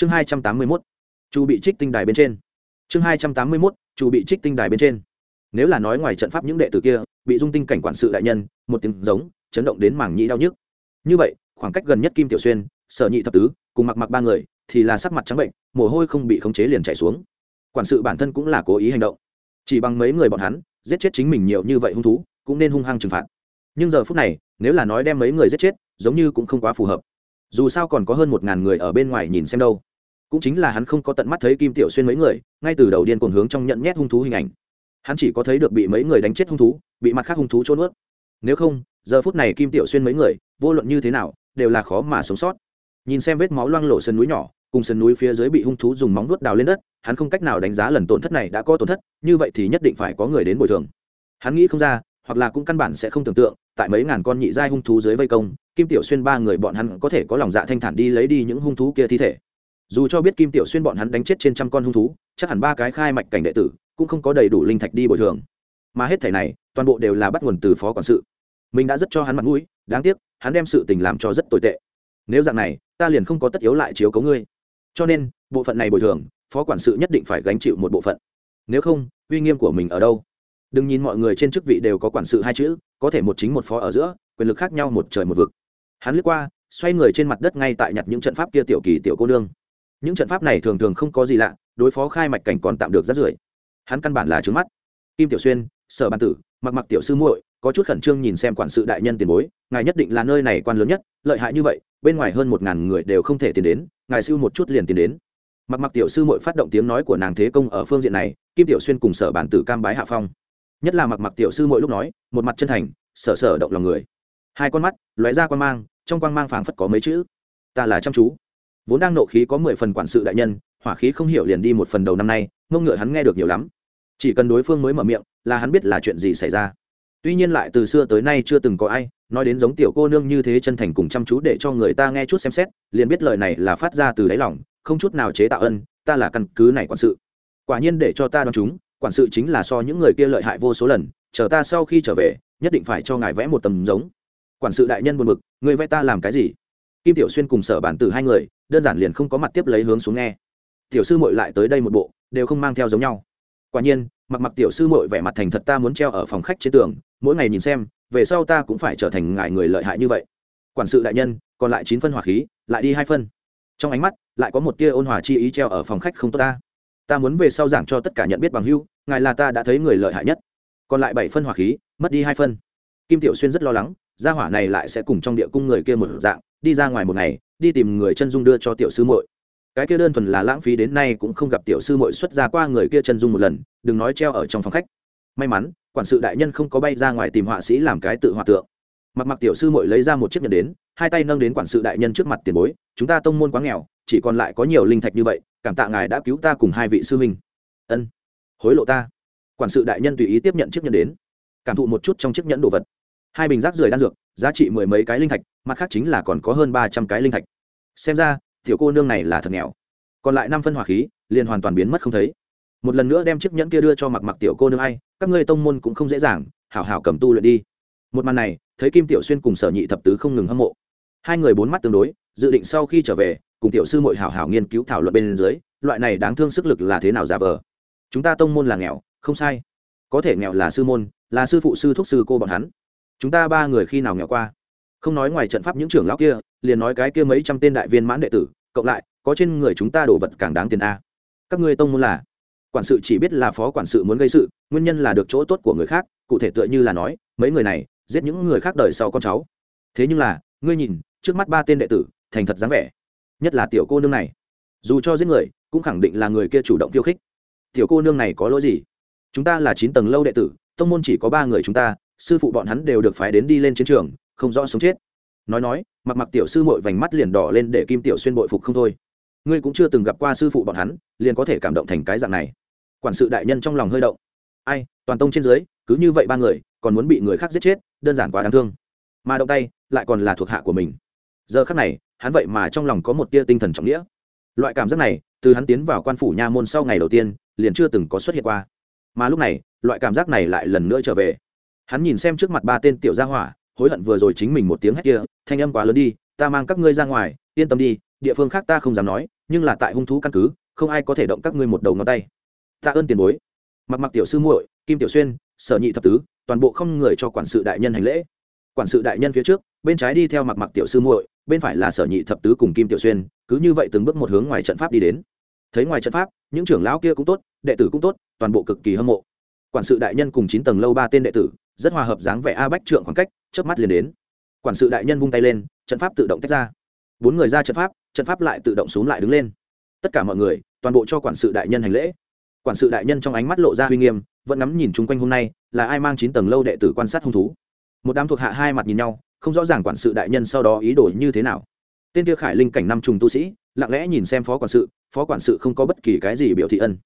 chương hai trăm tám mươi mốt, chu bị trích tinh đài bên trên. Chương hai trăm tám mươi mốt, chu bị trích tinh đài bên trên. Nếu là nói ngoài trận pháp những đệ tử kia, bị dung tinh cảnh quản sự đại nhân, một tiếng giống, chấn động đến mảng nhĩ đau nhức. Như vậy, khoảng cách gần nhất kim tiểu xuyên, sở nhị thập tứ, cùng mặc mặc ba người, thì là sắc mặt trắng bệnh, mồ hôi không bị khống chế liền chảy xuống. Quản sự bản thân cũng là cố ý hành động. Chỉ bằng mấy người bọn hắn, giết chết chính mình nhiều như vậy hung thú, cũng nên hung hăng trừng phạt. Nhưng giờ phút này, nếu là nói đem mấy người giết chết, giống như cũng không quá phù hợp. Dù sao còn có hơn một ngàn người ở bên ngoài nhìn xem đâu cũng chính là hắn không có tận mắt thấy kim tiểu xuyên mấy người, ngay từ đầu điên cuồng hướng trong nhận nhét hung thú hình ảnh. Hắn chỉ có thấy được bị mấy người đánh chết hung thú, bị mặt khác hung thú trôn ướt. Nếu không, giờ phút này kim tiểu xuyên mấy người, vô luận như thế nào, đều là khó mà sống sót. Nhìn xem vết máu loang lộ sân núi nhỏ, cùng sân núi phía dưới bị hung thú dùng móng vuốt đào lên đất, hắn không cách nào đánh giá lần tổn thất này đã có tổn thất, như vậy thì nhất định phải có người đến bồi thường. Hắn nghĩ không ra, hoặc là cũng căn bản sẽ không tưởng tượng, tại mấy ngàn con nhị giai hung thú dưới vây công, kim tiểu xuyên ba người bọn hắn có thể có lòng dạ thanh thản đi lấy đi những hung thú kia thi thể dù cho biết kim tiểu xuyên bọn hắn đánh chết trên trăm con hung thú, chắc hẳn ba cái khai mạch cảnh đệ tử cũng không có đầy đủ linh thạch đi bồi thường. Mà hết thẻ này, toàn bộ đều là bắt nguồn từ phó quản sự. Mình đã rất cho hắn mặt mũi, đáng tiếc, hắn đem sự tình làm cho rất tồi tệ. Nếu dạng này, ta liền không có tất yếu lại chiếu cấu ngươi. Cho nên, bộ phận này bồi thường, phó quản sự nhất định phải gánh chịu một bộ phận. Nếu không, uy nghiêm của mình ở đâu? Đừng nhìn mọi người trên chức vị đều có quản sự hai chữ, có thể một chính một phó ở giữa, quyền lực khác nhau một trời một vực. Hắn lướt qua, xoay người trên mặt đất ngay tại nhặt những trận pháp kia tiểu kỳ tiểu cô nương những trận pháp này thường thường không có gì lạ, đối phó khai mạch cảnh còn tạm được rất rưỡi. hắn căn bản là trướng mắt. Kim tiểu xuyên, sở ban tử, mặc mặc tiểu sư muội, có chút khẩn trương nhìn xem quản sự đại nhân tiền bối, ngài nhất định là nơi này quan lớn nhất, lợi hại như vậy, bên ngoài hơn một ngàn người đều không thể tiến đến, ngài siêu một chút liền tiến đến. Mặc mặc tiểu sư muội phát động tiếng nói của nàng thế công ở phương diện này, kim tiểu xuyên cùng sở bàn tử cam bái hạ phong. Nhất là mặc mặc tiểu sư mỗi lúc nói, một mặt chân thành, sở sở động lòng người. Hai con mắt, lóe ra quan mang, trong quan mang phảng phất có mấy chữ. Ta là chăm chú vốn đang nộ khí có mười phần quản sự đại nhân, hỏa khí không hiểu liền đi một phần đầu năm nay, ngông ngựa hắn nghe được nhiều lắm. Chỉ cần đối phương mới mở miệng, là hắn biết là chuyện gì xảy ra. Tuy nhiên lại từ xưa tới nay chưa từng có ai nói đến giống tiểu cô nương như thế chân thành cùng chăm chú để cho người ta nghe chút xem xét, liền biết lời này là phát ra từ đáy lòng, không chút nào chế tạo ân, ta là căn cứ này quản sự. Quả nhiên để cho ta đoán chúng, quản sự chính là so những người kia lợi hại vô số lần, chờ ta sau khi trở về, nhất định phải cho ngài vẽ một tầm giống. Quản sự đại nhân buồn bực, người vẽ ta làm cái gì? Kim tiểu xuyên cùng sở bản tử hai người, đơn giản liền không có mặt tiếp lấy hướng xuống nghe. Tiểu sư mội lại tới đây một bộ, đều không mang theo giống nhau. Quả nhiên, mặc mặc tiểu sư mội vẻ mặt thành thật ta muốn treo ở phòng khách trên tường, mỗi ngày nhìn xem, về sau ta cũng phải trở thành ngài người lợi hại như vậy. Quản sự đại nhân, còn lại chín phân hỏa khí, lại đi hai phân. Trong ánh mắt, lại có một tia ôn hòa chi ý treo ở phòng khách không tốt ta. Ta muốn về sau giảng cho tất cả nhận biết bằng hưu ngài là ta đã thấy người lợi hại nhất. Còn lại bảy phân hỏa khí, mất đi hai phân. Kim tiểu xuyên rất lo lắng, gia hỏa này lại sẽ cùng trong địa cung người kia một dạng đi ra ngoài một ngày, đi tìm người chân dung đưa cho tiểu sư muội. Cái kia đơn thuần là lãng phí đến nay cũng không gặp tiểu sư muội xuất ra qua người kia chân dung một lần, đừng nói treo ở trong phòng khách. May mắn, quản sự đại nhân không có bay ra ngoài tìm họa sĩ làm cái tự họa tượng. Mặc mặc tiểu sư muội lấy ra một chiếc nhẫn đến, hai tay nâng đến quản sự đại nhân trước mặt tiền bối, chúng ta tông môn quá nghèo, chỉ còn lại có nhiều linh thạch như vậy, cảm tạ ngài đã cứu ta cùng hai vị sư huynh. Ân, hối lộ ta. Quản sự đại nhân tùy ý tiếp nhận chiếc nhẫn đến, cảm thụ một chút trong chiếc nhẫn đồ vật. Hai bình rác rưởi đan dược giá trị mười mấy cái linh thạch, mặt khác chính là còn có hơn ba trăm cái linh thạch. Xem ra, tiểu cô nương này là thật nghèo. Còn lại năm phân hỏa khí, liền hoàn toàn biến mất không thấy. Một lần nữa đem chiếc nhẫn kia đưa cho mặc mặc tiểu cô nương ai, các ngươi tông môn cũng không dễ dàng, hảo hảo cầm tu luyện đi. Một màn này, thấy kim tiểu xuyên cùng sở nhị thập tứ không ngừng hâm mộ. Hai người bốn mắt tương đối, dự định sau khi trở về, cùng tiểu sư mội hảo hảo nghiên cứu thảo luận bên dưới, loại này đáng thương sức lực là thế nào giả vờ. Chúng ta tông môn là nghèo, không sai. Có thể nghèo là sư môn, là sư phụ sư thúc sư cô bọn hắn chúng ta ba người khi nào nghèo qua? Không nói ngoài trận pháp những trưởng lão kia, liền nói cái kia mấy trăm tên đại viên mãn đệ tử, cộng lại, có trên người chúng ta đồ vật càng đáng tiền a. Các ngươi tông môn là? Quản sự chỉ biết là phó quản sự muốn gây sự, nguyên nhân là được chỗ tốt của người khác, cụ thể tựa như là nói, mấy người này, giết những người khác đời sau con cháu. Thế nhưng là, ngươi nhìn, trước mắt ba tên đệ tử, thành thật dáng vẻ. Nhất là tiểu cô nương này. Dù cho giết người, cũng khẳng định là người kia chủ động khiêu khích. Tiểu cô nương này có lỗi gì? Chúng ta là chín tầng lâu đệ tử, tông môn chỉ có ba người chúng ta sư phụ bọn hắn đều được phái đến đi lên chiến trường, không rõ sống chết. Nói nói, mặc mặc tiểu sư mội vành mắt liền đỏ lên để kim tiểu xuyên bội phục không thôi. Ngươi cũng chưa từng gặp qua sư phụ bọn hắn, liền có thể cảm động thành cái dạng này. Quản sự đại nhân trong lòng hơi động. Ai, toàn tông trên dưới, cứ như vậy ba người, còn muốn bị người khác giết chết, đơn giản quá đáng thương. Mà động tay, lại còn là thuộc hạ của mình. Giờ khác này, hắn vậy mà trong lòng có một tia tinh thần trọng nghĩa. Loại cảm giác này, từ hắn tiến vào quan phủ nha môn sau ngày đầu tiên, liền chưa từng có xuất hiện qua. Mà lúc này, loại cảm giác này lại lần nữa trở về hắn nhìn xem trước mặt ba tên tiểu gia hỏa, hối hận vừa rồi chính mình một tiếng hét kia, thanh âm quá lớn đi, ta mang các ngươi ra ngoài, yên tâm đi, địa phương khác ta không dám nói, nhưng là tại hung thú căn cứ, không ai có thể động các ngươi một đầu ngón tay. Tạ ơn tiền bối. Mặc mặc tiểu sư muội, kim tiểu xuyên, sở nhị thập tứ, toàn bộ không người cho quản sự đại nhân hành lễ. Quản sự đại nhân phía trước, bên trái đi theo mặc mặc tiểu sư muội, bên phải là sở nhị thập tứ cùng kim tiểu xuyên, cứ như vậy từng bước một hướng ngoài trận pháp đi đến. Thấy ngoài trận pháp, những trưởng lão kia cũng tốt, đệ tử cũng tốt, toàn bộ cực kỳ hâm mộ. Quản sự đại nhân cùng chín tầng lâu ba tên đệ tử rất hòa hợp dáng vẻ a bách trượng khoảng cách, chớp mắt liền đến. Quản sự đại nhân vung tay lên, trận pháp tự động tách ra. Bốn người ra trận pháp trận pháp lại tự động xuống lại đứng lên. Tất cả mọi người, toàn bộ cho quản sự đại nhân hành lễ. Quản sự đại nhân trong ánh mắt lộ ra uy nghiêm, vẫn ngắm nhìn chung quanh hôm nay, là ai mang chín tầng lâu đệ tử quan sát hung thú. Một đám thuộc hạ hai mặt nhìn nhau, không rõ ràng quản sự đại nhân sau đó ý đồ như thế nào. Tên kia khải linh cảnh năm trùng tu sĩ, lặng lẽ nhìn xem phó quản sự, phó quản sự không có bất kỳ cái gì biểu thị ân.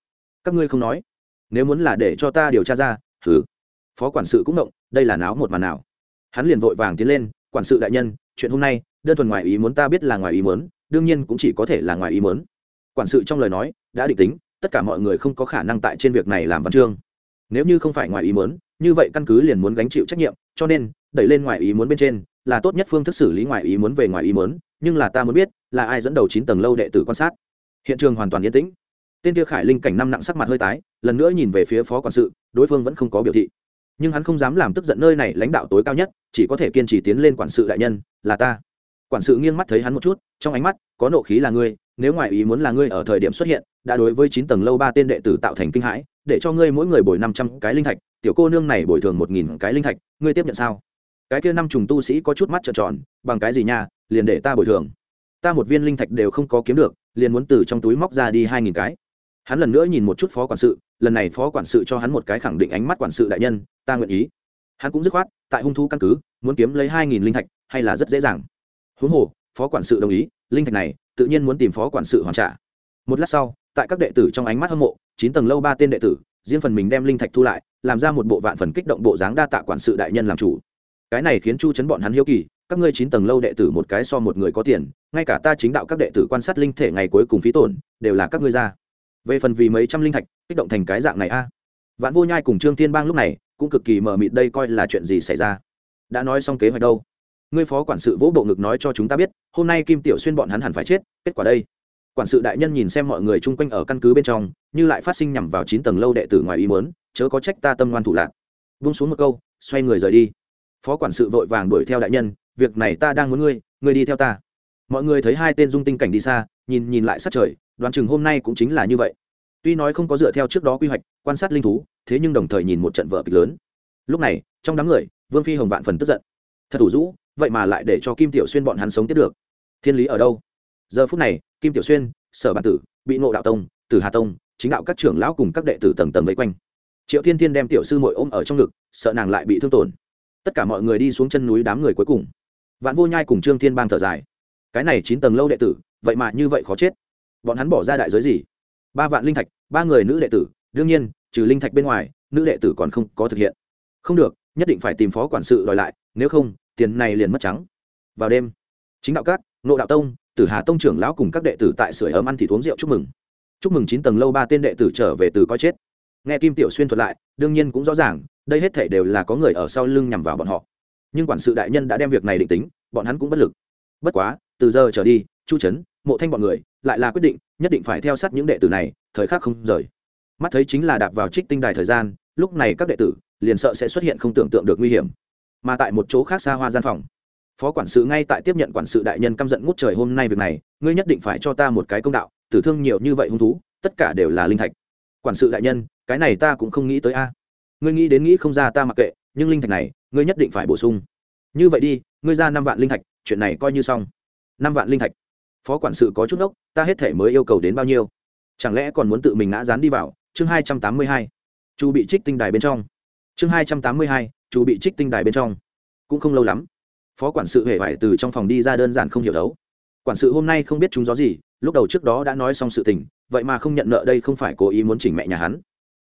Các ngươi không nói, nếu muốn là để cho ta điều tra ra thử phó quản sự cũng động, đây là náo một màn nào. Hắn liền vội vàng tiến lên, quản sự đại nhân, chuyện hôm nay, đơn thuần ngoài ý muốn ta biết là ngoài ý muốn, đương nhiên cũng chỉ có thể là ngoài ý muốn. Quản sự trong lời nói đã định tính, tất cả mọi người không có khả năng tại trên việc này làm văn chương. Nếu như không phải ngoài ý muốn, như vậy căn cứ liền muốn gánh chịu trách nhiệm, cho nên, đẩy lên ngoài ý muốn bên trên, là tốt nhất phương thức xử lý ngoài ý muốn về ngoài ý muốn, nhưng là ta muốn biết, là ai dẫn đầu chín tầng lâu đệ tử quan sát. Hiện trường hoàn toàn yên tĩnh. Tên kia khải linh cảnh năm nặng sắc mặt hơi tái, lần nữa nhìn về phía phó quản sự, đối phương vẫn không có biểu thị nhưng hắn không dám làm tức giận nơi này lãnh đạo tối cao nhất, chỉ có thể kiên trì tiến lên quản sự đại nhân, là ta. Quản sự nghiêng mắt thấy hắn một chút, trong ánh mắt có nộ khí là ngươi, nếu ngoài ý muốn là ngươi ở thời điểm xuất hiện, đã đối với chín tầng lâu ba tên đệ tử tạo thành kinh hãi, để cho ngươi mỗi người bồi năm trăm cái linh thạch, tiểu cô nương này bồi thường một nghìn cái linh thạch, ngươi tiếp nhận sao? Cái kia năm trùng tu sĩ có chút mắt trợn tròn, bằng cái gì nha, liền để ta bồi thường. Ta một viên linh thạch đều không có kiếm được, liền muốn từ trong túi móc ra đi hai nghìn cái. Hắn lần nữa nhìn một chút phó quản sự lần này phó quản sự cho hắn một cái khẳng định ánh mắt quản sự đại nhân, ta nguyện ý. Hắn cũng dứt khoát, tại hung thú căn cứ, muốn kiếm lấy hai nghìn linh thạch, hay là rất dễ dàng. Huống hồ, phó quản sự đồng ý, linh thạch này, tự nhiên muốn tìm phó quản sự hoàn trả. Một lát sau, tại các đệ tử trong ánh mắt hâm mộ, chín tầng lâu ba tên đệ tử, riêng phần mình đem linh thạch thu lại, làm ra một bộ vạn phần kích động bộ dáng đa tạ quản sự đại nhân làm chủ. Cái này khiến chu chấn bọn hắn hiếu kỳ, các ngươi chín tầng lâu đệ tử một cái so một người có tiền, ngay cả ta chính đạo các đệ tử quan sát linh thể ngày cuối cùng phí tổn, đều là các ngươi ra về phần vì mấy trăm linh thạch, kích động thành cái dạng này a. Vạn vô nhai cùng trương thiên bang lúc này cũng cực kỳ mờ mịt đây coi là chuyện gì xảy ra. Đã nói xong kế hoạch đâu? Ngươi phó quản sự vỗ bộ ngực nói cho chúng ta biết, hôm nay kim tiểu xuyên bọn hắn hẳn phải chết, kết quả đây. Quản sự đại nhân nhìn xem mọi người chung quanh ở căn cứ bên trong, như lại phát sinh nhằm vào chín tầng lâu đệ tử ngoài ý muốn, chớ có trách ta tâm ngoan thủ lạc. Vung xuống một câu, xoay người rời đi. Phó quản sự vội vàng đuổi theo đại nhân, việc này ta đang muốn ngươi ngươi đi theo ta. Mọi người thấy hai tên dung tinh cảnh đi xa, nhìn nhìn lại sát trời đoán chừng hôm nay cũng chính là như vậy. Tuy nói không có dựa theo trước đó quy hoạch, quan sát linh thú, thế nhưng đồng thời nhìn một trận vợ kịch lớn. Lúc này, trong đám người, vương phi hồng vạn phần tức giận. Thật thủ dũ vậy mà lại để cho kim tiểu xuyên bọn hắn sống tiếp được. Thiên lý ở đâu? Giờ phút này, kim tiểu xuyên, sở bản tử, bị ngộ đạo tông, tử hà tông, chính đạo các trưởng lão cùng các đệ tử tầng tầng vây quanh. Triệu thiên thiên đem tiểu sư mội ôm ở trong ngực, sợ nàng lại bị thương tổn. Tất cả mọi người đi xuống chân núi đám người cuối cùng. Vạn vô nhai cùng trương thiên bang thở dài. Cái này chín tầng lâu đệ tử, vậy mà như vậy khó chết bọn hắn bỏ ra đại giới gì? Ba vạn linh thạch, ba người nữ đệ tử, đương nhiên, trừ linh thạch bên ngoài, nữ đệ tử còn không có thực hiện. Không được, nhất định phải tìm phó quản sự đòi lại, nếu không, tiền này liền mất trắng. Vào đêm, chính đạo cát nộ đạo tông, tử hà tông trưởng lão cùng các đệ tử tại sưởi ấm ăn thì uống rượu chúc mừng. Chúc mừng chín tầng lâu ba tên đệ tử trở về từ coi chết. Nghe kim tiểu xuyên thuật lại, đương nhiên cũng rõ ràng, đây hết thể đều là có người ở sau lưng nhằm vào bọn họ. Nhưng quản sự đại nhân đã đem việc này định tính, bọn hắn cũng bất lực. Bất quá, từ giờ trở đi, chu trấn mộ thanh bọn người lại là quyết định nhất định phải theo sát những đệ tử này, thời khắc không rời. Mắt thấy chính là đạp vào trích tinh đài thời gian, lúc này các đệ tử liền sợ sẽ xuất hiện không tưởng tượng được nguy hiểm. Mà tại một chỗ khác xa hoa gian phòng, phó quản sự ngay tại tiếp nhận quản sự đại nhân căm giận ngút trời, hôm nay việc này, ngươi nhất định phải cho ta một cái công đạo, tử thương nhiều như vậy hung thú, tất cả đều là linh thạch. Quản sự đại nhân, cái này ta cũng không nghĩ tới a. Ngươi nghĩ đến nghĩ không ra ta mặc kệ, nhưng linh thạch này, ngươi nhất định phải bổ sung. Như vậy đi, ngươi ra năm vạn linh thạch, chuyện này coi như xong. năm vạn linh thạch phó quản sự có chút ốc ta hết thể mới yêu cầu đến bao nhiêu? Chẳng lẽ còn muốn tự mình ngã dán đi vào? Chương hai trăm tám mươi hai. Chu bị trích tinh đài bên trong. Chương hai trăm tám mươi hai, chu bị trích tinh đài bên trong. Cũng không lâu lắm, phó quản sự hề vải từ trong phòng đi ra đơn giản không hiểu đấu. Quản sự hôm nay không biết chúng gió gì, lúc đầu trước đó đã nói xong sự tình, vậy mà không nhận nợ đây không phải cố ý muốn chỉnh mẹ nhà hắn.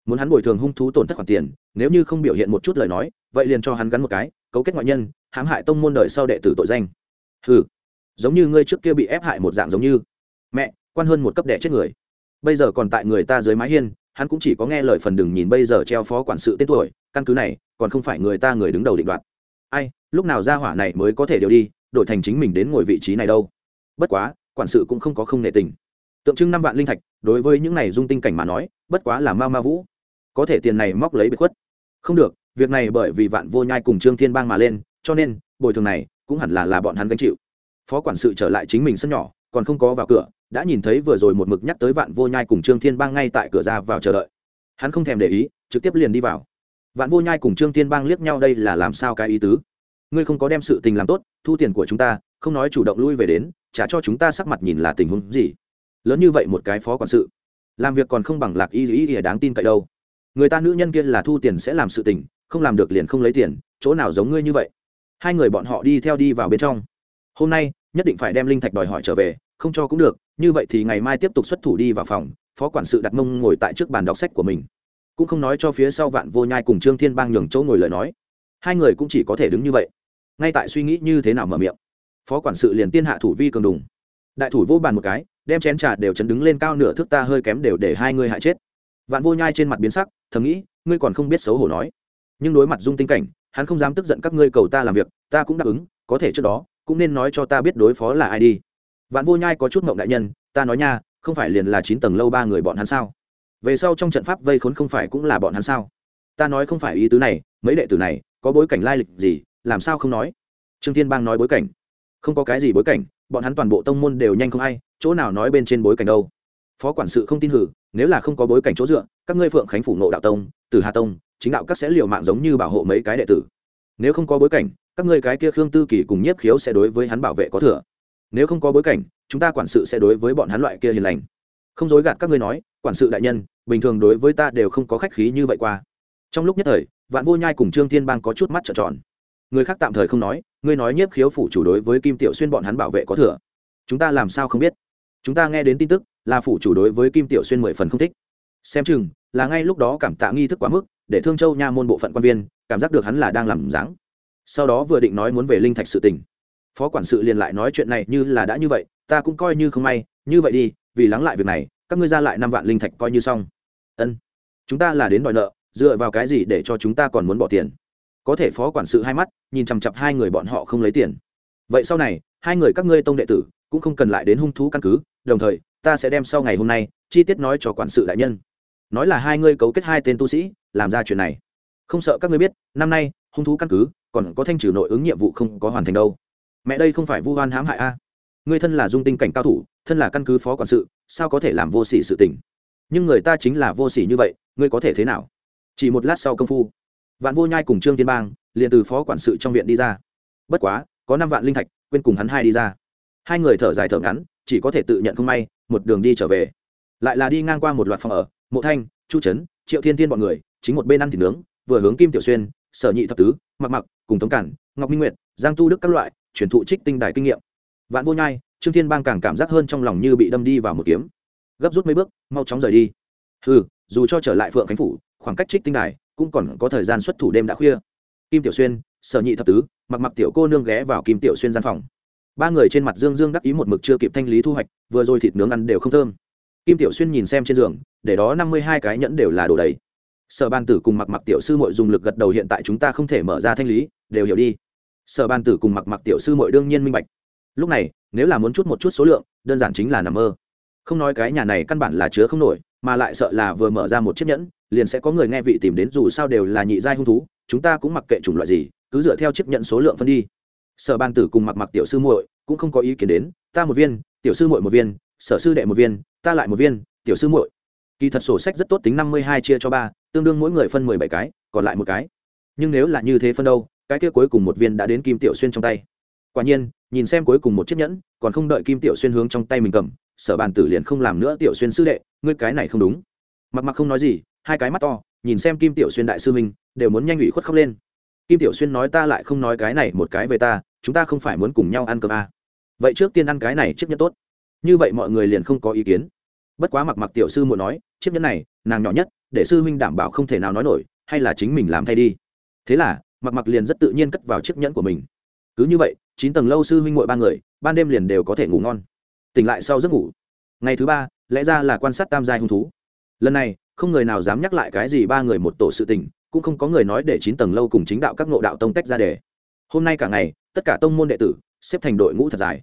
Muốn hắn bồi thường hung thú tổn thất khoản tiền, nếu như không biểu hiện một chút lời nói, vậy liền cho hắn gắn một cái, cấu kết ngoại nhân, hãm hại tông môn đời sau đệ tử tội danh. Hừ giống như ngươi trước kia bị ép hại một dạng giống như. Mẹ, quan hơn một cấp đẻ chết người. Bây giờ còn tại người ta dưới mái hiên, hắn cũng chỉ có nghe lời phần đừng nhìn bây giờ treo phó quản sự tên tuổi, căn cứ này, còn không phải người ta người đứng đầu định đoạt. Ai, lúc nào ra hỏa này mới có thể điều đi, đổi thành chính mình đến ngồi vị trí này đâu. Bất quá, quản sự cũng không có không nệ tình. Tượng trưng năm vạn linh thạch, đối với những này dung tinh cảnh mà nói, bất quá là ma ma vũ. Có thể tiền này móc lấy bị khuất. Không được, việc này bởi vì vạn vô nhai cùng trương thiên bang mà lên, cho nên, bồi thường này cũng hẳn là là bọn hắn gánh chịu phó quản sự trở lại chính mình sân nhỏ, còn không có vào cửa, đã nhìn thấy vừa rồi một mực nhắc tới vạn vô nhai cùng trương thiên bang ngay tại cửa ra vào chờ đợi. Hắn không thèm để ý, trực tiếp liền đi vào. Vạn vô nhai cùng trương thiên bang liếc nhau đây là làm sao cái ý tứ? Ngươi không có đem sự tình làm tốt, thu tiền của chúng ta, không nói chủ động lui về đến, trả cho chúng ta sắc mặt nhìn là tình huống gì? Lớn như vậy một cái phó quản sự, làm việc còn không bằng lạc y ý ý đáng tin cậy đâu. Người ta nữ nhân kia là thu tiền sẽ làm sự tình, không làm được liền không lấy tiền, chỗ nào giống ngươi như vậy? Hai người bọn họ đi theo đi vào bên trong hôm nay, nhất định phải đem linh thạch đòi hỏi trở về, không cho cũng được, như vậy thì ngày mai tiếp tục xuất thủ đi vào phòng, phó quản sự đặt mông ngồi tại trước bàn đọc sách của mình. Cũng không nói cho phía sau vạn vô nhai cùng trương thiên bang nhường chỗ ngồi lời nói. Hai người cũng chỉ có thể đứng như vậy. Ngay tại suy nghĩ như thế nào mở miệng, phó quản sự liền tiên hạ thủ vi cường đùng. Đại thủ vô bàn một cái, đem chén trà đều chấn đứng lên cao nửa thước ta hơi kém đều để hai người hại chết. Vạn vô nhai trên mặt biến sắc, thầm nghĩ, ngươi còn không biết xấu hổ nói. Nhưng đối mặt dung tinh cảnh, hắn không dám tức giận các ngươi cầu ta làm việc, ta cũng đáp ứng, có thể trước đó cũng nên nói cho ta biết đối phó là ai đi. Vạn vô nhai có chút mộng đại nhân, ta nói nha, không phải liền là chín tầng lâu ba người bọn hắn sao? Về sau trong trận pháp vây khốn không phải cũng là bọn hắn sao? Ta nói không phải ý tứ này, mấy đệ tử này, có bối cảnh lai lịch gì, làm sao không nói? Trương thiên bang nói bối cảnh. Không có cái gì bối cảnh, bọn hắn toàn bộ tông môn đều nhanh không ai, chỗ nào nói bên trên bối cảnh đâu. Phó quản sự không tin hử, nếu là không có bối cảnh chỗ dựa, các ngươi phượng khánh phủ nộ đạo tông từ hà tông, chính đạo các sẽ liều mạng giống như bảo hộ mấy cái đệ tử. Nếu không có bối cảnh các ngươi cái kia khương tư kỳ cùng nhiếp khiếu sẽ đối với hắn bảo vệ có thừa. Nếu không có bối cảnh, chúng ta quản sự sẽ đối với bọn hắn loại kia hiền lành. Không dối gạt các ngươi nói, quản sự đại nhân, bình thường đối với ta đều không có khách khí như vậy qua. Trong lúc nhất thời, vạn vô nhai cùng trương thiên bang có chút mắt trợn tròn. Người khác tạm thời không nói, ngươi nói nhiếp khiếu phủ chủ đối với kim tiểu xuyên bọn hắn bảo vệ có thừa. Chúng ta làm sao không biết? Chúng ta nghe đến tin tức, là phủ chủ đối với kim tiểu xuyên mười phần không thích. Xem chừng, là ngay lúc đó cảm tạ nghi thức quá mức, để thương châu nha môn bộ phận quan viên, cảm giác được hắn là đang làm dáng sau đó vừa định nói muốn về linh thạch sự tình. Phó quản sự liền lại nói chuyện này như là đã như vậy, ta cũng coi như không may, như vậy đi, vì lắng lại việc này, các ngươi ra lại năm vạn linh thạch coi như xong. Ân, chúng ta là đến đòi nợ, dựa vào cái gì để cho chúng ta còn muốn bỏ tiền? Có thể phó quản sự hai mắt, nhìn chằm chặp hai người bọn họ không lấy tiền. Vậy sau này, hai người các ngươi tông đệ tử, cũng không cần lại đến hung thú căn cứ, đồng thời, ta sẽ đem sau ngày hôm nay, chi tiết nói cho quản sự đại nhân. Nói là hai ngươi cấu kết hai tên tu sĩ, làm ra chuyện này. Không sợ các ngươi biết, năm nay hung thú căn cứ, còn có thanh trừ nội ứng nhiệm vụ không có hoàn thành đâu. Mẹ đây không phải vu hoan hãm hại a. Ngươi thân là dung tinh cảnh cao thủ, thân là căn cứ phó quản sự, sao có thể làm vô sỉ sự tình? Nhưng người ta chính là vô sỉ như vậy, ngươi có thể thế nào? Chỉ một lát sau công phu, vạn vô nhai cùng trương tiên bang liền từ phó quản sự trong viện đi ra. Bất quá, có năm vạn linh thạch, quên cùng hắn hai đi ra. Hai người thở dài thở ngắn, chỉ có thể tự nhận không may, một đường đi trở về. Lại là đi ngang qua một loạt phòng ở, mộ thanh, chu trấn, triệu thiên thiên bọn người, chính một bên ăn thịt nướng, vừa hướng kim tiểu xuyên sở nhị thập tứ mặc mặc cùng tống cản, ngọc minh nguyệt, giang tu đức các loại, truyền thụ trích tinh đài kinh nghiệm. Vạn vô nhai, trương thiên bang càng cảm giác hơn trong lòng như bị đâm đi vào một kiếm. Gấp rút mấy bước, mau chóng rời đi. Ừ dù cho trở lại phượng khánh phủ, khoảng cách trích tinh đài cũng còn có thời gian xuất thủ đêm đã khuya. Kim tiểu xuyên, sở nhị thập tứ mặc mặc tiểu cô nương ghé vào kim tiểu xuyên gian phòng. Ba người trên mặt dương dương đắc ý một mực chưa kịp thanh lý thu hoạch, vừa rồi thịt nướng ăn đều không thơm. Kim tiểu xuyên nhìn xem trên giường, để đó năm mươi hai cái nhẫn đều là đồ đầy sở ban tử cùng mặc mặc tiểu sư mội dùng lực gật đầu hiện tại chúng ta không thể mở ra thanh lý, đều hiểu đi. Sở ban tử cùng mặc mặc tiểu sư mội đương nhiên minh bạch. Lúc này, nếu là muốn chút một chút số lượng, đơn giản chính là nằm mơ. Không nói cái nhà này căn bản là chứa không nổi, mà lại sợ là vừa mở ra một chiếc nhẫn, liền sẽ có người nghe vị tìm đến dù sao đều là nhị giai hung thú, chúng ta cũng mặc kệ chủng loại gì, cứ dựa theo chiếc nhẫn số lượng phân đi. Sở ban tử cùng mặc mặc tiểu sư muội cũng không có ý kiến đến, ta một viên, tiểu sư muội một viên, sở sư đệ một viên, ta lại một viên, tiểu sư muội. Kỳ thật sổ sách rất tốt tính năm mươi hai chia cho ba tương đương mỗi người phân mười bảy cái còn lại một cái. Nhưng nếu là như thế phân đâu cái kia cuối cùng một viên đã đến kim tiểu xuyên trong tay. Quả nhiên nhìn xem cuối cùng một chiếc nhẫn còn không đợi kim tiểu xuyên hướng trong tay mình cầm sở bàn tử liền không làm nữa tiểu xuyên sư đệ ngươi cái này không đúng. Mặc mặc không nói gì hai cái mắt to nhìn xem kim tiểu xuyên đại sư mình, đều muốn nhanh ủy khuất khóc lên. Kim tiểu xuyên nói ta lại không nói cái này một cái về ta chúng ta không phải muốn cùng nhau ăn cơm à. vậy trước tiên ăn cái này chiếc nhẫn tốt. Như vậy mọi người liền không có ý kiến. Bất quá mặc mặc tiểu sư muốn nói chiếc nhẫn này nàng nhỏ nhất để sư huynh đảm bảo không thể nào nói nổi, hay là chính mình làm thay đi. Thế là, mặc mặc liền rất tự nhiên cất vào chiếc nhẫn của mình. Cứ như vậy, chín tầng lâu sư huynh ngội ba người, ban đêm liền đều có thể ngủ ngon. Tỉnh lại sau giấc ngủ. Ngày thứ ba, lẽ ra là quan sát tam giai hung thú. Lần này, không người nào dám nhắc lại cái gì ba người một tổ sự tình, cũng không có người nói để chín tầng lâu cùng chính đạo các ngộ đạo tông tách ra đề hôm nay cả ngày, tất cả tông môn đệ tử, xếp thành đội ngũ thật dài.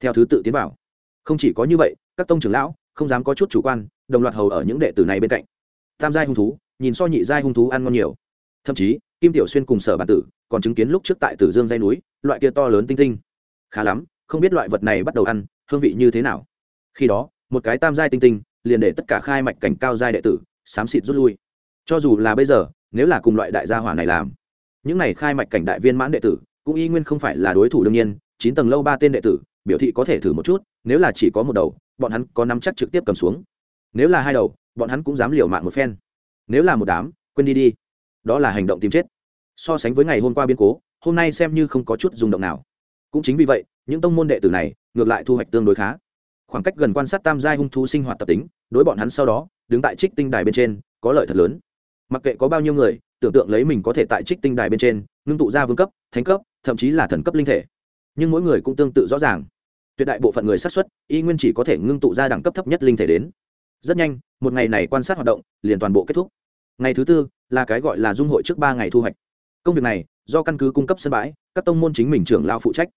Theo thứ tự tiến vào. Không chỉ có như vậy, các tông trưởng lão, không dám có chút chủ quan, đồng loạt hầu ở những đệ tử này bên cạnh tam giai hung thú, nhìn so nhị giai hung thú ăn ngon nhiều. Thậm chí, kim tiểu xuyên cùng sở bản tử còn chứng kiến lúc trước tại tử dương dây núi, loại kia to lớn tinh tinh. Khá lắm, không biết loại vật này bắt đầu ăn, hương vị như thế nào. Khi đó, một cái tam giai tinh tinh liền để tất cả khai mạch cảnh cao giai đệ tử xám xịt rút lui. Cho dù là bây giờ, nếu là cùng loại đại gia hỏa này làm, những này khai mạch cảnh đại viên mãn đệ tử cũng y nguyên không phải là đối thủ đương nhiên, chín tầng lâu ba tên đệ tử, biểu thị có thể thử một chút, nếu là chỉ có một đầu, bọn hắn có nắm chắc trực tiếp cầm xuống. Nếu là hai đầu bọn hắn cũng dám liều mạng một phen. Nếu là một đám, quên đi đi. Đó là hành động tìm chết. So sánh với ngày hôm qua biến cố, hôm nay xem như không có chút rung động nào. Cũng chính vì vậy, những tông môn đệ tử này, ngược lại thu hoạch tương đối khá. Khoảng cách gần quan sát tam giai hung thú sinh hoạt tập tính, đối bọn hắn sau đó, đứng tại trích tinh đài bên trên, có lợi thật lớn. Mặc kệ có bao nhiêu người, tưởng tượng lấy mình có thể tại trích tinh đài bên trên, ngưng tụ ra vương cấp, thánh cấp, thậm chí là thần cấp linh thể. Nhưng mỗi người cũng tương tự rõ ràng. Tuyệt đại bộ phận người xác suất, y nguyên chỉ có thể ngưng tụ ra đẳng cấp thấp nhất linh thể đến rất nhanh, một ngày này quan sát hoạt động, liền toàn bộ kết thúc. Ngày thứ tư, là cái gọi là dung hội trước ba ngày thu hoạch. Công việc này, do căn cứ cung cấp sân bãi, các tông môn chính mình trưởng lao phụ trách.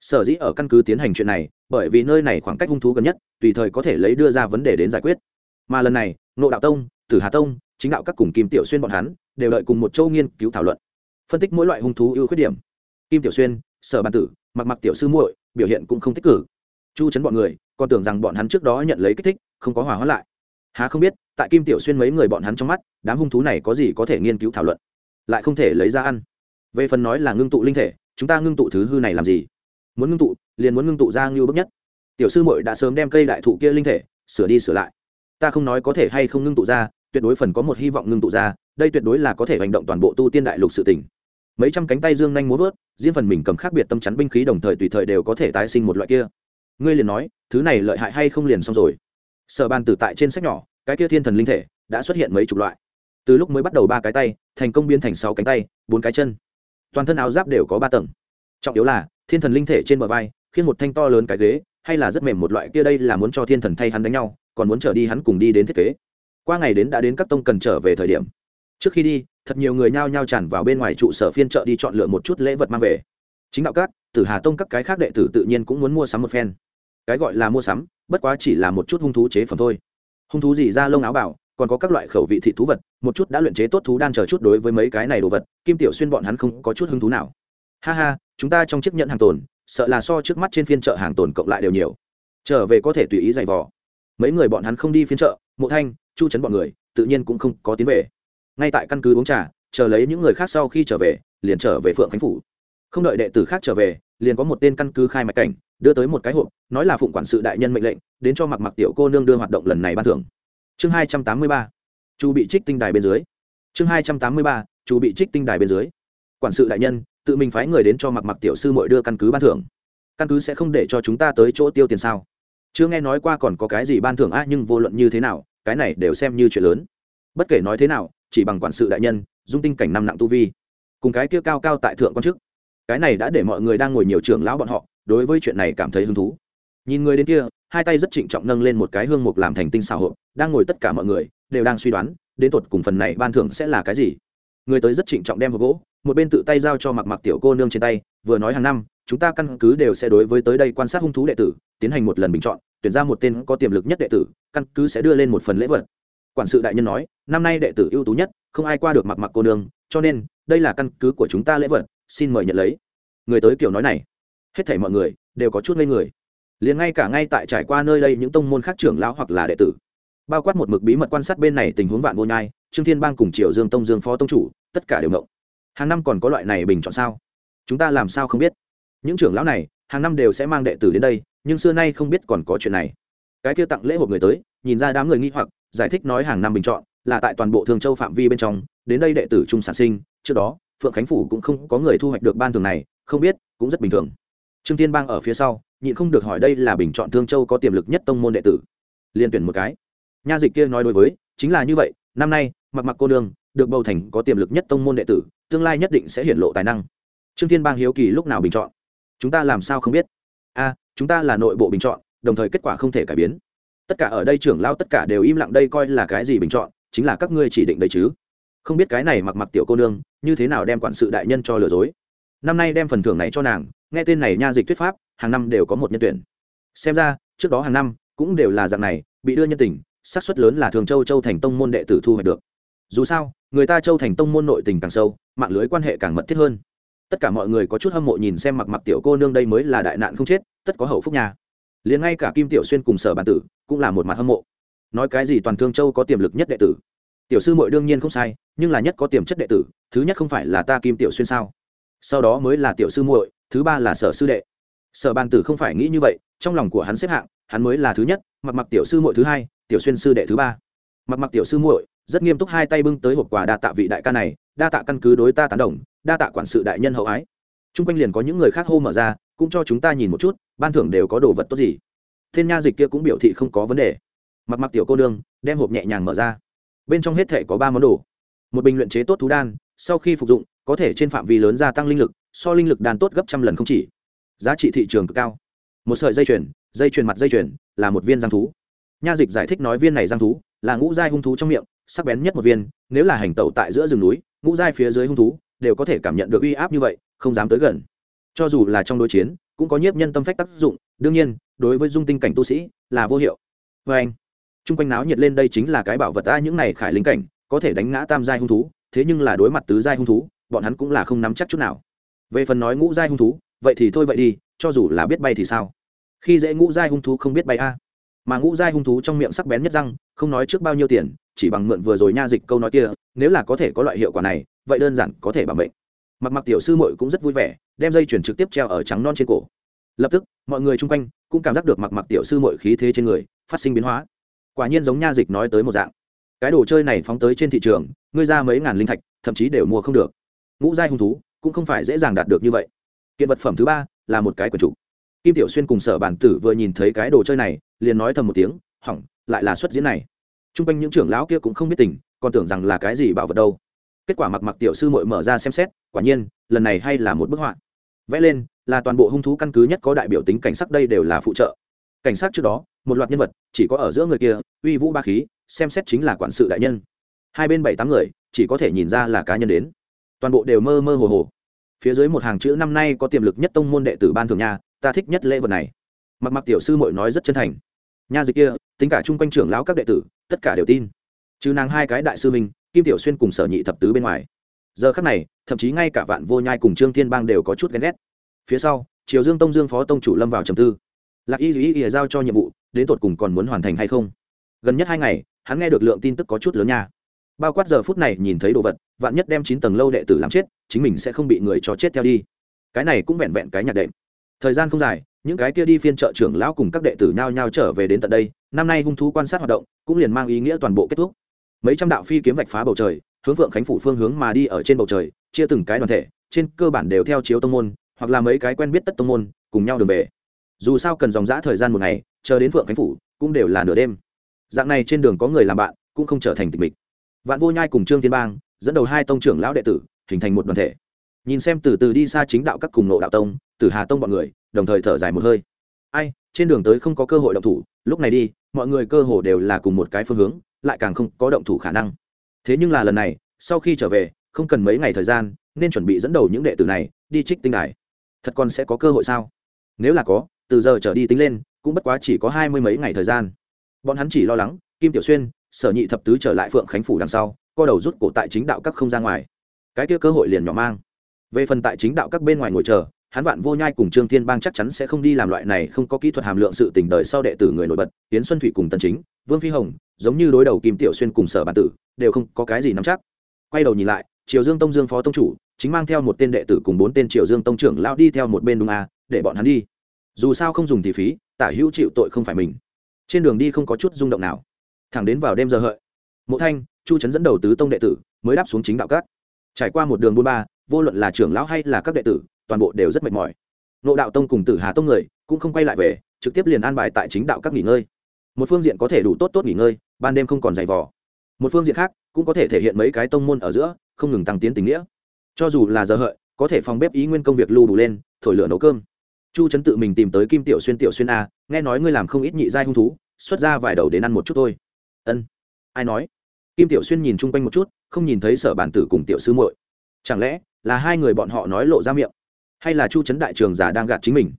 Sở dĩ ở căn cứ tiến hành chuyện này, bởi vì nơi này khoảng cách hung thú gần nhất, tùy thời có thể lấy đưa ra vấn đề đến giải quyết. Mà lần này nộ đạo tông, tử hà tông, chính đạo các cùng kim tiểu xuyên bọn hắn, đều đợi cùng một châu nghiên cứu thảo luận. Phân tích mỗi loại hung thú ưu khuyết điểm. Kim tiểu xuyên, sở bàn tử, mặc mặc tiểu sư muội, biểu hiện cũng không tích cử. Chu chấn bọn người, còn tưởng rằng bọn hắn trước đó nhận lấy kích thích, không có hòa hóa lại há không biết, tại kim tiểu xuyên mấy người bọn hắn trong mắt, đám hung thú này có gì có thể nghiên cứu thảo luận? Lại không thể lấy ra ăn. Về phần nói là ngưng tụ linh thể, chúng ta ngưng tụ thứ hư này làm gì? Muốn ngưng tụ, liền muốn ngưng tụ ra ngưu bức nhất. Tiểu sư muội đã sớm đem cây đại thụ kia linh thể, sửa đi sửa lại. Ta không nói có thể hay không ngưng tụ ra, tuyệt đối phần có một hy vọng ngưng tụ ra, đây tuyệt đối là có thể hành động toàn bộ tu tiên đại lục sự tỉnh mấy trăm cánh tay dương nhanh muốn vớt, riêng phần mình cầm khác biệt tâm chắn binh khí đồng thời tùy thời đều có thể tái sinh một loại kia. Ngươi liền nói, thứ này lợi hại hay không liền xong rồi sở bàn tử tại trên sách nhỏ, cái kia thiên thần linh thể đã xuất hiện mấy chục loại. Từ lúc mới bắt đầu ba cái tay, thành công biến thành sáu cánh tay, bốn cái chân. Toàn thân áo giáp đều có ba tầng. Trọng yếu là, thiên thần linh thể trên bờ vai, khiến một thanh to lớn cái ghế, hay là rất mềm một loại kia đây là muốn cho thiên thần thay hắn đánh nhau, còn muốn trở đi hắn cùng đi đến thiết kế. Qua ngày đến đã đến các tông cần trở về thời điểm. Trước khi đi, thật nhiều người nhao nhao tràn vào bên ngoài trụ sở phiên chợ đi chọn lựa một chút lễ vật mang về. Chính đạo các, tử hà tông các cái khác đệ tử tự nhiên cũng muốn mua sắm một phen. Cái gọi là mua sắm bất quá chỉ là một chút hung thú chế phẩm thôi. Hung thú gì ra lông áo bảo, còn có các loại khẩu vị thị thú vật, một chút đã luyện chế tốt thú đan chờ chút đối với mấy cái này đồ vật, kim tiểu xuyên bọn hắn không có chút hứng thú nào. Ha ha, chúng ta trong chiếc nhận hàng tồn, sợ là so trước mắt trên phiên chợ hàng tồn cộng lại đều nhiều. Trở về có thể tùy ý giày vò. Mấy người bọn hắn không đi phiên chợ, mộ thanh, chu chấn bọn người, tự nhiên cũng không có tiến về. Ngay tại căn cứ uống trà, chờ lấy những người khác sau khi trở về, liền trở về phượng khánh phủ. Không đợi đệ tử khác trở về, liền có một tên căn cứ khai mạch cảnh đưa tới một cái hộp, nói là phụng quản sự đại nhân mệnh lệnh, đến cho mặc mặc tiểu cô nương đưa hoạt động lần này ban thưởng. Chương hai trăm tám mươi ba, chu bị trích tinh đài bên dưới. Chương hai trăm tám mươi ba, chu bị trích tinh đài bên dưới. Quản sự đại nhân, tự mình phái người đến cho mặc mặc tiểu sư mội đưa căn cứ ban thưởng. Căn cứ sẽ không để cho chúng ta tới chỗ tiêu tiền sao? Chưa nghe nói qua còn có cái gì ban thưởng a nhưng vô luận như thế nào, cái này đều xem như chuyện lớn. Bất kể nói thế nào, chỉ bằng quản sự đại nhân, dung tinh cảnh năm nặng tu vi. Cùng cái kia cao cao tại thượng quan chức. Cái này đã để mọi người đang ngồi nhiều trưởng lão bọn họ đối với chuyện này cảm thấy hứng thú. Nhìn người đến kia, hai tay rất trịnh trọng nâng lên một cái hương mục làm thành tinh xào hộp, đang ngồi tất cả mọi người đều đang suy đoán, đến tột cùng phần này ban thưởng sẽ là cái gì. Người tới rất trịnh trọng đem hộp gỗ, một bên tự tay giao cho mặc mặc tiểu cô nương trên tay, vừa nói hàng năm, chúng ta căn cứ đều sẽ đối với tới đây quan sát hung thú đệ tử, tiến hành một lần bình chọn, tuyển ra một tên có tiềm lực nhất đệ tử, căn cứ sẽ đưa lên một phần lễ vật. Quản sự đại nhân nói, năm nay đệ tử ưu tú nhất, không ai qua được mặc mặc cô nương, cho nên, đây là căn cứ của chúng ta lễ vật, xin mời nhận lấy. Người tới kiểu nói này hết thảy mọi người đều có chút ngây người. Liền ngay cả ngay tại trải qua nơi đây những tông môn khác trưởng lão hoặc là đệ tử, bao quát một mực bí mật quan sát bên này tình huống vạn vô nhai, trương thiên bang cùng triều dương tông dương phó tông chủ, tất cả đều ngộng. Hàng năm còn có loại này bình chọn sao? Chúng ta làm sao không biết? Những trưởng lão này, hàng năm đều sẽ mang đệ tử đến đây, nhưng xưa nay không biết còn có chuyện này. Cái kia tặng lễ hộp người tới, nhìn ra đám người nghi hoặc, giải thích nói hàng năm bình chọn là tại toàn bộ thường châu phạm vi bên trong, đến đây đệ tử trung sản sinh, trước đó, phượng khánh phủ cũng không có người thu hoạch được ban thường này, không biết, cũng rất bình thường trương tiên bang ở phía sau, nhịn không được hỏi đây là bình chọn thương châu có tiềm lực nhất tông môn đệ tử. Liên tuyển một cái. Nha dịch kia nói đối với, chính là như vậy, năm nay, mặc mặc cô đường được bầu thành có tiềm lực nhất tông môn đệ tử, tương lai nhất định sẽ hiển lộ tài năng. Trương thiên bang hiếu kỳ lúc nào bình chọn? Chúng ta làm sao không biết? A, chúng ta là nội bộ bình chọn, đồng thời kết quả không thể cải biến. Tất cả ở đây trưởng lao tất cả đều im lặng đây coi là cái gì bình chọn, chính là các ngươi chỉ định đấy chứ. Không biết cái này mặc mặc tiểu cô nương, như thế nào đem quản sự đại nhân cho lừa dối. Năm nay đem phần thưởng này cho nàng nghe tên này nha dịch thuyết pháp, hàng năm đều có một nhân tuyển. Xem ra, trước đó hàng năm cũng đều là dạng này, bị đưa nhân tình, xác suất lớn là thường châu châu thành tông môn đệ tử thu hoạch được. Dù sao, người ta châu thành tông môn nội tình càng sâu, mạng lưới quan hệ càng mật thiết hơn. Tất cả mọi người có chút hâm mộ nhìn xem mặc mặc tiểu cô nương đây mới là đại nạn không chết, tất có hậu phúc nhà liền ngay cả kim tiểu xuyên cùng sở bản tử cũng là một mặt hâm mộ. Nói cái gì toàn thương châu có tiềm lực nhất đệ tử? Tiểu sư mội đương nhiên không sai, nhưng là nhất có tiềm chất đệ tử, thứ nhất không phải là ta kim tiểu xuyên sao? Sau đó mới là tiểu sư muội, thứ ba là sở sư đệ. Sở bàn tử không phải nghĩ như vậy, trong lòng của hắn xếp hạng, hắn mới là thứ nhất, mặc mặc tiểu sư muội thứ hai, tiểu xuyên sư đệ thứ ba. Mặc mặc tiểu sư muội, rất nghiêm túc hai tay bưng tới hộp quà đa tạ vị đại ca này, đa tạ căn cứ đối ta tán đồng, đa tạ quản sự đại nhân hậu ái. T r u n g quanh liền có những người khác hô mở ra, cũng cho chúng ta nhìn một chút, ban thưởng đều có đồ vật tốt gì. Thiên nha dịch kia cũng biểu thị không có vấn đề. Mặc mặc tiểu cô nương, đem hộp nhẹ nhàng mở ra. Bên trong hết thể có ba món đồ. Một bình luyện chế tốt thú đan, sau khi phục dụng có thể trên phạm vi lớn gia tăng linh lực, so linh lực đan tốt gấp trăm lần không chỉ. Giá trị thị trường cực cao. Một sợi dây chuyền dây chuyền mặt dây chuyền, là một viên giang thú. Nha dịch giải thích nói viên này giang thú, là ngũ giai hung thú trong miệng, sắc bén nhất một viên, nếu là hành tẩu tại giữa rừng núi, ngũ giai phía dưới hung thú, đều có thể cảm nhận được uy áp như vậy, không dám tới gần. Cho dù là trong đối chiến, cũng có nhiếp nhân tâm phách tác dụng, đương nhiên, đối với dung tinh cảnh tu sĩ, là vô hiệu. Vê anh t quanh náo nhiệt lên đây chính là cái bảo vật ta những này khải linh cảnh, có thể đánh ngã tam giai hung thú, thế nhưng là đối mặt tứ giai hung thú bọn hắn cũng là không nắm chắc chút nào. Về phần nói ngũ giai hung thú, vậy thì thôi vậy đi, cho dù là biết bay thì sao? Khi dễ ngũ giai hung thú không biết bay a. Mà ngũ giai hung thú trong miệng sắc bén nhất răng, không nói trước bao nhiêu tiền, chỉ bằng mượn vừa rồi nha dịch câu nói kia, nếu là có thể có loại hiệu quả này, vậy đơn giản có thể bằng bệnh mặc mặc tiểu sư muội cũng rất vui vẻ, đem dây chuyển trực tiếp treo ở trắng non trên cổ. Lập tức, mọi người chung quanh cũng cảm giác được mặc mặc tiểu sư muội khí thế trên người phát sinh biến hóa. Quả nhiên giống nha dịch nói tới một dạng. Cái đồ chơi này phóng tới trên thị trường, ngươi ra mấy ngàn linh thạch, thậm chí đều mua không được ngũ giai hung thú cũng không phải dễ dàng đạt được như vậy. Kiện vật phẩm thứ ba là một cái quần chủ. Kim tiểu xuyên cùng sở bản tử vừa nhìn thấy cái đồ chơi này, liền nói thầm một tiếng, hỏng, lại là xuất diễn này. T r u n g quanh những trưởng lão kia cũng không biết tình, còn tưởng rằng là cái gì bảo vật đâu. Kết quả mặc mặc tiểu sư mội mở ra xem xét, quả nhiên, lần này hay là một bức họa. Vẽ lên, là toàn bộ hung thú căn cứ nhất có đại biểu tính cảnh sắc đây đều là phụ trợ. Cảnh sát trước đó, một loạt nhân vật, chỉ có ở giữa người kia, uy vũ ba khí, xem xét chính là quản sự đại nhân. Hai bên bảy tám người, chỉ có thể nhìn ra là cá nhân đến toàn bộ đều mơ mơ hồ hồ. Phía dưới một hàng chữ năm nay có tiềm lực nhất tông môn đệ tử ban thường nhà ta thích nhất lễ vật này. Mặc mặc tiểu sư mội nói rất chân thành. Nha dịch kia, tính cả chung quanh trưởng lão các đệ tử, tất cả đều tin. Chứ nàng hai cái đại sư minh kim tiểu xuyên cùng sở nhị thập tứ bên ngoài. Giờ khắc này, thậm chí ngay cả vạn vô nhai cùng trương thiên bang đều có chút ghen ghét. Phía sau, triều dương tông dương phó tông chủ lâm vào trầm tư. Lạc y duy ý giao cho nhiệm vụ, đến tột cùng còn muốn hoàn thành hay không? Gần nhất hai ngày, hắn nghe được lượng tin tức có chút lớn nha bao quát giờ phút này nhìn thấy đồ vật, vạn nhất đem chín tầng lâu đệ tử làm chết, chính mình sẽ không bị người cho chết theo đi. Cái này cũng vẹn vẹn cái nhạc đệm. Thời gian không dài, những cái kia đi phiên trợ trưởng lão cùng các đệ tử nhao nhao trở về đến tận đây, năm nay hung thú quan sát hoạt động, cũng liền mang ý nghĩa toàn bộ kết thúc. Mấy trăm đạo phi kiếm vạch phá bầu trời, hướng vượng khánh phủ phương hướng mà đi ở trên bầu trời, chia từng cái đoàn thể, trên cơ bản đều theo chiếu tông môn, hoặc là mấy cái quen biết tất tông môn, cùng nhau đường về. Dù sao cần dòng dã thời gian một ngày, chờ đến vượng khánh phủ, cũng đều là nửa đêm. Dạng này trên đường có người làm bạn, cũng không trở thành tịch mịch vạn vô nhai cùng trương thiên bang dẫn đầu hai tông trưởng lão đệ tử hình thành một đoàn thể. Nhìn xem từ từ đi xa chính đạo các cùng nộ đạo tông từ hà tông bọn người đồng thời thở dài một hơi. Ai, trên đường tới không có cơ hội động thủ, lúc này đi, mọi người cơ hồ đều là cùng một cái phương hướng, lại càng không có động thủ khả năng. Thế nhưng là lần này, sau khi trở về, không cần mấy ngày thời gian, nên chuẩn bị dẫn đầu những đệ tử này đi trích tinh đài. Thật còn sẽ có cơ hội sao? Nếu là có, từ giờ trở đi tính lên, cũng bất quá chỉ có hai mươi mấy ngày thời gian. Bọn hắn chỉ lo lắng, kim tiểu xuyên sở nhị thập tứ trở lại phượng khánh phủ đằng sau, co đầu rút cổ tại chính đạo các không ra ngoài. Cái kia cơ hội liền nhỏ mang. Về phần tại chính đạo các bên ngoài ngồi chờ, hắn vạn vô nhai cùng trương thiên bang chắc chắn sẽ không đi làm loại này không có kỹ thuật hàm lượng sự tình đời sau đệ tử người nổi bật tiến xuân thủy cùng tần chính, vương phi hồng, giống như đối đầu kim tiểu xuyên cùng sở bản tử, đều không có cái gì nắm chắc. Quay đầu nhìn lại, triều dương tông dương phó tông chủ, chính mang theo một tên đệ tử cùng bốn tên triều dương tông trưởng lao đi theo một bên đúng a để bọn hắn đi. Dù sao không dùng thì phí, tả hữu chịu tội không phải mình. Trên đường đi không có chút rung động nào thẳng đến vào đêm giờ hợi. Mộ thanh, chu trấn dẫn đầu tứ tông đệ tử mới đáp xuống chính đạo cát trải qua một đường buôn ba, vô luận là trưởng lão hay là các đệ tử, toàn bộ đều rất mệt mỏi. Nộ đạo tông cùng tử hà tông người cũng không quay lại về, trực tiếp liền an bài tại chính đạo các nghỉ ngơi. Một phương diện có thể đủ tốt tốt nghỉ ngơi, ban đêm không còn dày vò. Một phương diện khác cũng có thể thể hiện mấy cái tông môn ở giữa, không ngừng tăng tiến tình nghĩa. Cho dù là giờ hợi, có thể phòng bếp ý nguyên công việc lưu đủ lên, thổi lửa nấu cơm. Chu trấn tự mình tìm tới kim tiểu xuyên tiểu xuyên a, nghe nói ngươi làm không ít nhị giai hung thú, xuất ra vài đầu đến ăn một chút thôi ân. Ai nói? Kim tiểu xuyên nhìn chung quanh một chút, không nhìn thấy sở bản tử cùng tiểu sư muội. Chẳng lẽ là hai người bọn họ nói lộ ra miệng? Hay là chu trấn đại trường giả đang gạt chính mình?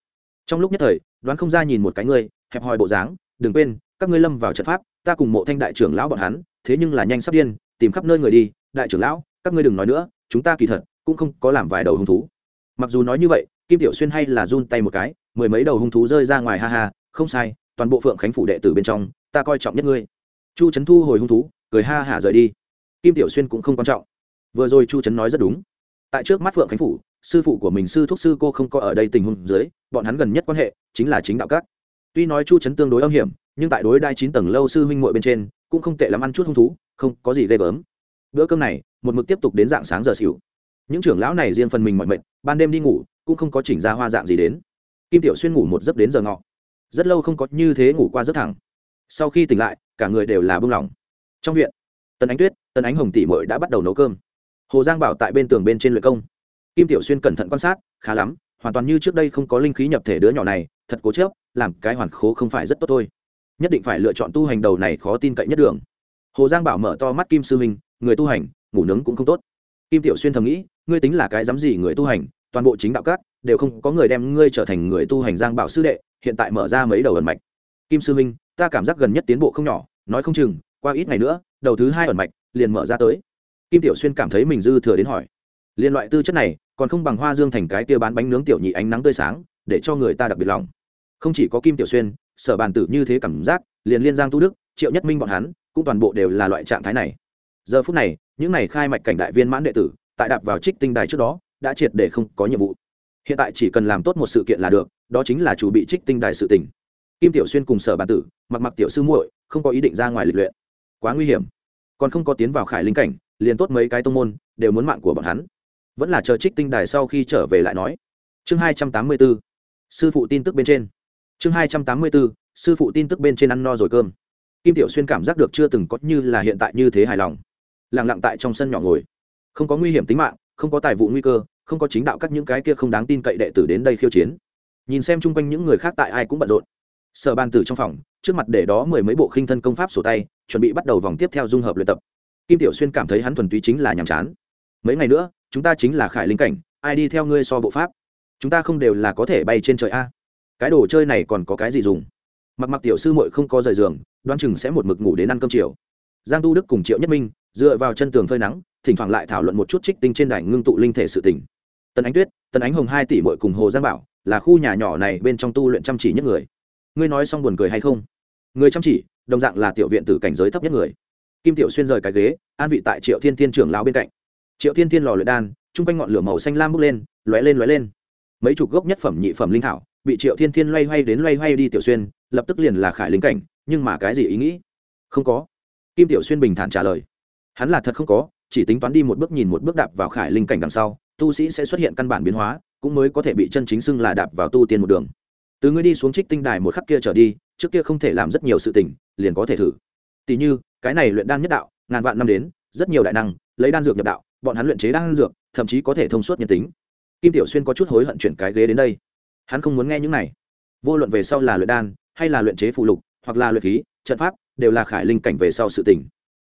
Trong lúc nhất thời, đoán không ra nhìn một cái ngươi, hẹp hòi bộ dáng, đừng quên, các ngươi lâm vào trận pháp, ta cùng mộ thanh đại trưởng lão bọn hắn, thế nhưng là nhanh sắp điên, tìm khắp nơi người đi, đại trưởng lão, các ngươi đừng nói nữa, chúng ta kỳ thật cũng không có làm vài đầu hung thú. Mặc dù nói như vậy, kim tiểu xuyên hay là run tay một cái, mười mấy đầu hung thú rơi ra ngoài ha ha, không sai, toàn bộ phượng khánh phủ đệ tử bên trong, ta coi trọng nhất ngươi chu trấn thu hồi hung thú, cười ha hả rời đi. Kim tiểu xuyên cũng không quan trọng. Vừa rồi chu trấn nói rất đúng. Tại trước mắt phượng khánh phủ, sư phụ của mình sư thúc sư cô không có ở đây tình huống dưới, bọn hắn gần nhất quan hệ chính là chính đạo các. Tuy nói chu trấn tương đối âm hiểm, nhưng tại đối đai chín tầng lâu sư huynh muội bên trên, cũng không tệ lắm ăn chút hung thú, không có gì ghê gớm. Bữa cơm này, một mực tiếp tục đến dạng sáng giờ xỉu. Những trưởng lão này riêng phần mình mọi mệnh ban đêm đi ngủ, cũng không có chỉnh ra hoa dạng gì đến. Kim tiểu xuyên ngủ một giấc đến giờ ngọ. Rất lâu không có như thế ngủ qua rất thẳng. Sau khi tỉnh lại cả người đều là bưng lỏng. Trong viện, tần ánh tuyết, tần ánh hồng tỷ mội đã bắt đầu nấu cơm. Hồ giang bảo tại bên tường bên trên luyện công. Kim tiểu xuyên cẩn thận quan sát, khá lắm, hoàn toàn như trước đây không có linh khí nhập thể đứa nhỏ này, thật cố chớp làm cái hoàn khố không phải rất tốt thôi. Nhất định phải lựa chọn tu hành đầu này khó tin cậy nhất đường. Hồ giang bảo mở to mắt kim sư huynh người tu hành, ngủ nướng cũng không tốt. Kim tiểu xuyên thầm nghĩ, ngươi tính là cái dám gì người tu hành, toàn bộ chính đạo các đều không có người đem ngươi trở thành người tu hành giang bảo sư đệ, hiện tại mở ra mấy đầu ẩn mạch. Kim sư huynh ta cảm giác gần nhất tiến bộ không nhỏ, nói không chừng, qua ít ngày nữa, đầu thứ hai ẩn mạch liền mở ra tới. Kim tiểu xuyên cảm thấy mình dư thừa đến hỏi. Liên loại tư chất này, còn không bằng hoa dương thành cái kia bán bánh nướng tiểu nhị ánh nắng tươi sáng, để cho người ta đặc biệt lòng. Không chỉ có kim tiểu xuyên, sở bàn tử như thế cảm giác, liền liên giang tu đức, triệu nhất minh bọn hắn, cũng toàn bộ đều là loại trạng thái này. Giờ phút này, những này khai mạch cảnh đại viên mãn đệ tử, tại đạp vào trích tinh đài trước đó, đã triệt để không có nhiệm vụ. Hiện tại chỉ cần làm tốt một sự kiện là được, đó chính là chủ bị trích tinh đài sự tỉnh kim tiểu xuyên cùng sở bàn tử, mặc mặc tiểu sư muội, không có ý định ra ngoài lịch luyện. Quá nguy hiểm. Còn không có tiến vào khải linh cảnh, liền tốt mấy cái tông môn đều muốn mạng của bọn hắn. Vẫn là chờ trích tinh đài sau khi trở về lại nói. Chương hai trăm tám mươi b ố sư phụ tin tức bên trên. Chương hai trăm tám mươi b ố sư phụ tin tức bên trên ăn no rồi cơm. Kim tiểu xuyên cảm giác được chưa từng có như là hiện tại như thế hài lòng. Lẳng lặng tại trong sân nhỏ ngồi. Không có nguy hiểm tính mạng, không có tài vụ nguy cơ, không có chính đạo các những cái kia không đáng tin cậy đệ tử đến đây khiêu chiến. Nhìn xem chung quanh những người khác tại ai cũng bận rộn sở ban tử trong phòng, trước mặt để đó mười mấy bộ khinh thân công pháp sổ tay, chuẩn bị bắt đầu vòng tiếp theo dung hợp luyện tập. Kim tiểu xuyên cảm thấy hắn thuần túy chính là nhàm chán. Mấy ngày nữa, chúng ta chính là khải linh cảnh, ai đi theo ngươi so bộ pháp? Chúng ta không đều là có thể bay trên trời a? Cái đồ chơi này còn có cái gì dùng? Mặc mặc tiểu sư muội không có rời giường, đoán chừng sẽ một mực ngủ đến ăn cơm chiều. Giang tu đức cùng triệu nhất minh, dựa vào chân tường phơi nắng, thỉnh thoảng lại thảo luận một chút trích tinh trên đài ngưng tụ linh thể sự tỉnh tần ánh tuyết, tần ánh hồng hai tỷ muội cùng hồ giang bảo, là khu nhà nhỏ này bên trong tu luyện chăm chỉ nhất người ngươi nói xong buồn cười hay không? Người chăm chỉ, đồng dạng là tiểu viện tử cảnh giới thấp nhất người. Kim tiểu xuyên rời cái ghế, an vị tại triệu thiên thiên trưởng lão bên cạnh. Triệu thiên thiên lò luyện đan, chung quanh ngọn lửa màu xanh lam bốc lên, lóe lên lóe lên. Mấy chục gốc nhất phẩm nhị phẩm linh thảo, bị triệu thiên thiên loay hoay đến loay hoay đi tiểu xuyên, lập tức liền là khải linh cảnh, nhưng mà cái gì ý nghĩ? Không có. Kim tiểu xuyên bình thản trả lời. Hắn là thật không có, chỉ tính toán đi một bước nhìn một bước đạp vào khải linh cảnh đằng sau, tu sĩ sẽ xuất hiện căn bản biến hóa, cũng mới có thể bị chân chính xưng là đạp vào tu tiên một đường từ ngươi đi xuống trích tinh đài một khắc kia trở đi, trước kia không thể làm rất nhiều sự tình, liền có thể thử. Tỷ như, cái này luyện đan nhất đạo, ngàn vạn năm đến, rất nhiều đại năng, lấy đan dược nhập đạo, bọn hắn luyện chế đan dược, thậm chí có thể thông suốt nhân tính. Kim tiểu xuyên có chút hối hận chuyển cái ghế đến đây. Hắn không muốn nghe những này. Vô luận về sau là luyện đan, hay là luyện chế phụ lục, hoặc là luyện khí, trận pháp, đều là khải linh cảnh về sau sự tỉnh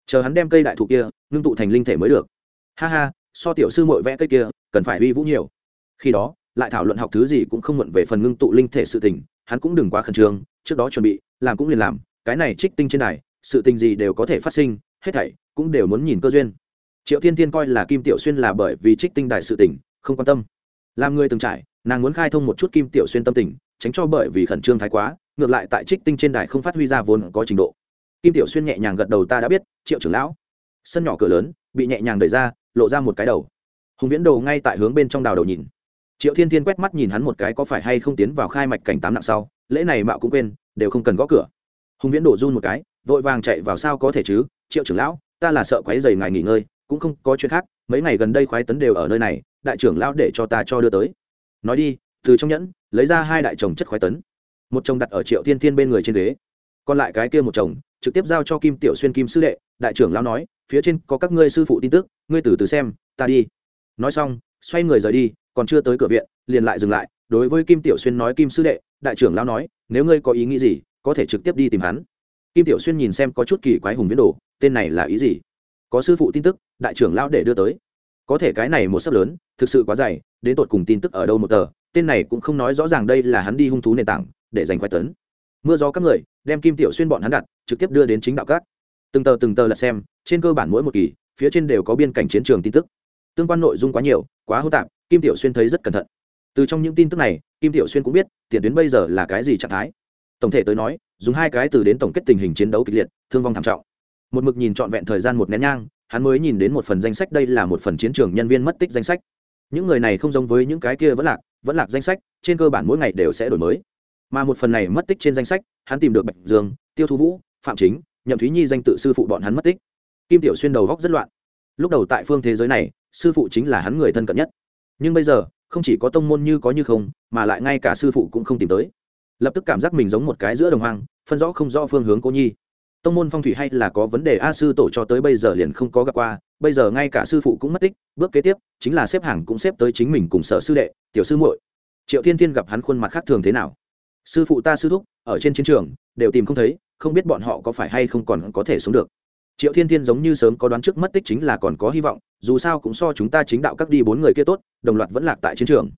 chờ hắn đem cây đại thụ kia, ngưng tụ thành linh thể mới được. Ha ha, so tiểu sư mội vẽ cây kia, cần phải uy vũ nhiều. Khi đó lại thảo luận học thứ gì cũng không muộn về phần ngưng tụ linh thể sự tình, hắn cũng đừng quá khẩn trương, trước đó chuẩn bị, làm cũng liền làm, cái này trích tinh trên này sự tình gì đều có thể phát sinh, hết thảy cũng đều muốn nhìn cơ duyên. Triệu thiên tiên coi là kim tiểu xuyên là bởi vì trích tinh đại sự tình, không quan tâm. Làm người từng trải, nàng muốn khai thông một chút kim tiểu xuyên tâm tình, tránh cho bởi vì khẩn trương thái quá, ngược lại tại trích tinh trên đài không phát huy ra vốn có trình độ. Kim tiểu xuyên nhẹ nhàng gật đầu ta đã biết, triệu trưởng lão. Sân nhỏ cửa lớn, bị nhẹ nhàng đẩy ra, lộ ra một cái đầu. Hùng viễn đồ ngay tại hướng bên trong đào đầu nhìn triệu thiên thiên quét mắt nhìn hắn một cái có phải hay không tiến vào khai mạch cảnh tám nặng sau, lễ này mạo cũng quên, đều không cần gõ cửa. Hùng viễn đổ run một cái, vội vàng chạy vào sao có thể chứ? Triệu trưởng lão, ta là sợ quấy dày ngài nghỉ ngơi, cũng không có chuyện khác, mấy ngày gần đây khoái tấn đều ở nơi này, đại trưởng lão để cho ta cho đưa tới. Nói đi, từ trong nhẫn, lấy ra hai đại chồng chất khoái tấn. Một chồng đặt ở triệu thiên thiên bên người trên ghế, còn lại cái kia một chồng, trực tiếp giao cho kim tiểu xuyên kim sư đệ, đại trưởng lão nói, phía trên có các ngươi sư phụ tin tức, ngươi từ từ xem, ta đi. Nói xong xoay người rời đi, còn chưa tới cửa viện, liền lại dừng lại, đối với kim tiểu xuyên nói, kim sư đệ, đại trưởng lão nói, nếu ngươi có ý nghĩ gì, có thể trực tiếp đi tìm hắn. Kim tiểu xuyên nhìn xem có chút kỳ quái hùng viễn đồ, tên này là ý gì? Có sư phụ tin tức, đại trưởng lão để đưa tới. Có thể cái này một sấp lớn, thực sự quá dày, đến tột cùng tin tức ở đâu một tờ, tên này cũng không nói rõ ràng đây là hắn đi hung thú nền tảng, để giành quái tấn. Mưa gió các người, đem kim tiểu xuyên bọn hắn đặt, trực tiếp đưa đến chính đạo các. Từng tờ từng tờ là xem, trên cơ bản mỗi một kỳ, phía trên đều có biên cảnh chiến trường tin tức tương quan nội dung quá nhiều, quá hô tạp, kim tiểu xuyên thấy rất cẩn thận. Từ trong những tin tức này, kim tiểu xuyên cũng biết, tiền tuyến bây giờ là cái gì trạng thái. Tổng thể tới nói, dùng hai cái từ đến tổng kết tình hình chiến đấu kịch liệt, thương vong thảm trọng. Một mực nhìn trọn vẹn thời gian một nén nhang, hắn mới nhìn đến một phần danh sách đây là một phần chiến trường nhân viên mất tích danh sách. Những người này không giống với những cái kia vẫn lạc vẫn lạc danh sách, trên cơ bản mỗi ngày đều sẽ đổi mới. Mà một phần này mất tích trên danh sách, hắn tìm được bạch dương, tiêu thu vũ, phạm chính, nhậm thúy nhi danh tự sư phụ bọn hắn mất tích. Kim tiểu xuyên đầu góc rất loạn. Lúc đầu tại phương thế giới này sư phụ chính là hắn người thân cận nhất. Nhưng bây giờ, không chỉ có tông môn như có như không, mà lại ngay cả sư phụ cũng không tìm tới. Lập tức cảm giác mình giống một cái giữa đồng hoang, phân rõ không rõ phương hướng cô nhi. Tông môn phong thủy hay là có vấn đề a sư tổ cho tới bây giờ liền không có gặp qua, bây giờ ngay cả sư phụ cũng mất tích, bước kế tiếp, chính là xếp hàng cũng xếp tới chính mình cùng sở sư đệ, tiểu sư muội. Triệu thiên thiên gặp hắn khuôn mặt khác thường thế nào? Sư phụ ta sư thúc, ở trên chiến trường, đều tìm không thấy, không biết bọn họ có phải hay không còn có thể sống được triệu thiên thiên giống như sớm có đoán trước mất tích chính là còn có hy vọng, dù sao cũng so chúng ta chính đạo các đi bốn người kia tốt, đồng loạt vẫn lạc tại chiến trường.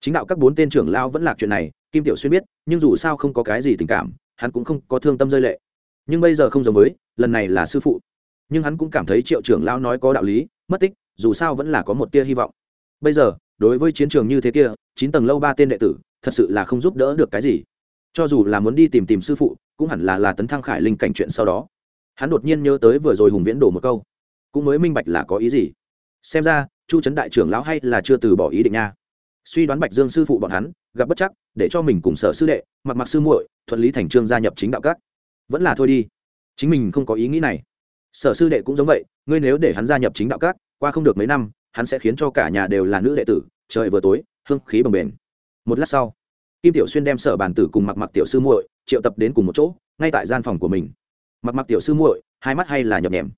Chính đạo các bốn tên trưởng lao vẫn lạc chuyện này, kim tiểu xuyên biết, nhưng dù sao không có cái gì tình cảm, hắn cũng không có thương tâm rơi lệ. Nhưng bây giờ không giống với, lần này là sư phụ. Nhưng hắn cũng cảm thấy triệu trưởng lao nói có đạo lý, mất tích, dù sao vẫn là có một tia hy vọng. Bây giờ, đối với chiến trường như thế kia, chín tầng lâu ba tên đệ tử, thật sự là không giúp đỡ được cái gì. Cho dù là muốn đi tìm tìm sư phụ, cũng hẳn là là tấn thăng khải linh cảnh chuyện sau đó hắn đột nhiên nhớ tới vừa rồi hùng viễn đổ một câu. Cũng mới minh bạch là có ý gì. Xem ra, chu trấn đại trưởng lão hay là chưa từ bỏ ý định nha. Suy đoán bạch dương sư phụ bọn hắn, gặp bất chắc, để cho mình cùng sở sư đệ, mặc mặc sư muội, thuận lý thành trương gia nhập chính đạo các. Vẫn là thôi đi. Chính mình không có ý nghĩ này. Sở sư đệ cũng giống vậy, ngươi nếu để hắn gia nhập chính đạo các, qua không được mấy năm, hắn sẽ khiến cho cả nhà đều là nữ đệ tử, trời vừa tối, hương khí bồng bềnh. Một lát sau, kim tiểu xuyên đem sở bàn tử cùng mặc mặc tiểu sư muội triệu tập đến cùng một chỗ, ngay tại gian phòng của mình mặc mặc tiểu sư muội, hai mắt hay là nhập nhèm.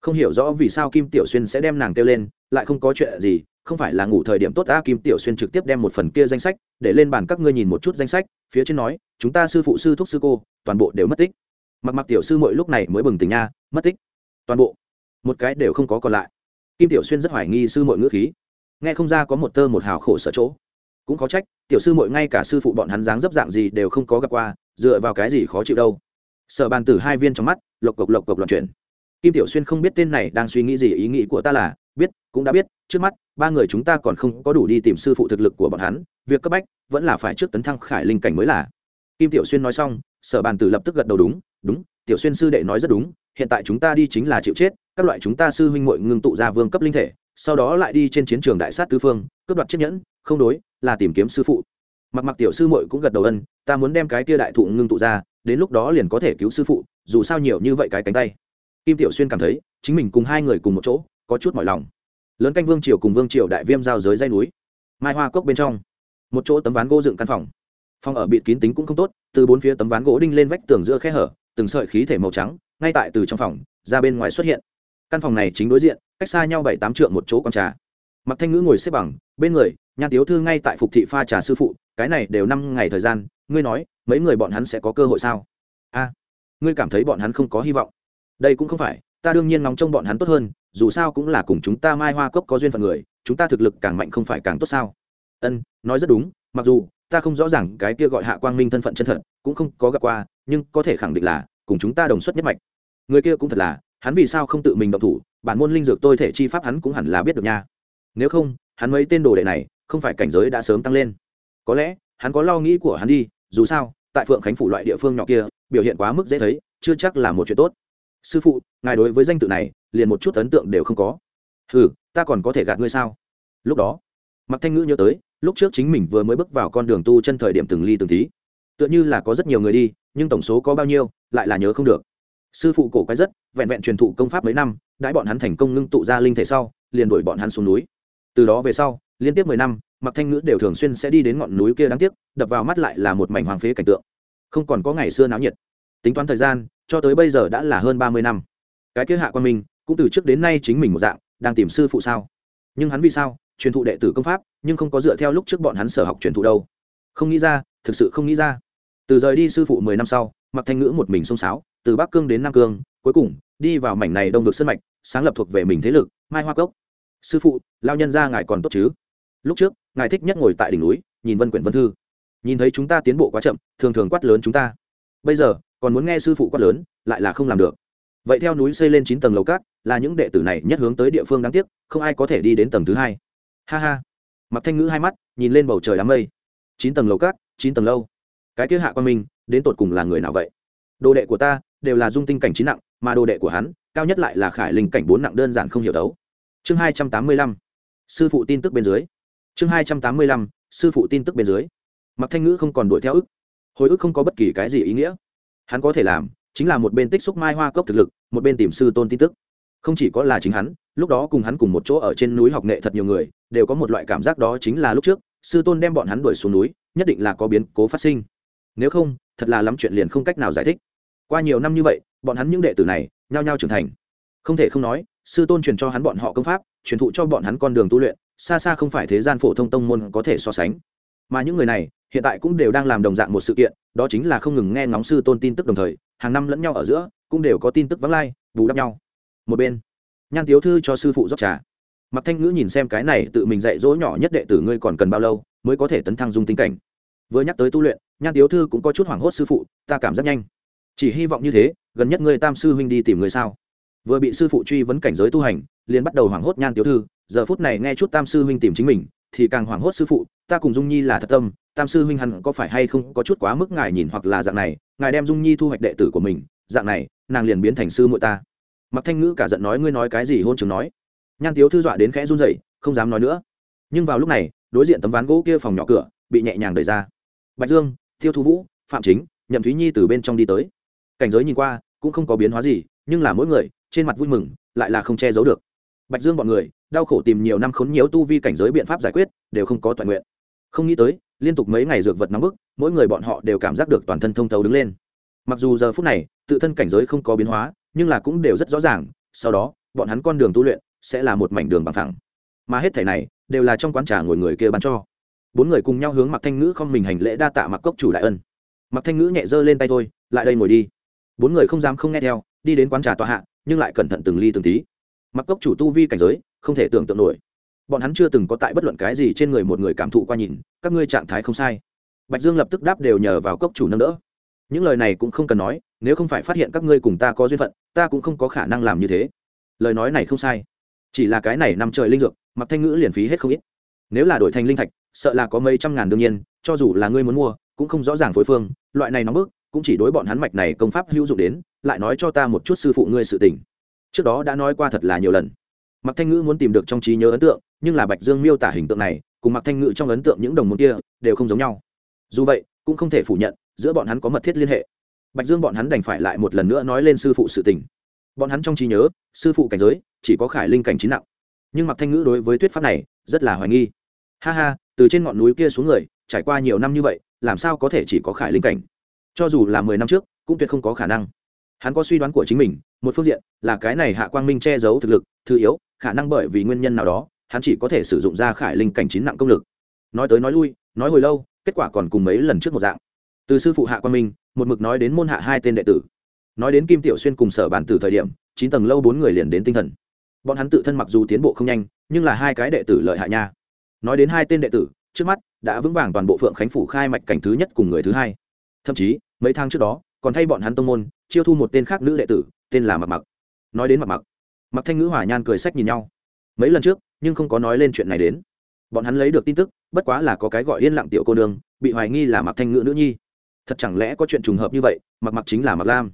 Không hiểu rõ vì sao kim tiểu xuyên sẽ đem nàng kêu lên, lại không có chuyện gì, không phải là ngủ thời điểm tốt ta, kim tiểu xuyên trực tiếp đem một phần kia danh sách, để lên bàn các ngươi nhìn một chút danh sách, phía trên nói, chúng ta sư phụ, sư thúc, sư cô, toàn bộ đều mất tích. Mặc mặc tiểu sư mỗi lúc này mới bừng tỉnh nha, mất tích. Toàn bộ. Một cái đều không có còn lại. Kim tiểu xuyên rất hoài nghi sư muội ngữ khí. Nghe không ra có một tơ một hào khổ sở chỗ. Cũng có trách, tiểu sư mội ngay cả sư phụ bọn hắn dáng dấp dạng gì đều không có gặp qua, dựa vào cái gì khó chịu đâu sở bàn tử hai viên trong mắt, lộc cộc lộc cộc loạn chuyển. Kim tiểu xuyên không biết tên này đang suy nghĩ gì, ý nghĩ của ta là, biết, cũng đã biết, trước mắt, ba người chúng ta còn không có đủ đi tìm sư phụ thực lực của bọn hắn, việc cấp bách, vẫn là phải trước tấn thăng khải linh cảnh mới là. Kim tiểu xuyên nói xong, sở bàn tử lập tức gật đầu đúng đúng, tiểu xuyên sư đệ nói rất đúng, hiện tại chúng ta đi chính là chịu chết, các loại chúng ta sư huynh muội ngưng tụ ra vương cấp linh thể, sau đó lại đi trên chiến trường đại sát tứ phương, cướp đoạt chiếc nhẫn, không đối, là tìm kiếm sư phụ. Mặc mặc tiểu sư muội cũng gật đầu ân, ta muốn đem cái tia đại thụ ngưng tụ ra đến lúc đó liền có thể cứu sư phụ, dù sao nhiều như vậy cái cánh tay. Kim tiểu xuyên cảm thấy, chính mình cùng hai người cùng một chỗ, có chút mỏi lòng. Lớn canh vương triều cùng vương triều đại viêm giao giới dây núi, mai hoa cốc bên trong. Một chỗ tấm ván gỗ dựng căn phòng. Phòng ở bịt kín tính cũng không tốt, từ bốn phía tấm ván gỗ đinh lên vách tường giữa khe hở, từng sợi khí thể màu trắng, ngay tại từ trong phòng, ra bên ngoài xuất hiện. Căn phòng này chính đối diện, cách xa nhau bảy tám trượng một chỗ con trà. Mặc thanh ngữ ngồi xếp bằng, bên người nhan tiếu thư ngay tại phục thị pha trà sư phụ cái này đều năm ngày thời gian, ngươi nói, mấy người bọn hắn sẽ có cơ hội sao? A, ngươi cảm thấy bọn hắn không có hy vọng. Đây cũng không phải, ta đương nhiên nóng trông bọn hắn tốt hơn, dù sao cũng là cùng chúng ta mai hoa cốc có duyên phận người, chúng ta thực lực càng mạnh không phải càng tốt sao? Ân, nói rất đúng, mặc dù, ta không rõ ràng cái kia gọi hạ quang minh thân phận chân thật, cũng không có gặp qua, nhưng có thể khẳng định là, cùng chúng ta đồng xuất nhất mạch. Người kia cũng thật là, hắn vì sao không tự mình động thủ, bản môn linh dược tôi thể chi pháp hắn cũng hẳn là biết được nha. Nếu không, hắn mấy tên đồ đệ này, không phải cảnh giới đã sớm tăng lên có lẽ, hắn có lo nghĩ của hắn đi, dù sao, tại phượng khánh phủ loại địa phương nhỏ kia, biểu hiện quá mức dễ thấy, chưa chắc là một chuyện tốt. Sư phụ, ngài đối với danh tự này, liền một chút ấn tượng đều không có. Ừ ta còn có thể gạt ngươi sao? Lúc đó mặc thanh ngữ nhớ tới, lúc trước chính mình vừa mới bước vào con đường tu chân thời điểm từng ly từng tí. Tựa như là có rất nhiều người đi, nhưng tổng số có bao nhiêu, lại là nhớ không được. Sư phụ cổ quái rất, vẹn vẹn truyền thụ công pháp mấy năm, đãi bọn hắn thành công ngưng tụ ra linh thể sau, liền đuổi bọn hắn xuống núi. Từ đó về sau, liên tiếp mười năm mặc thanh ngữ đều thường xuyên sẽ đi đến ngọn núi kia đáng tiếc, đập vào mắt lại là một mảnh hoàng phế cảnh tượng. Không còn có ngày xưa náo nhiệt. Tính toán thời gian, cho tới bây giờ đã là hơn ba mươi năm. Cái kia hạ quan minh, cũng từ trước đến nay chính mình một dạng, đang tìm sư phụ sao? Nhưng hắn vì sao, truyền thụ đệ tử công pháp, nhưng không có dựa theo lúc trước bọn hắn sở học truyền thụ đâu? Không nghĩ ra, thực sự không nghĩ ra. Từ rời đi sư phụ mười năm sau, mặc thanh ngữ một mình xông sáo từ bắc cương đến nam cương, cuối cùng, đi vào mảnh này đông vực sân mạch, sáng lập thuộc về mình thế lực, mai hoa cốc. Sư phụ, lao nhân ra ngài còn tốt chứ? Lúc trước, ngài thích nhất ngồi tại đỉnh núi, nhìn vân quyển vân thư. Nhìn thấy chúng ta tiến bộ quá chậm, thường thường quát lớn chúng ta. Bây giờ, còn muốn nghe sư phụ quát lớn, lại là không làm được. Vậy theo núi xây lên chín tầng lầu cát, là những đệ tử này nhất hướng tới địa phương đáng tiếc, không ai có thể đi đến tầng thứ hai. Ha ha. Mặc thanh ngữ hai mắt, nhìn lên bầu trời đám mây. Chín tầng lầu cát, chín tầng lâu. Cái kia hạ quan minh, đến tột cùng là người nào vậy? Đồ đệ của ta, đều là dung tinh cảnh chín nặng, mà đồ đệ của hắn, cao nhất lại là khải linh cảnh bốn nặng, đơn giản không hiểu đấu. Chương hai trăm tám mươi lăm. Sư phụ tin tức bên dưới chương hai trăm tám mươi lăm, sư phụ tin tức bên dưới. Mặc thanh ngữ không còn đuổi theo ức. Hồi ức không có bất kỳ cái gì ý nghĩa. Hắn có thể làm, chính là một bên tích xúc mai hoa cốc thực lực, một bên tìm sư tôn tin tức. Không chỉ có là chính hắn, lúc đó cùng hắn cùng một chỗ ở trên núi học nghệ thật nhiều người, đều có một loại cảm giác đó chính là lúc trước, sư tôn đem bọn hắn đuổi xuống núi, nhất định là có biến cố phát sinh. Nếu không, thật là lắm chuyện liền không cách nào giải thích. Qua nhiều năm như vậy, bọn hắn những đệ tử này, nhao nhao trưởng thành. Không thể không nói, sư tôn truyền cho hắn bọn họ công pháp, truyền thụ cho bọn hắn con đường tu luyện xa xa không phải thế gian phổ thông tông môn có thể so sánh. Mà những người này, hiện tại cũng đều đang làm đồng dạng một sự kiện, đó chính là không ngừng nghe ngóng sư tôn tin tức đồng thời, hàng năm lẫn nhau ở giữa, cũng đều có tin tức vắng lai, bù đắp nhau. Một bên, nhan tiếu thư cho sư phụ rót trà. Mặc thanh ngữ nhìn xem cái này tự mình dạy dỗ nhỏ nhất đệ tử ngươi còn cần bao lâu, mới có thể tấn thăng dung tính cảnh. Vừa nhắc tới tu luyện, nhan tiếu thư cũng có chút hoảng hốt sư phụ, ta cảm giác nhanh. Chỉ hy vọng như thế, gần nhất ngươi tam sư huynh đi tìm người sao? Vừa bị sư phụ truy vấn cảnh giới tu hành liền bắt đầu hoảng hốt nhan tiểu thư, giờ phút này nghe chút tam sư huynh tìm chính mình, thì càng hoảng hốt sư phụ, ta cùng dung nhi là thật tâm, tam sư huynh hẳn có phải hay không có chút quá mức ngài nhìn hoặc là dạng này, ngài đem dung nhi thu hoạch đệ tử của mình, dạng này, nàng liền biến thành sư muội ta. Mặc thanh ngữ cả giận nói, ngươi nói cái gì hôn trường nói. Nhan tiếu thư dọa đến khẽ run rẩy, không dám nói nữa. Nhưng vào lúc này, đối diện tấm ván gỗ kia phòng nhỏ cửa, bị nhẹ nhàng đẩy ra. Bạch dương tiêu thu vũ, phạm chính, nhậm thúy nhi từ bên trong đi tới. Cảnh giới nhìn qua, cũng không có biến hóa gì, nhưng là mỗi người, trên mặt vui mừng, lại là không che giấu được bạch dương bọn người, đau khổ tìm nhiều năm khốn nhiều tu vi cảnh giới biện pháp giải quyết, đều không có toàn nguyện. Không nghĩ tới, liên tục mấy ngày dược vật nóng bức, mỗi người bọn họ đều cảm giác được toàn thân thông thấu đứng lên. Mặc dù giờ phút này, tự thân cảnh giới không có biến hóa, nhưng là cũng đều rất rõ ràng, sau đó, bọn hắn con đường tu luyện sẽ là một mảnh đường bằng thẳng mà hết thảy này, đều là trong quán trà ngồi người kia bán cho. Bốn người cùng nhau hướng mặc thanh ngữ không mình hành lễ đa tạ mặc cốc chủ đại ân. Mặc thanh ngữ nhẹ giơ lên tay thôi, lại đây ngồi đi. Bốn người không dám không nghe theo, đi đến quán trà tòa hạ, nhưng lại cẩn thận từng ly từng tí mặc cốc chủ tu vi cảnh giới, không thể tưởng tượng nổi. Bọn hắn chưa từng có tại bất luận cái gì trên người một người cảm thụ qua nhìn, các ngươi trạng thái không sai. Bạch dương lập tức đáp đều nhờ vào cốc chủ nâng đỡ. Những lời này cũng không cần nói, nếu không phải phát hiện các ngươi cùng ta có duyên phận, ta cũng không có khả năng làm như thế. Lời nói này không sai. Chỉ là cái này nằm trời linh dược, mặc thanh ngữ liền phí hết không ít. Nếu là đổi thành linh thạch, sợ là có mấy trăm ngàn đương nhiên, cho dù là ngươi muốn mua, cũng không rõ ràng phối phương, loại này nóng bức, cũng chỉ đối bọn hắn mạch này công pháp hữu dụng đến, lại nói cho ta một chút sư phụ ngươi sự tình trước đó đã nói qua thật là nhiều lần. Mặc thanh ngữ muốn tìm được trong trí nhớ ấn tượng, nhưng là bạch dương miêu tả hình tượng này, cùng mặc thanh ngữ trong ấn tượng những đồng môn kia, đều không giống nhau. Dù vậy, cũng không thể phủ nhận, giữa bọn hắn có mật thiết liên hệ. Bạch dương bọn hắn đành phải lại một lần nữa nói lên sư phụ sự tình. Bọn hắn trong trí nhớ, sư phụ cảnh giới, chỉ có khải linh cảnh chín nặng. Nhưng mặc thanh ngữ đối với thuyết pháp này, rất là hoài nghi. Ha ha, từ trên ngọn núi kia xuống người, trải qua nhiều năm như vậy, làm sao có thể chỉ có khải linh cảnh? Cho dù là mười năm trước, cũng tuyệt không có khả năng. Hắn có suy đoán của chính mình một phương diện là cái này hạ quang minh che giấu thực lực, thứ yếu, khả năng bởi vì nguyên nhân nào đó, hắn chỉ có thể sử dụng ra khải linh cảnh chín nặng công lực. Nói tới nói lui, nói hồi lâu, kết quả còn cùng mấy lần trước một dạng. Từ sư phụ hạ quang minh, một mực nói đến môn hạ hai tên đệ tử. Nói đến kim tiểu xuyên cùng sở bản từ thời điểm, chín tầng lâu bốn người liền đến tinh thần. Bọn hắn tự thân mặc dù tiến bộ không nhanh, nhưng là hai cái đệ tử lợi hại nha. Nói đến hai tên đệ tử, trước mắt đã vững vàng toàn bộ phượng khánh phủ khai mạch cảnh thứ nhất cùng người thứ hai. Thậm chí, mấy tháng trước đó, còn thay bọn hắn tông môn, chiêu thu một tên khác nữ đệ tử tên là mặc mặc. Nói đến mặc mặc mặc thanh ngữ hỏa nhan cười sách nhìn nhau. Mấy lần trước, nhưng không có nói lên chuyện này đến. Bọn hắn lấy được tin tức, bất quá là có cái gọi yên lặng tiểu cô nương, bị hoài nghi là mặc thanh ngữ nữ nhi. Thật chẳng lẽ có chuyện trùng hợp như vậy, mặc mặc chính là mặc lam.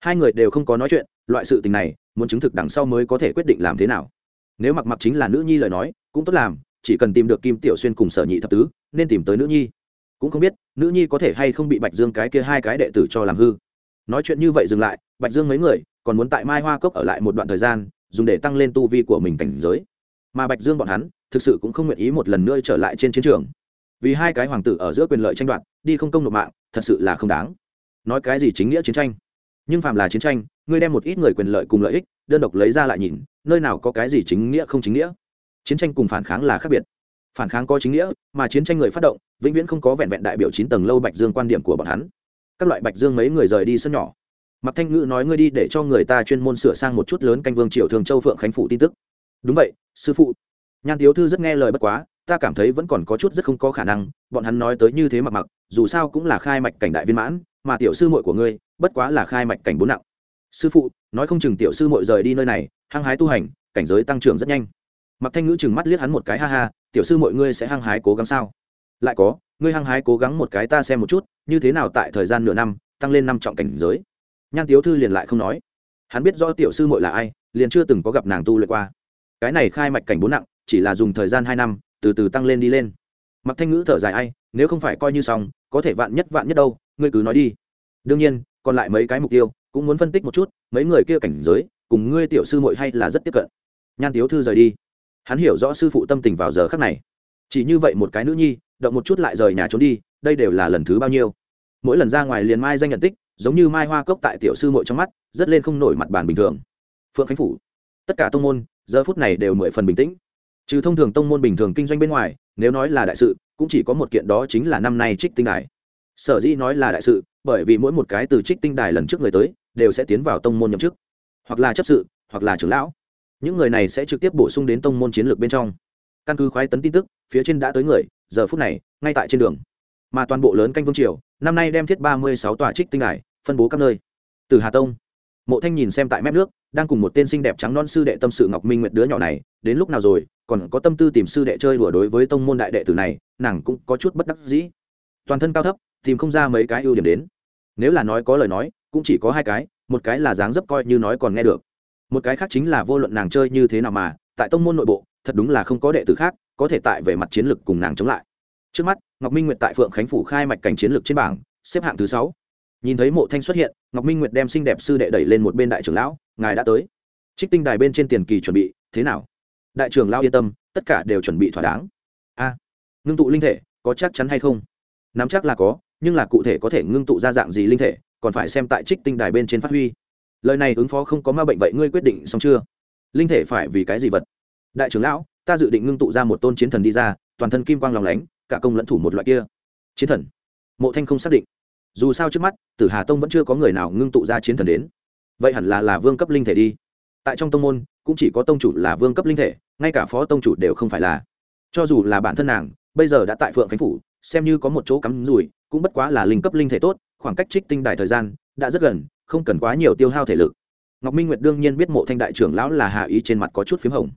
Hai người đều không có nói chuyện, loại sự tình này, muốn chứng thực đằng sau mới có thể quyết định làm thế nào. Nếu mặc mặc chính là nữ nhi lời nói, cũng tốt làm, chỉ cần tìm được kim tiểu xuyên cùng sở nhị thập tứ, nên tìm tới nữ nhi. Cũng không biết, nữ nhi có thể hay không bị bạch dương cái kia hai cái đệ tử cho làm hư. Nói chuyện như vậy dừng lại, bạch dương mấy người còn muốn tại mai hoa cốc ở lại một đoạn thời gian, dùng để tăng lên tu vi của mình cảnh giới. Mà bạch dương bọn hắn, thực sự cũng không nguyện ý một lần nữa trở lại trên chiến trường. Vì hai cái hoàng tử ở giữa quyền lợi tranh đoạt, đi không công nộp mạng, thật sự là không đáng. Nói cái gì chính nghĩa chiến tranh? Nhưng phàm là chiến tranh, ngươi đem một ít người quyền lợi cùng lợi ích, đơn độc lấy ra lại nhìn, nơi nào có cái gì chính nghĩa không chính nghĩa? Chiến tranh cùng phản kháng là khác biệt. Phản kháng có chính nghĩa, mà chiến tranh người phát động, vĩnh viễn không có vẹn vẹn đại biểu chín tầng lâu bạch dương quan điểm của bọn hắn. Các loại bạch dương mấy người rời đi sân nhỏ mặc thanh ngữ nói ngươi đi để cho người ta chuyên môn sửa sang một chút lớn canh vương triều thường châu phượng khánh phủ tin tức. Đúng vậy, sư phụ. Nhan tiếu thư rất nghe lời bất quá, ta cảm thấy vẫn còn có chút rất không có khả năng, bọn hắn nói tới như thế mặc mặc, dù sao cũng là khai mạch cảnh đại viên mãn, mà tiểu sư muội của ngươi, bất quá là khai mạch cảnh bốn nặng. Sư phụ, nói không chừng tiểu sư muội rời đi nơi này, hăng hái tu hành, cảnh giới tăng trưởng rất nhanh. Mặc thanh ngữ chừng mắt liếc hắn một cái, ha ha, tiểu sư muội ngươi sẽ hăng hái cố gắng sao? Lại có, ngươi hăng hái cố gắng một cái ta xem một chút, như thế nào tại thời gian nửa năm, tăng lên năm trọng cảnh giới? Nhan tiếu thư liền lại không nói. Hắn biết rõ tiểu sư Mội là ai, liền chưa từng có gặp nàng tu luyện qua. Cái này khai mạch cảnh bốn nặng, chỉ là dùng thời gian hai năm, từ từ tăng lên đi lên. Mặc thanh ngữ thở dài ai, nếu không phải coi như xong, có thể vạn nhất vạn nhất đâu, ngươi cứ nói đi. Đương nhiên, còn lại mấy cái mục tiêu, cũng muốn phân tích một chút, mấy người kia cảnh giới, cùng ngươi tiểu sư Mội hay là rất tiếp cận. Nhan tiếu thư rời đi. Hắn hiểu rõ sư phụ tâm tình vào giờ khắc này. Chỉ như vậy một cái nữ nhi, động một chút lại rời nhà trốn đi, đây đều là lần thứ bao nhiêu. Mỗi lần ra ngoài liền mai danh nhận tích giống như mai hoa cốc tại tiểu sư muội trong mắt, rất lên không nổi mặt bàn bình thường. Phượng khánh phủ, tất cả tông môn, giờ phút này đều mười phần bình tĩnh. Trừ thông thường tông môn bình thường kinh doanh bên ngoài, nếu nói là đại sự, cũng chỉ có một kiện đó chính là năm nay trích tinh đài. Sở dĩ nói là đại sự, bởi vì mỗi một cái từ trích tinh đài lần trước người tới, đều sẽ tiến vào tông môn nhậm chức, hoặc là chấp sự, hoặc là trưởng lão. Những người này sẽ trực tiếp bổ sung đến tông môn chiến lược bên trong. Căn cứ khoái tấn tin tức, phía trên đã tới người, giờ phút này, ngay tại trên đường. Mà toàn bộ lớn canh vương triều, năm nay đem thiết ba mươi sáu tòa trích tinh đài phân bố các nơi. Từ hà tông, mộ thanh nhìn xem tại mép nước, đang cùng một tên xinh đẹp trắng non sư đệ tâm sự ngọc minh nguyệt đứa nhỏ này, đến lúc nào rồi, còn có tâm tư tìm sư đệ chơi đùa đối với tông môn đại đệ tử này, nàng cũng có chút bất đắc dĩ. Toàn thân cao thấp, tìm không ra mấy cái ưu điểm đến. Nếu là nói có lời nói, cũng chỉ có hai cái, một cái là dáng dấp coi như nói còn nghe được. Một cái khác chính là vô luận nàng chơi như thế nào mà, tại tông môn nội bộ, thật đúng là không có đệ tử khác, có thể tại về mặt chiến lược cùng nàng chống lại. Trước mắt, ngọc minh nguyệt tại phượng khánh phủ khai mạch cảnh chiến lược trên bảng, xếp hạng thứ sáu nhìn thấy mộ thanh xuất hiện, ngọc minh nguyệt đem xinh đẹp sư đệ đẩy lên một bên đại trưởng lão, ngài đã tới. Trích tinh đài bên trên tiền kỳ chuẩn bị, thế nào? Đại trưởng lão yên tâm, tất cả đều chuẩn bị thỏa đáng. A, ngưng tụ linh thể, có chắc chắn hay không? Nắm chắc là có, nhưng là cụ thể có thể ngưng tụ ra dạng gì linh thể, còn phải xem tại trích tinh đài bên trên phát huy. Lời này ứng phó không có ma bệnh vậy ngươi quyết định xong chưa? Linh thể phải vì cái gì vật? Đại trưởng lão, ta dự định ngưng tụ ra một tôn chiến thần đi ra, toàn thân kim quang lòng lánh, cả công lẫn thủ một loại kia. Chiến thần? Mộ thanh không xác định dù sao trước mắt, tử hà tông vẫn chưa có người nào ngưng tụ ra chiến thần đến. Vậy hẳn là là vương cấp linh thể đi. Tại trong tông môn, cũng chỉ có tông chủ là vương cấp linh thể, ngay cả phó tông chủ đều không phải là. Cho dù là bản thân nàng, bây giờ đã tại phượng khánh phủ, xem như có một chỗ cắm rủi, cũng bất quá là linh cấp linh thể tốt, khoảng cách trích tinh đài thời gian đã rất gần, không cần quá nhiều tiêu hao thể lực. Ngọc minh nguyệt đương nhiên biết mộ thanh đại trưởng lão là hạ ý trên mặt có chút p h í m hồng.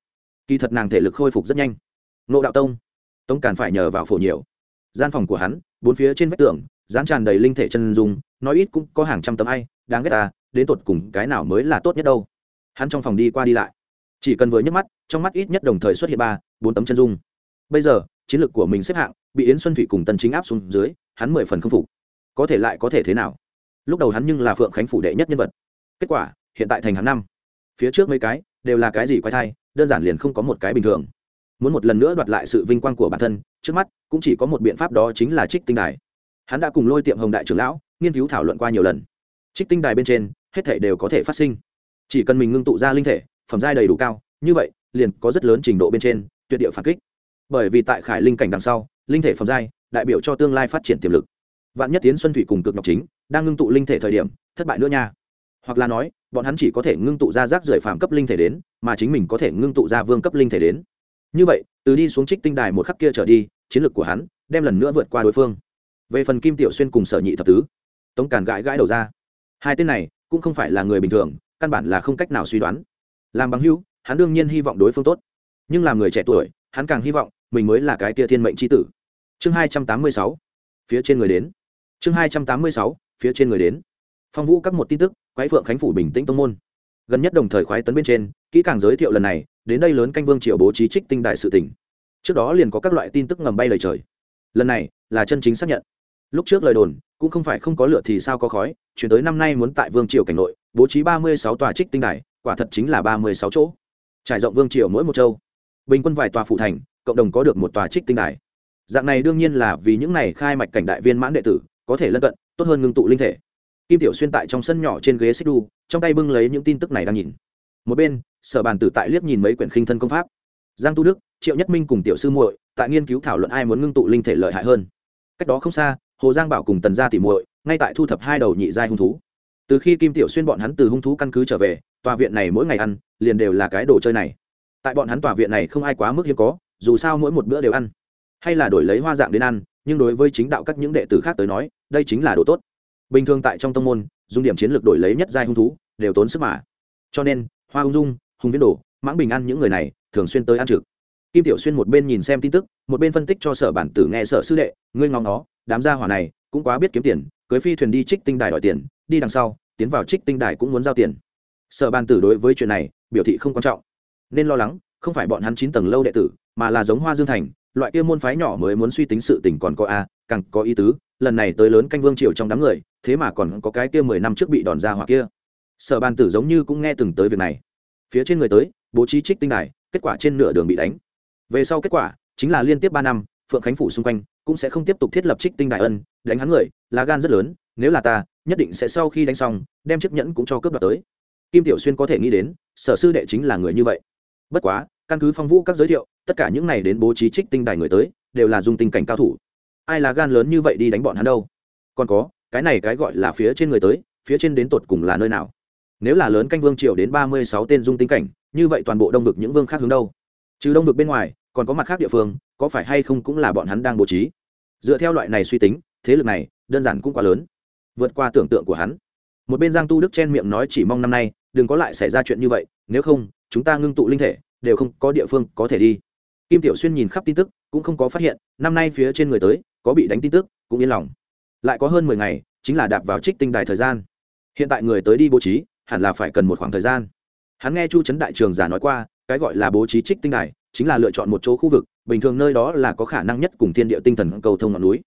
Kỳ thật nàng thể lực khôi phục rất nhanh. Nộ đạo tông tông càn phải nhờ vào phổ nhiều. Gian phòng của hắn, bốn phía trên vách tường dán tràn đầy linh thể chân dung, nói ít cũng có hàng trăm tấm ai, đáng ghét ta, đến tột cùng cái nào mới là tốt nhất đâu. Hắn trong phòng đi qua đi lại. Chỉ cần vừa nhấc mắt, trong mắt ít nhất đồng thời xuất hiện ba, bốn tấm chân dung. Bây giờ, chiến lược của mình xếp hạng, bị yến xuân thủy cùng tần chính áp xuống dưới, hắn mười phần k phục. Có thể lại có thể thế nào? Lúc đầu hắn nhưng là phượng khánh phủ đệ nhất nhân vật. Kết quả, hiện tại thành hắn năm. Phía trước mấy cái, đều là cái gì quay thai, đơn giản liền không có một cái bình thường. Muốn một lần nữa đoạt lại sự vinh quang của bản thân, trước mắt, cũng chỉ có một biện pháp đó chính là trích tinh đài hắn đã cùng lôi tiệm hồng đại trưởng lão nghiên cứu thảo luận qua nhiều lần. Trích tinh đài bên trên, hết thể đều có thể phát sinh. Chỉ cần mình ngưng tụ ra linh thể, phẩm giai đầy đủ cao, như vậy, liền có rất lớn trình độ bên trên, tuyệt địa phản kích. Bởi vì tại khải linh cảnh đằng sau, linh thể phẩm giai đại biểu cho tương lai phát triển tiềm lực. Vạn nhất tiến xuân thủy cùng cực ngọc chính, đang ngưng tụ linh thể thời điểm, thất bại nữa nha. Hoặc là nói, bọn hắn chỉ có thể ngưng tụ ra rác rưởi phạm cấp linh thể đến, mà chính mình có thể ngưng tụ ra vương cấp linh thể đến. Như vậy, từ đi xuống trích tinh đài một khắc kia trở đi, chiến lược của hắn đem lần nữa vượt qua đối phương về phần kim tiểu xuyên cùng sở nhị thập tứ, tống càn gãi gãi đầu ra. Hai tên này cũng không phải là người bình thường, căn bản là không cách nào suy đoán. Làm bằng hữu, hắn đương nhiên hy vọng đối phương tốt. Nhưng làm người trẻ tuổi, hắn càng hy vọng mình mới là cái tia thiên mệnh c h i tử. Chương hai trăm tám mươi sáu, phía trên người đến. Chương hai trăm tám mươi sáu, phía trên người đến. Phong vũ các một tin tức quái phượng khánh phủ bình tĩnh tông môn. Gần nhất đồng thời khoái tấn bên trên, kỹ càng giới thiệu lần này, đến đây lớn canh vương triệu bố trí trích tinh đại sự tỉnh. Trước đó liền có các loại tin tức ngầm bay lời trời. Lần này là chân chính xác nhận lúc trước lời đồn, cũng không phải không có lựa thì sao có khói, chuyển tới năm nay muốn tại vương triều cảnh nội, bố trí ba mươi sáu tòa trích tinh đài, quả thật chính là ba mươi sáu chỗ. Trải rộng vương triều mỗi một châu. Bình quân vài tòa phụ thành, cộng đồng có được một tòa trích tinh đài. Dạng này đương nhiên là vì những này khai mạch cảnh đại viên mãn đệ tử, có thể lân cận, tốt hơn ngưng tụ linh thể. Kim tiểu xuyên tại trong sân nhỏ trên ghế xích đu, trong tay bưng lấy những tin tức này đang nhìn. Một bên, sở bàn tử tại liếc nhìn mấy quyển khinh thân công pháp. Giang tu đức, triệu nhất minh cùng tiểu sư muội, tại nghiên cứu thảo luận ai muốn ngưng tụ linh thể lợi hại hơn. Cách đó không xa hồ giang bảo cùng tần gia tỉ muội, ngay tại thu thập hai đầu nhị giai hung thú. Từ khi kim tiểu xuyên bọn hắn từ hung thú căn cứ trở về, tòa viện này mỗi ngày ăn, liền đều là cái đồ chơi này. Tại bọn hắn tòa viện này không ai quá mức hiếm có, dù sao mỗi một bữa đều ăn. Hay là đổi lấy hoa dạng đến ăn, nhưng đối với chính đạo các những đệ tử khác tới nói, đây chính là đồ tốt. Bình thường tại trong tông môn, dùng điểm chiến lược đổi lấy nhất giai hung thú, đều tốn sức mà. Cho nên, hoa ung dung, hùng viễn đồ, mãng bình ăn những người này, thường xuyên tới ăn trực. Kim tiểu xuyên một bên nhìn xem tin tức, một bên phân tích cho sở bản tử nghe sở sư đệ, ngươi ngóng nó đám gia hỏa này cũng quá biết kiếm tiền, cưới phi thuyền đi trích tinh đài đòi tiền, đi đằng sau, tiến vào trích tinh đài cũng muốn giao tiền. Sở bàn tử đối với chuyện này, biểu thị không quan trọng. Nên lo lắng, không phải bọn hắn chín tầng lâu đệ tử, mà là giống hoa dương thành, loại kia môn phái nhỏ mới muốn suy tính sự tình còn có a, càng có ý tứ, lần này tới lớn canh vương triều trong đám người, thế mà còn có cái kia mười năm trước bị đòn ra hỏa kia. Sở bàn tử giống như cũng nghe từng tới việc này. Phía trên người tới, bố trí trích tinh đài, kết quả trên nửa đường bị đánh. Về sau kết quả, chính là liên tiếp ba năm, phượng khánh phủ xung quanh cũng sẽ không tiếp tục thiết lập trích tinh đại ân, đánh hắn người lá gan rất lớn, nếu là ta, nhất định sẽ sau khi đánh xong, đem chiếc nhẫn cũng cho cướp đoạt tới. Kim tiểu xuyên có thể nghĩ đến, sở sư đệ chính là người như vậy. Bất quá, căn cứ phong vũ các giới thiệu, tất cả những này đến bố trí trích tinh đài người tới, đều là dùng tình cảnh cao thủ. Ai là gan lớn như vậy đi đánh bọn hắn đâu? Còn có, cái này cái gọi là phía trên người tới, phía trên đến tột cùng là nơi nào? Nếu là lớn canh vương triều đến ba mươi sáu tên dung tinh cảnh, như vậy toàn bộ đông vực những vương khác hướng đâu? Trừ đông vực bên ngoài, còn có mặt khác địa phương, có phải hay không cũng là bọn hắn đang bố trí? Dựa theo loại này suy tính, thế lực này đơn giản cũng quá lớn. Vượt qua tưởng tượng của hắn. Một bên giang tu đức chen miệng nói chỉ mong năm nay đừng có lại xảy ra chuyện như vậy, nếu không, chúng ta ngưng tụ linh thể, đều không có địa phương có thể đi. Kim tiểu xuyên nhìn khắp tin tức, cũng không có phát hiện, năm nay phía trên người tới, có bị đánh tin tức, cũng yên lòng. Lại có hơn mười ngày, chính là đạp vào trích tinh đài thời gian. Hiện tại người tới đi bố trí, hẳn là phải cần một khoảng thời gian. Hắn nghe chu trấn đại trường giả nói qua, cái gọi là bố trí trích tinh đài, chính là lựa chọn một chỗ khu vực bình thường nơi đó là có khả năng nhất cùng thiên địa tinh thần cầu thông ngọn núi.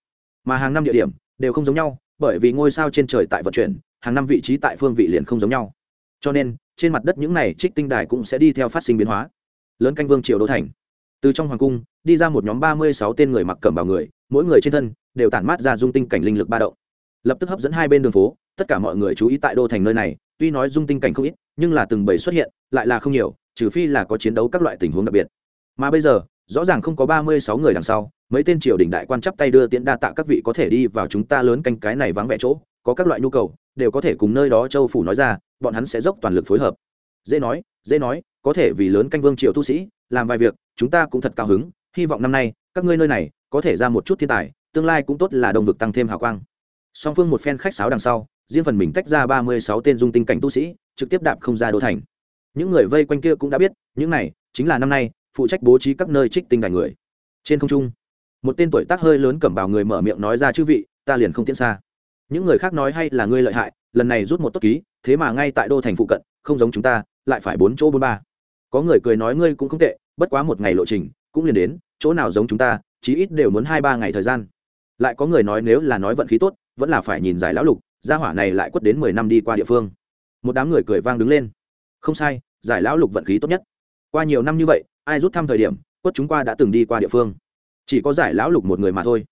Mà hàng năm địa điểm đều không giống nhau, bởi vì ngôi sao trên trời tại vận chuyển, hàng năm vị trí tại phương vị liền không giống nhau. Cho nên, trên mặt đất những này trích tinh đài cũng sẽ đi theo phát sinh biến hóa. Lớn canh vương triều đô thành. Từ trong hoàng cung, đi ra một nhóm ba mươi sáu tên người mặc cẩm bào người, mỗi người trên thân đều tản mát ra dung tinh cảnh linh lực ba động. Lập tức hấp dẫn hai bên đường phố, tất cả mọi người chú ý tại đô thành nơi này, tuy nói dung tinh cảnh không ít, nhưng là từng bầy xuất hiện, lại là không nhiều, trừ phi là có chiến đấu các loại tình huống đặc biệt. Mà bây giờ rõ ràng không có ba mươi sáu người đằng sau, mấy tên triều đình đại quan chắp tay đưa tiễn đa tạ các vị có thể đi vào chúng ta lớn canh cái này vắng vẻ chỗ, có các loại nhu cầu, đều có thể cùng nơi đó châu phủ nói ra, bọn hắn sẽ dốc toàn lực phối hợp. Dễ nói dễ nói, có thể vì lớn canh vương triều tu sĩ, làm vài việc, chúng ta cũng thật cao hứng, hy vọng năm nay, các ngươi nơi này, có thể ra một chút thiên tài, tương lai cũng tốt là động vực tăng thêm hào quang. Song phương một phen khách sáo đằng sau, riêng phần mình tách ra ba mươi sáu tên dung tinh cảnh tu sĩ, trực tiếp đạp không ra đô thành. Những người vây quanh kia cũng đã biết, những này, chính là năm nay phụ trách bố trí các nơi trích tinh đài người. Trên không trung, một tên tuổi tác hơi lớn cẩm bào người mở miệng nói ra chư vị, ta liền không tiễn xa. Những người khác nói hay là ngươi lợi hại, lần này rút một tốt ký, thế mà ngay tại đô thành phụ cận, không giống chúng ta, lại phải bốn chỗ bốn ba. Có người cười nói ngươi cũng không tệ, bất quá một ngày lộ trình, cũng liền đến, chỗ nào giống chúng ta, chí ít đều muốn hai ba ngày thời gian. Lại có người nói nếu là nói vận khí tốt, vẫn là phải nhìn giải lão lục, gia hỏa này lại quất đến mười năm đi qua địa phương. Một đám người cười vang đứng lên. Không sai, giải lão lục vận khí tốt nhất. Qua nhiều năm như vậy ai rút thăm thời điểm, quất chúng qua đã từng đi qua địa phương. Chỉ có giải lão lục một người mà thôi.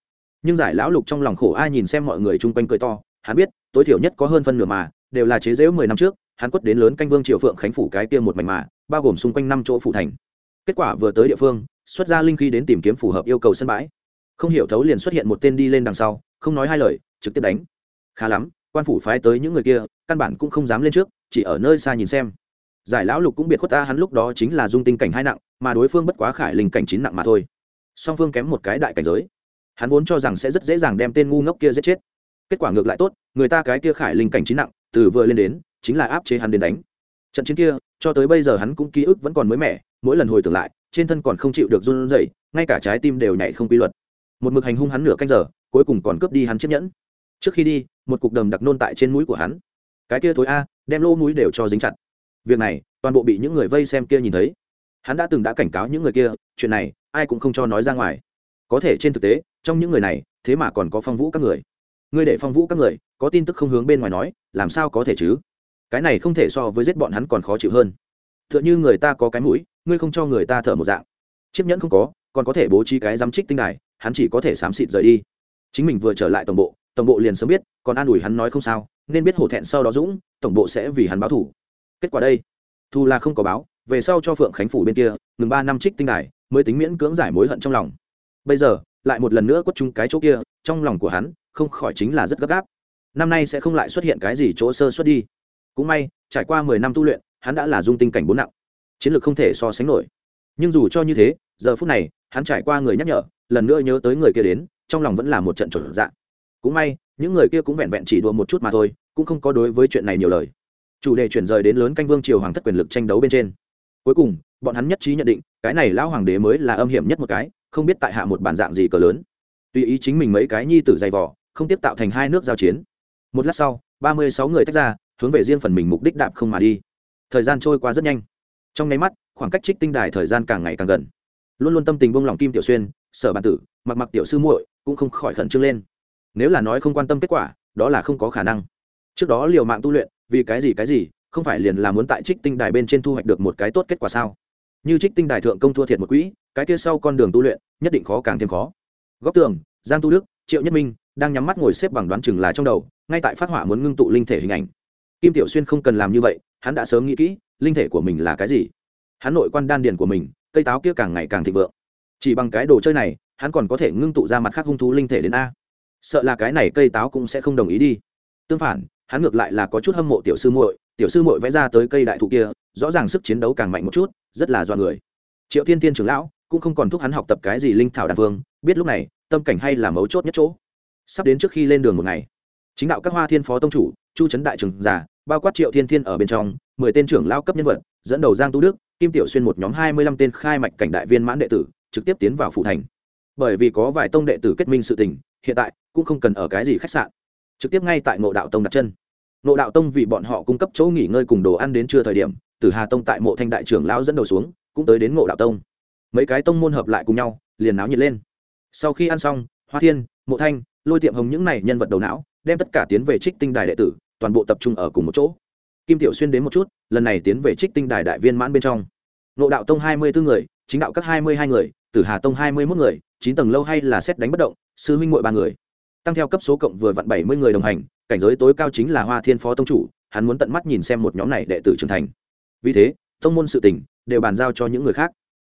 Nhưng giải lão lục trong lòng khổ ai nhìn xem mọi người chung quanh cười to, hắn biết, tối thiểu nhất có hơn phân nửa mà, đều là chế dễu mười năm trước, hắn quất đến lớn canh vương triều phượng khánh phủ cái kia một mảnh mà, bao gồm xung quanh năm chỗ phủ thành. Kết quả vừa tới địa phương, xuất ra linh khí đến tìm kiếm phù hợp yêu cầu sân bãi. Không hiểu thấu liền xuất hiện một tên đi lên đằng sau, không nói hai lời, trực tiếp đánh. Khá lắm, quan phủ phái tới những người kia, căn bản cũng không dám lên trước, chỉ ở nơi xa nhìn xem giải lão lục cũng biệt khuất ta, hắn lúc đó chính là dung tinh cảnh hai nặng, mà đối phương bất quá khải linh cảnh chín nặng mà thôi. Song phương kém một cái đại cảnh giới. Hắn vốn cho rằng sẽ rất dễ dàng đem tên ngu ngốc kia giết chết. Kết quả ngược lại tốt, người ta cái kia khải linh cảnh chín nặng, từ vừa lên đến, chính là áp chế hắn đến đánh. Trận chiến kia, cho tới bây giờ hắn cũng ký ức vẫn còn mới mẻ, mỗi lần hồi tưởng lại, trên thân còn không chịu được run rẩy, ngay cả trái tim đều nhảy không quy luật. Một mực hành hung hắn nửa canh giờ, cuối cùng còn cướp đi hắn chiếc nhẫn. Trước khi đi, một cục đầm đặc nôn tại trên mũi của hắn. Cái kia thối a, đem lỗ mũi đều cho dính chặt việc này toàn bộ bị những người vây xem kia nhìn thấy. Hắn đã từng đã cảnh cáo những người kia, chuyện này, ai cũng không cho nói ra ngoài. Có thể trên thực tế, trong những người này, thế mà còn có phong vũ các người. Ngươi để phong vũ các người, có tin tức không hướng bên ngoài nói, làm sao có thể chứ? Cái này không thể so với giết bọn hắn còn khó chịu hơn. T h ư ợ n h ư người ta có cái mũi, ngươi không cho người ta thở một dạng. Chiếc nhẫn không có, còn có thể bố trí cái giám trích tinh đài, hắn chỉ có thể xám xịt rời đi. Chính mình vừa trở lại tổng bộ tổng bộ liền sớm biết, còn an ủi hắn nói không sao, nên biết hổ thẹn sau đó dũng, tổng bộ sẽ vì hắn báo thủ kết quả đây. Thu là không có báo, về sau cho phượng khánh phủ bên kia ngừng ba năm trích tinh đài, mới tính miễn cưỡng giải mối hận trong lòng. Bây giờ, lại một lần nữa quất chung cái chỗ kia, trong lòng của hắn, không khỏi chính là rất gấp gáp. Năm nay sẽ không lại xuất hiện cái gì chỗ sơ xuất đi. Cũng may, trải qua mười năm tu luyện, hắn đã là dung tinh cảnh bốn nặng. Chiến lược không thể so sánh nổi. Nhưng dù cho như thế, giờ phút này, hắn trải qua người nhắc nhở, lần nữa nhớ tới người kia đến, trong lòng vẫn là một trận trộn dạng cũng may, những người kia cũng vẹn vẹn chỉ đùa một chút mà thôi, cũng không có đối với chuyện này nhiều lời chủ đề chuyển rời đến lớn canh vương triều hoàng thất quyền lực tranh đấu bên trên. Cuối cùng, bọn hắn nhất trí nhận định, cái này lão hoàng đế mới là âm hiểm nhất một cái, không biết tại hạ một bản dạng gì cờ lớn. Tùy ý chính mình mấy cái nhi tử dày vỏ không tiếp tạo thành hai nước giao chiến. Một lát sau, ba mươi sáu người tách ra, hướng về riêng phần mình mục đích đạp không mà đi. Thời gian trôi qua rất nhanh. Trong nháy mắt, khoảng cách trích tinh đài thời gian càng ngày càng gần. Luôn luôn tâm tình buông lòng kim tiểu xuyên, sở bản tử, mặc mặc tiểu sư muội cũng không khỏi khẩn trương lên. Nếu là nói không quan tâm kết quả, đó là không có khả năng. Trước đó liều mạng tu luyện vì cái gì cái gì, không phải liền là muốn tại trích tinh đài bên trên thu hoạch được một cái tốt kết quả sao? Như trích tinh đài thượng công thua thiệt một quỹ, cái kia sau con đường tu luyện, nhất định khó càng thêm khó. Góc tường, giang tu đức, triệu nhất minh đang nhắm mắt ngồi xếp bằng đoán chừng là trong đầu, ngay tại phát họa muốn ngưng tụ linh thể hình ảnh. Kim tiểu xuyên không cần làm như vậy, hắn đã sớm nghĩ kỹ, linh thể của mình là cái gì? Hắn nội quan đan điền của mình, cây táo kia càng ngày càng thịnh vượng. Chỉ bằng cái đồ chơi này, hắn còn có thể ngưng tụ ra mặt khác hung thú linh thể đến a. Sợ là cái này cây táo cũng sẽ không đồng ý đi. Tương phản hắn ngược lại là có chút hâm mộ tiểu sư muội, tiểu sư muội vẽ ra tới cây đại thụ kia, rõ ràng sức chiến đấu càng mạnh một chút, rất là do người. Triệu thiên thiên trưởng lão cũng không còn thúc hắn học tập cái gì linh thảo đan phương biết lúc này, tâm cảnh hay là mấu chốt nhất chỗ. Sắp đến trước khi lên đường một ngày, chính đạo các hoa thiên phó tông chủ, chu trấn đại trường giả, bao quát triệu thiên thiên ở bên trong, mười tên trưởng lao cấp nhân vật, dẫn đầu giang tu đức, kim tiểu xuyên một nhóm hai mươi lăm tên khai mạch cảnh đại viên mãn đệ tử, trực tiếp tiến vào phủ thành. Bởi vì có vài tông đệ tử kết minh sự tình, hiện tại cũng không cần ở cái gì khách sạn trực tiếp ngay tại ngộ đạo tông đặt chân. Ngộ đạo tông vì bọn họ cung cấp chỗ nghỉ ngơi cùng đồ ăn đến trưa thời điểm từ hà tông tại mộ thanh đại trưởng lão dẫn đầu xuống, cũng tới đến ngộ đạo tông. Mấy cái tông môn hợp lại cùng nhau, liền náo nhiệt lên. Sau khi ăn xong, hoa thiên, mộ thanh, lôi tiệm hồng những này nhân vật đầu não, đem tất cả tiến về trích tinh đài đệ tử, toàn bộ tập trung ở cùng một chỗ. Kim tiểu xuyên đến một chút, lần này tiến về trích tinh đài đại viên mãn bên trong. Nộ đạo tông hai mươi bốn người, chính đạo các hai mươi hai người, tử hà tông hai mươi mốt người, chín tầng lâu hay là xét đánh bất động, sư huynh mội ba người tăng theo cấp số cộng vừa vặn bảy mươi người đồng hành, cảnh giới tối cao chính là hoa thiên phó tông chủ, hắn muốn tận mắt nhìn xem một nhóm này đệ tử trưởng thành. Vì thế, tông môn sự tỉnh đều bàn giao cho những người khác.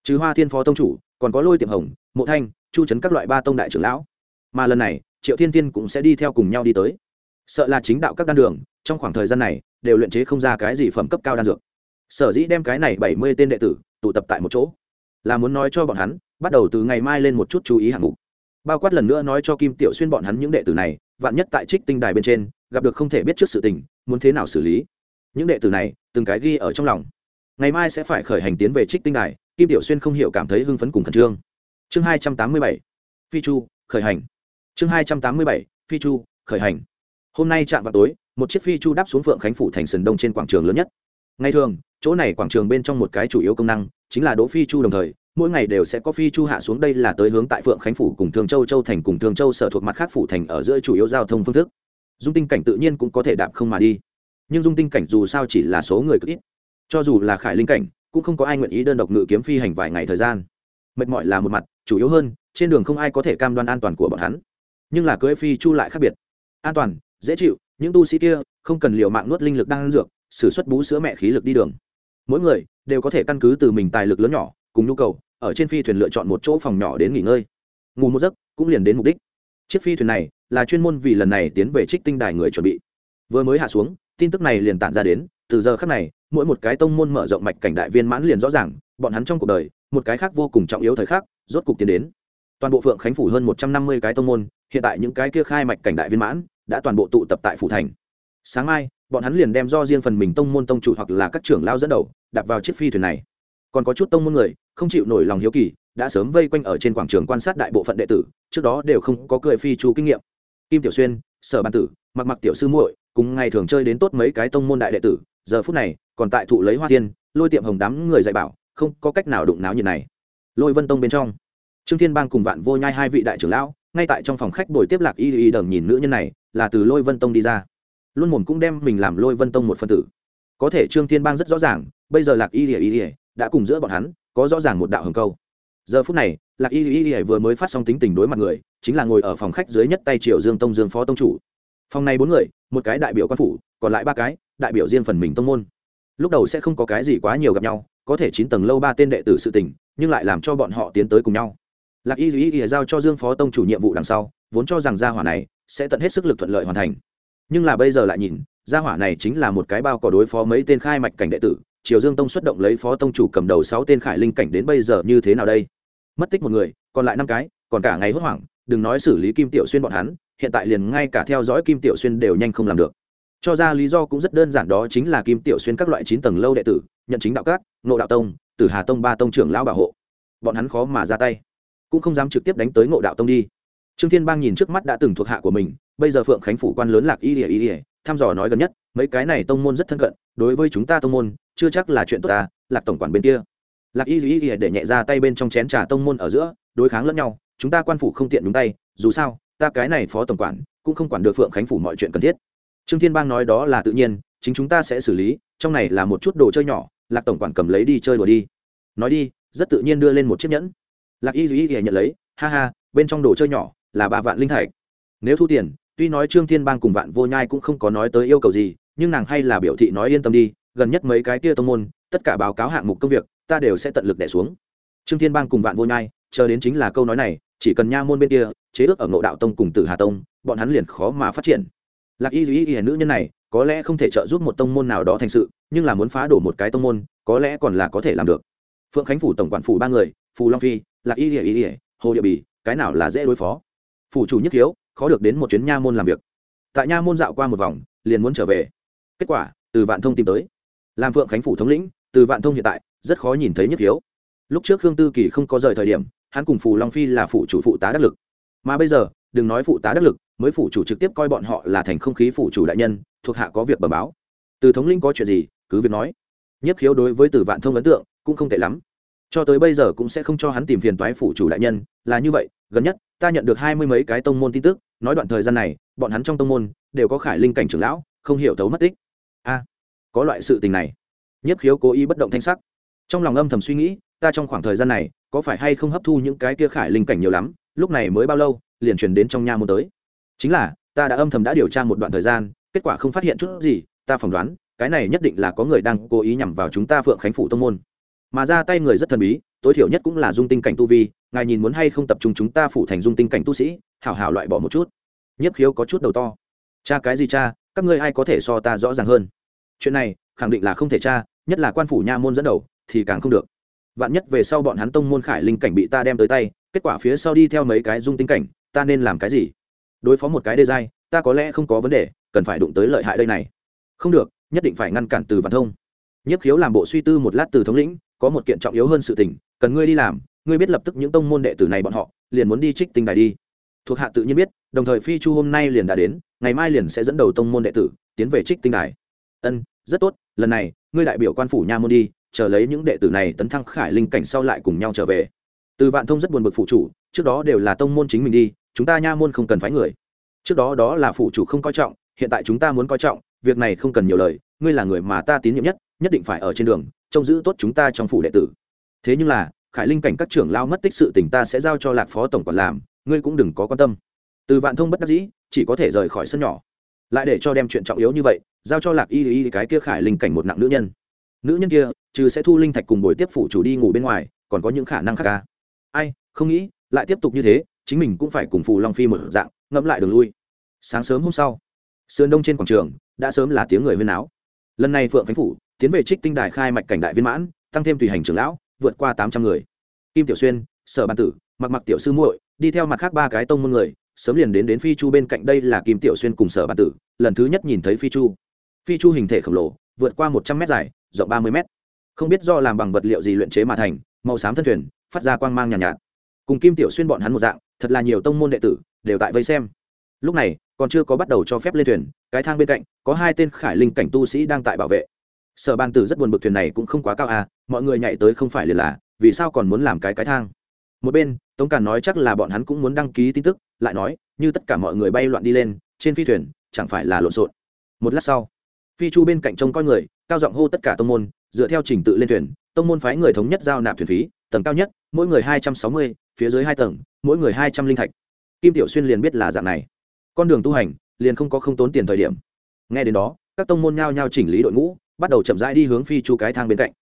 Chứ hoa thiên phó tông chủ, còn có lôi tiệm hồng, mộ thanh, chu trấn các loại ba tông đại trưởng lão. Mà lần này, triệu thiên tiên cũng sẽ đi theo cùng nhau đi tới. Sợ là chính đạo các đan đường, trong khoảng thời gian này, đều luyện chế không ra cái gì phẩm cấp cao đan dược. Sở dĩ đem cái này bảy mươi tên đệ tử tụ tập tại một chỗ, là muốn nói cho bọn hắn, bắt đầu từ ngày mai lên một chút chú ý hạng mục bao quát lần nữa nói cho kim tiểu xuyên bọn hắn những đệ tử này, vạn nhất tại trích tinh đài bên trên, gặp được không thể biết trước sự tình, muốn thế nào xử lý? Những đệ tử này, từng cái ghi ở trong lòng. Ngày mai sẽ phải khởi hành tiến về trích tinh đài, kim tiểu xuyên không hiểu cảm thấy hưng phấn cùng khẩn trương. Chương hai trăm tám mươi bảy, phi chu, khởi hành. Chương hai trăm tám mươi bảy, phi chu, khởi hành. Hôm nay chạm vào tối, một chiếc phi chu đáp xuống phượng khánh phủ thành sườn đông trên quảng trường lớn nhất. Ngày thường, chỗ này quảng trường bên trong một cái chủ yếu công năng, chính là đỗ phi chu đồng thời mỗi ngày đều sẽ có phi chu hạ xuống, đây là tới hướng tại phượng khánh phủ cùng thương châu châu thành cùng thương châu sở thuộc mặt khác phủ thành ở giữa chủ yếu giao thông phương thức. Dung tinh cảnh tự nhiên cũng có thể đạp không mà đi. Nhưng dung tinh cảnh dù sao chỉ là số người cực ít. Cho dù là khải linh cảnh, cũng không có ai nguyện ý đơn độc ngự kiếm phi hành vài ngày thời gian. Mệt mỏi là một mặt, chủ yếu hơn, trên đường không ai có thể cam đoan an toàn của bọn hắn. Nhưng là cưỡi phi chu lại khác biệt. An toàn, dễ chịu, những tu sĩ kia không cần liều mạng nuốt linh lực đang dược xử suất bú sữa mẹ khí lực đi đường. Mỗi người đều có thể căn cứ từ mình tài lực lớn nhỏ cùng nhu cầu, ở trên phi thuyền lựa chọn một chỗ phòng nhỏ đến nghỉ ngơi. Ngủ một giấc cũng liền đến mục đích. Chiếc phi thuyền này là chuyên môn vì lần này tiến về trích tinh đài người chuẩn bị. Vừa mới hạ xuống, tin tức này liền tản ra đến, từ giờ khác này, mỗi một cái tông môn mở rộng mạch cảnh đại viên mãn liền rõ ràng, bọn hắn trong cuộc đời, một cái khác vô cùng trọng yếu thời khắc, rốt cục tiến đến. Toàn bộ phượng khánh phủ hơn một trăm năm mươi cái tông môn, hiện tại những cái kia khai mạch cảnh đại viên mãn, đã toàn bộ tụ tập tại phủ thành. Sáng mai, bọn hắn liền đem do riêng phần mình tông môn tông chủ hoặc là các trưởng lao dẫn đầu đặt vào chiếc phi thuyền này. Còn có chút tông môn người không chịu nổi lòng hiếu kỳ, đã sớm vây quanh ở trên quảng trường quan sát đại bộ phận đệ tử, trước đó đều không có cười phi chu kinh nghiệm. Kim tiểu xuyên, sở ban tử, mặc mặc tiểu sư muội, cùng ngày thường chơi đến tốt mấy cái tông môn đại đệ tử, giờ phút này, còn tại thụ lấy hoa tiên, lôi tiệm hồng đám người dạy bảo, không có cách nào đụng náo như này. Lôi vân tông bên trong, trương thiên bang cùng vạn vô nhai hai vị đại trưởng lão, ngay tại trong phòng khách buổi tiếp lạc y y đầm nhìn nữ nhân này, là từ lôi vân tông đi ra. Luôn mồm cũng đem mình làm lôi vân tông một phân tử. Có thể trương thiên bang rất rõ ràng, bây giờ lạc y y y đã cùng giữa bọn hắn có rõ ràng một đạo hồng câu. Giờ phút này, lạc y y y vừa mới phát xong tính tình đối mặt người, chính là ngồi ở phòng khách dưới nhất tay triều dương tông dương phó tông chủ. Phòng này bốn người, một cái đại biểu quan phủ, còn lại ba cái, đại biểu riêng phần mình tông môn. Lúc đầu sẽ không có cái gì quá nhiều gặp nhau, có thể chín tầng lâu ba tên đệ tử sự tình, nhưng lại làm cho bọn họ tiến tới cùng nhau. Lạc y y y giao cho dương phó tông chủ nhiệm vụ đằng sau, vốn cho rằng gia hỏa này sẽ tận hết sức lực thuận lợi hoàn thành. Nhưng là bây giờ lại nhìn, gia hỏa này chính là một cái bao cỏ đối phó mấy tên khai mạch cảnh đệ tử triều dương tông xuất động lấy phó tông chủ cầm đầu sáu tên khải linh cảnh đến bây giờ như thế nào đây? Mất tích một người, còn lại năm cái, còn cả ngày hốt hoảng, đừng nói xử lý kim tiểu xuyên bọn hắn, hiện tại liền ngay cả theo dõi kim tiểu xuyên đều nhanh không làm được. Cho ra lý do cũng rất đơn giản đó chính là kim tiểu xuyên các loại chín tầng lâu đệ tử, nhận chính đạo các nộ đạo tông, tử hà tông ba tông trưởng lão bảo hộ. Bọn hắn khó mà ra tay, cũng không dám trực tiếp đánh tới ngộ đạo tông đi. Trương thiên bang nhìn trước mắt đã từng thuộc hạ của mình, bây giờ phượng khánh phủ quan lớn lạc y ỉa y ỉa thăm dò nói gần nhất, mấy cái này tông môn rất thân cận, đối với chúng ta tông môn, chưa chắc là chuyện tốt ta, lạc tổng quản bên kia. Lạc y duy để nhẹ ra tay bên trong chén trà tông môn ở giữa, đối kháng lẫn nhau, chúng ta quan phủ không tiện đúng tay, dù sao, ta cái này phó tổng quản, cũng không quản được phượng khánh phủ mọi chuyện cần thiết. Trương thiên bang nói đó là tự nhiên, chính chúng ta sẽ xử lý, trong này là một chút đồ chơi nhỏ, lạc tổng quản cầm lấy đi chơi đùa đi. Nói đi, rất tự nhiên đưa lên một chiếc nhẫn. Lạc y duy nhận lấy, ha ha, bên trong đồ chơi nhỏ là ba vạn linh thạch. Nếu thu tiền tuy nói trương thiên bang cùng vạn vô nhai cũng không có nói tới yêu cầu gì, nhưng nàng hay là biểu thị nói yên tâm đi, gần nhất mấy cái kia tông môn, tất cả báo cáo hạng mục công việc, ta đều sẽ tận lực đẻ xuống. Trương thiên bang cùng vạn vô nhai, chờ đến chính là câu nói này, chỉ cần nha môn bên kia, chế ước ở ngộ đạo tông cùng tử hà tông, bọn hắn liền khó mà phát triển. Lạc y duy y nữ nhân này, có lẽ không thể trợ giúp một tông môn nào đó thành sự, nhưng là muốn phá đổ một cái tông môn, có lẽ còn là có thể làm được. Phượng khánh phủ tổng quản phủ ba người, phù long phi, lạc y y y hồ địa bì, cái nào là dễ đối phó? Phủ chủ nhất thiếu khó được đến một chuyến nha môn làm việc. Tại nha môn dạo qua một vòng, liền muốn trở về. Kết quả, từ vạn thông tìm tới. Làm phượng khánh phủ thống lĩnh, từ vạn thông hiện tại, rất khó nhìn thấy nhất hiếu lúc trước khương tư kỳ không có rời thời điểm, hắn cùng phù long phi là phụ chủ phụ tá đắc lực. Mà bây giờ, đừng nói phụ tá đắc lực, mới phụ chủ trực tiếp coi bọn họ là thành không khí phụ chủ đại nhân, thuộc hạ có việc bẩm báo. Từ thống linh có chuyện gì, cứ việc nói. Nhất khiếu đối với từ vạn thông ấn tượng cũng không tệ lắm cho tới bây giờ cũng sẽ không cho hắn tìm phiền toái phụ chủ đại nhân, là như vậy, gần nhất, ta nhận được hai mươi mấy cái tông môn tin tức, nói đoạn thời gian này, bọn hắn trong tông môn, đều có khải linh cảnh trưởng lão, không hiểu thấu mất tích. A, có loại sự tình này. Nhất khiếu cố ý bất động thanh sắc. Trong lòng âm thầm suy nghĩ, ta trong khoảng thời gian này, có phải hay không hấp thu những cái kia khải linh cảnh nhiều lắm, lúc này mới bao lâu, liền truyền đến trong nha môn tới. Chính là, ta đã âm thầm đã điều tra một đoạn thời gian, kết quả không phát hiện chút gì, ta phỏng đoán, cái này nhất định là có người đang cố ý nhằm vào chúng ta phượng khánh phủ tông môn mà ra tay người rất thần bí, tối thiểu nhất cũng là dung tinh cảnh tu vi, ngài nhìn muốn hay không tập trung chúng ta phủ thành dung tinh cảnh tu sĩ, hảo hảo loại bỏ một chút. Nhiếp khiếu có chút đầu to. Cha cái gì cha, các ngươi ai có thể so ta rõ ràng hơn? Chuyện này, khẳng định là không thể cha nhất là quan phủ nha môn dẫn đầu, thì càng không được. Vạn nhất về sau bọn hắn tông môn khải linh cảnh bị ta đem tới tay, kết quả phía sau đi theo mấy cái dung tinh cảnh, ta nên làm cái gì? Đối phó một cái đê giai, ta có lẽ không có vấn đề, cần phải đụng tới lợi hại đây này. Không được, nhất định phải ngăn cản từ vạn thông. Nhất khiếu làm bộ suy tư một lát từ thống lĩnh có một kiện trọng yếu hơn sự tình, cần ngươi đi làm, ngươi biết lập tức những tông môn đệ tử này bọn họ, liền muốn đi trích tinh đài đi. Thuộc hạ tự nhiên biết, đồng thời phi chu hôm nay liền đã đến, ngày mai liền sẽ dẫn đầu tông môn đệ tử, tiến về trích tinh đài. Ân, rất tốt, lần này, ngươi đại biểu quan phủ nha môn đi, chờ lấy những đệ tử này tấn thăng khải linh cảnh sau lại cùng nhau trở về. Từ vạn thông rất buồn bực phụ chủ, trước đó đều là tông môn chính mình đi, chúng ta nha môn không cần phái người. Trước đó đó là phụ chủ không coi trọng, hiện tại chúng ta muốn coi trọng, việc này không cần nhiều lời, ngươi là người mà ta tín nhiệm nhất nhất định phải ở trên đường trông giữ tốt chúng ta trong phủ đệ tử. Thế nhưng là, khải linh cảnh các trưởng lao mất tích sự tình ta sẽ giao cho lạc phó tổng quản làm, ngươi cũng đừng có quan tâm. Từ vạn thông bất đắc dĩ, chỉ có thể rời khỏi sân nhỏ. Lại để cho đem chuyện trọng yếu như vậy, giao cho lạc y y cái kia khải linh cảnh một nặng nữ nhân. Nữ nhân kia, trừ sẽ thu linh thạch cùng buổi tiếp phủ chủ đi ngủ bên ngoài, còn có những khả năng khác ca ai, không nghĩ, lại tiếp tục như thế, chính mình cũng phải cùng phù long phi một dạng, ngẫm lại đường lui. Sáng sớm hôm sau, sườn đông trên quảng trường, đã sớm là tiếng người huyên áo lần này phượng khánh phủ tiến về trích tinh đài khai mạch cảnh đại viên mãn tăng thêm tùy hành trưởng lão vượt qua tám trăm người. Kim tiểu xuyên sở ban tử mặc mặc tiểu sư muội đi theo mặt khác ba cái tông môn người sớm liền đến đến phi chu bên cạnh đây là kim tiểu xuyên cùng sở ban tử lần thứ nhất nhìn thấy phi chu. Phi chu hình thể khổng lồ vượt qua một trăm mét dài rộng ba mươi mét. Không biết do làm bằng vật liệu gì luyện chế mà thành màu xám thân thuyền phát ra quang mang nhàn nhạt, nhạt. Cùng kim tiểu xuyên bọn hắn một dạng thật là nhiều tông môn đệ tử đều tại vây xem. Lúc này còn chưa có bắt đầu cho phép lên thuyền cái thang bên cạnh có hai tên khải linh cảnh tu sĩ đang tại bảo vệ sở ban tử rất buồn bực thuyền này cũng không quá cao à mọi người nhảy tới không phải liền là, vì sao còn muốn làm cái cái thang? Một bên, tống càn nói chắc là bọn hắn cũng muốn đăng ký tin tức, lại nói, như tất cả mọi người bay loạn đi lên, trên phi thuyền, chẳng phải là lộn xộn. Một lát sau, phi chu bên cạnh trông coi người, cao giọng hô tất cả tông môn, dựa theo trình tự lên thuyền, tông môn phái người thống nhất giao nạp thuyền phí, tầng cao nhất, mỗi người hai trăm sáu mươi, phía dưới hai tầng, mỗi người hai trăm linh thạch. Kim tiểu xuyên liền biết là dạng này. Con đường tu hành, liền không có không tốn tiền thời điểm. Nghe đến đó, các tông môn nhao nhao chỉnh lý đội ngũ bắt đầu chậm rãi đi hướng phi chu cái thang bên cạnh.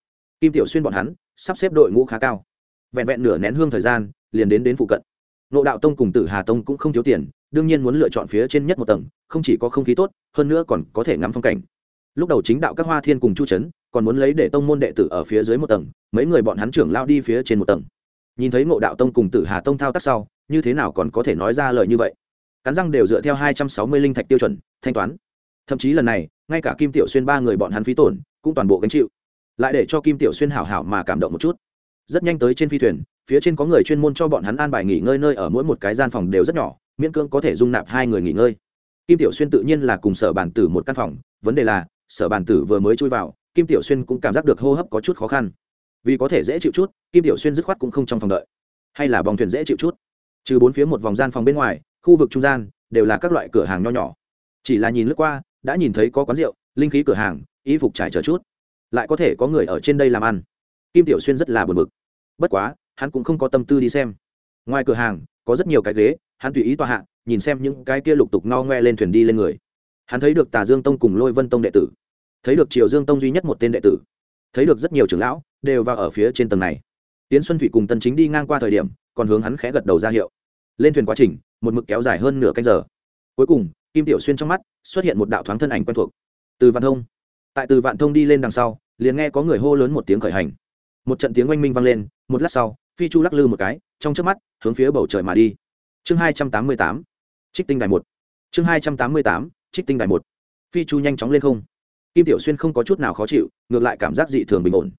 Kim tiểu xuyên bọn hắn sắp xếp đội ngũ khá cao. Vẹn vẹn nửa nén hương thời gian, liền đến đến phụ cận. Nộ đạo tông cùng tử hà tông cũng không thiếu tiền, đương nhiên muốn lựa chọn phía trên nhất một tầng, không chỉ có không khí tốt, hơn nữa còn có thể ngắm phong cảnh. Lúc đầu chính đạo các hoa thiên cùng chu trấn còn muốn lấy để tông môn đệ tử ở phía dưới một tầng, mấy người bọn hắn trưởng lao đi phía trên một tầng. Nhìn thấy ngộ đạo tông cùng tử hà tông thao tác sau, như thế nào còn có thể nói ra lời như vậy? Cắn răng đều dựa theo hai trăm sáu mươi linh thạch tiêu chuẩn, thanh toán. Thậm chí lần này ngay cả kim tiểu xuyên ba người bọn hắn phí tổn, cũng toàn bộ gánh chịu. Lại để cho kim tiểu xuyên hảo hảo mà cảm động một chút. Rất nhanh tới trên phi thuyền, phía trên có người chuyên môn cho bọn hắn an bài nghỉ ngơi nơi ở mỗi một cái gian phòng đều rất nhỏ, miễn cưỡng có thể dung nạp hai người nghỉ ngơi. Kim tiểu xuyên tự nhiên là cùng sở bản tử một căn phòng, vấn đề là, sở bản tử vừa mới chui vào, kim tiểu xuyên cũng cảm giác được hô hấp có chút khó khăn. Vì có thể dễ chịu chút, kim tiểu xuyên dứt khoát cũng không trong phòng đợi. Hay là bong thuyền dễ chịu chút. Trừ bốn phía một vòng gian phòng bên ngoài, khu vực trung gian, đều là các loại cửa hàng nho nhỏ. Chỉ là nhìn lướt qua đã nhìn thấy có quán rượu, linh khí cửa hàng, y phục trải chờ chút. Lại có thể có người ở trên đây làm ăn. Kim tiểu xuyên rất là buồn bực. Bất quá, hắn cũng không có tâm tư đi xem. Ngoài cửa hàng, có rất nhiều cái ghế, hắn tùy ý tòa hạ, nhìn xem những cái kia lục tục no ngoe lên thuyền đi lên người. Hắn thấy được tà dương tông cùng lôi vân tông đệ tử. Thấy được triều dương tông duy nhất một tên đệ tử. Thấy được rất nhiều trưởng lão, đều vào ở phía trên tầng này. Tiến xuân thủy cùng tân chính đi ngang qua thời điểm, còn hướng hắn khẽ gật đầu ra hiệu. Lên thuyền quá trình, một mực kéo dài hơn nửa canh giờ. Cuối cùng kim tiểu xuyên trong mắt xuất hiện một đạo thoáng thân ảnh quen thuộc. Từ vạn thông. Tại từ vạn thông đi lên đằng sau, liền nghe có người hô lớn một tiếng khởi hành. Một trận tiếng oanh minh vang lên, một lát sau, phi chu lắc lư một cái, trong trước mắt, hướng phía bầu trời mà đi. Chương hai trăm tám mươi tám. Trích tinh đài một. Chương hai trăm tám mươi tám, trích tinh đài một. Phi chu nhanh chóng lên không. Kim tiểu xuyên không có chút nào khó chịu, ngược lại cảm giác dị thường bình ổn.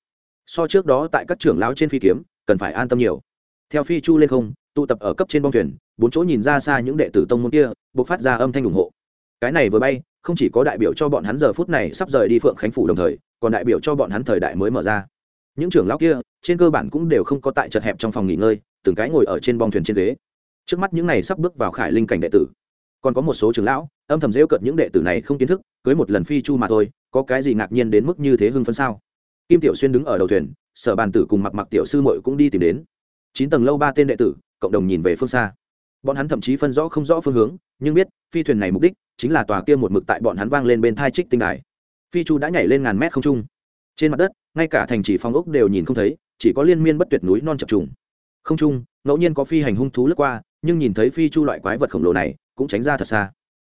So trước đó tại các trưởng lão trên phi kiếm, cần phải an tâm nhiều. Theo phi chu lên không tụ tập ở cấp trên bong thuyền, bốn chỗ nhìn ra xa những đệ tử tông môn kia buộc phát ra âm thanh ủng hộ. Cái này vừa bay, không chỉ có đại biểu cho bọn hắn giờ phút này sắp rời đi phượng khánh phủ đồng thời, còn đại biểu cho bọn hắn thời đại mới mở ra. Những trưởng lão kia, trên cơ bản cũng đều không có tại chật hẹp trong phòng nghỉ ngơi, từng cái ngồi ở trên bong thuyền trên ghế. Trước mắt những này sắp bước vào khải linh cảnh đệ tử, còn có một số trưởng lão, âm thầm rêu cợt những đệ tử này không kiến thức, cưới một lần phi chu mà thôi, có cái gì ngạc nhiên đến mức như thế hưng phấn sao? Kim tiểu xuyên đứng ở đầu thuyền, sở bàn tử cùng mặc mặc tiểu sư mội cũng đi tìm đến. Chín tầng lâu ba tên đệ tử cộng đồng nhìn về phương xa. Bọn hắn thậm chí phân rõ không rõ phương hướng, nhưng biết, phi thuyền này mục đích chính là tòa kia một mực tại bọn hắn vang lên bên thai trích tinh đài. Phi chu đã nhảy lên ngàn mét không trung. Trên mặt đất, ngay cả thành chỉ phong ốc đều nhìn không thấy, chỉ có liên miên bất tuyệt núi non chập trùng. Không trung, ngẫu nhiên có phi hành hung thú lướt qua, nhưng nhìn thấy phi chu loại quái vật khổng lồ này, cũng tránh ra thật xa.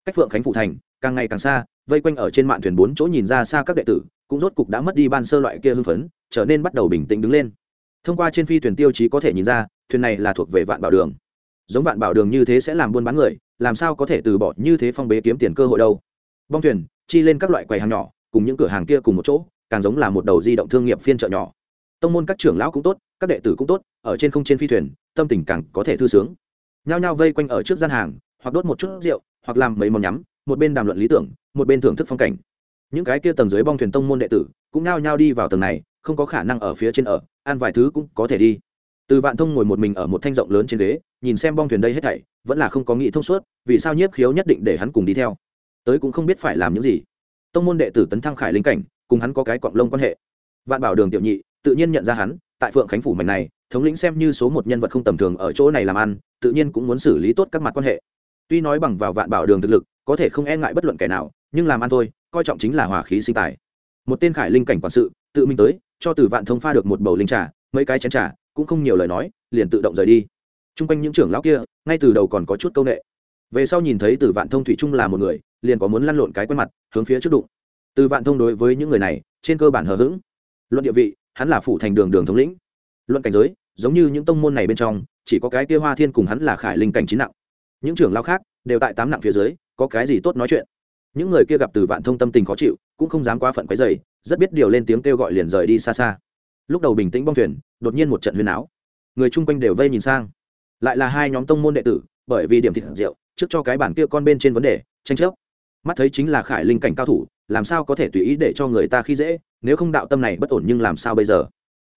Cách phượng khánh phụ thành, càng ngày càng xa, vây quanh ở trên mạn thuyền bốn chỗ nhìn ra xa các đệ tử, cũng rốt cục đã mất đi ban sơ loại kia hưng phấn, trở nên bắt đầu bình tĩnh đứng lên. Thông qua trên phi thuyền tiêu chí có thể nhìn ra thuyền này là thuộc về vạn bảo đường. Giống vạn bảo đường như thế sẽ làm buôn bán người, làm sao có thể từ bỏ như thế phong bế kiếm tiền cơ hội đâu. Bong thuyền, chi lên các loại quầy hàng nhỏ, cùng những cửa hàng kia cùng một chỗ, càng giống là một đầu di động thương nghiệp phiên chợ nhỏ. Tông môn các trưởng lão cũng tốt, các đệ tử cũng tốt, ở trên không trên phi thuyền, tâm tình càng có thể thư sướng. Nhao nhao vây quanh ở trước gian hàng, hoặc đốt một chút rượu, hoặc làm mấy món nhắm, một bên đàm luận lý tưởng, một bên thưởng thức phong cảnh. Những cái kia tầng dưới bong thuyền tông môn đệ tử, cũng nhao nhao đi vào tầng này, không có khả năng ở phía trên ở, ăn vài thứ cũng có thể đi từ vạn thông ngồi một mình ở một thanh rộng lớn trên ghế, nhìn xem bong thuyền đây hết thảy, vẫn là không có nghĩ thông suốt, vì sao nhiếp khiếu nhất định để hắn cùng đi theo? Tới cũng không biết phải làm những gì. Tông môn đệ tử tấn thăng khải linh cảnh, cùng hắn có cái cọng lông quan hệ. Vạn bảo đường tiểu nhị, tự nhiên nhận ra hắn, tại phượng khánh phủ mảnh này, thống lĩnh xem như số một nhân vật không tầm thường ở chỗ này làm ăn, tự nhiên cũng muốn xử lý tốt các mặt quan hệ. Tuy nói bằng vào vạn bảo đường thực lực, có thể không e ngại bất luận kẻ nào, nhưng làm ăn thôi, coi trọng chính là hòa khí sinh tài. Một tên khải linh cảnh quản sự, tự mình tới, cho từ vạn thông pha được một bầu linh trà, mấy cái chén trà cũng không nhiều lời nói, liền tự động rời đi. T r u n g quanh những trưởng lão kia, ngay từ đầu còn có chút c â u n ệ về sau nhìn thấy từ vạn thông thủy trung là một người, liền có muốn lăn lộn cái quen mặt, hướng phía trước đụng. Từ vạn thông đối với những người này, trên cơ bản hờ hững. Luận địa vị, hắn là phủ thành đường đường thống lĩnh. Luận cảnh giới, giống như những tông môn này bên trong, chỉ có cái kia hoa thiên cùng hắn là khải linh cảnh chín nặng. Những trưởng lao khác, đều tại tám nặng phía dưới, có cái gì tốt nói chuyện. Những người kia gặp từ vạn thông tâm tình khó chịu, cũng không dám quá phận quấy dày rất biết điều lên tiếng kêu gọi liền rời đi xa xa. Lúc đầu bình tĩnh bong thuyền đột nhiên một trận huyền áo người chung quanh đều vây nhìn sang. Lại là hai nhóm tông môn đệ tử, bởi vì điểm thịt rượu, trước cho cái bản kia con bên trên vấn đề, tranh chấp. Mắt thấy chính là khải linh cảnh cao thủ, làm sao có thể tùy ý để cho người ta khi dễ, nếu không đạo tâm này bất ổn nhưng làm sao bây giờ?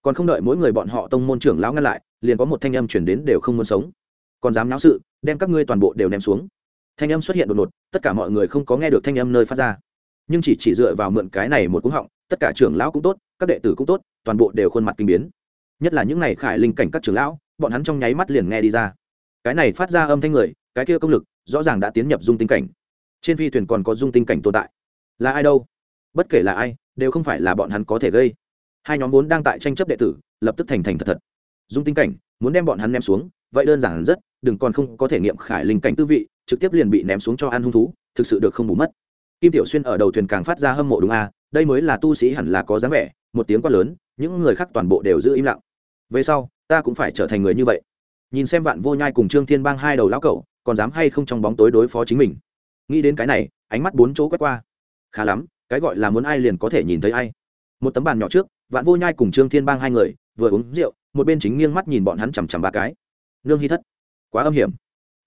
Còn không đợi mỗi người bọn họ tông môn trưởng lão ngăn lại, liền có một thanh âm chuyển đến đều không muốn sống. Còn dám náo sự, đem các ngươi toàn bộ đều ném xuống. Thanh âm xuất hiện đột ngột, tất cả mọi người không có nghe được thanh âm nơi phát ra. Nhưng chỉ chỉ dựa vào mượn cái này một cú họng, tất cả trưởng lão cũng tốt, các đệ tử cũng tốt, toàn bộ đều khuôn mặt kinh biến nhất là những n à y khải linh cảnh các trưởng lão, bọn hắn trong nháy mắt liền nghe đi ra. Cái này phát ra âm thanh người, cái kia công lực, rõ ràng đã tiến nhập dung tinh cảnh. Trên phi thuyền còn có dung tinh cảnh tồn tại. Là ai đâu? Bất kể là ai, đều không phải là bọn hắn có thể gây. Hai nhóm vốn đang tại tranh chấp đệ tử, lập tức thành thành thật thật. Dung tinh cảnh, muốn đem bọn hắn ném xuống, vậy đơn giản rất, đừng còn không có thể nghiệm khải linh cảnh tư vị, trực tiếp liền bị ném xuống cho ăn hung thú, thực sự được không bù mất. Kim tiểu xuyên ở đầu thuyền càng phát ra hâm mộ đúng a, đây mới là tu sĩ hẳn là có dáng vẻ, một tiếng quát lớn, những người khác toàn bộ đều giữ im lặng về sau, ta cũng phải trở thành người như vậy. Nhìn xem vạn vô nhai cùng trương thiên bang hai đầu lão cẩu, còn dám hay không trong bóng tối đối phó chính mình. Nghĩ đến cái này, ánh mắt bốn chỗ quét qua. Khá lắm, cái gọi là muốn ai liền có thể nhìn thấy ai. Một tấm bàn nhỏ trước, vạn vô nhai cùng trương thiên bang hai người, vừa uống rượu, một bên chính nghiêng mắt nhìn bọn hắn chằm chằm ba cái. Nương hy thất, quá âm hiểm.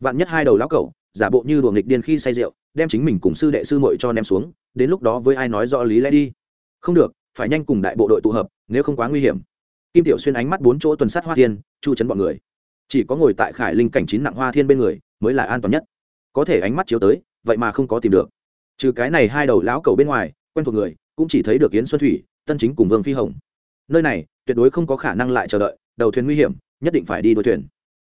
Vạn nhất hai đầu lão cẩu, giả bộ như đùa nghịch điên khi say rượu, đem chính mình cùng sư đệ sư muội cho ném xuống, đến lúc đó với ai nói rõ lý lẽ đi. Không được, phải nhanh cùng đại bộ đội tụ hợp, nếu không quá nguy hiểm kim tiểu xuyên ánh mắt bốn chỗ tuần sát hoa thiên, chu chấn bọn người. Chỉ có ngồi tại khải linh cảnh chín nặng hoa thiên bên người mới là an toàn nhất. Có thể ánh mắt chiếu tới, vậy mà không có tìm được. Trừ cái này hai đầu lão cầu bên ngoài, quen thuộc người cũng chỉ thấy được yến xuân thủy, tân chính cùng vương phi hồng. Nơi này, tuyệt đối không có khả năng lại chờ đợi, đầu thuyền nguy hiểm, nhất định phải đi đuôi thuyền.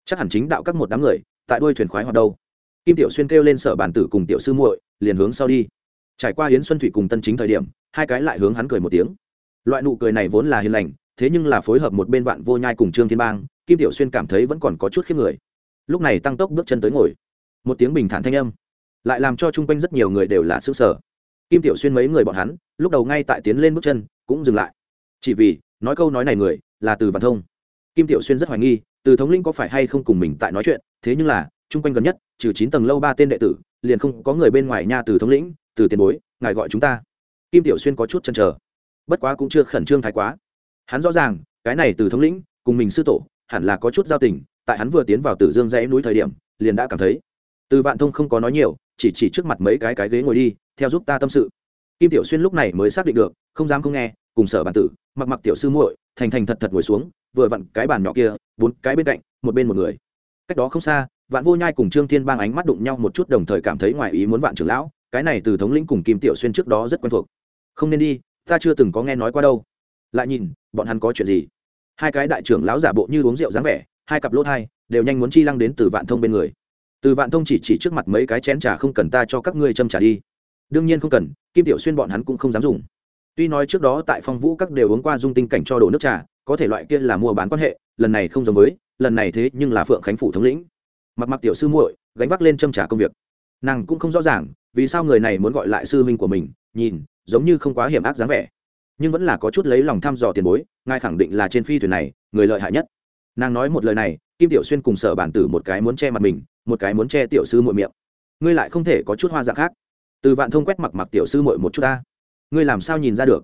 Chắc hẳn chính đạo các một đám người, tại đuôi thuyền khoái hoạt đâu. Kim tiểu xuyên kêu lên sở bản tử cùng tiểu sư muội, liền hướng sau đi. Trải qua yến xuân thủy cùng tân chính thời điểm, hai cái lại hướng hắn cười một tiếng. Loại nụ cười này vốn là hiền lành thế nhưng là phối hợp một bên vạn vô nhai cùng trương thiên bang, kim tiểu xuyên cảm thấy vẫn còn có chút khiếp người. Lúc này tăng tốc bước chân tới ngồi. Một tiếng bình thản thanh âm. Lại làm cho chung quanh rất nhiều người đều là sức sở kim tiểu xuyên mấy người bọn hắn, lúc đầu ngay tại tiến lên bước chân, cũng dừng lại. Chỉ vì, nói câu nói này người, là từ văn thông. Kim tiểu xuyên rất hoài nghi, từ thống linh có phải hay không cùng mình tại nói chuyện, thế nhưng là, chung quanh gần nhất, trừ chín tầng lâu ba tên đệ tử, liền không có người bên ngoài nha từ thống lĩnh từ tiền bối, ngài gọi chúng ta. Kim tiểu xuyên có chút chăn trở bất quá cũng chưa khẩn trương thái quá hắn rõ ràng, cái này từ thống lĩnh, cùng mình sư tổ, hẳn là có chút giao tình, tại hắn vừa tiến vào tử dương dãy núi thời điểm, liền đã cảm thấy. Từ vạn thông không có nói nhiều, chỉ chỉ trước mặt mấy cái cái ghế ngồi đi, theo giúp ta tâm sự. Kim tiểu xuyên lúc này mới xác định được, không dám không nghe, cùng sở bản tử, mặc mặc tiểu sư muội, thành thành thật thật ngồi xuống, vừa vặn cái bàn nhỏ kia, bốn cái bên cạnh, một bên một người. Cách đó không xa, vạn vô nhai cùng trương thiên bang ánh mắt đụng nhau một chút đồng thời cảm thấy ngoài ý muốn vạn trưởng lão, cái này từ thống lĩnh cùng kim tiểu xuyên trước đó rất quen thuộc. Không nên đi, ta chưa từng có nghe nói qua đâu lại nhìn, bọn hắn có chuyện gì? Hai cái đại trưởng lão giả bộ như uống rượu dáng vẻ, hai cặp lỗ thai, đều nhanh muốn chi lăng đến từ vạn thông bên người. Từ vạn thông chỉ chỉ trước mặt mấy cái chén trà không cần ta cho các ngươi châm trà đi. Đương nhiên không cần, kim tiểu xuyên bọn hắn cũng không dám dùng. Tuy nói trước đó tại phong vũ các đều uống qua dung tinh cảnh cho đổ nước trà, có thể loại kia là mua bán quan hệ, lần này không giống với, lần này thế nhưng là phượng khánh phủ thống lĩnh. Mặc mặc tiểu sư muội, gánh vác lên châm trà công việc. Nàng cũng không rõ ràng, vì sao người này muốn gọi lại sư huynh của mình, nhìn, giống như không quá hiểm ác dáng vẻ nhưng vẫn là có chút lấy lòng thăm dò tiền bối, ngài khẳng định là trên phi thuyền này, người lợi hại nhất. Nàng nói một lời này, kim tiểu xuyên cùng sở bản tử một cái muốn che mặt mình, một cái muốn che tiểu sư muội miệng. Ngươi lại không thể có chút hoa dạng khác. Từ vạn thông quét mặc mặc tiểu sư muội một chút ta. Ngươi làm sao nhìn ra được?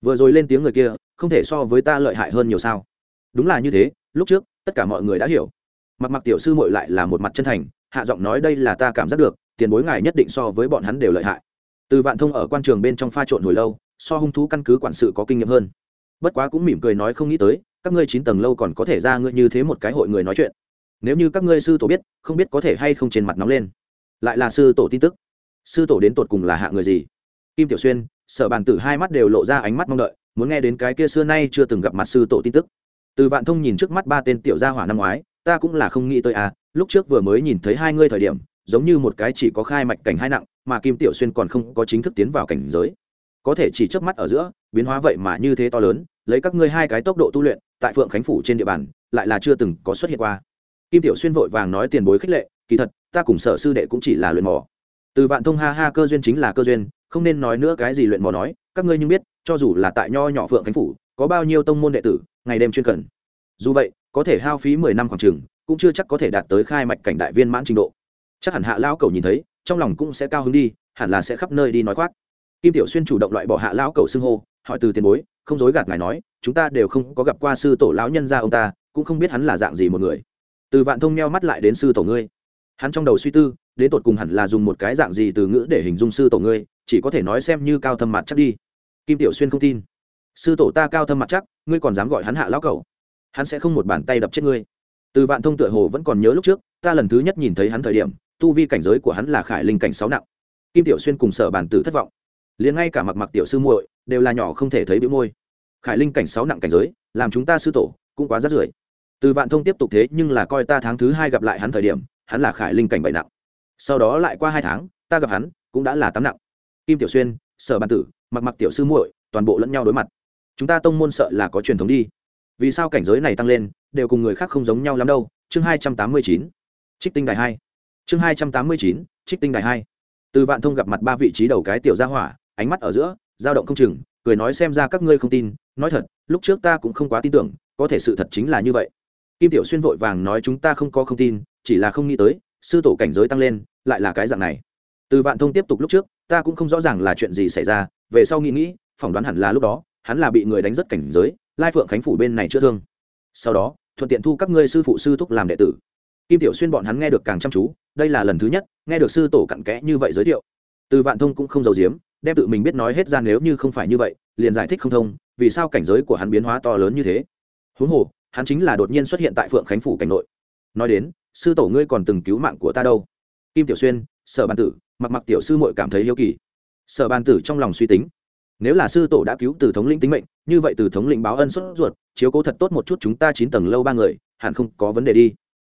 Vừa rồi lên tiếng người kia, không thể so với ta lợi hại hơn nhiều sao? Đúng là như thế, lúc trước, tất cả mọi người đã hiểu. Mặc mặc tiểu sư muội lại là một mặt chân thành, hạ giọng nói đây là ta cảm giác được, tiền bối ngài nhất định so với bọn hắn đều lợi hại. Từ vạn thông ở quan trường bên trong pha trộn hồi lâu so hung thú căn cứ quản sự có kinh nghiệm hơn. Bất quá cũng mỉm cười nói không nghĩ tới, các ngươi chín tầng lâu còn có thể ra ngươi như thế một cái hội người nói chuyện. Nếu như các ngươi sư tổ biết, không biết có thể hay không trên mặt nóng lên. Lại là sư tổ tin tức. Sư tổ đến tột cùng là hạ người gì? Kim tiểu xuyên, sở bàn tử hai mắt đều lộ ra ánh mắt mong đợi, muốn nghe đến cái kia xưa nay chưa từng gặp mặt sư tổ tin tức. Từ vạn thông nhìn trước mắt ba tên tiểu gia hỏa năm ngoái, ta cũng là không nghĩ tới à lúc trước vừa mới nhìn thấy hai ngươi thời điểm, giống như một cái chỉ có khai mạch cảnh hai nặng, mà kim tiểu xuyên còn không có chính thức tiến vào cảnh giới có thể chỉ chớp mắt ở giữa, biến hóa vậy mà như thế to lớn, lấy các ngươi hai cái tốc độ tu luyện, tại phượng khánh phủ trên địa bàn, lại là chưa từng có xuất hiện qua. Kim tiểu xuyên vội vàng nói tiền bối khích lệ, kỳ thật, ta cùng sở sư đệ cũng chỉ là luyện mỏ từ vạn thông ha ha cơ duyên chính là cơ duyên, không nên nói nữa cái gì luyện mỏ nói, các ngươi nhưng biết, cho dù là tại nho nhỏ phượng khánh phủ, có bao nhiêu tông môn đệ tử, ngày đêm chuyên cần. Dù vậy, có thể hao phí mười năm khoảng trường, cũng chưa chắc có thể đạt tới khai mạch cảnh đại viên mãn trình độ. Chắc hẳn hạ lão cầu nhìn thấy, trong lòng cũng sẽ cao hứng đi, hẳn là sẽ khắp nơi đi nói khoác kim tiểu xuyên chủ động loại bỏ hạ lão cầu xưng hô, hỏi từ tiền bối, không dối gạt ngài nói, chúng ta đều không có gặp qua sư tổ lão nhân gia ông ta, cũng không biết hắn là dạng gì một người. Từ vạn thông meo mắt lại đến sư tổ ngươi. Hắn trong đầu suy tư, đến tột cùng hẳn là dùng một cái dạng gì từ ngữ để hình dung sư tổ ngươi, chỉ có thể nói xem như cao thâm mặt chắc đi. Kim tiểu xuyên không tin. Sư tổ ta cao thâm mặt chắc, ngươi còn dám gọi hắn hạ lão cầu hắn sẽ không một bàn tay đập chết ngươi. Từ vạn thông tựa hồ vẫn còn nhớ lúc trước, ta lần thứ nhất nhìn thấy hắn thời điểm, tu vi cảnh giới của hắn là khải linh cảnh sáu nặng. Kim tiểu xuyên cùng sở bản tử thất vọng liền ngay cả mặc mặc tiểu sư muội đều là nhỏ không thể thấy bĩu môi. Khải linh cảnh sáu nặng cảnh giới, làm chúng ta sư tổ cũng quá rát rưởi. Từ vạn thông tiếp tục thế nhưng là coi ta tháng thứ hai gặp lại hắn thời điểm, hắn là khải linh cảnh bảy nặng. Sau đó lại qua hai tháng, ta gặp hắn cũng đã là tám nặng. Kim tiểu xuyên, sở bàn tử, mặc mặc tiểu sư muội, toàn bộ lẫn nhau đối mặt. Chúng ta tông môn sợ là có truyền thống đi. Vì sao cảnh giới này tăng lên, đều cùng người khác không giống nhau lắm đâu. Chương hai trăm tám mươi chín, trích tinh đài hai. Chương hai trăm tám mươi chín, trích tinh đài hai. Từ vạn thông gặp mặt ba vị trí đầu cái tiểu gia hỏa ánh mắt ở giữa, dao động không chừng, cười nói xem ra các ngươi không tin, nói thật, lúc trước ta cũng không quá tin tưởng, có thể sự thật chính là như vậy. Kim tiểu xuyên vội vàng nói chúng ta không có không tin, chỉ là không nghĩ tới, sư tổ cảnh giới tăng lên, lại là cái dạng này. Từ vạn thông tiếp tục lúc trước, ta cũng không rõ ràng là chuyện gì xảy ra, về sau nghĩ nghĩ, phỏng đoán hẳn là lúc đó, hắn là bị người đánh rất cảnh giới, lai phượng khánh phủ bên này chữa thương. Sau đó, thuận tiện thu các ngươi sư phụ sư thúc làm đệ tử. Kim tiểu xuyên bọn hắn nghe được càng chăm chú, đây là lần thứ nhất, nghe được sư tổ cặn kẽ như vậy giới thiệu. Từ vạn thông cũng không giấu giếm đem tự mình biết nói hết ra nếu như không phải như vậy, liền giải thích không thông, vì sao cảnh giới của hắn biến hóa to lớn như thế. Huống hồ, hắn chính là đột nhiên xuất hiện tại phượng khánh phủ cảnh nội. Nói đến, sư tổ ngươi còn từng cứu mạng của ta đâu? Kim tiểu xuyên, sở bàn tử, mặc mặc tiểu sư mội cảm thấy yêu kỳ. Sở bàn tử trong lòng suy tính, nếu là sư tổ đã cứu từ thống lĩnh tính mệnh, như vậy từ thống lĩnh báo ân xuất ruột, chiếu cố thật tốt một chút chúng ta chín tầng lâu ba người, hẳn không có vấn đề đi.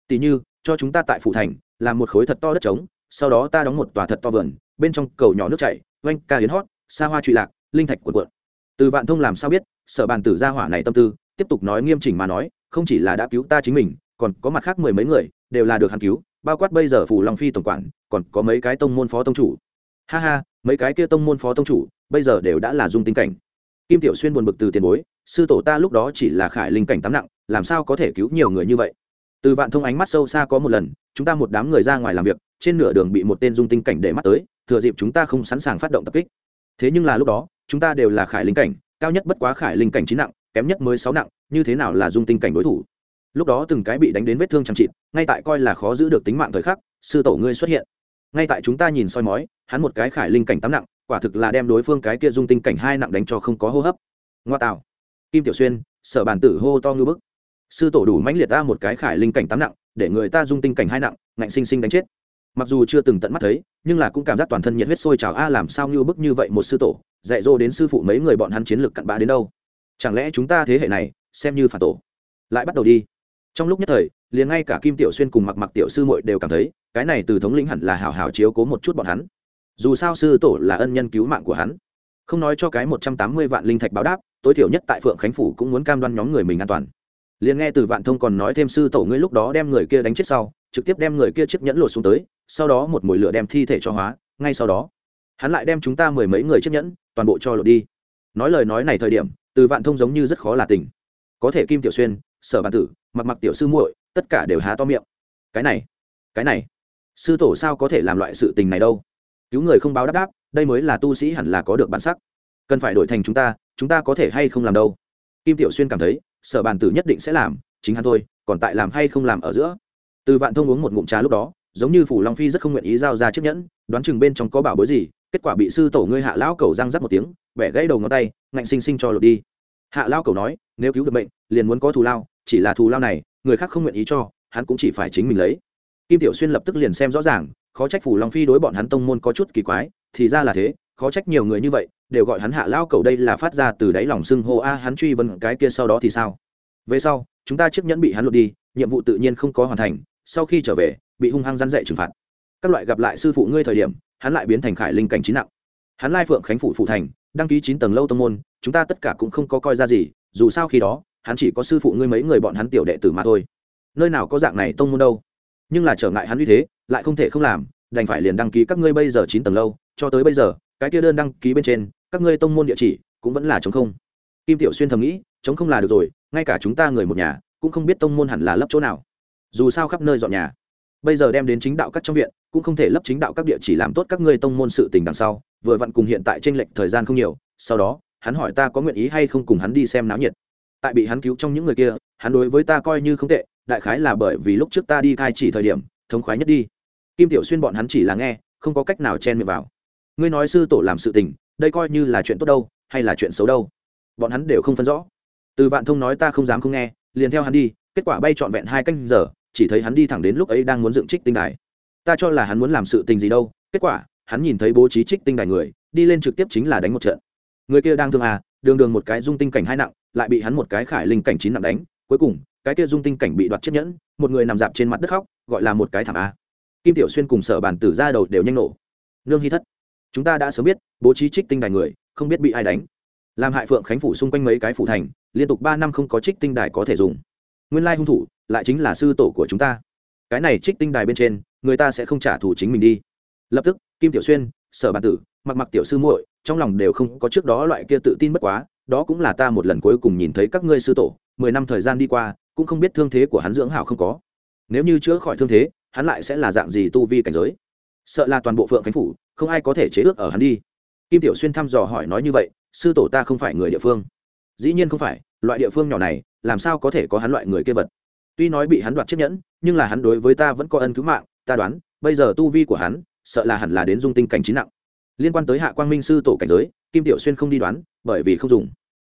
Tỷ như, cho chúng ta tại phủ thành, làm một khối thật to đất trống, sau đó ta đóng một tòa thật to vườn, bên trong cầu nhỏ nước chảy oanh, ca hiến hót, xa hoa trụy lạc, linh thạch cuộn cuộn. Từ vạn thông làm sao biết, sở bàn tử gia hỏa này tâm tư, tiếp tục nói nghiêm chỉnh mà nói, không chỉ là đã cứu ta chính mình, còn có mặt khác mười mấy người, đều là được hắn cứu, bao quát bây giờ phủ long phi tổng quản, còn có mấy cái tông môn phó tông chủ. Ha ha, mấy cái kia tông môn phó tông chủ, bây giờ đều đã là dung tinh cảnh. Kim tiểu xuyên buồn bực từ tiền bối, sư tổ ta lúc đó chỉ là khải linh cảnh tám nặng, làm sao có thể cứu nhiều người như vậy? Từ vạn thông ánh mắt sâu xa có một lần, chúng ta một đám người ra ngoài làm việc, trên nửa đường bị một tên dung tinh cảnh để mắt tới thừa dịp chúng ta không sẵn sàng phát động tập kích. Thế nhưng là lúc đó, chúng ta đều là khải linh cảnh, cao nhất bất quá khải linh cảnh chín nặng, kém nhất mới sáu nặng, như thế nào là dung tinh cảnh đối thủ? Lúc đó từng cái bị đánh đến vết thương chẳng trị ngay tại coi là khó giữ được tính mạng thời khắc, sư tổ ngươi xuất hiện. Ngay tại chúng ta nhìn soi mói, hắn một cái khải linh cảnh tám nặng, quả thực là đem đối phương cái kia dung tinh cảnh hai nặng đánh cho không có hô hấp. Ngoa tạo. Kim tiểu xuyên, sở bản tử hô to ngư bức. Sư tổ đủ mãnh liệt ta một cái khải linh cảnh tám nặng, để người ta dung tinh cảnh hai nặng, ngạnh sinh sinh đánh chết mặc dù chưa từng tận mắt thấy, nhưng là cũng cảm giác toàn thân nhiệt huyết sôi trào. A, làm sao như bức như vậy một sư tổ, dạy dỗ đến sư phụ mấy người bọn hắn chiến lược cặn bã đến đâu? Chẳng lẽ chúng ta thế hệ này, xem như phản tổ? Lại bắt đầu đi. Trong lúc nhất thời, liền ngay cả kim tiểu xuyên cùng mặc mặc tiểu sư muội đều cảm thấy, cái này từ thống lĩnh hẳn là hào hào chiếu cố một chút bọn hắn. Dù sao sư tổ là ân nhân cứu mạng của hắn. Không nói cho cái một trăm tám mươi vạn linh thạch báo đáp, tối thiểu nhất tại phượng khánh phủ cũng muốn cam đoan nhóm người mình an toàn liền nghe từ vạn thông còn nói thêm sư tổ ngươi lúc đó đem người kia đánh chết sau, trực tiếp đem người kia chiếc nhẫn lột xuống tới, sau đó một mồi lửa đem thi thể cho hóa, ngay sau đó, hắn lại đem chúng ta mười mấy người chiếc nhẫn toàn bộ cho lột đi. Nói lời nói này thời điểm, từ vạn thông giống như rất khó là tình có thể kim tiểu xuyên, sở bản tử, mặc mặc tiểu sư muội, tất cả đều há to miệng. Cái này cái này, sư tổ sao có thể làm loại sự tình này đâu? Cứu người không báo đáp đáp, đây mới là tu sĩ hẳn là có được bản sắc. Cần phải đổi thành chúng ta chúng ta có thể hay không làm đâu? Kim tiểu xuyên cảm thấy sở bàn tử nhất định sẽ làm, chính hắn thôi, còn tại làm hay không làm ở giữa. Từ vạn thông uống một ngụm trà lúc đó, giống như phủ long phi rất không nguyện ý giao ra chiếc nhẫn, đoán chừng bên trong có bảo bối gì, kết quả bị sư tổ ngươi hạ lão cầu răng rắc một tiếng, bẻ gãy đầu ngón tay, ngạnh sinh sinh cho lột đi. Hạ lao cầu nói, nếu cứu được bệnh liền muốn có thù lao, chỉ là thù lao này, người khác không nguyện ý cho, hắn cũng chỉ phải chính mình lấy. Kim tiểu xuyên lập tức liền xem rõ ràng, khó trách phủ long phi đối bọn hắn tông môn có chút kỳ quái, thì ra là thế, khó trách nhiều người như vậy đều gọi hắn hạ lao cầu đây là phát ra từ đáy lòng xưng hô a, hắn truy vấn cái kia sau đó thì sao? Về sau, chúng ta chiếc nhẫn bị hắn lột đi, nhiệm vụ tự nhiên không có hoàn thành, sau khi trở về, bị hung hăng răn dậy trừng phạt. Các loại gặp lại sư phụ ngươi thời điểm, hắn lại biến thành khải linh cảnh trí nặng. Hắn lai phượng khánh phụ phụ thành, đăng ký chín tầng lâu tông môn, chúng ta tất cả cũng không có coi ra gì, dù sao khi đó, hắn chỉ có sư phụ ngươi mấy người bọn hắn tiểu đệ tử mà thôi. Nơi nào có dạng này tông môn đâu. Nhưng là trở ngại hắn như thế, lại không thể không làm, đành phải liền đăng ký các ngươi bây giờ chín tầng lâu, cho tới bây giờ, cái kia đơn đăng ký bên trên các ngươi tông môn địa chỉ cũng vẫn là chống không. Kim tiểu xuyên thầm nghĩ chống không là được rồi, ngay cả chúng ta người một nhà cũng không biết tông môn hẳn là lấp chỗ nào. Dù sao khắp nơi dọn nhà. Bây giờ đem đến chính đạo các trong viện, cũng không thể lấp chính đạo các địa chỉ làm tốt các ngươi tông môn sự tình đằng sau, vừa vặn cùng hiện tại tranh lệch thời gian không nhiều, sau đó, hắn hỏi ta có nguyện ý hay không cùng hắn đi xem náo nhiệt. Tại bị hắn cứu trong những người kia, hắn đối với ta coi như không tệ, đại khái là bởi vì lúc trước ta đi khai chỉ thời điểm, thống khoái nhất đi. Kim tiểu xuyên bọn hắn chỉ là nghe, không có cách nào chen miệng vào. Ngươi nói sư tổ làm sự tình đây coi như là chuyện tốt đâu, hay là chuyện xấu đâu? Bọn hắn đều không phân rõ. Từ vạn thông nói ta không dám không nghe, liền theo hắn đi, kết quả bay trọn vẹn hai canh giờ, chỉ thấy hắn đi thẳng đến lúc ấy đang muốn dựng trích tinh đài. Ta cho là hắn muốn làm sự tình gì đâu, kết quả, hắn nhìn thấy bố trí trích tinh đài người, đi lên trực tiếp chính là đánh một trận. Người kia đang thương à đường đường một cái dung tinh cảnh hai nặng, lại bị hắn một cái khải linh cảnh chín nặng đánh, cuối cùng, cái kia dung tinh cảnh bị đoạt chiếc nhẫn, một người nằm dạp trên mặt đất khóc, gọi là một cái thảm a kim tiểu xuyên cùng sở bàn tử ra đầu đều nhanh nổ. Nương hy thất chúng ta đã sớm biết, bố trí trích tinh đài người, không biết bị ai đánh. Làm hại phượng khánh phủ xung quanh mấy cái phủ thành, liên tục ba năm không có trích tinh đài có thể dùng. Nguyên lai hung thủ, lại chính là sư tổ của chúng ta. Cái này trích tinh đài bên trên, người ta sẽ không trả thù chính mình đi. Lập tức, kim tiểu xuyên, sở bản tử, mặc mặc tiểu sư muội, trong lòng đều không có trước đó loại kia tự tin bất quá, đó cũng là ta một lần cuối cùng nhìn thấy các ngươi sư tổ, mười năm thời gian đi qua, cũng không biết thương thế của hắn dưỡng hảo không có. Nếu như chữa khỏi thương thế, hắn lại sẽ là dạng gì tu vi cảnh giới? Sợ là toàn bộ phượng khánh phủ, không ai có thể chế ước ở hắn đi. Kim tiểu xuyên thăm dò hỏi nói như vậy, sư tổ ta không phải người địa phương. Dĩ nhiên không phải, loại địa phương nhỏ này, làm sao có thể có hắn loại người kia vật? Tuy nói bị hắn đoạt chiếc nhẫn, nhưng là hắn đối với ta vẫn có ân cứu mạng, ta đoán, bây giờ tu vi của hắn, sợ là hẳn là đến dung tinh cảnh trí nặng. Liên quan tới hạ quang minh sư tổ cảnh giới, kim tiểu xuyên không đi đoán, bởi vì không dùng.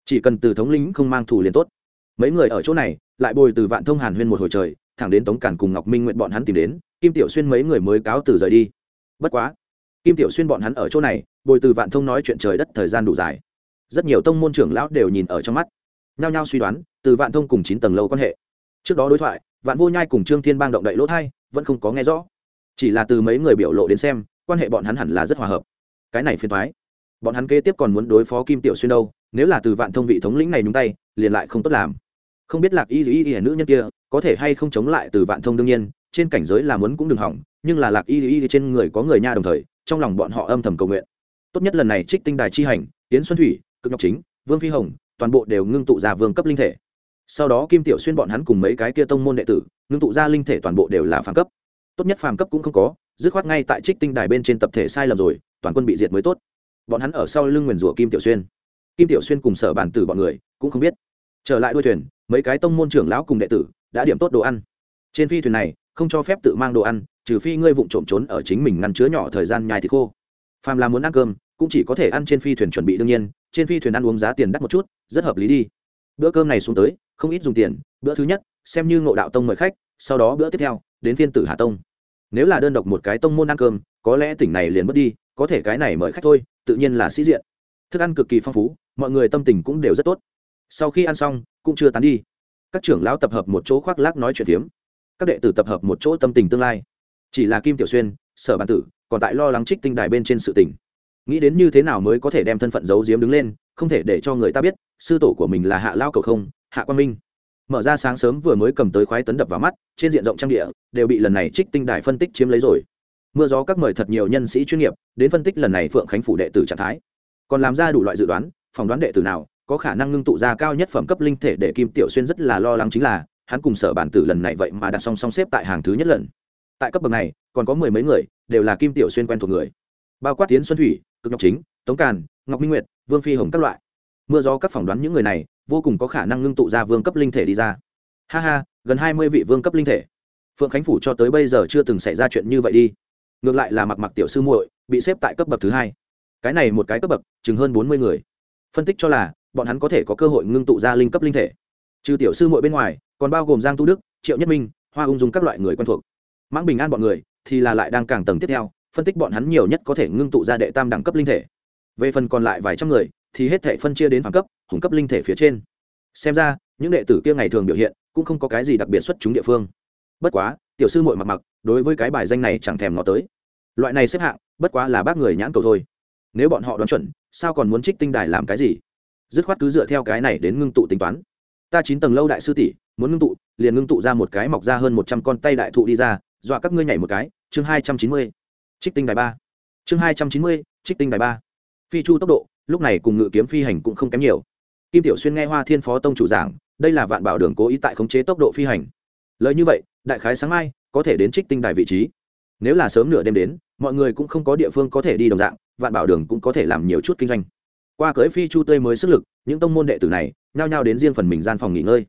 Chỉ cần từ thống lĩnh không mang thủ liền tốt. Mấy người ở chỗ này, lại bồi từ vạn thông hàn huyên một hồi trời, thẳng đến tống cản cùng ngọc minh nguyện bọn hắn tìm đến, kim tiểu xuyên mấy người mới cáo từ rời đi bất quá, kim tiểu xuyên bọn hắn ở chỗ này, bồi từ vạn thông nói chuyện trời đất thời gian đủ dài. Rất nhiều tông môn trưởng lão đều nhìn ở trong mắt. Nhao nhao suy đoán, từ vạn thông cùng chín tầng lâu quan hệ. Trước đó đối thoại, vạn vô nhai cùng trương thiên bang động đậy lỗ thai, vẫn không có nghe rõ. Chỉ là từ mấy người biểu lộ đến xem, quan hệ bọn hắn hẳn là rất hòa hợp. Cái này phiền thoái bọn hắn kế tiếp còn muốn đối phó kim tiểu xuyên đâu, nếu là từ vạn thông vị thống lĩnh này nhúng tay, liền lại không tốt làm. Không biết lạc y y y nữ nhân kia, có thể hay không chống lại từ vạn thông đương nhiên trên cảnh giới là muốn cũng đừng hỏng, nhưng là lạc y y trên người có người nha đồng thời, trong lòng bọn họ âm thầm cầu nguyện. Tốt nhất lần này trích tinh đài chi hành tiến xuân thủy, cực ngọc chính, vương phi hồng, toàn bộ đều ngưng tụ ra vương cấp linh thể. Sau đó kim tiểu xuyên bọn hắn cùng mấy cái kia tông môn đệ tử, ngưng tụ ra linh thể toàn bộ đều là phàm cấp. Tốt nhất phàm cấp cũng không có, dứt khoát ngay tại trích tinh đài bên trên tập thể sai lầm rồi, toàn quân bị diệt mới tốt. Bọn hắn ở sau lưng nguyền rủa kim tiểu xuyên. Kim tiểu xuyên cùng sở bản tử bọn người cũng không biết. Trở lại đuôi thuyền, mấy cái tông môn trưởng lão cùng đệ tử đã điểm tốt đồ ăn. Trên phi thuyền này không cho phép tự mang đồ ăn, trừ phi ngươi vụng trộm trốn ở chính mình ngăn chứa nhỏ thời gian nhai thịt khô. Phàm là muốn ăn cơm, cũng chỉ có thể ăn trên phi thuyền chuẩn bị đương nhiên, trên phi thuyền ăn uống giá tiền đắt một chút, rất hợp lý đi. Bữa cơm này xuống tới, không ít dùng tiền, bữa thứ nhất, xem như ngộ đạo tông mời khách, sau đó bữa tiếp theo, đến phiên tử hà tông. Nếu là đơn độc một cái tông môn ăn cơm, có lẽ tỉnh này liền mất đi, có thể cái này mời khách thôi, tự nhiên là sĩ diện. Thức ăn cực kỳ phong phú, mọi người tâm tình cũng đều rất tốt. Sau khi ăn xong, cũng chưa tán đi. Các trưởng lão tập hợp một chỗ khoác lác nói chuyện phiếm các đệ tử tập hợp một chỗ tâm tình tương lai. Chỉ là kim tiểu xuyên, sở bản tử, còn tại lo lắng trích tinh đài bên trên sự tình. Nghĩ đến như thế nào mới có thể đem thân phận giấu giếm đứng lên, không thể để cho người ta biết, sư tổ của mình là hạ lao cầu không, hạ quan minh. Mở ra sáng sớm vừa mới cầm tới khoái tấn đập vào mắt, trên diện rộng trang địa, đều bị lần này trích tinh đài phân tích chiếm lấy rồi. Mưa gió các mời thật nhiều nhân sĩ chuyên nghiệp, đến phân tích lần này phượng khánh phủ đệ tử trạng thái. Còn làm ra đủ loại dự đoán, phỏng đoán đệ tử nào, có khả năng ngưng tụ ra cao nhất phẩm cấp linh thể để kim tiểu xuyên rất là lo lắng chính là hắn cùng sở bản tử lần này vậy mà đặt song song xếp tại hàng thứ nhất lần. Tại cấp bậc này, còn có mười mấy người, đều là kim tiểu xuyên quen thuộc người. Bao quát tiến xuân thủy, cực ngọc chính, tống càn, ngọc minh nguyệt, vương phi hồng các loại. Mưa gió các phỏng đoán những người này, vô cùng có khả năng ngưng tụ ra vương cấp linh thể đi ra. Ha ha, gần hai mươi vị vương cấp linh thể. Phượng khánh phủ cho tới bây giờ chưa từng xảy ra chuyện như vậy đi. Ngược lại là mặc mặc tiểu sư muội, bị xếp tại cấp bậc thứ hai. Cái này một cái cấp bậc, chừng hơn bốn mươi người. Phân tích cho là, bọn hắn có thể có cơ hội ngưng tụ ra linh cấp linh thể. Trừ tiểu sư muội bên ngoài còn bao gồm giang tu đức, triệu nhất minh, hoa ung dung các loại người quen thuộc. Mãng bình an bọn người thì là lại đang càng tầng tiếp theo, phân tích bọn hắn nhiều nhất có thể ngưng tụ ra đệ tam đẳng cấp linh thể. Về phần còn lại vài trăm người thì hết thể phân chia đến phản cấp, hùng cấp linh thể phía trên. Xem ra, những đệ tử kia ngày thường biểu hiện cũng không có cái gì đặc biệt xuất chúng địa phương. Bất quá, tiểu sư muội mặc mặc, đối với cái bài danh này chẳng thèm ngó tới. Loại này xếp hạng, bất quá là bác người nhãn cầu thôi. Nếu bọn họ đoán chuẩn, sao còn muốn trích tinh đài làm cái gì? Dứt khoát cứ dựa theo cái này đến ngưng tụ tính toán. Ta chín tầng lâu đại sư tỷ muốn ngưng tụ, liền ngưng tụ ra một cái mọc ra hơn một trăm con tay đại thụ đi ra, dọa các ngươi nhảy một cái, chương hai trăm chín mươi, trích tinh đài ba. Chương hai trăm chín mươi, trích tinh đài ba. Phi chu tốc độ, lúc này cùng ngự kiếm phi hành cũng không kém nhiều. Kim tiểu xuyên nghe hoa thiên phó tông chủ giảng, đây là vạn bảo đường cố ý tại khống chế tốc độ phi hành. Lời như vậy, đại khái sáng mai, có thể đến trích tinh đài vị trí. Nếu là sớm nửa đêm đến, mọi người cũng không có địa phương có thể đi đồng dạng, vạn bảo đường cũng có thể làm nhiều chút kinh doanh. Qua cưới phi chu tươi mới sức lực, những tông môn đệ tử này, nhao nhao đến riêng phần mình gian phòng nghỉ ngơi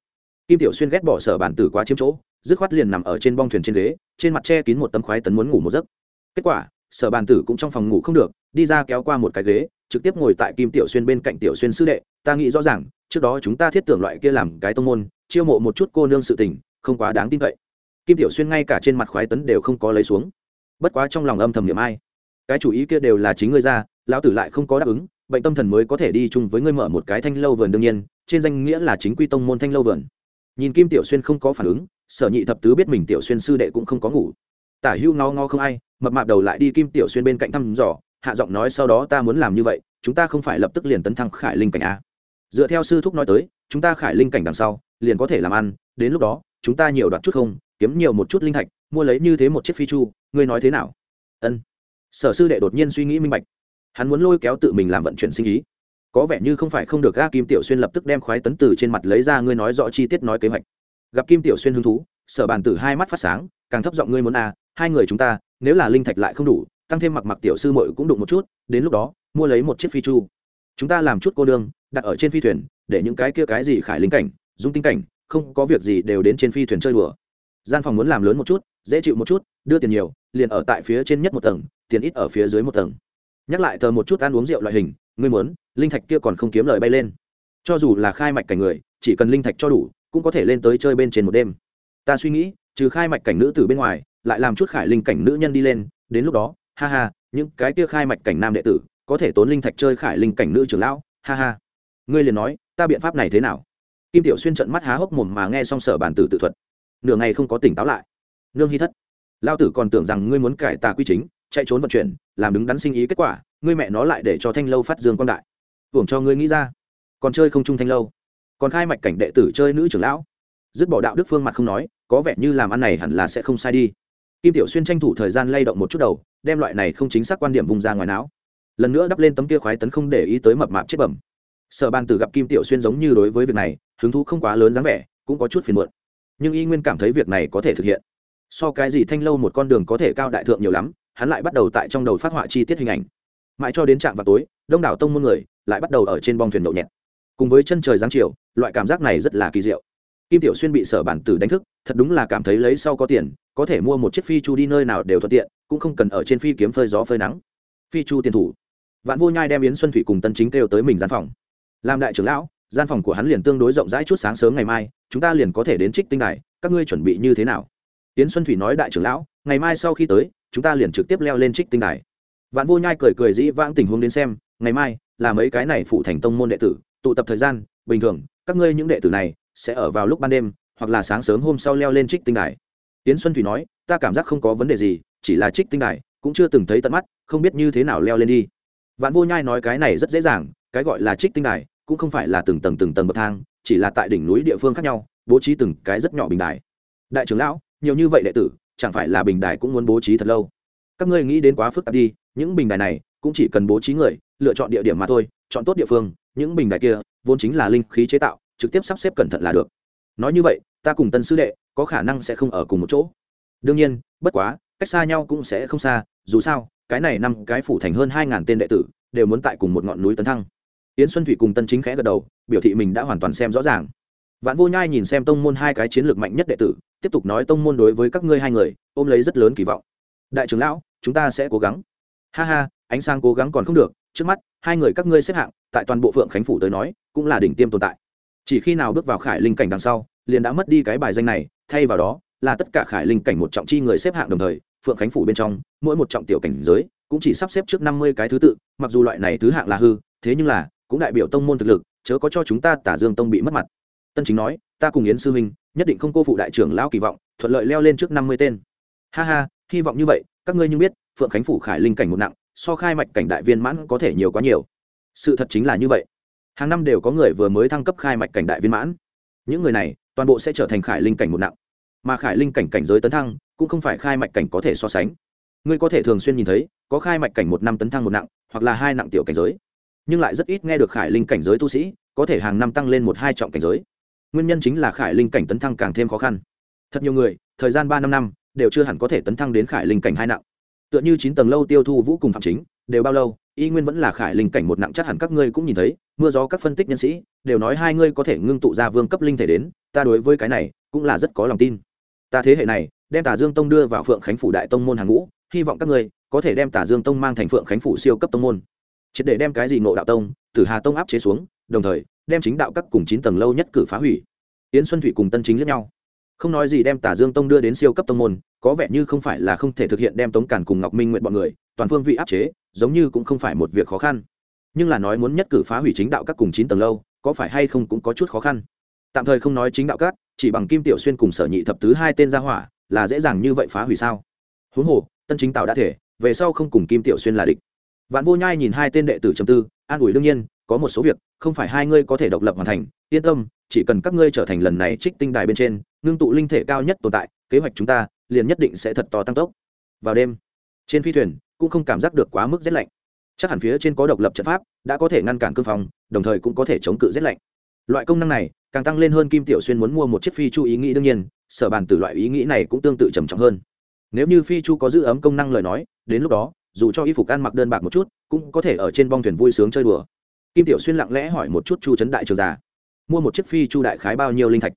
kim tiểu xuyên ghét bỏ sở bản tử quá chiếm chỗ, dứt khoát liền nằm ở trên bong thuyền trên ghế, trên mặt che kín một tấm khoái tấn muốn ngủ một giấc. Kết quả, sở bản tử cũng trong phòng ngủ không được, đi ra kéo qua một cái ghế, trực tiếp ngồi tại kim tiểu xuyên bên cạnh tiểu xuyên sư đệ, ta nghĩ rõ ràng, trước đó chúng ta thiết tưởng loại kia làm cái tông môn, chiêu mộ một chút cô nương sự tình, không quá đáng tin cậy. Kim tiểu xuyên ngay cả trên mặt khoái tấn đều không có lấy xuống. Bất quá trong lòng âm thầm niệm ai. Cái chủ ý kia đều là chính ngươi ra, lão tử lại không có đáp ứng, bệnh tâm thần mới có thể đi chung với ngươi mở một cái thanh lâu vườn đương nhiên, trên danh nghĩa là chính quy tông môn thanh lâu vườn nhìn kim tiểu xuyên không có phản ứng, sở nhị thập tứ biết mình tiểu xuyên sư đệ cũng không có ngủ. Tả hưu ngó ngó không ai, mập mạp đầu lại đi kim tiểu xuyên bên cạnh thăm dò, hạ giọng nói sau đó ta muốn làm như vậy, chúng ta không phải lập tức liền tấn thăng khải linh cảnh a. Dựa theo sư thúc nói tới, chúng ta khải linh cảnh đằng sau, liền có thể làm ăn, đến lúc đó, chúng ta nhiều đoạt chút không, kiếm nhiều một chút linh thạch, mua lấy như thế một chiếc phi chu, ngươi nói thế nào? Ân. Sở sư đệ đột nhiên suy nghĩ minh bạch. Hắn muốn lôi kéo tự mình làm vận chuyển sinh ý có vẻ như không phải không được ga kim tiểu xuyên lập tức đem khoái tấn từ trên mặt lấy ra, ngươi nói rõ chi tiết nói kế hoạch. Gặp kim tiểu xuyên hứng thú, sở bàn tử hai mắt phát sáng, càng thấp giọng ngươi muốn à hai người chúng ta, nếu là linh thạch lại không đủ, tăng thêm mặc mặc tiểu sư mội cũng đụng một chút, đến lúc đó, mua lấy một chiếc phi chu. Chúng ta làm chút cô đương, đặt ở trên phi thuyền, để những cái kia cái gì khải linh cảnh, dung tinh cảnh, không có việc gì đều đến trên phi thuyền chơi đùa. Gian phòng muốn làm lớn một chút, dễ chịu một chút, đưa tiền nhiều, liền ở tại phía trên nhất một tầng, tiền ít ở phía dưới một tầng nhắc lại tờ một chút ăn uống rượu loại hình, ngươi muốn, linh thạch kia còn không kiếm lời bay lên. Cho dù là khai mạch cảnh người, chỉ cần linh thạch cho đủ, cũng có thể lên tới chơi bên trên một đêm. Ta suy nghĩ, trừ khai mạch cảnh nữ từ bên ngoài, lại làm chút khải linh cảnh nữ nhân đi lên, đến lúc đó, ha ha, những cái kia khai mạch cảnh nam đệ tử, có thể tốn linh thạch chơi khải linh cảnh nữ trưởng lão, ha ha. Ngươi liền nói, ta biện pháp này thế nào? Kim tiểu xuyên trận mắt há hốc mồm mà nghe xong sở bản tử tự thuật. Nửa ngày không có tỉnh táo lại. Nương hy thất. Lao tử còn tưởng rằng ngươi muốn cải tà quy chính chạy trốn vận chuyển, làm đứng đắn sinh ý kết quả, ngươi mẹ nó lại để cho thanh lâu phát dương quan đại. Hưởng cho ngươi nghĩ ra. Còn chơi không chung thanh lâu. Còn khai mạch cảnh đệ tử chơi nữ trưởng lão. Dứt bỏ đạo đức phương mặt không nói, có vẻ như làm ăn này hẳn là sẽ không sai đi. Kim tiểu xuyên tranh thủ thời gian lay động một chút đầu, đem loại này không chính xác quan điểm vùng ra ngoài não. Lần nữa đắp lên tấm kia khoái tấn không để ý tới mập mạp chết bẩm. Sở ban tử gặp kim tiểu xuyên giống như đối với việc này, hứng thú không quá lớn dáng vẻ, cũng có chút phiền muộn. Nhưng y nguyên cảm thấy việc này có thể thực hiện. So cái gì thanh lâu một con đường có thể cao đại thượng nhiều lắm hắn lại bắt đầu tại trong đầu phát họa chi tiết hình ảnh. Mãi cho đến trạm vào tối, đông đảo tông môn người lại bắt đầu ở trên bong thuyền nhậu nhẹt. Cùng với chân trời giáng chiều, loại cảm giác này rất là kỳ diệu. Kim tiểu xuyên bị sở bản tử đánh thức, thật đúng là cảm thấy lấy sau có tiền, có thể mua một chiếc phi chu đi nơi nào đều thuận tiện, cũng không cần ở trên phi kiếm phơi gió phơi nắng. Phi chu tiền thủ. Vạn vô nhai đem yến xuân thủy cùng tân chính kêu tới mình gian phòng. Làm đại trưởng lão, gian phòng của hắn liền tương đối rộng rãi chút sáng sớm ngày mai, chúng ta liền có thể đến trích tinh đài, các ngươi chuẩn bị như thế nào? Yến xuân thủy nói đại trưởng lão, ngày mai sau khi tới chúng ta liền trực tiếp leo lên trích tinh đài. Vạn vô nhai cười cười dĩ vãng tình huống đến xem, ngày mai là mấy cái này phụ thành tông môn đệ tử, tụ tập thời gian, bình thường, các ngươi những đệ tử này sẽ ở vào lúc ban đêm, hoặc là sáng sớm hôm sau leo lên trích tinh đài. Tiến xuân thủy nói, ta cảm giác không có vấn đề gì, chỉ là trích tinh đài, cũng chưa từng thấy tận mắt, không biết như thế nào leo lên đi. Vạn vô nhai nói cái này rất dễ dàng, cái gọi là trích tinh đài, cũng không phải là từng tầng từng tầng bậc thang, chỉ là tại đỉnh núi địa phương khác nhau, bố trí từng cái rất nhỏ bình đài. Đại trưởng lão, nhiều như vậy đệ tử chẳng phải là bình đài cũng muốn bố trí thật lâu. Các ngươi nghĩ đến quá phức tạp đi, những bình đài này cũng chỉ cần bố trí người, lựa chọn địa điểm mà thôi, chọn tốt địa phương, những bình đài kia vốn chính là linh khí chế tạo, trực tiếp sắp xếp cẩn thận là được. Nói như vậy, ta cùng tân sư đệ có khả năng sẽ không ở cùng một chỗ. Đương nhiên, bất quá, cách xa nhau cũng sẽ không xa, dù sao, cái này năm cái phủ thành hơn hai ngàn tên đệ tử, đều muốn tại cùng một ngọn núi tấn thăng. Yến xuân thủy cùng tân chính khẽ gật đầu, biểu thị mình đã hoàn toàn xem rõ ràng vạn vô nhai nhìn xem tông môn hai cái chiến lược mạnh nhất đệ tử, tiếp tục nói tông môn đối với các ngươi hai người, ôm lấy rất lớn kỳ vọng. Đại trưởng lão, chúng ta sẽ cố gắng. Ha ha, ánh sáng cố gắng còn không được, trước mắt, hai người các ngươi xếp hạng, tại toàn bộ phượng khánh phủ tới nói, cũng là đỉnh tiêm tồn tại. Chỉ khi nào bước vào khải linh cảnh đằng sau, liền đã mất đi cái bài danh này, thay vào đó, là tất cả khải linh cảnh một trọng chi người xếp hạng đồng thời, phượng khánh phủ bên trong, mỗi một trọng tiểu cảnh giới, cũng chỉ sắp xếp trước năm mươi cái thứ tự, mặc dù loại này thứ hạng là hư, thế nhưng là, cũng đại biểu tông môn thực lực, chớ có cho chúng ta tả dương tông bị mất mặt tân chính nói, ta cùng yến sư huynh, nhất định không cô phụ đại trưởng lão kỳ vọng, thuận lợi leo lên trước năm mươi tên. Ha ha, hy vọng như vậy, các ngươi như biết, phượng khánh phủ khải linh cảnh một nặng, so khai mạch cảnh đại viên mãn có thể nhiều quá nhiều. Sự thật chính là như vậy. Hàng năm đều có người vừa mới thăng cấp khai mạch cảnh đại viên mãn. Những người này, toàn bộ sẽ trở thành khải linh cảnh một nặng. Mà khải linh cảnh cảnh giới tấn thăng, cũng không phải khai mạch cảnh có thể so sánh. Ngươi có thể thường xuyên nhìn thấy, có khai mạch cảnh một năm tấn thăng một nặng, hoặc là hai nặng tiểu cảnh giới. Nhưng lại rất ít nghe được khải linh cảnh giới tu sĩ, có thể hàng năm tăng lên một hai trọng cảnh giới nguyên nhân chính là khải linh cảnh tấn thăng càng thêm khó khăn. Thật nhiều người, thời gian ba năm năm, đều chưa hẳn có thể tấn thăng đến khải linh cảnh hai nặng. Tựa như chín tầng lâu tiêu thu vũ cùng phạm chính, đều bao lâu, y nguyên vẫn là khải linh cảnh một nặng chắc hẳn các ngươi cũng nhìn thấy, mưa gió các phân tích nhân sĩ, đều nói hai ngươi có thể ngưng tụ ra vương cấp linh thể đến, ta đối với cái này, cũng là rất có lòng tin. Ta thế hệ này, đem tả dương tông đưa vào phượng khánh phủ đại tông môn hàng ngũ, hy vọng các ngươi, có thể đem tả dương tông mang thành phượng khánh phủ siêu cấp tông môn. Triệt để đem cái gì nộ đạo tông, tử hà tông áp chế xuống, đồng thời đem chính đạo các cùng chín tầng lâu nhất cử phá hủy. Yến xuân thủy cùng tân chính lẫn nhau. Không nói gì đem tả dương tông đưa đến siêu cấp tông môn, có vẻ như không phải là không thể thực hiện đem tống cản cùng ngọc minh nguyện bọn người, toàn phương vị áp chế, giống như cũng không phải một việc khó khăn. Nhưng là nói muốn nhất cử phá hủy chính đạo các cùng chín tầng lâu, có phải hay không cũng có chút khó khăn. Tạm thời không nói chính đạo các, chỉ bằng kim tiểu xuyên cùng sở nhị thập tứ hai tên gia hỏa, là dễ dàng như vậy phá hủy sao? Huống hồ, tân chính tạo đã thể, về sau không cùng kim tiểu xuyên là địch. Vạn vô nhai nhìn hai tên đệ tử trầm tư, an ủi đương nhiên có một số việc, không phải hai ngươi có thể độc lập hoàn thành, yên tâm, chỉ cần các ngươi trở thành lần này trích tinh đài bên trên, ngưng tụ linh thể cao nhất tồn tại, kế hoạch chúng ta liền nhất định sẽ thật to tăng tốc. Vào đêm, trên phi thuyền cũng không cảm giác được quá mức rét lạnh. Chắc hẳn phía trên có độc lập trận pháp, đã có thể ngăn cản cương phòng đồng thời cũng có thể chống cự rét lạnh. Loại công năng này càng tăng lên hơn kim tiểu xuyên muốn mua một chiếc phi chu ý nghĩ đương nhiên, sở bàn từ loại ý nghĩ này cũng tương tự trầm trọng hơn. Nếu như phi chu có giữ ấm công năng lời nói, đến lúc đó, dù cho y phục ăn mặc đơn bạc một chút, cũng có thể ở trên bong thuyền vui sướng chơi đùa kim tiểu xuyên lặng lẽ hỏi một chút chu trấn đại trường già. Mua một chiếc phi chu đại khái bao nhiêu linh thạch?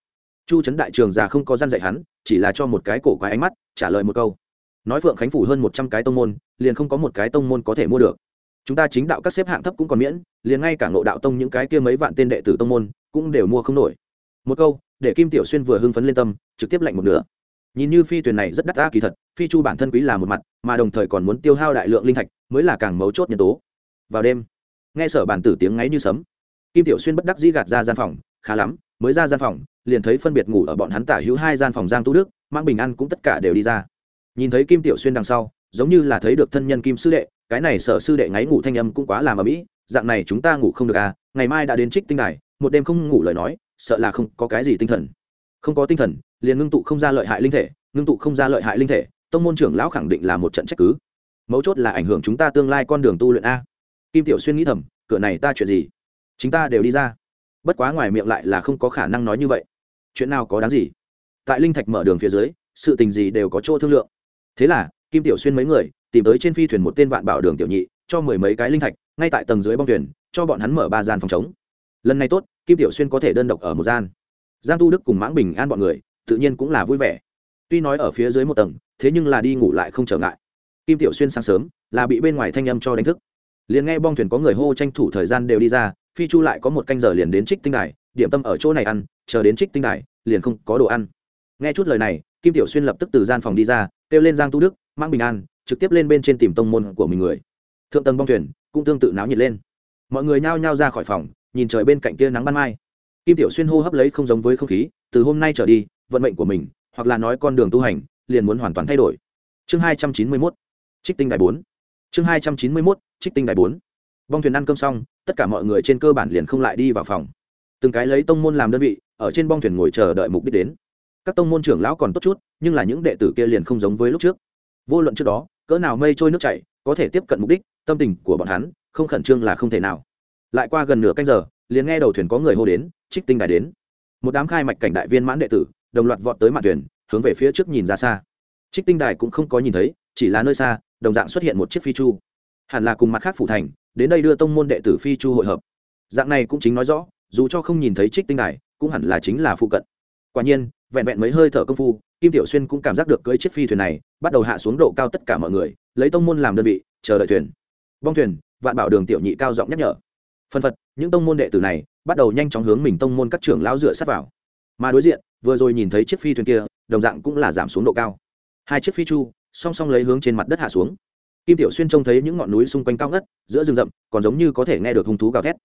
Chu trấn đại trường già không có gian dạy hắn, chỉ là cho một cái cổ quái ánh mắt, trả lời một câu. Nói phượng khánh phủ hơn một trăm cái tông môn, liền không có một cái tông môn có thể mua được. Chúng ta chính đạo các xếp hạng thấp cũng còn miễn, liền ngay cả ngộ đạo tông những cái kia mấy vạn tên đệ tử tông môn, cũng đều mua không nổi. Một câu, để kim tiểu xuyên vừa hưng phấn lên tâm, trực tiếp lạnh một nửa. Nhìn như phi thuyền này rất đắt giá kỳ thật, phi chu bản thân quý là một mặt, mà đồng thời còn muốn tiêu hao đại lượng linh thạch, mới là càng mấu chốt nhân tố. Vào đêm nghe sở bàn tử tiếng ngáy như sấm. Kim tiểu xuyên bất đắc dĩ gạt ra gian phòng, khá lắm, mới ra gian phòng, liền thấy phân biệt ngủ ở bọn hắn tả hữu hai gian phòng giang tu đức mang bình an cũng tất cả đều đi ra. Nhìn thấy kim tiểu xuyên đằng sau, giống như là thấy được thân nhân kim sư đệ, cái này sở sư đệ ngáy ngủ thanh âm cũng quá làm ở mỹ, dạng này chúng ta ngủ không được à ngày mai đã đến trích tinh đài, một đêm không ngủ lời nói, sợ là không có cái gì tinh thần. Không có tinh thần, liền ngưng tụ không ra lợi hại linh thể, ngưng tụ không ra lợi hại linh thể, tông môn trưởng lão khẳng định là một trận trách cứ. Mấu chốt là ảnh hưởng chúng ta tương lai con đường tu luyện a kim tiểu xuyên nghĩ thầm, cửa này ta chuyện gì? Chúng ta đều đi ra. Bất quá ngoài miệng lại là không có khả năng nói như vậy. Chuyện nào có đáng gì? Tại linh thạch mở đường phía dưới, sự tình gì đều có chỗ thương lượng. Thế là, kim tiểu xuyên mấy người, tìm tới trên phi thuyền một tên vạn bảo đường tiểu nhị, cho mười mấy cái linh thạch, ngay tại tầng dưới bong thuyền, cho bọn hắn mở ba gian phòng chống lần này tốt, kim tiểu xuyên có thể đơn độc ở một gian. Giang tu đức cùng mãng bình an bọn người, tự nhiên cũng là vui vẻ. Tuy nói ở phía dưới một tầng, thế nhưng là đi ngủ lại không trở ngại. Kim tiểu xuyên sáng sớm, là bị bên ngoài thanh âm cho đánh thức liền nghe bong thuyền có người hô tranh thủ thời gian đều đi ra, phi chu lại có một canh giờ liền đến trích tinh đài, điểm tâm ở chỗ này ăn, chờ đến trích tinh đài, liền không có đồ ăn. Nghe chút lời này, kim tiểu xuyên lập tức từ gian phòng đi ra, kêu lên giang tu đức mang bình an, trực tiếp lên bên trên tìm tông môn của mình người. Thượng tầng bong thuyền cũng tương tự náo nhiệt lên. Mọi người nhao nhao ra khỏi phòng, nhìn trời bên cạnh tia nắng ban mai. Kim tiểu xuyên hô hấp lấy không giống với không khí, từ hôm nay trở đi, vận mệnh của mình, hoặc là nói con đường tu hành, liền muốn hoàn toàn thay đổi. Chương hai trăm chín mươi mốt, trích tinh đại bốn chương hai trăm chín mươi mốt, trích tinh đại bốn. Bong thuyền ăn cơm xong, tất cả mọi người trên cơ bản liền không lại đi vào phòng. Từng cái lấy tông môn làm đơn vị, ở trên bong thuyền ngồi chờ đợi mục đích đến. Các tông môn trưởng lão còn tốt chút, nhưng là những đệ tử kia liền không giống với lúc trước. Vô luận trước đó, cỡ nào mây trôi nước chảy, có thể tiếp cận mục đích, tâm tình của bọn hắn, không khẩn trương là không thể nào. Lại qua gần nửa canh giờ, liền nghe đầu thuyền có người hô đến, trích tinh đài đến. Một đám khai mạch cảnh đại viên mãn đệ tử, đồng loạt vọt tới mạn thuyền, hướng về phía trước nhìn ra xa. Trích tinh đài cũng không có nhìn thấy chỉ là nơi xa, đồng dạng xuất hiện một chiếc phi chu. Hẳn là cùng mặt khác phủ thành, đến đây đưa tông môn đệ tử phi chu hội hợp. Dạng này cũng chính nói rõ, dù cho không nhìn thấy trích tinh đài, cũng hẳn là chính là phụ cận. Quả nhiên, vẹn vẹn mấy hơi thở công phu, kim tiểu xuyên cũng cảm giác được cưỡi chiếc phi thuyền này, bắt đầu hạ xuống độ cao tất cả mọi người, lấy tông môn làm đơn vị, chờ đợi thuyền. Bong thuyền, vạn bảo đường tiểu nhị cao giọng nhắc nhở. Phân phật, những tông môn đệ tử này bắt đầu nhanh chóng hướng mình tông môn các trưởng lão dựa sát vào. Mà đối diện, vừa rồi nhìn thấy chiếc phi thuyền kia, đồng dạng cũng là giảm xuống độ cao. Hai chiếc phi chu song song lấy hướng trên mặt đất hạ xuống. Kim tiểu xuyên trông thấy những ngọn núi xung quanh cao ngất, giữa rừng rậm, còn giống như có thể nghe được hung thú gào thét.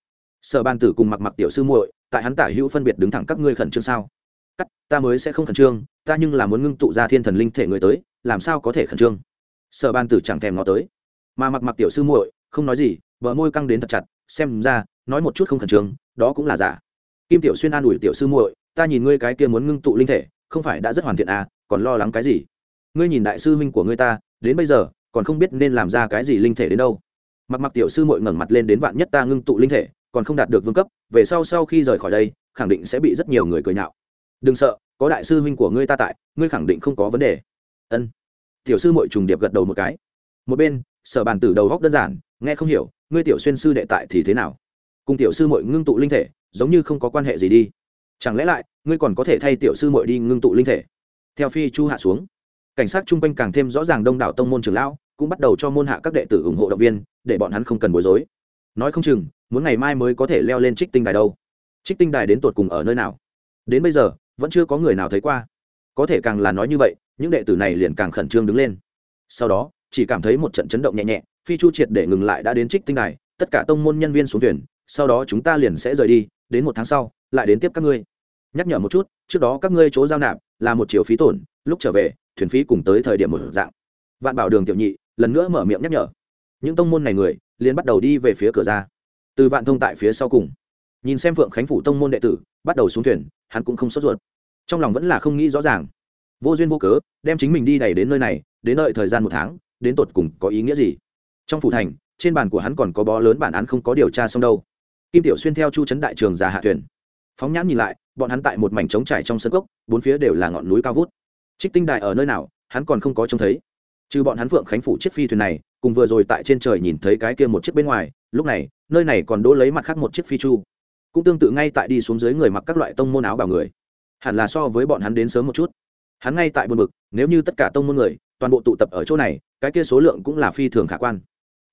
Sở ban tử cùng mặc mặc tiểu sư muội, tại hắn tả hữu phân biệt đứng thẳng các ngươi khẩn trương sao? Cắt, ta mới sẽ không khẩn trương, ta nhưng là muốn ngưng tụ ra thiên thần linh thể người tới, làm sao có thể khẩn trương? Sở ban tử chẳng thèm ngó tới. Mà mặc mặc tiểu sư muội, không nói gì vợ môi căng đến thật chặt, xem ra, nói một chút không khẩn trương, đó cũng là giả. Kim tiểu xuyên an ủi tiểu sư muội, ta nhìn ngươi cái kia muốn ngưng tụ linh thể, không phải đã rất hoàn thiện à còn lo lắng cái gì? Ngươi nhìn đại sư huynh của ngươi ta, đến bây giờ, còn không biết nên làm ra cái gì linh thể đến đâu. Mặc mặc tiểu sư muội ngẩng mặt lên đến vạn nhất ta ngưng tụ linh thể, còn không đạt được vương cấp, về sau sau khi rời khỏi đây, khẳng định sẽ bị rất nhiều người cười nhạo. Đừng sợ, có đại sư huynh của ngươi ta tại, ngươi khẳng định không có vấn đề. Ân. Tiểu sư muội trùng điệp gật đầu một cái. Một bên, sở bàn tử đầu góc đơn giản, nghe không hiểu, ngươi tiểu xuyên sư đệ tại thì thế nào? Cùng tiểu sư muội ngưng tụ linh thể, giống như không có quan hệ gì đi. Chẳng lẽ lại, ngươi còn có thể thay tiểu sư muội đi ngưng tụ linh thể? Theo phi chu hạ xuống cảnh sát chung quanh càng thêm rõ ràng đông đảo tông môn trưởng lão, cũng bắt đầu cho môn hạ các đệ tử ủng hộ động viên, để bọn hắn không cần bối rối. Nói không chừng, muốn ngày mai mới có thể leo lên trích tinh đài đâu. Trích tinh đài đến tột cùng ở nơi nào? Đến bây giờ, vẫn chưa có người nào thấy qua. Có thể càng là nói như vậy, những đệ tử này liền càng khẩn trương đứng lên. Sau đó, chỉ cảm thấy một trận chấn động nhẹ nhẹ, phi chu triệt để ngừng lại đã đến trích tinh đài, tất cả tông môn nhân viên xuống thuyền, sau đó chúng ta liền sẽ rời đi, đến một tháng sau, lại đến tiếp các ngươi. Nhắc nhở một chút, trước đó các ngươi chỗ giao nạp là một chiều phí tổn, lúc trở về thuyền phí cùng tới thời điểm một dạng. Vạn bảo đường tiểu nhị lần nữa mở miệng nhắc nhở. Những tông môn này người, liền bắt đầu đi về phía cửa ra. Từ vạn thông tại phía sau cùng. Nhìn xem phượng khánh phủ tông môn đệ tử, bắt đầu xuống thuyền, hắn cũng không sốt ruột. Trong lòng vẫn là không nghĩ rõ ràng. Vô duyên vô cớ, đem chính mình đi đẩy đến nơi này, đến đợi thời gian một tháng, đến tột cùng có ý nghĩa gì? Trong phủ thành, trên bàn của hắn còn có bó lớn bản án không có điều tra xong đâu. Kim tiểu xuyên theo chu trấn đại trường già hạ thuyền. Phóng nhãn nhìn lại, bọn hắn tại một mảnh trống trải trong sân cốc, bốn phía đều là ngọn núi cao vút trích tinh đài ở nơi nào, hắn còn không có trông thấy. Trừ bọn hắn phượng khánh phủ chiếc phi thuyền này, cùng vừa rồi tại trên trời nhìn thấy cái kia một chiếc bên ngoài, lúc này, nơi này còn đỗ lấy mặt khác một chiếc phi chu. Cũng tương tự ngay tại đi xuống dưới người mặc các loại tông môn áo bảo người. Hẳn là so với bọn hắn đến sớm một chút. Hắn ngay tại buồn bực, nếu như tất cả tông môn người, toàn bộ tụ tập ở chỗ này, cái kia số lượng cũng là phi thường khả quan.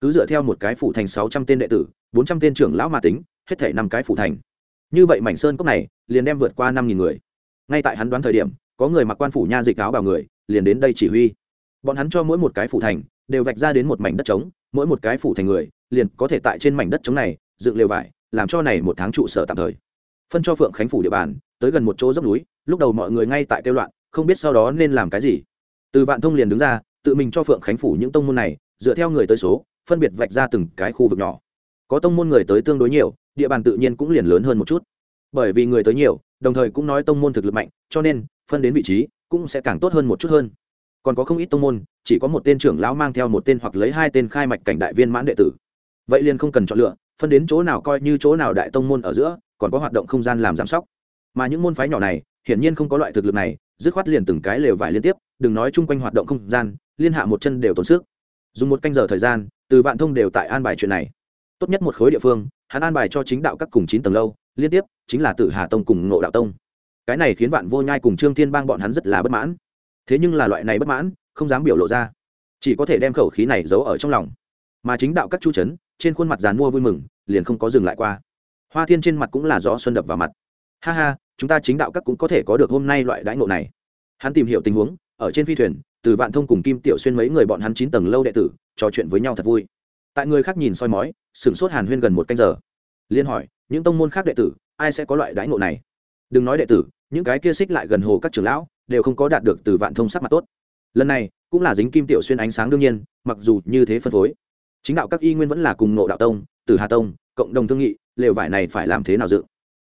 Cứ dựa theo một cái phủ thành sáu trăm tên đệ tử, bốn trăm tên trưởng lão mà tính, hết thể năm cái phủ thành. Như vậy mảnh sơn cốc này, liền đem vượt qua năm nghìn người. Ngay tại hắn đoán thời điểm có người mặc quan phủ nha dịch áo bảo người, liền đến đây chỉ huy. Bọn hắn cho mỗi một cái phủ thành, đều vạch ra đến một mảnh đất trống, mỗi một cái phủ thành người, liền có thể tại trên mảnh đất trống này, dựng lều vải, làm cho này một tháng trụ sở tạm thời. Phân cho phượng khánh phủ địa bàn, tới gần một chỗ dốc núi, lúc đầu mọi người ngay tại kêu loạn, không biết sau đó nên làm cái gì. Từ vạn thông liền đứng ra, tự mình cho phượng khánh phủ những tông môn này, dựa theo người tới số, phân biệt vạch ra từng cái khu vực nhỏ. Có tông môn người tới tương đối nhiều, địa bàn tự nhiên cũng liền lớn hơn một chút. Bởi vì người tới nhiều, đồng thời cũng nói tông môn thực lực mạnh, cho nên phân đến vị trí, cũng sẽ càng tốt hơn một chút hơn. Còn có không ít tông môn, chỉ có một tên trưởng lão mang theo một tên hoặc lấy hai tên khai mạch cảnh đại viên mãn đệ tử. Vậy liền không cần chọn lựa, phân đến chỗ nào coi như chỗ nào đại tông môn ở giữa, còn có hoạt động không gian làm giám sóc. Mà những môn phái nhỏ này, hiển nhiên không có loại thực lực này, dứt khoát liền từng cái lều vải liên tiếp, đừng nói chung quanh hoạt động không gian, liên hạ một chân đều tốn sức. Dùng một canh giờ thời gian, từ vạn thông đều tại an bài chuyện này. Tốt nhất một khối địa phương, hắn an bài cho chính đạo các cùng chín tầng lâu, liên tiếp, chính là tử hà tông cùng ngộ đạo tông cái này khiến vạn vô nhai cùng trương thiên bang bọn hắn rất là bất mãn. Thế nhưng là loại này bất mãn, không dám biểu lộ ra. Chỉ có thể đem khẩu khí này giấu ở trong lòng. Mà chính đạo các chu trấn trên khuôn mặt dàn mua vui mừng, liền không có dừng lại qua. Hoa thiên trên mặt cũng là gió xuân đập vào mặt. Ha ha, chúng ta chính đạo các cũng có thể có được hôm nay loại đãi ngộ này. Hắn tìm hiểu tình huống, ở trên phi thuyền, từ vạn thông cùng kim tiểu xuyên mấy người bọn hắn chín tầng lâu đệ tử, trò chuyện với nhau thật vui. Tại người khác nhìn soi mói, sửng sốt hàn huyên gần một canh giờ. Liên hỏi, những tông môn khác đệ tử, ai sẽ có loại đãi ngộ này? Đừng nói đệ tử, những cái kia xích lại gần hồ các trưởng lão, đều không có đạt được từ vạn thông sắc mặt tốt. Lần này, cũng là dính kim tiểu xuyên ánh sáng đương nhiên, mặc dù như thế phân phối. Chính đạo các y nguyên vẫn là cùng nộ đạo tông từ hà tông, cộng đồng thương nghị, lều vải này phải làm thế nào dự?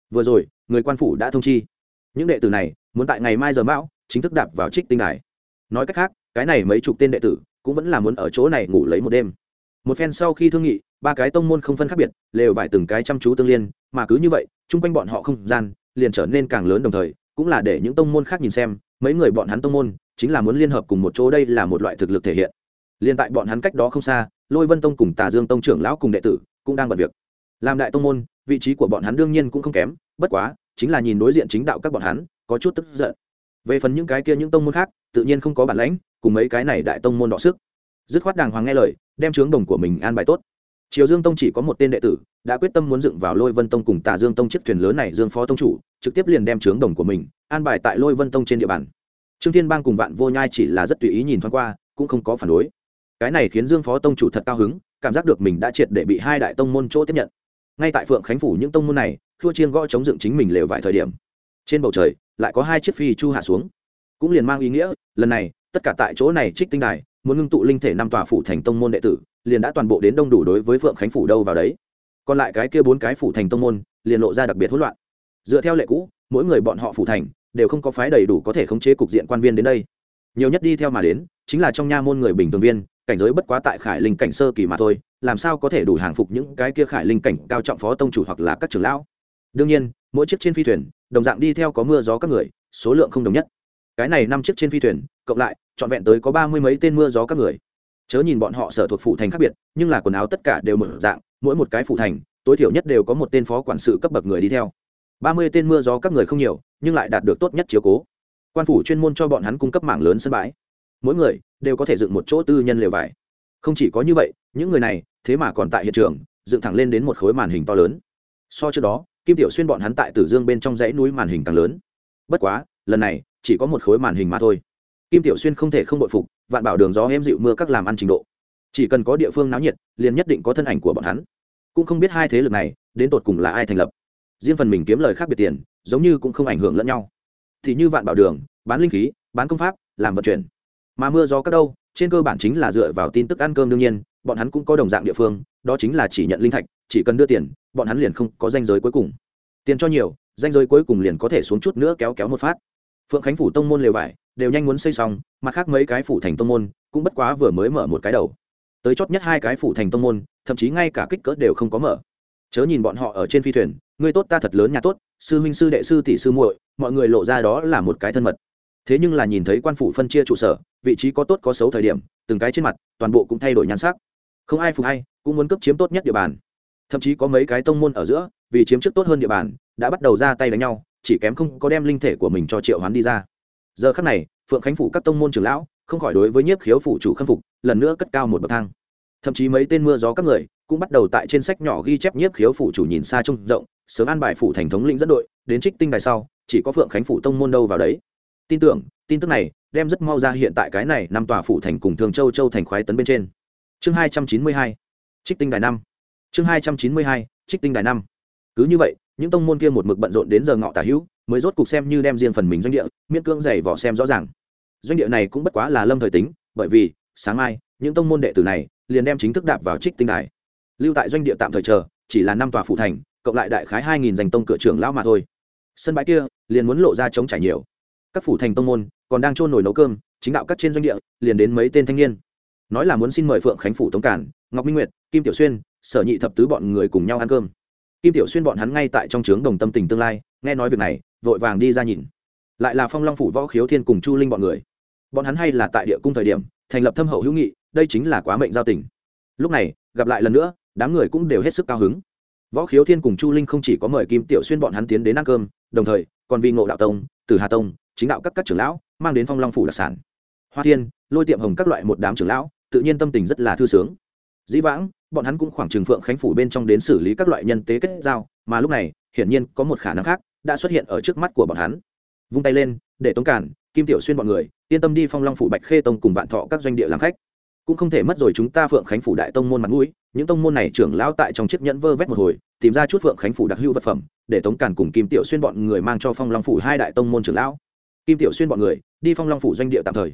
Vừa rồi, người quan phủ đã thông chi. Những đệ tử này, muốn tại ngày mai giờ mão, chính thức đạp vào trích tinh đài. Nói cách khác, cái này mấy chục tên đệ tử, cũng vẫn là muốn ở chỗ này ngủ lấy một đêm. Một phen sau khi thương nghị, ba cái tông môn không phân khác biệt, lều vải từng cái chăm chú tương liên, mà cứ như vậy, chung quanh bọn họ không gian liền trở nên càng lớn đồng thời, cũng là để những tông môn khác nhìn xem, mấy người bọn hắn tông môn, chính là muốn liên hợp cùng một chỗ đây là một loại thực lực thể hiện. Liên tại bọn hắn cách đó không xa, lôi vân tông cùng tà dương tông trưởng lão cùng đệ tử, cũng đang bận việc. Làm đại tông môn, vị trí của bọn hắn đương nhiên cũng không kém, bất quá, chính là nhìn đối diện chính đạo các bọn hắn, có chút tức giận. Về phần những cái kia những tông môn khác, tự nhiên không có bản lãnh, cùng mấy cái này đại tông môn đọ sức. Dứt khoát đàng hoàng nghe lời, đem trướng đồng của mình an bài tốt triều dương tông chỉ có một tên đệ tử, đã quyết tâm muốn dựng vào lôi vân tông cùng Tả dương tông chiếc thuyền lớn này dương phó tông chủ, trực tiếp liền đem trướng đồng của mình an bài tại lôi vân tông trên địa bàn. Trương thiên bang cùng vạn vô nhai chỉ là rất tùy ý nhìn thoáng qua, cũng không có phản đối. Cái này khiến dương phó tông chủ thật cao hứng, cảm giác được mình đã triệt để bị hai đại tông môn chỗ tiếp nhận. Ngay tại phượng khánh phủ những tông môn này thua chiên gõ chống dựng chính mình lều vài thời điểm. Trên bầu trời, lại có hai chiếc phi chu hạ xuống. Cũng liền mang ý nghĩa, lần này, tất cả tại chỗ này trích tinh đài, muốn ngưng tụ linh thể năm tòa phủ thành tông môn đệ tử liền đã toàn bộ đến đông đủ đối với phượng khánh phủ đâu vào đấy. Còn lại cái kia bốn cái phủ thành tông môn, liền lộ ra đặc biệt hỗn loạn. Dựa theo lệ cũ, mỗi người bọn họ phủ thành, đều không có phái đầy đủ có thể khống chế cục diện quan viên đến đây. Nhiều nhất đi theo mà đến, chính là trong nha môn người bình thường viên, cảnh giới bất quá tại khải linh cảnh sơ kỳ mà thôi, làm sao có thể đủ hàng phục những cái kia khải linh cảnh cao trọng phó tông chủ hoặc là các trưởng lão. Đương nhiên, mỗi chiếc trên phi thuyền, đồng dạng đi theo có mưa gió các người, số lượng không đồng nhất. Cái này năm chiếc trên phi thuyền, cộng lại, trọn vẹn tới có ba mươi mấy tên mưa gió các người chớ nhìn bọn họ sở thuộc phủ thành khác biệt, nhưng là quần áo tất cả đều mở dạng, mỗi một cái phủ thành, tối thiểu nhất đều có một tên phó quản sự cấp bậc người đi theo. Ba mươi tên mưa gió các người không nhiều, nhưng lại đạt được tốt nhất chiếu cố. Quan phủ chuyên môn cho bọn hắn cung cấp mạng lớn sân bãi. Mỗi người đều có thể dựng một chỗ tư nhân lều vải. Không chỉ có như vậy, những người này, thế mà còn tại hiện trường, dựng thẳng lên đến một khối màn hình to lớn. So trước đó, kim tiểu xuyên bọn hắn tại tử dương bên trong dãy núi màn hình càng lớn. Bất quá, lần này, chỉ có một khối màn hình mà thôi. Kim tiểu xuyên không thể không bội phục vạn bảo đường gió êm dịu mưa các làm ăn trình độ. Chỉ cần có địa phương náo nhiệt, liền nhất định có thân ảnh của bọn hắn. Cũng không biết hai thế lực này, đến tột cùng là ai thành lập. Riêng phần mình kiếm lời khác biệt tiền, giống như cũng không ảnh hưởng lẫn nhau. Thì như vạn bảo đường, bán linh khí, bán công pháp, làm vận chuyển. Mà mưa gió các đâu, trên cơ bản chính là dựa vào tin tức ăn cơm đương nhiên, bọn hắn cũng có đồng dạng địa phương, đó chính là chỉ nhận linh thạch, chỉ cần đưa tiền, bọn hắn liền không có danh giới cuối cùng. Tiền cho nhiều, danh giới cuối cùng liền có thể xuống chút nữa kéo kéo một phát. Phượng khánh phủ tông môn lều vải đều nhanh muốn xây xong, mặt khác mấy cái phủ thành tông môn cũng bất quá vừa mới mở một cái đầu. Tới chót nhất hai cái phủ thành tông môn, thậm chí ngay cả kích cỡ đều không có mở. Chớ nhìn bọn họ ở trên phi thuyền, người tốt ta thật lớn nhà tốt, sư huynh sư đệ sư tỷ sư muội, mọi người lộ ra đó là một cái thân mật. Thế nhưng là nhìn thấy quan phủ phân chia trụ sở, vị trí có tốt có xấu thời điểm, từng cái trên mặt, toàn bộ cũng thay đổi nhan sắc. Không ai phục hay, cũng muốn cấp chiếm tốt nhất địa bàn. Thậm chí có mấy cái tông môn ở giữa, vì chiếm trước tốt hơn địa bàn, đã bắt đầu ra tay đánh nhau, chỉ kém không có đem linh thể của mình cho triệu hoán đi ra giờ khắc này, phượng khánh phủ các tông môn trưởng lão không khỏi đối với nhiếp khiếu phủ chủ khâm phục, lần nữa cất cao một bậc thang. Thậm chí mấy tên mưa gió các người cũng bắt đầu tại trên sách nhỏ ghi chép nhiếp khiếu phủ chủ nhìn xa trông rộng, sớm an bài phủ thành thống lĩnh dẫn đội, đến trích tinh đài sau, chỉ có phượng khánh phủ tông môn đâu vào đấy. Tin tưởng, tin tức này đem rất mau ra hiện tại cái này năm tòa phủ thành cùng thường châu châu thành khoái tấn bên trên. Chương hai trăm chín mươi hai, trích tinh đài năm. Chương hai trăm chín mươi hai, trích tinh đài năm. Cứ như vậy, những tông môn kia một mực bận rộn đến giờ ngọ tả hữu mới rốt cục xem như đem riêng phần mình doanh địa, miễn cưỡng dày vỏ xem rõ ràng. Doanh địa này cũng bất quá là lâm thời tính, bởi vì, sáng mai, những tông môn đệ tử này liền đem chính thức đạp vào trích tinh đài. Lưu tại doanh địa tạm thời chờ, chỉ là năm tòa phủ thành, cộng lại đại khái hai nghìn dành tông cửa trưởng lão mà thôi. Sân bãi kia liền muốn lộ ra chống trải nhiều. Các phủ thành tông môn còn đang trôn nổi nấu cơm, chính đạo các trên doanh địa liền đến mấy tên thanh niên. Nói là muốn xin mời phượng khánh phủ tống cản ngọc minh nguyệt, kim tiểu xuyên, sở nhị thập tứ bọn người cùng nhau ăn cơm. Kim tiểu xuyên bọn hắn ngay tại trong trướng đồng tâm tình tương lai, nghe nói việc này vội vàng đi ra nhìn. Lại là phong long phủ võ khiếu thiên cùng chu linh bọn người. Bọn hắn hay là tại địa cung thời điểm, thành lập thâm hậu hữu nghị, đây chính là quá mệnh giao tình. Lúc này, gặp lại lần nữa, đám người cũng đều hết sức cao hứng. Võ khiếu thiên cùng chu linh không chỉ có mời kim tiểu xuyên bọn hắn tiến đến ăn cơm, đồng thời, còn vì ngộ đạo tông từ hà tông, chính đạo các các trưởng lão, mang đến phong long phủ đặc sản. Hoa thiên, lôi tiệm hồng các loại một đám trưởng lão, tự nhiên tâm tình rất là thư sướng. Dĩ vãng, bọn hắn cũng khoảng trừng phượng khánh phủ bên trong đến xử lý các loại nhân tế kết giao, mà lúc này, hiển nhiên có một khả năng khác đã xuất hiện ở trước mắt của bọn hắn. Vung tay lên, để tống cản kim tiểu xuyên bọn người, yên tâm đi phong long phủ bạch khê tông cùng vạn thọ các doanh địa làm khách. Cũng không thể mất rồi chúng ta phượng khánh phủ đại tông môn mặt mũi, những tông môn này trưởng lão tại trong chiếc nhẫn vơ vét một hồi, tìm ra chút phượng khánh phủ đặc hữu vật phẩm, để tống cản cùng kim tiểu xuyên bọn người mang cho phong long phủ hai đại tông môn trưởng lão. Kim tiểu xuyên bọn người, đi phong long phủ doanh địa tạm thời.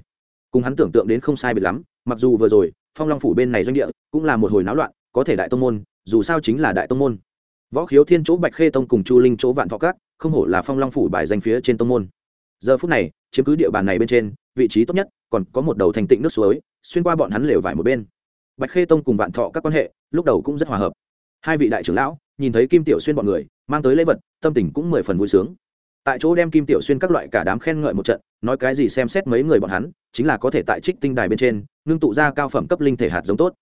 Cùng hắn tưởng tượng đến không sai biệt lắm, mặc dù vừa rồi, phong long phủ bên này doanh địa cũng là một hồi náo loạn, có thể đại tông môn, dù sao chính là đại tông môn võ khiếu thiên chỗ bạch khê tông cùng chu linh chỗ vạn thọ cát không hổ là phong long phủ bài danh phía trên tông môn. Giờ phút này, chiếm cứ địa bàn này bên trên, vị trí tốt nhất, còn có một đầu thành tịnh nước suối, xuyên qua bọn hắn lều vải một bên. Bạch khê tông cùng vạn thọ các quan hệ, lúc đầu cũng rất hòa hợp. Hai vị đại trưởng lão, nhìn thấy kim tiểu xuyên bọn người, mang tới lễ vật, tâm tình cũng mười phần vui sướng. Tại chỗ đem kim tiểu xuyên các loại cả đám khen ngợi một trận, nói cái gì xem xét mấy người bọn hắn, chính là có thể tại trích tinh đài bên trên, ngưng tụ ra cao phẩm cấp linh thể hạt giống tốt.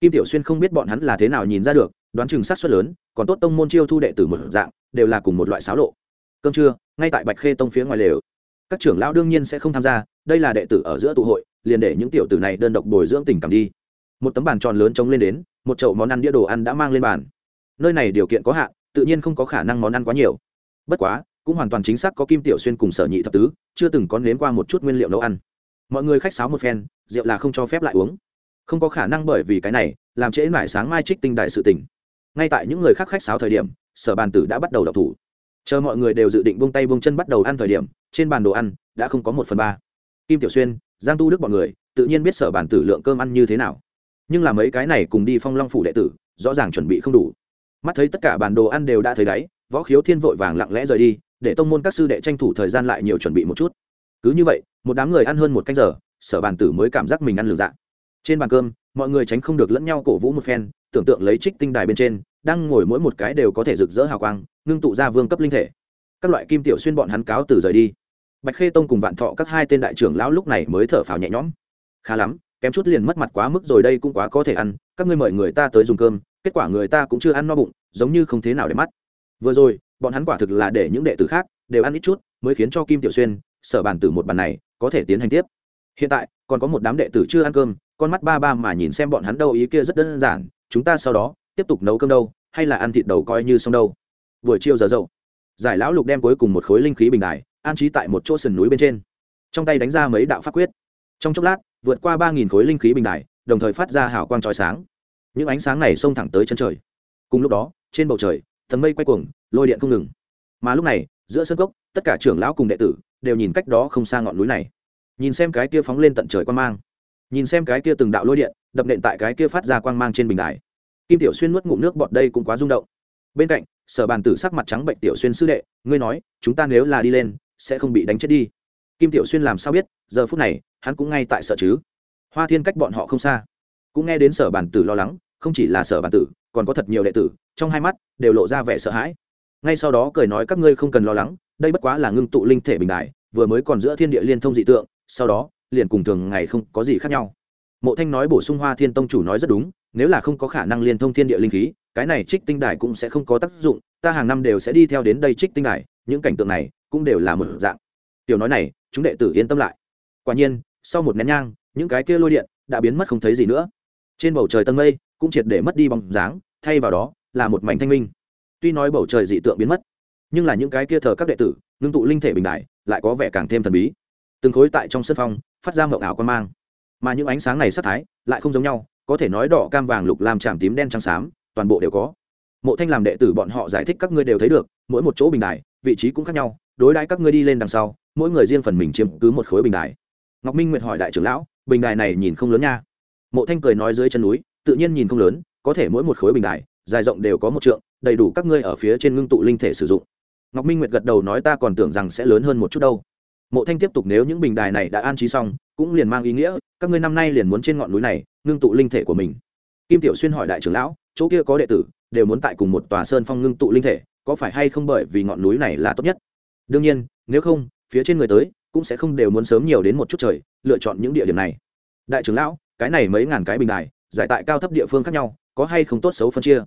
Kim tiểu xuyên không biết bọn hắn là thế nào nhìn ra được, đoán chừng sát xuất lớn còn tốt tông môn chiêu thu đệ tử một dạng, đều là cùng một loại xáo lộ. Cơm trưa, ngay tại bạch khê tông phía ngoài lều. Các trưởng lão đương nhiên sẽ không tham gia, đây là đệ tử ở giữa tụ hội, liền để những tiểu tử này đơn độc bồi dưỡng tình cảm đi. Một tấm bàn tròn lớn trống lên đến, một chậu món ăn đĩa đồ ăn đã mang lên bàn. Nơi này điều kiện có hạn, tự nhiên không có khả năng món ăn quá nhiều. Bất quá, cũng hoàn toàn chính xác có kim tiểu xuyên cùng sở nhị thập tứ, chưa từng có nếm qua một chút nguyên liệu nấu ăn. Mọi người khách sáo một phen, rượu là không cho phép lại uống. Không có khả năng bởi vì cái này, làm trễ mãi sáng mai trích tinh đại sự tỉnh ngay tại những người khác khách sáo thời điểm, sở bàn tử đã bắt đầu đọc thủ. Chờ mọi người đều dự định buông tay buông chân bắt đầu ăn thời điểm, trên bàn đồ ăn đã không có một phần ba. Kim tiểu xuyên, giang tu đức b ọ n người, tự nhiên biết sở bàn tử lượng cơm ăn như thế nào. Nhưng là mấy cái này cùng đi phong long phủ đệ tử, rõ ràng chuẩn bị không đủ. Mắt thấy tất cả bản đồ ăn đều đã thấy đáy, võ khiếu thiên vội vàng lặng lẽ rời đi, để tông môn các sư đệ tranh thủ thời gian lại nhiều chuẩn bị một chút. Cứ như vậy, một đám người ăn hơn một canh giờ, sở bàn tử mới cảm giác mình ăn lường dạ. Trên bàn cơm, mọi người tránh không được lẫn nhau cổ vũ một phen tưởng tượng lấy trích tinh đài bên trên, đang ngồi mỗi một cái đều có thể rực rỡ hào quang, ngưng tụ ra vương cấp linh thể. Các loại kim tiểu xuyên bọn hắn cáo từ rời đi. Bạch khê tông cùng vạn thọ các hai tên đại trưởng lão lúc này mới thở phào nhẹ nhõm. Khá lắm, kém chút liền mất mặt quá mức rồi đây cũng quá có thể ăn, các ngươi mời người ta tới dùng cơm, kết quả người ta cũng chưa ăn no bụng, giống như không thế nào để mắt. Vừa rồi, bọn hắn quả thực là để những đệ tử khác đều ăn ít chút, mới khiến cho kim tiểu xuyên, sở bàn tử một bàn này, có thể tiến hành tiếp. Hiện tại, còn có một đám đệ tử chưa ăn cơm, con mắt ba ba mà nhìn xem bọn hắn đâu ý kia rất đơn giản chúng ta sau đó tiếp tục nấu cơm đâu, hay là ăn thịt đầu coi như xong đâu? Buổi chiều giờ dậu, giải lão lục đem cuối cùng một khối linh khí bình đài, an trí tại một chỗ sườn núi bên trên. Trong tay đánh ra mấy đạo pháp quyết. Trong chốc lát, vượt qua ba nghìn khối linh khí bình đài, đồng thời phát ra hào quang trói sáng. Những ánh sáng này xông thẳng tới chân trời. Cùng lúc đó, trên bầu trời, thần mây quay cuồng, lôi điện không ngừng. Mà lúc này, giữa sân cốc, tất cả trưởng lão cùng đệ tử đều nhìn cách đó không xa ngọn núi này. Nhìn xem cái kia phóng lên tận trời quan mang nhìn xem cái kia từng đạo lôi điện, đập nện tại cái kia phát ra quang mang trên bình đài. Kim tiểu xuyên nuốt ngụm nước bọt đây cũng quá rung động. Bên cạnh, sở bàn tử sắc mặt trắng bệnh tiểu xuyên sư đệ, ngươi nói, chúng ta nếu là đi lên, sẽ không bị đánh chết đi. Kim tiểu xuyên làm sao biết, giờ phút này, hắn cũng ngay tại sợ chứ. Hoa thiên cách bọn họ không xa. Cũng nghe đến sở bàn tử lo lắng, không chỉ là sở bàn tử, còn có thật nhiều đệ tử, trong hai mắt, đều lộ ra vẻ sợ hãi. Ngay sau đó cười nói các ngươi không cần lo lắng, đây bất quá là ngưng tụ linh thể bình đại vừa mới còn giữa thiên địa liên thông dị tượng, sau đó liền cùng thường ngày không có gì khác nhau. Mộ thanh nói bổ sung hoa thiên tông chủ nói rất đúng, nếu là không có khả năng liên thông thiên địa linh khí, cái này trích tinh đài cũng sẽ không có tác dụng, ta hàng năm đều sẽ đi theo đến đây trích tinh đài, những cảnh tượng này cũng đều là một dạng. Tiểu nói này, chúng đệ tử yên tâm lại. Quả nhiên, sau một nén nhang, những cái kia lôi điện đã biến mất không thấy gì nữa. Trên bầu trời tầng mây cũng triệt để mất đi bóng dáng, thay vào đó là một mảnh thanh minh. Tuy nói bầu trời dị tượng biến mất, nhưng là những cái kia thờ các đệ tử, ngưng tụ linh thể bình đại, lại có vẻ càng thêm thần bí từng khối tại trong sân phong, phát ra mộng ảo quan mang. Mà những ánh sáng này sắc thái lại không giống nhau, có thể nói đỏ, cam, vàng, lục làm chạm tím, đen, trắng, xám, toàn bộ đều có. Mộ thanh làm đệ tử bọn họ giải thích các ngươi đều thấy được, mỗi một chỗ bình đài, vị trí cũng khác nhau, đối đãi các ngươi đi lên đằng sau, mỗi người riêng phần mình chiếm cứ một khối bình đài. Ngọc minh nguyệt hỏi đại trưởng lão, bình đài này nhìn không lớn nha. Mộ thanh cười nói dưới chân núi, tự nhiên nhìn không lớn, có thể mỗi một khối bình đài, dài rộng đều có một trượng, đầy đủ các ngươi ở phía trên ngưng tụ linh thể sử dụng. Ngọc minh nguyệt gật đầu nói ta còn tưởng rằng sẽ lớn hơn một chút đâu mộ thanh tiếp tục nếu những bình đài này đã an trí xong, cũng liền mang ý nghĩa, các ngươi năm nay liền muốn trên ngọn núi này, ngưng tụ linh thể của mình. Kim tiểu xuyên hỏi đại trưởng lão, chỗ kia có đệ tử, đều muốn tại cùng một tòa sơn phong ngưng tụ linh thể, có phải hay không bởi vì ngọn núi này là tốt nhất? Đương nhiên, nếu không, phía trên người tới, cũng sẽ không đều muốn sớm nhiều đến một chút trời, lựa chọn những địa điểm này. Đại trưởng lão, cái này mấy ngàn cái bình đài, giải tại cao thấp địa phương khác nhau, có hay không tốt xấu phân chia?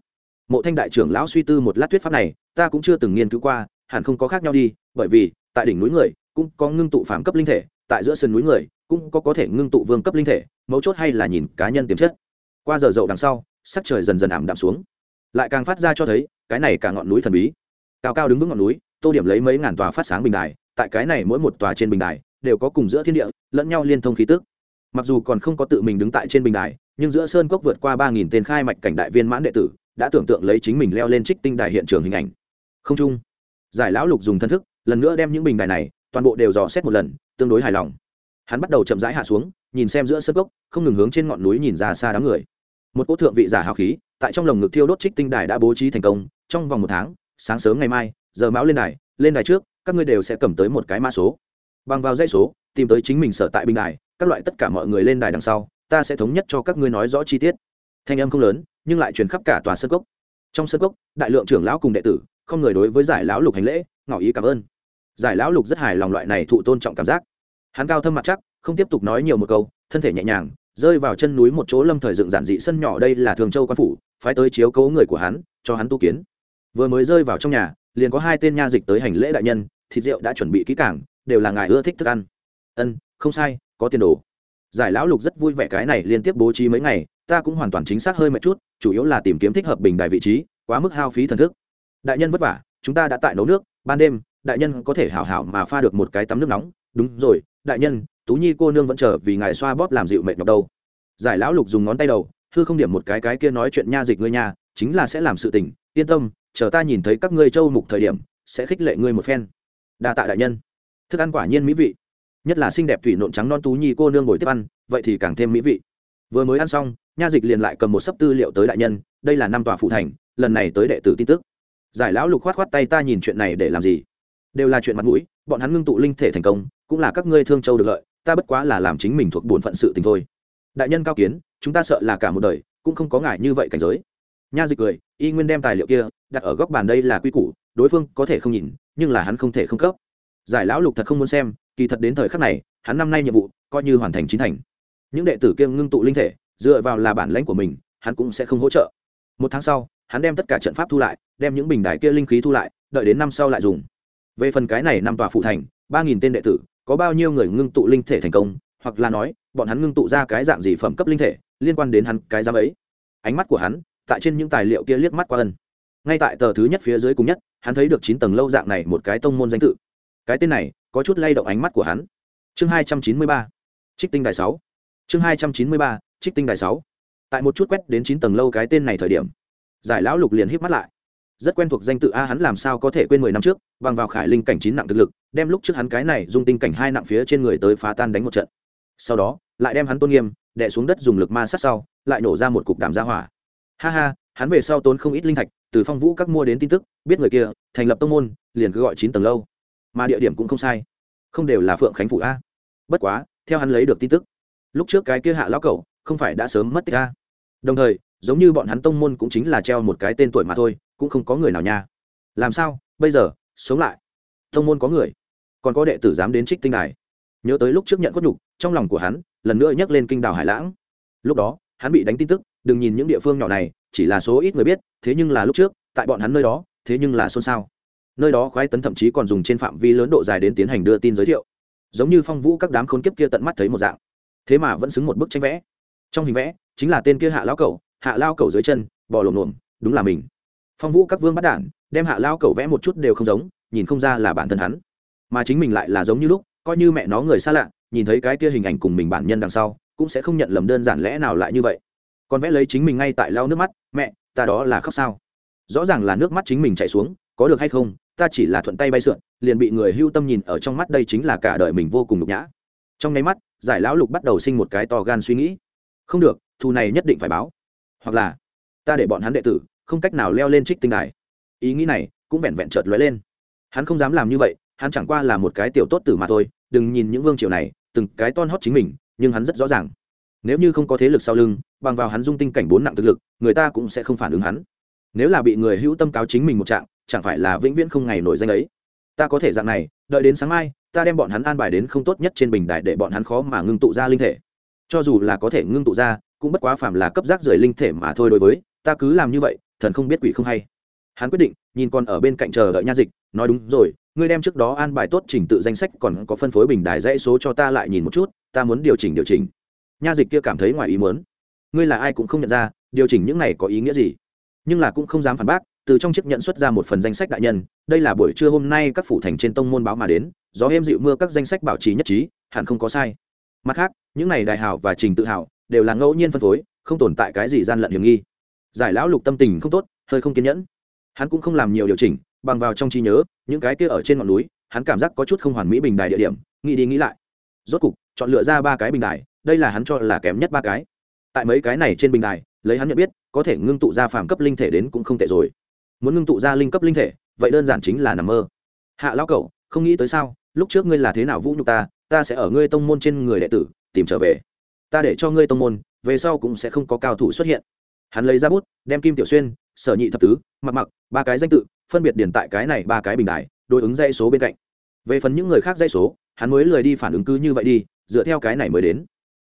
Mộ thanh đại trưởng lão suy tư một lát thuyết pháp này, ta cũng chưa từng nghiên cứu qua, hẳn không có khác nhau đi, bởi vì, tại đỉnh núi người cũng có ngưng tụ phạm cấp linh thể, tại giữa sườn núi người, cũng có có thể ngưng tụ vương cấp linh thể, mấu chốt hay là nhìn cá nhân tiềm chất. Qua giờ dậu đằng sau, sắc trời dần dần ảm đạm xuống. Lại càng phát ra cho thấy, cái này cả ngọn núi thần bí. Cao cao đứng vững ngọn núi, tô điểm lấy mấy ngàn tòa phát sáng bình đài, tại cái này mỗi một tòa trên bình đài, đều có cùng giữa thiên địa, lẫn nhau liên thông khí tức. Mặc dù còn không có tự mình đứng tại trên bình đài, nhưng giữa sơn cốc vượt qua ba nghìn tên khai mạch cảnh đại viên mãn đệ tử, đã tưởng tượng lấy chính mình leo lên trích tinh đài hiện trường hình ảnh. Không chung giải lão lục dùng thân thức, lần nữa đem những bình đài này toàn bộ đều dò xét một lần tương đối hài lòng. Hắn bắt đầu chậm rãi hạ xuống nhìn xem giữa sân gốc, không ngừng hướng trên ngọn núi nhìn ra xa đám người. Một cỗ thượng vị giả hào khí tại trong lồng ngực thiêu đốt trích tinh đài đã bố trí thành công trong vòng một tháng sáng sớm ngày mai giờ mão lên đài lên đài trước các ngươi đều sẽ cầm tới một cái mã số. Bằng vào dây số tìm tới chính mình sở tại binh đài các loại tất cả mọi người lên đài đằng sau ta sẽ thống nhất cho các ngươi nói rõ chi tiết. Thanh âm không lớn nhưng lại truyền khắp cả tòa sân cốc. Trong sân cốc đại lượng trưởng lão cùng đệ tử không người đối với giải lão lục hành lễ ngỏ ý cảm ơn giải lão lục rất hài lòng loại này thụ tôn trọng cảm giác. Hắn cao thâm mặt chắc, không tiếp tục nói nhiều một câu, thân thể nhẹ nhàng, rơi vào chân núi một chỗ lâm thời dựng giản dị sân nhỏ đây là thường châu quan phủ, phái tới chiếu cố người của hắn, cho hắn tu kiến. Vừa mới rơi vào trong nhà, liền có hai tên nha dịch tới hành lễ đại nhân, thịt rượu đã chuẩn bị kỹ càng, đều là ngài ưa thích thức ăn. Ân, không sai, có tiền đồ. Giải lão lục rất vui vẻ cái này liên tiếp bố trí mấy ngày, ta cũng hoàn toàn chính xác hơi mệt chút, chủ yếu là tìm kiếm thích hợp bình đài vị trí, quá mức hao phí thần thức. Đại nhân vất vả, chúng ta đã tại nấu nước, ban đêm đại nhân có thể hảo hảo mà pha được một cái tắm nước nóng. Đúng rồi, đại nhân, tú nhi cô nương vẫn chờ vì ngài xoa bóp làm dịu mệt nhọc đâu. Giải lão lục dùng ngón tay đầu, hư không điểm một cái cái kia nói chuyện nha dịch ngươi nha, chính là sẽ làm sự tình. Yên tâm, chờ ta nhìn thấy các ngươi châu mục thời điểm, sẽ khích lệ ngươi một phen. Đa tạ đại nhân. Thức ăn quả nhiên mỹ vị. Nhất là xinh đẹp thủy nộn trắng non tú nhi cô nương ngồi tiếp ăn, vậy thì càng thêm mỹ vị. Vừa mới ăn xong, nha dịch liền lại cầm một sấp tư liệu tới đại nhân, đây là năm tòa phụ thành, lần này tới đệ tử tin tức. Giải lão lục khoát khoát tay ta nhìn chuyện này để làm gì? Đều là chuyện mặt mũi, bọn hắn ngưng tụ linh thể thành công, cũng là các ngươi thương châu được lợi, ta bất quá là làm chính mình thuộc bổn phận sự tình thôi. Đại nhân cao kiến, chúng ta sợ là cả một đời, cũng không có ngại như vậy cảnh giới. Nha dịch cười, y nguyên đem tài liệu kia, đặt ở góc bàn đây là quy củ, đối phương có thể không nhìn, nhưng là hắn không thể không cấp. Giải lão lục thật không muốn xem, kỳ thật đến thời khắc này, hắn năm nay nhiệm vụ, coi như hoàn thành chính thành. Những đệ tử kia ngưng tụ linh thể, dựa vào là bản lãnh của mình, hắn cũng sẽ không hỗ trợ. Một tháng sau, hắn đem tất cả trận pháp thu lại, đem những bình đài kia linh khí thu lại, đợi đến năm sau lại dùng về phần cái này năm tòa phụ thành, ba nghìn tên đệ tử, có bao nhiêu người ngưng tụ linh thể thành công, hoặc là nói, bọn hắn ngưng tụ ra cái dạng gì phẩm cấp linh thể, liên quan đến hắn cái giám ấy. Ánh mắt của hắn, tại trên những tài liệu kia liếc mắt qua ân. Ngay tại tờ thứ nhất phía dưới cùng nhất, hắn thấy được chín tầng lâu dạng này một cái tông môn danh tự. Cái tên này, có chút lay động ánh mắt của hắn. Chương hai trăm chín mươi ba, trích tinh đài sáu. Chương hai trăm chín mươi ba, trích tinh đài sáu. Tại một chút quét đến chín tầng lâu cái tên này thời điểm, giải lão lục liền hít mắt lại rất quen thuộc danh tự a hắn làm sao có thể quên mười năm trước, bằng vào khải linh cảnh chín nặng thực lực, đem lúc trước hắn cái này dung tinh cảnh hai nặng phía trên người tới phá tan đánh một trận. Sau đó, lại đem hắn tôn nghiêm, đè xuống đất dùng lực ma sát sau, lại nổ ra một cục đàm ra hỏa. Ha ha, hắn về sau tốn không ít linh thạch, từ phong vũ các mua đến tin tức, biết người kia, thành lập tông môn, liền cứ gọi chín tầng lâu. Mà địa điểm cũng không sai. Không đều là phượng khánh phủ a. Bất quá, theo hắn lấy được tin tức, lúc trước cái kia hạ lão cẩu, không phải đã sớm mất tích a. Đồng thời, giống như bọn hắn tông môn cũng chính là treo một cái tên tuổi mà thôi cũng không có người nào nha. Làm sao? Bây giờ, sống lại. Thông môn có người. Còn có đệ tử dám đến trích tinh đài. Nhớ tới lúc trước nhận khuất nhục, trong lòng của hắn, lần nữa nhắc lên kinh đảo hải lãng. Lúc đó, hắn bị đánh tin tức, đừng nhìn những địa phương nhỏ này, chỉ là số ít người biết, thế nhưng là lúc trước, tại bọn hắn nơi đó, thế nhưng là xôn xao. Nơi đó khoái tấn thậm chí còn dùng trên phạm vi lớn độ dài đến tiến hành đưa tin giới thiệu. Giống như phong vũ các đám khốn kiếp kia tận mắt thấy một dạng. Thế mà vẫn xứng một bức tranh vẽ. Trong hình vẽ, chính là tên kia hạ lao cầu hạ lao cầu dưới chân, bò lồm lồm, đúng là mình phong vũ các vương bắt đản, đem hạ lao cầu vẽ một chút đều không giống, nhìn không ra là bản thân hắn. Mà chính mình lại là giống như lúc, coi như mẹ nó người xa lạ, nhìn thấy cái kia hình ảnh cùng mình bản nhân đằng sau, cũng sẽ không nhận lầm đơn giản lẽ nào lại như vậy. Còn vẽ lấy chính mình ngay tại lau nước mắt, mẹ, ta đó là khóc sao? Rõ ràng là nước mắt chính mình chạy xuống, có được hay không, ta chỉ là thuận tay bay sượn, liền bị người hưu tâm nhìn ở trong mắt đây chính là cả đời mình vô cùng nhục nhã. Trong nháy mắt, giải lão lục bắt đầu sinh một cái to gan suy nghĩ. Không được, thù này nhất định phải báo. Hoặc là, ta để bọn hắn đệ tử không cách nào leo lên trích tinh đài. Ý nghĩ này cũng vẹn vẹn chợt lóe lên. Hắn không dám làm như vậy, hắn chẳng qua là một cái tiểu tốt tử mà thôi, đừng nhìn những vương triều này, từng cái ton hót chính mình, nhưng hắn rất rõ ràng. Nếu như không có thế lực sau lưng, bằng vào hắn dung tinh cảnh bốn nặng thực lực, người ta cũng sẽ không phản ứng hắn. Nếu là bị người hữu tâm cáo chính mình một trạng, chẳng phải là vĩnh viễn không ngày nổi danh ấy. Ta có thể dạng này, đợi đến sáng mai, ta đem bọn hắn an bài đến không tốt nhất trên bình đài để bọn hắn khó mà ngưng tụ ra linh thể. Cho dù là có thể ngưng tụ ra, cũng bất quá phàm là cấp rác rời linh thể mà thôi đối với, ta cứ làm như vậy thần không biết quỷ không hay. Hắn quyết định, nhìn còn ở bên cạnh chờ đợi nha dịch, nói đúng rồi, ngươi đem trước đó an bài tốt trình tự danh sách còn có phân phối bình đài dãy số cho ta lại nhìn một chút, ta muốn điều chỉnh điều chỉnh. Nha dịch kia cảm thấy ngoài ý muốn. Ngươi là ai cũng không nhận ra, điều chỉnh những này có ý nghĩa gì. Nhưng là cũng không dám phản bác, từ trong chiếc nhận xuất ra một phần danh sách đại nhân, đây là buổi trưa hôm nay các phủ thành trên tông môn báo mà đến, gió êm dịu mưa các danh sách bảo trì nhất trí, hẳn không có sai. Mặt khác, những này đại hảo và trình tự hảo, đều là ngẫu nhiên phân phối, không tồn tại cái gì gian lận hiểm nghi giải lão lục tâm tình không tốt hơi không kiên nhẫn. Hắn cũng không làm nhiều điều chỉnh bằng vào trong trí nhớ những cái kia ở trên ngọn núi hắn cảm giác có chút không hoàn mỹ bình đài địa điểm nghĩ đi nghĩ lại. Rốt cục chọn lựa ra ba cái bình đài đây là hắn cho là kém nhất ba cái. Tại mấy cái này trên bình đài lấy hắn nhận biết có thể ngưng tụ ra phàm cấp linh thể đến cũng không tệ rồi. Muốn ngưng tụ ra linh cấp linh thể vậy đơn giản chính là nằm mơ. Hạ lão cẩu, không nghĩ tới sao lúc trước ngươi là thế nào vũ nhục ta ta sẽ ở ngươi tông môn trên người đệ tử tìm trở về. Ta để cho ngươi tông môn về sau cũng sẽ không có cao thủ xuất hiện hắn lấy ra bút, đem kim tiểu xuyên, sở nhị thập tứ, mặc mặc, ba cái danh tự, phân biệt điển tại cái này ba cái bình đài, đối ứng dây số bên cạnh. Về phần những người khác dây số, hắn mới lười đi phản ứng cứ như vậy đi, dựa theo cái này mới đến.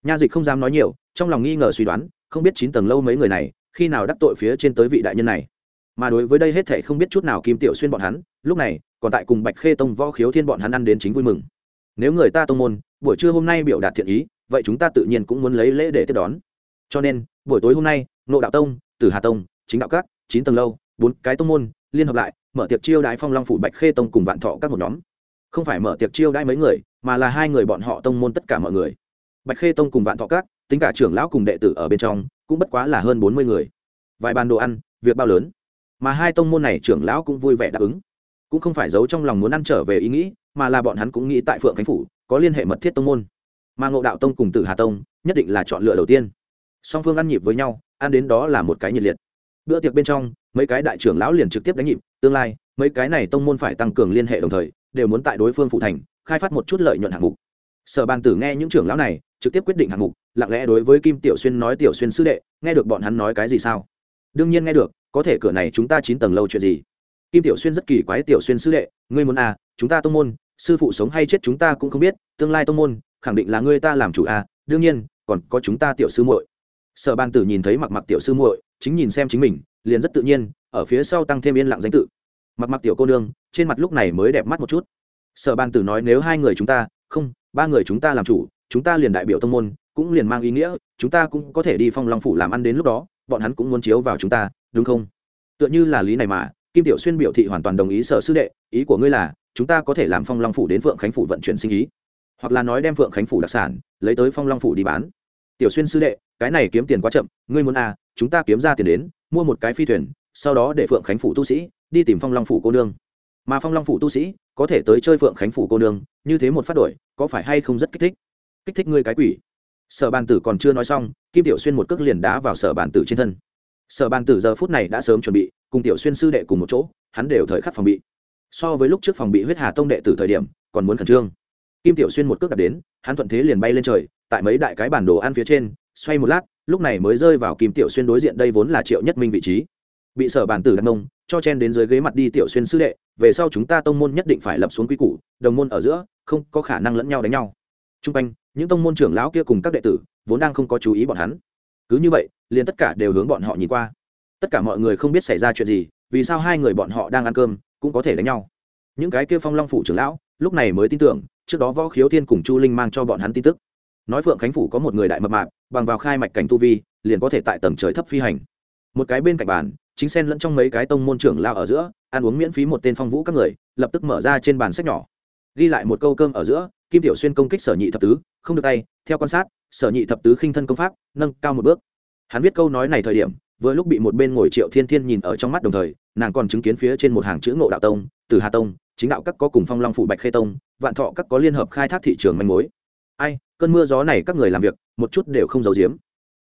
Nha dịch không dám nói nhiều, trong lòng nghi ngờ suy đoán, không biết chín tầng lâu mấy người này, khi nào đắc tội phía trên tới vị đại nhân này. Mà đối với đây hết thể không biết chút nào kim tiểu xuyên bọn hắn, lúc này, còn tại cùng bạch khê tông, võ khiếu thiên bọn hắn ăn đến chính vui mừng. Nếu người ta tông môn, buổi trưa hôm nay biểu đạt thiện ý, vậy chúng ta tự nhiên cũng muốn lấy lễ để tiếp đón. Cho nên buổi tối hôm nay nộ đạo tông, tử hà tông, chính đạo các, chín tầng lâu, bốn cái tông môn liên hợp lại, mở tiệc chiêu đãi phong long phủ bạch khê tông cùng vạn thọ các một nhóm. Không phải mở tiệc chiêu đãi mấy người, mà là hai người bọn họ tông môn tất cả mọi người. Bạch khê tông cùng vạn thọ các, tính cả trưởng lão cùng đệ tử ở bên trong, cũng bất quá là hơn bốn mươi người. Vài bàn đồ ăn, việc bao lớn. Mà hai tông môn này trưởng lão cũng vui vẻ đáp ứng. Cũng không phải giấu trong lòng muốn ăn trở về ý nghĩ, mà là bọn hắn cũng nghĩ tại phượng khánh phủ, có liên hệ mật thiết tông môn. Mà ngộ đạo tông cùng tử hà tông, nhất định là chọn lựa đầu tiên song phương ăn nhịp với nhau, ăn đến đó là một cái nhiệt liệt. Bữa tiệc bên trong, mấy cái đại trưởng lão liền trực tiếp đánh nhịp, tương lai, mấy cái này tông môn phải tăng cường liên hệ đồng thời, đều muốn tại đối phương phụ thành, khai phát một chút lợi nhuận hạng mục. Sở bàn tử nghe những trưởng lão này, trực tiếp quyết định hạng mục, lặng lẽ đối với kim tiểu xuyên nói, tiểu xuyên sư đệ, nghe được bọn hắn nói cái gì sao? Đương nhiên nghe được, có thể cửa này chúng ta chín tầng lâu chuyện gì? Kim tiểu xuyên rất kỳ quái, tiểu xuyên sư đệ, ngươi muốn à chúng ta tông môn, sư phụ sống hay chết chúng ta cũng không biết, tương lai tông môn, khẳng định là ngươi ta làm chủ à đương nhiên, còn có chúng ta tiểu sư muội sở ban tử nhìn thấy mặc mặc tiểu sư muội, chính nhìn xem chính mình, liền rất tự nhiên, ở phía sau tăng thêm yên lặng danh tự. Mặc mặc tiểu cô nương, trên mặt lúc này mới đẹp mắt một chút. Sở ban tử nói nếu hai người chúng ta, không, ba người chúng ta làm chủ, chúng ta liền đại biểu tông môn, cũng liền mang ý nghĩa, chúng ta cũng có thể đi phong long phủ làm ăn đến lúc đó, bọn hắn cũng muốn chiếu vào chúng ta, đúng không? Tựa như là lý này mà, kim tiểu xuyên biểu thị hoàn toàn đồng ý sở sư đệ, ý của ngươi là, chúng ta có thể làm phong long phủ đến phượng khánh phủ vận chuyển sinh ý. Hoặc là nói đem phượng khánh phủ đặc sản, lấy tới phong long phủ đi bán. Tiểu xuyên sư đệ cái này kiếm tiền quá chậm, ngươi muốn à chúng ta kiếm ra tiền đến, mua một cái phi thuyền, sau đó để phượng khánh phủ tu sĩ đi tìm phong long phủ cô nương. Mà phong long phủ tu sĩ có thể tới chơi phượng khánh phủ cô nương, như thế một phát đổi, có phải hay không rất kích thích? Kích thích ngươi cái quỷ. Sở bàn tử còn chưa nói xong, kim tiểu xuyên một cước liền đá vào sở bàn tử trên thân. Sở bàn tử giờ phút này đã sớm chuẩn bị, cùng tiểu xuyên sư đệ cùng một chỗ, hắn đều thời khắc phòng bị. So với lúc trước phòng bị huyết hà tông đệ tử thời điểm, còn muốn khẩn trương. Kim tiểu xuyên một cước đặt đến, hắn thuận thế liền bay lên trời, tại mấy đại cái bản đồ ăn phía trên xoay một lát, lúc này mới rơi vào kim tiểu xuyên đối diện đây vốn là triệu nhất minh vị trí. Bị sở bản tử đặt mông, cho chen đến dưới ghế mặt đi tiểu xuyên sư đệ, về sau chúng ta tông môn nhất định phải lập xuống quy củ, đồng môn ở giữa, không có khả năng lẫn nhau đánh nhau. T r u n g quanh, những tông môn trưởng lão kia cùng các đệ tử, vốn đang không có chú ý bọn hắn. Cứ như vậy, liền tất cả đều hướng bọn họ nhìn qua. Tất cả mọi người không biết xảy ra chuyện gì, vì sao hai người bọn họ đang ăn cơm, cũng có thể đánh nhau. Những cái kia phong long phủ trưởng lão, lúc này mới tin tưởng, trước đó võ khiếu thiên cùng chu linh mang cho bọn hắn tin tức nói phượng khánh phủ có một người đại mập mạp, bằng vào khai mạch cảnh tu vi, liền có thể tại tầng trời thấp phi hành. Một cái bên cạnh bàn, chính xen lẫn trong mấy cái tông môn trưởng lao ở giữa, ăn uống miễn phí một tên phong vũ các người, lập tức mở ra trên bàn sách nhỏ. Ghi lại một câu cơm ở giữa, kim tiểu xuyên công kích sở nhị thập tứ, không được tay, theo quan sát, sở nhị thập tứ khinh thân công pháp, nâng cao một bước. Hắn viết câu nói này thời điểm, vừa lúc bị một bên ngồi triệu thiên thiên nhìn ở trong mắt đồng thời, nàng còn chứng kiến phía trên một hàng chữ ngộ đạo tông từ hà tông, chính đạo các có cùng phong long phủ bạch khê tông, vạn thọ các có liên hợp khai thác thị trường manh mối ai, cơn mưa gió này các người làm việc, một chút đều không giấu giếm.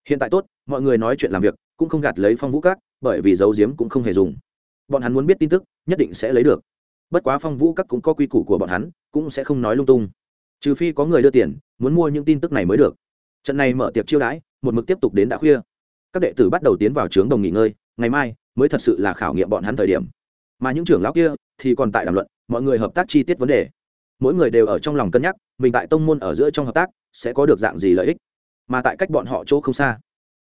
Hiện tại tốt, mọi người nói chuyện làm việc, cũng không gạt lấy phong vũ các, bởi vì giấu giếm cũng không hề dùng. Bọn hắn muốn biết tin tức, nhất định sẽ lấy được. Bất quá phong vũ các cũng có quy củ của bọn hắn, cũng sẽ không nói lung tung. Trừ phi có người đưa tiền, muốn mua những tin tức này mới được. Trận này mở tiệc chiêu đãi, một mực tiếp tục đến đã khuya. Các đệ tử bắt đầu tiến vào trướng đồng nghỉ ngơi, ngày mai mới thật sự là khảo nghiệm bọn hắn thời điểm. Mà những trưởng lão kia thì còn tại đàm luận, mọi người hợp tác chi tiết vấn đề mỗi người đều ở trong lòng cân nhắc, mình tại tông môn ở giữa trong hợp tác, sẽ có được dạng gì lợi ích. Mà tại cách bọn họ chỗ không xa,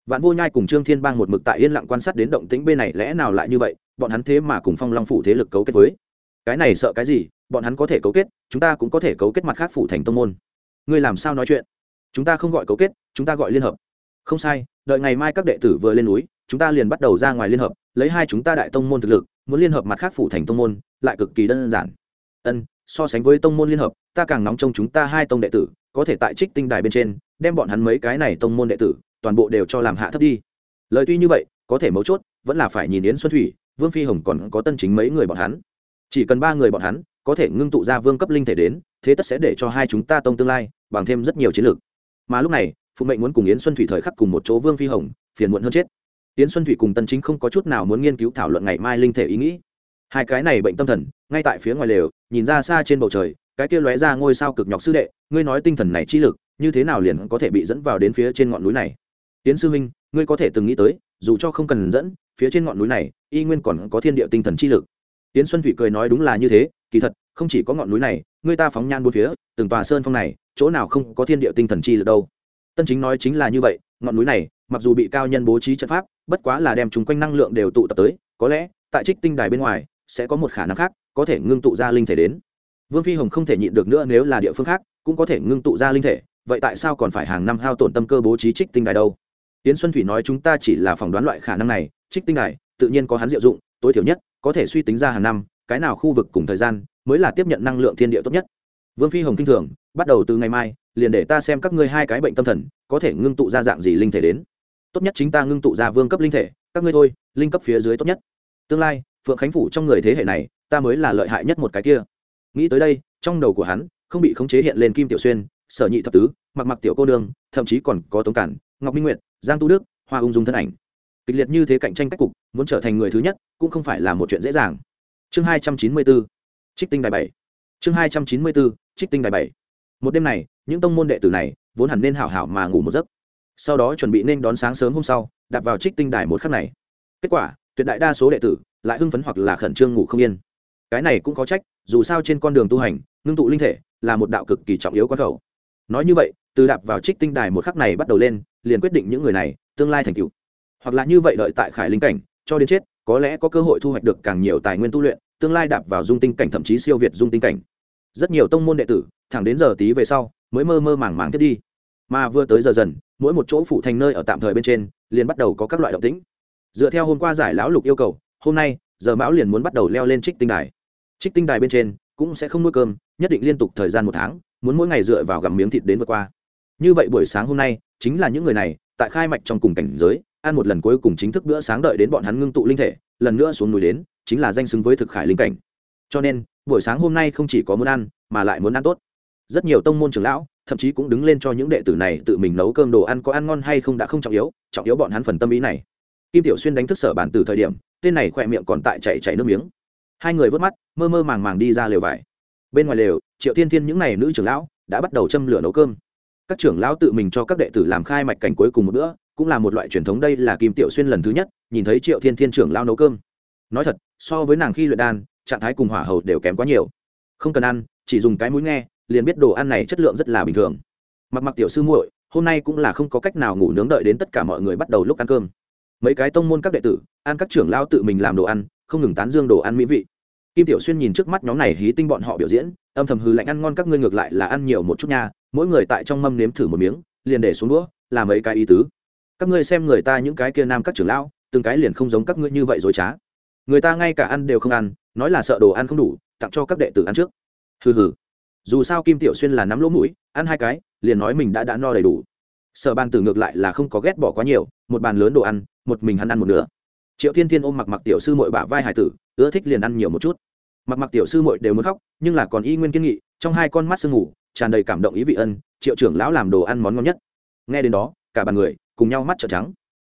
vạn vô nhai cùng trương thiên bang một mực tại yên lặng quan sát đến động tĩnh bên này lẽ nào lại như vậy, bọn hắn thế mà cùng phong long phủ thế lực cấu kết với. Cái này sợ cái gì, bọn hắn có thể cấu kết, chúng ta cũng có thể cấu kết mặt khác phủ thành tông môn. Ngươi làm sao nói chuyện? Chúng ta không gọi cấu kết, chúng ta gọi liên hợp. Không sai, đợi ngày mai các đệ tử vừa lên núi, chúng ta liền bắt đầu ra ngoài liên hợp, lấy hai chúng ta đại tông môn thực lực, muốn liên hợp mặt khác phủ thành tông môn, lại cực kỳ đơn giản. Ân so sánh với tông môn liên hợp, ta càng nóng trong chúng ta hai tông đệ tử, có thể tại trích tinh đài bên trên, đem bọn hắn mấy cái này tông môn đệ tử, toàn bộ đều cho làm hạ thấp đi. Lời tuy như vậy, có thể mấu chốt, vẫn là phải nhìn yến xuân thủy, vương phi hồng còn có tân chính mấy người bọn hắn. Chỉ cần ba người bọn hắn, có thể ngưng tụ ra vương cấp linh thể đến, thế tất sẽ để cho hai chúng ta tông tương lai, bằng thêm rất nhiều chiến lược. Mà lúc này, phụ mệnh muốn cùng yến xuân thủy thời khắc cùng một chỗ vương phi hồng, phiền muộn hơn chết. Yến xuân thủy cùng tân chính không có chút nào muốn nghiên cứu thảo luận ngày mai linh thể ý nghĩ hai cái này bệnh tâm thần, ngay tại phía ngoài lều, nhìn ra xa trên bầu trời, cái kia lóe ra ngôi sao cực nhọc sư đệ, ngươi nói tinh thần này chi lực, như thế nào liền có thể bị dẫn vào đến phía trên ngọn núi này? Tiến sư huynh, ngươi có thể từng nghĩ tới, dù cho không cần dẫn, phía trên ngọn núi này, y nguyên còn có thiên địa tinh thần chi lực. Tiến xuân thủy cười nói đúng là như thế, kỳ thật, không chỉ có ngọn núi này, ngươi ta phóng nhan bốn phía, từng tòa sơn phong này, chỗ nào không có thiên địa tinh thần chi lực đâu. Tân chính nói chính là như vậy, ngọn núi này, mặc dù bị cao nhân bố trí trận pháp, bất quá là đem chúng quanh năng lượng đều tụ tập tới, có lẽ, tại trích tinh đài bên ngoài sẽ có một khả năng khác, có thể ngưng tụ ra linh thể đến. Vương phi hồng không thể nhịn được nữa nếu là địa phương khác, cũng có thể ngưng tụ ra linh thể, vậy tại sao còn phải hàng năm hao tổn tâm cơ bố trí trích tinh đài đâu? Tiến xuân thủy nói chúng ta chỉ là phỏng đoán loại khả năng này, trích tinh đài, tự nhiên có hắn diệu dụng, tối thiểu nhất, có thể suy tính ra hàng năm, cái nào khu vực cùng thời gian mới là tiếp nhận năng lượng thiên địa tốt nhất. Vương phi hồng kinh thường, bắt đầu từ ngày mai, liền để ta xem các ngươi hai cái bệnh tâm thần, có thể ngưng tụ ra dạng gì linh thể đến. Tốt nhất chính ta ngưng tụ ra vương cấp linh thể, các ngươi thôi, linh cấp phía dưới tốt nhất. Tương lai phượng khánh phủ trong người thế hệ này, ta mới là lợi hại nhất một cái kia. Nghĩ tới đây, trong đầu của hắn, không bị khống chế hiện lên kim tiểu xuyên, sở nhị thập tứ, mặc mặc tiểu cô đương thậm chí còn có tống cản, ngọc minh nguyệt, giang tu đức, hoa ung dung thân ảnh. Kịch liệt như thế cạnh tranh cách cục, muốn trở thành người thứ nhất, cũng không phải là một chuyện dễ dàng. Chương hai trăm chín mươi bốn trích tinh đài bảy. Chương hai trăm chín mươi bốn trích tinh đài bảy. Một đêm này, những tông môn đệ tử này, vốn hẳn nên hảo hảo mà ngủ một giấc. Sau đó chuẩn bị nên đón sáng sớm hôm sau, đạp vào trích tinh đài một khắc này. Kết quả tuyệt đại đa số đệ tử lại hưng phấn hoặc là khẩn trương ngủ không yên. Cái này cũng có trách, dù sao trên con đường tu hành, ngưng tụ linh thể là một đạo cực kỳ trọng yếu quan khẩu. Nói như vậy, từ đạp vào trích tinh đài một khắc này bắt đầu lên, liền quyết định những người này tương lai thành cựu hoặc là như vậy đợi tại khải linh cảnh, cho đến chết, có lẽ có cơ hội thu hoạch được càng nhiều tài nguyên tu luyện, tương lai đạp vào dung tinh cảnh thậm chí siêu việt dung tinh cảnh. Rất nhiều tông môn đệ tử, thẳng đến giờ tí về sau, mới mơ mơ màng màng thiết đi. Mà vừa tới giờ dần, mỗi một chỗ phụ thành nơi ở tạm thời bên trên, liền bắt đầu có các loại động tĩnh dựa theo hôm qua giải lão lục yêu cầu, hôm nay, giờ mão liền muốn bắt đầu leo lên trích tinh đài. Trích tinh đài bên trên, cũng sẽ không nuôi cơm, nhất định liên tục thời gian một tháng, muốn mỗi ngày dựa vào gặm miếng thịt đến vượt qua. Như vậy buổi sáng hôm nay, chính là những người này, tại khai mạch trong cùng cảnh giới, ăn một lần cuối cùng chính thức bữa sáng đợi đến bọn hắn ngưng tụ linh thể, lần nữa xuống núi đến, chính là danh xứng với thực khải linh cảnh. Cho nên, buổi sáng hôm nay không chỉ có muốn ăn, mà lại muốn ăn tốt. Rất nhiều tông môn trưởng lão, thậm chí cũng đứng lên cho những đệ tử này tự mình nấu cơm đồ ăn có ăn ngon hay không đã không trọng yếu trọng yếu bọn hắn phần tâm ý này kim tiểu xuyên đánh thức sở bản từ thời điểm, tên này khỏe miệng còn tại chạy chạy nước miếng. Hai người vớt mắt, mơ mơ màng màng đi ra lều vải. Bên ngoài lều, triệu thiên thiên những n à y nữ trưởng lão đã bắt đầu châm lửa nấu cơm. Các trưởng lão tự mình cho các đệ tử làm khai mạch cảnh cuối cùng một bữa, cũng là một loại truyền thống đây là kim tiểu xuyên lần thứ nhất nhìn thấy triệu thiên thiên trưởng lao nấu cơm. Nói thật, so với nàng khi luyện đan, trạng thái cùng hỏa hầu đều kém quá nhiều. Không cần ăn, chỉ dùng cái mũi nghe, liền biết đồ ăn này chất lượng rất là bình thường. Mặc mặc tiểu sư muội, hôm nay cũng là không có cách nào ngủ nướng đợi đến tất cả mọi người bắt đầu lúc ăn cơm mấy cái tông môn các đệ tử, ăn các trưởng lao tự mình làm đồ ăn, không ngừng tán dương đồ ăn mỹ vị. Kim tiểu xuyên nhìn trước mắt nhóm này hí tinh bọn họ biểu diễn, âm thầm hư lạnh ăn ngon các ngươi ngược lại là ăn nhiều một chút nha, mỗi người tại trong mâm nếm thử một miếng, liền để xuống đũa, là mấy cái ý tứ. Các ngươi xem người ta những cái kia nam các trưởng lão, từng cái liền không giống các ngươi như vậy dối trá. Người ta ngay cả ăn đều không ăn, nói là sợ đồ ăn không đủ, tặng cho các đệ tử ăn trước. Hừ hừ. Dù sao kim tiểu xuyên là nắm lỗ mũi, ăn hai cái, liền nói mình đã đã no đầy đủ sở ban tử ngược lại là không có ghét bỏ quá nhiều, một bàn lớn đồ ăn, một mình hắn ăn một nửa. Triệu thiên thiên ôm mặc mặc tiểu sư mội bả vai hải tử, ưa thích liền ăn nhiều một chút. Mặc mặc tiểu sư mội đều muốn khóc, nhưng là còn y nguyên kiên nghị, trong hai con mắt sương ngủ, tràn đầy cảm động ý vị ân, triệu trưởng lão làm đồ ăn món ngon nhất. Nghe đến đó, cả bàn người cùng nhau mắt trợn trắng.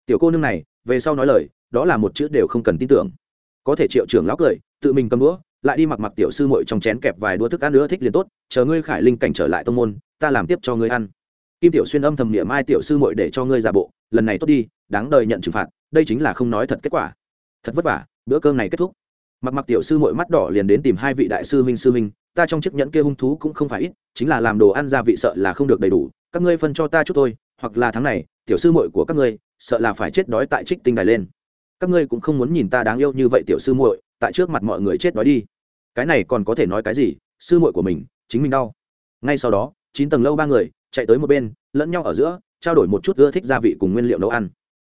Tiểu cô nương này, về sau nói lời, đó là một chữ đều không cần tin tưởng. Có thể triệu trưởng lão cười, tự mình cầm đũa, lại đi mặc mặc tiểu sư muội trong chén kẹp vài đũa thức ăn nữa thích liền tốt, chờ ngươi khải linh cảnh trở lại tông môn, ta làm tiếp cho ngươi ăn kim tiểu xuyên âm thầm niệm mai tiểu sư muội để cho ngươi giả bộ, lần này tốt đi, đáng đời nhận trừng phạt, đây chính là không nói thật kết quả. Thật vất vả, bữa cơm này kết thúc. Mặc mặc tiểu sư muội mắt đỏ liền đến tìm hai vị đại sư huynh sư huynh, ta trong chiếc nhẫn kia hung thú cũng không phải ít, chính là làm đồ ăn gia vị sợ là không được đầy đủ, các ngươi phân cho ta chút thôi, hoặc là tháng này, tiểu sư muội của các ngươi, sợ là phải chết đói tại trích tinh đài lên. Các ngươi cũng không muốn nhìn ta đáng yêu như vậy tiểu sư muội, tại trước mặt mọi người chết đói đi. Cái này còn có thể nói cái gì? Sư muội của mình, chính mình đau. Ngay sau đó, chín tầng lâu ba người chạy tới một bên, lẫn nhau ở giữa, trao đổi một chút ưa thích gia vị cùng nguyên liệu nấu ăn.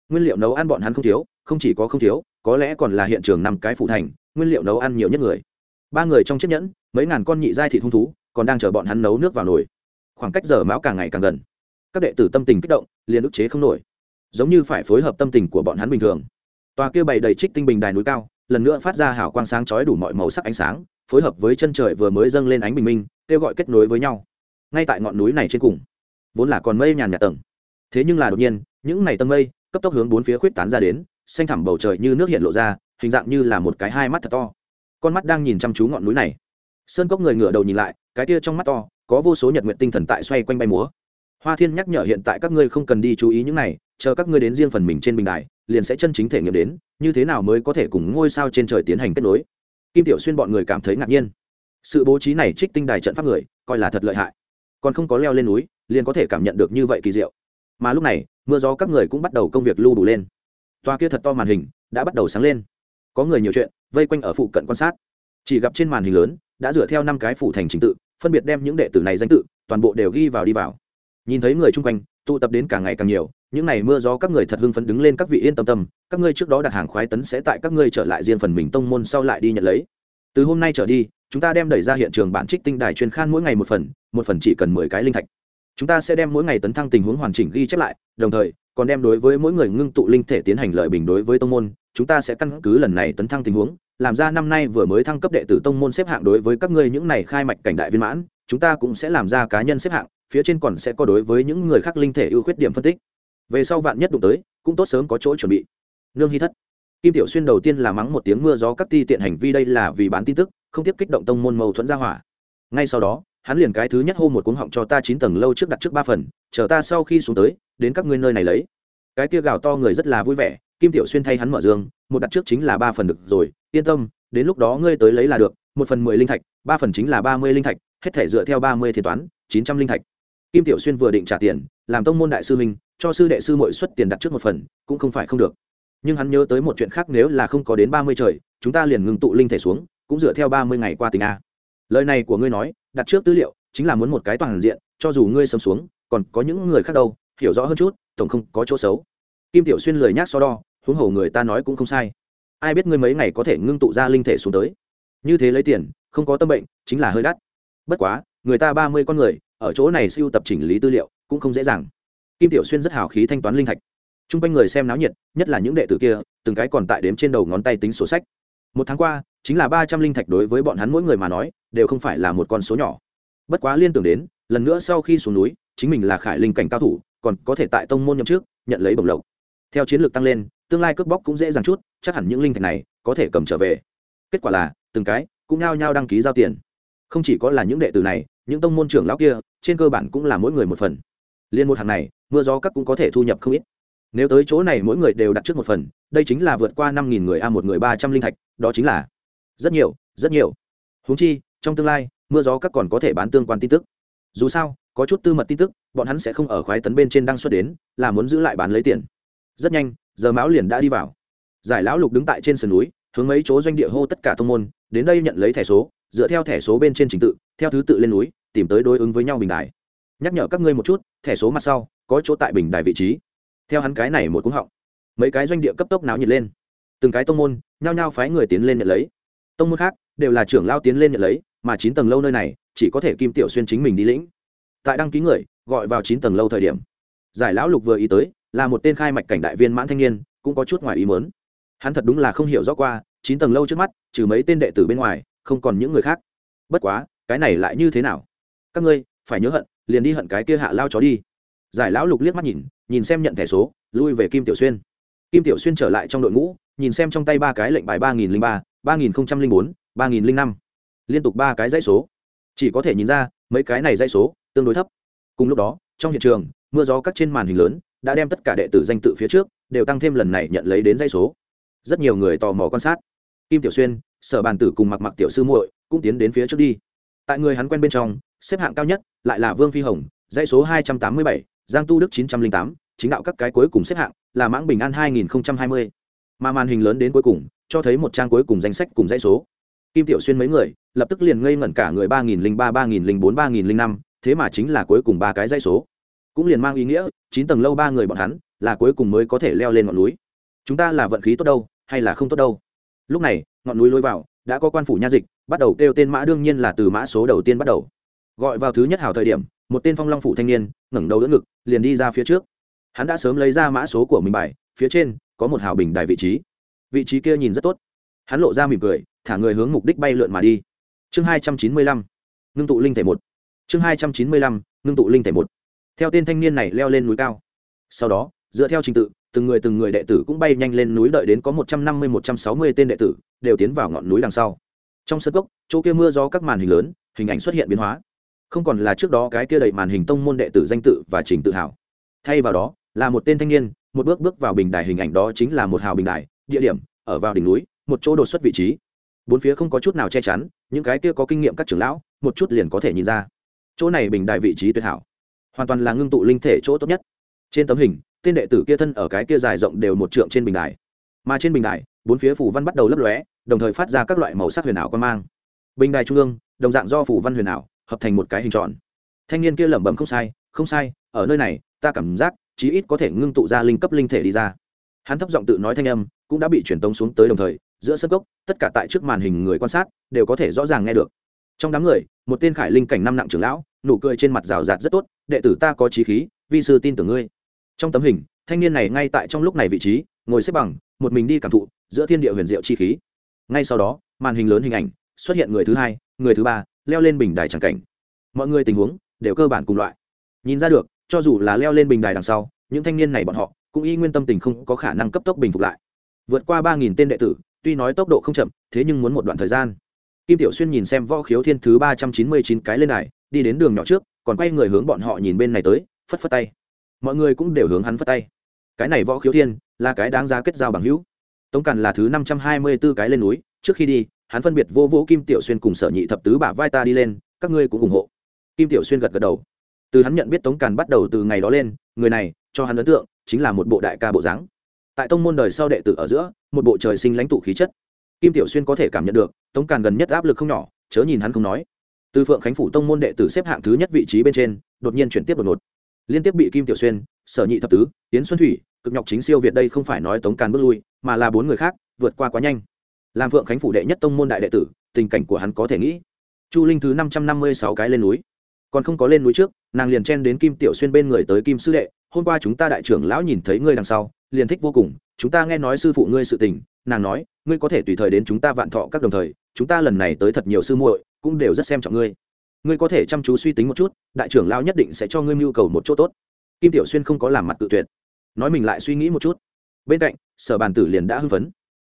Nguyên liệu nấu ăn bọn hắn không thiếu, không chỉ có không thiếu, có lẽ còn là hiện trường năm cái phụ thành, nguyên liệu nấu ăn nhiều nhất người. Ba người trong chiếc nhẫn, mấy ngàn con nhị giai thị hung thú, còn đang chờ bọn hắn nấu nước vào nồi. Khoảng cách giờ mão càng ngày càng gần. Các đệ tử tâm tình kích động, liền ức chế không nổi. Giống như phải phối hợp tâm tình của bọn hắn bình thường. Tòa kia bày đầy trích tinh bình đài núi cao, lần nữa phát ra hào quang sáng chói đủ mọi màu sắc ánh sáng, phối hợp với chân trời vừa mới dâng lên ánh bình minh, kêu gọi kết nối với nhau ngay tại ngọn núi này trên cùng. Vốn là còn mây nhàn nhạt tầng. Thế nhưng là đột nhiên, những này tầng mây, cấp tốc hướng bốn phía khuyết tán ra đến, xanh thẳm bầu trời như nước hiện lộ ra, hình dạng như là một cái hai mắt thật to. Con mắt đang nhìn chăm chú ngọn núi này. Sơn cốc người ngửa đầu nhìn lại, cái kia trong mắt to, có vô số nhật nguyện tinh thần tại xoay quanh bay múa. Hoa thiên nhắc nhở hiện tại các ngươi không cần đi chú ý những này, chờ các ngươi đến riêng phần mình trên bình đài, liền sẽ chân chính thể nghiệm đến, như thế nào mới có thể cùng ngôi sao trên trời tiến hành kết nối. Kim tiểu xuyên bọn người cảm thấy ngạc nhiên. Sự bố trí này trích tinh đài trận pháp người, coi là thật lợi hại còn không có leo lên núi, liền có thể cảm nhận được như vậy kỳ diệu. Mà lúc này, mưa gió các người cũng bắt đầu công việc lưu đủ lên. Toa kia thật to màn hình đã bắt đầu sáng lên. Có người nhiều chuyện vây quanh ở phụ cận quan sát. Chỉ gặp trên màn hình lớn đã dựa theo năm cái phủ thành trình tự, phân biệt đem những đệ tử này danh tự toàn bộ đều ghi vào đi vào. Nhìn thấy người chung quanh, tụ tập đến càng ngày càng nhiều, những ngày mưa gió các người thật hưng phấn đứng lên các vị yên tâm tâm, các ngươi trước đó đặt hàng khoái tấn sẽ tại các ngươi trở lại riêng phần mình tông môn sau lại đi nhận lấy. Từ hôm nay trở đi chúng ta đem đẩy ra hiện trường bản trích tinh đài chuyên khan mỗi ngày một phần một phần chỉ cần mười cái linh thạch. Chúng ta sẽ đem mỗi ngày tấn thăng tình huống hoàn chỉnh ghi chép lại, đồng thời, còn đem đối với mỗi người ngưng tụ linh thể tiến hành lợi bình đối với tông môn, chúng ta sẽ căn cứ lần này tấn thăng tình huống, làm ra năm nay vừa mới thăng cấp đệ tử tông môn xếp hạng đối với các ngươi những này khai mạch cảnh đại viên mãn, chúng ta cũng sẽ làm ra cá nhân xếp hạng, phía trên còn sẽ có đối với những người khác linh thể ưu khuyết điểm phân tích. Về sau vạn nhất đụng tới, cũng tốt sớm có chỗ chuẩn bị. Nương hy thất kim tiểu xuyên đầu tiên là mắng một tiếng mưa gió các ti tiện hành vi đây là vì bán tin tức, không tiếp kích động tông môn mâu thuẫn ra hỏa. Ngay sau đó, hắn liền cái thứ nhất hô một cuống họng cho ta chín tầng lâu trước đặt trước ba phần, chờ ta sau khi xuống tới, đến các ngươi nơi này lấy. Cái kia gào to người rất là vui vẻ, kim tiểu xuyên thay hắn mở dương một đặt trước chính là ba phần được rồi, yên tâm, đến lúc đó ngươi tới lấy là được, một phần mười linh thạch, ba phần chính là ba mươi linh thạch, hết thể dựa theo ba mươi thiên toán, chín trăm linh thạch. Kim tiểu xuyên vừa định trả tiền, làm tông môn đại sư minh cho sư đệ sư mội xuất tiền đặt trước một phần, cũng không phải không được nhưng hắn nhớ tới một chuyện khác nếu là không có đến ba mươi trời, chúng ta liền ngừng tụ linh thể xuống, cũng dựa theo ba mươi ngày qua tình a. Lời này của ngươi nói, đặt trước tư liệu, chính là muốn một cái toàn diện, cho dù ngươi sớm xuống, còn có những người khác đâu, hiểu rõ hơn chút, tổng không có chỗ xấu. Kim tiểu xuyên lời nhắc so đo, huống hồ người ta nói cũng không sai. Ai biết ngươi mấy ngày có thể ngưng tụ ra linh thể xuống tới? Như thế lấy tiền, không có tâm bệnh, chính là hơi đắt. Bất quá, người ta ba mươi con người, ở chỗ này siêu tập chỉnh lý tư liệu, cũng không dễ dàng. Kim tiểu xuyên rất hào khí thanh toán linh thạch t r u n g quanh người xem náo nhiệt, nhất là những đệ tử kia, từng cái còn tại đếm trên đầu ngón tay tính sổ sách. Một tháng qua, chính là ba trăm linh thạch đối với bọn hắn mỗi người mà nói, đều không phải là một con số nhỏ. Bất quá liên tưởng đến, lần nữa sau khi xuống núi, chính mình là khải linh cảnh cao thủ, còn có thể tại tông môn nhậm trước nhận lấy bổng lộc. Theo chiến lược tăng lên, tương lai cướp bóc cũng dễ dàng chút, chắc hẳn những linh thạch này có thể cầm trở về. Kết quả là, từng cái cũng nhao nhao đăng ký giao tiền. Không chỉ có là những đệ tử này, những tông môn trưởng lão kia, trên cơ bản cũng là mỗi người một phần. Liên một hàng này, mưa gió các cũng có thể thu nhập không ít nếu tới chỗ này mỗi người đều đặt trước một phần, đây chính là vượt qua năm nghìn người a một người ba trăm linh thạch, đó chính là rất nhiều rất nhiều. Húng chi, trong tương lai, mưa gió các còn có thể bán tương quan tin tức. Dù sao, có chút tư mật tin tức, bọn hắn sẽ không ở khoái tấn bên trên đăng xuất đến, là muốn giữ lại bán lấy tiền. Rất nhanh, giờ mão liền đã đi vào. Giải lão lục đứng tại trên sườn núi, hướng mấy chỗ doanh địa hô tất cả thông môn, đến đây nhận lấy thẻ số, dựa theo thẻ số bên trên trình tự, theo thứ tự lên núi, tìm tới đối ứng với nhau bình đài. Nhắc nhở các ngươi một chút, thẻ số mặt sau, có chỗ tại bình đài vị trí theo hắn cái này một cúng họng, mấy cái doanh địa cấp tốc náo nhiệt lên. Từng cái tông môn nhao nhao phái người tiến lên nhận lấy. Tông môn khác đều là trưởng lao tiến lên nhận lấy, mà chín tầng lâu nơi này chỉ có thể kim tiểu xuyên chính mình đi lĩnh. Tại đăng ký người, gọi vào chín tầng lâu thời điểm, giải lão lục vừa ý tới, là một tên khai mạch cảnh đại viên mãn thanh niên, cũng có chút ngoài ý mớn hắn thật đúng là không hiểu rõ qua, chín tầng lâu trước mắt, trừ mấy tên đệ tử bên ngoài, không còn những người khác. Bất quá, cái này lại như thế nào? Các ngươi, phải nhớ hận, liền đi hận cái kia hạ lao chó đi. Giải lão lục liếc mắt nhìn nhìn xem nhận thẻ số, lui về kim tiểu xuyên. Kim tiểu xuyên trở lại trong đội ngũ, nhìn xem trong tay ba cái lệnh bài ba nghìn ba ba nghìn bốn, ba nghìn năm. Liên tục ba cái dãy số. Chỉ có thể nhìn ra, mấy cái này dãy số tương đối thấp. Cùng lúc đó, trong hiện trường, mưa gió các trên màn hình lớn, đã đem tất cả đệ tử danh tự phía trước đều tăng thêm lần này nhận lấy đến dãy số. Rất nhiều người tò mò quan sát. Kim tiểu xuyên, sở bàn tử cùng mặc mặc tiểu sư muội cũng tiến đến phía trước đi. Tại người hắn quen bên trong, xếp hạng cao nhất lại là vương phi hồng, dãy số hai trăm tám mươi bảy giang tu đức chín trăm linh tám, chính đạo các cái cuối cùng xếp hạng là mãng bình an hai nghìn hai mươi. Mà màn hình lớn đến cuối cùng, cho thấy một trang cuối cùng danh sách cùng dãy số. Kim tiểu xuyên mấy người, lập tức liền ngây ngẩn cả người ba nghìn linh ba ba nghìn linh bốn, ba nghìn linh năm, thế mà chính là cuối cùng ba cái dãy số. Cũng liền mang ý nghĩa, chín tầng lâu ba người bọn hắn, là cuối cùng mới có thể leo lên ngọn núi. Chúng ta là vận khí tốt đâu, hay là không tốt đâu? Lúc này, ngọn núi lối vào, đã có quan phủ nha dịch, bắt đầu kêu tên mã đương nhiên là từ mã số đầu tiên bắt đầu. Gọi vào thứ nhất hào thời điểm một tên phong long phủ thanh niên, ngẩng đầu đỡ ngực, liền đi ra phía trước. Hắn đã sớm lấy ra mã số của mình bài, phía trên có một hào bình đài vị trí. Vị trí kia nhìn rất tốt. Hắn lộ ra mỉm cười, thả người hướng mục đích bay lượn mà đi. Chương hai trăm chín mươi lăm, ngưng tụ linh thể một. Chương hai trăm chín mươi lăm, ngưng tụ linh thể một. Theo tên thanh niên này leo lên núi cao. Sau đó, dựa theo trình tự, từng người từng người đệ tử cũng bay nhanh lên núi đợi đến có một trăm năm mươi, một trăm sáu mươi tên đệ tử đều tiến vào ngọn núi đằng sau. Trong sân cốc, chỗ kia mưa gió các màn hình lớn, hình ảnh xuất hiện biến hóa không còn là trước đó cái kia đầy màn hình tông môn đệ tử danh tự và trình tự hào. Thay vào đó, là một tên thanh niên, một bước bước vào bình đài hình ảnh đó chính là một hào bình đài, địa điểm, ở vào đỉnh núi, một chỗ đột xuất vị trí. Bốn phía không có chút nào che chắn, những cái kia có kinh nghiệm các trưởng lão, một chút liền có thể nhìn ra. Chỗ này bình đài vị trí tuyệt hảo, hoàn toàn là ngưng tụ linh thể chỗ tốt nhất. Trên tấm hình, tên đệ tử kia thân ở cái kia dài rộng đều một trượng trên bình đài. Mà trên bình đài, bốn phía phủ văn bắt đầu lấp lóe, đồng thời phát ra các loại màu sắc huyền ảo quan mang. Bình đài trung ương, đồng dạng do phủ văn huyền ảo hợp thành một cái hình tròn. Thanh niên kia lẩm bẩm không sai không sai, ở nơi này, ta cảm giác chí ít có thể ngưng tụ ra linh cấp linh thể đi ra. Hắn thấp giọng tự nói thanh âm, cũng đã bị truyền tống xuống tới đồng thời, giữa sân cốc tất cả tại trước màn hình người quan sát, đều có thể rõ ràng nghe được. Trong đám người, một tên khải linh cảnh năm nặng trưởng lão, nụ cười trên mặt rào rạt rất tốt, đệ tử ta có trí khí, vi sư tin tưởng ngươi. Trong tấm hình, thanh niên này ngay tại trong lúc này vị trí, ngồi xếp bằng, một mình đi cảm thụ giữa thiên địa huyền diệu chi khí. Ngay sau đó, màn hình lớn hình ảnh, xuất hiện người thứ hai, người thứ ba leo lên bình đài tràng cảnh. Mọi người tình huống đều cơ bản cùng loại. Nhìn ra được, cho dù là leo lên bình đài đằng sau, những thanh niên này bọn họ cũng y nguyên tâm tình không có khả năng cấp tốc bình phục lại. Vượt qua ba nghìn tên đệ tử, tuy nói tốc độ không chậm, thế nhưng muốn một đoạn thời gian. Kim tiểu xuyên nhìn xem võ khiếu thiên thứ ba trăm chín mươi chín cái lên đài, đi đến đường nhỏ trước, còn quay người hướng bọn họ nhìn bên này tới, phất phất tay. Mọi người cũng đều hướng hắn phất tay. Cái này võ khiếu thiên là cái đáng giá kết giao bằng hữu. Tống càn là thứ năm trăm hai mươi b ố cái lên núi, trước khi đi hắn phân biệt vô vô kim tiểu xuyên cùng sở nhị thập tứ bả vai ta đi lên, các ngươi cũng ủng hộ. Kim tiểu xuyên gật gật đầu. Từ hắn nhận biết tống càn bắt đầu từ ngày đó lên, người này, cho hắn ấn tượng, chính là một bộ đại ca bộ dáng. Tại tông môn đời sau đệ tử ở giữa, một bộ trời sinh lãnh tụ khí chất. Kim tiểu xuyên có thể cảm nhận được, tống càn gần nhất áp lực không nhỏ, chớ nhìn hắn không nói. Từ phượng khánh phủ tông môn đệ tử xếp hạng thứ nhất vị trí bên trên, đột nhiên chuyển tiếp đột ngột. Liên tiếp bị kim tiểu xuyên, sở nhị thập tứ tiến xuân thủy, cực nhọc chính siêu việt đây không phải nói tống càn bước lui, mà là bốn người khác, vượt qua quá nhanh làm phượng khánh phủ đệ nhất tông môn đại đệ tử, tình cảnh của hắn có thể nghĩ. Chu linh thứ năm trăm năm mươi sáu cái lên núi. Còn không có lên núi trước, nàng liền chen đến kim tiểu xuyên bên người tới kim sư đệ, hôm qua chúng ta đại trưởng lão nhìn thấy ngươi đằng sau, liền thích vô cùng, chúng ta nghe nói sư phụ ngươi sự tình, nàng nói, ngươi có thể tùy thời đến chúng ta vạn thọ các đồng thời, chúng ta lần này tới thật nhiều sư muội, cũng đều rất xem trọng ngươi. Ngươi có thể chăm chú suy tính một chút, đại trưởng lão nhất định sẽ cho ngươi mưu cầu một chỗ tốt. Kim tiểu xuyên không có làm mặt tự tuyệt, nói mình lại suy nghĩ một chút. Bên cạnh, sở bàn tử liền đã hưng phấn.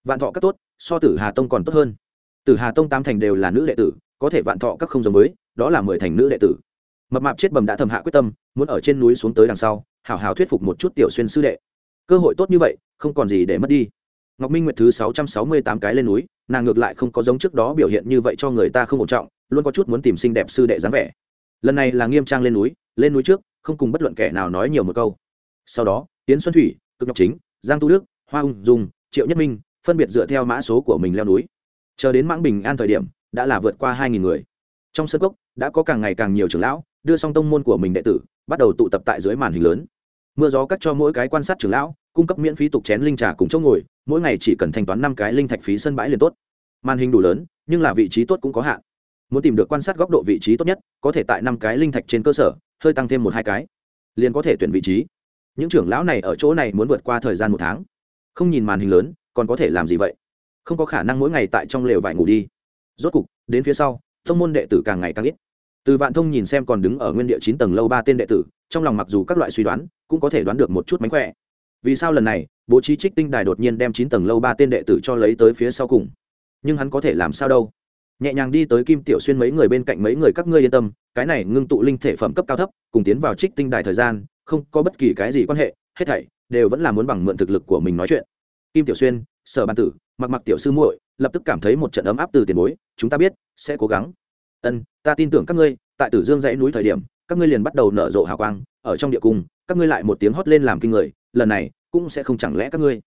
Vạn thọ các tốt so tử hà tông còn tốt hơn. Tử hà tông tam thành đều là nữ đệ tử, có thể vạn thọ các không giống với, đó là mười thành nữ đệ tử. Mập mạp chết bầm đã thầm hạ quyết tâm, muốn ở trên núi xuống tới đằng sau hào hào thuyết phục một chút tiểu xuyên sư đệ. Cơ hội tốt như vậy, không còn gì để mất đi. Ngọc minh nguyệt thứ sáu trăm sáu mươi tám cái lên núi, nàng ngược lại không có giống trước đó biểu hiện như vậy cho người ta không ổn trọng, luôn có chút muốn tìm xinh đẹp sư đệ dáng vẻ. Lần này là nghiêm trang lên núi lên núi trước, không cùng bất luận kẻ nào nói nhiều một câu. Sau đó tiến xuân thủy, cực ngọc chính, giang tu đức, hoa ung dung, triệu nhất minh phân biệt dựa theo mã số của mình leo núi. Chờ đến mãng bình an thời điểm, đã là vượt qua hai nghìn người. Trong sân cốc, đã có càng ngày càng nhiều trưởng lão, đưa song tông môn của mình đệ tử, bắt đầu tụ tập tại dưới màn hình lớn. Mưa gió cắt cho mỗi cái quan sát trưởng lão, cung cấp miễn phí tục chén linh trà cùng chỗ ngồi, mỗi ngày chỉ cần thanh toán năm cái linh thạch phí sân bãi liền tốt. Màn hình đủ lớn, nhưng là vị trí tốt cũng có hạn. Muốn tìm được quan sát góc độ vị trí tốt nhất, có thể tại năm cái linh thạch trên cơ sở, hơi tăng thêm một hai cái, liền có thể tuyển vị trí. Những trưởng lão này ở chỗ này muốn vượt qua thời gian một tháng. Không nhìn màn hình lớn còn có thể làm gì vậy? Không có khả năng mỗi ngày tại trong lều vải ngủ đi. Rốt cục, đến phía sau thông môn đệ tử càng ngày càng ít. Từ vạn thông nhìn xem còn đứng ở nguyên địa chín tầng lâu ba tên đệ tử, trong lòng mặc dù các loại suy đoán, cũng có thể đoán được một chút mánh khỏe. Vì sao lần này, bố trí trích tinh đài đột nhiên đem chín tầng lâu ba tên đệ tử cho lấy tới phía sau cùng? Nhưng hắn có thể làm sao đâu? Nhẹ nhàng đi tới kim tiểu xuyên mấy người bên cạnh mấy người các ngươi yên tâm, cái này ngưng tụ linh thể phẩm cấp cao thấp, cùng tiến vào trích tinh đài thời gian, không có bất kỳ cái gì quan hệ, hết thảy đều vẫn là muốn bằng mượn thực lực của mình nói chuyện kim tiểu xuyên, sở ban tử, mặc mặc tiểu sư muội, lập tức cảm thấy một trận ấm áp từ tiền bối, chúng ta biết, sẽ cố gắng. Ân, ta tin tưởng các ngươi, tại tử dương dãy núi thời điểm, các ngươi liền bắt đầu nở rộ hào quang, ở trong địa cung, các ngươi lại một tiếng hót lên làm kinh người, lần này, cũng sẽ không chẳng lẽ các ngươi.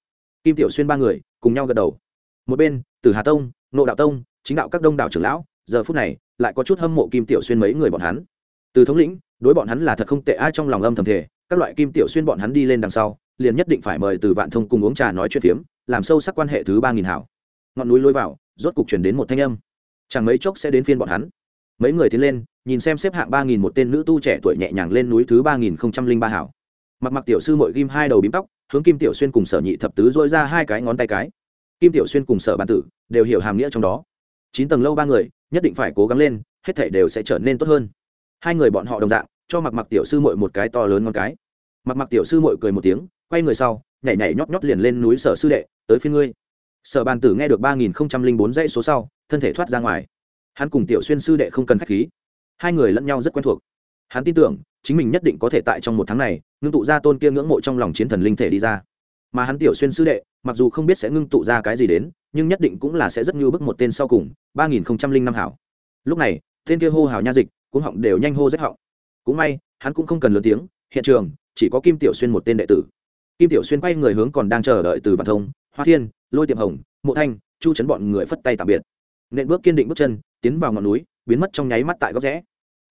Kim tiểu xuyên ba người, cùng nhau gật đầu. Một bên từ hà tông nộ đạo tông, chính đạo các đông đảo trưởng lão, giờ phút này, lại có chút hâm mộ kim tiểu xuyên mấy người bọn hắn. Từ thống lĩnh, đối bọn hắn là thật không tệ, ai trong lòng âm thầm thể các loại kim tiểu xuyên bọn hắn đi lên đằng sau liền nhất định phải mời từ vạn thông cùng uống trà nói chuyện phiếm, làm sâu sắc quan hệ thứ ba nghìn hảo. Ngọn núi lôi vào, rốt cục chuyển đến một thanh âm. Chẳng mấy chốc sẽ đến phiên bọn hắn. Mấy người tiến lên, nhìn xem xếp hạng ba nghìn một tên nữ tu trẻ tuổi nhẹ nhàng lên núi thứ ba nghìn không trăm linh ba hảo. Mặc mặc tiểu sư mội ghim hai đầu bím tóc, hướng kim tiểu xuyên cùng sở nhị thập tứ dội ra hai cái ngón tay cái. Kim tiểu xuyên cùng sở bản tử đều hiểu hàm nghĩa trong đó. Chín tầng lâu ba người, nhất định phải cố gắng lên, hết thể đều sẽ trở nên tốt hơn. Hai người bọn họ đồng dạng, cho mặc mặc tiểu sư mội một cái to lớn ngón cái. Mặc mặc tiểu sư mội cười một tiếng quay người sau, nhảy nhảy nhót nhót liền lên núi sở sư đệ, tới phía ngươi. Sở bàn tử nghe được ba nghìn bốn dãy số sau, thân thể thoát ra ngoài. Hắn cùng tiểu xuyên sư đệ không cần k h á c h khí. Hai người lẫn nhau rất quen thuộc. Hắn tin tưởng, chính mình nhất định có thể tại trong một tháng này, ngưng tụ ra tôn kia ngưỡng mộ trong lòng chiến thần linh thể đi ra. Mà hắn tiểu xuyên sư đệ, mặc dù không biết sẽ ngưng tụ ra cái gì đến, nhưng nhất định cũng là sẽ rất như bức một tên sau cùng, ba nghìn năm hảo. Lúc này, tên kia hô hào nha dịch cũng họng đều nhanh hô rách họng. Cũng may, hắn cũng không cần lớn tiếng, hiện trường, chỉ có kim tiểu xuyên một tên đệ tử kim tiểu xuyên quay người hướng còn đang chờ đợi từ vạn thông, hoa thiên, lôi tiệm hồng, mộ thanh, chu chấn bọn người phất tay tạm biệt. Nện bước kiên định bước chân, tiến vào ngọn núi, biến mất trong nháy mắt tại góc rẽ.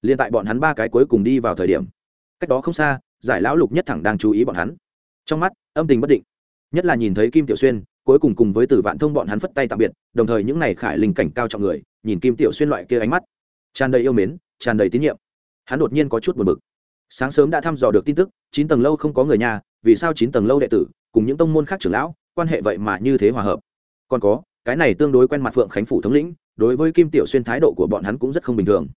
Liền tại bọn hắn ba cái cuối cùng đi vào thời điểm, cách đó không xa, giải lão lục nhất thẳng đang chú ý bọn hắn. Trong mắt, âm tình bất định. Nhất là nhìn thấy kim tiểu xuyên, cuối cùng cùng với tử vạn thông bọn hắn phất tay tạm biệt, đồng thời những n à y khải linh cảnh cao trọng người, nhìn kim tiểu xuyên loại kia ánh mắt, tràn đầy yêu mến, tràn đầy tín nhiệm. Hắn đột nhiên có chút buồn b ự c sáng sớm đã thăm dò được tin tức, chín tầng lâu không có người nhà vì sao chín tầng lâu đệ tử cùng những tông môn khác trưởng lão quan hệ vậy mà như thế hòa hợp? Còn có, cái này tương đối quen mặt phượng khánh phủ thống lĩnh, đối với kim tiểu xuyên thái độ của bọn hắn cũng rất không bình thường.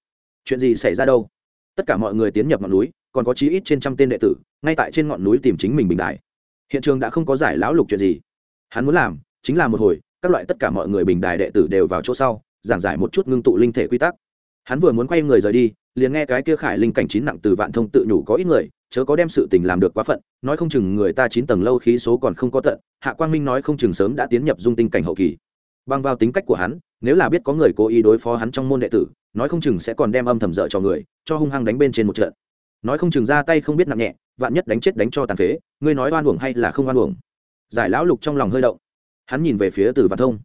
Chuyện gì xảy ra đâu? Tất cả mọi người tiến nhập ngọn núi, còn có chí ít trên trăm tên đệ tử, ngay tại trên ngọn núi tìm chính mình bình đại hiện trường đã không có giải lão lục chuyện gì. Hắn muốn làm chính là một hồi, các loại tất cả mọi người bình đài đệ tử đều vào chỗ sau, giảng giải một chút ngưng tụ linh thể quy tắc. Hắn vừa muốn quay người rời đi, liền nghe cái kia khải linh cảnh chín nặng từ vạn thông tự nhủ có ít người chớ có đem sự tình làm được quá phận, nói không chừng người ta chín tầng lâu khí số còn không có tận, hạ quang minh nói không chừng sớm đã tiến nhập dung tinh cảnh hậu kỳ. Băng vào tính cách của hắn, nếu là biết có người cố ý đối phó hắn trong môn đệ tử, nói không chừng sẽ còn đem âm thầm dở cho người, cho hung hăng đánh bên trên một trận. Nói không chừng ra tay không biết nặng nhẹ, vạn nhất đánh chết đánh cho tàn phế, ngươi nói oan uổng hay là không oan uổng? Giải lão lục trong lòng hơi động. Hắn nhìn về phía từ vạn thông.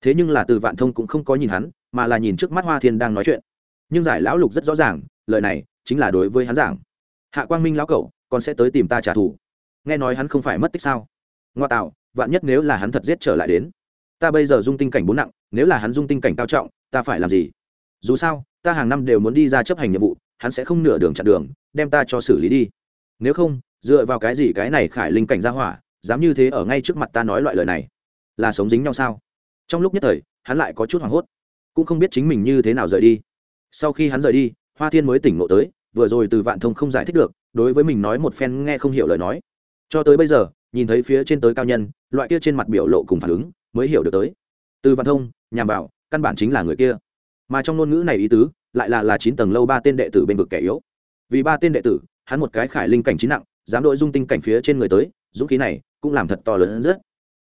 Thế nhưng là từ vạn thông cũng không có nhìn hắn, mà là nhìn trước mắt hoa thiên đang nói chuyện. Nhưng giải lão lục rất rõ ràng, lời này chính là đối với hắn giảng hạ quang minh lão cậu, còn sẽ tới tìm ta trả thù. Nghe nói hắn không phải mất tích sao? Ngoa tạo, vạn nhất nếu là hắn thật giết trở lại đến. Ta bây giờ dung tinh cảnh bốn nặng, nếu là hắn dung tinh cảnh cao trọng, ta phải làm gì? Dù sao, ta hàng năm đều muốn đi ra chấp hành nhiệm vụ, hắn sẽ không nửa đường chặn đường, đem ta cho xử lý đi. Nếu không, dựa vào cái gì cái này khải linh cảnh ra hỏa, dám như thế ở ngay trước mặt ta nói loại lời này? Là sống dính nhau sao? Trong lúc nhất thời, hắn lại có chút hoảng hốt. Cũng không biết chính mình như thế nào rời đi. Sau khi hắn rời đi, hoa thiên mới tỉnh ngộ tới vừa rồi từ vạn thông không giải thích được, đối với mình nói một phen nghe không hiểu lời nói. Cho tới bây giờ, nhìn thấy phía trên tới cao nhân, loại kia trên mặt biểu lộ cùng phản ứng, mới hiểu được tới. Từ vạn thông nhằm vào căn bản chính là người kia. Mà trong ngôn ngữ này ý tứ, lại là là chín tầng lâu ba tên đệ tử bên vực kẻ yếu. Vì ba tên đệ tử, hắn một cái khải linh cảnh chín nặng, dám đội dung tinh cảnh phía trên người tới, dũng khí này cũng làm thật to lớn hơn rất.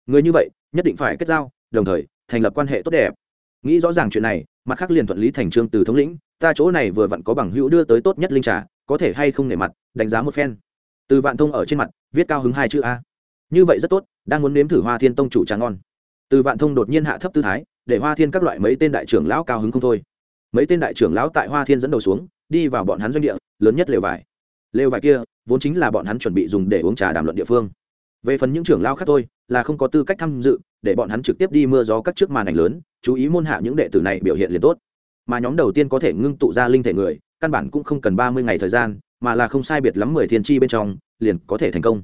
Người như vậy, nhất định phải kết giao, đồng thời, thành lập quan hệ tốt đẹp. Nghĩ rõ ràng chuyện này, mặt khác liền thuận lý thành trương từ thống lĩnh ta chỗ này vừa vặn có bằng hữu đưa tới tốt nhất linh trà, có thể hay không nể mặt, đánh giá một phen. Từ vạn thông ở trên mặt, viết cao hứng hai chữ a. Như vậy rất tốt, đang muốn nếm thử hoa thiên tông chủ trà ngon. Từ vạn thông đột nhiên hạ thấp tư thái, để hoa thiên các loại mấy tên đại trưởng lão cao hứng không thôi. Mấy tên đại trưởng lão tại hoa thiên dẫn đầu xuống, đi vào bọn hắn doanh địa, lớn nhất lều vải. Lều vải kia, vốn chính là bọn hắn chuẩn bị dùng để uống trà đàm luận địa phương. Về phần những trưởng lão khác thôi, là không có tư cách tham dự, để bọn hắn trực tiếp đi mưa gió các trước màn ảnh lớn, chú ý môn hạ những đệ tử này biểu hiện liền tốt mà nhóm đầu tiên có thể ngưng tụ ra linh thể người, căn bản cũng không cần ba mươi ngày thời gian, mà là không sai biệt lắm mười thiên tri bên trong, liền có thể thành công.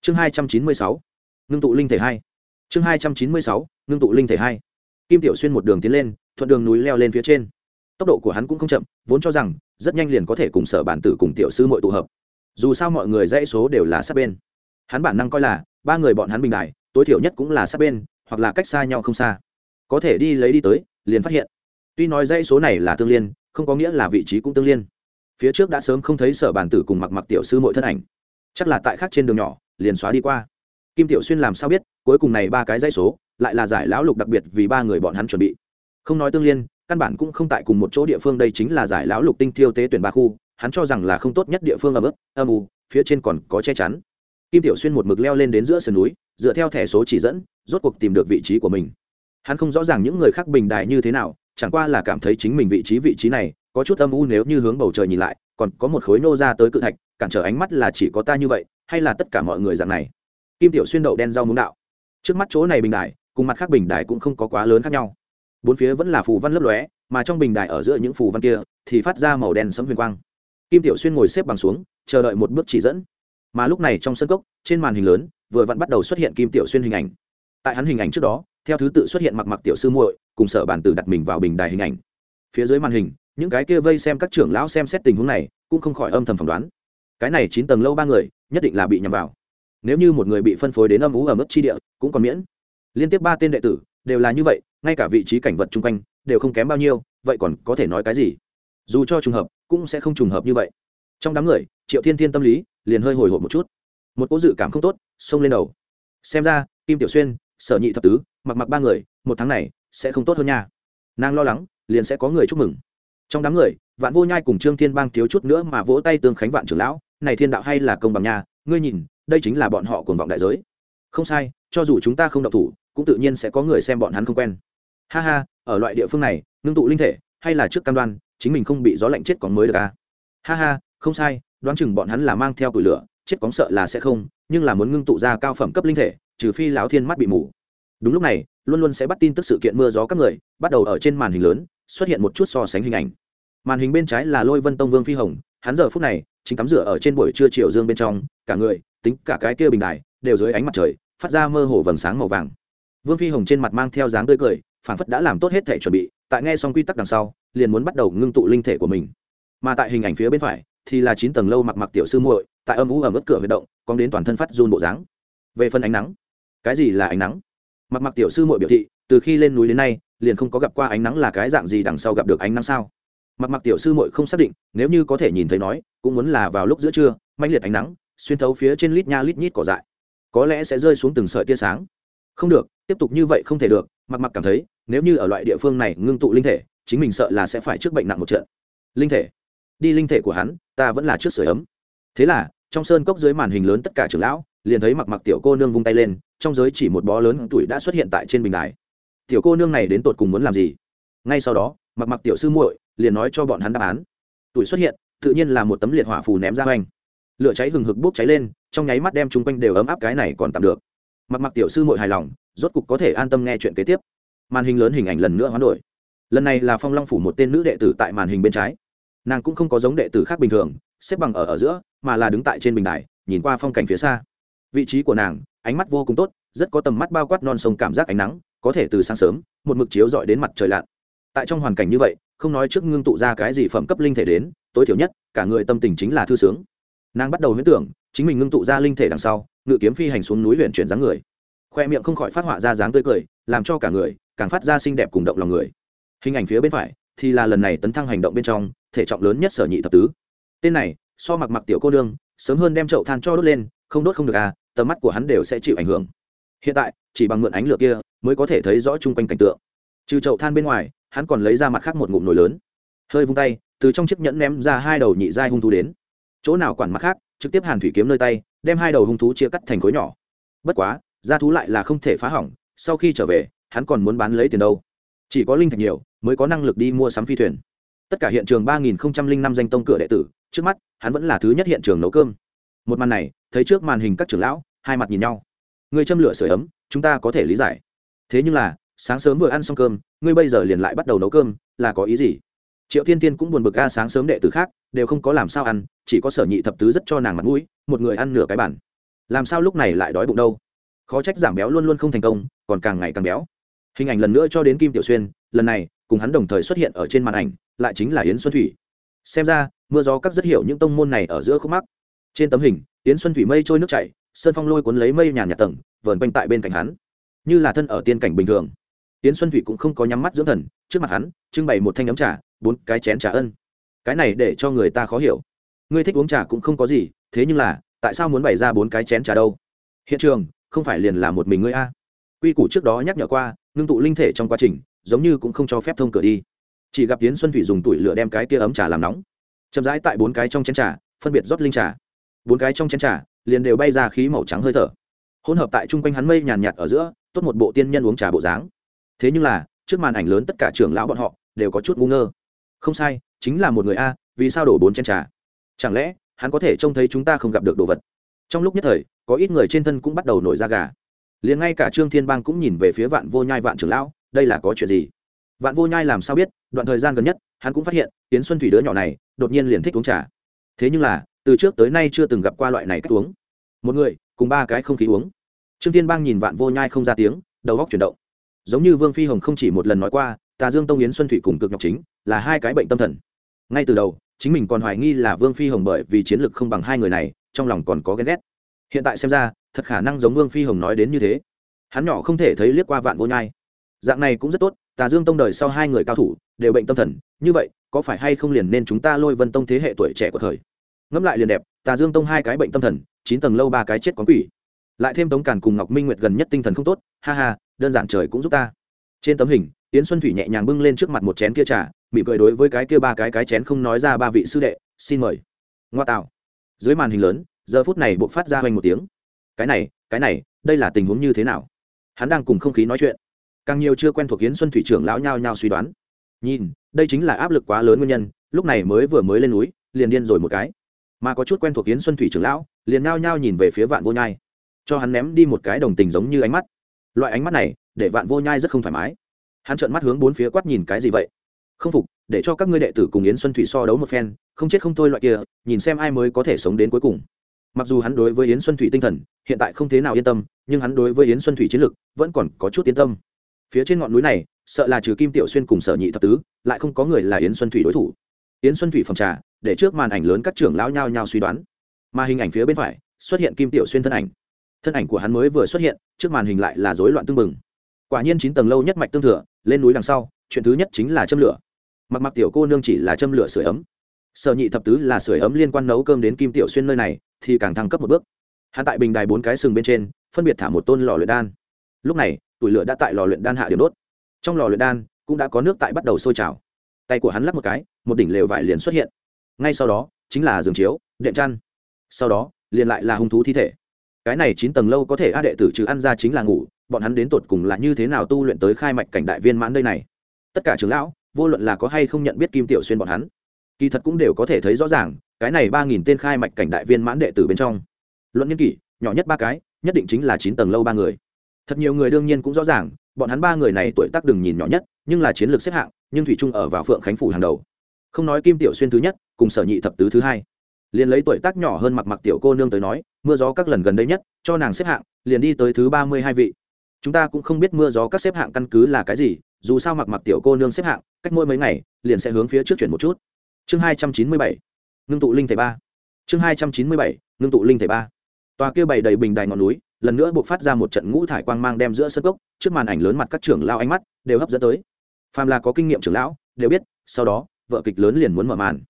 Chương hai trăm chín mươi sáu, ngưng tụ linh thể hai. Chương hai trăm chín mươi sáu, ngưng tụ linh thể hai. Kim tiểu xuyên một đường tiến lên, thuận đường núi leo lên phía trên. Tốc độ của hắn cũng không chậm, vốn cho rằng, rất nhanh liền có thể cùng sở bản tử cùng tiểu sư mọi tụ hợp. Dù sao mọi người dãy số đều là sát bên. Hắn bản năng coi là, ba người bọn hắn bình đại, tối thiểu nhất cũng là sát bên, hoặc là cách xa nhau không xa. Có thể đi lấy đi tới, liền phát hiện tuy nói dãy số này là tương liên, không có nghĩa là vị trí cũng tương liên. Phía trước đã sớm không thấy sở bản tử cùng mặc mặc tiểu sư mọi thân ảnh. Chắc là tại khác trên đường nhỏ, liền xóa đi qua. Kim tiểu xuyên làm sao biết, cuối cùng này ba cái dãy số, lại là giải lão lục đặc biệt vì ba người bọn hắn chuẩn bị. Không nói tương liên, căn bản cũng không tại cùng một chỗ địa phương, đây chính là giải lão lục tinh tiêu tế tuyển ba khu, hắn cho rằng là không tốt nhất địa phương ở mức âm u, phía trên còn có che chắn. Kim tiểu xuyên một mực leo lên đến giữa sườn núi, dựa theo thẻ số chỉ dẫn, rốt cuộc tìm được vị trí của mình. Hắn không rõ ràng những người khác bình đài như thế nào chẳng qua là cảm thấy chính mình vị trí vị trí này, có chút âm u nếu như hướng bầu trời nhìn lại, còn có một khối nô ra tới cự thạch, cản trở ánh mắt là chỉ có ta như vậy, hay là tất cả mọi người dạng này? Kim tiểu xuyên đậu đen rau muống đạo. Trước mắt chỗ này bình đài, cùng mặt khác bình đài cũng không có quá lớn khác nhau. Bốn phía vẫn là phù văn lấp lóe, mà trong bình đài ở giữa những phù văn kia thì phát ra màu đen sẫm huyền quang. Kim tiểu xuyên ngồi xếp bằng xuống, chờ đợi một bước chỉ dẫn. Mà lúc này trong sân cốc, trên màn hình lớn, vừa vặn bắt đầu xuất hiện kim tiểu xuyên hình ảnh. Tại hắn hình ảnh trước đó theo thứ tự xuất hiện mặc mặc tiểu sư muội, cùng sở bản tử đặt mình vào bình đài hình ảnh. Phía dưới màn hình, những cái kia vây xem các trưởng lão xem xét tình huống này, cũng không khỏi âm thầm phỏng đoán. Cái này chín tầng lâu ba người, nhất định là bị nhầm vào. Nếu như một người bị phân phối đến âm ú ở mức chi địa, cũng còn miễn. Liên tiếp ba tên đệ tử, đều là như vậy, ngay cả vị trí cảnh vật chung quanh, đều không kém bao nhiêu, vậy còn có thể nói cái gì? Dù cho trùng hợp, cũng sẽ không trùng hợp như vậy. Trong đám người, triệu thiên thiên tâm lý, liền hơi hồi hộp một chút. Một cỗ dự cảm không tốt, xông lên đầu. Xem ra, kim tiểu xuyên, sở nhị thập tứ mặc mặc ba người, một tháng này sẽ không tốt hơn nha. Nàng lo lắng, liền sẽ có người chúc mừng. Trong đám người, vạn vô nhai cùng trương thiên bang thiếu chút nữa mà vỗ tay tương khánh vạn trưởng lão, này thiên đạo hay là công bằng nha, ngươi nhìn, đây chính là bọn họ cuồng vọng đại giới. Không sai, cho dù chúng ta không độc thủ, cũng tự nhiên sẽ có người xem bọn hắn không quen. Ha ha, ở loại địa phương này, ngưng tụ linh thể, hay là trước cam đoan, chính mình không bị gió lạnh chết còn mới được à? Ha ha, không sai, đoán chừng bọn hắn là mang theo củi lửa, chết cóng sợ là sẽ không, nhưng là muốn ngưng tụ ra cao phẩm cấp linh thể, trừ phi lão thiên mắt bị mù đúng lúc này, luôn luôn sẽ bắt tin tức sự kiện mưa gió các người, bắt đầu ở trên màn hình lớn, xuất hiện một chút so sánh hình ảnh. Màn hình bên trái là lôi vân tông vương phi hồng, hắn giờ phút này, chính tắm rửa ở trên buổi trưa chiều dương bên trong, cả người, tính cả cái kia bình đài, đều dưới ánh mặt trời, phát ra mơ hồ vầng sáng màu vàng. Vương phi hồng trên mặt mang theo dáng tươi cười phản phất đã làm tốt hết thể chuẩn bị, tại nghe xong quy tắc đằng sau, liền muốn bắt đầu ngưng tụ linh thể của mình. Mà tại hình ảnh phía bên phải, thì là chín tầng lâu mặc mặc tiểu sư muội, tại âm ú ở mức cửa huy động cong đến toàn thân phát run bộ dáng. Về phần ánh nắng, cái gì là ánh nắng? Mặc mặc tiểu sư muội biểu thị, từ khi lên núi đến nay, liền không có gặp qua ánh nắng là cái dạng gì đằng sau gặp được ánh nắng sao? Mặc mặc tiểu sư muội không xác định, nếu như có thể nhìn thấy nói, cũng muốn là vào lúc giữa trưa manh liệt ánh nắng, xuyên thấu phía trên lít nha lít nhít cỏ dại. Có lẽ sẽ rơi xuống từng sợi tia sáng. Không được, tiếp tục như vậy không thể được, mặc mặc cảm thấy, nếu như ở loại địa phương này ngưng tụ linh thể, chính mình sợ là sẽ phải trước bệnh nặng một trận. Linh thể. Đi linh thể của hắn, ta vẫn là trước sửa ấm. Thế là trong sơn cốc dưới màn hình lớn tất cả trưởng lão, liền thấy mặc mặc tiểu cô nương vung tay lên, trong giới chỉ một bó lớn tuổi đã xuất hiện tại trên bình đài. Tiểu cô nương này đến tột cùng muốn làm gì? Ngay sau đó, mặc mặc tiểu sư muội liền nói cho bọn hắn đáp án. Tuổi xuất hiện, tự nhiên là một tấm liệt hỏa phù ném ra hoành. Lửa cháy hừng hực bốc cháy lên, trong nháy mắt đem chung quanh đều ấm áp cái này còn tạm được. Mặc mặc tiểu sư muội hài lòng, rốt cục có thể an tâm nghe chuyện kế tiếp. Màn hình lớn hình ảnh lần nữa hoán đổi. Lần này là phong long phủ một tên nữ đệ tử tại màn hình bên trái. Nàng cũng không có giống đệ tử khác bình thường, xếp bằng ở ở giữa mà là đứng tại trên bình đài, nhìn qua phong cảnh phía xa. Vị trí của nàng, ánh mắt vô cùng tốt, rất có tầm mắt bao quát non sông cảm giác ánh nắng, có thể từ sáng sớm, một mực chiếu dọi đến mặt trời lặn. Tại trong hoàn cảnh như vậy, không nói trước ngưng tụ ra cái gì phẩm cấp linh thể đến, tối thiểu nhất, cả người tâm tình chính là thư sướng. Nàng bắt đầu huyễn tưởng, chính mình ngưng tụ ra linh thể đằng sau, ngự kiếm phi hành xuống núi huyện chuyển dáng người. Khoe miệng không khỏi phát họa ra dáng tươi cười, làm cho cả người, càng phát ra xinh đẹp cùng động lòng người. Hình ảnh phía bên phải, thì là lần này tấn thăng hành động bên trong, thể trọng lớn nhất sở nhị thập tứ. Tên này so mặc mặc tiểu cô nương, sớm hơn đem chậu than cho đốt lên, không đốt không được à tầm mắt của hắn đều sẽ chịu ảnh hưởng. Hiện tại, chỉ bằng mượn ánh lửa kia mới có thể thấy rõ chung quanh cảnh tượng. Trừ chậu than bên ngoài, hắn còn lấy ra mặt khác một ngụm nồi lớn. Hơi vung tay, từ trong chiếc nhẫn ném ra hai đầu nhị giai hung thú đến. Chỗ nào quản mặt khác, trực tiếp hàn thủy kiếm nơi tay, đem hai đầu hung thú chia cắt thành khối nhỏ. Bất quá, gia thú lại là không thể phá hỏng, sau khi trở về, hắn còn muốn bán lấy tiền đâu. Chỉ có linh thạch nhiều, mới có năng lực đi mua sắm phi thuyền. Tất cả hiện trường ba nghìn năm danh tông cửa đệ tử trước mắt, hắn vẫn là thứ nhất hiện trường nấu cơm. Một màn này, thấy trước màn hình các trưởng lão, hai mặt nhìn nhau. Người châm lửa sửa ấm, chúng ta có thể lý giải. Thế nhưng là, sáng sớm vừa ăn xong cơm, ngươi bây giờ liền lại bắt đầu nấu cơm, là có ý gì? Triệu thiên tiên cũng buồn bực ga sáng sớm đệ tử khác, đều không có làm sao ăn, chỉ có sở nhị thập tứ rất cho nàng mặt mũi, một người ăn nửa cái bản làm sao lúc này lại đói bụng đâu? Khó trách giảm béo luôn luôn không thành công, còn càng ngày càng béo. Hình ảnh lần nữa cho đến kim tiểu xuyên, lần này, cùng hắn đồng thời xuất hiện ở trên màn ảnh, lại chính là yến xuân thủy xem ra, mưa gió các rất hiểu những tông môn này ở giữa khúc mắc. Trên tấm hình tiến xuân thủy mây trôi nước chảy, sơn phong lôi cuốn lấy mây nhàn nhạt tầng, vờn quanh tại bên cạnh hắn. Như là thân ở tiên cảnh bình thường. Tiến xuân thủy cũng không có nhắm mắt dưỡng thần, trước mặt hắn, trưng bày một thanh ấm trà, bốn cái chén trà ân. Cái này để cho người ta khó hiểu. Ngươi thích uống trà cũng không có gì, thế nhưng là, tại sao muốn bày ra bốn cái chén trà đâu? Hiện trường, không phải liền là một mình ngươi a? Quy củ trước đó nhắc nhở qua, ngưng tụ linh thể trong quá trình, giống như cũng không cho phép thông cửa đi chỉ gặp tiến xuân thủy dùng tủi lửa đem cái kia ấm trà làm nóng. Chậm rãi tại bốn cái trong chén trà, phân biệt rót linh trà. Bốn cái trong chén trà, liền đều bay ra khí màu trắng hơi thở. Hỗn hợp tại chung quanh hắn mây nhàn nhạt ở giữa, tốt một bộ tiên nhân uống trà bộ dáng. Thế nhưng là, trước màn ảnh lớn tất cả trưởng lão bọn họ đều có chút ngu ngơ. Không sai, chính là một người a, vì sao đổ bốn chén trà? Chẳng lẽ, hắn có thể trông thấy chúng ta không gặp được đồ vật? Trong lúc nhất thời, có ít người trên thân cũng bắt đầu nổi da gà. Liền ngay cả trương thiên bang cũng nhìn về phía vạn vô nhai vạn trưởng lão, đây là có chuyện gì? Vạn vô nhai làm sao biết, đoạn thời gian gần nhất, hắn cũng phát hiện tiến xuân thủy đứa nhỏ này, đột nhiên liền thích uống trà. Thế nhưng là, từ trước tới nay chưa từng gặp qua loại này cách uống. Một người, cùng ba cái không khí uống. Trương thiên bang nhìn vạn vô nhai không ra tiếng, đầu góc chuyển động. Giống như vương phi hồng không chỉ một lần nói qua, tà dương tông yến xuân thủy cùng cực nhọc chính, là hai cái bệnh tâm thần. Ngay từ đầu, chính mình còn hoài nghi là vương phi hồng bởi vì chiến lược không bằng hai người này, trong lòng còn có ghen ghét. Hiện tại xem ra, thật khả năng giống vương phi hồng nói đến như thế. Hắn nhỏ không thể thấy liếc qua vạn vô nhai. Dạng này cũng rất tốt tà dương tông đời sau hai người cao thủ đều bệnh tâm thần, như vậy, có phải hay không liền nên chúng ta lôi vân tông thế hệ tuổi trẻ của thời? Ngẫm lại liền đẹp, tà dương tông hai cái bệnh tâm thần, chín tầng lâu ba cái chết quán quỷ. Lại thêm tống càn cùng ngọc minh nguyệt gần nhất tinh thần không tốt, ha ha, đơn giản trời cũng giúp ta. Trên tấm hình tiến xuân thủy nhẹ nhàng bưng lên trước mặt một chén kia trà, mỉm cười đối với cái kia ba cái cái chén không nói ra ba vị sư đệ, xin mời. Ngoa tạo. Dưới màn hình lớn, giờ phút này buộc phát ra hoành một tiếng. Cái này cái này, đây là tình huống như thế nào? Hắn đang cùng không khí nói chuyện càng nhiều chưa quen thuộc kiến xuân thủy trưởng lão nhao nhao suy đoán. Nhìn, đây chính là áp lực quá lớn nguyên nhân, lúc này mới vừa mới lên núi, liền điên rồi một cái. Mà có chút quen thuộc kiến xuân thủy trưởng lão, liền nhao nhao nhìn về phía vạn vô nhai. Cho hắn ném đi một cái đồng tình giống như ánh mắt. Loại ánh mắt này, để vạn vô nhai rất không thoải mái. Hắn trợn mắt hướng bốn phía quát nhìn cái gì vậy? Không phục, để cho các ngươi đệ tử cùng yến xuân thủy so đấu một phen, không chết không thôi loại kia, nhìn xem ai mới có thể sống đến cuối cùng. Mặc dù hắn đối với yến xuân thủy tinh thần, hiện tại không thế nào yên tâm, nhưng hắn đối với yến xuân thủy chiến lực, vẫn còn có chút yên tâm phía trên ngọn núi này, sợ là trừ kim tiểu xuyên cùng sở nhị thập tứ, lại không có người là yến xuân thủy đối thủ. Yến xuân thủy phòng trà, để trước màn ảnh lớn các trưởng lão nhao nhao suy đoán. Mà hình ảnh phía bên phải, xuất hiện kim tiểu xuyên thân ảnh. Thân ảnh của hắn mới vừa xuất hiện, trước màn hình lại là rối loạn tương mừng quả nhiên chín tầng lâu nhất mạch tương thừa, lên núi đằng sau, chuyện thứ nhất chính là châm lửa. Mặc mặc tiểu cô nương chỉ là châm lửa sửa ấm. Sở nhị thập tứ là sửa ấm liên quan nấu cơm đến kim tiểu xuyên nơi này, thì càng thăng cấp một bước. Hắn tại bình đài bốn cái sừng bên trên, phân biệt thả một tôn lò luyện đan. Lúc này tủi lửa đã tại lò luyện đan hạ điểm đốt. Trong lò luyện đan cũng đã có nước tại bắt đầu sôi trào. Tay của hắn lắp một cái, một đỉnh lều vải liền xuất hiện. Ngay sau đó, chính là giường chiếu đệm chăn. Sau đó, liền lại là hung thú thi thể. Cái này chín tầng lâu có thể a đệ tử trừ ăn ra chính là ngủ, bọn hắn đến tột cùng là như thế nào tu luyện tới khai mạch cảnh đại viên mãn đây này? Tất cả trưởng lão, vô luận là có hay không nhận biết kim tiểu xuyên bọn hắn, kỳ thật cũng đều có thể thấy rõ ràng, cái này ba nghìn tên khai mạch cảnh đại viên mãn đệ tử bên trong. Luận nhân kỷ, nhỏ nhất ba cái, nhất định chính là chín tầng lâu ba người thật nhiều người đương nhiên cũng rõ ràng, bọn hắn ba người này tuổi tác đừng nhìn nhỏ nhất, nhưng là chiến lược xếp hạng, nhưng thủy trung ở vào phượng khánh phủ hàng đầu. Không nói kim tiểu xuyên thứ nhất, cùng sở nhị thập tứ thứ hai. Liền lấy tuổi tác nhỏ hơn mặc mặc tiểu cô nương tới nói, mưa gió các lần gần đây nhất, cho nàng xếp hạng, liền đi tới thứ ba mươi hai vị. Chúng ta cũng không biết mưa gió các xếp hạng căn cứ là cái gì, dù sao mặc mặc tiểu cô nương xếp hạng, cách mỗi mấy ngày, liền sẽ hướng phía trước chuyển một chút. Chương hai trăm chín mươi bảy, ngưng tụ linh thể ba. Chương hai trăm chín mươi bảy, ngưng tụ linh thể ba. Tòa kia bày đầy bình đài ngọn núi lần nữa buộc phát ra một trận ngũ thải quang mang đem giữa sân cốc, trước màn ảnh lớn mặt các trưởng lao ánh mắt đều hấp dẫn tới. Phàm là có kinh nghiệm trưởng lão, đều biết, sau đó, vợ kịch lớn liền muốn mở màn.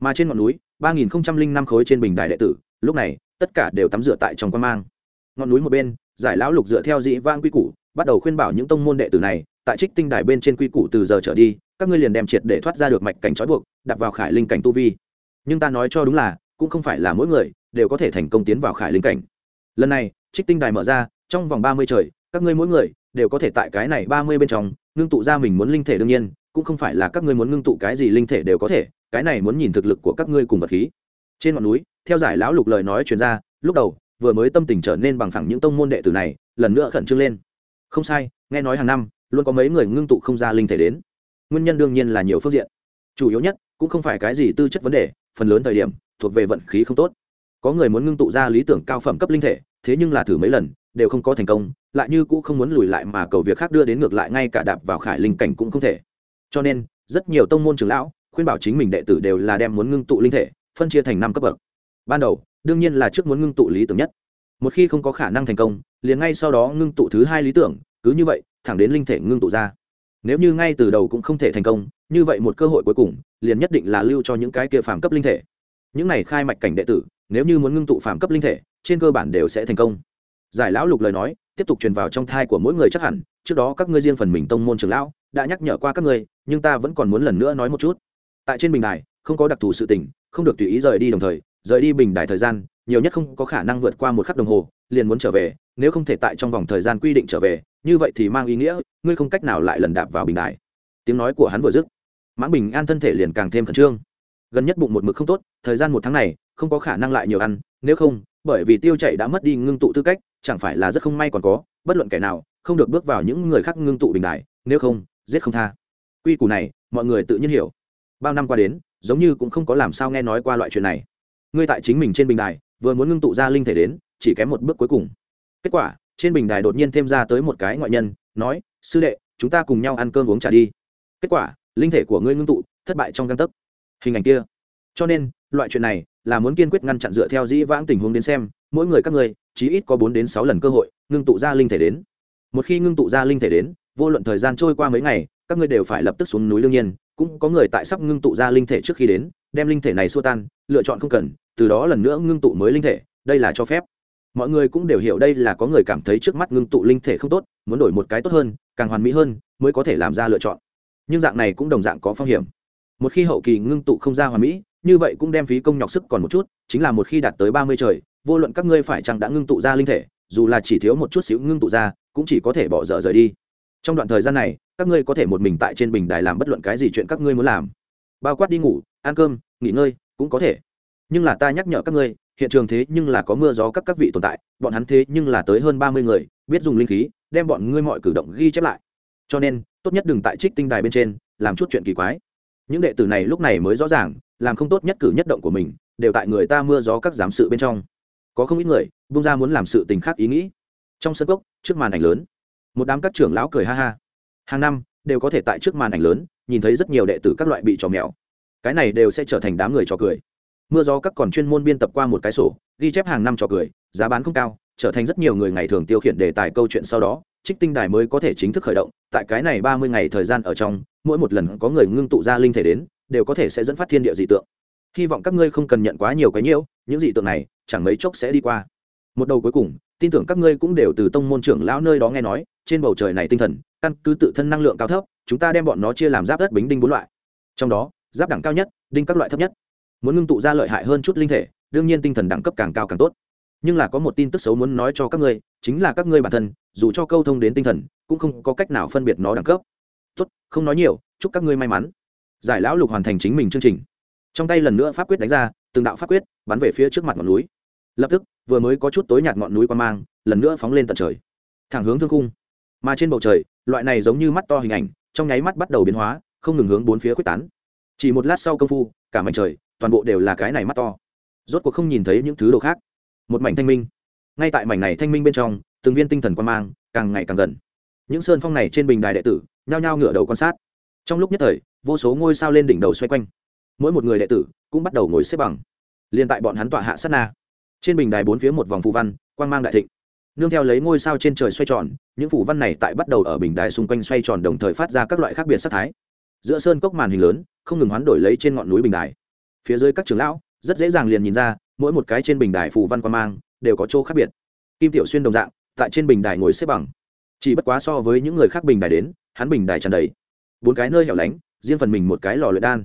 Mà trên ngọn núi, ba nghìn năm khối trên bình đài đệ tử, lúc này, tất cả đều tắm rửa tại trong quang mang. Ngọn núi một bên, giải lão lục dựa theo dị vang quy củ, bắt đầu khuyên bảo những tông môn đệ tử này, tại trích tinh đài bên trên quy củ từ giờ trở đi, các ngươi liền đem triệt để thoát ra được mạch cảnh trói buộc, đặt vào khải linh cảnh tu vi. Nhưng ta nói cho đúng là, cũng không phải là mỗi người đều có thể thành công tiến vào khải linh cảnh. Lần này trích tinh đài mở ra, trong vòng ba mươi trời, các ngươi mỗi người đều có thể tại cái này ba mươi bên trong ngưng tụ ra mình muốn linh thể đương nhiên, cũng không phải là các ngươi muốn ngưng tụ cái gì linh thể đều có thể, cái này muốn nhìn thực lực của các ngươi cùng vật khí. Trên ngọn núi, theo giải lão lục lời nói truyền ra, lúc đầu, vừa mới tâm tình trở nên bằng phẳng những tông môn đệ tử này, lần nữa khẩn trương lên. Không sai, nghe nói hàng năm, luôn có mấy người ngưng tụ không ra linh thể đến. Nguyên nhân đương nhiên là nhiều phương diện. Chủ yếu nhất, cũng không phải cái gì tư chất vấn đề, phần lớn thời điểm, thuộc về vận khí không tốt. Có người muốn ngưng tụ ra lý tưởng cao phẩm cấp linh thể thế nhưng là thử mấy lần, đều không có thành công, lại như cũ không muốn lùi lại mà cầu việc khác đưa đến ngược lại ngay cả đạp vào khải linh cảnh cũng không thể. Cho nên, rất nhiều tông môn trưởng lão khuyên bảo chính mình đệ tử đều là đem muốn ngưng tụ linh thể, phân chia thành năm cấp bậc. Ban đầu, đương nhiên là trước muốn ngưng tụ lý tưởng nhất. Một khi không có khả năng thành công, liền ngay sau đó ngưng tụ thứ hai lý tưởng, cứ như vậy, thẳng đến linh thể ngưng tụ ra. Nếu như ngay từ đầu cũng không thể thành công, như vậy một cơ hội cuối cùng, liền nhất định là lưu cho những cái kia phàm cấp linh thể. Những này khai mạch cảnh đệ tử, nếu như muốn ngưng tụ phàm cấp linh thể trên cơ bản đều sẽ thành công. Giải lão lục lời nói, tiếp tục truyền vào trong thai của mỗi người chắc hẳn, trước đó các ngươi riêng phần mình tông môn trường lão, đã nhắc nhở qua các ngươi, nhưng ta vẫn còn muốn lần nữa nói một chút. Tại trên bình đài, không có đặc thù sự tình, không được tùy ý rời đi đồng thời, rời đi bình đài thời gian, nhiều nhất không có khả năng vượt qua một khắc đồng hồ, liền muốn trở về, nếu không thể tại trong vòng thời gian quy định trở về, như vậy thì mang ý nghĩa, ngươi không cách nào lại lần đạp vào bình đài. Tiếng nói của hắn vừa dứt, mãng bình an thân thể liền càng thêm khẩn trương. Gần nhất bụng một mực không tốt, thời gian một tháng này, không có khả năng lại nhiều ăn, nếu không bởi vì tiêu chảy đã mất đi ngưng tụ tư cách, chẳng phải là rất không may còn có, bất luận kẻ nào, không được bước vào những người khác ngưng tụ bình đài nếu không, giết không tha. Quy củ này, mọi người tự nhiên hiểu. Bao năm qua đến, giống như cũng không có làm sao nghe nói qua loại chuyện này. Ngươi tại chính mình trên bình đài, vừa muốn ngưng tụ ra linh thể đến, chỉ kém một bước cuối cùng. Kết quả, trên bình đài đột nhiên thêm ra tới một cái ngoại nhân, nói, sư đệ, chúng ta cùng nhau ăn cơm uống trà đi. Kết quả, linh thể của ngươi ngưng tụ, thất bại trong găng tấc. Hình ảnh kia. Cho nên loại chuyện này là muốn kiên quyết ngăn chặn dựa theo dĩ vãng tình huống đến xem, mỗi người các ngươi, chí ít có bốn đến sáu lần cơ hội, ngưng tụ ra linh thể đến. Một khi ngưng tụ ra linh thể đến, vô luận thời gian trôi qua mấy ngày, các ngươi đều phải lập tức xuống núi đương nhiên. Cũng có người tại sắp ngưng tụ ra linh thể trước khi đến, đem linh thể này xua tan, lựa chọn không cần, từ đó lần nữa ngưng tụ mới linh thể, đây là cho phép. Mọi người cũng đều hiểu đây là có người cảm thấy trước mắt ngưng tụ linh thể không tốt, muốn đổi một cái tốt hơn, càng hoàn mỹ hơn, mới có thể làm ra lựa chọn. Nhưng dạng này cũng đồng dạng có phong hiểm. Một khi hậu kỳ ngưng tụ không ra hoàn mỹ như vậy cũng đem phí công nhọc sức còn một chút, chính là một khi đạt tới ba mươi trời, vô luận các ngươi phải chăng đã ngưng tụ ra linh thể, dù là chỉ thiếu một chút xíu ngưng tụ ra, cũng chỉ có thể bỏ dở rời đi. Trong đoạn thời gian này, các ngươi có thể một mình tại trên bình đài làm bất luận cái gì chuyện các ngươi muốn làm. Bao quát đi ngủ, ăn cơm, nghỉ ngơi, cũng có thể. Nhưng là ta nhắc nhở các ngươi, hiện trường thế nhưng là có mưa gió các các vị tồn tại, bọn hắn thế nhưng là tới hơn ba mươi người, biết dùng linh khí, đem bọn ngươi mọi cử động ghi chép lại. Cho nên, tốt nhất đừng tại trích tinh đài bên trên, làm chút chuyện kỳ quái. Những đệ tử này lúc này mới rõ ràng làm không tốt nhất cử nhất động của mình, đều tại người ta mưa gió các giám sự bên trong. Có không ít người bung ra muốn làm sự tình khác ý nghĩ. Trong sân gốc trước màn ảnh lớn, một đám các trưởng lão cười ha ha. Hàng năm, đều có thể tại trước màn ảnh lớn, nhìn thấy rất nhiều đệ tử các loại bị trò mèo. Cái này đều sẽ trở thành đám người trò cười. Mưa gió các còn chuyên môn biên tập qua một cái sổ, ghi chép hàng năm trò cười, giá bán không cao, trở thành rất nhiều người ngày thường tiêu khiển đề tài câu chuyện sau đó, trích tinh đài mới có thể chính thức khởi động. Tại cái này ba mươi ngày thời gian ở trong, mỗi một lần có người ngưng tụ ra linh thể đến đều có thể sẽ dẫn phát thiên địa dị tượng. Hy vọng các ngươi không cần nhận quá nhiều cái nhiễu, những dị tượng này chẳng mấy chốc sẽ đi qua. Một đầu cuối cùng, tin tưởng các ngươi cũng đều từ tông môn trưởng lão nơi đó nghe nói, trên bầu trời này tinh thần, căn cứ tự thân năng lượng cao thấp, chúng ta đem bọn nó chia làm giáp đất bính đinh bốn loại. Trong đó, giáp đẳng cao nhất, đinh các loại thấp nhất. Muốn ngưng tụ ra lợi hại hơn chút linh thể, đương nhiên tinh thần đẳng cấp càng cao càng tốt. Nhưng là có một tin tức xấu muốn nói cho các ngươi, chính là các ngươi bản thân, dù cho câu thông đến tinh thần, cũng không có cách nào phân biệt nó đẳng cấp. Tốt, không nói nhiều, chúc các ngươi may mắn giải lão lục hoàn thành chính mình chương trình. Trong tay lần nữa pháp quyết đánh ra, từng đạo pháp quyết bắn về phía trước mặt ngọn núi. Lập tức, vừa mới có chút tối nhạt ngọn núi qua mang, lần nữa phóng lên tận trời. Thẳng hướng thương khung. Mà trên bầu trời, loại này giống như mắt to hình ảnh, trong nháy mắt bắt đầu biến hóa, không ngừng hướng bốn phía quyết tán. Chỉ một lát sau công phu, cả mảnh trời, toàn bộ đều là cái này mắt to. Rốt cuộc không nhìn thấy những thứ đồ khác. Một mảnh thanh minh. Ngay tại mảnh này thanh minh bên trong, từng viên tinh thần quan mang càng ngày càng gần. Những sơn phong này trên bình đài đệ tử, nhao nhao ngửa đầu quan sát. Trong lúc nhất thời vô số ngôi sao lên đỉnh đầu xoay quanh. Mỗi một người đệ tử cũng bắt đầu ngồi xếp bằng. Liền tại bọn hắn tọa hạ sát na. Trên bình đài bốn phía một vòng phù văn, quang mang đại thịnh. Nương theo lấy ngôi sao trên trời xoay tròn, những phù văn này tại bắt đầu ở bình đài xung quanh xoay tròn đồng thời phát ra các loại khác biệt sắc thái. Giữa sơn cốc màn hình lớn, không ngừng hoán đổi lấy trên ngọn núi bình đài. Phía dưới các trường lão rất dễ dàng liền nhìn ra, mỗi một cái trên bình đài phù văn quang mang đều có chỗ khác biệt. Kim tiểu xuyên đồng dạng, tại trên bình đài ngồi xếp bằng. Chỉ bất quá so với những người khác bình đài đến, hắn bình đài tràn đầy. Bốn cái nơi hẻo lánh riêng phần mình một cái lò luyện đan.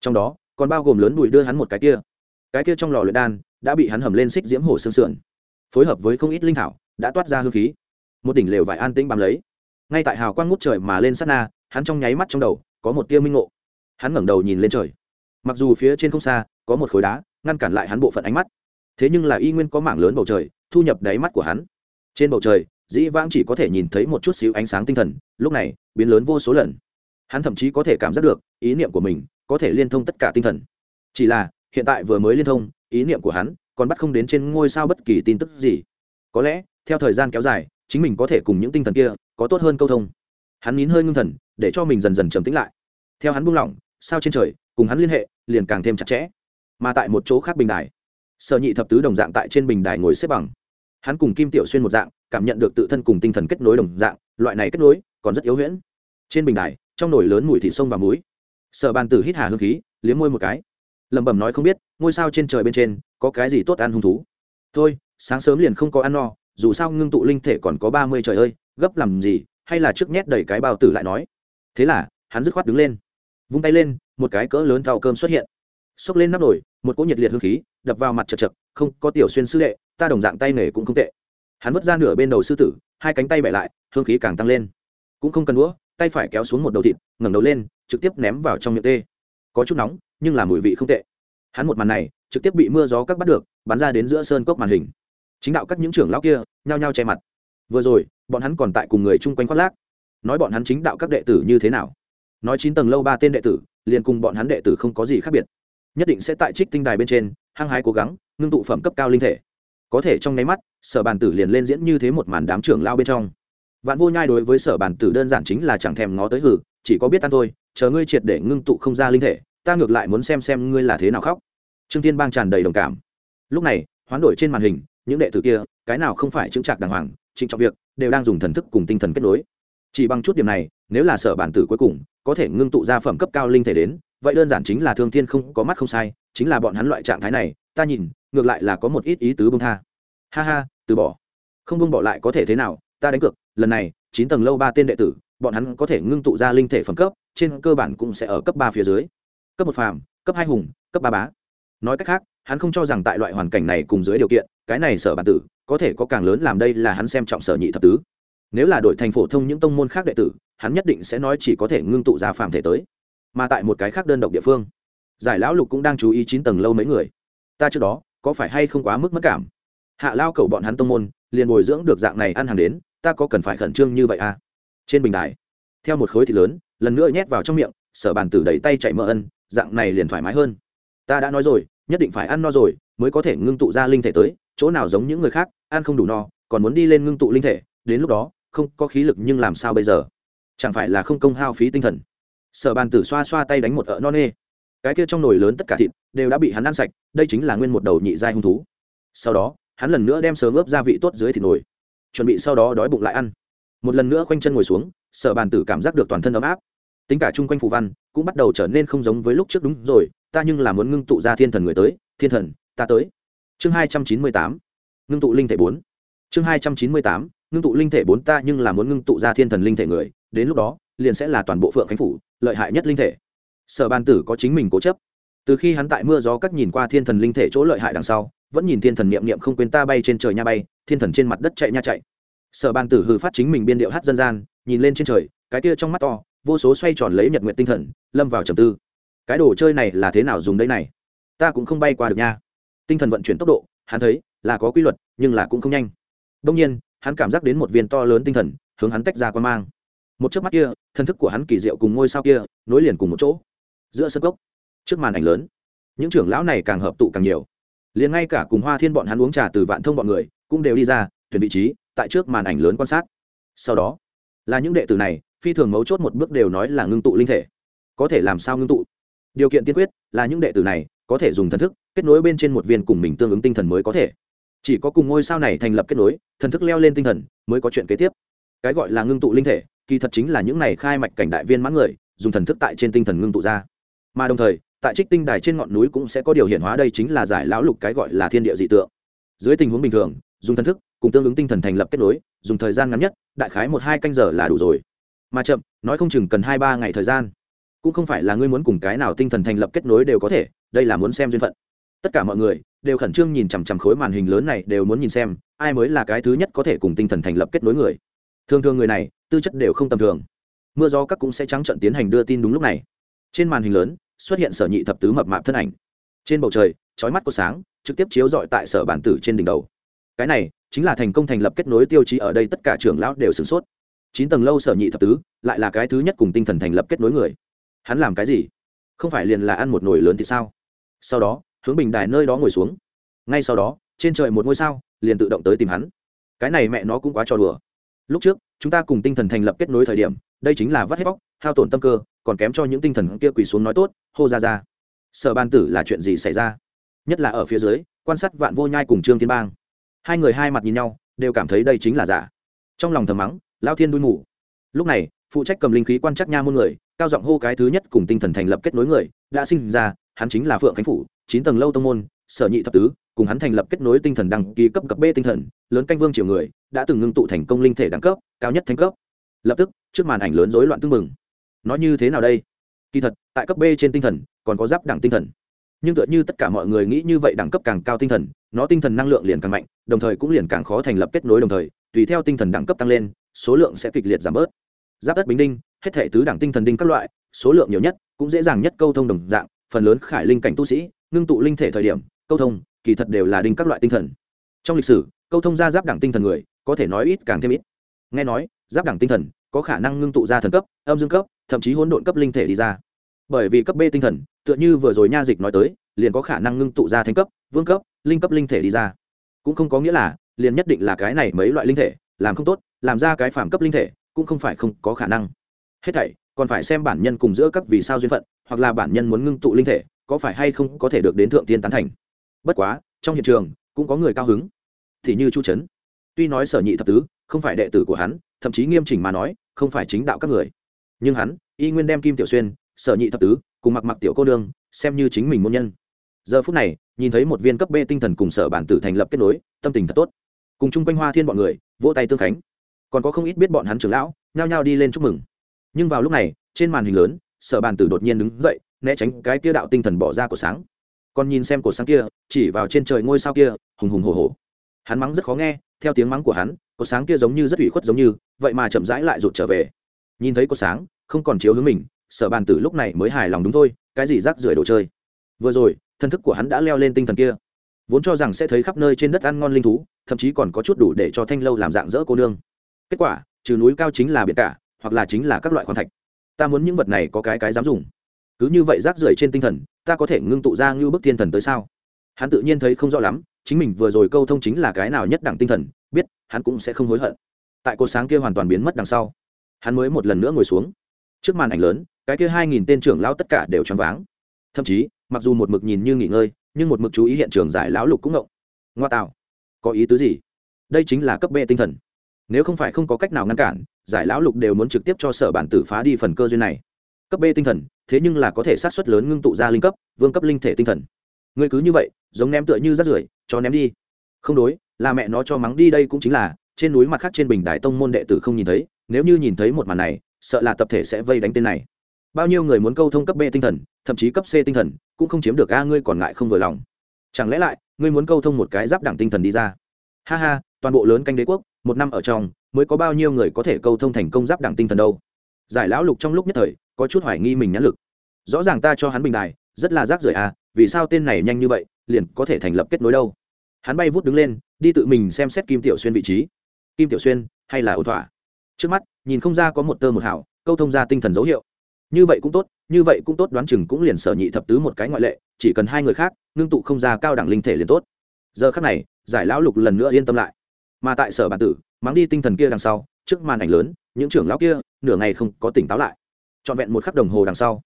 Trong đó, còn bao gồm lớn đùi đưa hắn một cái kia. Cái kia trong lò luyện đan đã bị hắn hầm lên xích diễm hồ xương sườn. Phối hợp với không ít linh thảo, đã toát ra hương khí. Một đỉnh lều vải an tĩnh bám lấy. Ngay tại hào quang ngút trời mà lên sát na, hắn trong nháy mắt trong đầu có một tia minh ngộ. Hắn ngẩng đầu nhìn lên trời. Mặc dù phía trên không xa, có một khối đá, ngăn cản lại hắn bộ phận ánh mắt. Thế nhưng là y nguyên có mảng lớn bầu trời, thu nhập đáy mắt của hắn. Trên bầu trời, dĩ vãng chỉ có thể nhìn thấy một chút xíu ánh sáng tinh thần, lúc này, biến lớn vô số lần hắn thậm chí có thể cảm giác được ý niệm của mình có thể liên thông tất cả tinh thần. Chỉ là, hiện tại vừa mới liên thông, ý niệm của hắn còn bắt không đến trên ngôi sao bất kỳ tin tức gì. Có lẽ, theo thời gian kéo dài, chính mình có thể cùng những tinh thần kia có tốt hơn câu thông. Hắn nín hơi ngưng thần, để cho mình dần dần trầm tĩnh lại. Theo hắn buông lỏng, sao trên trời, cùng hắn liên hệ, liền càng thêm chặt chẽ. Mà tại một chỗ khác bình đài, sở nhị thập tứ đồng dạng tại trên bình đài ngồi xếp bằng. Hắn cùng kim tiểu xuyên một dạng, cảm nhận được tự thân cùng tinh thần kết nối đồng dạng, loại này kết nối, còn rất yếu huyễn. Trên bình đài trong nồi lớn mùi thịt sông và muối. Sở bàn tử hít hà hương khí, liếm môi một cái. Lẩm bẩm nói không biết, ngôi sao trên trời bên trên, có cái gì tốt ăn hung thú? Thôi, sáng sớm liền không có ăn no, dù sao ngưng tụ linh thể còn có ba mươi trời ơi, gấp làm gì, hay là trước nhét đầy cái bao tử lại nói. Thế là, hắn dứt khoát đứng lên. Vung tay lên, một cái cỡ lớn thau cơm xuất hiện. Xốc lên nắp nổi một cỗ nhiệt liệt hương khí, đập vào mặt chật chật, không, có tiểu xuyên sư đệ, ta đồng dạng tay nghề cũng không tệ. Hắn vứt ra nửa bên đầu sư tử, hai cánh tay bẻ lại, hương khí càng tăng lên. Cũng không cần đũa tay phải kéo xuống một đầu thịt, ngẩng đầu lên, trực tiếp ném vào trong miệng tê. Có chút nóng, nhưng là mùi vị không tệ. Hắn một màn này, trực tiếp bị mưa gió các bắt được, bắn ra đến giữa sơn cốc màn hình. Chính đạo các những trưởng lão kia, nhao nhao che mặt. Vừa rồi, bọn hắn còn tại cùng người chung quanh khoác lác. Nói bọn hắn chính đạo các đệ tử như thế nào? Nói chín tầng lâu ba tên đệ tử, liền cùng bọn hắn đệ tử không có gì khác biệt. Nhất định sẽ tại trích tinh đài bên trên, hăng hái cố gắng, ngưng tụ phẩm cấp cao linh thể. Có thể trong nháy mắt, sở bàn tử liền lên diễn như thế một màn đám trưởng lao bên trong vạn vô nhai đối với sở bản tử đơn giản chính là chẳng thèm ngó tới hử, chỉ có biết ăn thôi, chờ ngươi triệt để ngưng tụ không ra linh thể, ta ngược lại muốn xem xem ngươi là thế nào khóc. Trương tiên bang tràn đầy đồng cảm. Lúc này, hoán đổi trên màn hình, những đệ tử kia, cái nào không phải chứng trạc đàng hoàng, trịnh trọng việc, đều đang dùng thần thức cùng tinh thần kết nối. Chỉ bằng chút điểm này, nếu là sở bản tử cuối cùng, có thể ngưng tụ ra phẩm cấp cao linh thể đến, vậy đơn giản chính là thương thiên không, có mắt không sai, chính là bọn hắn loại trạng thái này, ta nhìn, ngược lại là có một ít ý tứ bông tha. Ha ha, từ bỏ. Không bông bỏ lại có thể thế nào ta đánh cược, lần này, chín tầng lâu ba tên đệ tử, bọn hắn có thể ngưng tụ ra linh thể phẩm cấp, trên cơ bản cũng sẽ ở cấp ba phía dưới. Cấp một phàm, cấp hai hùng, cấp ba bá. Nói cách khác, hắn không cho rằng tại loại hoàn cảnh này cùng dưới điều kiện, cái này sở bản tử, có thể có càng lớn làm đây là hắn xem trọng sở nhị thập tứ. Nếu là đội thành phổ thông những tông môn khác đệ tử, hắn nhất định sẽ nói chỉ có thể ngưng tụ ra phàm thể tới. Mà tại một cái khác đơn độc địa phương, giải lão lục cũng đang chú ý chín tầng lâu mấy người. Ta trước đó, có phải hay không quá mức mất cảm? Hạ lao cầu bọn hắn tông môn, liền bồi dưỡng được dạng này ăn hàng đến ta có cần phải khẩn trương như vậy à? Trên bình đài, theo một khối thịt lớn, lần nữa nhét vào trong miệng, sở bàn tử đẩy tay chạy mỡ ân, dạng này liền thoải mái hơn. Ta đã nói rồi, nhất định phải ăn no rồi, mới có thể ngưng tụ ra linh thể tới, chỗ nào giống những người khác, ăn không đủ no, còn muốn đi lên ngưng tụ linh thể, đến lúc đó, không có khí lực nhưng làm sao bây giờ? Chẳng phải là không công hao phí tinh thần? Sở bàn tử xoa xoa tay đánh một ợ no nê. Cái kia trong nồi lớn tất cả thịt, đều đã bị hắn ăn sạch, đây chính là nguyên một đầu nhị giai hung thú. Sau đó, hắn lần nữa đem sớm ướp gia vị tốt dưới thịt nồi chuẩn bị sau đó đói bụng lại ăn. Một lần nữa khoanh chân ngồi xuống, sở bàn tử cảm giác được toàn thân ấm áp. Tính cả chung quanh phù văn cũng bắt đầu trở nên không giống với lúc trước đúng rồi, ta nhưng là muốn ngưng tụ ra thiên thần người tới, thiên thần, ta tới. Chương hai trăm chín mươi tám, ngưng tụ linh thể bốn. Chương hai trăm chín mươi tám, ngưng tụ linh thể bốn ta nhưng là muốn ngưng tụ ra thiên thần linh thể người, đến lúc đó, liền sẽ là toàn bộ phượng khánh phủ, lợi hại nhất linh thể. Sở bàn tử có chính mình cố chấp. Từ khi hắn tại mưa gió cắt nhìn qua thiên thần linh thể chỗ lợi hại đằng sau, vẫn nhìn thiên thần niệm niệm không quên ta bay trên trời nha bay thiên thần trên mặt đất chạy nha chạy. Sở bàn tử hư phát chính mình biên điệu hát dân gian, nhìn lên trên trời, cái kia trong mắt to, vô số xoay tròn lấy nhật nguyện tinh thần, lâm vào trầm tư. Cái đồ chơi này là thế nào dùng đây này? Ta cũng không bay qua được nha. Tinh thần vận chuyển tốc độ, hắn thấy, là có quy luật, nhưng là cũng không nhanh. Đông nhiên, hắn cảm giác đến một viên to lớn tinh thần, hướng hắn tách ra quan mang. Một chớp mắt kia, thân thức của hắn kỳ diệu cùng ngôi sao kia, nối liền cùng một chỗ. Giữa sân cốc, trước màn ảnh lớn, những trưởng lão này càng hợp tụ càng nhiều. Liền ngay cả cùng hoa thiên bọn hắn uống trà từ vạn thông bọn người cũng đều đi ra, tuyển vị trí, tại trước màn ảnh lớn quan sát. Sau đó, là những đệ tử này, phi thường mấu chốt một bước đều nói là ngưng tụ linh thể. Có thể làm sao ngưng tụ? Điều kiện tiên quyết là những đệ tử này có thể dùng thần thức kết nối bên trên một viên cùng mình tương ứng tinh thần mới có thể. Chỉ có cùng ngôi sao này thành lập kết nối, thần thức leo lên tinh thần mới có chuyện kế tiếp. Cái gọi là ngưng tụ linh thể, kỳ thật chính là những này khai mạch cảnh đại viên mãn người, dùng thần thức tại trên tinh thần ngưng tụ ra. Mà đồng thời, tại trích tinh đài trên ngọn núi cũng sẽ có điều hiện hóa đây chính là giải lão lục cái gọi là thiên địa dị tượng. Dưới tình huống bình thường dùng thần thức, cùng tương ứng tinh thần thành lập kết nối, dùng thời gian ngắn nhất, đại khái một hai canh giờ là đủ rồi. Mà chậm, nói không chừng cần hai ba ngày thời gian. Cũng không phải là ngươi muốn cùng cái nào tinh thần thành lập kết nối đều có thể, đây là muốn xem duyên phận. Tất cả mọi người đều khẩn trương nhìn chằm chằm khối màn hình lớn này, đều muốn nhìn xem, ai mới là cái thứ nhất có thể cùng tinh thần thành lập kết nối người. Thường thường người này, tư chất đều không tầm thường. Mưa gió các cũng sẽ trắng trận tiến hành đưa tin đúng lúc này. Trên màn hình lớn, xuất hiện sở nhị thập tứ mập mạp thân ảnh. Trên bầu trời trói mắt có sáng, trực tiếp chiếu dọi tại sở bản tử trên đỉnh đầu cái này chính là thành công thành lập kết nối tiêu chí ở đây tất cả trưởng lão đều sửng sốt. Chín tầng lâu sở nhị thập tứ, lại là cái thứ nhất cùng tinh thần thành lập kết nối người. Hắn làm cái gì? Không phải liền là ăn một nồi lớn thì sao? Sau đó, hướng bình đài nơi đó ngồi xuống. Ngay sau đó, trên trời một ngôi sao liền tự động tới tìm hắn. Cái này mẹ nó cũng quá trò đùa. Lúc trước, chúng ta cùng tinh thần thành lập kết nối thời điểm, đây chính là vắt hết bóc, hao tổn tâm cơ, còn kém cho những tinh thần kia quỳ xuống nói tốt, hô ra ra. Sở ban tử là chuyện gì xảy ra? Nhất là ở phía dưới, quan sát vạn vô nhai cùng trương thiên bang hai người hai mặt nhìn nhau, đều cảm thấy đây chính là giả. Trong lòng thầm mắng lao thiên đuôi mù. Lúc này, phụ trách cầm linh khí quan chắc nha môn người, cao giọng hô cái thứ nhất cùng tinh thần thành lập kết nối người, đã sinh ra, hắn chính là phượng khánh phủ, chín tầng lâu tông môn, sở nhị thập tứ, cùng hắn thành lập kết nối tinh thần đăng ký cấp cấp b tinh thần, lớn canh vương triều người, đã từng ngưng tụ thành công linh thể đẳng cấp, cao nhất thành cấp. Lập tức, trước màn ảnh lớn rối loạn tương mừng nói như thế nào đây? Kỳ thật, tại cấp b trên tinh thần, còn có giáp đẳng tinh thần nhưng tựa như tất cả mọi người nghĩ như vậy đẳng cấp càng cao tinh thần, nó tinh thần năng lượng liền càng mạnh, đồng thời cũng liền càng khó thành lập kết nối đồng thời, tùy theo tinh thần đẳng cấp tăng lên, số lượng sẽ kịch liệt giảm bớt. Giáp đất bình đinh, hết thể tứ đẳng tinh thần đinh các loại, số lượng nhiều nhất cũng dễ dàng nhất câu thông đồng dạng, phần lớn khải linh cảnh tu sĩ, ngưng tụ linh thể thời điểm, câu thông, kỳ thật đều là đinh các loại tinh thần. Trong lịch sử, câu thông ra giáp đẳng tinh thần người, có thể nói ít càng thêm ít. Nghe nói, giáp đẳng tinh thần có khả năng ngưng tụ ra thần cấp, âm dương cấp, thậm chí hỗn độn cấp linh thể đi ra bởi vì cấp b tinh thần, tựa như vừa rồi nha dịch nói tới, liền có khả năng ngưng tụ ra thánh cấp, vương cấp, linh cấp linh thể đi ra. Cũng không có nghĩa là, liền nhất định là cái này mấy loại linh thể, làm không tốt, làm ra cái phản cấp linh thể, cũng không phải không có khả năng. Hết thảy, còn phải xem bản nhân cùng giữa các vì sao duyên phận, hoặc là bản nhân muốn ngưng tụ linh thể, có phải hay không có thể được đến thượng tiên tán thành. Bất quá, trong hiện trường, cũng có người cao hứng. Thì như chu trấn tuy nói sở nhị thập tứ, không phải đệ tử của hắn, thậm chí nghiêm chỉnh mà nói, không phải chính đạo các người. Nhưng hắn, y nguyên đem kim tiểu xuyên sở nhị thập tứ, cùng mặc mặc tiểu cô đương xem như chính mình môn nhân. Giờ phút này, nhìn thấy một viên cấp b tinh thần cùng sở bản tử thành lập kết nối, tâm tình thật tốt. Cùng chung quanh hoa thiên bọn người, vỗ tay tương khánh. Còn có không ít biết bọn hắn trưởng lão, nhao nhao đi lên chúc mừng. Nhưng vào lúc này, trên màn hình lớn, sở bàn tử đột nhiên đứng dậy, né tránh cái kia đạo tinh thần bỏ ra của sáng. Còn nhìn xem cổ sáng kia, chỉ vào trên trời ngôi sao kia, hùng hùng hồ hồ hắn mắng rất khó nghe, theo tiếng mắng của hắn, cổ sáng kia giống như rất ủy khuất giống như, vậy mà chậm rãi lại rụt trở về. Nhìn thấy cổ sáng, không còn chiếu hướng mình sở bàn tử lúc này mới hài lòng đúng thôi, cái gì rác rưởi đồ chơi? Vừa rồi, thân thức của hắn đã leo lên tinh thần kia. Vốn cho rằng sẽ thấy khắp nơi trên đất ăn ngon linh thú, thậm chí còn có chút đủ để cho thanh lâu làm dạng dỡ cô nương. Kết quả, trừ núi cao chính là biển cả, hoặc là chính là các loại khoáng thạch. Ta muốn những vật này có cái cái dám dùng. Cứ như vậy rác rưởi trên tinh thần, ta có thể ngưng tụ ra như bức thiên thần tới sao? Hắn tự nhiên thấy không rõ lắm, chính mình vừa rồi câu thông chính là cái nào nhất đẳng tinh thần, biết, hắn cũng sẽ không hối hận. Tại cột sáng kia hoàn toàn biến mất đằng sau, hắn mới một lần nữa ngồi xuống trước màn ảnh lớn, cái kia hai nghìn tên trưởng lão tất cả đều choáng váng. Thậm chí, mặc dù một mực nhìn như nghỉ ngơi, nhưng một mực chú ý hiện trường giải lão lục cũng ngộng. Ngoa tạo. Có ý tứ gì? Đây chính là cấp bệ tinh thần. Nếu không phải không có cách nào ngăn cản, giải lão lục đều muốn trực tiếp cho sở bản tử phá đi phần cơ duyên này. Cấp b tinh thần, thế nhưng là có thể sát xuất lớn ngưng tụ ra linh cấp, vương cấp linh thể tinh thần. Ngươi cứ như vậy, giống ném tựa như rắt rưởi, cho ném đi. Không đối, là mẹ nó cho mắng đi đây cũng chính là, trên núi mặt khác trên bình đại tông môn đệ tử không nhìn thấy, nếu như nhìn thấy một màn này sợ là tập thể sẽ vây đánh tên này. Bao nhiêu người muốn câu thông cấp b tinh thần, thậm chí cấp c tinh thần, cũng không chiếm được a ngươi còn ngại không vừa lòng. Chẳng lẽ lại, ngươi muốn câu thông một cái giáp đẳng tinh thần đi ra? Ha ha, toàn bộ lớn canh đế quốc, một năm ở trong, mới có bao nhiêu người có thể câu thông thành công giáp đẳng tinh thần đâu? Giải lão lục trong lúc nhất thời, có chút hoài nghi mình nhãn lực. Rõ ràng ta cho hắn bình đài, rất là rác rưởi à vì sao tên này nhanh như vậy, liền có thể thành lập kết nối đâu? Hắn bay vút đứng lên, đi tự mình xem xét kim tiểu xuyên vị trí. Kim tiểu xuyên, hay là ổn thỏa? Trước mắt, nhìn không ra có một tơ một hảo câu thông ra tinh thần dấu hiệu. Như vậy cũng tốt, như vậy cũng tốt, đoán chừng cũng liền sở nhị thập tứ một cái ngoại lệ, chỉ cần hai người khác, ngưng tụ không ra cao đẳng linh thể liền tốt. Giờ khác này, giải lão lục lần nữa yên tâm lại. Mà tại sở bản tử, mắng đi tinh thần kia đằng sau, trước màn ảnh lớn, những trưởng lão kia, nửa ngày không có tỉnh táo lại. Trọn vẹn một khắc đồng hồ đằng sau,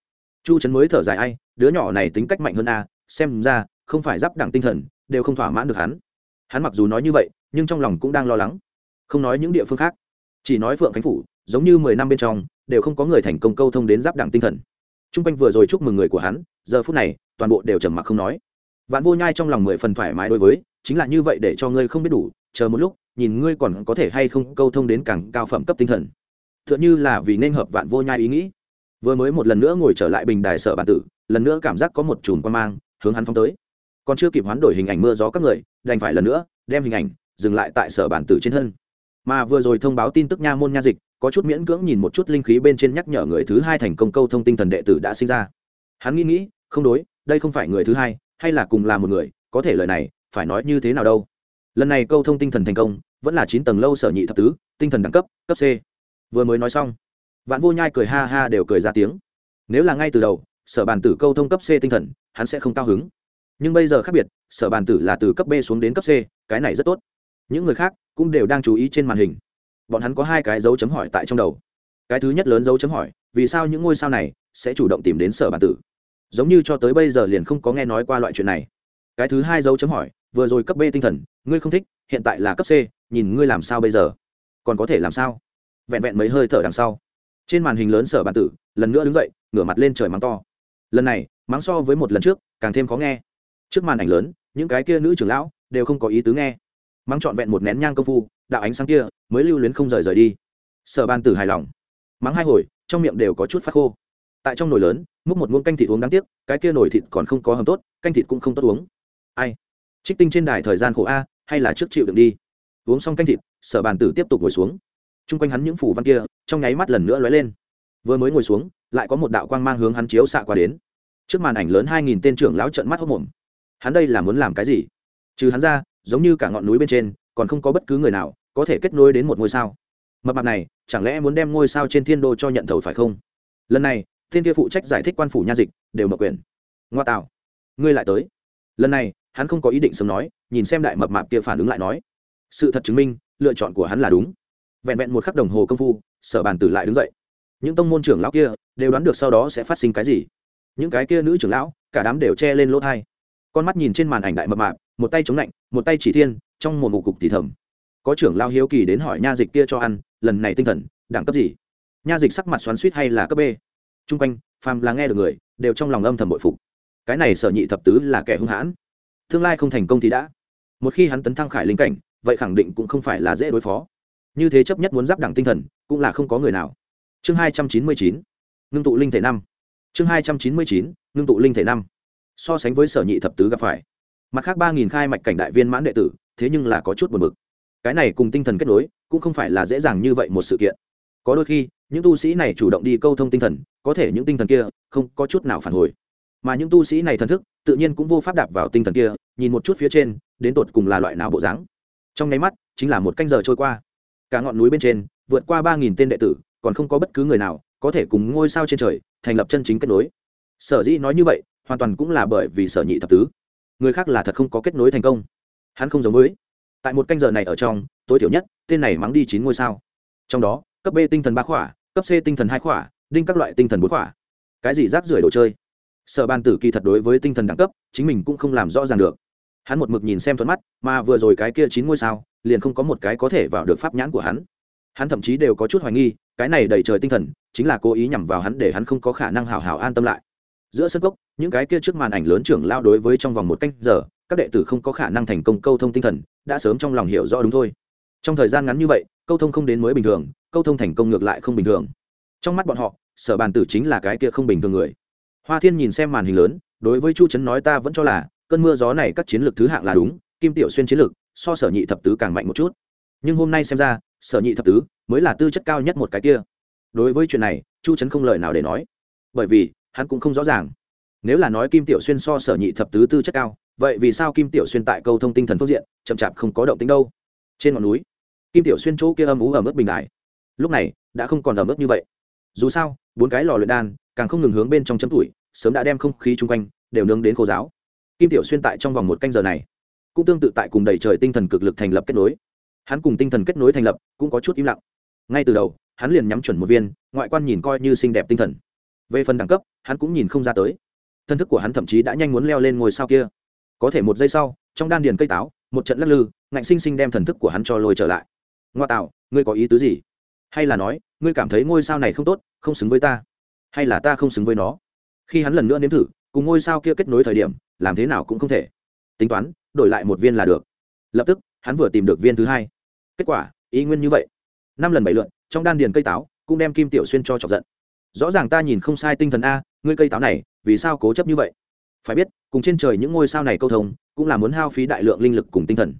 chu trấn mới thở dài ai, đứa nhỏ này tính cách mạnh hơn a, xem ra, không phải giáp đẳng tinh thần, đều không thỏa mãn được hắn. Hắn mặc dù nói như vậy, nhưng trong lòng cũng đang lo lắng. Không nói những địa phương khác chỉ nói phượng khánh phủ, giống như mười năm bên trong, đều không có người thành công câu thông đến giáp đẳng tinh thần. T r u n g quanh vừa rồi chúc mừng người của hắn, giờ phút này, toàn bộ đều trầm mặc không nói. Vạn vô nhai trong lòng mười phần thoải mái đối với, chính là như vậy để cho ngươi không biết đủ, chờ một lúc, nhìn ngươi còn có thể hay không câu thông đến càng cao phẩm cấp tinh thần. T h ư ợ n như là vì nên hợp vạn vô nhai ý nghĩ. Vừa mới một lần nữa ngồi trở lại bình đài sở bản tử, lần nữa cảm giác có một chùm quan mang hướng hắn phóng tới. Còn chưa kịp hoán đổi hình ảnh mưa gió các người, đành phải lần nữa đem hình ảnh dừng lại tại sở bản tử trên thân mà vừa rồi thông báo tin tức nha môn nha dịch, có chút miễn cưỡng nhìn một chút linh khí bên trên nhắc nhở người thứ hai thành công câu thông tinh thần đệ tử đã sinh ra. Hắn nghĩ nghĩ, không đối, đây không phải người thứ hai, hay là cùng là một người, có thể lời này, phải nói như thế nào đâu. Lần này câu thông tinh thần thành công, vẫn là chín tầng lâu sở nhị thập tứ, tinh thần đẳng cấp cấp c. Vừa mới nói xong, vạn vô nhai cười ha ha đều cười ra tiếng. Nếu là ngay từ đầu, sở bàn tử câu thông cấp c tinh thần, hắn sẽ không cao hứng. Nhưng bây giờ khác biệt, sở bàn tử là từ cấp b xuống đến cấp c, cái này rất tốt. Những người khác cũng đều đang chú ý trên màn hình. Bọn hắn có hai cái dấu chấm hỏi tại trong đầu. Cái thứ nhất lớn dấu chấm hỏi, vì sao những ngôi sao này sẽ chủ động tìm đến sở bản tử? Giống như cho tới bây giờ liền không có nghe nói qua loại chuyện này. Cái thứ hai dấu chấm hỏi, vừa rồi cấp b tinh thần, ngươi không thích, hiện tại là cấp c, nhìn ngươi làm sao bây giờ? Còn có thể làm sao? Vẹn vẹn mấy hơi thở đằng sau. Trên màn hình lớn sở bản tử, lần nữa đứng dậy, ngửa mặt lên trời mắng to. Lần này, mắng so với một lần trước, càng thêm khó nghe. Trước màn ảnh lớn, những cái kia nữ trưởng lão, đều không có ý tứ nghe mắng trọn vẹn một nén nhang công phu, đạo ánh sáng kia mới lưu luyến không rời rời đi. Sở ban tử hài lòng. Mắng hai hồi, trong miệng đều có chút phát khô. Tại trong nồi lớn, múc một muỗng canh thịt uống đáng tiếc, cái kia nồi thịt còn không có hầm tốt, canh thịt cũng không tốt uống. Ai? Trích tinh trên đài thời gian khổ a, hay là trước chịu đựng đi. Uống xong canh thịt, sở bàn tử tiếp tục ngồi xuống. T r u n g quanh hắn những phủ văn kia, trong nháy mắt lần nữa lóe lên. Vừa mới ngồi xuống, lại có một đạo quang mang hướng hắn chiếu xạ qua đến. Trước màn ảnh lớn hai nghìn tên trưởng lão trận mắt hốc mồm hắn đây là muốn làm cái gì? Trừ hắn ra giống như cả ngọn núi bên trên, còn không có bất cứ người nào có thể kết nối đến một ngôi sao. Mập mạp này, chẳng lẽ muốn đem ngôi sao trên thiên đô cho nhận thầu phải không? Lần này, thiên kia phụ trách giải thích quan phủ nha dịch, đều mở quyền. Ngoa tạo. Ngươi lại tới. Lần này, hắn không có ý định sớm nói, nhìn xem đại mập mạp kia phản ứng lại nói. Sự thật chứng minh, lựa chọn của hắn là đúng. Vẹn vẹn một khắc đồng hồ công phu, sở bàn tử lại đứng dậy. Những tông môn trưởng lão kia, đều đoán được sau đó sẽ phát sinh cái gì. Những cái kia nữ trưởng lão, cả đám đều che lên lỗ thai con mắt nhìn trên màn ảnh đại mập mạp một tay chống lạnh, một tay chỉ thiên, trong một ngụ cục thì thầm. Có trưởng lao hiếu kỳ đến hỏi nha dịch kia cho ăn, lần này tinh thần, đẳng cấp gì? Nha dịch sắc mặt xoắn suýt hay là cấp b? T r u n g quanh, phàm là nghe được người, đều trong lòng âm thầm bội phục. Cái này sở nhị thập tứ là kẻ hung hãn. Tương lai không thành công thì đã. Một khi hắn tấn thăng khải linh cảnh, vậy khẳng định cũng không phải là dễ đối phó. Như thế chấp nhất muốn giáp đẳng tinh thần, cũng là không có người nào. Chương hai trăm chín mươi chín, ngưng tụ linh thể năm. Chương hai trăm chín mươi chín, ngưng tụ linh thể năm. So sánh với sở nhị thập tứ gặp phải mặt khác ba nghìn khai mạch cảnh đại viên mãn đệ tử, thế nhưng là có chút buồn bực. Cái này cùng tinh thần kết nối, cũng không phải là dễ dàng như vậy một sự kiện. Có đôi khi, những tu sĩ này chủ động đi câu thông tinh thần, có thể những tinh thần kia không có chút nào phản hồi. Mà những tu sĩ này thần thức, tự nhiên cũng vô pháp đạp vào tinh thần kia, nhìn một chút phía trên, đến tột cùng là loại nào bộ dáng. Trong nháy mắt, chính là một canh giờ trôi qua. Cả ngọn núi bên trên, vượt qua ba nghìn tên đệ tử, còn không có bất cứ người nào có thể cùng ngôi sao trên trời thành lập chân chính kết nối. Sở dĩ nói như vậy, hoàn toàn cũng là bởi vì sở nhị thập tứ người khác là thật không có kết nối thành công. Hắn không giống với, tại một canh giờ này ở trong, tối thiểu nhất, tên này mắng đi chín ngôi sao. Trong đó, cấp b tinh thần ba khỏa, cấp c tinh thần hai khỏa, đinh các loại tinh thần bốn khỏa. Cái gì rác rưởi đồ chơi? Sở ban tử kỳ thật đối với tinh thần đẳng cấp, chính mình cũng không làm rõ ràng được. Hắn một mực nhìn xem thuận mắt, mà vừa rồi cái kia chín ngôi sao, liền không có một cái có thể vào được pháp nhãn của hắn. Hắn thậm chí đều có chút hoài nghi, cái này đầy trời tinh thần, chính là cố ý nhằm vào hắn để hắn không có khả năng hào hào an tâm lại. Giữa sân gốc những cái kia trước màn ảnh lớn trưởng lao đối với trong vòng một canh giờ, các đệ tử không có khả năng thành công câu thông tinh thần, đã sớm trong lòng hiểu rõ đúng thôi. Trong thời gian ngắn như vậy, câu thông không đến mới bình thường, câu thông thành công ngược lại không bình thường. Trong mắt bọn họ, sở bàn tử chính là cái kia không bình thường người. Hoa thiên nhìn xem màn hình lớn, đối với chu trấn nói ta vẫn cho là, cơn mưa gió này các chiến lược thứ hạng là đúng, kim tiểu xuyên chiến lược, so sở nhị thập tứ càng mạnh một chút. Nhưng hôm nay xem ra, sở nhị thập tứ mới là tư chất cao nhất một cái kia. Đối với chuyện này, chu trấn không lời nào để nói. Bởi vì, hắn cũng không rõ ràng nếu là nói kim tiểu xuyên so sở nhị thập tứ tư chất cao, vậy vì sao kim tiểu xuyên tại câu thông tinh thần phương diện, chậm chạp không có động tính đâu? Trên ngọn núi, kim tiểu xuyên chỗ kia âm ú ở mức bình đại. Lúc này, đã không còn ở mức như vậy. Dù sao, bốn cái lò luyện đan, càng không ngừng hướng bên trong chấm tuổi, sớm đã đem không khí chung quanh đều nướng đến khô giáo kim tiểu xuyên tại trong vòng một canh giờ này, cũng tương tự tại cùng đầy trời tinh thần cực lực thành lập kết nối. Hắn cùng tinh thần kết nối thành lập, cũng có chút im lặng. Ngay từ đầu, hắn liền nhắm chuẩn một viên, ngoại quan nhìn coi như xinh đẹp tinh thần. Về phần đẳng cấp, hắn cũng nhìn không ra tới thân thức của hắn thậm chí đã nhanh muốn leo lên ngôi sao kia. Có thể một giây sau, trong đan điền cây táo, một trận lắc lư, ngạnh sinh sinh đem thần thức của hắn cho lôi trở lại. Ngoa tạo, ngươi có ý tứ gì? Hay là nói, ngươi cảm thấy ngôi sao này không tốt, không xứng với ta? Hay là ta không xứng với nó? Khi hắn lần nữa nếm thử, cùng ngôi sao kia kết nối thời điểm, làm thế nào cũng không thể. Tính toán, đổi lại một viên là được. Lập tức, hắn vừa tìm được viên thứ hai. Kết quả, ý nguyên như vậy. Năm lần bảy lượn, trong đan điền cây táo, cũng đem kim tiểu xuyên cho chọc giận. Rõ ràng ta nhìn không sai tinh thần a, ngươi cây táo này vì sao cố chấp như vậy? Phải biết, cùng trên trời những ngôi sao này câu thông, cũng là muốn hao phí đại lượng linh lực cùng tinh thần.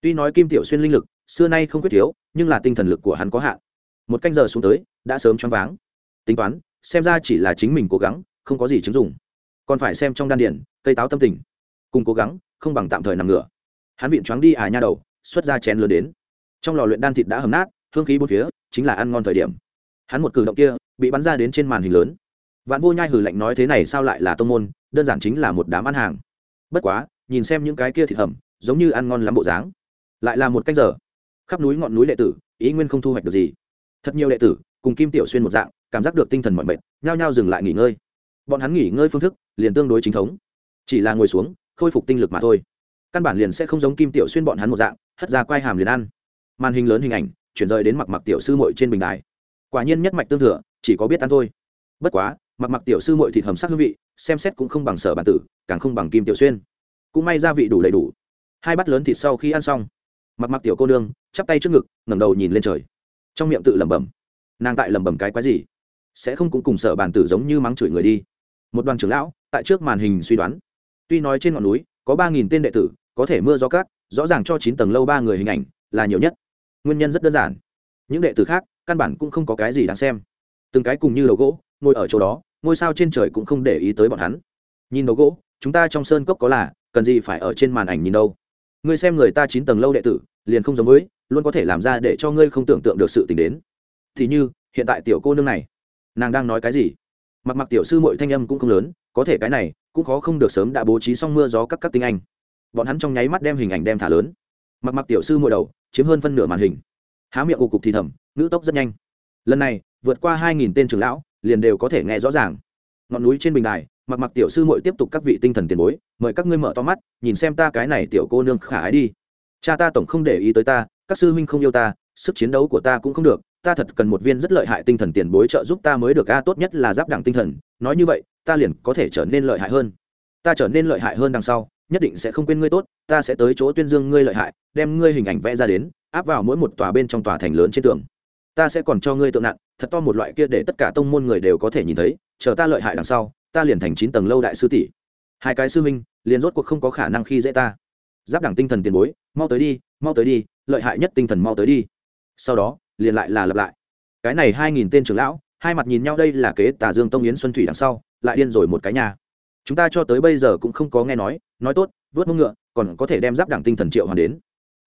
Tuy nói kim tiểu xuyên linh lực, xưa nay không quyết thiếu, nhưng là tinh thần lực của hắn có hạn. Một canh giờ xuống tới, đã sớm choáng váng. Tính toán, xem ra chỉ là chính mình cố gắng, không có gì chứng dụng. Còn phải xem trong đan điển cây táo tâm tình. Cùng cố gắng, không bằng tạm thời nằm ngửa. Hắn vịn choáng đi à nha đầu, xuất ra chén lớn đến. Trong lò luyện đan thịt đã hầm nát, hương khí bốn phía, chính là ăn ngon thời điểm. Hắn một cử động kia, bị bắn ra đến trên màn hình lớn vạn vô nhai hử lạnh nói thế này sao lại là tông môn, đơn giản chính là một đám ăn hàng. Bất quá, nhìn xem những cái kia thịt hầm, giống như ăn ngon lắm bộ dáng. Lại là một cách giờ. Khắp núi ngọn núi đệ tử, ý nguyên không thu hoạch được gì. Thật nhiều đệ tử, cùng kim tiểu xuyên một dạng, cảm giác được tinh thần mọi mệt, nhao nhao dừng lại nghỉ ngơi. Bọn hắn nghỉ ngơi phương thức, liền tương đối chính thống. Chỉ là ngồi xuống, khôi phục tinh lực mà thôi. Căn bản liền sẽ không giống kim tiểu xuyên bọn hắn một dạng, hất ra quai hàm liền ăn. Màn hình lớn hình ảnh, chuyển rời đến mặc mặc tiểu sư mội trên bình đài. Quả nhiên nhất mạch tương thừa, chỉ có biết ăn thôi. Bất quá mặc mặc tiểu sư mội thịt hầm sắc hương vị, xem xét cũng không bằng sở bản tử, càng không bằng kim tiểu xuyên. Cũng may gia vị đủ đầy đủ. Hai bát lớn thịt sau khi ăn xong, mặc mặc tiểu cô nương chắp tay trước ngực, ngẩng đầu nhìn lên trời. Trong miệng tự lẩm bẩm, nàng tại lẩm bẩm cái quái gì? Sẽ không cũng cùng sở bản tử giống như mắng chửi người đi. Một đoàn trưởng lão tại trước màn hình suy đoán. Tuy nói trên ngọn núi có ba nghìn tên đệ tử, có thể mưa gió cát, rõ ràng cho chín tầng lâu ba người hình ảnh là nhiều nhất. Nguyên nhân rất đơn giản. Những đệ tử khác căn bản cũng không có cái gì đáng xem. Từng cái cùng như đầu gỗ, ngồi ở chỗ đó ngôi sao trên trời cũng không để ý tới bọn hắn. Nhìn đầu gỗ, chúng ta trong sơn cốc có là, cần gì phải ở trên màn ảnh nhìn đâu? Ngươi xem người ta chín tầng lâu đệ tử, liền không giống với, luôn có thể làm ra để cho ngươi không tưởng tượng được sự tình đến. Thì như, hiện tại tiểu cô nương này, nàng đang nói cái gì? Mặc mặc tiểu sư mội thanh âm cũng không lớn, có thể cái này, cũng khó không được sớm đã bố trí xong mưa gió các các tinh anh. Bọn hắn trong nháy mắt đem hình ảnh đem thả lớn. Mặc mặc tiểu sư mội đầu, chiếm hơn phân nửa màn hình. Há miệng ù cục thì thầm, ngữ tốc rất nhanh. Lần này, vượt qua hai nghìn tên trưởng lão liền đều có thể nghe rõ ràng. Ngọn núi trên bình đài, mặc mặc tiểu sư muội tiếp tục các vị tinh thần tiền bối, mời các ngươi mở to mắt, nhìn xem ta cái này tiểu cô nương khả ái đi. Cha ta tổng không để ý tới ta, các sư huynh không yêu ta, sức chiến đấu của ta cũng không được, ta thật cần một viên rất lợi hại tinh thần tiền bối trợ giúp ta mới được, a, tốt nhất là giáp đẳng tinh thần, nói như vậy, ta liền có thể trở nên lợi hại hơn. Ta trở nên lợi hại hơn đằng sau, nhất định sẽ không quên ngươi tốt, ta sẽ tới chỗ tuyên dương ngươi lợi hại, đem ngươi hình ảnh vẽ ra đến, áp vào mỗi một tòa bên trong tòa thành lớn trên tường ta sẽ còn cho ngươi tượng nặng thật to một loại kia để tất cả tông môn người đều có thể nhìn thấy, chờ ta lợi hại đằng sau, ta liền thành chín tầng lâu đại sư tỷ. Hai cái sư minh liền rốt cuộc không có khả năng khi dễ ta. Giáp đẳng tinh thần tiền bối, mau tới đi, mau tới đi, lợi hại nhất tinh thần mau tới đi. Sau đó, liền lại là lặp lại. Cái này hai nghìn tên trưởng lão, hai mặt nhìn nhau đây là kế tà dương tông yến xuân thủy đằng sau, lại điên rồi một cái nhà chúng ta cho tới bây giờ cũng không có nghe nói nói tốt, vớt mông ngựa, còn có thể đem giáp đẳng tinh thần triệu hoàn đến.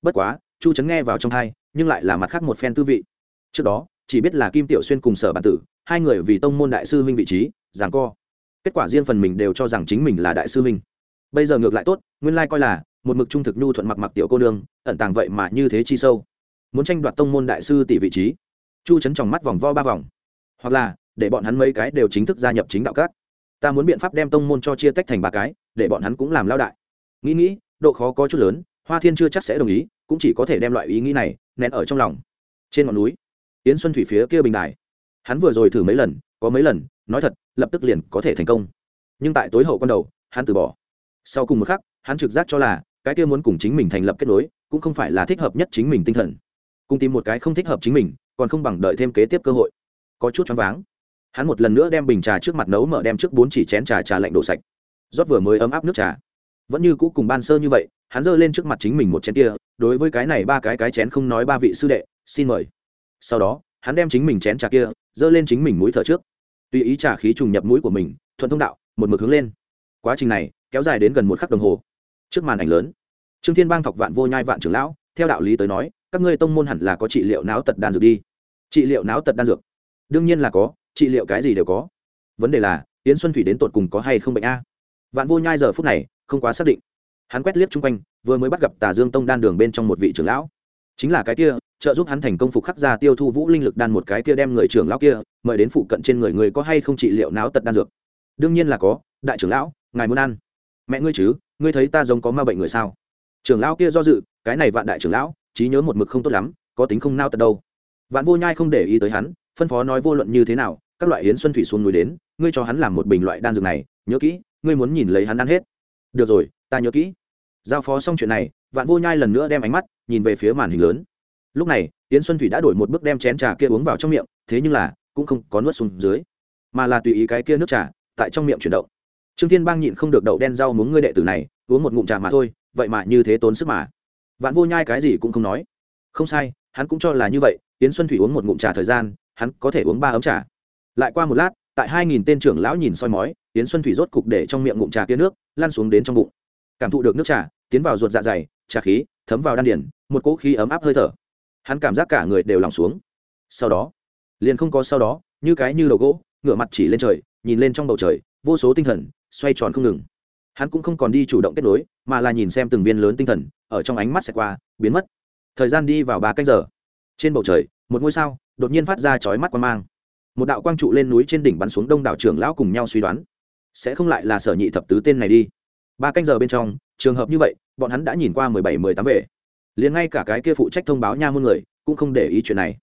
Bất quá, chu trấn nghe vào trong hai, nhưng lại là mặt khác một phen tư vị trước đó, chỉ biết là kim tiểu xuyên cùng sở bản tử, hai người vì tông môn đại sư huynh vị trí, giảng co. Kết quả riêng phần mình đều cho rằng chính mình là đại sư huynh. Bây giờ ngược lại tốt, nguyên lai coi là, một mực trung thực nhu thuận mặc mặc tiểu cô nương, ẩn tàng vậy mà như thế chi sâu. Muốn tranh đoạt tông môn đại sư tỷ vị trí. Chu chấn tròng mắt vòng vo ba vòng. Hoặc là, để bọn hắn mấy cái đều chính thức gia nhập chính đạo cát ta muốn biện pháp đem tông môn cho chia tách thành ba cái, để bọn hắn cũng làm lao đại. Nghĩ nghĩ, độ khó có chút lớn, hoa thiên chưa chắc sẽ đồng ý, cũng chỉ có thể đem loại ý nghĩ này nén ở trong lòng. Trên ngọn núi yến xuân thủy phía kia bình đài. Hắn vừa rồi thử mấy lần, có mấy lần, nói thật, lập tức liền có thể thành công. Nhưng tại tối hậu con đầu, hắn từ bỏ. Sau cùng một khắc, hắn trực giác cho là, cái kia muốn cùng chính mình thành lập kết nối, cũng không phải là thích hợp nhất chính mình tinh thần. Cùng tìm một cái không thích hợp chính mình, còn không bằng đợi thêm kế tiếp cơ hội. Có chút choáng váng. Hắn một lần nữa đem bình trà trước mặt nấu mở đem trước bốn chỉ chén trà trà lạnh đổ sạch. Rót vừa mới ấm áp nước trà. Vẫn như cũ cùng ban sơ như vậy, hắn giơ lên trước mặt chính mình một chén kia, đối với cái này ba cái cái chén không nói ba vị sư đệ, xin mời sau đó, hắn đem chính mình chén trà kia giơ lên chính mình mũi thở trước. Tùy ý trà khí trùng nhập mũi của mình, thuận thông đạo, một mực hướng lên. Quá trình này kéo dài đến gần một khắc đồng hồ. Trước màn ảnh lớn, trương thiên bang thọc vạn vô nhai vạn trưởng lão, theo đạo lý tới nói, các ngươi tông môn hẳn là có trị liệu não tật đan dược đi. Trị liệu não tật đan dược? Đương nhiên là có, trị liệu cái gì đều có. Vấn đề là, yến xuân thủy đến tột cùng có hay không bệnh a? Vạn vô nhai giờ phút này, không quá xác định. Hắn quét liếc chung quanh, vừa mới bắt gặp tà dương tông đan đường bên trong một vị trưởng lão. Chính là cái kia trợ giúp hắn thành công phục khắc ra tiêu thu vũ linh lực đan một cái kia đem người trưởng lão kia, mời đến phụ cận trên người người có hay không trị liệu não tật đan dược. Đương nhiên là có, đại trưởng lão, ngài muốn ăn. Mẹ ngươi chứ, ngươi thấy ta giống có ma bệnh người sao? Trưởng lão kia do dự, cái này vạn đại trưởng lão, trí nhớ một mực không tốt lắm, có tính không nao tật đâu. Vạn vô nhai không để ý tới hắn, phân phó nói vô luận như thế nào, các loại hiến xuân thủy xuống núi đến, ngươi cho hắn làm một bình loại đan dược này, nhớ kỹ, ngươi muốn nhìn lấy hắn ăn hết. Được rồi, ta nhớ kỹ. Giao phó xong chuyện này, vạn vô nhai lần nữa đem ánh mắt nhìn về phía màn hình lớn lúc này tiến xuân thủy đã đổi một bước đem chén trà kia uống vào trong miệng, thế nhưng là, cũng không có nuốt xuống dưới, mà là tùy ý cái kia nước trà, tại trong miệng chuyển động. Trương thiên bang nhịn không được đậu đen rau muống ngươi đệ tử này, uống một ngụm trà mà thôi, vậy mà như thế tốn sức mà. Vạn vô nhai cái gì cũng không nói. Không sai, hắn cũng cho là như vậy tiến xuân thủy uống một ngụm trà thời gian, hắn có thể uống ba ấm trà. Lại qua một lát, tại hai nghìn tên trưởng lão nhìn soi mói tiến xuân thủy rốt cục để trong miệng ngụm trà kia nước lan xuống đến trong bụng. Cảm thụ được nước trà, tiến vào ruột dạ dày, trà khí, thấm vào đan điển một cỗ khí ấm áp hơi thở hắn cảm giác cả người đều lòng xuống. Sau đó, liền không có sau đó, như cái như đầu gỗ, ngửa mặt chỉ lên trời, nhìn lên trong bầu trời, vô số tinh thần, xoay tròn không ngừng. Hắn cũng không còn đi chủ động kết nối, mà là nhìn xem từng viên lớn tinh thần, ở trong ánh mắt xẹt qua, biến mất. Thời gian đi vào ba canh giờ. Trên bầu trời, một ngôi sao, đột nhiên phát ra chói mắt quan mang. Một đạo quang trụ lên núi trên đỉnh bắn xuống đông đảo trưởng lão cùng nhau suy đoán. Sẽ không lại là sở nhị thập tứ tên này đi. Ba canh giờ bên trong, trường hợp như vậy, bọn hắn đã nhìn qua mười bảy, mười tám về liền ngay cả cái kia phụ trách thông báo nha môn người cũng không để ý chuyện này.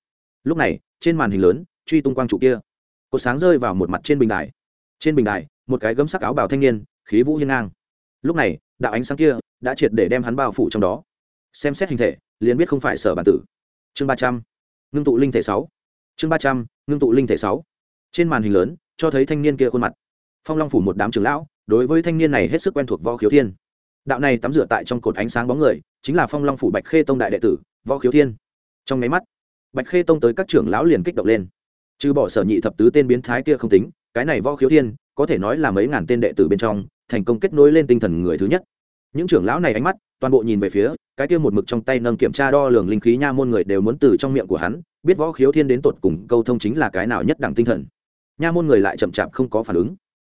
Lúc này, trên màn hình lớn, truy tung quang trụ kia. Cột sáng rơi vào một mặt trên bình đài. Trên bình đài, một cái gấm sắc áo bào thanh niên, khí vũ hiên ngang. Lúc này, đạo ánh sáng kia đã triệt để đem hắn bao phủ trong đó. Xem xét hình thể, liền biết không phải sở bản tử. Chương ba trăm, ngưng tụ linh thể sáu. Chương ba trăm, ngưng tụ linh thể sáu. Trên màn hình lớn, cho thấy thanh niên kia khuôn mặt. Phong long phủ một đám trường lão, đối với thanh niên này hết sức quen thuộc võ khiếu thiên. Đạo này tắm rửa tại trong cột ánh sáng bóng người chính là phong long phủ bạch khê tông đại đệ tử, võ khiếu thiên. Trong nháy mắt, bạch khê tông tới các trưởng lão liền kích động lên. Trừ bỏ sở nhị thập tứ tên biến thái kia không tính, cái này võ khiếu thiên, có thể nói là mấy ngàn tên đệ tử bên trong, thành công kết nối lên tinh thần người thứ nhất. Những trưởng lão này ánh mắt, toàn bộ nhìn về phía, cái kia một mực trong tay nâng kiểm tra đo lường linh khí nha môn người đều muốn từ trong miệng của hắn, biết võ khiếu thiên đến tột cùng câu thông chính là cái nào nhất đẳng tinh thần. Nha môn người lại chậm chạp không có phản ứng.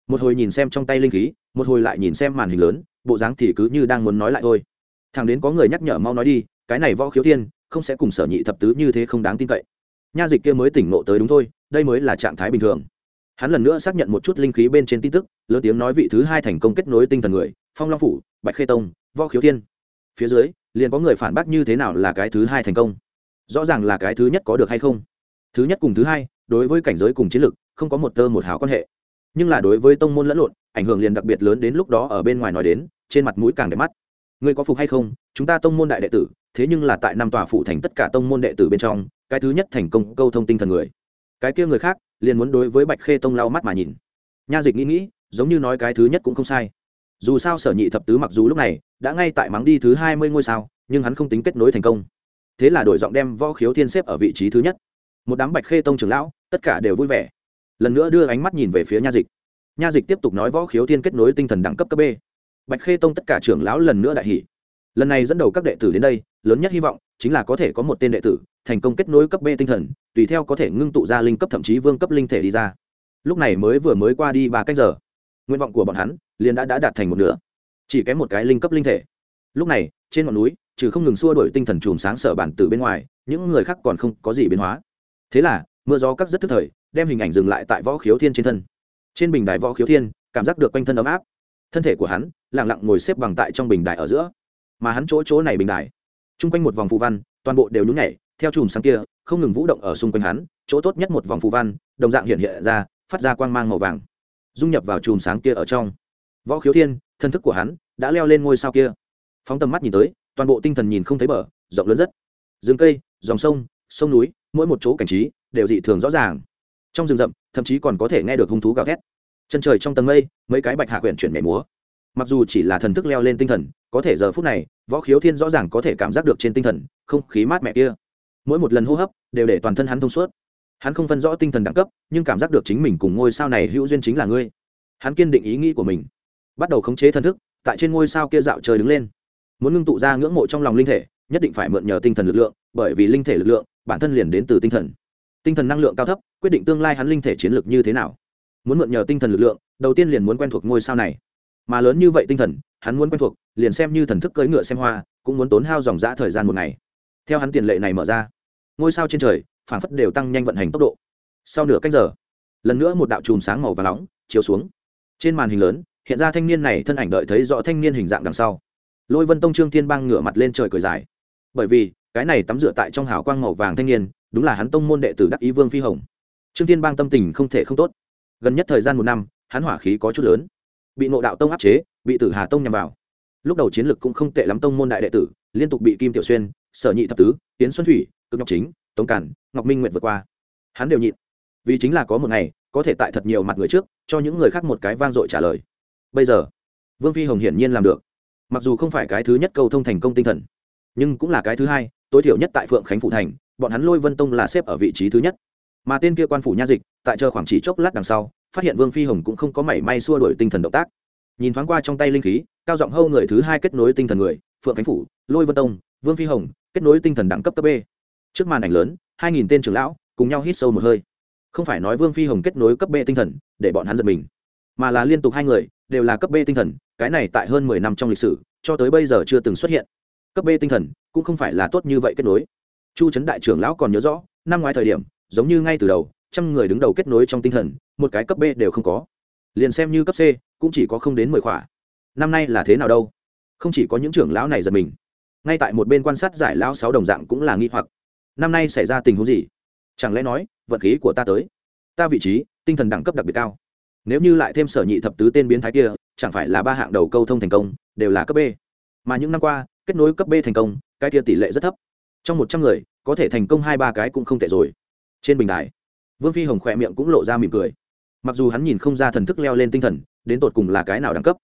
Một hồi nhìn xem trong tay linh khí, một hồi lại nhìn xem màn hình lớn, bộ dáng thì cứ như đang muốn nói lại thôi thằng đến có người nhắc nhở mau nói đi, cái này võ khiếu thiên, không sẽ cùng sở nhị thập tứ như thế không đáng tin cậy. Nha dịch kia mới tỉnh nộ tới đúng thôi, đây mới là trạng thái bình thường. Hắn lần nữa xác nhận một chút linh khí bên trên tin tức, lớn tiếng nói vị thứ hai thành công kết nối tinh thần người, phong long phủ, bạch khê tông, võ khiếu thiên. Phía dưới, liền có người phản bác như thế nào là cái thứ hai thành công. Rõ ràng là cái thứ nhất có được hay không. Thứ nhất cùng thứ hai, đối với cảnh giới cùng chiến lược không có một tơ một hào quan hệ. Nhưng là đối với tông môn lẫn lộn, ảnh hưởng liền đặc biệt lớn đến lúc đó ở bên ngoài nói đến, trên mặt mũi càng đẹp mắt. Ngươi có phục hay không? Chúng ta tông môn đại đệ tử, thế nhưng là tại năm tòa phụ thành tất cả tông môn đệ tử bên trong, cái thứ nhất thành công câu thông tinh thần người. Cái kia người khác, liền muốn đối với bạch khê tông lau mắt mà nhìn. Nha dịch nghĩ nghĩ, giống như nói cái thứ nhất cũng không sai. Dù sao sở nhị thập tứ mặc dù lúc này, đã ngay tại mắng đi thứ hai mươi ngôi sao, nhưng hắn không tính kết nối thành công. Thế là đổi giọng đem võ khiếu thiên xếp ở vị trí thứ nhất. Một đám bạch khê tông trưởng lão, tất cả đều vui vẻ. Lần nữa đưa ánh mắt nhìn về phía nha dịch. Nha dịch tiếp tục nói võ khiếu thiên kết nối tinh thần đẳng cấp cấp b bạch khê tông tất cả trưởng lão lần nữa đại hỷ lần này dẫn đầu các đệ tử đến đây lớn nhất hy vọng chính là có thể có một tên đệ tử thành công kết nối cấp b tinh thần tùy theo có thể ngưng tụ ra linh cấp thậm chí vương cấp linh thể đi ra. Lúc này mới vừa mới qua đi ba cách giờ nguyện vọng của bọn hắn liền đã, đã đạt thành một nửa. Chỉ kém một cái linh cấp linh thể. Lúc này trên ngọn núi trừ không ngừng xua đổi tinh thần chùm sáng sở bản từ bên ngoài những người khác còn không có gì biến hóa. Thế là mưa gió cắt rất thức thời đem hình ảnh dừng lại tại võ khiếu thiên trên thân. Trên bình đài võ khiếu thiên cảm giác được quanh thân ấm áp thân thể của hắn lẳng lặng ngồi xếp bằng tại trong bình đài ở giữa. Mà hắn chỗ chỗ này bình đài t r u n g quanh một vòng phù văn, toàn bộ đều nhún nhảy, theo chùm sáng kia, không ngừng vũ động ở xung quanh hắn, chỗ tốt nhất một vòng phù văn, đồng dạng hiện hiện ra, phát ra quang mang màu vàng, dung nhập vào chùm sáng kia ở trong. Võ khiếu thiên, thân thức của hắn đã leo lên ngôi sao kia. Phóng tầm mắt nhìn tới, toàn bộ tinh thần nhìn không thấy bờ, rộng lớn rất. Rừng cây, dòng sông sông núi, mỗi một chỗ cảnh trí đều dị thường rõ ràng. Trong rừng rậm, thậm chí còn có thể nghe được hung thú gào thét chân trời trong tầng mây, mấy cái bạch hạ quyển chuyển nhảy múa. Mặc dù chỉ là thần thức leo lên tinh thần, có thể giờ phút này, võ khiếu thiên rõ ràng có thể cảm giác được trên tinh thần, không khí mát mẻ kia. Mỗi một lần hô hấp, đều để toàn thân hắn thông suốt. Hắn không phân rõ tinh thần đẳng cấp, nhưng cảm giác được chính mình cùng ngôi sao này hữu duyên chính là ngươi. Hắn kiên định ý nghĩ của mình. Bắt đầu khống chế thần thức, tại trên ngôi sao kia dạo trời đứng lên. Muốn ngưng tụ ra ngưỡng mộ trong lòng linh thể, nhất định phải mượn nhờ tinh thần lực lượng, bởi vì linh thể lực lượng, bản thân liền đến từ tinh thần. Tinh thần năng lượng cao thấp, quyết định tương lai hắn linh thể chiến lược như thế nào muốn mượn nhờ tinh thần lực lượng, đầu tiên liền muốn quen thuộc ngôi sao này. Mà lớn như vậy tinh thần, hắn muốn quen thuộc, liền xem như thần thức cưỡi ngựa xem hoa, cũng muốn tốn hao dòng dã thời gian một ngày. Theo hắn tiền lệ này mở ra, ngôi sao trên trời phản phất đều tăng nhanh vận hành tốc độ. Sau nửa cách giờ, lần nữa một đạo chùm sáng màu và nóng chiếu xuống. Trên màn hình lớn, hiện ra thanh niên này thân ảnh đợi thấy rõ thanh niên hình dạng đằng sau. Lôi vân tông trương thiên bang ngửa mặt lên trời cười dài. Bởi vì, cái này tắm rửa tại trong hào quang màu vàng thanh niên, đúng là hắn tông môn đệ tử đắc ý vương phi hồng. Trương thiên bang tâm tình không thể không tốt gần nhất thời gian một năm, hắn hỏa khí có chút lớn. Bị ngộ đạo tông áp chế, bị tử hà tông nhằm vào. Lúc đầu chiến lực cũng không tệ lắm tông môn đại đệ tử, liên tục bị kim tiểu xuyên, sở nhị thập tứ tiến xuân thủy, cực ngọc chính, tống cản ngọc minh nguyện vượt qua. Hắn đều nhịn. Vì chính là có một ngày, có thể tại thật nhiều mặt người trước, cho những người khác một cái vang dội trả lời. Bây giờ, vương phi hồng hiển nhiên làm được. Mặc dù không phải cái thứ nhất câu thông thành công tinh thần, nhưng cũng là cái thứ hai, tối thiểu nhất tại phượng khánh phụ thành, bọn hắn lôi vân tông là xếp ở vị trí thứ nhất mà tên kia quan phủ nha dịch, tại chờ khoảng chỉ chốc lát đằng sau, phát hiện vương phi hồng cũng không có mảy may xua đổi tinh thần động tác. Nhìn thoáng qua trong tay linh khí, cao giọng hâu người thứ hai kết nối tinh thần người, phượng khánh phủ, lôi vân tông, vương phi hồng, kết nối tinh thần đẳng cấp cấp b. Trước màn ảnh lớn, hai nghìn tên trưởng lão cùng nhau hít sâu một hơi. Không phải nói vương phi hồng kết nối cấp b tinh thần, để bọn hắn giật mình, mà là liên tục hai người, đều là cấp b tinh thần, cái này tại hơn mười năm trong lịch sử, cho tới bây giờ chưa từng xuất hiện. Cấp b tinh thần cũng không phải là tốt như vậy kết nối. Chu trấn đại trưởng lão còn nhớ rõ, năm ngoái thời điểm giống như ngay từ đầu, trăm người đứng đầu kết nối trong tinh thần, một cái cấp b đều không có. Liền xem như cấp c, cũng chỉ có không đến mười khỏa. Năm nay là thế nào đâu? Không chỉ có những trưởng lão này giật mình, ngay tại một bên quan sát giải lão sáu đồng dạng cũng là nghi hoặc. Năm nay xảy ra tình huống gì? Chẳng lẽ nói, vận khí của ta tới? Ta vị trí, tinh thần đẳng cấp đặc biệt cao. Nếu như lại thêm sở nhị thập tứ tên biến thái kia, chẳng phải là ba hạng đầu câu thông thành công, đều là cấp b. Mà những năm qua, kết nối cấp b thành công, cái kia tỷ lệ rất thấp. Trong một trăm người, có thể thành công hai ba cái cũng không tệ rồi trên bình đài, vương phi hồng khỏe miệng cũng lộ ra mỉm cười. Mặc dù hắn nhìn không ra thần thức leo lên tinh thần, đến tột cùng là cái nào đẳng cấp,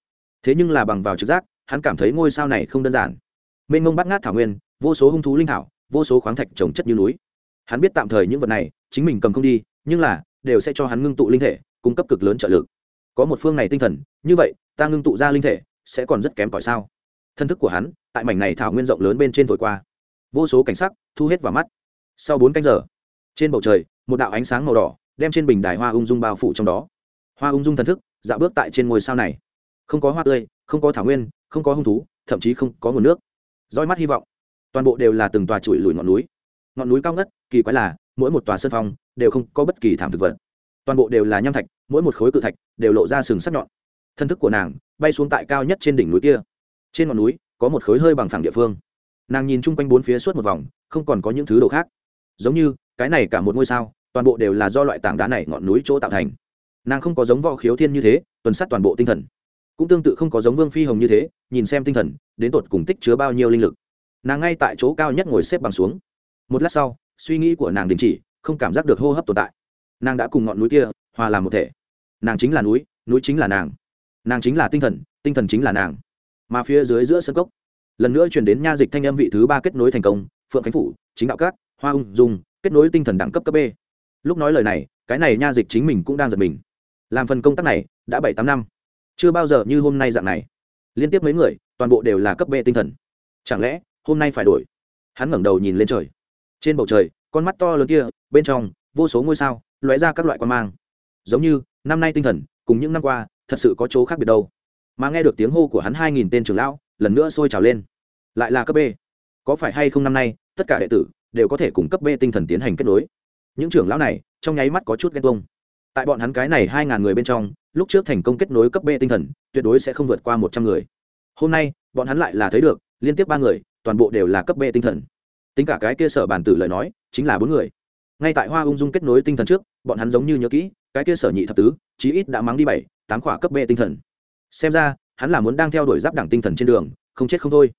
thế nhưng là bằng vào trực giác, hắn cảm thấy ngôi sao này không đơn giản. Mênh mông bắt ngát thảo nguyên, vô số hung thú linh thảo, vô số khoáng thạch trồng chất như núi. Hắn biết tạm thời những vật này, chính mình cầm không đi, nhưng là, đều sẽ cho hắn ngưng tụ linh thể, cung cấp cực lớn trợ lực. Có một phương này tinh thần, như vậy, ta ngưng tụ ra linh thể, sẽ còn rất kém cỏi sao? Thân thức của hắn, tại mảnh này thảo nguyên rộng lớn bên trên thổi qua. Vô số cảnh sắc, thu hết vào mắt. Sau bốn canh giờ trên bầu trời, một đạo ánh sáng màu đỏ đem trên bình đài hoa ung dung bao phủ trong đó. Hoa ung dung thần thức, dạo bước tại trên ngôi sao này. Không có hoa tươi, không có thảo nguyên, không có hung thú, thậm chí không có nguồn nước. Roi mắt hy vọng. Toàn bộ đều là từng tòa trụi lùi ngọn núi. Ngọn núi cao ngất, kỳ quái là, mỗi một tòa sân phong đều không có bất kỳ thảm thực vật. Toàn bộ đều là nham thạch, mỗi một khối cự thạch đều lộ ra sừng sắc nhọn. Thân thức của nàng bay xuống tại cao nhất trên đỉnh núi kia. Trên ngọn núi có một khối hơi bằng phẳng địa phương. Nàng nhìn chung quanh bốn phía suốt một vòng, không còn có những thứ đồ khác. Giống như cái này cả một ngôi sao, toàn bộ đều là do loại tảng đá này ngọn núi chỗ tạo thành. Nàng không có giống võ khiếu thiên như thế, tuần sát toàn bộ tinh thần. Cũng tương tự không có giống vương phi hồng như thế, nhìn xem tinh thần, đến tột cùng tích chứa bao nhiêu linh lực. Nàng ngay tại chỗ cao nhất ngồi xếp bằng xuống. Một lát sau, suy nghĩ của nàng đình chỉ, không cảm giác được hô hấp tồn tại. Nàng đã cùng ngọn núi kia, hòa làm một thể. Nàng chính là núi núi chính là nàng. Nàng chính là tinh thần tinh thần chính là nàng. Mà phía dưới giữa sân cốc, lần nữa chuyển đến nha dịch thanh âm vị thứ ba kết nối thành công, phượng khánh phủ, chính đạo cát, hoa ung dung kết nối tinh thần đẳng cấp cấp b. Lúc nói lời này, cái này nha dịch chính mình cũng đang giật mình. Làm phần công tác này, đã bảy tám năm. Chưa bao giờ như hôm nay dạng này. Liên tiếp mấy người, toàn bộ đều là cấp b tinh thần. Chẳng lẽ, hôm nay phải đổi? Hắn ngẩng đầu nhìn lên trời. Trên bầu trời, con mắt to lớn kia, bên trong, vô số ngôi sao, lóe ra các loại quan mang. Giống như, năm nay tinh thần, cùng những năm qua, thật sự có chỗ khác biệt đâu. Mà nghe được tiếng hô của hắn hai nghìn tên trưởng lão, lần nữa sôi trào lên. Lại là cấp b. Có phải hay không năm nay, tất cả đệ tử đều có thể cung cấp b tinh thần tiến hành kết nối. Những trưởng lão này, trong nháy mắt có chút ghen tuông. Tại bọn hắn cái này hai ngàn người bên trong, lúc trước thành công kết nối cấp b tinh thần, tuyệt đối sẽ không vượt qua một trăm người. Hôm nay, bọn hắn lại là thấy được, liên tiếp ba người, toàn bộ đều là cấp b tinh thần. Tính cả cái kia sở bản tử lời nói, chính là bốn người. Ngay tại hoa ung dung kết nối tinh thần trước, bọn hắn giống như nhớ kỹ, cái kia sở nhị thập tứ, chí ít đã mắng đi bảy, tám khỏa cấp b tinh thần. Xem ra, hắn là muốn đang theo đuổi giáp đẳng tinh thần trên đường, không chết không thôi.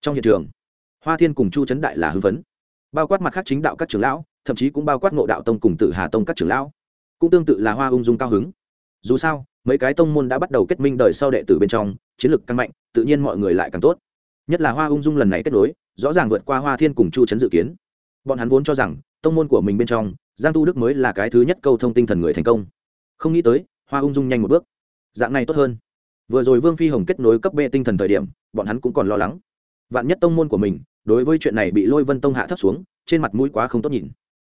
Trong hiện trường, hoa thiên cùng chu trấn đại là hưng phấn bao quát mặt khác chính đạo các trưởng lão, thậm chí cũng bao quát ngộ đạo tông cùng tử hà tông các trưởng lão, cũng tương tự là hoa ung dung cao hứng. Dù sao, mấy cái tông môn đã bắt đầu kết minh đời sau đệ tử bên trong, chiến lược càng mạnh, tự nhiên mọi người lại càng tốt. Nhất là hoa ung dung lần này kết nối, rõ ràng vượt qua hoa thiên cùng chu trấn dự kiến. Bọn hắn vốn cho rằng, tông môn của mình bên trong, giang tu đức mới là cái thứ nhất câu thông tinh thần người thành công. Không nghĩ tới, hoa ung dung nhanh một bước. Dạng này tốt hơn. Vừa rồi vương phi hồng kết nối cấp bê tinh thần thời điểm, bọn hắn cũng còn lo lắng. Vạn nhất tông môn của mình đối với chuyện này bị lôi vân tông hạ thấp xuống, trên mặt mũi quá không tốt nhìn.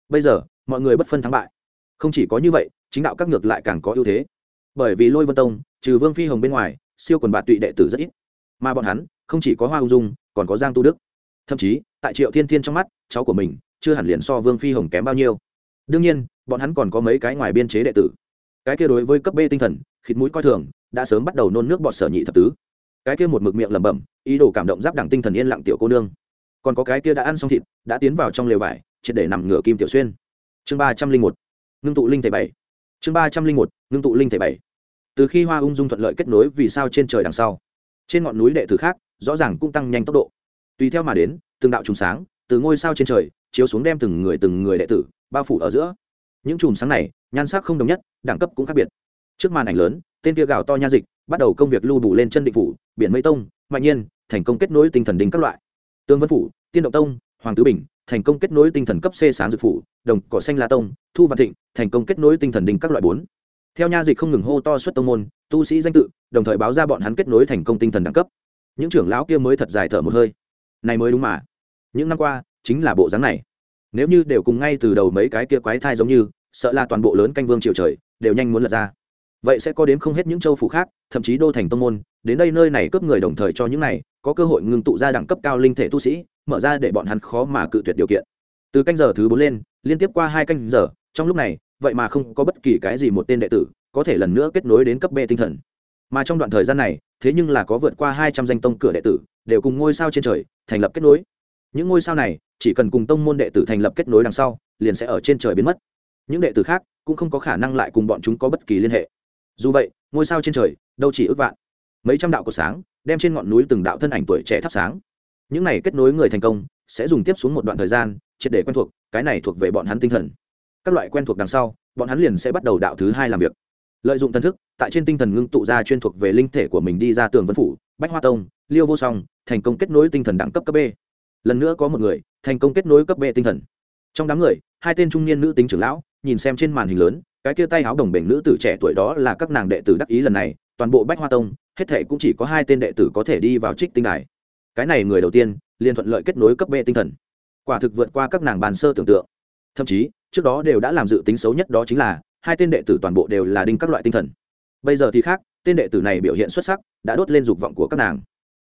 Bây giờ, mọi người bất phân thắng bại. Không chỉ có như vậy, chính đạo các ngược lại càng có ưu thế. Bởi vì lôi vân tông, trừ vương phi hồng bên ngoài, siêu quần bạt tụy đệ tử rất ít. Mà bọn hắn, không chỉ có hoa ung dung, còn có giang tu đức. Thậm chí, tại triệu thiên thiên trong mắt, cháu của mình, chưa hẳn liền so vương phi hồng kém bao nhiêu. Đương nhiên, bọn hắn còn có mấy cái ngoài biên chế đệ tử. Cái kia đối với cấp b tinh thần, khịt mũi coi thường, đã sớm bắt đầu nôn nước bọt sở nhị thập tứ. Cái kia một mực miệng lẩm bẩm, ý đồ cảm động giáp đẳng tinh thần yên lặng tiểu cô nương còn có cái kia đã ăn xong thịt, đã tiến vào trong lều vải, triệt để nằm ngửa kim tiểu xuyên. Chương ba trăm linh một, ngưng tụ linh thể bảy. Chương ba trăm linh một, ngưng tụ linh thể bảy. Từ khi hoa ung dung thuận lợi kết nối vì sao trên trời đằng sau, trên ngọn núi đệ tử khác, rõ ràng cũng tăng nhanh tốc độ. Tùy theo mà đến, từng đạo trùng sáng, từ ngôi sao trên trời, chiếu xuống đem từng người từng người đệ tử, bao phủ ở giữa. Những chùm sáng này, nhan sắc không đồng nhất, đẳng cấp cũng khác biệt. Trước màn ảnh lớn, tên kia gào to nha dịch, bắt đầu công việc lưu bù lên chân định phủ, biển mây tông, mạnh nhiên, thành công kết nối tinh thần đinh các loại tương vân phủ, tiên động tông, hoàng tứ bình, thành công kết nối tinh thần cấp c sáng dược phủ, đồng cỏ xanh la tông, thu văn thịnh, thành công kết nối tinh thần đinh các loại bốn. Theo nha dịch không ngừng hô to xuất tông môn, tu sĩ danh tự, đồng thời báo ra bọn hắn kết nối thành công tinh thần đẳng cấp. Những trưởng lão kia mới thật dài thở một hơi. Này mới đúng mà. Những năm qua, chính là bộ dáng này. Nếu như đều cùng ngay từ đầu mấy cái kia quái thai giống như, sợ là toàn bộ lớn canh vương triều trời, đều nhanh muốn lật ra. Vậy sẽ có đến không hết những châu phủ khác, thậm chí đô thành tông môn, đến đây nơi này cướp người đồng thời cho những này có cơ hội ngừng tụ ra đẳng cấp cao linh thể tu sĩ, mở ra để bọn hắn khó mà cự tuyệt điều kiện. Từ canh giờ thứ bốn lên, liên tiếp qua hai canh giờ, trong lúc này, vậy mà không có bất kỳ cái gì một tên đệ tử có thể lần nữa kết nối đến cấp b tinh thần. Mà trong đoạn thời gian này, thế nhưng là có vượt qua hai trăm danh tông cửa đệ tử, đều cùng ngôi sao trên trời thành lập kết nối. Những ngôi sao này, chỉ cần cùng tông môn đệ tử thành lập kết nối đằng sau, liền sẽ ở trên trời biến mất. Những đệ tử khác cũng không có khả năng lại cùng bọn chúng có bất kỳ liên hệ. Dù vậy, ngôi sao trên trời đâu chỉ ước vạn. Mấy trăm đạo của sáng đem trên ngọn núi từng đạo thân ảnh tuổi trẻ thắp sáng. Những này kết nối người thành công, sẽ dùng tiếp xuống một đoạn thời gian, triệt để quen thuộc, cái này thuộc về bọn hắn tinh thần. Các loại quen thuộc đằng sau, bọn hắn liền sẽ bắt đầu đạo thứ hai làm việc. Lợi dụng thần thức, tại trên tinh thần ngưng tụ ra chuyên thuộc về linh thể của mình đi ra tường vân phủ, bách hoa tông, liêu vô song, thành công kết nối tinh thần đẳng cấp cấp b. Lần nữa có một người, thành công kết nối cấp b tinh thần. Trong đám người, hai tên trung niên nữ tính trưởng lão, nhìn xem trên màn hình lớn, cái kia tay áo đồng bể nữ tử trẻ tuổi đó là các nàng đệ tử đắc ý lần này toàn bộ bách hoa tông, hết thệ cũng chỉ có hai tên đệ tử có thể đi vào trích tinh đài. Cái này người đầu tiên, liền thuận lợi kết nối cấp bệ tinh thần. Quả thực vượt qua các nàng bàn sơ tưởng tượng. Thậm chí, trước đó đều đã làm dự tính xấu nhất đó chính là, hai tên đệ tử toàn bộ đều là đinh các loại tinh thần. Bây giờ thì khác, tên đệ tử này biểu hiện xuất sắc, đã đốt lên dục vọng của các nàng.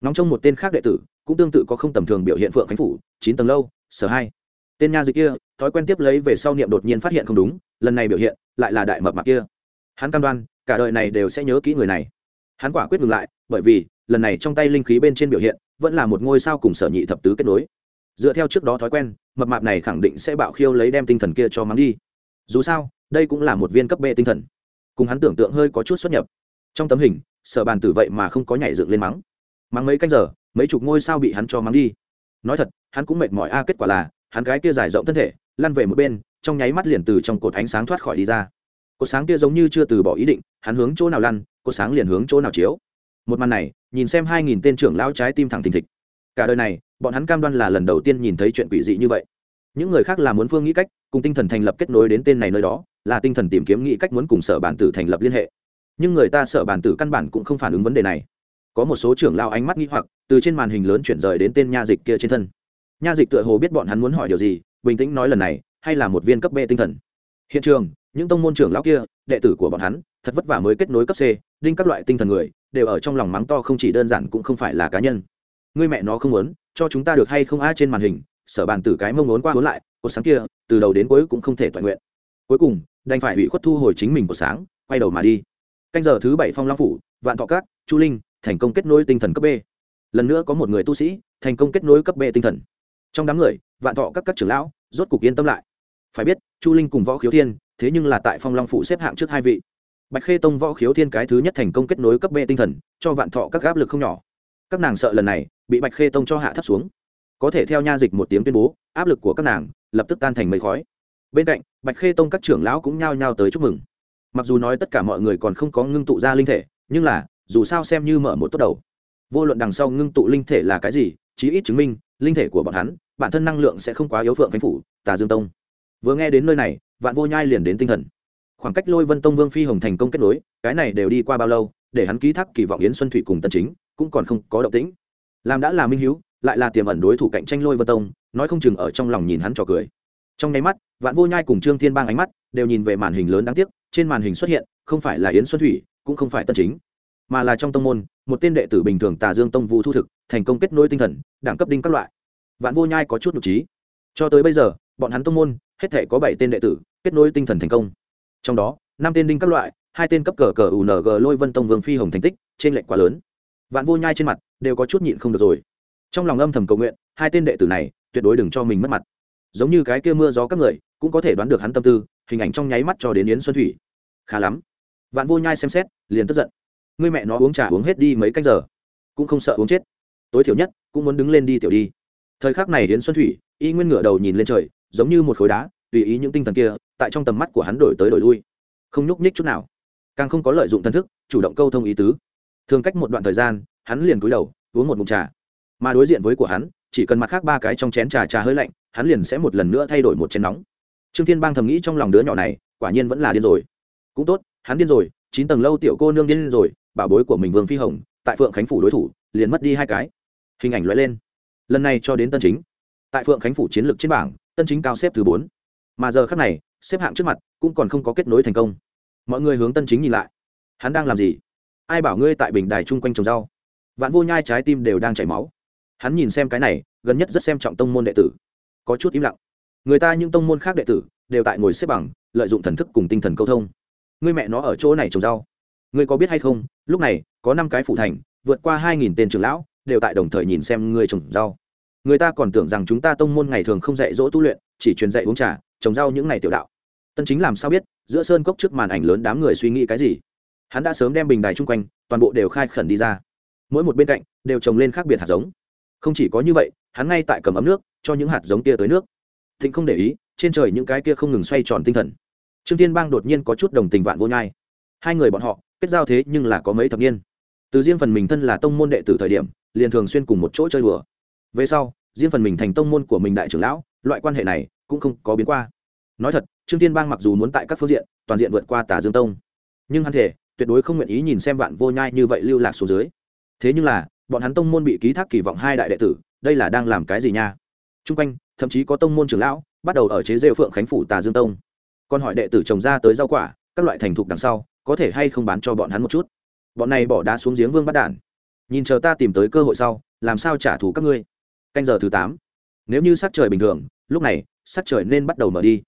Nóng trong một tên khác đệ tử, cũng tương tự có không tầm thường biểu hiện phượng khánh phủ, chín tầng lâu, sở hai. Tên nha dịch kia, thói quen tiếp lấy về sau niệm đột nhiên phát hiện không đúng, lần này biểu hiện, lại là đại mập mạc kia. Hắn cam đoan cả đời này đều sẽ nhớ kỹ người này. Hắn quả quyết ngừng lại, bởi vì, lần này trong tay linh khí bên trên biểu hiện, vẫn là một ngôi sao cùng sở nhị thập tứ kết nối. Dựa theo trước đó thói quen, mập mạp này khẳng định sẽ bạo khiêu lấy đem tinh thần kia cho mắng đi. Dù sao, đây cũng là một viên cấp b tinh thần. Cùng hắn tưởng tượng hơi có chút xuất nhập. Trong tấm hình, sở bàn tử vậy mà không có nhảy dựng lên mắng. Mắng mấy canh giờ, mấy chục ngôi sao bị hắn cho mắng đi. Nói thật, hắn cũng mệt mỏi. A, kết quả là, hắn gái kia dài rộng thân thể, lăn về một bên, trong nháy mắt liền từ trong cột ánh sáng thoát khỏi đi ra cột sáng kia giống như chưa từ bỏ ý định, hắn hướng chỗ nào lăn, cột sáng liền hướng chỗ nào chiếu. Một màn này, nhìn xem hai nghìn tên trưởng lao trái tim thẳng thình thịch. Cả đời này, bọn hắn cam đoan là lần đầu tiên nhìn thấy chuyện quỷ dị như vậy. Những người khác là muốn phương nghĩ cách, cùng tinh thần thành lập kết nối đến tên này nơi đó, là tinh thần tìm kiếm nghĩ cách muốn cùng sở bản tử thành lập liên hệ. Nhưng người ta sở bản tử căn bản cũng không phản ứng vấn đề này. Có một số trưởng lao ánh mắt nghĩ hoặc, từ trên màn hình lớn chuyển rời đến tên nha dịch kia trên thân. Nha dịch tựa hồ biết bọn hắn muốn hỏi điều gì, bình tĩnh nói lần này, hay là một viên cấp b tinh thần. Hiện trường những tông môn trưởng lão kia, đệ tử của bọn hắn, thật vất vả mới kết nối cấp c, đinh các loại tinh thần người, đều ở trong lòng mắng to không chỉ đơn giản cũng không phải là cá nhân. Người mẹ nó không muốn, cho chúng ta được hay không a trên màn hình, sở bàn tử cái mông muốn qua hốn lại, cột sáng kia, từ đầu đến cuối cũng không thể toàn nguyện. Cuối cùng, đành phải hủy khuất thu hồi chính mình của sáng, quay đầu mà đi. Canh giờ thứ bảy phong long phủ, vạn thọ cát chu linh, thành công kết nối tinh thần cấp b. Lần nữa có một người tu sĩ, thành công kết nối cấp b tinh thần. Trong đám người, vạn thọ các các trưởng lão, rốt cục yên tâm lại. Phải biết, chu linh cùng võ khiếu thiên thế nhưng là tại phong long phủ xếp hạng trước hai vị. Bạch khê tông võ khiếu thiên cái thứ nhất thành công kết nối cấp b tinh thần, cho vạn thọ các áp lực không nhỏ. Các nàng sợ lần này, bị bạch khê tông cho hạ thấp xuống. Có thể theo nha dịch một tiếng tuyên bố, áp lực của các nàng lập tức tan thành mây khói. Bên cạnh, bạch khê tông các trưởng lão cũng nhao nhao tới chúc mừng. Mặc dù nói tất cả mọi người còn không có ngưng tụ ra linh thể, nhưng là, dù sao xem như mở một tốt đầu. Vô luận đằng sau ngưng tụ linh thể là cái gì, chí ít chứng minh, linh thể của bọn hắn, bản thân năng lượng sẽ không quá yếu phượng khánh phủ, tà dương tông. Vừa nghe đến nơi này vạn vô nhai liền đến tinh thần. Khoảng cách lôi vân tông vương phi hồng thành công kết nối, cái này đều đi qua bao lâu, để hắn ký thác kỳ vọng yến xuân thủy cùng tân chính, cũng còn không có động tĩnh. Làm đã là minh hiếu, lại là tiềm ẩn đối thủ cạnh tranh lôi vân tông, nói không chừng ở trong lòng nhìn hắn trò cười. Trong nháy mắt, vạn vô nhai cùng trương thiên bang ánh mắt đều nhìn về màn hình lớn đáng tiếc, trên màn hình xuất hiện, không phải là yến xuân thủy cũng không phải tân chính, mà là trong tông môn, một tên đệ tử bình thường tà dương tông vu thu thực, thành công kết nối tinh thần, đẳng cấp đinh các loại. Vạn vô nhai có chút nhục trí. Cho tới bây giờ, bọn hắn tông môn, hết thể có bảy tên đệ tử kết nối tinh thần thành công. Trong đó, năm tên đinh các loại, hai tên cấp cờ cờ ung lôi vân tông vương phi hồng thành tích, trên lệnh quá lớn. Vạn vô nhai trên mặt đều có chút nhịn không được rồi. Trong lòng âm thầm cầu nguyện, hai tên đệ tử này tuyệt đối đừng cho mình mất mặt. Giống như cái kia mưa gió các người, cũng có thể đoán được hắn tâm tư, hình ảnh trong nháy mắt cho đến yến xuân thủy. Khá lắm. Vạn vô nhai xem xét, liền tức giận. Người mẹ nó uống trà uống hết đi mấy canh giờ, cũng không sợ uống chết. Tối thiểu nhất, cũng muốn đứng lên đi tiểu đi. Thời khắc này yến xuân thủy, y nguyên ngửa đầu nhìn lên trời, giống như một khối đá, tùy ý những tinh thần kia tại trong tầm mắt của hắn đổi tới đổi lui. Không nhúc nhích chút nào. Càng không có lợi dụng thân thức, chủ động câu thông ý tứ. Thường cách một đoạn thời gian, hắn liền cúi đầu, uống một mụn trà. Mà đối diện với của hắn, chỉ cần mặt khác ba cái trong chén trà trà hơi lạnh, hắn liền sẽ một lần nữa thay đổi một chén nóng. Trương thiên bang thầm nghĩ trong lòng đứa nhỏ này, quả nhiên vẫn là điên rồi. Cũng tốt, hắn điên rồi, chín tầng lâu tiểu cô nương điên rồi, bảo bối của mình vương phi hồng, tại phượng khánh phủ đối thủ, liền mất đi hai cái. Hình ảnh loại lên. Lần này cho đến tân chính. Tại phượng khánh phủ chiến lược trên bảng, tân chính cao xếp thứ bốn. Mà giờ khác này xếp hạng trước mặt, cũng còn không có kết nối thành công. Mọi người hướng tân chính nhìn lại. Hắn đang làm gì? Ai bảo ngươi tại bình đài chung quanh trồng rau? Vạn vô nhai trái tim đều đang chảy máu. Hắn nhìn xem cái này, gần nhất rất xem trọng tông môn đệ tử. Có chút im lặng. Người ta những tông môn khác đệ tử, đều tại ngồi xếp bằng, lợi dụng thần thức cùng tinh thần câu thông. Ngươi mẹ nó ở chỗ này trồng rau. Ngươi có biết hay không, lúc này, có năm cái phủ thành, vượt qua hai nghìn tên trưởng lão, đều tại đồng thời nhìn xem ngươi trồng rau. Người ta còn tưởng rằng chúng ta tông môn ngày thường không dạy dỗ tu luyện, chỉ truyền dạy uống trà trồng rau những ngày tiểu đạo. Tân chính làm sao biết, giữa sơn cốc trước màn ảnh lớn đám người suy nghĩ cái gì? Hắn đã sớm đem bình đài chung quanh, toàn bộ đều khai khẩn đi ra. Mỗi một bên cạnh, đều trồng lên khác biệt hạt giống. Không chỉ có như vậy, hắn ngay tại cầm ấm nước, cho những hạt giống kia tới nước. Thịnh không để ý, trên trời những cái kia không ngừng xoay tròn tinh thần. Trương tiên bang đột nhiên có chút đồng tình vạn vô nhai. Hai người bọn họ, kết giao thế nhưng là có mấy thập niên. Từ riêng phần mình thân là tông môn đệ tử thời điểm, liền thường xuyên cùng một chỗ chơi đùa. Về sau, riêng phần mình thành tông môn của mình đại trưởng lão, loại quan hệ này cũng không có biến qua. Nói thật, trương tiên bang mặc dù muốn tại các phương diện, toàn diện vượt qua tà dương tông, nhưng hắn thể tuyệt đối không nguyện ý nhìn xem vạn vô nhai như vậy lưu lạc xuống dưới. Thế nhưng là, bọn hắn tông môn bị ký thác kỳ vọng hai đại đệ tử, đây là đang làm cái gì nha? T r u n g quanh, thậm chí có tông môn trưởng lão, bắt đầu ở chế rêu phượng khánh phủ tà dương tông. Còn hỏi đệ tử trồng ra tới rau quả, các loại thành thục đằng sau, có thể hay không bán cho bọn hắn một chút? Bọn này bỏ đá xuống giếng vương bắt đản. Nhìn chờ ta tìm tới cơ hội sau, làm sao trả thù các ngươi? Canh giờ thứ tám. Nếu như sắc trời bình thường, lúc này sắc trời nên bắt đầu mở đi.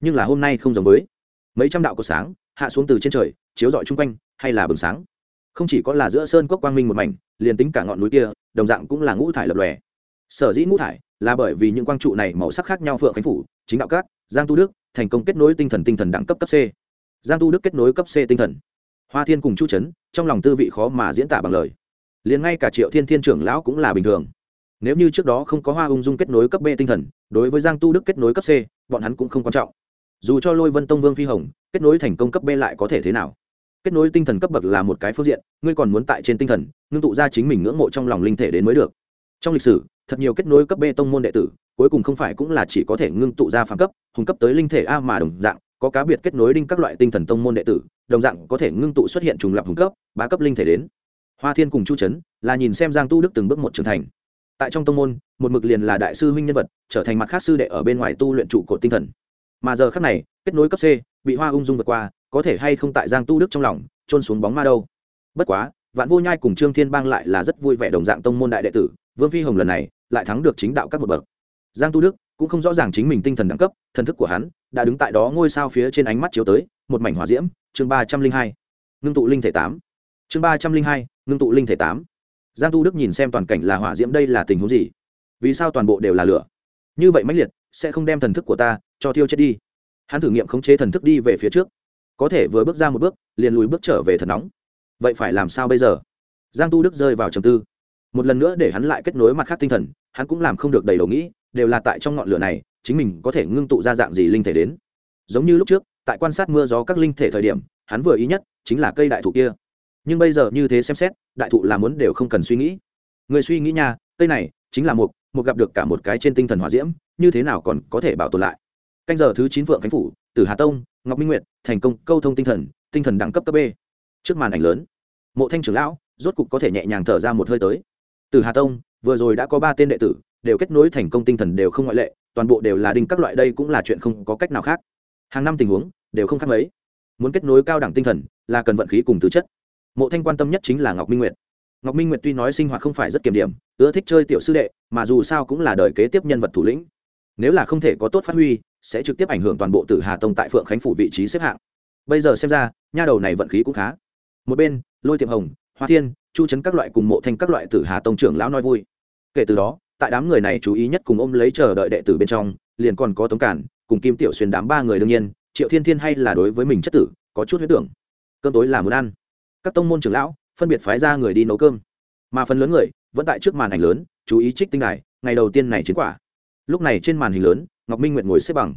Nhưng là hôm nay không giống với. Mấy trăm đạo của sáng hạ xuống từ trên trời, chiếu rọi chung quanh, hay là bừng sáng. Không chỉ có là giữa sơn cốc quang minh một mảnh, liền tính cả ngọn núi kia, đồng dạng cũng là ngũ thải lập lòe. Sở dĩ ngũ thải là bởi vì những quang trụ này màu sắc khác nhau phượng khánh phủ, chính đạo cát giang tu đức, thành công kết nối tinh thần tinh thần đẳng cấp cấp c. Giang tu đức kết nối cấp c tinh thần. Hoa thiên cùng chu trấn trong lòng tư vị khó mà diễn tả bằng lời. Liền ngay cả triệu thiên thiên trưởng lão cũng là bình thường nếu như trước đó không có hoa ung dung kết nối cấp b tinh thần, đối với giang tu đức kết nối cấp c, bọn hắn cũng không quan trọng. Dù cho lôi vân tông vương phi hồng, kết nối thành công cấp b lại có thể thế nào? Kết nối tinh thần cấp bậc là một cái phương diện, ngươi còn muốn tại trên tinh thần, ngưng tụ ra chính mình ngưỡng mộ trong lòng linh thể đến mới được. Trong lịch sử, thật nhiều kết nối cấp b tông môn đệ tử, cuối cùng không phải cũng là chỉ có thể ngưng tụ ra phản cấp, hùng cấp tới linh thể a mà đồng dạng, có cá biệt kết nối đinh các loại tinh thần tông môn đệ tử, đồng dạng có thể ngưng tụ xuất hiện trùng lập hùng cấp, bá cấp linh thể đến. Hoa thiên cùng chu trấn là nhìn xem giang tu đức từng bước một trưởng thành tại trong tông môn, một mực liền là đại sư huynh nhân vật, trở thành mặt khác sư đệ ở bên ngoài tu luyện trụ cột tinh thần. Mà giờ khác này, kết nối cấp c, bị hoa ung dung vượt qua, có thể hay không tại giang tu đức trong lòng trôn xuống bóng ma đâu. Bất quá, vạn vô nhai cùng trương thiên bang lại là rất vui vẻ đồng dạng tông môn đại đệ tử, vương phi hồng lần này lại thắng được chính đạo các một bậc. Giang tu đức cũng không rõ ràng chính mình tinh thần đẳng cấp, thần thức của hắn đã đứng tại đó ngôi sao phía trên ánh mắt chiếu tới, một mảnh hỏa diễm, chương ba trăm linh hai, ngưng tụ linh thể tám. Chương ba trăm linh hai, ngưng tụ linh thể tám giang tu đức nhìn xem toàn cảnh là hỏa diễm đây là tình huống gì? Vì sao toàn bộ đều là lửa? Như vậy mãnh liệt, sẽ không đem thần thức của ta cho thiêu chết đi. Hắn thử nghiệm khống chế thần thức đi về phía trước. Có thể vừa bước ra một bước, liền lùi bước trở về thật nóng. Vậy phải làm sao bây giờ? Giang tu đức rơi vào trầm tư. Một lần nữa để hắn lại kết nối mặt khác tinh thần, hắn cũng làm không được đầy đầu nghĩ, đều là tại trong ngọn lửa này, chính mình có thể ngưng tụ ra dạng gì linh thể đến. Giống như lúc trước, tại quan sát mưa gió các linh thể thời điểm, hắn vừa ý nhất chính là cây đại thụ kia nhưng bây giờ như thế xem xét, đại thụ là muốn đều không cần suy nghĩ. Người suy nghĩ nha, cây này chính là một một gặp được cả một cái trên tinh thần hòa diễm, như thế nào còn có thể bảo tồn lại? Canh giờ thứ chín vượng khánh phủ, tử hà tông, ngọc minh nguyệt, thành công, câu thông tinh thần tinh thần đẳng cấp cấp b. Trước màn ảnh lớn, mộ thanh trưởng lão, rốt cục có thể nhẹ nhàng thở ra một hơi tới. Từ hà tông, vừa rồi đã có ba tên đệ tử, đều kết nối thành công tinh thần đều không ngoại lệ, toàn bộ đều là đinh các loại, đây cũng là chuyện không có cách nào khác. Hàng năm tình huống đều không khác mấy. Muốn kết nối cao đẳng tinh thần là cần vận khí cùng tứ chất mộ thanh quan tâm nhất chính là ngọc minh nguyệt. Ngọc minh nguyệt tuy nói sinh hoạt không phải rất kiểm điểm, ưa thích chơi tiểu sư đệ, mà dù sao cũng là đời kế tiếp nhân vật thủ lĩnh. Nếu là không thể có tốt phát huy, sẽ trực tiếp ảnh hưởng toàn bộ tử hà tông tại phượng khánh phủ vị trí xếp hạng. Bây giờ xem ra, nha đầu này vận khí cũng khá. Một bên, lôi tiệm hồng, hoa thiên, chu trấn các loại cùng mộ thanh các loại tử hà tông trưởng lão nói vui. Kể từ đó, tại đám người này chú ý nhất cùng ôm lấy chờ đợi đệ tử bên trong, liền còn có tống cản, cùng kim tiểu xuyên đám ba người đương nhiên, triệu thiên thiên hay là đối với mình chất tử, có chút huyết tưởng. Cơm tối là muốn ăn các tông môn trưởng lão, phân biệt phái ra người đi nấu cơm. Mà phần lớn người vẫn tại trước màn ảnh lớn, chú ý trích tinh đài, ngày đầu tiên này chiến quả. Lúc này trên màn hình lớn, ngọc minh nguyệt ngồi xếp bằng.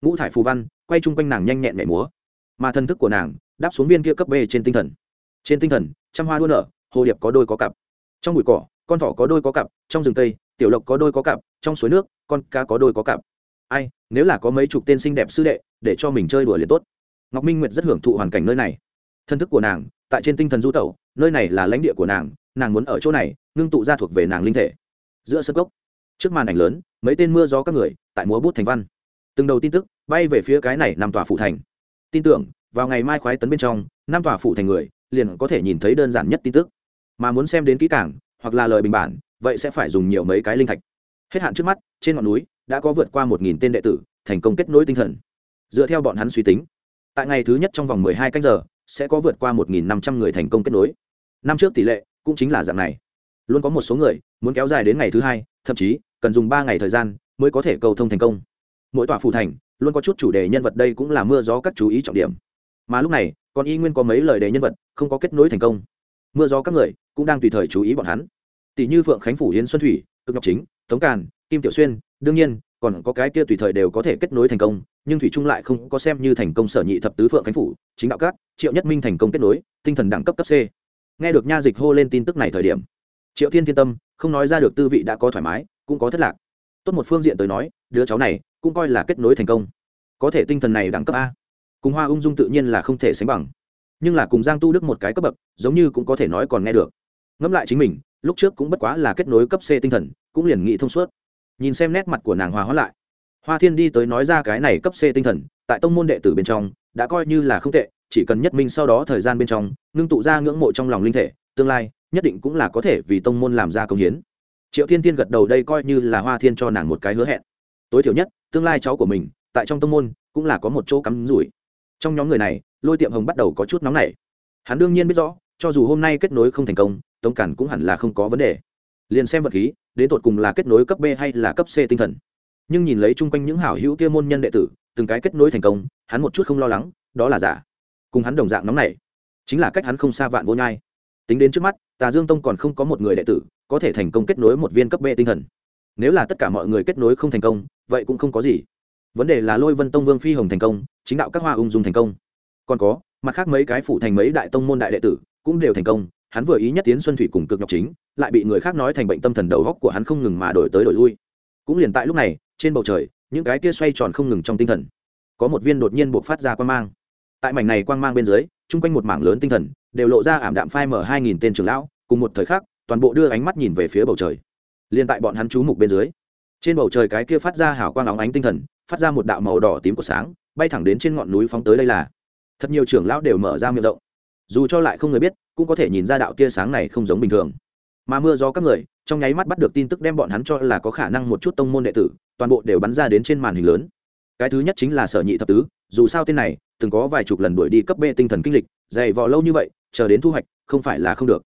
Ngũ thải phù văn quay chung quanh nàng nhanh nhẹn mẹ múa. Mà thân thức của nàng đáp xuống viên kia cấp b trên tinh thần. Trên tinh thần, trăm hoa đua nở, hồ điệp có đôi có cặp. Trong bụi cỏ, con thỏ có đôi có cặp, trong rừng tây, tiểu lộc có đôi có cặp, trong suối nước, con cá có đôi có cặp. Ai, nếu là có mấy chục tên xinh đẹp sư đệ để cho mình chơi đùa liền tốt. Ngọc minh nguyệt rất hưởng thụ hoàn cảnh nơi này. Thân thức của nàng tại trên tinh thần du tẩu, nơi này là lãnh địa của nàng nàng muốn ở chỗ này, ngưng tụ ra thuộc về nàng linh thể. Giữa sân gốc trước màn ảnh lớn, mấy tên mưa gió các người, tại múa bút thành văn. Từng đầu tin tức bay về phía cái này nằm tòa phủ thành. Tin tưởng, vào ngày mai khoái tấn bên trong, năm tòa phủ thành người liền có thể nhìn thấy đơn giản nhất tin tức. Mà muốn xem đến kỹ cảng hoặc là lời bình bản, vậy sẽ phải dùng nhiều mấy cái linh thạch. Hết hạn trước mắt, trên ngọn núi đã có vượt qua một nghìn tên đệ tử, thành công kết nối tinh thần. Dựa theo bọn hắn suy tính, tại ngày thứ nhất trong vòng mười hai canh giờ sẽ có vượt qua một nghìn năm trăm người thành công kết nối. Năm trước tỷ lệ cũng chính là dạng này. Luôn có một số người muốn kéo dài đến ngày thứ hai, thậm chí cần dùng ba ngày thời gian mới có thể cầu thông thành công. Mỗi tòa phủ thành, luôn có chút chủ đề nhân vật đây cũng là mưa gió các chú ý trọng điểm. Mà lúc này, còn y nguyên có mấy lời đề nhân vật không có kết nối thành công. Mưa gió các người cũng đang tùy thời chú ý bọn hắn. Tỷ như phượng khánh phủ hiến xuân thủy, cực ngọc chính, tống càn, kim tiểu xuyên, đương nhiên còn có cái kia tùy thời đều có thể kết nối thành công, nhưng thủy trung lại không có xem như thành công sở nhị thập tứ phượng khánh phủ, chính đạo cát triệu nhất minh thành công kết nối, tinh thần đẳng cấp cấp c. Nghe được nha dịch hô lên tin tức này thời điểm, triệu thiên thiên tâm, không nói ra được tư vị đã có thoải mái, cũng có thất lạc. Tốt một phương diện tới nói, đứa cháu này cũng coi là kết nối thành công. Có thể tinh thần này đẳng cấp a. Cùng hoa ung dung tự nhiên là không thể sánh bằng. Nhưng là cùng giang tu đức một cái cấp bậc, giống như cũng có thể nói còn nghe được. Ngẫm lại chính mình, lúc trước cũng bất quá là kết nối cấp c tinh thần, cũng liền nghị thông suốt nhìn xem nét mặt của nàng hòa hóa lại. Hoa thiên đi tới nói ra cái này cấp c tinh thần, tại tông môn đệ tử bên trong, đã coi như là không tệ, chỉ cần nhất minh sau đó thời gian bên trong, ngưng tụ ra ngưỡng mộ trong lòng linh thể, tương lai, nhất định cũng là có thể vì tông môn làm ra công hiến. Triệu thiên Thiên gật đầu đây coi như là hoa thiên cho nàng một cái hứa hẹn. Tối thiểu nhất, tương lai cháu của mình, tại trong tông môn, cũng là có một chỗ cắm rủi. Trong nhóm người này, lôi tiệm hồng bắt đầu có chút nóng nảy. Hắn đương nhiên biết rõ, cho dù hôm nay kết nối không thành công, tống cản cũng hẳn là không có vấn đề liền xem vật khí, đến tột cùng là kết nối cấp b hay là cấp c tinh thần. Nhưng nhìn lấy chung quanh những hảo hữu kia môn nhân đệ tử, từng cái kết nối thành công, hắn một chút không lo lắng, đó là giả. Cùng hắn đồng dạng nóng này chính là cách hắn không xa vạn vô nhai. Tính đến trước mắt, tà dương tông còn không có một người đệ tử, có thể thành công kết nối một viên cấp b tinh thần. Nếu là tất cả mọi người kết nối không thành công, vậy cũng không có gì. Vấn đề là lôi vân tông vương phi hồng thành công, chính đạo các hoa ung dung thành công. Còn có, mặt khác mấy cái phụ thành mấy đại tông môn đại đệ tử, cũng đều thành công hắn vừa ý nhất tiến xuân thủy cùng cực nhọc chính, lại bị người khác nói thành bệnh tâm thần đầu góc của hắn không ngừng mà đổi tới đổi lui. Cũng liền tại lúc này, trên bầu trời, những cái kia xoay tròn không ngừng trong tinh thần, có một viên đột nhiên buộc phát ra quang mang. Tại mảnh này quang mang bên dưới, chung quanh một mảng lớn tinh thần đều lộ ra ảm đạm phai mở hai nghìn tên trưởng lão, cùng một thời khắc, toàn bộ đưa ánh mắt nhìn về phía bầu trời. Liền tại bọn hắn chú mục bên dưới, trên bầu trời cái kia phát ra hào quang óng ánh tinh thần, phát ra một đạo màu đỏ tím của sáng, bay thẳng đến trên ngọn núi phóng tới đây là. Thật nhiều trưởng lão đều mở ra miệng rộng dù cho lại không người biết, cũng có thể nhìn ra đạo tia sáng này không giống bình thường. Mà mưa gió các người, trong nháy mắt bắt được tin tức đem bọn hắn cho là có khả năng một chút tông môn đệ tử, toàn bộ đều bắn ra đến trên màn hình lớn. Cái thứ nhất chính là sở nhị thập tứ, dù sao tên này, từng có vài chục lần đuổi đi cấp b tinh thần kinh lịch, dày vò lâu như vậy, chờ đến thu hoạch, không phải là không được.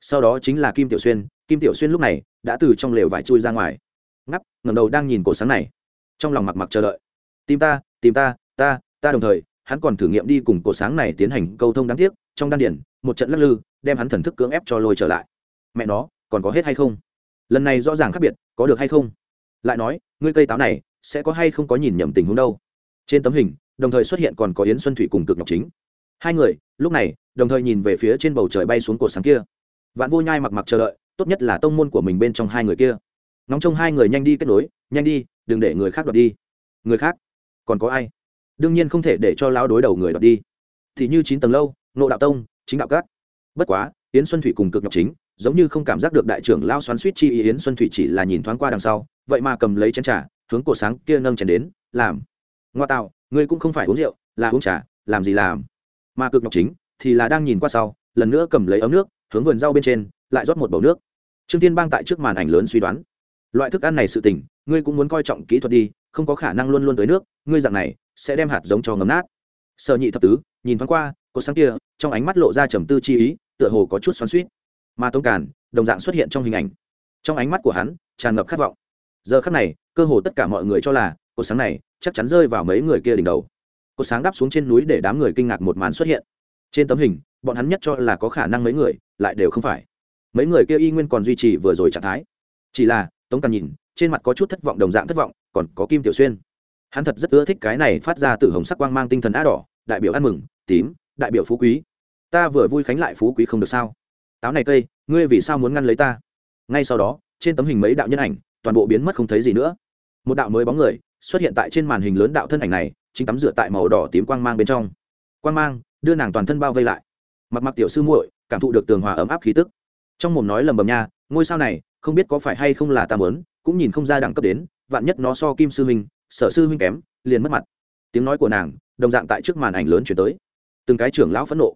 Sau đó chính là kim tiểu xuyên, kim tiểu xuyên lúc này đã từ trong lều vải chui ra ngoài. Ngắp ngầm đầu đang nhìn cổ sáng này. Trong lòng mặc mặc chờ đợi. Tìm ta tìm ta ta ta đồng thời, hắn còn thử nghiệm đi cùng cổ sáng này tiến hành câu thông đáng tiếc trong đan điển một trận lắc lư, đem hắn thần thức cưỡng ép cho lôi trở lại. Mẹ nó, còn có hết hay không? Lần này rõ ràng khác biệt, có được hay không? Lại nói, ngươi cây táo này, sẽ có hay không có nhìn nhầm tình huống đâu? Trên tấm hình, đồng thời xuất hiện còn có yến xuân thủy cùng cực ngọc chính. Hai người, lúc này, đồng thời nhìn về phía trên bầu trời bay xuống cột sáng kia. Vạn vô nhai mặc mặc chờ đợi, tốt nhất là tông môn của mình bên trong hai người kia. Nóng trong hai người nhanh đi kết nối, nhanh đi, đừng để người khác đoạt đi. Người khác? Còn có ai? Đương nhiên không thể để cho lao đối đầu người đoạt đi. Thì như chín tầng lâu nộ đạo tông, chính đạo cát bất quá, yến xuân thủy cùng cực nhọc chính, giống như không cảm giác được đại trưởng lao xoắn suýt chi ý, yến xuân thủy chỉ là nhìn thoáng qua đằng sau, vậy mà cầm lấy chén trà, hướng cổ sáng kia nâng chén đến, làm. Ngoa tạo, ngươi cũng không phải uống rượu, là uống trà, làm gì làm? Mà cực nhọc chính thì là đang nhìn qua sau, lần nữa cầm lấy ấm nước, hướng vườn rau bên trên, lại rót một bầu nước. Trương tiên bang tại trước màn ảnh lớn suy đoán. Loại thức ăn này sự tình, ngươi cũng muốn coi trọng kỹ thuật đi, không có khả năng luôn luôn tới nước, ngươi dạng này sẽ đem hạt giống cho ngấm nát. Sợ nhị thập tứ, nhìn thoáng qua cô sáng kia, trong ánh mắt lộ ra trầm tư chi ý, tựa hồ có chút xoắn suýt mà tống càn, đồng dạng xuất hiện trong hình ảnh. Trong ánh mắt của hắn, tràn ngập khát vọng. Giờ khắc này, cơ hồ tất cả mọi người cho là, cột sáng này chắc chắn rơi vào mấy người kia đỉnh đầu. Cột sáng đáp xuống trên núi để đám người kinh ngạc một màn xuất hiện. Trên tấm hình, bọn hắn nhất cho là có khả năng mấy người, lại đều không phải. Mấy người kia y nguyên còn duy trì vừa rồi trạng thái. Chỉ là, tống càn nhìn, trên mặt có chút thất vọng đồng dạng thất vọng, còn có kim tiểu xuyên. Hắn thật rất ưa thích cái này phát ra từ hồng sắc quang mang tinh thần á đỏ, đại biểu ăn mừng, tím đại biểu phú quý. Ta vừa vui khánh lại phú quý không được sao? Táo này cây, ngươi vì sao muốn ngăn lấy ta? Ngay sau đó, trên tấm hình mấy đạo nhân ảnh, toàn bộ biến mất không thấy gì nữa. Một đạo mới bóng người xuất hiện tại trên màn hình lớn đạo thân ảnh này, chính tắm rửa tại màu đỏ tím quang mang bên trong. Quang mang đưa nàng toàn thân bao vây lại. Mặc mặc tiểu sư muội, cảm thụ được tường hòa ấm áp khí tức. Trong mồm nói lầm bầm nha, ngôi sao này, không biết có phải hay không là ta mớn cũng nhìn không ra đẳng cấp đến, vạn nhất nó so kim sư huynh, sở sư huynh kém, liền mất mặt. Tiếng nói của nàng, đồng dạng tại trước màn ảnh lớn chuyển tới từng cái trưởng lão phẫn nộ.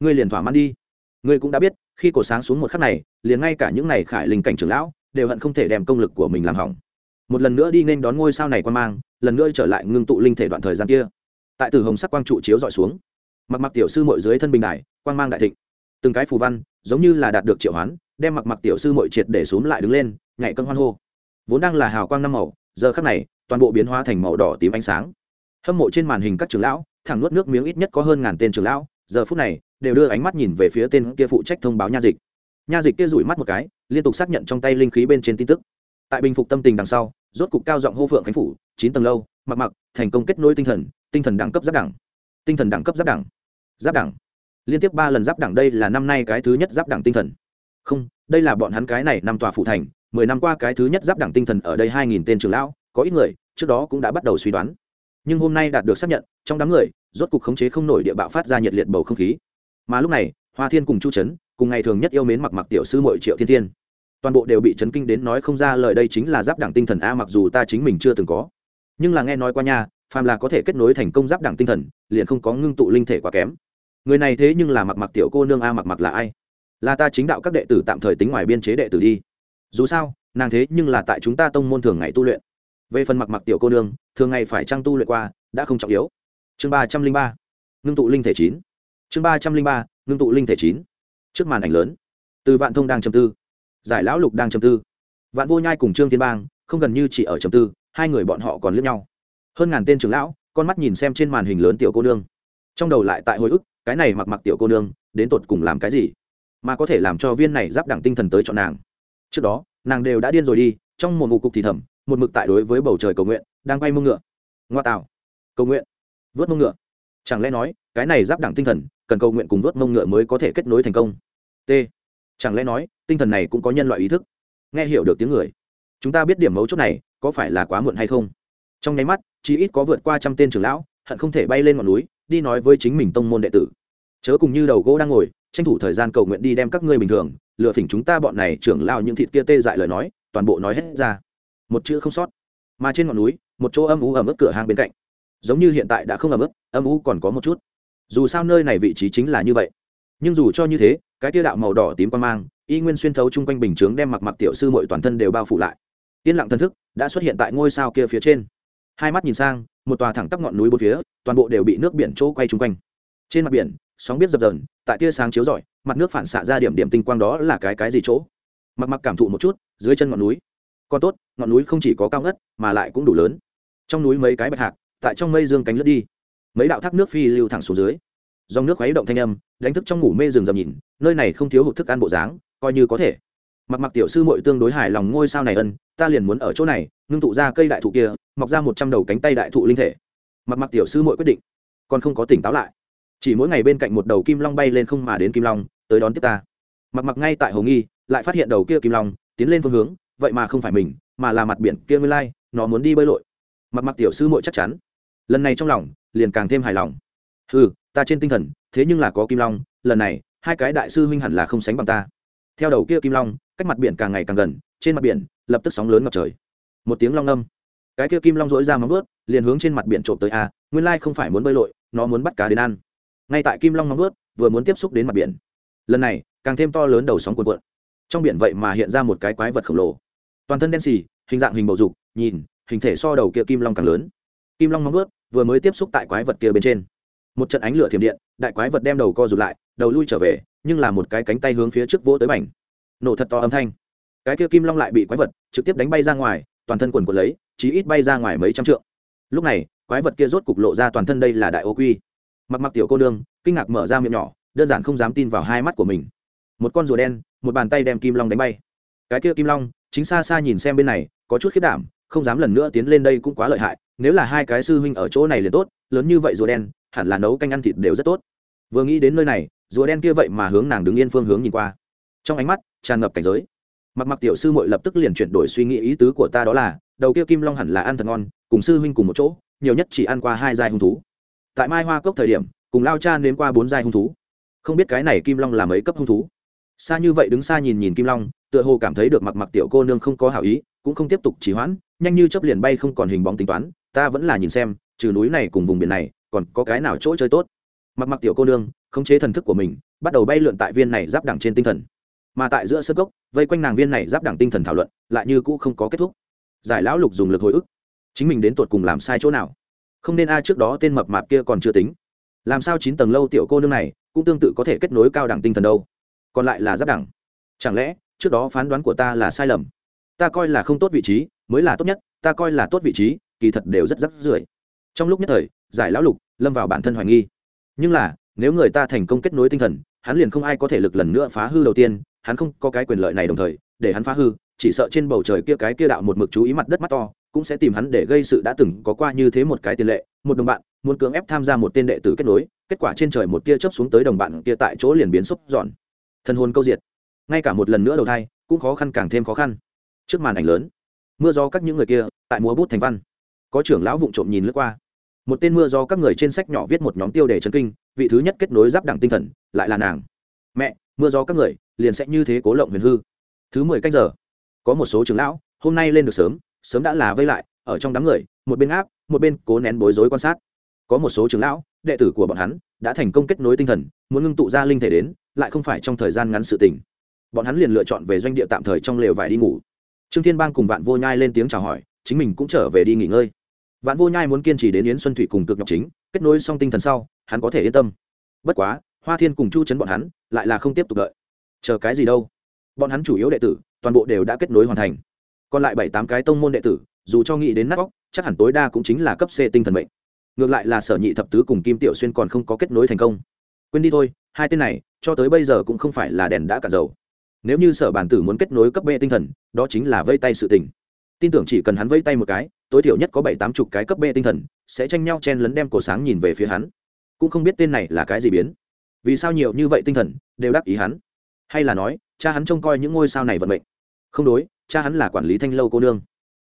Ngươi liền thỏa mãn đi. Ngươi cũng đã biết, khi cổ sáng xuống một khắc này, liền ngay cả những này khải linh cảnh trưởng lão đều hận không thể đem công lực của mình làm hỏng. Một lần nữa đi nên đón ngôi sao này quan mang, lần nữa trở lại ngưng tụ linh thể đoạn thời gian kia. Tại từ hồng sắc quang trụ chiếu dọi xuống, mặc mặc tiểu sư mội dưới thân bình đài, quang mang đại thịnh. Từng cái phù văn, giống như là đạt được triệu hoán, đem mặc mặc tiểu sư mội triệt để xuống lại đứng lên, nhảy cân hoan hô. Vốn đang là hào quang năm màu, giờ khắc này, toàn bộ biến hóa thành màu đỏ tím ánh sáng. Hâm mộ trên màn hình các trưởng lão thẳng nuốt nước miếng ít nhất có hơn ngàn tên trưởng lão, giờ phút này, đều đưa ánh mắt nhìn về phía tên kia phụ trách thông báo nha dịch. Nha dịch kia rủi mắt một cái, liên tục xác nhận trong tay linh khí bên trên tin tức. Tại bình phục tâm tình đằng sau, rốt cục cao giọng hô phượng khánh phủ, chín tầng lâu, mặc mặc, thành công kết nối tinh thần tinh thần đẳng cấp giáp đẳng. Tinh thần đẳng cấp giáp đẳng. Giáp đẳng. Liên tiếp ba lần giáp đẳng đây là năm nay cái thứ nhất giáp đẳng tinh thần. Không, đây là bọn hắn cái này năm tòa phụ thành, mười năm qua cái thứ nhất giáp đẳng tinh thần ở đây hai nghìn tên trường lão, có ít người, trước đó cũng đã bắt đầu suy đoán nhưng hôm nay đạt được xác nhận, trong đám người, rốt cục khống chế không nổi địa bạo phát ra nhiệt liệt bầu không khí. Mà lúc này, hoa thiên cùng chu trấn cùng ngày thường nhất yêu mến mặc mặc tiểu sư mội triệu thiên thiên, toàn bộ đều bị chấn kinh đến nói không ra lời đây chính là giáp đẳng tinh thần a, mặc dù ta chính mình chưa từng có. Nhưng là nghe nói qua nha, phàm là có thể kết nối thành công giáp đẳng tinh thần, liền không có ngưng tụ linh thể quá kém. Người này thế nhưng là mặc mặc tiểu cô nương a, mặc mặc là ai? Là ta chính đạo các đệ tử tạm thời tính ngoài biên chế đệ tử đi. Dù sao, nàng thế nhưng là tại chúng ta tông môn thường ngày tu luyện về phần mặc mặc tiểu cô nương, thường ngày phải trang tu luyện qua, đã không trọng yếu. Chương ba trăm linh ba, ngưng tụ linh thể chín. Chương ba trăm linh ba, ngưng tụ linh thể chín. Trước màn ảnh lớn, từ vạn thông đang chầm tư, giải lão lục đang chầm tư, vạn vô nhai cùng trương tiên bang, không gần như chỉ ở chầm tư, hai người bọn họ còn lướt nhau. Hơn ngàn tên trưởng lão, con mắt nhìn xem trên màn hình lớn tiểu cô nương. Trong đầu lại tại hồi ức, cái này mặc mặc tiểu cô nương, đến tột cùng làm cái gì? Mà có thể làm cho viên này giáp đẳng tinh thần tới chọn nàng. Trước đó, nàng đều đã điên rồi đi, trong một ngụ cục thì thầm một mực tại đối với bầu trời cầu nguyện, đang quay mông ngựa. Ngoa tạo cầu nguyện. Vớt mông ngựa. Chẳng lẽ nói, cái này giáp đẳng tinh thần, cần cầu nguyện cùng vớt mông ngựa mới có thể kết nối thành công? T. Chẳng lẽ nói, tinh thần này cũng có nhân loại ý thức? Nghe hiểu được tiếng người. Chúng ta biết điểm mấu chốt này, có phải là quá muộn hay không? Trong nháy mắt, chỉ ít có vượt qua trăm tên trưởng lão, hận không thể bay lên ngọn núi, đi nói với chính mình tông môn đệ tử. Chớ cùng như đầu gỗ đang ngồi, tranh thủ thời gian cầu nguyện đi đem các ngươi bình thường lựa phỉnh chúng ta bọn này trưởng lao những thịt kia tê dại lời nói, toàn bộ nói hết ra một chữ không sót. Mà trên ngọn núi, một chỗ âm ú ẩm ướt cửa hàng bên cạnh. Giống như hiện tại đã không ẩm ướt âm ú còn có một chút. Dù sao nơi này vị trí chính là như vậy. Nhưng dù cho như thế, cái tia đạo màu đỏ tím quan mang, y nguyên xuyên thấu chung quanh bình chướng đem mặc mặc tiểu sư mội toàn thân đều bao phủ lại. Yên lặng thân thức đã xuất hiện tại ngôi sao kia phía trên. Hai mắt nhìn sang, một tòa thẳng tắp ngọn núi bốn phía, toàn bộ đều bị nước biển chỗ quay chung quanh. Trên mặt biển, sóng biết dập dờn, tại tia sáng chiếu rọi, mặt nước phản xạ ra điểm điểm tinh quang đó là cái cái gì chỗ? Mặc mặc cảm thụ một chút, dưới chân ngọn núi còn tốt, ngọn núi không chỉ có cao ngất, mà lại cũng đủ lớn. Trong núi mấy cái bạch hạc, tại trong mây dương cánh lướt đi. Mấy đạo thác nước phi lưu thẳng xuống dưới. Dòng nước khuấy động thanh âm, đánh thức trong ngủ mê rừng dầm nhìn, nơi này không thiếu hụt thức ăn bộ dáng, coi như có thể. Mặc mặc tiểu sư mội tương đối hài lòng ngôi sao này ân, ta liền muốn ở chỗ này, ngưng tụ ra cây đại thụ kia, mọc ra một trăm đầu cánh tay đại thụ linh thể. Mặc mặc tiểu sư mội quyết định, còn không có tỉnh táo lại. Chỉ mỗi ngày bên cạnh một đầu kim long bay lên không mà đến kim long, tới đón tiếp ta. Mặc mặc ngay tại hồ nghi, lại phát hiện đầu kia kim long, tiến lên phương hướng vậy mà không phải mình, mà là mặt biển kia nguyên lai, nó muốn đi bơi lội. Mặt mặt tiểu sư mội chắc chắn. Lần này trong lòng, liền càng thêm hài lòng. Ừ ta trên tinh thần, thế nhưng là có kim long, lần này, hai cái đại sư huynh hẳn là không sánh bằng ta. Theo đầu kia kim long, cách mặt biển càng ngày càng gần, trên mặt biển, lập tức sóng lớn ngập trời. Một tiếng long âm. Cái kia kim long dỗi ra móng vớt liền hướng trên mặt biển trộm tới a, nguyên lai không phải muốn bơi lội, nó muốn bắt cá đến ăn. Ngay tại kim long móng vớt vừa muốn tiếp xúc đến mặt biển. Lần này, càng thêm to lớn đầu sóng cuộn cuộn. Trong biển vậy mà hiện ra một cái quái vật khổng lồ toàn thân đen xì, hình dạng hình bầu dục, nhìn, hình thể so đầu kia kim long càng lớn. Kim long móng vớt vừa mới tiếp xúc tại quái vật kia bên trên. Một trận ánh lửa thiểm điện, đại quái vật đem đầu co rụt lại, đầu lui trở về, nhưng là một cái cánh tay hướng phía trước vỗ tới mảnh. Nổ thật to âm thanh. Cái kia kim long lại bị quái vật trực tiếp đánh bay ra ngoài, toàn thân quần quần lấy, chí ít bay ra ngoài mấy trăm trượng. Lúc này, quái vật kia rốt cục lộ ra toàn thân đây là đại ô quy. Mặc mặc tiểu cô nương, kinh ngạc mở ra miệng nhỏ, đơn giản không dám tin vào hai mắt của mình. Một con rùa đen, một bàn tay đem kim long đánh bay. Cái kia kim long chính xa xa nhìn xem bên này, có chút khiết đảm, không dám lần nữa tiến lên đây cũng quá lợi hại, nếu là hai cái sư huynh ở chỗ này liền tốt, lớn như vậy rùa đen, hẳn là nấu canh ăn thịt đều rất tốt. Vừa nghĩ đến nơi này, rùa đen kia vậy mà hướng nàng đứng yên phương hướng nhìn qua. Trong ánh mắt, tràn ngập cảnh giới. Mặc mặc tiểu sư mội lập tức liền chuyển đổi suy nghĩ ý tứ của ta đó là, đầu kia kim long hẳn là ăn thật ngon, cùng sư huynh cùng một chỗ, nhiều nhất chỉ ăn qua hai giai hung thú. Tại mai hoa cốc thời điểm, cùng lao cha nếm qua bốn giai hung thú. Không biết cái này kim long là mấy cấp hung thú. Xa như vậy đứng xa nhìn nhìn kim long tựa hồ cảm thấy được mặc mặc tiểu cô nương không có hảo ý, cũng không tiếp tục trì hoãn, nhanh như chấp liền bay không còn hình bóng tính toán, ta vẫn là nhìn xem, trừ núi này cùng vùng biển này, còn có cái nào chỗ chơi tốt. Mặc mặc tiểu cô nương, khống chế thần thức của mình, bắt đầu bay lượn tại viên này giáp đẳng trên tinh thần. Mà tại giữa sân gốc, vây quanh nàng viên này giáp đẳng tinh thần thảo luận, lại như cũ không có kết thúc. Giải lão lục dùng lực hồi ức. Chính mình đến tột cùng làm sai chỗ nào? Không nên a, trước đó tên mập mạp kia còn chưa tính. Làm sao chín tầng lâu tiểu cô nương này, cũng tương tự có thể kết nối cao đẳng tinh thần đâu? Còn lại là giáp đẳng. Chẳng lẽ trước đó phán đoán của ta là sai lầm. Ta coi là không tốt vị trí, mới là tốt nhất, ta coi là tốt vị trí, kỳ thật đều rất rắc rưởi. Trong lúc nhất thời, giải lão lục, lâm vào bản thân hoài nghi. Nhưng là, nếu người ta thành công kết nối tinh thần, hắn liền không ai có thể lực lần nữa phá hư đầu tiên, hắn không có cái quyền lợi này đồng thời, để hắn phá hư, chỉ sợ trên bầu trời kia cái kia đạo một mực chú ý mặt đất mắt to, cũng sẽ tìm hắn để gây sự đã từng có qua như thế một cái tiền lệ. Một đồng bạn, muốn cưỡng ép tham gia một tên đệ tử kết nối, kết quả trên trời một tia chớp xuống tới đồng bạn kia tại chỗ liền biến xúc dọn. Thân hồn câu diệt ngay cả một lần nữa đầu thai cũng khó khăn càng thêm khó khăn. Trước màn ảnh lớn, mưa gió các những người kia tại múa bút thành văn. Có trưởng lão vụng trộm nhìn lướt qua. Một tên mưa do các người trên sách nhỏ viết một nhóm tiêu đề chấn kinh, vị thứ nhất kết nối giáp đẳng tinh thần, lại là nàng. Mẹ, mưa do các người liền sẽ như thế cố lộng huyền hư. Thứ mười cách giờ, có một số trưởng lão, hôm nay lên được sớm sớm đã là vây lại, ở trong đám người, một bên áp, một bên cố nén bối rối quan sát. Có một số trưởng lão, đệ tử của bọn hắn, đã thành công kết nối tinh thần, muốn ngưng tụ ra linh thể đến, lại không phải trong thời gian ngắn sự tình bọn hắn liền lựa chọn về doanh địa tạm thời trong lều vải đi ngủ. Trương thiên bang cùng vạn vô nhai lên tiếng chào hỏi, chính mình cũng trở về đi nghỉ ngơi. Vạn vô nhai muốn kiên trì đến yến xuân thủy cùng cực nhọc chính, kết nối xong tinh thần sau, hắn có thể yên tâm. Bất quá, hoa thiên cùng chu chấn bọn hắn lại là không tiếp tục đợi. Chờ cái gì đâu? Bọn hắn chủ yếu đệ tử, toàn bộ đều đã kết nối hoàn thành. Còn lại bảy tám cái tông môn đệ tử, dù cho nghĩ đến nát vóc chắc hẳn tối đa cũng chính là cấp c tinh thần bệnh ngược lại là sở nhị thập tứ cùng kim tiểu xuyên còn không có kết nối thành công. Quên đi thôi, hai tên này, cho tới bây giờ cũng không phải là đèn đã cả dầu nếu như sở bản tử muốn kết nối cấp b tinh thần, đó chính là vây tay sự tình. Tin tưởng chỉ cần hắn vây tay một cái, tối thiểu nhất có bảy tám chục cái cấp b tinh thần, sẽ tranh nhau chen lấn đem cổ sáng nhìn về phía hắn. Cũng không biết tên này là cái gì biến. Vì sao nhiều như vậy tinh thần, đều đắc ý hắn? Hay là nói, cha hắn trông coi những ngôi sao này vận mệnh? Không đối, cha hắn là quản lý thanh lâu cô nương.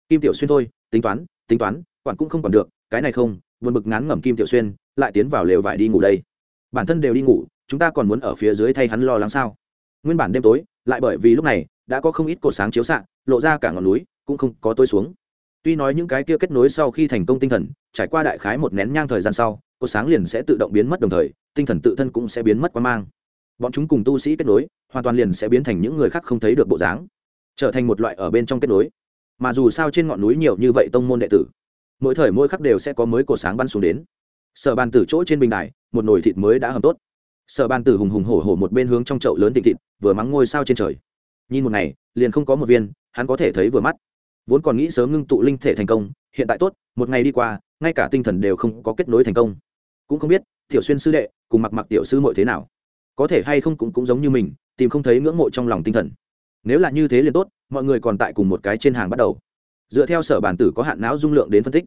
Kim tiểu xuyên thôi, tính toán tính toán, quản cũng không còn được, cái này không vượt bực ngán ngẩm kim tiểu xuyên, lại tiến vào lều vải đi ngủ đây. Bản thân đều đi ngủ, chúng ta còn muốn ở phía dưới thay hắn lo lắng sao? Nguyên bản đêm tối lại bởi vì lúc này đã có không ít cột sáng chiếu xạ, lộ ra cả ngọn núi, cũng không có tối xuống. Tuy nói những cái kia kết nối sau khi thành công tinh thần, trải qua đại khái một nén nhang thời gian sau cột sáng liền sẽ tự động biến mất đồng thời, tinh thần tự thân cũng sẽ biến mất qua mang. Bọn chúng cùng tu sĩ kết nối, hoàn toàn liền sẽ biến thành những người khác không thấy được bộ dáng, trở thành một loại ở bên trong kết nối. Mà dù sao trên ngọn núi nhiều như vậy tông môn đệ tử, mỗi thời mỗi khắc đều sẽ có mới cổ sáng bắn xuống đến. Sở bàn tử chỗ trên bình đài, một nồi thịt mới đã hầm tốt sở bàn tử hùng hùng hổ hổ một bên hướng trong chậu lớn thịt thịt, vừa mắng ngôi sao trên trời. Nhìn một ngày, liền không có một viên, hắn có thể thấy vừa mắt. Vốn còn nghĩ sớm ngưng tụ linh thể thành công, hiện tại tốt, một ngày đi qua, ngay cả tinh thần đều không có kết nối thành công. Cũng không biết, tiểu xuyên sư đệ, cùng mặc mặc tiểu sư mội thế nào? Có thể hay không cũng cũng giống như mình, tìm không thấy ngưỡng mộ trong lòng tinh thần. Nếu là như thế liền tốt, mọi người còn tại cùng một cái trên hàng bắt đầu. Dựa theo sở bản tử có hạn não dung lượng đến phân tích.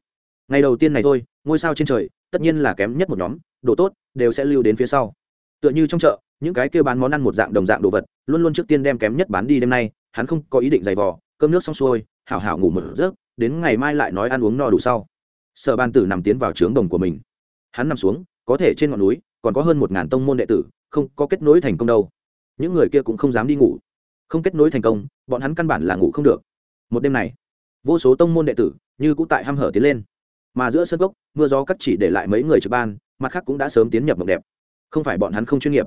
Ngày đầu tiên này thôi, ngôi sao trên trời, tất nhiên là kém nhất một nhóm, độ tốt, đều sẽ lưu đến phía sau tựa như trong chợ, những cái kia bán món ăn một dạng đồng dạng đồ vật, luôn luôn trước tiên đem kém nhất bán đi đêm nay, hắn không có ý định giày vò, cơm nước xong xuôi, hảo hảo ngủ một giấc, đến ngày mai lại nói ăn uống no đủ sau. Sở ban tử nằm tiến vào trướng đồng của mình. Hắn nằm xuống, có thể trên ngọn núi, còn có hơn một ngàn tông môn đệ tử, không có kết nối thành công đâu. Những người kia cũng không dám đi ngủ. Không kết nối thành công, bọn hắn căn bản là ngủ không được. Một đêm này, vô số tông môn đệ tử như cũng tại h hở tiến lên. Mà giữa sân gốc mưa gió cắt chỉ để lại mấy người trực ban, mặt khác cũng đã sớm tiến nhập mộng đẹp không phải bọn hắn không chuyên nghiệp,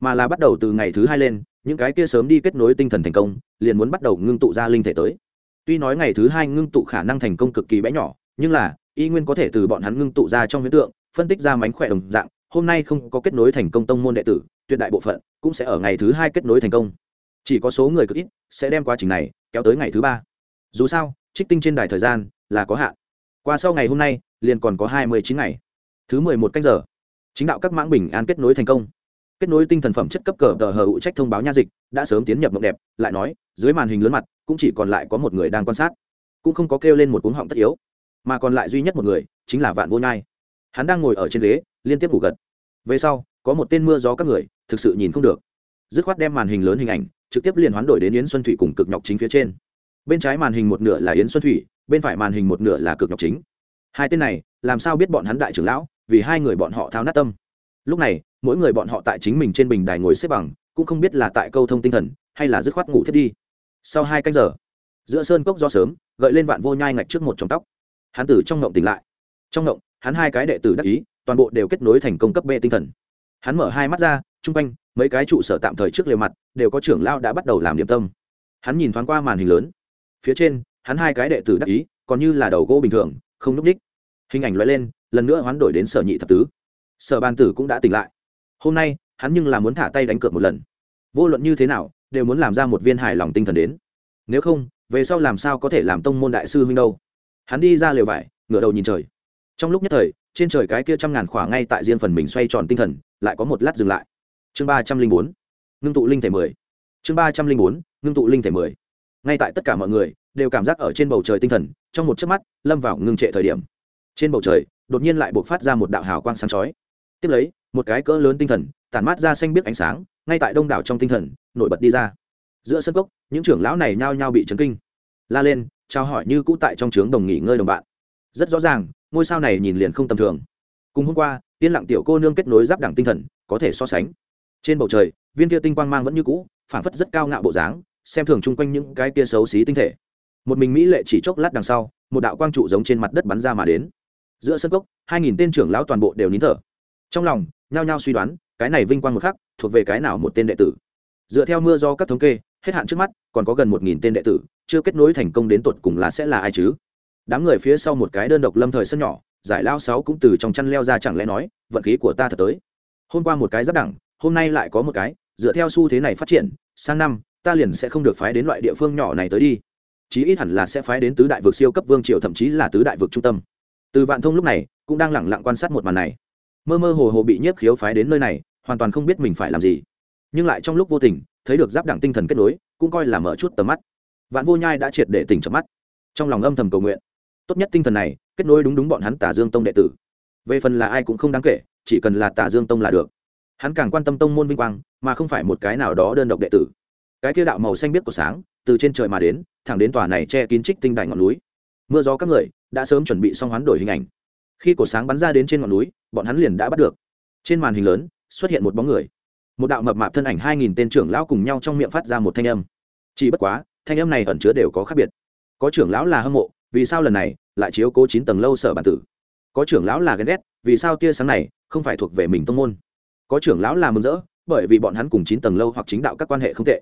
mà là bắt đầu từ ngày thứ hai lên, những cái kia sớm đi kết nối tinh thần thành công, liền muốn bắt đầu ngưng tụ ra linh thể tới. Tuy nói ngày thứ hai ngưng tụ khả năng thành công cực kỳ bẽ nhỏ, nhưng là, y nguyên có thể từ bọn hắn ngưng tụ ra trong hiện tượng, phân tích ra mánh khỏe đồng dạng, hôm nay không có kết nối thành công tông môn đệ tử, tuyệt đại bộ phận cũng sẽ ở ngày thứ hai kết nối thành công. Chỉ có số người cực ít sẽ đem quá trình này kéo tới ngày thứ ba. Dù sao, trích tinh trên đài thời gian là có hạn. Qua sau ngày hôm nay, liền còn có hai mươi chín ngày. Thứ mười một canh giờ chính đạo các mãng bình an kết nối thành công. Kết nối tinh thần phẩm chất cấp cờ tờ hờ hữu trách thông báo nha dịch, đã sớm tiến nhập mộng đẹp, lại nói, dưới màn hình lớn mặt, cũng chỉ còn lại có một người đang quan sát. Cũng không có kêu lên một cuống họng tất yếu, mà còn lại duy nhất một người, chính là vạn vô nhai. Hắn đang ngồi ở trên ghế, liên tiếp ngủ gật. Về sau, có một tên mưa gió các người, thực sự nhìn không được. Dứt khoát đem màn hình lớn hình ảnh, trực tiếp liền hoán đổi đến yến xuân thủy cùng cực nhọc chính phía trên. Bên trái màn hình một nửa là yến xuân thủy, bên phải màn hình một nửa là cực nhọc chính. Hai tên này, làm sao biết bọn hắn đại trưởng lão? Vì hai người bọn họ thao nát tâm. Lúc này, mỗi người bọn họ tại chính mình trên bình đài ngồi xếp bằng, cũng không biết là tại câu thông tinh thần, hay là dứt khoát ngủ thiết đi. Sau hai canh giờ, giữa sơn cốc do sớm, gợi lên vạn vô nhai ngạch trước một trong tóc. Hắn tử trong ngộng tỉnh lại. Trong ngộng, hắn hai cái đệ tử đắc ý, toàn bộ đều kết nối thành công cấp b tinh thần. Hắn mở hai mắt ra, chung quanh, mấy cái trụ sở tạm thời trước lều mặt, đều có trưởng lao đã bắt đầu làm điểm tâm. Hắn nhìn thoáng qua màn hình lớn. Phía trên, hắn hai cái đệ tử đắc ý, còn như là đầu gỗ bình thường, không núp h hình ảnh loại lên lần nữa hoán đổi đến sở nhị thập tứ. Sở ban tử cũng đã tỉnh lại. Hôm nay, hắn nhưng là muốn thả tay đánh cược một lần. Vô luận như thế nào, đều muốn làm ra một viên hài lòng tinh thần đến. Nếu không, về sau làm sao có thể làm tông môn đại sư huynh đâu? Hắn đi ra lều vải, ngửa đầu nhìn trời. Trong lúc nhất thời, trên trời cái kia trăm ngàn khỏa ngay tại riêng phần mình xoay tròn tinh thần, lại có một lát dừng lại. Chương ba trăm linh bốn, ngưng tụ linh thể mười. Chương ba trăm linh bốn, ngưng tụ linh thể mười. Ngay tại tất cả mọi người đều cảm giác ở trên bầu trời tinh thần, trong một chớp mắt, lâm vào ngưng trệ thời điểm. Trên bầu trời đột nhiên lại buộc phát ra một đạo hào quang sáng chói. Tiếp lấy, một cái cỡ lớn tinh thần, tản mát ra xanh biết ánh sáng, ngay tại đông đảo trong tinh thần, nổi bật đi ra. Giữa sân cốc, những trưởng lão này nhao nhao bị chấn kinh. La lên trao hỏi như cũ tại trong trướng đồng nghỉ ngơi đồng bạn. Rất rõ ràng, ngôi sao này nhìn liền không tầm thường. Cùng hôm qua, yên lặng tiểu cô nương kết nối giáp đẳng tinh thần, có thể so sánh. Trên bầu trời, viên kia tinh quang mang vẫn như cũ phản phất rất cao ngạo bộ dáng, xem thường chung quanh những cái kia xấu xí tinh thể. Một mình mỹ lệ chỉ chốc lát đằng sau, một đạo quang trụ giống trên mặt đất bắn ra mà đến giữa sân cốc, hai nghìn tên trưởng lão toàn bộ đều nín thở. Trong lòng, nhao nhao suy đoán, cái này vinh quang một khắc, thuộc về cái nào một tên đệ tử. Dựa theo mưa do các thống kê, hết hạn trước mắt, còn có gần một nghìn tên đệ tử, chưa kết nối thành công đến tột cùng là sẽ là ai chứ? Đám người phía sau một cái đơn độc lâm thời sân nhỏ, giải lao sáu cũng từ trong chăn leo ra chẳng lẽ nói, vận khí của ta thật tới. Hôm qua một cái giáp đẳng, hôm nay lại có một cái, dựa theo xu thế này phát triển, sang năm, ta liền sẽ không được phái đến loại địa phương nhỏ này tới đi. Chí ít hẳn là sẽ phái đến tứ đại vực siêu cấp vương triều, thậm chí là tứ đại vực trung tâm từ vạn thông lúc này cũng đang lẳng lặng quan sát một màn này. Mơ mơ hồ hồ bị nhiếp khiếu phái đến nơi này, hoàn toàn không biết mình phải làm gì. Nhưng lại trong lúc vô tình, thấy được giáp đẳng tinh thần kết nối, cũng coi là mở chút tầm mắt. Vạn vô nhai đã triệt để tỉnh chợp mắt. Trong lòng âm thầm cầu nguyện. Tốt nhất tinh thần này, kết nối đúng đúng bọn hắn tả dương tông đệ tử. Về phần là ai cũng không đáng kể, chỉ cần là tả dương tông là được. Hắn càng quan tâm tông môn vinh quang, mà không phải một cái nào đó đơn độc đệ tử. Cái kia đạo màu xanh biết của sáng, từ trên trời mà đến, thẳng đến tòa này che kín trích tinh đài ngọn núi. Mưa gió các người đã sớm chuẩn bị xong hoán đổi hình ảnh. Khi cổ sáng bắn ra đến trên ngọn núi, bọn hắn liền đã bắt được. Trên màn hình lớn, xuất hiện một bóng người. Một đạo mập mạp thân ảnh hai nghìn tên trưởng lão cùng nhau trong miệng phát ra một thanh âm. Chỉ bất quá, thanh âm này ẩn chứa đều có khác biệt. Có trưởng lão là hâm mộ, vì sao lần này lại chiếu cố chín tầng lâu sở bản tử? Có trưởng lão là ghen ghét, vì sao tia sáng này không phải thuộc về mình tông môn? Có trưởng lão là mừng rỡ, bởi vì bọn hắn cùng chín tầng lâu hoặc chính đạo các quan hệ không tệ.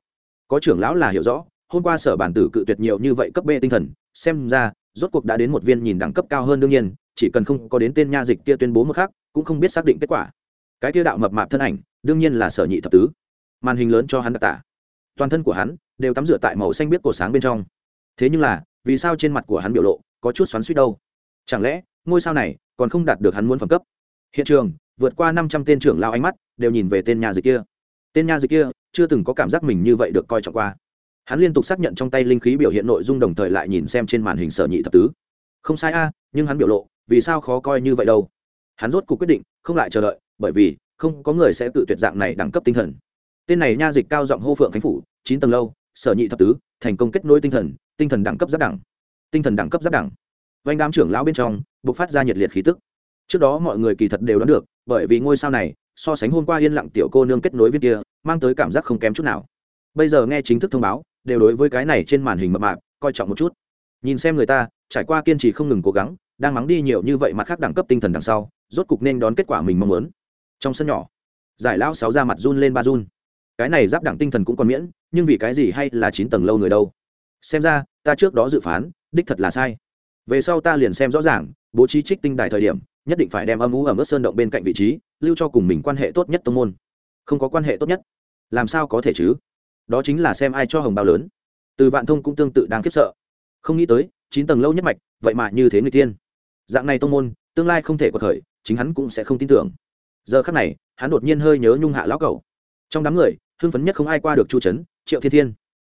Có trưởng lão là hiểu rõ, hôm qua sở bản tử cự tuyệt nhiều như vậy cấp bê tinh thần, xem ra rốt cuộc đã đến một viên nhìn đẳng cấp cao hơn đương nhiên, chỉ cần không có đến tên nha dịch kia tuyên bố một khác cũng không biết xác định kết quả. Cái kia đạo mập mạp thân ảnh, đương nhiên là sở nhị thập tứ. Màn hình lớn cho hắn đặc tả. Toàn thân của hắn đều tắm rửa tại màu xanh biết cổ sáng bên trong. Thế nhưng là, vì sao trên mặt của hắn biểu lộ có chút xoắn suýt đâu? Chẳng lẽ, ngôi sao này còn không đạt được hắn muốn phẩm cấp? Hiện trường, vượt qua năm trăm tên trưởng lao ánh mắt đều nhìn về tên nhà dịch kia. Tên nhà dịch kia chưa từng có cảm giác mình như vậy được coi trọng qua hắn liên tục xác nhận trong tay linh khí biểu hiện nội dung đồng thời lại nhìn xem trên màn hình sở nhị thập tứ. Không sai a, nhưng hắn biểu lộ, vì sao khó coi như vậy đâu? Hắn rốt cuộc quyết định, không lại chờ đợi, bởi vì, không có người sẽ tự tuyệt dạng này đẳng cấp tinh thần. Tên này nha dịch cao giọng hô phượng khánh phủ, chín tầng lâu, sở nhị thập tứ, thành công kết nối tinh thần tinh thần đẳng cấp giáp đẳng. Tinh thần đẳng cấp giáp đẳng. Vanh đám trưởng lão bên trong buộc phát ra nhiệt liệt khí tức. Trước đó mọi người kỳ thật đều đoán được, bởi vì ngôi sao này, so sánh hôm qua yên lặng tiểu cô nương kết nối viên kia, mang tới cảm giác không kém chút nào. Bây giờ nghe chính thức thông báo đều đối với cái này trên màn hình mập mạp, coi trọng một chút. Nhìn xem người ta, trải qua kiên trì không ngừng cố gắng, đang mắng đi nhiều như vậy mặt khác đẳng cấp tinh thần đằng sau, rốt cục nên đón kết quả mình mong muốn. Trong sân nhỏ, giải lão sáu ra mặt run lên ba run. Cái này giáp đẳng tinh thần cũng còn miễn, nhưng vì cái gì hay là chín tầng lâu người đâu? Xem ra, ta trước đó dự phán, đích thật là sai. Về sau ta liền xem rõ ràng, bố trí trích tinh đài thời điểm, nhất định phải đem âm ú ở mức sơn động bên cạnh vị trí, lưu cho cùng mình quan hệ tốt nhất tông môn. Không có quan hệ tốt nhất, làm sao có thể chứ? Đó chính là xem ai cho hồng bao lớn. Từ vạn thông cũng tương tự đang khiếp sợ. Không nghĩ tới, chín tầng lâu nhất mạch, vậy mà như thế người tiên. Dạng này tông môn, tương lai không thể có thời chính hắn cũng sẽ không tin tưởng. Giờ khắc này, hắn đột nhiên hơi nhớ nhung hạ lão cầu trong đám người, hưng phấn nhất không ai qua được chu trấn triệu thiên thiên.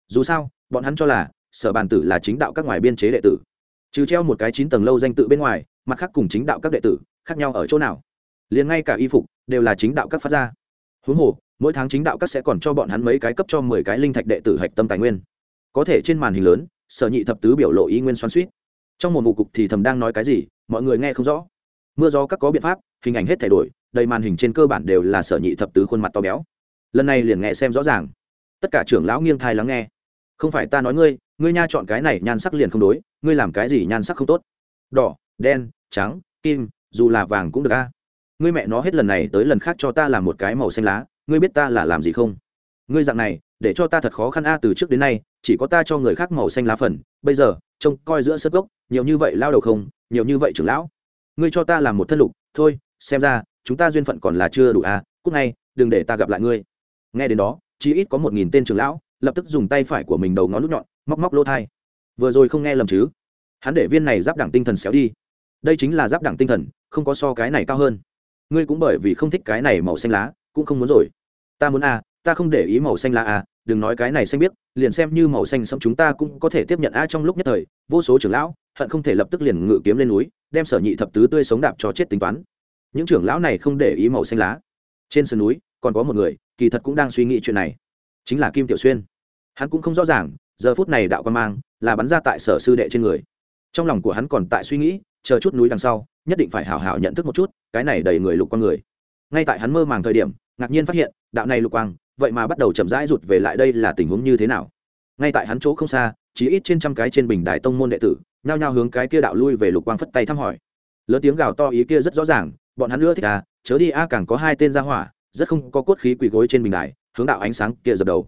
Dù sao, bọn hắn cho là, sở bàn tử là chính đạo các ngoài biên chế đệ tử. Trừ treo một cái chín tầng lâu danh tự bên ngoài, mặt khác cùng chính đạo các đệ tử, khác nhau ở chỗ nào? Liền ngay cả y phục, đều là chính đạo các phát ra. Huống hồ mỗi tháng chính đạo các sẽ còn cho bọn hắn mấy cái cấp cho mười cái linh thạch đệ tử hạch tâm tài nguyên. Có thể trên màn hình lớn, sở nhị thập tứ biểu lộ ý nguyên xoắn suýt trong một mụ cục thì thầm đang nói cái gì, mọi người nghe không rõ. Mưa gió các có biện pháp, hình ảnh hết thay đổi, đầy màn hình trên cơ bản đều là sở nhị thập tứ khuôn mặt to béo. Lần này liền nghe xem rõ ràng. Tất cả trưởng lão nghiêng thai lắng nghe. Không phải ta nói ngươi ngươi nha chọn cái này nhan sắc liền không đối, ngươi làm cái gì nhan sắc không tốt? Đỏ, đen, trắng, kim, dù là vàng cũng được a. Ngươi mẹ nó hết lần này tới lần khác cho ta làm một cái màu xanh lá ngươi biết ta là làm gì không? Ngươi dạng này, để cho ta thật khó khăn a, từ trước đến nay, chỉ có ta cho người khác màu xanh lá phần. Bây giờ, trông coi giữa sơ gốc, nhiều như vậy lao đầu không, nhiều như vậy trưởng lão. Ngươi cho ta làm một thân lục, thôi, xem ra, chúng ta duyên phận còn là chưa đủ à cúc ngay, đừng để ta gặp lại ngươi. Nghe đến đó, chỉ ít có một nghìn tên trưởng lão, lập tức dùng tay phải của mình đầu ngón nút nhọn, móc móc lỗ thai. Vừa rồi không nghe lầm chứ? Hắn để viên này giáp đẳng tinh thần xéo đi. Đây chính là giáp đẳng tinh thần, không có so cái này cao hơn. Ngươi cũng bởi vì không thích cái này màu xanh lá, cũng không muốn rồi ta muốn à ta không để ý màu xanh lá à đừng nói cái này xanh biết liền xem như màu xanh sẫm chúng ta cũng có thể tiếp nhận a trong lúc nhất thời, vô số trưởng lão, hận không thể lập tức liền ngự kiếm lên núi, đem sở nhị thập tứ tươi sống đạp cho chết tính toán. Những trưởng lão này không để ý màu xanh lá. Trên sườn núi, còn có một người, kỳ thật cũng đang suy nghĩ chuyện này. Chính là kim tiểu xuyên. Hắn cũng không rõ ràng, giờ phút này đạo quan mang là bắn ra tại sở sư đệ trên người. Trong lòng của hắn còn tại suy nghĩ, chờ chút núi đằng sau, nhất định phải hào hào nhận thức một chút, cái này đầy người lục con người. Ngay tại hắn mơ màng thời điểm ngạc nhiên phát hiện, đạo này lục quang, vậy mà bắt đầu chậm rãi rụt về lại đây là tình huống như thế nào? Ngay tại hắn chỗ không xa chỉ ít trên trăm cái trên bình đài tông môn đệ tử, nhao nhao hướng cái kia đạo lui về lục quang phất tay thăm hỏi. Lớn tiếng gào to ý kia rất rõ ràng, bọn hắn nữa thích à chớ đi a, càng có hai tên ra hỏa, rất không có cốt khí quỳ gối trên bình đài, hướng đạo ánh sáng kia dập đầu.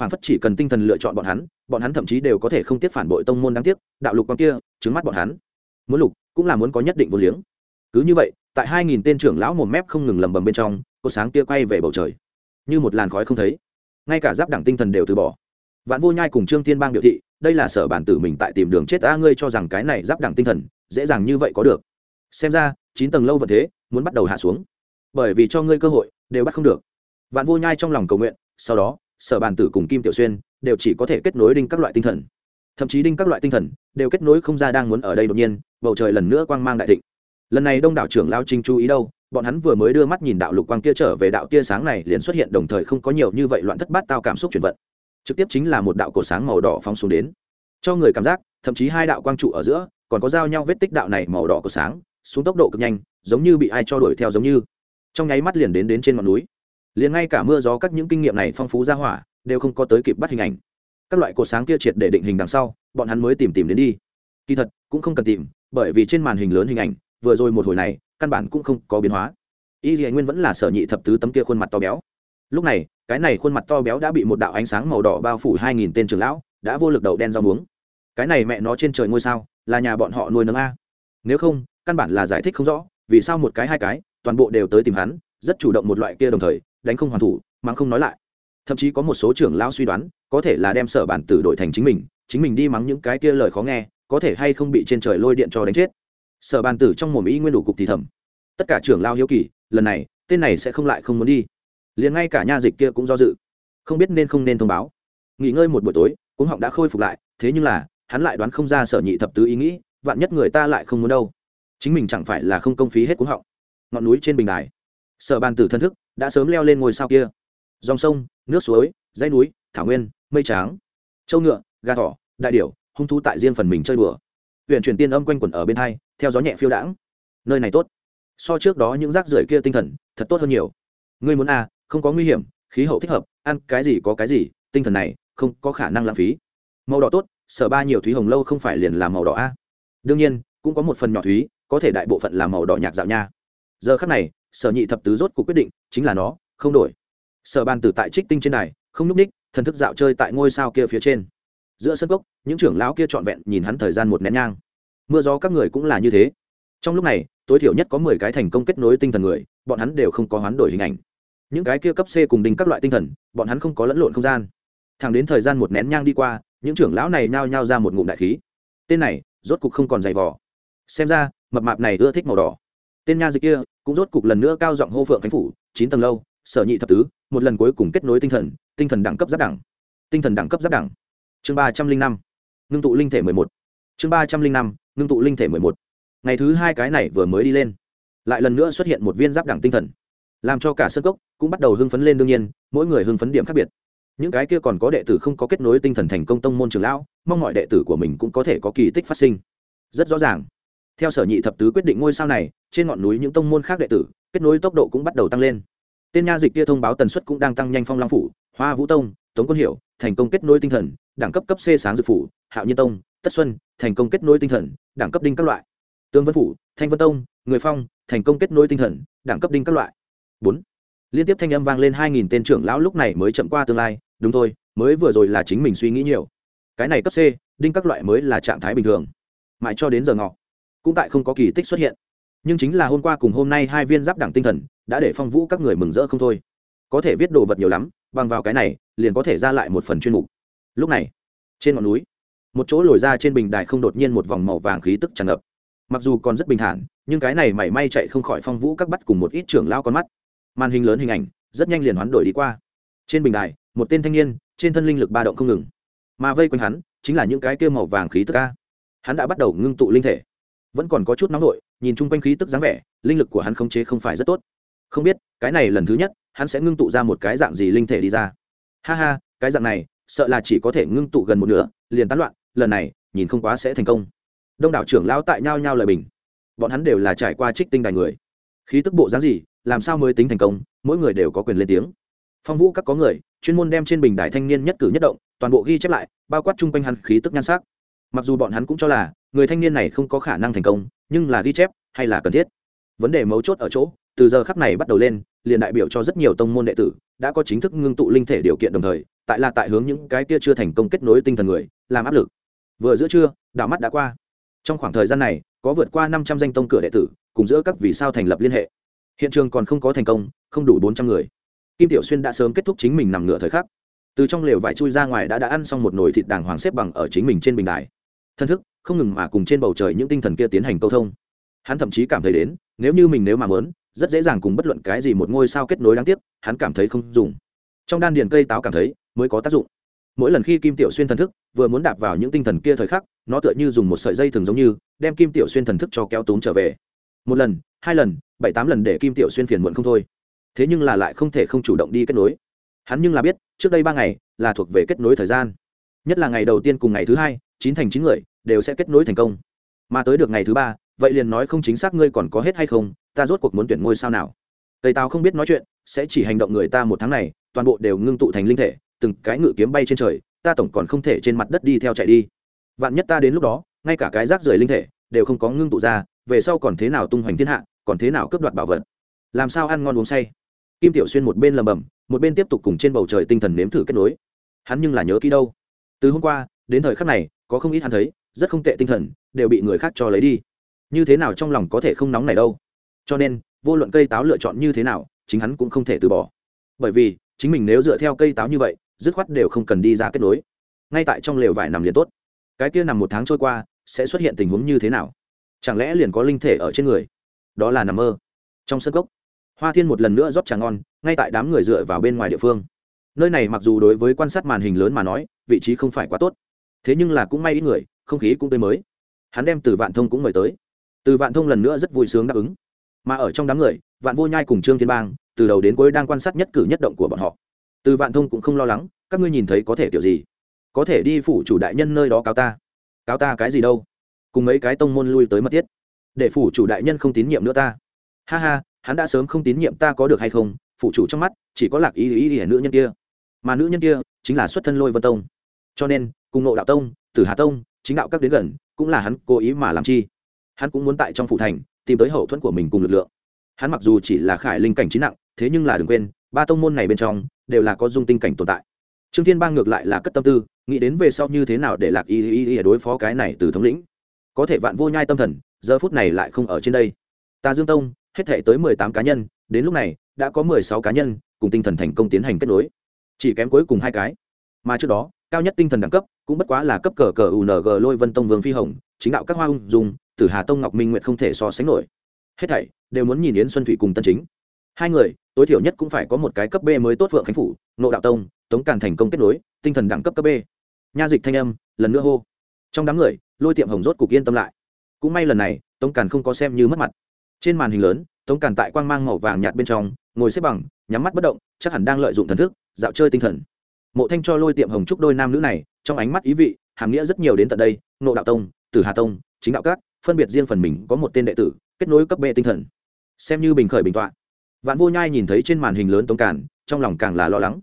Phản phất chỉ cần tinh thần lựa chọn bọn hắn bọn hắn thậm chí đều có thể không tiếp phản bội tông môn đáng tiếc, đạo lục quang kia, trứng mắt bọn hắn. Muốn lục, cũng là muốn có nhất định vô liếng. Cứ như vậy, tại hai nghìn tên trưởng lão mồm mép không ngừng lầm bầm bên trong cột sáng kia quay về bầu trời. Như một làn khói không thấy. Ngay cả giáp đẳng tinh thần đều từ bỏ. Vạn vô nhai cùng trương tiên bang biểu thị, đây là sở bản tử mình tại tìm đường chết a, ngươi cho rằng cái này giáp đẳng tinh thần, dễ dàng như vậy có được. Xem ra, chín tầng lâu vẫn thế, muốn bắt đầu hạ xuống. Bởi vì cho ngươi cơ hội, đều bắt không được. Vạn vô nhai trong lòng cầu nguyện, sau đó, sở bản tử cùng kim tiểu xuyên đều chỉ có thể kết nối đinh các loại tinh thần. Thậm chí đinh các loại tinh thần đều kết nối không ra đang muốn ở đây đột nhiên, bầu trời lần nữa quang mang đại thịnh. Lần này đông đảo trưởng lao trinh chú ý đâu? Bọn hắn vừa mới đưa mắt nhìn đạo lục quang kia trở về đạo tia sáng này liền xuất hiện đồng thời không có nhiều như vậy loạn thất bát tao cảm xúc chuyển vận. Trực tiếp chính là một đạo cổ sáng màu đỏ phóng xuống đến. Cho người cảm giác, thậm chí hai đạo quang trụ ở giữa, còn có giao nhau vết tích đạo này màu đỏ cổ sáng, xuống tốc độ cực nhanh, giống như bị ai cho đuổi theo giống như. Trong nháy mắt liền đến đến trên ngọn núi. Liền ngay cả mưa gió các những kinh nghiệm này phong phú ra hỏa, đều không có tới kịp bắt hình ảnh. Các loại cột sáng kia triệt để định hình đằng sau, bọn hắn mới tìm tìm đến đi. Kỳ thật, cũng không cần tìm, bởi vì trên màn hình lớn hình ảnh vừa rồi một hồi này, căn bản cũng không có biến hóa. Y dì nguyên vẫn là sở nhị thập tứ tấm kia khuôn mặt to béo. Lúc này, cái này khuôn mặt to béo đã bị một đạo ánh sáng màu đỏ bao phủ hai nghìn tên trường lão, đã vô lực đầu đen rau muống. Cái này mẹ nó trên trời ngôi sao, là nhà bọn họ nuôi nấng a. Nếu không, căn bản là giải thích không rõ, vì sao một cái hai cái, toàn bộ đều tới tìm hắn, rất chủ động một loại kia đồng thời, đánh không hoàn thủ mà không nói lại. Thậm chí có một số trưởng lão suy đoán, có thể là đem sở bản tử đổi thành chính mình chính mình đi mắng những cái kia lời khó nghe, có thể hay không bị trên trời lôi điện cho đánh chết sở bàn tử trong mồm ý nguyên đủ cục thì thầm. Tất cả trưởng lao hiếu kỳ, lần này, tên này sẽ không lại không muốn đi. Liền ngay cả nha dịch kia cũng do dự. Không biết nên không nên thông báo. Nghỉ ngơi một buổi tối cũng họng đã khôi phục lại, thế nhưng là, hắn lại đoán không ra sở nhị thập tứ ý nghĩ, vạn nhất người ta lại không muốn đâu. Chính mình chẳng phải là không công phí hết cuống họng. Ngọn núi trên bình đài. Sở bàn tử thân thức, đã sớm leo lên ngôi sao kia. Dòng sông, nước suối, dãy núi, thảo nguyên, mây tráng. Châu ngựa, gà thỏ, đại điểu, hung thú tại riêng phần mình chơi đùa huyện truyền tiên âm quanh quẩn ở bên hai theo gió nhẹ phiêu đãng. Nơi này tốt. So trước đó những rác rưởi kia tinh thần thật tốt hơn nhiều. Ngươi muốn a à, không có nguy hiểm khí hậu thích hợp ăn cái gì có cái gì tinh thần này không có khả năng lãng phí. Màu đỏ tốt sở ba nhiều thúy hồng lâu không phải liền là màu đỏ a. Đương nhiên cũng có một phần nhỏ thúy có thể đại bộ phận là màu đỏ nhạc dạo nha. Giờ khắc này sở nhị thập tứ rốt cuộc quyết định chính là nó không đổi. Sở ban tử tại trích tinh trên này không núp ních thần thức dạo chơi tại ngôi sao kia phía trên giữa sân cốc, những trưởng lão kia trọn vẹn nhìn hắn thời gian một nén nhang. Mưa gió các người cũng là như thế. Trong lúc này, tối thiểu nhất có mười cái thành công kết nối tinh thần người, bọn hắn đều không có hoán đổi hình ảnh. Những cái kia cấp c cùng đinh các loại tinh thần, bọn hắn không có lẫn lộn không gian. Thẳng đến thời gian một nén nhang đi qua, những trưởng lão này nhao nhao ra một ngụm đại khí. Tên này, rốt cục không còn dày vò. Xem ra, mập mạp này ưa thích màu đỏ. Tên nha dịch kia, cũng rốt cục lần nữa cao giọng hô phượng khánh phủ, chín tầng lâu, sở nhị thập tứ, một lần cuối cùng kết nối tinh thần tinh thần đẳng cấp giáp đẳng. Tinh thần đẳng cấp giáp đẳng chương ba trăm linh năm, ngưng tụ linh thể mười một. Chương ba trăm linh năm, ngưng tụ linh thể mười một. Ngày thứ hai cái này vừa mới đi lên, lại lần nữa xuất hiện một viên giáp đẳng tinh thần, làm cho cả sân cốc cũng bắt đầu hưng phấn lên đương nhiên, mỗi người hưng phấn điểm khác biệt. Những cái kia còn có đệ tử không có kết nối tinh thần thành công tông môn trường lão, mong mọi đệ tử của mình cũng có thể có kỳ tích phát sinh. Rất rõ ràng. Theo sở nhị thập tứ quyết định ngôi sao này, trên ngọn núi những tông môn khác đệ tử, kết nối tốc độ cũng bắt đầu tăng lên. Tên nha dịch kia thông báo tần suất cũng đang tăng nhanh phong long phủ, hoa vũ tông, tống quân hiểu thành công kết nối tinh thần đẳng cấp cấp c sáng dược phủ, hạo nhiên tông, tất xuân, thành công kết nối tinh thần, đẳng cấp đinh các loại. Tương vân phủ, thanh vân tông, người phong, thành công kết nối tinh thần, đẳng cấp đinh các loại. Bốn. Liên tiếp thanh âm vang lên hai nghìn tên trưởng lão lúc này mới chậm qua tương lai, đúng thôi, mới vừa rồi là chính mình suy nghĩ nhiều. Cái này cấp c, đinh các loại mới là trạng thái bình thường. Mãi cho đến giờ ngọ, cũng tại không có kỳ tích xuất hiện. Nhưng chính là hôm qua cùng hôm nay hai viên giáp đẳng tinh thần, đã để phong vũ các người mừng rỡ không thôi. Có thể viết đồ vật nhiều lắm, bằng vào cái này, liền có thể ra lại một phần chuyên mục lúc này, trên ngọn núi, một chỗ lồi ra trên bình đài không đột nhiên một vòng màu vàng khí tức tràn ngập. Mặc dù còn rất bình thản, nhưng cái này mảy may chạy không khỏi phong vũ các bắt cùng một ít trưởng lao con mắt. Màn hình lớn hình ảnh, rất nhanh liền hoán đổi đi qua. Trên bình đài, một tên thanh niên, trên thân linh lực ba động không ngừng. Mà vây quanh hắn, chính là những cái kia màu vàng khí tức ca hắn đã bắt đầu ngưng tụ linh thể. Vẫn còn có chút nóng nổi nhìn chung quanh khí tức dáng vẻ, linh lực của hắn khống chế không phải rất tốt. Không biết, cái này lần thứ nhất, hắn sẽ ngưng tụ ra một cái dạng gì linh thể đi ra. Ha ha, cái dạng này sợ là chỉ có thể ngưng tụ gần một nửa, liền tán loạn, lần này, nhìn không quá sẽ thành công. Đông đảo trưởng lão tại nhau nhau lời bình. Bọn hắn đều là trải qua trích tinh đài người. Khí tức bộ dáng gì, làm sao mới tính thành công, mỗi người đều có quyền lên tiếng. Phong vũ các có người, chuyên môn đem trên bình đài thanh niên nhất cử nhất động, toàn bộ ghi chép lại, bao quát chung quanh hắn khí tức nhan sắc. Mặc dù bọn hắn cũng cho là, người thanh niên này không có khả năng thành công, nhưng là ghi chép, hay là cần thiết. Vấn đề mấu chốt ở chỗ, từ giờ khắc này bắt đầu lên liền đại biểu cho rất nhiều tông môn đệ tử, đã có chính thức ngưng tụ linh thể điều kiện đồng thời, tại là tại hướng những cái kia chưa thành công kết nối tinh thần người, làm áp lực. Vừa giữa trưa đạo mắt đã qua. Trong khoảng thời gian này, có vượt qua năm trăm danh tông cửa đệ tử, cùng giữa các vì sao thành lập liên hệ. Hiện trường còn không có thành công, không đủ bốn trăm người. Kim tiểu xuyên đã sớm kết thúc chính mình nằm ngửa thời khắc. Từ trong lều vải chui ra ngoài đã đã ăn xong một nồi thịt đàng hoàng xếp bằng ở chính mình trên bình đài. Thân thức, không ngừng mà cùng trên bầu trời những tinh thần kia tiến hành câu thông. Hắn thậm chí cảm thấy đến, nếu như mình nếu mà muốn rất dễ dàng cùng bất luận cái gì một ngôi sao kết nối đáng tiếc, hắn cảm thấy không dùng. Trong đan điền cây táo cảm thấy, mới có tác dụng. Mỗi lần khi kim tiểu xuyên thần thức vừa muốn đạp vào những tinh thần kia thời khắc, nó tựa như dùng một sợi dây thường giống như, đem kim tiểu xuyên thần thức cho kéo túm trở về. Một lần, hai lần, bảy tám lần để kim tiểu xuyên phiền muộn không thôi. Thế nhưng là lại không thể không chủ động đi kết nối. Hắn nhưng là biết, trước đây ba ngày là thuộc về kết nối thời gian. Nhất là ngày đầu tiên cùng ngày thứ hai, chín thành chín người đều sẽ kết nối thành công. Mà tới được ngày thứ ba, vậy liền nói không chính xác ngươi còn có hết hay không ta rốt cuộc muốn tuyển ngôi sao nào? Tây tao không biết nói chuyện, sẽ chỉ hành động người ta một tháng này, toàn bộ đều ngưng tụ thành linh thể, từng cái ngự kiếm bay trên trời, ta tổng còn không thể trên mặt đất đi theo chạy đi. Vạn nhất ta đến lúc đó, ngay cả cái rác rưởi linh thể, đều không có ngưng tụ ra, về sau còn thế nào tung hoành thiên hạ, còn thế nào cướp đoạt bảo vật? Làm sao ăn ngon uống say? Kim tiểu xuyên một bên lầm bầm, một bên tiếp tục cùng trên bầu trời tinh thần nếm thử kết nối. Hắn nhưng là nhớ kỹ đâu? Từ hôm qua, đến thời khắc này, có không ít hắn thấy, rất không tệ tinh thần, đều bị người khác cho lấy đi. Như thế nào trong lòng có thể không nóng này đâu? Cho nên, vô luận cây táo lựa chọn như thế nào, chính hắn cũng không thể từ bỏ. Bởi vì, chính mình nếu dựa theo cây táo như vậy, dứt khoát đều không cần đi ra kết nối. Ngay tại trong lều vải nằm liền tốt. Cái kia nằm một tháng trôi qua, sẽ xuất hiện tình huống như thế nào? Chẳng lẽ liền có linh thể ở trên người? Đó là nằm mơ. Trong sân cốc, hoa thiên một lần nữa rót trà ngon, ngay tại đám người dựa vào bên ngoài địa phương. Nơi này mặc dù đối với quan sát màn hình lớn mà nói, vị trí không phải quá tốt. Thế nhưng là cũng may ít người, không khí cũng tươi mới. Hắn đem từ vạn thông cũng mời tới. Từ vạn thông lần nữa rất vui sướng đáp ứng mà ở trong đám người, vạn vô nhai cùng trương thiên bang, từ đầu đến cuối đang quan sát nhất cử nhất động của bọn họ. Từ vạn thông cũng không lo lắng, các ngươi nhìn thấy có thể kiểu gì? Có thể đi phủ chủ đại nhân nơi đó cáo ta. Cáo ta cái gì đâu? Cùng mấy cái tông môn lui tới mất tiết để phủ chủ đại nhân không tín nhiệm nữa ta. Ha ha, hắn đã sớm không tín nhiệm ta có được hay không? Phủ chủ trong mắt, chỉ có lạc ý ý ý nữ nhân kia. Mà nữ nhân kia chính là xuất thân lôi vân tông. Cho nên, cùng nộ đạo tông, tử hà tông, chính đạo các đến gần, cũng là hắn cố ý mà làm chi. Hắn cũng muốn tại trong phủ thành tìm tới hậu thuẫn của mình cùng lực lượng. Hắn mặc dù chỉ là khải linh cảnh trí nặng, thế nhưng là đừng quên, ba tông môn này bên trong đều là có dung tinh cảnh tồn tại. Trương thiên bang ngược lại là cất tâm tư, nghĩ đến về sau như thế nào để lạc y y y đối phó cái này từ thống lĩnh. Có thể vạn vô nhai tâm thần, giờ phút này lại không ở trên đây. Ta dương tông, hết thể tới mười tám cá nhân, đến lúc này, đã có mười sáu cá nhân cùng tinh thần thành công tiến hành kết nối. Chỉ kém cuối cùng hai cái. Mà trước đó, cao nhất tinh thần đẳng cấp cũng bất quá là cấp cờ cờ ung lôi vân tông vương phi hồng, chính đạo các hoa ung dùng tử hà tông ngọc minh nguyệt không thể so sánh nổi. Hết thảy đều muốn nhìn yến xuân thủy cùng tân chính. Hai người, tối thiểu nhất cũng phải có một cái cấp b mới tốt vượng khánh phủ nộ đạo tông, tống càn thành công kết nối, tinh thần đẳng cấp cấp b. Nha dịch thanh âm, lần nữa hô. Trong đám người, lôi tiệm hồng rốt cục yên tâm lại. Cũng may lần này, tống càn không có xem như mất mặt. Trên màn hình lớn, tống càn tại quang mang màu vàng nhạt bên trong, ngồi xếp bằng, nhắm mắt bất động, chắc hẳn đang lợi dụng thần thức, dạo chơi tinh thần. Mộ thanh cho lôi tiệm hồng trúc đôi nam nữ này, trong ánh mắt ý vị, hàm nghĩa rất nhiều đến tận đây nộ đạo tông, tử hà tông, chính đạo các phân biệt riêng phần mình có một tên đệ tử, kết nối cấp bệ tinh thần. Xem như bình khởi bình tọa. Vạn vô nhai nhìn thấy trên màn hình lớn tống càn, trong lòng càng là lo lắng.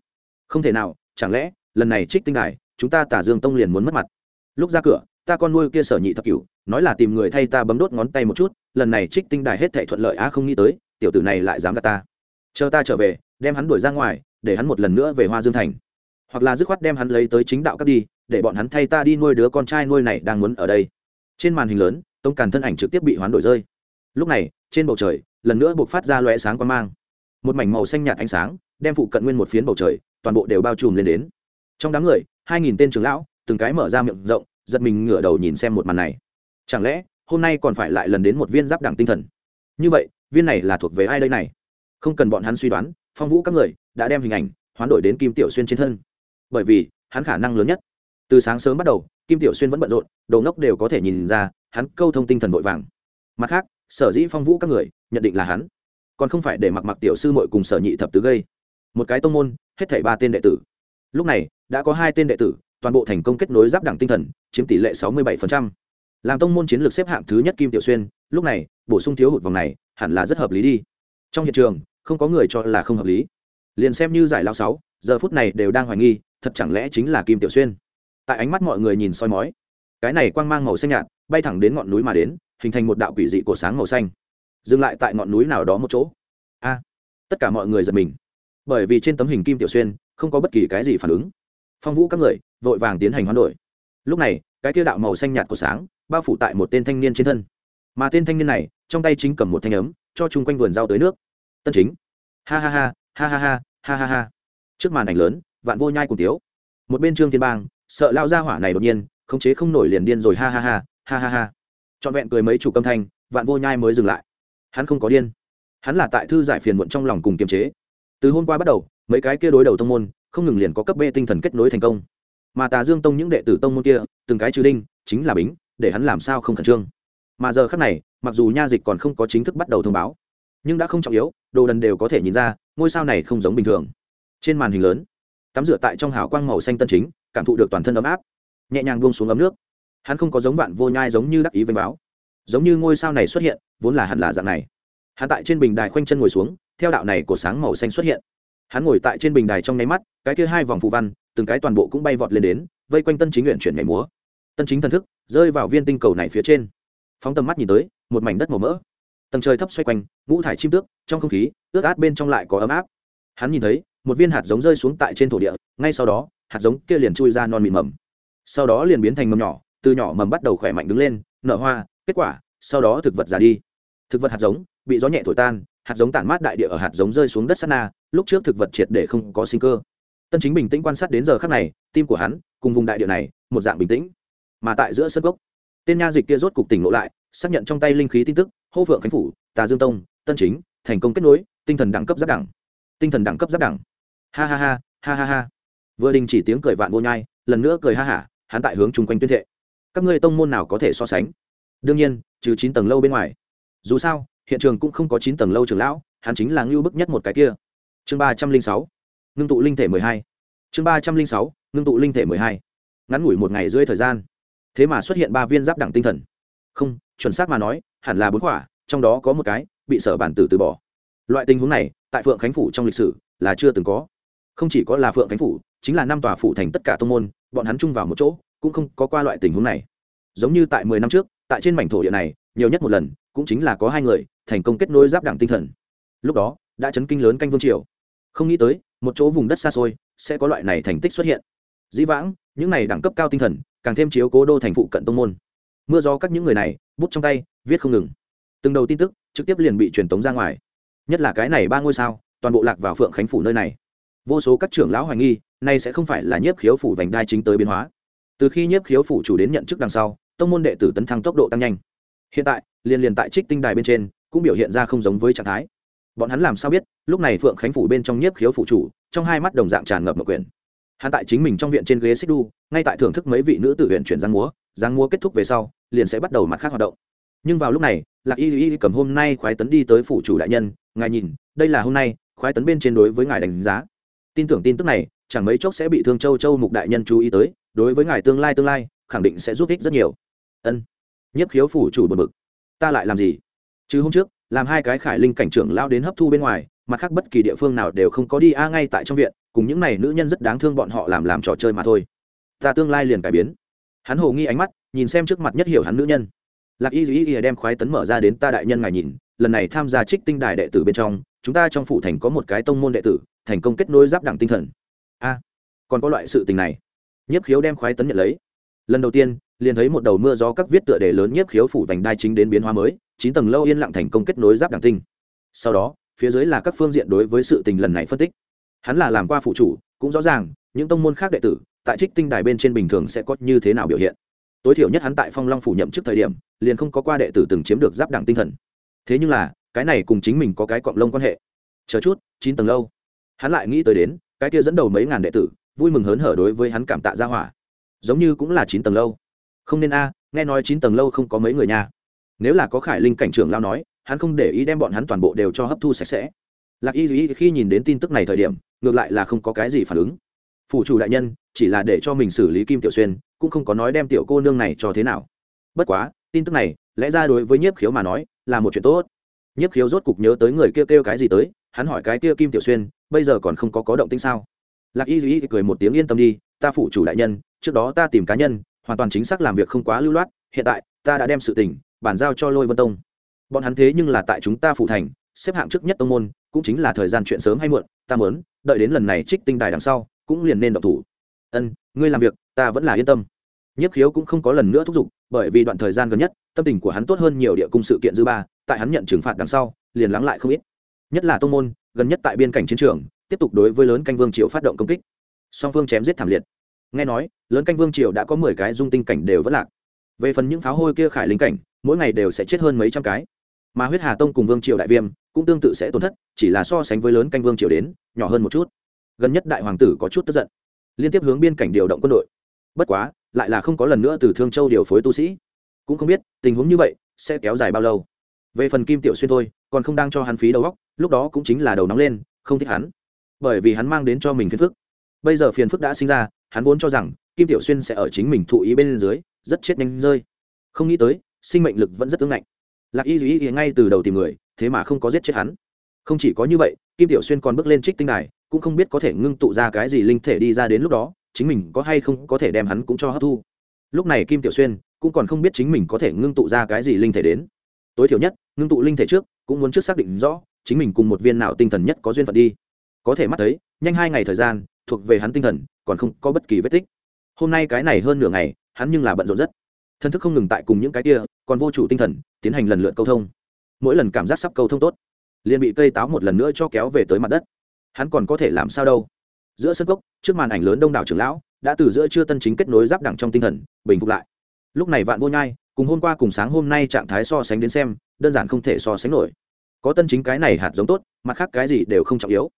Không thể nào, chẳng lẽ, lần này trích tinh đài, chúng ta tả dương tông liền muốn mất mặt? Lúc ra cửa, ta con nuôi kia sở nhị thập cửu, nói là tìm người thay ta bấm đốt ngón tay một chút, lần này trích tinh đài hết thệ thuận lợi á không nghĩ tới, tiểu tử này lại dám gạt ta. Chờ ta trở về, đem hắn đuổi ra ngoài, để hắn một lần nữa về hoa dương thành. Hoặc là dứt khoát đem hắn lấy tới chính đạo cấp đi, để bọn hắn thay ta đi nuôi đứa con trai nuôi này đang muốn ở đây. Trên màn hình lớn tông càn thân ảnh trực tiếp bị hoán đổi rơi. Lúc này, trên bầu trời, lần nữa buộc phát ra loe sáng quan mang. Một mảnh màu xanh nhạt ánh sáng, đem phụ cận nguyên một phiến bầu trời, toàn bộ đều bao trùm lên đến. Trong đám người, hai nghìn tên trưởng lão, từng cái mở ra miệng rộng, giật mình ngửa đầu nhìn xem một màn này. Chẳng lẽ, hôm nay còn phải lại lần đến một viên giáp đẳng tinh thần? Như vậy, viên này là thuộc về ai đây này? Không cần bọn hắn suy đoán, phong vũ các người đã đem hình ảnh hoán đổi đến kim tiểu xuyên trên thân. Bởi vì, hắn khả năng lớn nhất. Từ sáng sớm bắt đầu, kim tiểu xuyên vẫn bận rộn, đầu ngốc đều có thể nhìn ra hắn câu thông tinh thần vội vàng. Mặt khác, sở dĩ phong vũ các người nhận định là hắn, còn không phải để mặc mặc tiểu sư mội cùng sở nhị thập tứ gây. Một cái tông môn, hết thảy ba tên đệ tử. Lúc này, đã có hai tên đệ tử, toàn bộ thành công kết nối giáp đẳng tinh thần, chiếm tỷ lệ sáu mươi bảy làm tông môn chiến lược xếp hạng thứ nhất kim tiểu xuyên, lúc này, bổ sung thiếu hụt vòng này, hẳn là rất hợp lý đi. Trong hiện trường, không có người cho là không hợp lý. Liền xem như giải lao sáu, giờ phút này đều đang hoài nghi, thật chẳng lẽ chính là kim tiểu xuyên? Tại ánh mắt mọi người nhìn soi mói, cái này quang mang màu xanh nhạt bay thẳng đến ngọn núi mà đến, hình thành một đạo quỷ dị của sáng màu xanh. Dừng lại tại ngọn núi nào đó một chỗ. A, tất cả mọi người giật mình. Bởi vì trên tấm hình kim tiểu xuyên, không có bất kỳ cái gì phản ứng. Phong vũ các người, vội vàng tiến hành hoán đổi. Lúc này, cái tiêu đạo màu xanh nhạt của sáng, bao phủ tại một tên thanh niên trên thân. Mà tên thanh niên này, trong tay chính cầm một thanh ấm, cho chung quanh vườn rau tới nước. Tân chính. Ha ha ha ha ha ha ha ha ha. Trước màn ảnh lớn, vạn vô nhai cùng tiếu. Một bên trương thiên bang, sợ lao ra hỏa này đột nhiên, khống chế không nổi liền điên rồi, ha ha ha ha ha ha. Trọn vẹn cười mấy chủ âm thanh, vạn vô nhai mới dừng lại. Hắn không có điên. Hắn là tại thư giải phiền muộn trong lòng cùng kiềm chế. Từ hôm qua bắt đầu, mấy cái kia đối đầu tông môn, không ngừng liền có cấp b tinh thần kết nối thành công. Mà tà dương tông những đệ tử tông môn kia, từng cái trừ đinh, chính là bính, để hắn làm sao không khẩn trương. Mà giờ khác này, mặc dù nha dịch còn không có chính thức bắt đầu thông báo, nhưng đã không trọng yếu, đồ đần đều có thể nhìn ra, ngôi sao này không giống bình thường. Trên màn hình lớn, tắm rửa tại trong hào quang màu xanh tân chính, cảm thụ được toàn thân ấm áp. Nhẹ nhàng buông xuống ấm nước hắn không có giống vạn vô nhai giống như đắc ý vênh báo. Giống như ngôi sao này xuất hiện, vốn là hẳn là dạng này. Hắn tại trên bình đài khoanh chân ngồi xuống, theo đạo này của sáng màu xanh xuất hiện. Hắn ngồi tại trên bình đài trong nháy mắt, cái kia hai vòng phụ văn, từng cái toàn bộ cũng bay vọt lên đến, vây quanh tân chính nguyện chuyển nhảy múa. Tân chính thần thức rơi vào viên tinh cầu này phía trên. Phóng tầm mắt nhìn tới, một mảnh đất màu mỡ. Tầng trời thấp xoay quanh, ngũ thải chim tước, trong không khí ướt át bên trong lại có ấm áp. Hắn nhìn thấy, một viên hạt giống rơi xuống tại trên thổ địa, ngay sau đó, hạt giống kia liền chui ra non mịn mầm. Sau đó liền biến thành mầm nhỏ từ nhỏ mầm bắt đầu khỏe mạnh đứng lên, nở hoa, kết quả, sau đó thực vật già đi. Thực vật hạt giống, bị gió nhẹ thổi tan, hạt giống tản mát đại địa ở hạt giống rơi xuống đất sana na, lúc trước thực vật triệt để không có sinh cơ. Tân chính bình tĩnh quan sát đến giờ khác này, tim của hắn, cùng vùng đại địa này, một dạng bình tĩnh. Mà tại giữa sân gốc, tên nha dịch kia rốt cục tỉnh lộ lại, xác nhận trong tay linh khí tin tức, hô phượng khánh phủ, tà dương tông, tân chính, thành công kết nối, tinh thần đẳng cấp giáp đẳng. Tinh thần đẳng cấp giáp đẳng. Ha ha ha ha ha ha. Vừa đình chỉ tiếng cười vạn vô nhai, lần nữa cười ha hả, hắn tại hướng chung quanh tuyên thệ các ngươi tông môn nào có thể so sánh? Đương nhiên, trừ chín tầng lâu bên ngoài. Dù sao, hiện trường cũng không có chín tầng lâu trường lão, hắn chính là ngưu bức nhất một cái kia. Chương ba trăm linh sáu, ngưng tụ linh thể mười hai. Chương ba trăm linh sáu, ngưng tụ linh thể mười hai. Ngắn ngủi một ngày rưỡi thời gian. Thế mà xuất hiện ba viên giáp đẳng tinh thần. Không, chuẩn xác mà nói, hẳn là bốn quả, trong đó có một cái, bị sở bản tử từ bỏ. Loại tình huống này, tại phượng khánh phủ trong lịch sử, là chưa từng có. Không chỉ có là phượng khánh phủ, chính là năm tòa phủ thành tất cả tô n g môn, bọn hắn chung vào một chỗ cũng không có qua loại tình huống này. Giống như tại mười năm trước, tại trên mảnh thổ địa này, nhiều nhất một lần, cũng chính là có hai người, thành công kết nối giáp đảng tinh thần. Lúc đó, đã chấn kinh lớn canh vương triều. Không nghĩ tới, một chỗ vùng đất xa xôi, sẽ có loại này thành tích xuất hiện. Dĩ vãng, những này đẳng cấp cao tinh thần, càng thêm chiếu cố đô thành phụ cận tông môn. Mưa do các những người này, bút trong tay, viết không ngừng. Từng đầu tin tức, trực tiếp liền bị truyền tống ra ngoài. Nhất là cái này ba ngôi sao, toàn bộ lạc vào phượng khánh phủ nơi này. Vô số các trưởng lão hoài nghi, nay sẽ không phải là nhiếp khiếu phủ vành đai chính tới biến hóa từ khi nhiếp khiếu phủ chủ đến nhận chức đằng sau, tông môn đệ tử tấn thăng tốc độ tăng nhanh. Hiện tại, liền liền tại trích tinh đài bên trên, cũng biểu hiện ra không giống với trạng thái. Bọn hắn làm sao biết, lúc này phượng khánh phủ bên trong nhiếp khiếu phủ chủ, trong hai mắt đồng dạng tràn ngập mộc quyền hắn tại chính mình trong viện trên ghế xích đu, ngay tại thưởng thức mấy vị nữ tử huyện chuyển giang múa giang múa kết thúc về sau, liền sẽ bắt đầu mặt khác hoạt động. Nhưng vào lúc này, lạc y y cầm hôm nay khoái tấn đi tới phủ chủ đại nhân, ngài nhìn, đây là hôm nay, khoái tấn bên trên đối với ngài đánh giá. Tin tưởng tin tức này, chẳng mấy chốc sẽ bị thương châu châu mục đại nhân chú ý tới đối với ngài tương lai tương lai, khẳng định sẽ giúp ích rất nhiều. Ân. Nhất khiếu phủ chủ bật mực ta lại làm gì? Chứ hôm trước, làm hai cái khải linh cảnh trưởng lao đến hấp thu bên ngoài, mặt khác bất kỳ địa phương nào đều không có đi, a, ngay tại trong viện, cùng những này nữ nhân rất đáng thương bọn họ làm làm trò chơi mà thôi. Ta tương lai liền cải biến. Hắn hồ nghi ánh mắt, nhìn xem trước mặt nhất hiểu hắn nữ nhân. Lạc y duy y đem khoái tấn mở ra đến ta đại nhân ngài nhìn, lần này tham gia trích tinh đài đệ tử bên trong, chúng ta trong phủ thành có một cái tông môn đệ tử, thành công kết nối giáp đẳng tinh thần. A, còn có loại sự tình này nhiếp khiếu đem khoái tấn nhận lấy. Lần đầu tiên, liền thấy một đầu mưa gió các viết tựa đề lớn nhiếp khiếu phủ vành đai chính đến biến hóa mới, chín tầng lâu yên lặng thành công kết nối giáp đẳng tinh. Sau đó, phía dưới là các phương diện đối với sự tình lần này phân tích. Hắn là làm qua phụ chủ, cũng rõ ràng, những tông môn khác đệ tử, tại trích tinh đài bên trên bình thường sẽ có như thế nào biểu hiện. Tối thiểu nhất hắn tại phong long phủ nhậm trước thời điểm, liền không có qua đệ tử từng chiếm được giáp đẳng tinh thần. Thế nhưng là, cái này cùng chính mình có cái cọng lông quan hệ. Chờ chút, chín tầng lâu. Hắn lại nghĩ tới đến, cái kia dẫn đầu mấy ngàn đệ tử vui mừng hớn hở đối với hắn cảm tạ ra hỏa. Giống như cũng là chín tầng lâu. Không nên a nghe nói chín tầng lâu không có mấy người nha. Nếu là có khải linh cảnh trưởng lao nói hắn không để ý đem bọn hắn toàn bộ đều cho hấp thu sạch sẽ. Lạc y duy khi nhìn đến tin tức này thời điểm ngược lại là không có cái gì phản ứng. Phủ chủ đại nhân chỉ là để cho mình xử lý kim tiểu xuyên cũng không có nói đem tiểu cô nương này cho thế nào. Bất quá tin tức này lẽ ra đối với nhiếp khiếu mà nói là một chuyện tốt. Nhiếp khiếu rốt cục nhớ tới người kia kêu, kêu cái gì tới hắn hỏi cái kia kim tiểu xuyên bây giờ còn không có có động tinh sao? Lạc y duy cười một tiếng yên tâm đi, ta phủ chủ đại nhân, trước đó ta tìm cá nhân, hoàn toàn chính xác làm việc không quá lưu loát, hiện tại, ta đã đem sự tình, bàn giao cho lôi vân tông. Bọn hắn thế nhưng là tại chúng ta phủ thành, xếp hạng trước nhất tông môn, cũng chính là thời gian chuyện sớm hay muộn, ta muốn, đợi đến lần này trích tinh đài đằng sau, cũng liền nên động thủ. Ân, ngươi làm việc, ta vẫn là yên tâm. Nhất khiếu cũng không có lần nữa thúc giục, bởi vì đoạn thời gian gần nhất, tâm tình của hắn tốt hơn nhiều địa cung sự kiện dư ba, tại hắn nhận trừng phạt đằng sau, liền lắng lại không ít. Nhất là tông môn, gần nhất tại biên cảnh chiến trường tiếp tục đối với lớn canh vương triều phát động công kích. Song phương chém giết thảm liệt. Nghe nói, lớn canh vương triều đã có mười cái dung tinh cảnh đều vẫn lạc. Về phần những pháo hôi kia khải linh cảnh, mỗi ngày đều sẽ chết hơn mấy trăm cái. Mà huyết hà tông cùng vương triều đại viêm cũng tương tự sẽ tổn thất, chỉ là so sánh với lớn canh vương triều đến, nhỏ hơn một chút. Gần nhất đại hoàng tử có chút tức giận, liên tiếp hướng biên cảnh điều động quân đội. Bất quá, lại là không có lần nữa từ thương châu điều phối tu sĩ. Cũng không biết, tình huống như vậy sẽ kéo dài bao lâu. Về phần kim tiểu xuyên thôi, còn không đang cho hắn phí đầu góc lúc đó cũng chính là đầu nóng lên, không thích hắn bởi vì hắn mang đến cho mình phiền phức. Bây giờ phiền phức đã sinh ra, hắn vốn cho rằng kim tiểu xuyên sẽ ở chính mình thụ ý bên dưới, rất chết nhanh rơi. Không nghĩ tới, sinh mệnh lực vẫn rất ưng ngạnh. Lạc y duy ngay từ đầu tìm người, thế mà không có giết chết hắn. Không chỉ có như vậy, kim tiểu xuyên còn bước lên trích tinh đài, cũng không biết có thể ngưng tụ ra cái gì linh thể đi ra đến lúc đó, chính mình có hay không có thể đem hắn cũng cho hấp thu. Lúc này kim tiểu xuyên cũng còn không biết chính mình có thể ngưng tụ ra cái gì linh thể đến. Tối thiểu nhất, ngưng tụ linh thể trước, cũng muốn trước xác định rõ, chính mình cùng một viên nào tinh thần nhất có duyên phận đi có thể mắt thấy, nhanh hai ngày thời gian, thuộc về hắn tinh thần, còn không có bất kỳ vết tích. Hôm nay cái này hơn nửa ngày, hắn nhưng là bận rộn rất. Thân thức không ngừng tại cùng những cái kia, còn vô chủ tinh thần, tiến hành lần lượt câu thông. Mỗi lần cảm giác sắp câu thông tốt, liền bị cây táo một lần nữa cho kéo về tới mặt đất. Hắn còn có thể làm sao đâu? Giữa sân cốc, trước màn ảnh lớn đông đảo trưởng lão, đã từ giữa chưa tân chính kết nối giáp đẳng trong tinh thần, bình phục lại. Lúc này vạn vô nhai, cùng hôm qua cùng sáng hôm nay trạng thái so sánh đến xem, đơn giản không thể so sánh nổi. Có tân chính cái này hạt giống tốt, mặt khác cái gì đều không trọng yếu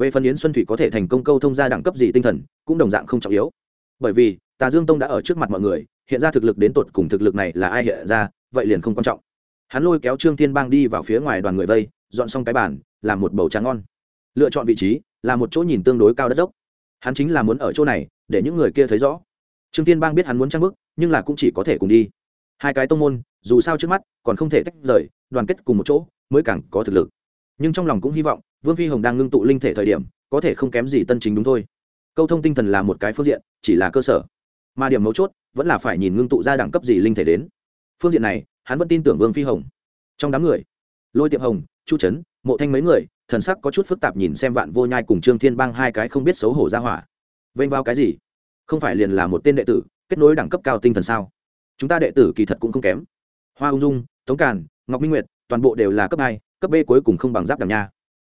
về phần yến xuân thủy có thể thành công câu thông ra đẳng cấp gì tinh thần, cũng đồng dạng không trọng yếu. Bởi vì, tà dương tông đã ở trước mặt mọi người, hiện ra thực lực đến tột cùng thực lực này là ai hiện ra, vậy liền không quan trọng. Hắn lôi kéo trương thiên bang đi vào phía ngoài đoàn người vây, dọn xong cái bàn, làm một bầu tráng ngon. Lựa chọn vị trí, là một chỗ nhìn tương đối cao đất dốc. Hắn chính là muốn ở chỗ này, để những người kia thấy rõ. Trương thiên bang biết hắn muốn trang bức nhưng là cũng chỉ có thể cùng đi. Hai cái tông môn, dù sao trước mắt, còn không thể tách rời, đoàn kết cùng một chỗ, mới càng có thực lực nhưng trong lòng cũng hy vọng, vương phi hồng đang ngưng tụ linh thể thời điểm, có thể không kém gì tân chính đúng thôi. Câu thông tinh thần là một cái phương diện, chỉ là cơ sở. Mà điểm mấu chốt, vẫn là phải nhìn ngưng tụ ra đẳng cấp gì linh thể đến. Phương diện này, hắn vẫn tin tưởng vương phi hồng. Trong đám người, lôi tiệm hồng, chu trấn mộ thanh mấy người, thần sắc có chút phức tạp nhìn xem vạn vô nhai cùng trương thiên bang hai cái không biết xấu hổ ra hỏa. Vênh vào cái gì? Không phải liền là một tên đệ tử, kết nối đẳng cấp cao tinh thần sao? Chúng ta đệ tử kỳ thật cũng không kém. Hoa ung dung, tống càn, ngọc minh nguyệt, toàn bộ đều là cấp hai cấp b cuối cùng không bằng giáp đằng nha.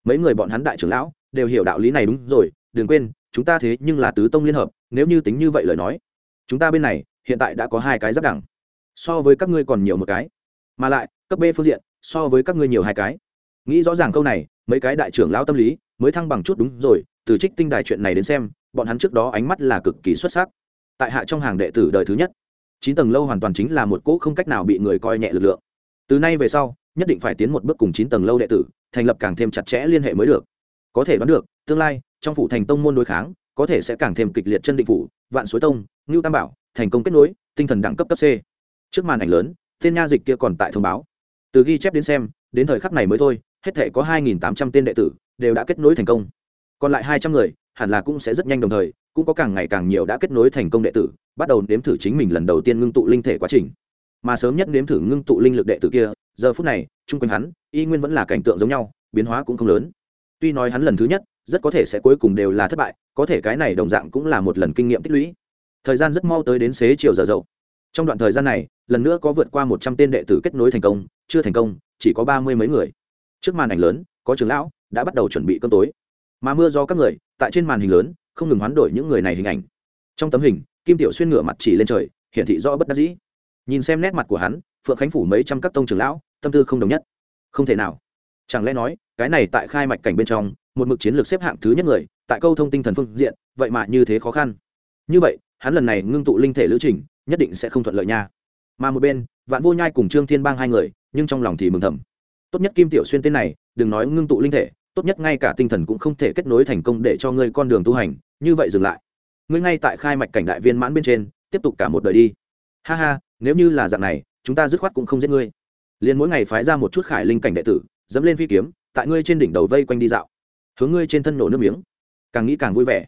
Mấy người bọn hắn đại trưởng lão đều hiểu đạo lý này đúng rồi, đừng quên, chúng ta thế nhưng là tứ tông liên hợp, nếu như tính như vậy lời nói, chúng ta bên này hiện tại đã có hai cái giáp đẳng. So với các ngươi còn nhiều một cái. Mà lại, cấp b phương diện, so với các ngươi nhiều hai cái. Nghĩ rõ ràng câu này, mấy cái đại trưởng lão tâm lý mới thăng bằng chút đúng rồi, từ trích tinh đài chuyện này đến xem, bọn hắn trước đó ánh mắt là cực kỳ xuất sắc. Tại hạ trong hàng đệ tử đời thứ nhất, chín tầng lâu hoàn toàn chính là một cỗ không cách nào bị người coi nhẹ lực lượng. Từ nay về sau nhất định phải tiến một bước cùng chín tầng lâu đệ tử, thành lập càng thêm chặt chẽ liên hệ mới được. Có thể đoán được, tương lai, trong phủ thành tông môn đối kháng, có thể sẽ càng thêm kịch liệt chân định phủ, vạn suối tông, ngưu tam bảo, thành công kết nối, tinh thần đẳng cấp cấp c. Trước màn ảnh lớn, tên nha dịch kia còn tại thông báo. Từ ghi chép đến xem, đến thời khắc này mới thôi, hết thể có 2.800 tên đệ tử, đều đã kết nối thành công. Còn lại 200 người, hẳn là cũng sẽ rất nhanh đồng thời, cũng có càng ngày càng nhiều đã kết nối thành công đệ tử, bắt đầu nếm thử chính mình lần đầu tiên ngưng tụ linh thể quá trình. Mà sớm nhất nếm thử ngưng tụ linh lực đệ tử kia giờ phút này, chung quanh hắn, y nguyên vẫn là cảnh tượng giống nhau, biến hóa cũng không lớn. Tuy nói hắn lần thứ nhất, rất có thể sẽ cuối cùng đều là thất bại, có thể cái này đồng dạng cũng là một lần kinh nghiệm tích lũy. Thời gian rất mau tới đến xế chiều giờ dậu. Trong đoạn thời gian này, lần nữa có vượt qua một trăm tên đệ tử kết nối thành công, chưa thành công, chỉ có ba mươi mấy người. Trước màn ảnh lớn, có trường lão đã bắt đầu chuẩn bị cơm tối. Mà mưa do các người, tại trên màn hình lớn, không ngừng hoán đổi những người này hình ảnh. Trong tấm hình, kim tiểu xuyên ngửa mặt chỉ lên trời, hiển thị rõ bất đắc dĩ. Nhìn xem nét mặt của hắn phượng khánh phủ mấy trăm các tông trưởng lão, tâm tư không đồng nhất. Không thể nào. Chẳng lẽ nói, cái này tại khai mạch cảnh bên trong, một mực chiến lược xếp hạng thứ nhất người, tại câu thông tinh thần phương diện, vậy mà như thế khó khăn. Như vậy, hắn lần này ngưng tụ linh thể lữ trình, nhất định sẽ không thuận lợi nha. Mà một bên, vạn vô nhai cùng trương thiên bang hai người, nhưng trong lòng thì mừng thầm. Tốt nhất kim tiểu xuyên tên này, đừng nói ngưng tụ linh thể, tốt nhất ngay cả tinh thần cũng không thể kết nối thành công để cho ngươi con đường tu hành, như vậy dừng lại. Ngươi ngay tại khai mạch cảnh đại viên mãn bên trên, tiếp tục cả một đời đi. Ha ha, nếu như là dạng này chúng ta dứt khoát cũng không giết ngươi. Liền mỗi ngày phái ra một chút khải linh cảnh đệ tử, dẫm lên phi kiếm, tại ngươi trên đỉnh đầu vây quanh đi dạo. Hướng ngươi trên thân nổ nước miếng. Càng nghĩ càng vui vẻ.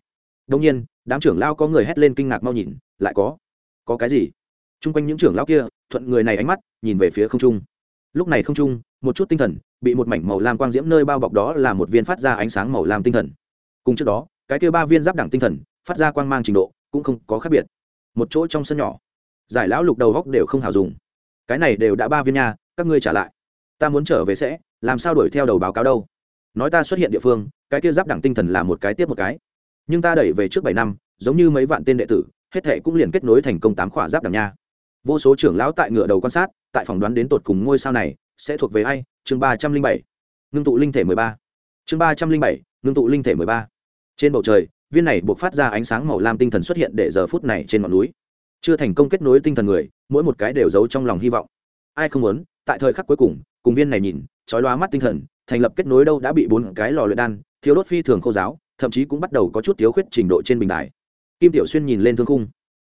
Đông nhiên, đám trưởng lao có người hét lên kinh ngạc mau nhìn, lại có. Có cái gì? T r u n g quanh những trưởng lao kia, thuận người này ánh mắt, nhìn về phía không trung. Lúc này không trung, một chút tinh thần, bị một mảnh màu lam quang diễm nơi bao bọc đó là một viên phát ra ánh sáng màu lam tinh thần. Cùng trước đó, cái kia ba viên giáp đẳng tinh thần, phát ra quang mang trình độ, cũng không có khác biệt. Một chỗ trong sân nhỏ, giải lão lục đầu góc đều không hào dùng cái này đều đã ba viên nha, các ngươi trả lại. Ta muốn trở về sẽ, làm sao đuổi theo đầu báo cáo đâu? Nói ta xuất hiện địa phương, cái kia giáp đẳng tinh thần là một cái tiếp một cái. Nhưng ta đẩy về trước bảy năm, giống như mấy vạn tên đệ tử, hết thệ cũng liền kết nối thành công tám khỏa giáp đẳng nha. Vô số trưởng lão tại ngựa đầu quan sát, tại phỏng đoán đến tột cùng ngôi sao này sẽ thuộc về ai? Chương ba trăm linh bảy, ngưng tụ linh thể mười ba. Chương ba trăm linh bảy, ngưng tụ linh thể mười ba. Trên bầu trời, viên này buộc phát ra ánh sáng màu lam tinh thần xuất hiện để giờ phút này trên ngọn núi chưa thành công kết nối tinh thần người, mỗi một cái đều giấu trong lòng hy vọng. Ai không muốn, tại thời khắc cuối cùng cùng viên này nhìn, trói loa mắt tinh thần, thành lập kết nối đâu đã bị bốn cái lò luyện đan, thiếu đốt phi thường khô giáo, thậm chí cũng bắt đầu có chút thiếu khuyết trình độ trên bình đài. Kim tiểu xuyên nhìn lên thương khung.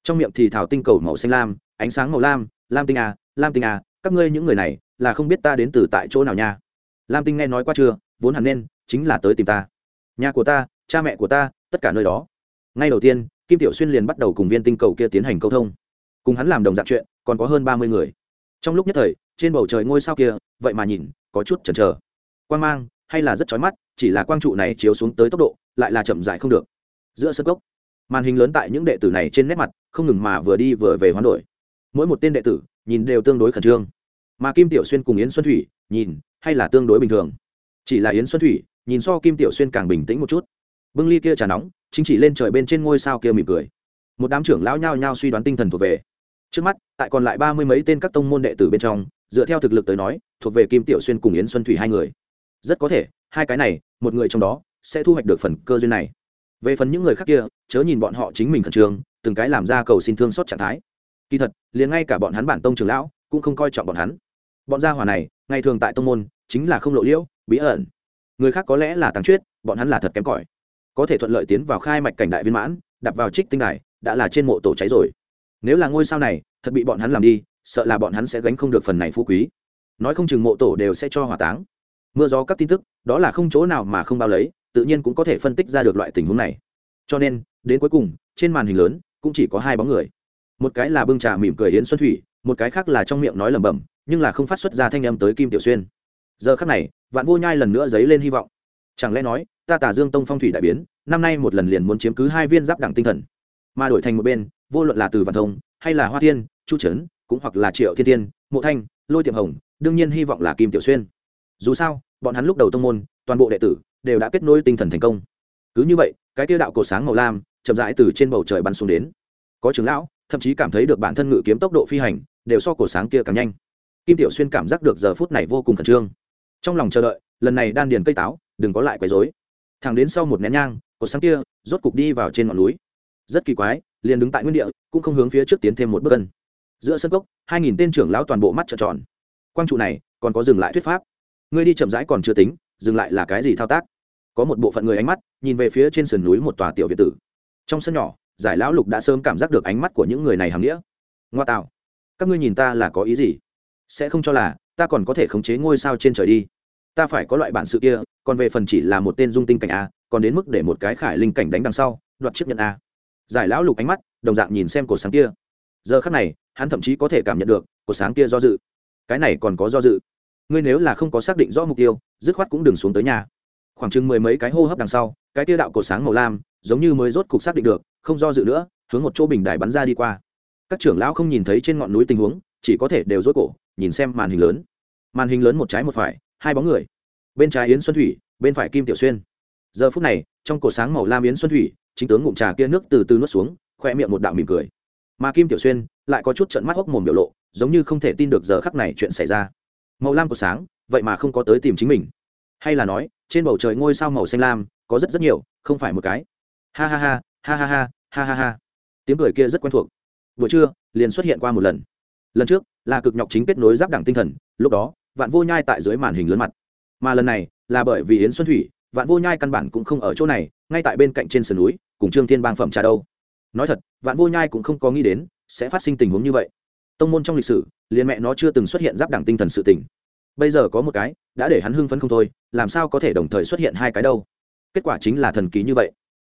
Trong miệng thì thảo tinh cầu màu xanh lam, ánh sáng màu lam lam tinh à lam tinh à các ngươi những người này là không biết ta đến từ tại chỗ nào nha. Lam tinh nghe nói qua chưa, vốn hẳn nên chính là tới tìm ta. Nhà của ta, cha mẹ của ta, tất cả nơi đó ngay đầu tiên, kim tiểu xuyên liền bắt đầu cùng viên tinh cầu kia tiến hành câu thông. Cùng hắn làm đồng dạng chuyện, còn có hơn ba mươi người. Trong lúc nhất thời, trên bầu trời ngôi sao kia, vậy mà nhìn, có chút chần chờ. Quang mang, hay là rất chói mắt, chỉ là quang trụ này chiếu xuống tới tốc độ, lại là chậm dại không được. Giữa sân cốc, màn hình lớn tại những đệ tử này trên nét mặt, không ngừng mà vừa đi vừa về hoán đổi. Mỗi một tên đệ tử, nhìn đều tương đối khẩn trương. Mà kim tiểu xuyên cùng yến xuân thủy, nhìn, hay là tương đối bình thường. Chỉ là yến xuân thủy, nhìn so kim tiểu xuyên càng bình tĩnh một chút. Bưng ly kia trà nóng chính chỉ lên trời bên trên ngôi sao kia mỉm cười. Một đám trưởng lão nhao nhao suy đoán tinh thần thuộc về. Trước mắt, tại còn lại ba mươi mấy tên các tông môn đệ tử bên trong, dựa theo thực lực tới nói, thuộc về kim tiểu xuyên cùng yến xuân thủy hai người. Rất có thể, hai cái này, một người trong đó, sẽ thu hoạch được phần cơ duyên này. Về phần những người khác kia, chớ nhìn bọn họ chính mình khẩn trương, từng cái làm ra cầu xin thương xót trạng thái. Kỳ thật, liền ngay cả bọn hắn bản tông trường lão, cũng không coi trọng bọn hắn. Bọn gia hỏa này, ngày thường tại tông môn, chính là không lộ liễu, bí ẩn. Người khác có lẽ là tăng truyết, bọn hắn là thật kém cỏi có thể thuận lợi tiến vào khai mạch cảnh đại viên mãn đặt vào trích tinh đài, đã là trên mộ tổ cháy rồi. Nếu là ngôi sao này, thật bị bọn hắn làm đi, sợ là bọn hắn sẽ gánh không được phần này phú quý. Nói không chừng mộ tổ đều sẽ cho hỏa táng. Mưa gió các tin tức, đó là không chỗ nào mà không bao lấy, tự nhiên cũng có thể phân tích ra được loại tình huống này. Cho nên, đến cuối cùng, trên màn hình lớn, cũng chỉ có hai bóng người. Một cái là bưng trà mỉm cười yến xuân thủy, một cái khác là trong miệng nói lẩm bẩm, nhưng là không phát xuất ra thanh âm tới kim tiểu xuyên. Giờ khác này, vạn vô nhai lần nữa dấy lên hy vọng. Chẳng lẽ nói ta tả dương tông phong thủy đại biến, năm nay một lần liền muốn chiếm cứ hai viên giáp đẳng tinh thần. Mà đổi thành một bên, vô luận là từ văn thông, hay là hoa thiên, chu trấn, cũng hoặc là triệu thiên tiên mộ thanh, lôi tiệm hồng, đương nhiên hy vọng là kim tiểu xuyên. Dù sao, bọn hắn lúc đầu tông môn, toàn bộ đệ tử đều đã kết nối tinh thần thành công. Cứ như vậy, cái tiêu đạo cổ sáng màu lam chậm rãi từ trên bầu trời bắn xuống đến. Có trưởng lão, thậm chí cảm thấy được bản thân ngự kiếm tốc độ phi hành đều so cổ sáng kia càng nhanh. Kim tiểu xuyên cảm giác được giờ phút này vô cùng khẩn trương. Trong lòng chờ đợi, lần này đan điền cây táo, đừng có lại quấy rối thẳng đến sau một nén nhang, cột sáng kia rốt cục đi vào trên ngọn núi. Rất kỳ quái, liền đứng tại nguyên địa, cũng không hướng phía trước tiến thêm một bước cân giữa sân cốc, hai nghìn tên trưởng lão toàn bộ mắt trợn tròn. Quang trụ này, còn có dừng lại thuyết pháp. Ngươi đi chậm rãi còn chưa tính, dừng lại là cái gì thao tác? Có một bộ phận người ánh mắt nhìn về phía trên sườn núi một tòa tiểu việt tử. Trong sân nhỏ, giải lão lục đã sớm cảm giác được ánh mắt của những người này hàm nghĩa. Ngoa tạo, các ngươi nhìn ta là có ý gì? Sẽ không cho là ta còn có thể khống chế ngôi sao trên trời đi ta phải có loại bản sự kia, còn về phần chỉ là một tên dung tinh cảnh a, còn đến mức để một cái khải linh cảnh đánh đằng sau, đoạt chiếc nhận a. Giải lão lục ánh mắt, đồng dạng nhìn xem cổ sáng kia. Giờ khắc này, hắn thậm chí có thể cảm nhận được, cổ sáng kia do dự. Cái này còn có do dự. Ngươi nếu là không có xác định rõ mục tiêu, dứt khoát cũng đừng xuống tới nhà. Khoảng chừng mười mấy cái hô hấp đằng sau, cái tia đạo cổ sáng màu lam, giống như mới rốt cục xác định được, không do dự nữa, hướng một chỗ bình đài bắn ra đi qua. Các trưởng lão không nhìn thấy trên ngọn núi tình huống, chỉ có thể đều rối cổ, nhìn xem màn hình lớn. Màn hình lớn một trái một phải hai bóng người. Bên trái yến xuân thủy, bên phải kim tiểu xuyên. Giờ phút này, trong cổ sáng màu lam yến xuân thủy, chính tướng ngụm trà kia nước từ từ nuốt xuống, khoe miệng một đạo mỉm cười. Mà kim tiểu xuyên lại có chút trận mắt hốc mồm biểu lộ, giống như không thể tin được giờ khắc này chuyện xảy ra. Màu lam của sáng, vậy mà không có tới tìm chính mình. Hay là nói, trên bầu trời ngôi sao màu xanh lam, có rất rất nhiều, không phải một cái. Ha ha ha ha ha ha ha ha ha. Tiếng cười kia rất quen thuộc. Buổi trưa, liền xuất hiện qua một lần. Lần trước, là cực nhọc chính kết nối giáp đẳng tinh thần, lúc đó vạn vô nhai tại dưới màn hình lớn mặt. Mà lần này là bởi vì yến xuân thủy, vạn vô nhai căn bản cũng không ở chỗ này, ngay tại bên cạnh trên sườn núi, cùng trương thiên bang phẩm trà đâu. Nói thật, vạn vô nhai cũng không có nghĩ đến sẽ phát sinh tình huống như vậy. Tông môn trong lịch sử, liền mẹ nó chưa từng xuất hiện giáp đẳng tinh thần sự tình. Bây giờ có một cái, đã để hắn hưng phấn không thôi, làm sao có thể đồng thời xuất hiện hai cái đâu? Kết quả chính là thần ký như vậy.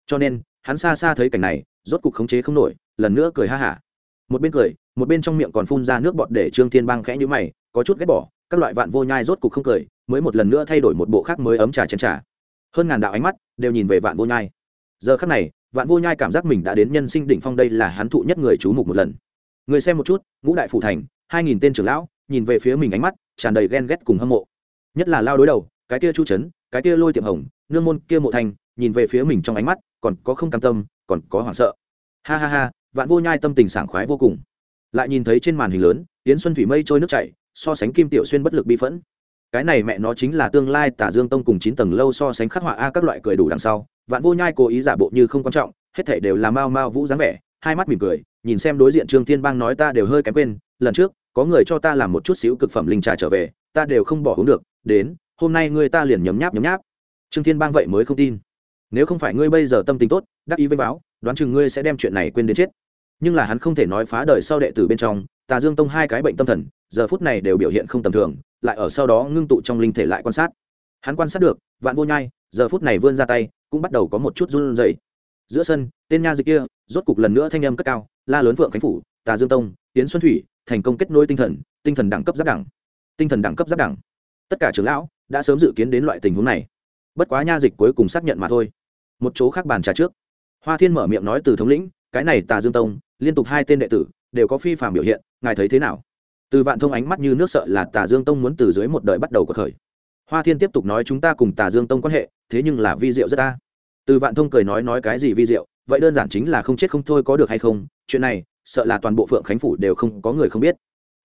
Cho nên, hắn xa xa thấy cảnh này, rốt cục khống chế không nổi, lần nữa cười ha hả. Một bên cười, một bên trong miệng còn phun ra nước bọt để trương thiên bang khẽ nhữ mày, có chút ghét bỏ các loại vạn vô nhai rốt cục không cười, mới một lần nữa thay đổi một bộ khác mới ấm trà chén trà. Hơn ngàn đạo ánh mắt đều nhìn về vạn vô nhai. Giờ khắc này, vạn vô nhai cảm giác mình đã đến nhân sinh đỉnh phong đây là hắn thụ nhất người chú mục một lần. Người xem một chút, ngũ đại phủ thành, hai nghìn tên trưởng lão, nhìn về phía mình ánh mắt, tràn đầy ghen ghét cùng hâm mộ. Nhất là lao đối đầu, cái kia chu trấn cái kia lôi tiệm hồng, nương môn kia mộ thành, nhìn về phía mình trong ánh mắt, còn có không cam tâm, còn có hoảng sợ. Ha ha ha, vạn vô nhai tâm tình sảng khoái vô cùng. Lại nhìn thấy trên màn hình lớn yến xuân thủy mây trôi nước chảy, so sánh kim tiểu xuyên bất lực bi phẫn. Cái này mẹ nó chính là tương lai tả dương tông cùng chín tầng lâu so sánh khắc họa a các loại cười đủ đằng sau, vạn vô nhai cố ý giả bộ như không quan trọng, hết thể đều là mau mau vũ dáng vẻ, hai mắt mỉm cười, nhìn xem đối diện trương thiên bang nói ta đều hơi kém quên, lần trước, có người cho ta làm một chút xíu cực phẩm linh trà trở về, ta đều không bỏ uống được, đến, hôm nay ngươi ta liền nhấm nháp nhấm nháp. Trương thiên bang vậy mới không tin. Nếu không phải ngươi bây giờ tâm tình tốt, đắc ý với báo, đoán chừng ngươi sẽ đem chuyện này quên đến chết. Nhưng là hắn không thể nói phá đời sau đệ tử bên trong tà dương tông hai cái bệnh tâm thần, giờ phút này đều biểu hiện không tầm thường, lại ở sau đó ngưng tụ trong linh thể lại quan sát. Hắn quan sát được, vạn vô nhai, giờ phút này vươn ra tay, cũng bắt đầu có một chút run rẩy. Giữa sân, tên nha dịch kia, rốt cục lần nữa thanh âm cất cao, la lớn vượng khánh phủ, tà dương tông Tiễn xuân thủy, thành công kết nối tinh thần tinh thần đẳng cấp giáp đẳng. Tinh thần đẳng cấp giáp đẳng. Tất cả trưởng lão đã sớm dự kiến đến loại tình huống này. Bất quá nha dịch cuối cùng xác nhận mà thôi. Một chỗ khác bàn trà trước. Hoa thiên mở miệng nói từ thống lĩnh, cái này tà dương tông, liên tục hai tên đệ tử, đều có phi phạm biểu hiện ngài thấy thế nào? Từ vạn thông ánh mắt như nước sợ là tà dương tông muốn từ dưới một đời bắt đầu cuộc khởi. Hoa thiên tiếp tục nói chúng ta cùng tà dương tông quan hệ, thế nhưng là vi diệu rất ta từ vạn thông cười nói nói cái gì vi diệu, vậy đơn giản chính là không chết không thôi có được hay không, chuyện này, sợ là toàn bộ phượng khánh phủ đều không có người không biết.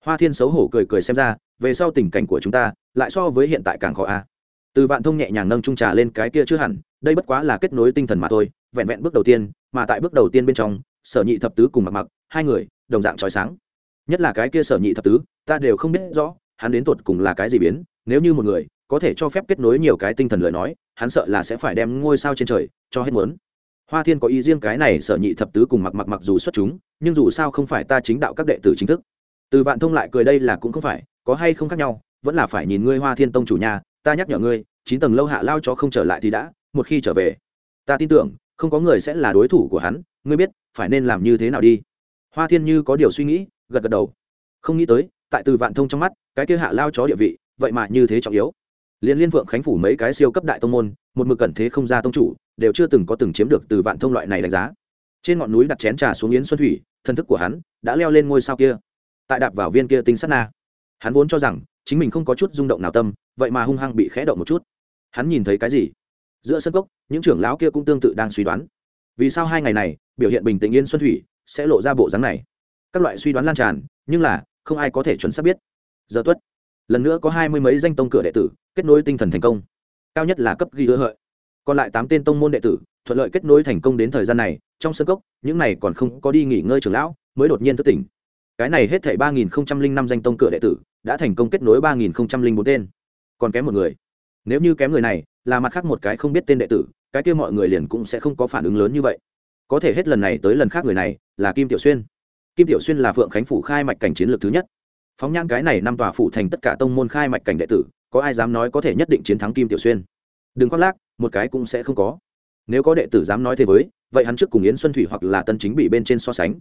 Hoa thiên xấu hổ cười cười xem ra, về sau tình cảnh của chúng ta, lại so với hiện tại càng khó a. Từ vạn thông nhẹ nhàng nâng trung trà lên cái kia chưa hẳn, đây bất quá là kết nối tinh thần mà thôi, vẹn vẹn bước đầu tiên, mà tại bước đầu tiên bên trong, sở nhị thập tứ cùng mặc mặc, hai người, đồng dạng trói sáng nhất là cái kia sở nhị thập tứ, ta đều không biết rõ, hắn đến tột cùng là cái gì biến, nếu như một người có thể cho phép kết nối nhiều cái tinh thần lời nói, hắn sợ là sẽ phải đem ngôi sao trên trời cho hết muốn. Hoa thiên có ý riêng cái này sở nhị thập tứ cùng mặc mặc mặc dù xuất chúng, nhưng dù sao không phải ta chính đạo các đệ tử chính thức. Từ vạn thông lại cười đây là cũng không phải, có hay không khác nhau, vẫn là phải nhìn ngươi hoa thiên tông chủ nhà ta nhắc nhở ngươi, chín tầng lâu hạ lao cho không trở lại thì đã, một khi trở về, ta tin tưởng, không có người sẽ là đối thủ của hắn, ngươi biết, phải nên làm như thế nào đi. Hoa thiên như có điều suy nghĩ gật gật đầu. Không nghĩ tới, tại từ vạn thông trong mắt, cái kia hạ lao chó địa vị, vậy mà như thế trọng yếu. Liên liên vượng khánh phủ mấy cái siêu cấp đại tông môn, một mực cẩn thế không ra tông chủ, đều chưa từng có từng chiếm được từ vạn thông loại này đánh giá. Trên ngọn núi đặt chén trà xuống yến xuân thủy, thân thức của hắn đã leo lên ngôi sao kia. Tại đạp vào viên kia tinh sắt na, hắn vốn cho rằng chính mình không có chút rung động nào tâm, vậy mà hung hăng bị khẽ động một chút. Hắn nhìn thấy cái gì? Giữa sân cốc, những trưởng lão kia cũng tương tự đang suy đoán. Vì sao hai ngày này, biểu hiện bình tĩnh yên xuân thủy sẽ lộ ra bộ dáng này? Các loại suy đoán lan tràn, nhưng là, không ai có thể chuẩn xác biết. Giờ tuất, lần nữa có hai mươi mấy danh tông cửa đệ tử, kết nối tinh thần thành công. Cao nhất là cấp ghi hứa hợi. Còn lại tám tên tông môn đệ tử, thuận lợi kết nối thành công đến thời gian này, trong sân cốc, những này còn không có đi nghỉ ngơi trường lão, mới đột nhiên thức tỉnh. Cái này hết thảy ba nghìn năm danh tông cửa đệ tử, đã thành công kết nối ba nghìn bốn tên. Còn kém một người. Nếu như kém người này, là mặt khác một cái không biết tên đệ tử, cái kia mọi người liền cũng sẽ không có phản ứng lớn như vậy. Có thể hết lần này tới lần khác người này, là kim tiểu xuyên kim tiểu xuyên là phượng khánh phủ khai mạch cảnh chiến lược thứ nhất. Phóng nhãn cái này năm tòa phủ thành tất cả tông môn khai mạch cảnh đệ tử, có ai dám nói có thể nhất định chiến thắng kim tiểu xuyên? Đừng khoác lác, một cái cũng sẽ không có. Nếu có đệ tử dám nói thế với, vậy hắn trước cùng yến xuân thủy hoặc là tân chính bị bên trên so sánh.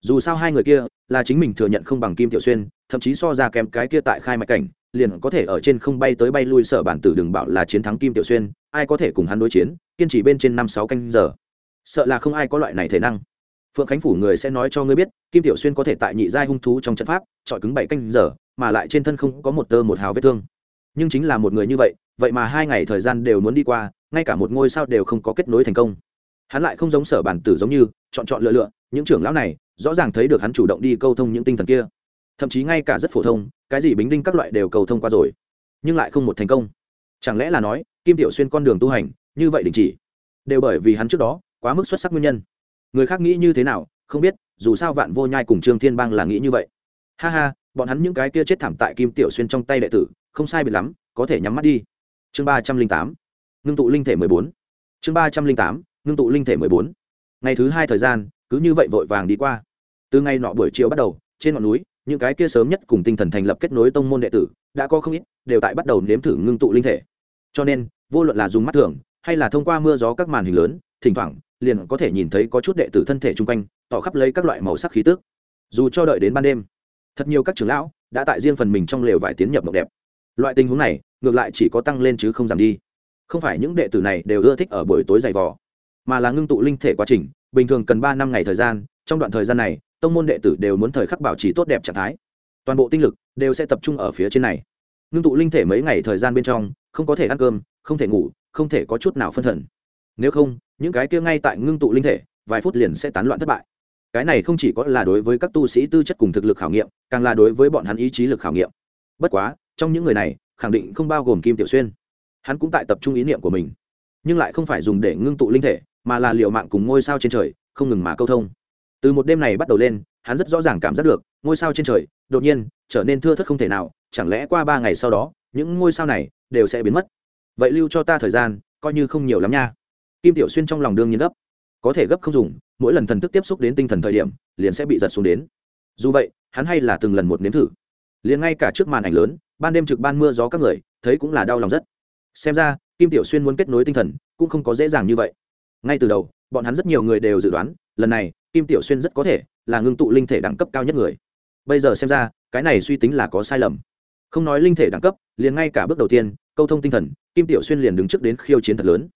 Dù sao hai người kia là chính mình thừa nhận không bằng kim tiểu xuyên, thậm chí so ra kém cái kia tại khai mạch cảnh, liền có thể ở trên không bay tới bay lui sở bản tử đừng bảo là chiến thắng kim tiểu xuyên, ai có thể cùng hắn đối chiến, kiên trì bên trên năm sáu canh giờ. Sợ là không ai có loại này thể năng phượng khánh phủ người sẽ nói cho ngươi biết, kim tiểu xuyên có thể tại nhị giai hung thú trong trận pháp trọi cứng bảy canh giờ, mà lại trên thân không có một tơ một hào vết thương. Nhưng chính là một người như vậy vậy mà hai ngày thời gian đều muốn đi qua, ngay cả một ngôi sao đều không có kết nối thành công. Hắn lại không giống sở bản tử giống như, chọn chọn lựa lựa, những trưởng lão này, rõ ràng thấy được hắn chủ động đi câu thông những tinh thần kia. Thậm chí ngay cả rất phổ thông, cái gì bính đinh các loại đều cầu thông qua rồi, nhưng lại không một thành công. Chẳng lẽ là nói, kim tiểu xuyên con đường tu hành, như vậy đình chỉ, đều bởi vì hắn trước đó quá mức xuất sắc nguyên nhân người khác nghĩ như thế nào, không biết, dù sao vạn vô nhai cùng trương thiên bang là nghĩ như vậy. Ha ha, bọn hắn những cái kia chết thảm tại kim tiểu xuyên trong tay đệ tử, không sai biệt lắm, có thể nhắm mắt đi. Chương ba trăm linh tám, ngưng tụ linh thể mười bốn. Chương ba trăm linh tám, ngưng tụ linh thể mười bốn. Ngày thứ hai thời gian, cứ như vậy vội vàng đi qua. Từ ngày nọ buổi chiều bắt đầu, trên ngọn núi, những cái kia sớm nhất cùng tinh thần thành lập kết nối tông môn đệ tử, đã có không ít, đều tại bắt đầu nếm thử ngưng tụ linh thể. Cho nên, vô luận là dùng mắt thường, hay là thông qua mưa gió các màn hình lớn, thỉnh thoảng liền có thể nhìn thấy có chút đệ tử thân thể chung quanh, tỏ khắp lấy các loại màu sắc khí tức. Dù cho đợi đến ban đêm, thật nhiều các trưởng lão đã tại riêng phần mình trong lều vải tiến nhập mộng đẹp. Loại tình huống này, ngược lại chỉ có tăng lên chứ không giảm đi. Không phải những đệ tử này đều ưa thích ở buổi tối dày vò, mà là ngưng tụ linh thể quá trình, bình thường cần ba năm ngày thời gian, trong đoạn thời gian này, tông môn đệ tử đều muốn thời khắc bảo trì tốt đẹp trạng thái. Toàn bộ tinh lực đều sẽ tập trung ở phía trên này. Ngưng tụ linh thể mấy ngày thời gian bên trong, không có thể ăn cơm, không thể ngủ, không thể có chút nào phân thần nếu không, những cái kia ngay tại ngưng tụ linh thể, vài phút liền sẽ tán loạn thất bại. Cái này không chỉ có là đối với các tu sĩ tư chất cùng thực lực khảo nghiệm, càng là đối với bọn hắn ý chí lực khảo nghiệm. Bất quá, trong những người này, khẳng định không bao gồm kim tiểu xuyên. Hắn cũng tại tập trung ý niệm của mình. Nhưng lại không phải dùng để ngưng tụ linh thể, mà là liệu mạng cùng ngôi sao trên trời, không ngừng mà câu thông. Từ một đêm này bắt đầu lên, hắn rất rõ ràng cảm giác được, ngôi sao trên trời, đột nhiên, trở nên thưa thất không thể nào, chẳng lẽ qua ba ngày sau đó, những ngôi sao này đều sẽ biến mất? Vậy lưu cho ta thời gian, coi như không nhiều lắm nha kim tiểu xuyên trong lòng đương nhiên gấp. Có thể gấp không dùng, mỗi lần thần thức tiếp xúc đến tinh thần thời điểm, liền sẽ bị giật xuống đến. Dù vậy, hắn hay là từng lần một nếm thử. Liền ngay cả trước màn ảnh lớn, ban đêm trực ban mưa gió các người, thấy cũng là đau lòng rất. Xem ra, kim tiểu xuyên muốn kết nối tinh thần, cũng không có dễ dàng như vậy. Ngay từ đầu, bọn hắn rất nhiều người đều dự đoán, lần này, kim tiểu xuyên rất có thể là ngưng tụ linh thể đẳng cấp cao nhất người. Bây giờ xem ra, cái này suy tính là có sai lầm. Không nói linh thể đẳng cấp, liền ngay cả bước đầu tiên, câu thông tinh thần, kim tiểu xuyên liền đứng trước đến khiêu chiến thật lớn.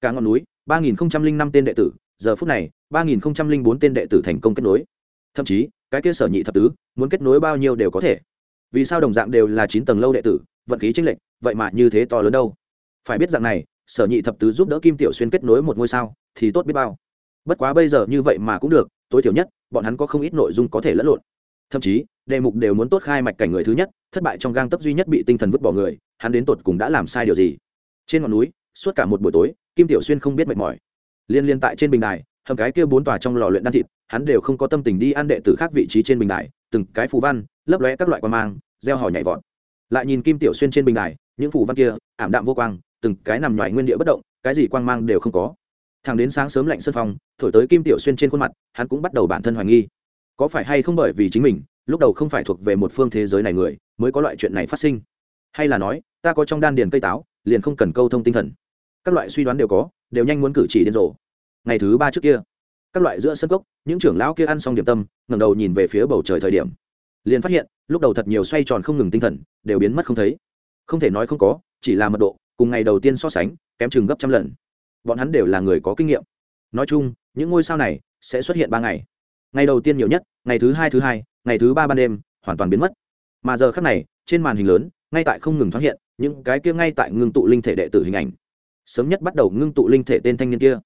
Cả ngọn núi ba nghìn năm tên đệ tử, giờ phút này, ba nghìn bốn tên đệ tử thành công kết nối. Thậm chí, cái kia sở nhị thập tứ, muốn kết nối bao nhiêu đều có thể. Vì sao đồng dạng đều là chín tầng lâu đệ tử, vận khí chính lệch, vậy mà như thế to lớn đâu? Phải biết rằng này, sở nhị thập tứ giúp đỡ kim tiểu xuyên kết nối một ngôi sao, thì tốt biết bao. Bất quá bây giờ như vậy mà cũng được, tối thiểu nhất, bọn hắn có không ít nội dung có thể lẫn lộn. Thậm chí, đề mục đều muốn tốt khai mạch cảnh người thứ nhất, thất bại trong gang tấc duy nhất bị tinh thần vứt bỏ người, hắn đến tột cùng đã làm sai điều gì? Trên ngọn núi, suốt cả một buổi tối kim tiểu xuyên không biết mệt mỏi. Liên liên tại trên bình đài hầm cái kia bốn tòa trong lò luyện đan thịt hắn đều không có tâm tình đi ăn đệ tử khác vị trí trên bình đài từng cái phù văn lấp lóe các loại quan mang gieo hỏi nhảy vọt. Lại nhìn kim tiểu xuyên trên bình đài những phù văn kia ảm đạm vô quang từng cái nằm ngoài nguyên địa bất động cái gì quang mang đều không có. Thằng đến sáng sớm lạnh sân phòng, thổi tới kim tiểu xuyên trên khuôn mặt hắn cũng bắt đầu bản thân hoài nghi. Có phải hay không bởi vì chính mình lúc đầu không phải thuộc về một phương thế giới này người mới có loại chuyện này phát sinh? Hay là nói ta có trong đan điền cây táo liền không cần câu thông tinh thần các loại suy đoán đều có, đều nhanh muốn cử chỉ điên rồ. Ngày thứ ba trước kia, các loại giữa sân cốc, những trưởng lão kia ăn xong điểm tâm, ngẩng đầu nhìn về phía bầu trời thời điểm. Liền phát hiện, lúc đầu thật nhiều xoay tròn không ngừng tinh thần, đều biến mất không thấy. Không thể nói không có, chỉ là mật độ, cùng ngày đầu tiên so sánh, kém chừng gấp trăm lần. Bọn hắn đều là người có kinh nghiệm. Nói chung, những ngôi sao này sẽ xuất hiện ba ngày. Ngày đầu tiên nhiều nhất, ngày thứ hai thứ hai, ngày thứ ba ban đêm, hoàn toàn biến mất. Mà giờ khác này, trên màn hình lớn, ngay tại không ngừng thoáng hiện, những cái kia ngay tại ngưng tụ linh thể đệ tử hình ảnh sớm nhất bắt đầu ngưng tụ linh thể tên thanh niên kia.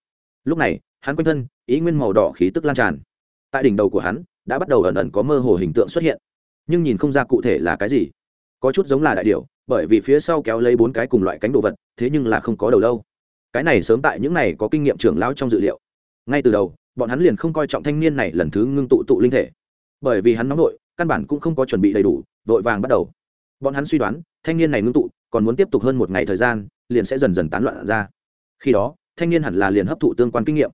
Lúc này, hắn quanh thân, ý nguyên màu đỏ khí tức lan tràn. Tại đỉnh đầu của hắn, đã bắt đầu ẩn ẩn có mơ hồ hình tượng xuất hiện. Nhưng nhìn không ra cụ thể là cái gì. Có chút giống là đại điệu bởi vì phía sau kéo lấy bốn cái cùng loại cánh đồ vật, thế nhưng là không có đầu lâu. Cái này sớm tại những này có kinh nghiệm trưởng lão trong dự liệu. Ngay từ đầu, bọn hắn liền không coi trọng thanh niên này lần thứ ngưng tụ tụ linh thể. Bởi vì hắn nóng nội, căn bản cũng không có chuẩn bị đầy đủ, vội vàng bắt đầu. Bọn hắn suy đoán, thanh niên này ngưng tụ, còn muốn tiếp tục hơn một ngày thời gian liền sẽ dần dần tán loạn ra. Khi đó, thanh niên hẳn là liền hấp thụ tương quan kinh nghiệm.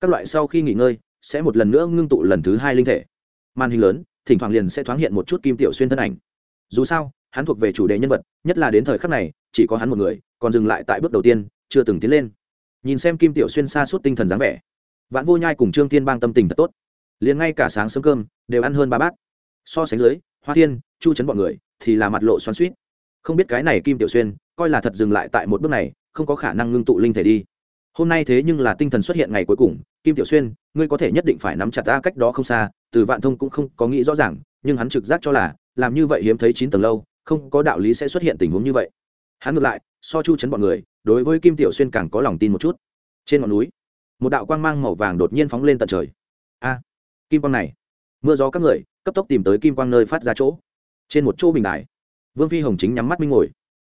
Các loại sau khi nghỉ ngơi, sẽ một lần nữa ngưng tụ lần thứ hai linh thể. Màn hình lớn, thỉnh thoảng liền sẽ thoáng hiện một chút kim tiểu xuyên thân ảnh. Dù sao, hắn thuộc về chủ đề nhân vật, nhất là đến thời khắc này, chỉ có hắn một người, còn dừng lại tại bước đầu tiên, chưa từng tiến lên. Nhìn xem kim tiểu xuyên xa suốt tinh thần dáng vẻ, vạn vô nhai cùng trương thiên bang tâm tình thật tốt. Liền ngay cả sáng sớm cơm, đều ăn hơn ba bát. So sánh dưới, hoa thiên, chu chấn bọn người, thì là mặt lộ xoắn suýt không biết cái này kim tiểu xuyên coi là thật dừng lại tại một bước này, không có khả năng ngưng tụ linh thể đi. Hôm nay thế nhưng là tinh thần xuất hiện ngày cuối cùng, kim tiểu xuyên, ngươi có thể nhất định phải nắm chặt ta cách đó không xa, từ vạn thông cũng không có nghĩ rõ ràng, nhưng hắn trực giác cho là, làm như vậy hiếm thấy chín tầng lâu, không có đạo lý sẽ xuất hiện tình huống như vậy. Hắn ngược lại, so chu chấn bọn người, đối với kim tiểu xuyên càng có lòng tin một chút. Trên ngọn núi, một đạo quang mang màu vàng đột nhiên phóng lên tận trời. A, kim quang này, mưa gió các người, cấp tốc tìm tới kim quang nơi phát ra chỗ. Trên một chỗ bình đài, vương phi hồng chính nhắm mắt minh ngồi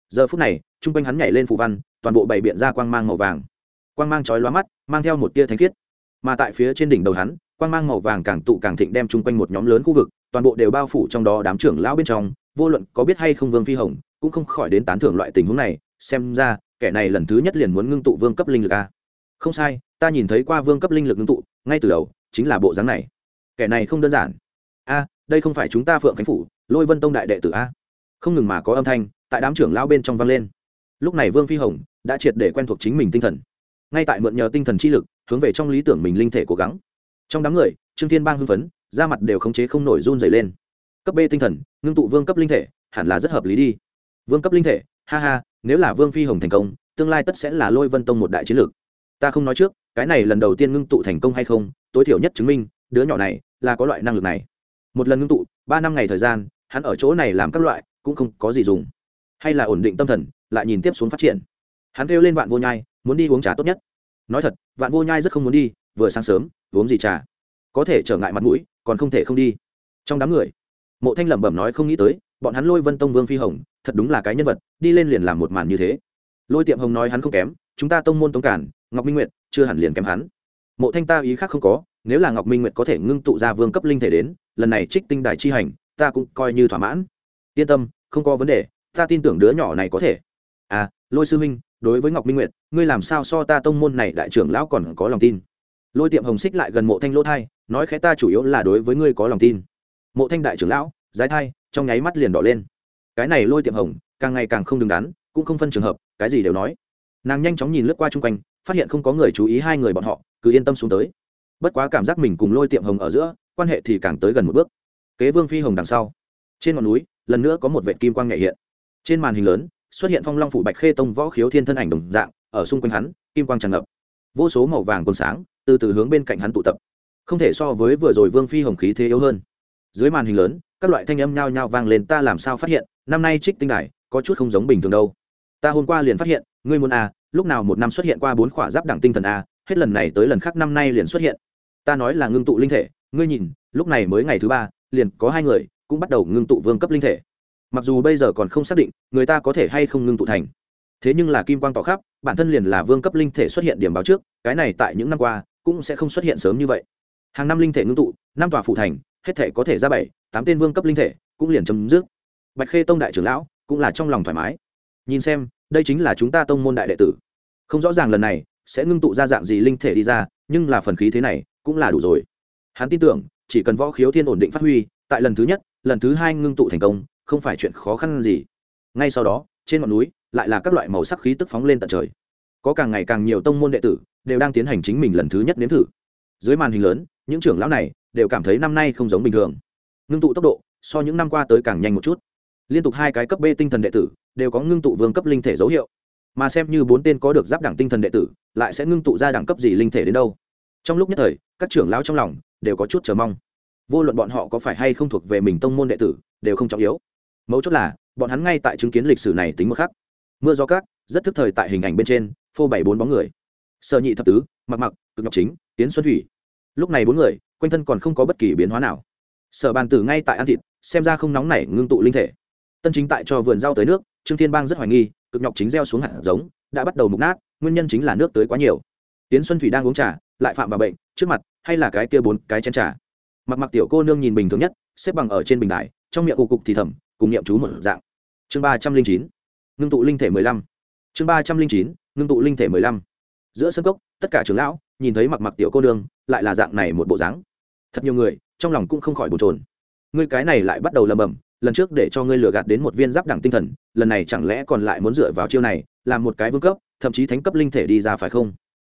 giờ phút này, chung quanh hắn nhảy lên phù văn, toàn bộ bày biện ra quang mang màu vàng. Quang mang chói lóa mắt, mang theo một tia thanh khiết. Mà tại phía trên đỉnh đầu hắn, quang mang màu vàng càng tụ càng thịnh đem chung quanh một nhóm lớn khu vực, toàn bộ đều bao phủ trong đó đám trưởng lão bên trong. Vô luận có biết hay không vương phi hồng, cũng không khỏi đến tán thưởng loại tình huống này. Xem ra, kẻ này lần thứ nhất liền muốn ngưng tụ vương cấp linh lực a không sai, ta nhìn thấy qua vương cấp linh lực ngưng tụ, ngay từ đầu, chính là bộ dáng này. Kẻ này không đơn giản. A, đây không phải chúng ta phượng khánh phủ, lôi vân tông đại đệ tử a? Không ngừng mà có âm thanh tại đám trưởng lao bên trong vang lên. Lúc này vương phi hồng đã triệt để quen thuộc chính mình tinh thần. Ngay tại mượn nhờ tinh thần chi lực, hướng về trong lý tưởng mình linh thể cố gắng. Trong đám người, trương thiên bang hưng phấn, da mặt đều khống chế không nổi run dày lên. Cấp b tinh thần, ngưng tụ vương cấp linh thể, hẳn là rất hợp lý đi. Vương cấp linh thể, ha ha, nếu là vương phi hồng thành công, tương lai tất sẽ là lôi vân tông một đại chiến lược. Ta không nói trước, cái này lần đầu tiên ngưng tụ thành công hay không, tối thiểu nhất chứng minh, đứa nhỏ này là có loại năng lực này. Một lần ngưng tụ, ba năm ngày thời gian, hắn ở chỗ này làm các loại, cũng không có gì dùng hay là ổn định tâm thần, lại nhìn tiếp xuống phát triển. Hắn kêu lên vạn vô nhai, muốn đi uống trà tốt nhất. Nói thật, vạn vô nhai rất không muốn đi, vừa sáng sớm, uống gì trà? Có thể trở ngại mặt mũi, còn không thể không đi. Trong đám người, mộ thanh lẩm bẩm nói không nghĩ tới, bọn hắn lôi vân tông vương phi hồng, thật đúng là cái nhân vật, đi lên liền làm một màn như thế. Lôi tiệm hồng nói hắn không kém, chúng ta tông môn tống cản, ngọc minh nguyệt, chưa hẳn liền kém hắn. Mộ thanh ta ý khác không có, nếu là ngọc minh nguyệt có thể ngưng tụ ra vương cấp linh thể đến, lần này trích tinh đài chi hành, ta cũng coi như thỏa mãn. Yên tâm, không có vấn đề ta tin tưởng đứa nhỏ này có thể. À lôi sư huynh, đối với ngọc minh nguyệt, ngươi làm sao so ta tông môn này đại trưởng lão còn có lòng tin? Lôi tiệm hồng xích lại gần mộ thanh lỗ thai, nói khẽ ta chủ yếu là đối với ngươi có lòng tin. Mộ thanh đại trưởng lão, giái thai, trong nháy mắt liền đỏ lên. Cái này lôi tiệm hồng, càng ngày càng không đứng đắn, cũng không phân trường hợp, cái gì đều nói. Nàng nhanh chóng nhìn lướt qua chung quanh, phát hiện không có người chú ý hai người bọn họ, cứ yên tâm xuống tới. Bất quá cảm giác mình cùng lôi tiệm hồng ở giữa, quan hệ thì càng tới gần một bước. Kế vương phi hồng đằng sau. Trên ngọn núi, lần nữa có một vệ kim quang nhẹ hiện trên màn hình lớn xuất hiện phong long phủ bạch khê tông võ khiếu thiên thân ảnh đồng dạng ở xung quanh hắn kim quang tràn ngập. Vô số màu vàng còn sáng từ từ hướng bên cạnh hắn tụ tập. Không thể so với vừa rồi vương phi hồng khí thế yếu hơn. Dưới màn hình lớn các loại thanh âm nhao nhao vang lên ta làm sao phát hiện năm nay trích tinh đài có chút không giống bình thường đâu. Ta hôm qua liền phát hiện ngươi muốn a à, lúc nào một năm xuất hiện qua bốn khỏa giáp đẳng tinh thần a hết lần này tới lần khác năm nay liền xuất hiện. Ta nói là ngưng tụ linh thể ngươi nhìn lúc này mới ngày thứ ba liền có hai người cũng bắt đầu ngưng tụ vương cấp linh thể mặc dù bây giờ còn không xác định người ta có thể hay không ngưng tụ thành. Thế nhưng là kim quang tỏ khắp, bản thân liền là vương cấp linh thể xuất hiện điểm báo trước, cái này tại những năm qua cũng sẽ không xuất hiện sớm như vậy. Hàng năm linh thể ngưng tụ, năm tòa phụ thành, hết thể có thể ra bảy, tám tên vương cấp linh thể cũng liền chấm dứt. Bạch khê tông đại trưởng lão cũng là trong lòng thoải mái. Nhìn xem, đây chính là chúng ta tông môn đại đệ tử. Không rõ ràng lần này sẽ ngưng tụ ra dạng gì linh thể đi ra, nhưng là phần khí thế này cũng là đủ rồi. Hắn tin tưởng, chỉ cần võ khiếu thiên ổn định phát huy, tại lần thứ nhất, lần thứ hai ngưng tụ thành công không phải chuyện khó khăn gì. Ngay sau đó, trên ngọn núi, lại là các loại màu sắc khí tức phóng lên tận trời. Có càng ngày càng nhiều tông môn đệ tử đều đang tiến hành chính mình lần thứ nhất nếm thử. Dưới màn hình lớn, những trưởng lão này đều cảm thấy năm nay không giống bình thường. Ngưng tụ tốc độ, so những năm qua tới càng nhanh một chút. Liên tục hai cái cấp b tinh thần đệ tử đều có ngưng tụ vương cấp linh thể dấu hiệu. Mà xem như bốn tên có được giáp đẳng tinh thần đệ tử, lại sẽ ngưng tụ ra đẳng cấp gì linh thể đến đâu? Trong lúc nhất thời, các trưởng lão trong lòng đều có chút chờ mong. Vô luận bọn họ có phải hay không thuộc về mình tông môn đệ tử, đều không trọng yếu mấu chốt là, bọn hắn ngay tại chứng kiến lịch sử này tính một khắc. Mưa gió cát, rất thức thời tại hình ảnh bên trên, phô bảy bốn bóng người. Sợ nhị thập tứ, mặc mặc, cực ngọc chính tiến xuân thủy. Lúc này bốn người, quanh thân còn không có bất kỳ biến hóa nào. Sở bàn tử ngay tại ăn thịt, xem ra không nóng nảy ngưng tụ linh thể. Tân chính tại cho vườn rau tới nước, trương thiên bang rất hoài nghi, cực nhọc chính gieo xuống hạt giống, đã bắt đầu mục nát, nguyên nhân chính là nước tới quá nhiều. Tiến xuân thủy đang uống trà, lại phạm vào bệnh, trước mặt, hay là cái kia bốn cái chén trà. Mặc mặc tiểu cô nương nhìn bình thường nhất, xếp bằng ở trên bình đài, trong miệng ù cục thì thầm cùng niệm chú một dạng. Chương ba trăm linh chín, ngưng tụ linh thể mười lăm. Chương ba trăm linh chín, ngưng tụ linh thể mười lăm. Giữa sân cốc, tất cả trưởng lão nhìn thấy mặc mặc tiểu cô nương, lại là dạng này một bộ dáng. Thật nhiều người, trong lòng cũng không khỏi bồn trồn ngươi cái này lại bắt đầu lầm bầm lần trước để cho ngươi lừa gạt đến một viên giáp đẳng tinh thần, lần này chẳng lẽ còn lại muốn dựa vào chiêu này, làm một cái vương cấp, thậm chí thánh cấp linh thể đi ra phải không?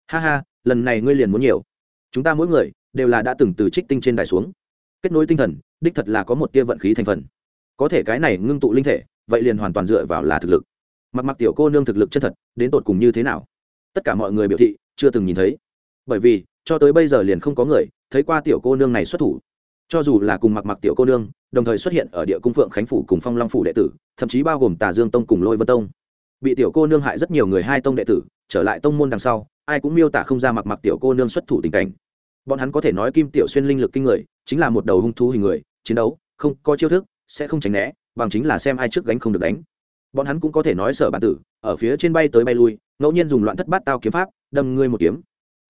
Ha ha, lần này ngươi liền muốn nhiều. Chúng ta mỗi người đều là đã từng từ trích tinh trên đài xuống. Kết nối tinh thần, đích thật là có một tia vận khí thành phần có thể cái này ngưng tụ linh thể, vậy liền hoàn toàn dựa vào là thực lực. Mặc mặc tiểu cô nương thực lực chân thật, đến tột cùng như thế nào? Tất cả mọi người biểu thị, chưa từng nhìn thấy. Bởi vì, cho tới bây giờ liền không có người thấy qua tiểu cô nương này xuất thủ. Cho dù là cùng mặc mặc tiểu cô nương, đồng thời xuất hiện ở địa cung phượng khánh phủ cùng phong long phủ đệ tử, thậm chí bao gồm tà dương tông cùng lôi vân tông. Bị tiểu cô nương hại rất nhiều người hai tông đệ tử, trở lại tông môn đằng sau, ai cũng miêu tả không ra mặc mặc tiểu cô nương xuất thủ tình cảnh. Bọn hắn có thể nói kim tiểu xuyên linh lực kinh người, chính là một đầu hung thú hình người, chiến đấu, không có chiêu thức sẽ không tránh né, bằng chính là xem ai trước gánh không được đánh. Bọn hắn cũng có thể nói sở bản tử, ở phía trên bay tới bay lui, ngẫu nhiên dùng loạn thất bát tao kiếm pháp, đâm ngươi một kiếm.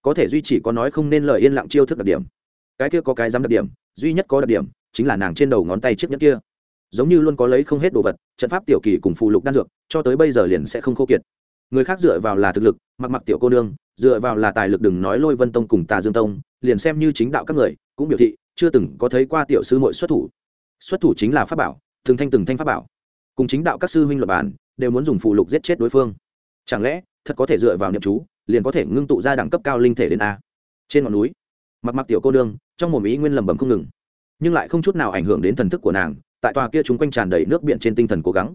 Có thể duy chỉ có nói không nên lời yên lặng chiêu thức đặc điểm. Cái kia có cái dám đặc điểm, duy nhất có đặc điểm, chính là nàng trên đầu ngón tay chiếc nhất kia. Giống như luôn có lấy không hết đồ vật, trận pháp tiểu kỳ cùng phù lục đan dược, cho tới bây giờ liền sẽ không khô kiệt. Người khác dựa vào là thực lực, mặc mặc tiểu cô nương, dựa vào là tài lực đừng nói lôi vân tông cùng tà dương tông, liền xem như chính đạo các người, cũng biểu thị chưa từng có thấy qua tiểu sư mội xuất thủ xuất thủ chính là pháp bảo, từng thanh từng thanh pháp bảo. Cùng chính đạo các sư huynh luật bản, đều muốn dùng phụ lục giết chết đối phương. Chẳng lẽ, thật có thể dựa vào niệm chú, liền có thể ngưng tụ ra đẳng cấp cao linh thể đến a? Trên ngọn núi, mặc mặc tiểu cô đương trong mồm ý nguyên lầm bầm không ngừng. Nhưng lại không chút nào ảnh hưởng đến thần thức của nàng, tại tòa kia chúng quanh tràn đầy nước biển trên tinh thần cố gắng.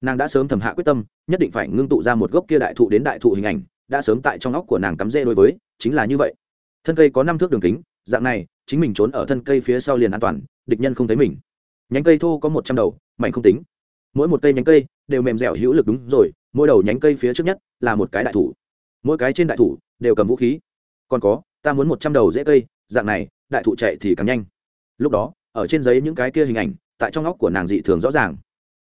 Nàng đã sớm thầm hạ quyết tâm, nhất định phải ngưng tụ ra một gốc kia đại thụ đến đại thụ hình ảnh, đã sớm tại trong óc của nàng cắm rễ đối với, chính là như vậy. Thân cây có năm thước đường kính, dạng này, chính mình trốn ở thân cây phía sau liền an toàn, địch nhân không thấy mình nhánh cây thô có một trăm đầu mạnh không tính. Mỗi một cây nhánh cây đều mềm dẻo hữu lực đúng rồi, mỗi đầu nhánh cây phía trước nhất là một cái đại thủ. Mỗi cái trên đại thủ đều cầm vũ khí. Còn có, ta muốn một trăm đầu dễ cây, dạng này, đại thụ chạy thì càng nhanh. Lúc đó, ở trên giấy những cái kia hình ảnh, tại trong óc của nàng dị thường rõ ràng.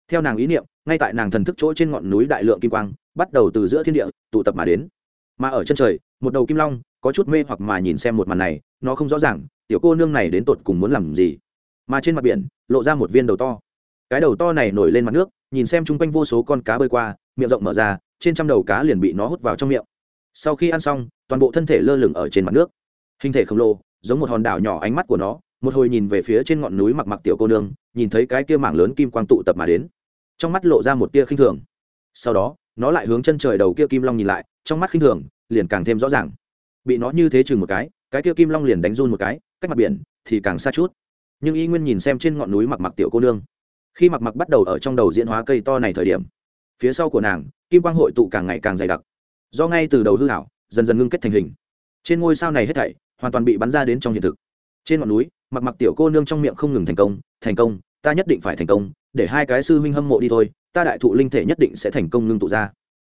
Theo nàng ý niệm, ngay tại nàng thần thức chỗ trên ngọn núi đại lượng kim quang, bắt đầu từ giữa thiên địa, tụ tập mà đến. Mà ở chân trời, một đầu kim long, có chút mê hoặc mà nhìn xem một màn này, nó không rõ ràng, tiểu cô nương này đến tột cùng muốn làm gì mà trên mặt biển lộ ra một viên đầu to. Cái đầu to này nổi lên mặt nước, nhìn xem chung quanh vô số con cá bơi qua, miệng rộng mở ra, trên trăm đầu cá liền bị nó hút vào trong miệng. Sau khi ăn xong, toàn bộ thân thể lơ lửng ở trên mặt nước. Hình thể khổng lồ, giống một hòn đảo nhỏ ánh mắt của nó, một hồi nhìn về phía trên ngọn núi mặc mặc tiểu cô nương, nhìn thấy cái kia mảng lớn kim quang tụ tập mà đến. Trong mắt lộ ra một tia khinh thường. Sau đó, nó lại hướng chân trời đầu kia kim long nhìn lại, trong mắt khinh thường, liền càng thêm rõ ràng. Bị nó như thế chừng một cái cái kia kim long liền đánh run một cái, cách mặt biển thì càng xa chút nhưng y nguyên nhìn xem trên ngọn núi mặc mặc tiểu cô nương. Khi mặc mặc bắt đầu ở trong đầu diễn hóa cây to này thời điểm, phía sau của nàng, kim quang hội tụ càng ngày càng dày đặc. Do ngay từ đầu hư hảo, dần dần ngưng kết thành hình. Trên ngôi sao này hết thảy, hoàn toàn bị bắn ra đến trong hiện thực. Trên ngọn núi, mặc mặc tiểu cô nương trong miệng không ngừng thành công thành công, ta nhất định phải thành công, để hai cái sư huynh hâm mộ đi thôi, ta đại thụ linh thể nhất định sẽ thành công ngưng tụ ra.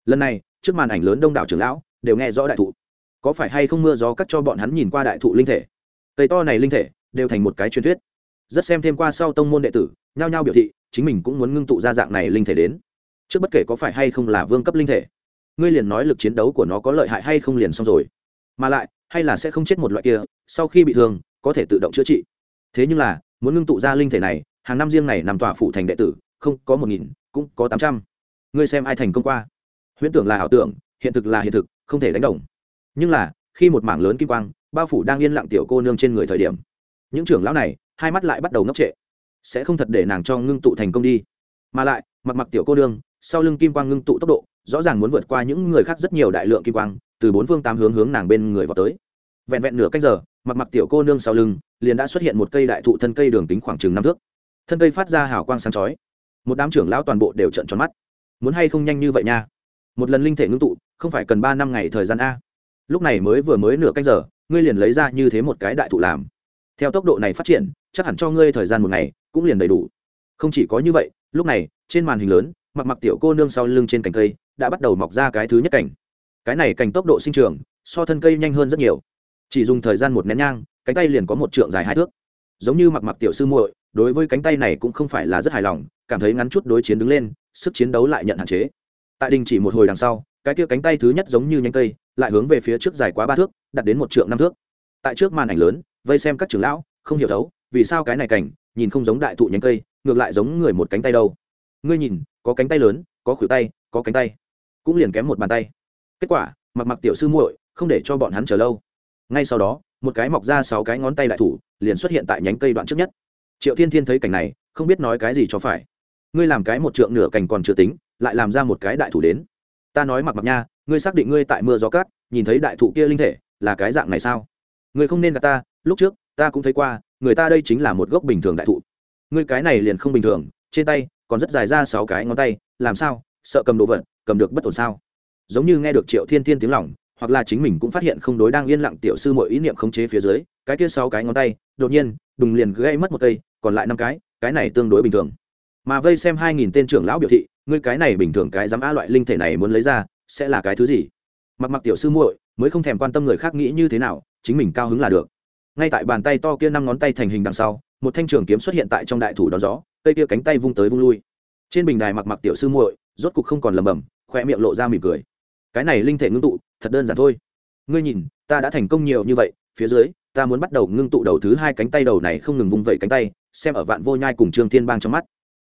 Lần này, trước màn ảnh lớn đông đảo trưởng lão đều nghe rõ đại thụ. Có phải hay không mưa gió cắt cho bọn hắn nhìn qua đại thụ linh thể? Cây to này linh thể đều thành một cái truyền thuyết rất xem thêm qua sau tông môn đệ tử, nhao nhao biểu thị, chính mình cũng muốn ngưng tụ ra dạng này linh thể đến. Trước bất kể có phải hay không là vương cấp linh thể, ngươi liền nói lực chiến đấu của nó có lợi hại hay không liền xong rồi. Mà lại, hay là sẽ không chết một loại kia, sau khi bị thương, có thể tự động chữa trị. Thế nhưng là, muốn ngưng tụ ra linh thể này, hàng năm riêng này nằm tòa phủ thành đệ tử, không, có một nghìn, cũng có tám trăm. Ngươi xem ai thành công qua. Huyễn tưởng là ảo tưởng, hiện thực là hiện thực, không thể đánh đồng. Nhưng là, khi một mảng lớn kim quang, bao phủ đang yên lặng tiểu cô nương trên người thời điểm những trưởng lão này, hai mắt lại bắt đầu ngốc trệ. Sẽ không thật để nàng cho ngưng tụ thành công đi. Mà lại, mặc mặc tiểu cô nương, sau lưng kim quang ngưng tụ tốc độ, rõ ràng muốn vượt qua những người khác rất nhiều đại lượng kim quang, từ bốn phương tám hướng hướng nàng bên người vào tới. Vẹn vẹn nửa cách giờ, mặc mặc tiểu cô nương sau lưng, liền đã xuất hiện một cây đại thụ thân cây đường tính khoảng chừng năm thước. Thân cây phát ra hào quang sáng chói. Một đám trưởng lão toàn bộ đều trận tròn mắt. Muốn hay không nhanh như vậy nha? Một lần linh thể ngưng tụ, không phải cần ba năm ngày thời gian a. Lúc này mới vừa mới nửa cách giờ, ngươi liền lấy ra như thế một cái đại thụ làm theo tốc độ này phát triển, chắc hẳn cho ngươi thời gian một ngày, cũng liền đầy đủ. Không chỉ có như vậy, lúc này, trên màn hình lớn, mặc mặc tiểu cô nương sau lưng trên cành cây, đã bắt đầu mọc ra cái thứ nhất cảnh cái này cành tốc độ sinh trưởng, so thân cây nhanh hơn rất nhiều. Chỉ dùng thời gian một nén nhang, cánh tay liền có một trượng dài hai thước. Giống như mặc mặc tiểu sư muội, đối với cánh tay này cũng không phải là rất hài lòng, cảm thấy ngắn chút đối chiến đứng lên, sức chiến đấu lại nhận hạn chế. Tại đình chỉ một hồi đằng sau, cái kia cánh tay thứ nhất giống như nhánh cây, lại hướng về phía trước dài quá ba thước đặt đến một trượng năm thước. Tại trước màn ảnh lớn vây xem các trưởng lão, không hiểu thấu, vì sao cái này cảnh, nhìn không giống đại thụ nhánh cây, ngược lại giống người một cánh tay đâu. Ngươi nhìn, có cánh tay lớn, có khuỷu tay, có cánh tay. Cũng liền kém một bàn tay. Kết quả, mặc mặc tiểu sư muội, không để cho bọn hắn chờ lâu. Ngay sau đó, một cái mọc ra sáu cái ngón tay đại thủ, liền xuất hiện tại nhánh cây đoạn trước nhất. Triệu thiên thiên thấy cảnh này, không biết nói cái gì cho phải. Ngươi làm cái một trượng nửa cành còn chưa tính, lại làm ra một cái đại thủ đến. Ta nói mặc mặc nha, ngươi xác định ngươi tại mưa gió cát, nhìn thấy đại thụ kia linh thể, là cái dạng này sao? Ngươi không nên gặp ta lúc trước, ta cũng thấy qua, người ta đây chính là một gốc bình thường đại thụ. Ngươi cái này liền không bình thường, trên tay còn rất dài ra sáu cái ngón tay, làm sao, sợ cầm đồ vật, cầm được bất ổn sao? Giống như nghe được triệu thiên thiên tiếng lòng, hoặc là chính mình cũng phát hiện không đối đang yên lặng tiểu sư mọi ý niệm khống chế phía dưới, cái kia sáu cái ngón tay, đột nhiên, đùng liền gây mất một cây, còn lại năm cái cái này tương đối bình thường. Mà vây xem hai nghìn tên trưởng lão biểu thị, ngươi cái này bình thường cái dám a loại linh thể này muốn lấy ra, sẽ là cái thứ gì? Mặc mặc tiểu sư muội, mới không thèm quan tâm người khác nghĩ như thế nào, chính mình cao hứng là được ngay tại bàn tay to kia năm ngón tay thành hình đằng sau, một thanh trường kiếm xuất hiện tại trong đại thủ đón gió, cây kia cánh tay vung tới vung lui. Trên bình đài mặc mặc tiểu sư muội, rốt cục không còn lầm bầm khoe miệng lộ ra mỉm cười. Cái này linh thể ngưng tụ, thật đơn giản thôi. Ngươi nhìn, ta đã thành công nhiều như vậy, phía dưới, ta muốn bắt đầu ngưng tụ đầu thứ hai cánh tay đầu này không ngừng vung vẩy cánh tay, xem ở vạn vô nhai cùng trương thiên bang trong mắt.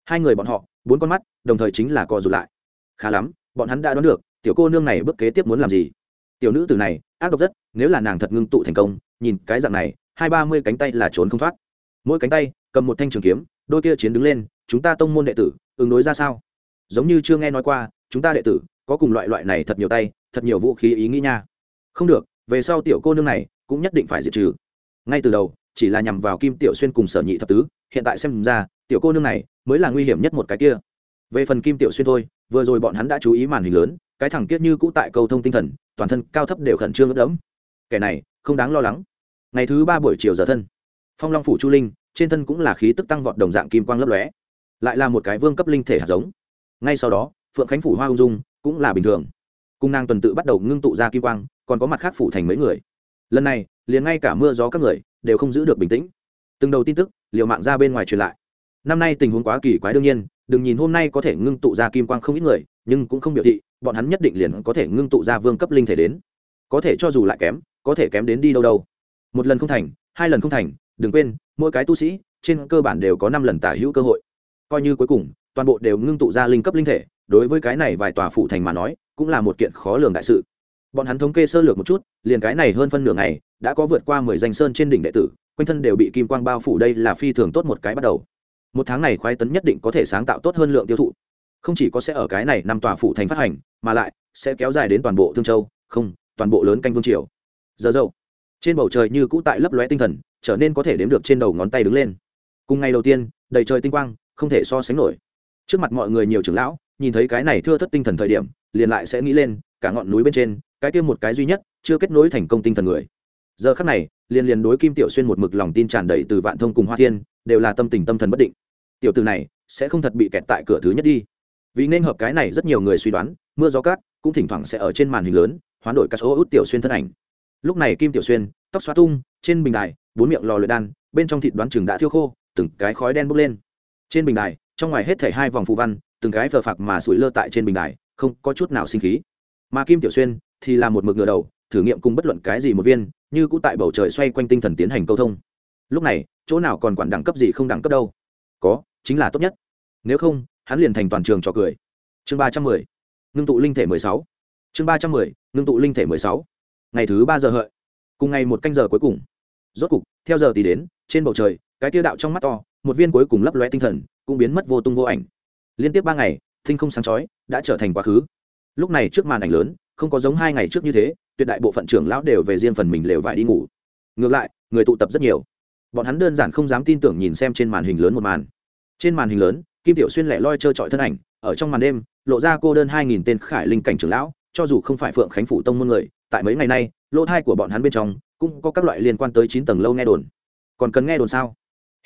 Hai người bọn họ, bốn con mắt, đồng thời chính là co rụt lại. Khá lắm, bọn hắn đã đoán được, tiểu cô nương này bước kế tiếp muốn làm gì tiểu nữ từ này, ác độc rất, nếu là nàng thật ngưng tụ thành công, nhìn cái dạng này, hai ba mươi cánh tay là trốn không thoát. Mỗi cánh tay, cầm một thanh trường kiếm, đôi kia chiến đứng lên, chúng ta tông môn đệ tử, ứng đối ra sao? Giống như chưa nghe nói qua, chúng ta đệ tử, có cùng loại loại này thật nhiều tay, thật nhiều vũ khí ý nghĩ nha. Không được, về sau tiểu cô nương này, cũng nhất định phải diệt trừ. Ngay từ đầu, chỉ là nhằm vào kim tiểu xuyên cùng sở nhị thập tứ, hiện tại xem ra, tiểu cô nương này, mới là nguy hiểm nhất một cái kia. Về phần kim tiểu xuyên thôi, vừa rồi bọn hắn đã chú ý màn hình lớn, cái thằng kiết như cũ tại cầu thông tinh thần toàn thân cao thấp đều khẩn trương ướt đẫm. Kẻ này, không đáng lo lắng. Ngày thứ ba buổi chiều giờ thân, phong long phủ chu linh, trên thân cũng là khí tức tăng vọt đồng dạng kim quang lấp lóe, lại là một cái vương cấp linh thể hạt giống. Ngay sau đó, phượng khánh phủ hoa ung dung cũng là bình thường. Cung nàng tuần tự bắt đầu ngưng tụ ra kim quang, còn có mặt khác phủ thành mấy người. Lần này, liền ngay cả mưa gió các người đều không giữ được bình tĩnh. Từng đầu tin tức, liều mạng ra bên ngoài truyền lại. Năm nay tình huống quá kỳ quái đương nhiên, đừng nhìn hôm nay có thể ngưng tụ ra kim quang không ít người, nhưng cũng không biểu thị bọn hắn nhất định liền có thể ngưng tụ ra vương cấp linh thể đến. Có thể cho dù lại kém, có thể kém đến đi đâu đâu. Một lần không thành, hai lần không thành, đừng quên, mỗi cái tu sĩ, trên cơ bản đều có năm lần tả hữu cơ hội. Coi như cuối cùng, toàn bộ đều ngưng tụ ra linh cấp linh thể, đối với cái này vài tòa phụ thành mà nói, cũng là một kiện khó lường đại sự. Bọn hắn thống kê sơ lược một chút, liền cái này hơn phân nửa ngày, đã có vượt qua mười danh sơn trên đỉnh đệ tử, quanh thân đều bị kim quang bao phủ đây là phi thường tốt một cái bắt đầu. Một tháng này khoái tấn nhất định có thể sáng tạo tốt hơn lượng tiêu thụ không chỉ có sẽ ở cái này năm tòa phủ thành phát hành, mà lại sẽ kéo dài đến toàn bộ thương châu, không, toàn bộ lớn canh vương triều. Giờ dậu, trên bầu trời như cũ tại lấp lóe tinh thần, trở nên có thể đếm được trên đầu ngón tay đứng lên. Cùng ngày đầu tiên, đầy trời tinh quang, không thể so sánh nổi. Trước mặt mọi người nhiều trưởng lão, nhìn thấy cái này thưa thất tinh thần thời điểm, liền lại sẽ nghĩ lên, cả ngọn núi bên trên, cái kia một cái duy nhất, chưa kết nối thành công tinh thần người. Giờ khắc này, liền liền đối kim tiểu xuyên một mực lòng tin tràn đầy từ vạn thông cùng hoa thiên, đều là tâm tình tâm thần bất định. Tiểu từ này, sẽ không thật bị kẹt tại cửa thứ nhất đi vì nên hợp cái này rất nhiều người suy đoán, mưa gió cát cũng thỉnh thoảng sẽ ở trên màn hình lớn, hoán đổi các số út tiểu xuyên thân ảnh. Lúc này kim tiểu xuyên, tóc xóa tung, trên bình đài, bốn miệng lò luyện đan, bên trong thịt đoán chừng đã thiêu khô, từng cái khói đen bốc lên. Trên bình đài, trong ngoài hết thảy hai vòng phù văn, từng cái phờ phạc mà sủi lơ tại trên bình đài, không có chút nào sinh khí. Mà kim tiểu xuyên thì là một mực ngựa đầu, thử nghiệm cùng bất luận cái gì một viên, như cũng tại bầu trời xoay quanh tinh thần tiến hành câu thông. Lúc này, chỗ nào còn quản đẳng cấp gì không đẳng cấp đâu? Có, chính là tốt nhất. Nếu không hắn liền thành toàn trường trò cười. Chương ba trăm mười, ngưng tụ linh thể mười sáu. Chương ba trăm mười, ngưng tụ linh thể mười sáu. Ngày thứ ba giờ hợi. Cùng ngày một canh giờ cuối cùng. Rốt cục, theo giờ thì đến, trên bầu trời, cái tiêu đạo trong mắt to, một viên cuối cùng lấp loe tinh thần, cũng biến mất vô tung vô ảnh. Liên tiếp ba ngày thinh không sáng chói đã trở thành quá khứ. Lúc này trước màn ảnh lớn, không có giống hai ngày trước như thế, tuyệt đại bộ phận trưởng lão đều về riêng phần mình lều vải đi ngủ. Ngược lại, người tụ tập rất nhiều. Bọn hắn đơn giản không dám tin tưởng nhìn xem trên màn hình lớn một màn. Trên màn hình lớn kim tiểu xuyên lẻ loi trơ trọi thân ảnh, ở trong màn đêm, lộ ra cô đơn hai nghìn tên khải linh cảnh trưởng lão, cho dù không phải phượng khánh phủ tông môn người, tại mấy ngày nay, lỗ thai của bọn hắn bên trong, cũng có các loại liên quan tới chín tầng lâu nghe đồn. Còn cần nghe đồn sao?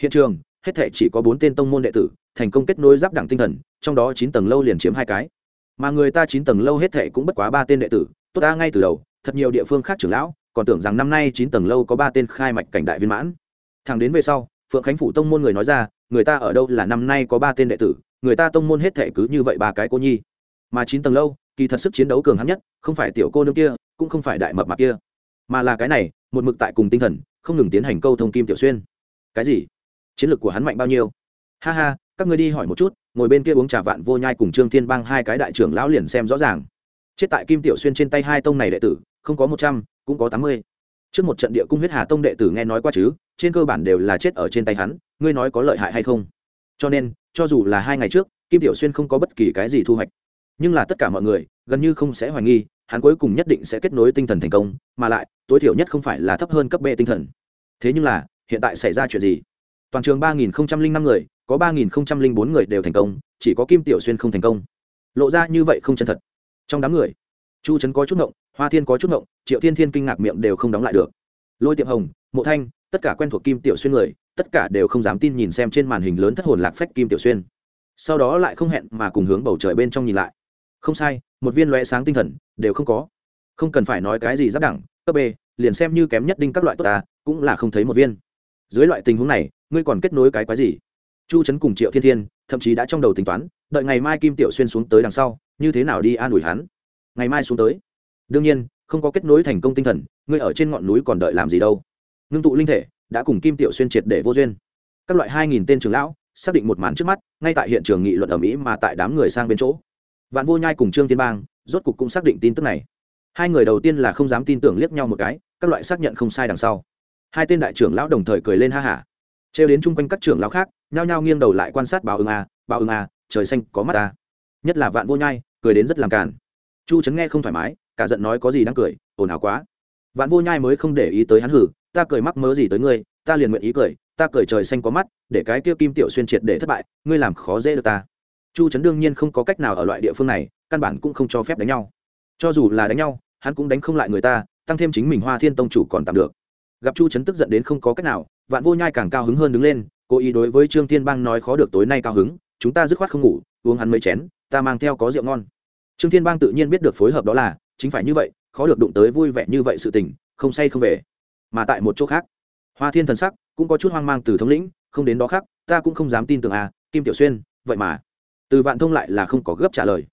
Hiện trường, hết thể chỉ có bốn tên tông môn đệ tử, thành công kết nối giáp đẳng tinh thần, trong đó chín tầng lâu liền chiếm hai cái. Mà người ta chín tầng lâu hết thể cũng bất quá ba tên đệ tử, tốt ta ngay từ đầu, thật nhiều địa phương khác trưởng lão, còn tưởng rằng năm nay chín tầng lâu có ba tên khai mạch cảnh đại viên mãn. Thằng đến về sau, phượng khánh phủ tông môn người nói ra người ta ở đâu là năm nay có ba tên đệ tử, người ta tông môn hết thể cứ như vậy ba cái cô nhi. Mà chín tầng lâu, kỳ thật sức chiến đấu cường hắn nhất, không phải tiểu cô nương kia, cũng không phải đại mập mạp kia. Mà là cái này, một mực tại cùng tinh thần, không ngừng tiến hành câu thông kim tiểu xuyên. Cái gì? Chiến lược của hắn mạnh bao nhiêu? Ha ha, các ngươi đi hỏi một chút, ngồi bên kia uống trà vạn vô nhai cùng trương thiên bang hai cái đại trưởng lão liền xem rõ ràng. Chết tại kim tiểu xuyên trên tay hai tông này đệ tử, không có một trăm, cũng có tám mươi. Trước một trận địa cung huyết hà tông đệ tử nghe nói qua chứ, trên cơ bản đều là chết ở trên tay hắn ngươi nói có lợi hại hay không? Cho nên, cho dù là hai ngày trước, kim tiểu xuyên không có bất kỳ cái gì thu hoạch. Nhưng là tất cả mọi người, gần như không sẽ hoài nghi, hắn cuối cùng nhất định sẽ kết nối tinh thần thành công, mà lại, tối thiểu nhất không phải là thấp hơn cấp b tinh thần. Thế nhưng là, hiện tại xảy ra chuyện gì? Toàn trường ba nghìn năm người, có ba nghìn bốn người đều thành công, chỉ có kim tiểu xuyên không thành công. Lộ ra như vậy không chân thật. Trong đám người, chu trấn có chút ngộng, hoa thiên có chút ngộng, triệu thiên thiên kinh ngạc miệng đều không đóng lại được. Lôi tiệm hồng, mộ thanh tất cả quen thuộc kim tiểu xuyên người, tất cả đều không dám tin nhìn xem trên màn hình lớn thất hồn lạc phách kim tiểu xuyên. Sau đó lại không hẹn mà cùng hướng bầu trời bên trong nhìn lại. Không sai, một viên loe sáng tinh thần, đều không có. Không cần phải nói cái gì giáp đẳng, cấp b, liền xem như kém nhất đinh các loại tốt ta, cũng là không thấy một viên. Dưới loại tình huống này, ngươi còn kết nối cái quái gì? Chu trấn cùng triệu thiên thiên, thậm chí đã trong đầu tính toán, đợi ngày mai kim tiểu xuyên xuống tới đằng sau, như thế nào đi an ủi hắn? Ngày mai xuống tới. Đương nhiên, không có kết nối thành công tinh thần, ngươi ở trên ngọn núi còn đợi làm gì đâu ngưng tụ linh thể, đã cùng kim tiểu xuyên triệt để vô duyên. Các loại hai nghìn tên trưởng lão, xác định một màn trước mắt, ngay tại hiện trường nghị luận ở mỹ mà tại đám người sang bên chỗ. Vạn vô nhai cùng trương tiên bang, rốt cục cũng xác định tin tức này. Hai người đầu tiên là không dám tin tưởng liếc nhau một cái, các loại xác nhận không sai đằng sau. Hai tên đại trưởng lão đồng thời cười lên ha hả. Trêu đến chung quanh các trưởng lão khác, nhao nhao nghiêng đầu lại quan sát báo ứng a, báo ứng a, trời xanh, có mắt ta. Nhất là vạn vô nhai, cười đến rất làm càn. Chu trấn nghe không thoải mái, cả giận nói có gì đang cười, ồn ào quá. Vạn vô nhai mới không để ý tới hắn hử ta cười mắc mớ gì tới ngươi, ta liền nguyện ý cười, ta cười trời xanh có mắt, để cái kia kim tiểu xuyên triệt để thất bại, ngươi làm khó dễ được ta. Chu trấn đương nhiên không có cách nào ở loại địa phương này, căn bản cũng không cho phép đánh nhau. Cho dù là đánh nhau, hắn cũng đánh không lại người ta, tăng thêm chính mình hoa thiên tông chủ còn tạm được. Gặp chu trấn tức giận đến không có cách nào, vạn vô nhai càng cao hứng hơn đứng lên, cố ý đối với trương thiên bang nói khó được tối nay cao hứng, chúng ta dứt khoát không ngủ, uống hắn mấy chén, ta mang theo có rượu ngon. Trương thiên bang tự nhiên biết được phối hợp đó là, chính phải như vậy, khó được đụng tới vui vẻ như vậy sự tình, không say không về mà tại một chỗ khác. Hoa thiên thần sắc cũng có chút hoang mang từ thống lĩnh, không đến đó khác, ta cũng không dám tin tưởng à kim tiểu xuyên, vậy mà. Từ vạn thông lại là không có gấp trả lời.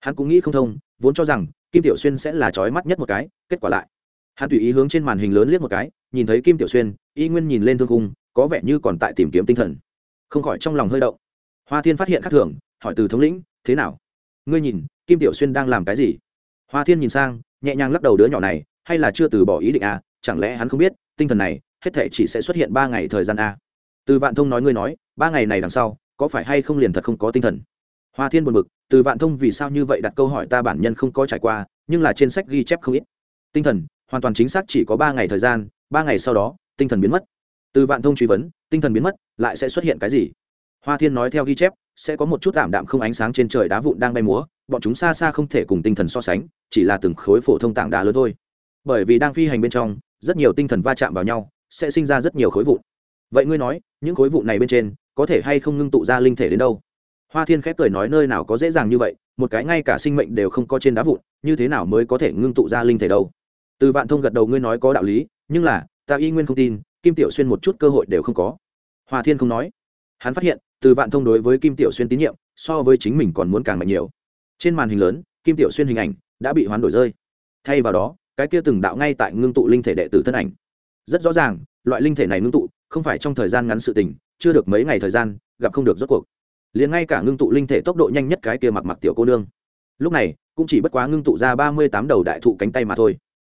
Hắn cũng nghĩ không thông, vốn cho rằng kim tiểu xuyên sẽ là trói mắt nhất một cái, kết quả lại. Hắn tùy ý hướng trên màn hình lớn liếc một cái, nhìn thấy kim tiểu xuyên, y nguyên nhìn lên thương cung có vẻ như còn tại tìm kiếm tinh thần. Không khỏi trong lòng hơi động. Hoa thiên phát hiện khác thường, hỏi từ thống lĩnh, thế nào? Ngươi nhìn, kim tiểu xuyên đang làm cái gì? Hoa thiên nhìn sang, nhẹ nhàng lắc đầu đứa nhỏ này, hay là chưa từ bỏ ý định à chẳng lẽ hắn không biết, tinh thần này, hết thể chỉ sẽ xuất hiện ba ngày thời gian à? từ vạn thông nói ngươi nói, ba ngày này đằng sau, có phải hay không liền thật không có tinh thần? Hoa thiên buồn bực, từ vạn thông vì sao như vậy đặt câu hỏi ta bản nhân không có trải qua, nhưng là trên sách ghi chép không ít. Tinh thần, hoàn toàn chính xác chỉ có ba ngày thời gian, ba ngày sau đó, tinh thần biến mất. Từ vạn thông truy vấn, tinh thần biến mất, lại sẽ xuất hiện cái gì? Hoa thiên nói theo ghi chép, sẽ có một chút ảm đạm không ánh sáng trên trời đá vụn đang bay múa, bọn chúng xa xa không thể cùng tinh thần so sánh, chỉ là từng khối phổ thông tảng đá lớn thôi. Bởi vì đang phi hành bên trong rất nhiều tinh thần va chạm vào nhau, sẽ sinh ra rất nhiều khối vụn. Vậy ngươi nói, những khối vụn này bên trên, có thể hay không ngưng tụ ra linh thể đến đâu? Hoa thiên khép cười nói nơi nào có dễ dàng như vậy, một cái ngay cả sinh mệnh đều không có trên đá vụn, như thế nào mới có thể ngưng tụ ra linh thể đâu? Từ vạn thông gật đầu ngươi nói có đạo lý, nhưng là, ta y nguyên không tin, kim tiểu xuyên một chút cơ hội đều không có. Hoa thiên không nói. Hắn phát hiện, từ vạn thông đối với kim tiểu xuyên tín nhiệm, so với chính mình còn muốn càng mạnh nhiều. Trên màn hình lớn, kim tiểu xuyên hình ảnh đã bị hoán đổi rơi. Thay vào đó cái kia từng đạo ngay tại ngưng tụ linh thể đệ tử thân ảnh. Rất rõ ràng, loại linh thể này ngưng tụ, không phải trong thời gian ngắn sự tình, chưa được mấy ngày thời gian, gặp không được rốt cuộc. Liền ngay cả ngưng tụ linh thể tốc độ nhanh nhất cái kia mặc mặc tiểu cô nương. Lúc này, cũng chỉ bất quá ngưng tụ ra ba mươi tám đầu đại thụ cánh tay mà thôi.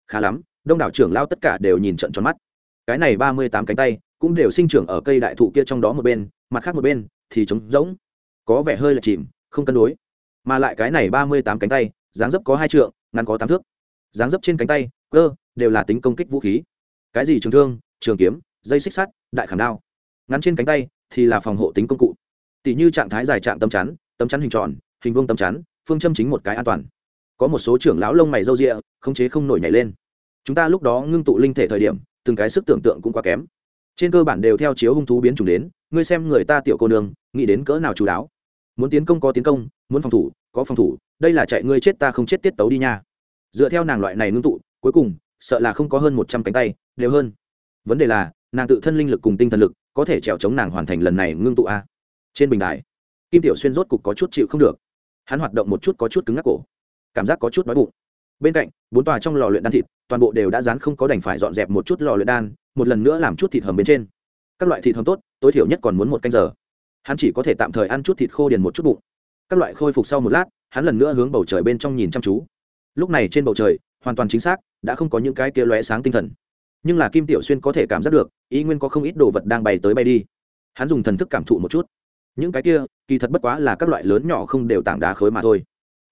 Khá lắm, đông đảo trưởng lao tất cả đều nhìn trận tròn mắt. Cái này ba mươi tám cánh tay, cũng đều sinh trưởng ở cây đại thụ kia trong đó một bên, mặt khác một bên, thì trống rỗng. Có vẻ hơi là chìm, không cân đối. Mà lại cái này ba mươi tám cánh tay, dáng dấp có hai trượng, ngắn có tám thước dáng dấp trên cánh tay, cơ, đều là tính công kích vũ khí. Cái gì trường thương, trường kiếm, dây xích sắt, đại khảm đao. Ngắn trên cánh tay thì là phòng hộ tính công cụ. Tỷ như trạng thái dài trạng tấm chắn tấm chắn hình tròn, hình vuông tấm chắn, phương châm chính một cái an toàn. Có một số trưởng lão lông mày râu rịa khống chế không nổi nhảy lên. Chúng ta lúc đó ngưng tụ linh thể thời điểm, từng cái sức tưởng tượng cũng quá kém. Trên cơ bản đều theo chiếu hung thú biến chủng đến, ngươi xem người ta tiểu cô nương, nghĩ đến cỡ nào chú đáo. Muốn tiến công có tiến công, muốn phòng thủ, có phòng thủ, đây là chạy ngươi chết ta không chết tiết tấu đi nha dựa theo nàng loại này ngưng tụ, cuối cùng, sợ là không có hơn một trăm cánh tay, đều hơn. Vấn đề là, nàng tự thân linh lực cùng tinh thần lực, có thể trèo chống nàng hoàn thành lần này ngưng tụ a. Trên bình đài, kim tiểu xuyên rốt cục có chút chịu không được. Hắn hoạt động một chút có chút cứng ngắc cổ. Cảm giác có chút đói bụng. Bên cạnh, bốn tòa trong lò luyện đan thịt, toàn bộ đều đã dán không có đành phải dọn dẹp một chút lò luyện đan, một lần nữa làm chút thịt hầm bên trên. Các loại thịt hầm tốt, tối thiểu nhất còn muốn một canh giờ. Hắn chỉ có thể tạm thời ăn chút thịt khô điền một chút bụng. Các loại khôi phục sau một lát, hắn lần nữa hướng bầu trời bên trong nhìn chăm chú lúc này trên bầu trời, hoàn toàn chính xác, đã không có những cái kia lóe sáng tinh thần. Nhưng là kim tiểu xuyên có thể cảm giác được, ý nguyên có không ít đồ vật đang bay tới bay đi. Hắn dùng thần thức cảm thụ một chút. Những cái kia, kỳ thật bất quá là các loại lớn nhỏ không đều tảng đá khối mà thôi.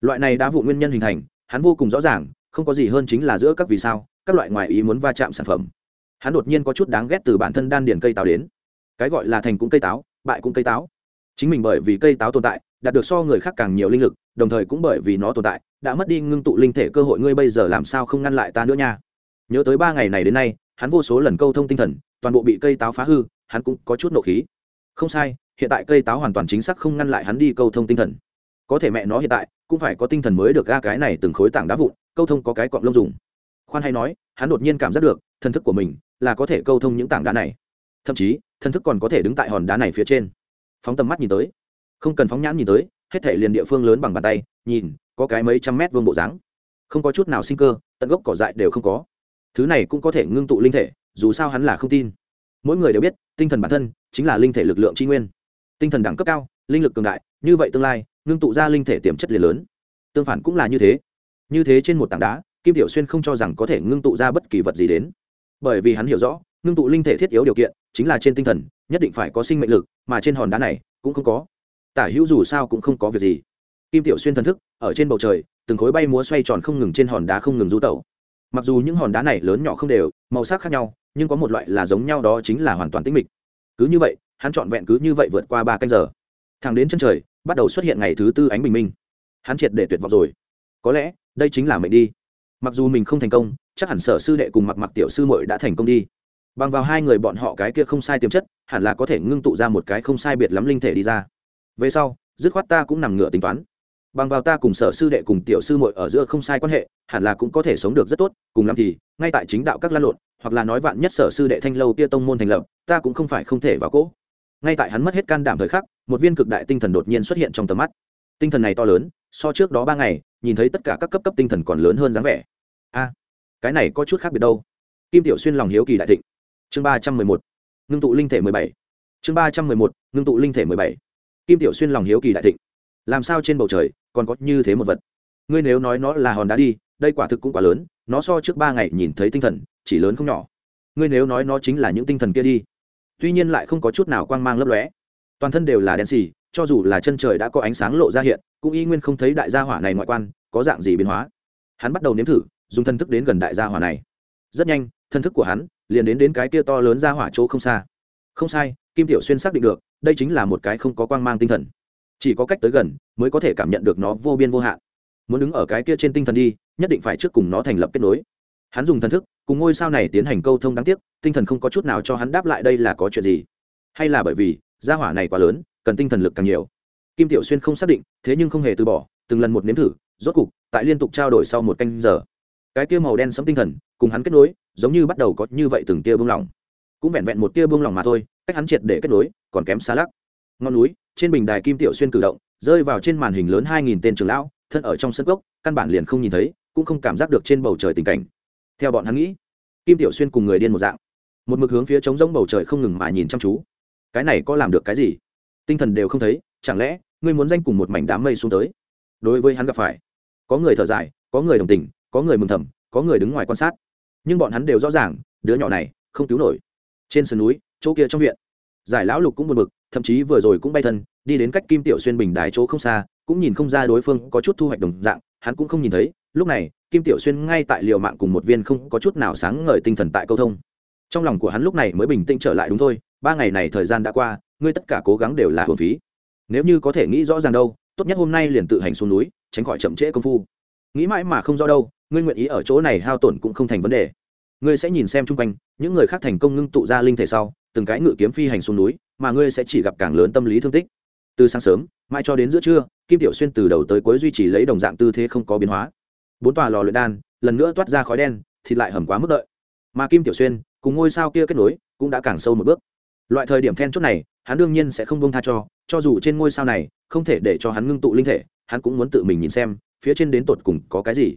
Loại này đá vụ nguyên nhân hình thành, hắn vô cùng rõ ràng, không có gì hơn chính là giữa các vì sao, các loại ngoài ý muốn va chạm sản phẩm. Hắn đột nhiên có chút đáng ghét từ bản thân đan điền cây táo đến. Cái gọi là thành cũng cây táo, bại cũng cây táo. Chính mình bởi vì cây táo tồn tại, đạt được so người khác càng nhiều linh lực đồng thời cũng bởi vì nó tồn tại, đã mất đi ngưng tụ linh thể cơ hội, ngươi bây giờ làm sao không ngăn lại ta nữa nha? Nhớ tới ba ngày này đến nay, hắn vô số lần câu thông tinh thần, toàn bộ bị cây táo phá hư, hắn cũng có chút nộ khí. Không sai, hiện tại cây táo hoàn toàn chính xác không ngăn lại hắn đi câu thông tinh thần. Có thể mẹ nó hiện tại, cũng phải có tinh thần mới được ga cái này từng khối tảng đá vụn, câu thông có cái cọng lông dùng. Khoan hay nói, hắn đột nhiên cảm giác được, thần thức của mình là có thể câu thông những tảng đá này. Thậm chí, thần thức còn có thể đứng tại hòn đá này phía trên. Phóng tầm mắt nhìn tới. Không cần phóng nhãn nhìn tới hết thể liền địa phương lớn bằng bàn tay, nhìn, có cái mấy trăm mét vương bộ dáng. Không có chút nào sinh cơ, tận gốc cỏ dại đều không có. Thứ này cũng có thể ngưng tụ linh thể, dù sao hắn là không tin. Mỗi người đều biết, tinh thần bản thân chính là linh thể lực lượng tri nguyên. Tinh thần đẳng cấp cao, linh lực cường đại, như vậy tương lai, ngưng tụ ra linh thể tiềm chất liền lớn. Tương phản cũng là như thế. Như thế trên một tảng đá, kim tiểu xuyên không cho rằng có thể ngưng tụ ra bất kỳ vật gì đến. Bởi vì hắn hiểu rõ, ngưng tụ linh thể thiết yếu điều kiện chính là trên tinh thần, nhất định phải có sinh mệnh lực, mà trên hòn đá này cũng không có tả hữu dù sao cũng không có việc gì. Kim tiểu xuyên thần thức, ở trên bầu trời, từng khối bay múa xoay tròn không ngừng trên hòn đá không ngừng du tẩu. Mặc dù những hòn đá này lớn nhỏ không đều, màu sắc khác nhau, nhưng có một loại là giống nhau đó chính là hoàn toàn tĩnh mịch. Cứ như vậy, hắn trọn vẹn cứ như vậy vượt qua ba canh giờ. Thẳng đến chân trời, bắt đầu xuất hiện ngày thứ tư ánh bình minh. Hắn triệt để tuyệt vọng rồi. Có lẽ, đây chính là mệnh đi. Mặc dù mình không thành công, chắc hẳn sở sư đệ cùng mặc mặc tiểu sư muội đã thành công đi. Bằng vào hai người bọn họ cái kia không sai tiềm chất, hẳn là có thể ngưng tụ ra một cái không sai biệt lắm linh thể đi ra về sau, dứt khoát ta cũng nằm ngửa tính toán. Bằng vào ta cùng sở sư đệ cùng tiểu sư muội ở giữa không sai quan hệ, hẳn là cũng có thể sống được rất tốt, cùng làm thì, ngay tại chính đạo các lan lộn, hoặc là nói vạn nhất sở sư đệ thanh lâu kia tông môn thành lập, ta cũng không phải không thể vào cỗ. Ngay tại hắn mất hết can đảm thời khắc, một viên cực đại tinh thần đột nhiên xuất hiện trong tầm mắt. Tinh thần này to lớn, so trước đó ba ngày, nhìn thấy tất cả các cấp cấp tinh thần còn lớn hơn dáng vẻ. A, cái này có chút khác biệt đâu. Kim tiểu xuyên lòng hiếu kỳ đại thịnh. Chương ba trăm mười một, ngưng tụ linh thể mười bảy. Chương ba trăm mười một, ngưng tụ linh thể mười bảy kim tiểu xuyên lòng hiếu kỳ đại thịnh. Làm sao trên bầu trời còn có như thế một vật? Ngươi nếu nói nó là hòn đá đi, đây quả thực cũng quá lớn, nó so trước ba ngày nhìn thấy tinh thần, chỉ lớn không nhỏ. Ngươi nếu nói nó chính là những tinh thần kia đi, tuy nhiên lại không có chút nào quang mang lấp lóe. Toàn thân đều là đen xì, cho dù là chân trời đã có ánh sáng lộ ra hiện, cũng y nguyên không thấy đại gia hỏa này ngoại quan, có dạng gì biến hóa. Hắn bắt đầu nếm thử, dùng thân thức đến gần đại gia hỏa này. Rất nhanh thân thức của hắn liền đến đến cái kia to lớn ra hỏa chỗ không xa. Không sai, kim tiểu xuyên xác định được đây chính là một cái không có quang mang tinh thần. Chỉ có cách tới gần mới có thể cảm nhận được nó vô biên vô hạn. Muốn đứng ở cái kia trên tinh thần đi, nhất định phải trước cùng nó thành lập kết nối. Hắn dùng thần thức, cùng ngôi sao này tiến hành câu thông đáng tiếc, tinh thần không có chút nào cho hắn đáp lại đây là có chuyện gì. Hay là bởi vì, gia hỏa này quá lớn, cần tinh thần lực càng nhiều. Kim tiểu xuyên không xác định, thế nhưng không hề từ bỏ, từng lần một nếm thử, rốt cục, tại liên tục trao đổi sau một canh giờ. Cái kia màu đen sẫm tinh thần, cùng hắn kết nối, giống như bắt đầu có như vậy từng tia buông lỏng. Cũng vẹn vẹn một tia buông lỏng mà thôi, cách hắn triệt để kết nối còn kém xa lắc. Ngọn núi, trên bình đài kim tiểu xuyên cử động, rơi vào trên màn hình lớn hai nghìn tên trường lão, thân ở trong sân gốc căn bản liền không nhìn thấy, cũng không cảm giác được trên bầu trời tình cảnh. Theo bọn hắn nghĩ, kim tiểu xuyên cùng người điên một dạng. Một mực hướng phía trống rỗng bầu trời không ngừng mà nhìn chăm chú. Cái này có làm được cái gì? Tinh thần đều không thấy, chẳng lẽ ngươi muốn danh cùng một mảnh đám mây xuống tới? Đối với hắn gặp phải, có người thở dài, có người đồng tình, có người mừng thầm, có người đứng ngoài quan sát. Nhưng bọn hắn đều rõ ràng, đứa nhỏ này không cứu nổi. Trên sườn núi, chỗ kia trong viện giải lão lục cũng buồn bực, thậm chí vừa rồi cũng bay thân, đi đến cách kim tiểu xuyên bình đài chỗ không xa, cũng nhìn không ra đối phương có chút thu hoạch đồng dạng, hắn cũng không nhìn thấy. Lúc này, kim tiểu xuyên ngay tại liều mạng cùng một viên không có chút nào sáng ngời tinh thần tại câu thông. Trong lòng của hắn lúc này mới bình tĩnh trở lại đúng thôi, ba ngày này thời gian đã qua, ngươi tất cả cố gắng đều là hồn phí. Nếu như có thể nghĩ rõ ràng đâu, tốt nhất hôm nay liền tự hành xuống núi, tránh khỏi chậm trễ công phu. Nghĩ mãi mà không do đâu, ngươi nguyện ý ở chỗ này hao tổn cũng không thành vấn đề. Ngươi sẽ nhìn xem chung quanh, những người khác thành công ngưng tụ ra linh thể sau từng cái ngự kiếm phi hành xuống núi, mà ngươi sẽ chỉ gặp càng lớn tâm lý thương tích. Từ sáng sớm mai cho đến giữa trưa, kim tiểu xuyên từ đầu tới cuối duy trì lấy đồng dạng tư thế không có biến hóa. Bốn tòa lò luyện đan, lần nữa toát ra khói đen thì lại hầm quá mức đợi. Mà kim tiểu xuyên, cùng ngôi sao kia kết nối, cũng đã càng sâu một bước. Loại thời điểm then chốt này, hắn đương nhiên sẽ không bông tha cho cho dù trên ngôi sao này, không thể để cho hắn ngưng tụ linh thể, hắn cũng muốn tự mình nhìn xem, phía trên đến tột cùng có cái gì.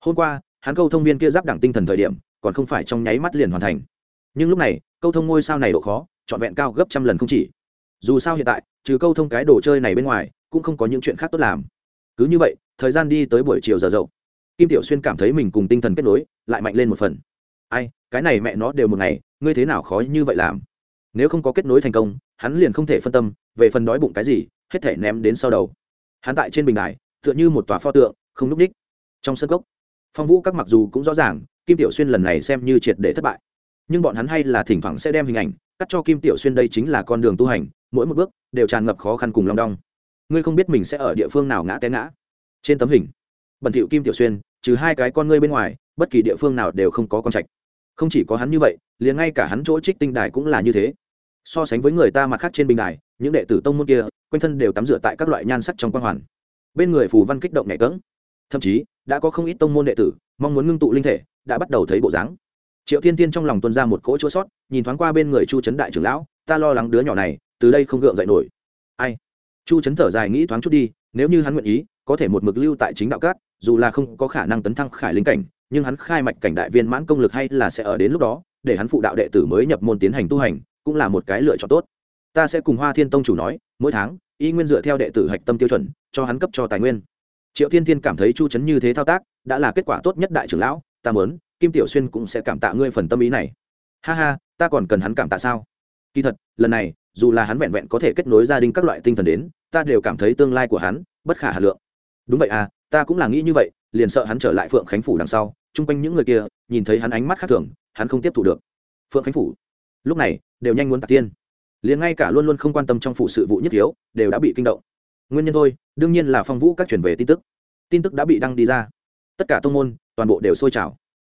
Hôm qua, hắn câu thông viên kia giáp đẳng tinh thần thời điểm, còn không phải trong nháy mắt liền hoàn thành. Nhưng lúc này câu thông ngôi sao này độ khó, trọn vẹn cao gấp trăm lần không chỉ. Dù sao hiện tại, trừ câu thông cái đồ chơi này bên ngoài, cũng không có những chuyện khác tốt làm. Cứ như vậy, thời gian đi tới buổi chiều giờ dậu. Kim tiểu xuyên cảm thấy mình cùng tinh thần kết nối, lại mạnh lên một phần. Ai, cái này mẹ nó đều một ngày, ngươi thế nào khó như vậy làm? Nếu không có kết nối thành công, hắn liền không thể phân tâm, về phần đói bụng cái gì, hết thể ném đến sau đầu. Hắn tại trên bình đài, tựa như một tòa pho tượng, không núp ních. trong sân cốc, phong vũ các mặc dù cũng rõ ràng, kim tiểu xuyên lần này xem như triệt để thất bại nhưng bọn hắn hay là thỉnh thoảng sẽ đem hình ảnh cắt cho kim tiểu xuyên, đây chính là con đường tu hành, mỗi một bước đều tràn ngập khó khăn cùng long đong. Ngươi không biết mình sẽ ở địa phương nào ngã té ngã. Trên tấm hình, bẩn thiệu kim tiểu xuyên, trừ hai cái con ngươi bên ngoài, bất kỳ địa phương nào đều không có con trạch. Không chỉ có hắn như vậy, liền ngay cả hắn chỗ trích tinh đài cũng là như thế. So sánh với người ta mặt khác trên bình đài, những đệ tử tông môn kia, quanh thân đều tắm rửa tại các loại nhan sắc trong quan hoàn. Bên người phù văn kích động nhẹ cỡng thậm chí, đã có không ít tông môn đệ tử, mong muốn ngưng tụ linh thể, đã bắt đầu thấy bộ dáng triệu thiên tiên trong lòng tuân ra một cỗ chua sót, nhìn thoáng qua bên người chu trấn đại trưởng lão, ta lo lắng đứa nhỏ này, từ đây không gượng dậy nổi. Ai? Chu trấn thở dài nghĩ thoáng chút đi, nếu như hắn nguyện ý, có thể một mực lưu tại chính đạo cát dù là không có khả năng tấn thăng khải linh cảnh, nhưng hắn khai mạch cảnh đại viên mãn công lực hay là sẽ ở đến lúc đó, để hắn phụ đạo đệ tử mới nhập môn tiến hành tu hành, cũng là một cái lựa chọn tốt. Ta sẽ cùng hoa thiên tông chủ nói, mỗi tháng, y nguyên dựa theo đệ tử hạch tâm tiêu chuẩn, cho hắn cấp cho tài nguyên. Triệu thiên thiên cảm thấy chu trấn như thế thao tác, đã là kết quả tốt nhất đại trưởng lão, ta mớn kim tiểu xuyên cũng sẽ cảm tạ ngươi phần tâm ý này. Ha ha, ta còn cần hắn cảm tạ sao? Kỳ thật, lần này, dù là hắn vẹn vẹn có thể kết nối gia đình các loại tinh thần đến, ta đều cảm thấy tương lai của hắn, bất khả hà lượng. Đúng vậy à ta cũng là nghĩ như vậy, liền sợ hắn trở lại phượng khánh phủ đằng sau, chung quanh những người kia, nhìn thấy hắn ánh mắt khác thường, hắn không tiếp thu được. Phượng khánh phủ. Lúc này, đều nhanh muốn tạc tiên. Liền ngay cả luôn luôn không quan tâm trong phụ sự vụ nhất thiếu, đều đã bị kinh động. Nguyên nhân thôi, đương nhiên là phong vũ các chuyển về tin tức. Tin tức đã bị đăng đi ra. Tất cả tông môn, toàn bộ đều sôi trào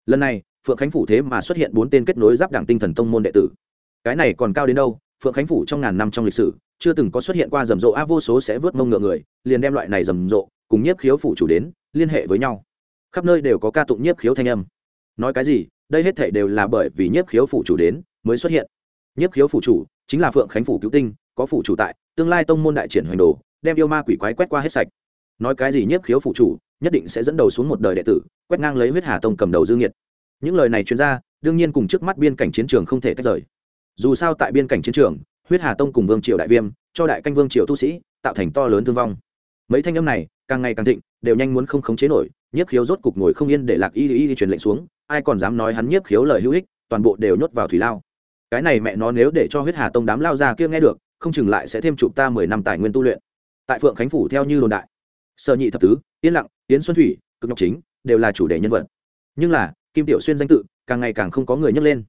lần này, phượng khánh phủ thế mà xuất hiện bốn tên kết nối giáp đảng tinh thần tông môn đệ tử. Cái này còn cao đến đâu? Phượng khánh phủ trong ngàn năm trong lịch sử, chưa từng có xuất hiện qua rầm rộ, a, vô số sẽ vớt mông ngựa người, liền đem loại này rầm rộ cùng nhiếp khiếu phủ chủ đến, liên hệ với nhau. Khắp nơi đều có ca tụng nhiếp khiếu thanh âm. Nói cái gì? Đây hết thể đều là bởi vì nhiếp khiếu phủ chủ đến mới xuất hiện. Nhiếp khiếu phủ chủ chính là phượng khánh phủ cứu tinh, có phủ chủ tại, tương lai tông môn đại triển hoành đồ, đem yêu ma quỷ quái quét qua hết sạch. Nói cái gì nhiếp khiếu phủ chủ nhất định sẽ dẫn đầu xuống một đời đệ tử, quét ngang lấy huyết hà tông cầm đầu dương nhiệt những lời này chuyên ra, đương nhiên cùng trước mắt biên cảnh chiến trường không thể tách rời. Dù sao tại biên cảnh chiến trường, huyết hà tông cùng vương triều đại viêm, cho đại canh vương triều tu sĩ, tạo thành to lớn thương vong. Mấy thanh âm này, càng ngày càng thịnh, đều nhanh muốn không khống chế nổi, nhiếp khiếu rốt cục ngồi không yên để lạc y y truyền lệnh xuống, ai còn dám nói hắn nhiếp khiếu lời hữu ích, toàn bộ đều nhốt vào thủy lao. Cái này mẹ nó nếu để cho huyết hà tông đám lao ra kia nghe được, không chừng lại sẽ thêm chụp ta mười năm tài nguyên tu luyện. Tại phượng khánh phủ theo như đồn đại sở nhị thập tứ, yên lặng tiến xuân thủy, cực ngọc chính đều là chủ đề nhân vật. Nhưng là, kim tiểu xuyên danh tự càng ngày càng không có người nhắc lên.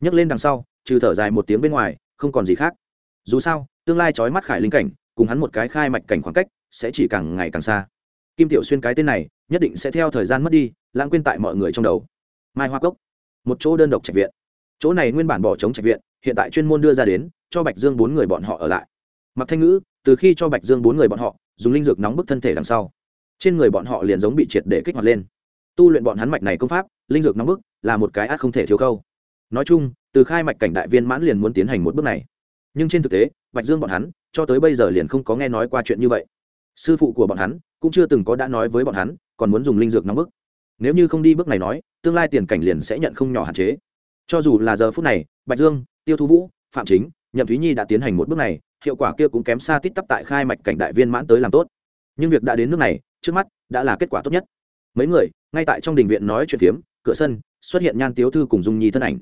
Nhắc lên đằng sau, trừ thở dài một tiếng bên ngoài, không còn gì khác. Dù sao, tương lai trói mắt khải linh cảnh, cùng hắn một cái khai mạch cảnh khoảng cách, sẽ chỉ càng ngày càng xa. Kim tiểu xuyên cái tên này, nhất định sẽ theo thời gian mất đi, lãng quên tại mọi người trong đầu. Mai hoa cốc, một chỗ đơn độc trạch viện. Chỗ này nguyên bản bỏ trống trạch viện, hiện tại chuyên môn đưa ra đến, cho bạch dương bốn người bọn họ ở lại. Mặc thanh ngữ, từ khi cho bạch dương bốn người bọn họ dùng linh dược nóng bức thân thể đằng sau. Trên người bọn họ liền giống bị triệt để kích hoạt lên. Tu luyện bọn hắn mạch này công pháp, linh dược nóng bức là một cái ác không thể thiếu khâu. Nói chung, từ khai mạch cảnh đại viên mãn liền muốn tiến hành một bước này. Nhưng trên thực tế, bạch dương bọn hắn, cho tới bây giờ liền không có nghe nói qua chuyện như vậy. Sư phụ của bọn hắn cũng chưa từng có đã nói với bọn hắn, còn muốn dùng linh dược nóng bức. Nếu như không đi bước này nói, tương lai tiền cảnh liền sẽ nhận không nhỏ hạn chế. Cho dù là giờ phút này, bạch dương, tiêu thu vũ, phạm chính nhậm thúy nhi đã tiến hành một bước này, hiệu quả kia cũng kém xa tít tắp tại khai mạch cảnh đại viên mãn tới làm tốt. Nhưng việc đã đến nước này, trước mắt đã là kết quả tốt nhất. Mấy người, ngay tại trong đình viện nói chuyện phiếm, cửa sân, xuất hiện nhan tiếu thư cùng dung nhi thân ảnh.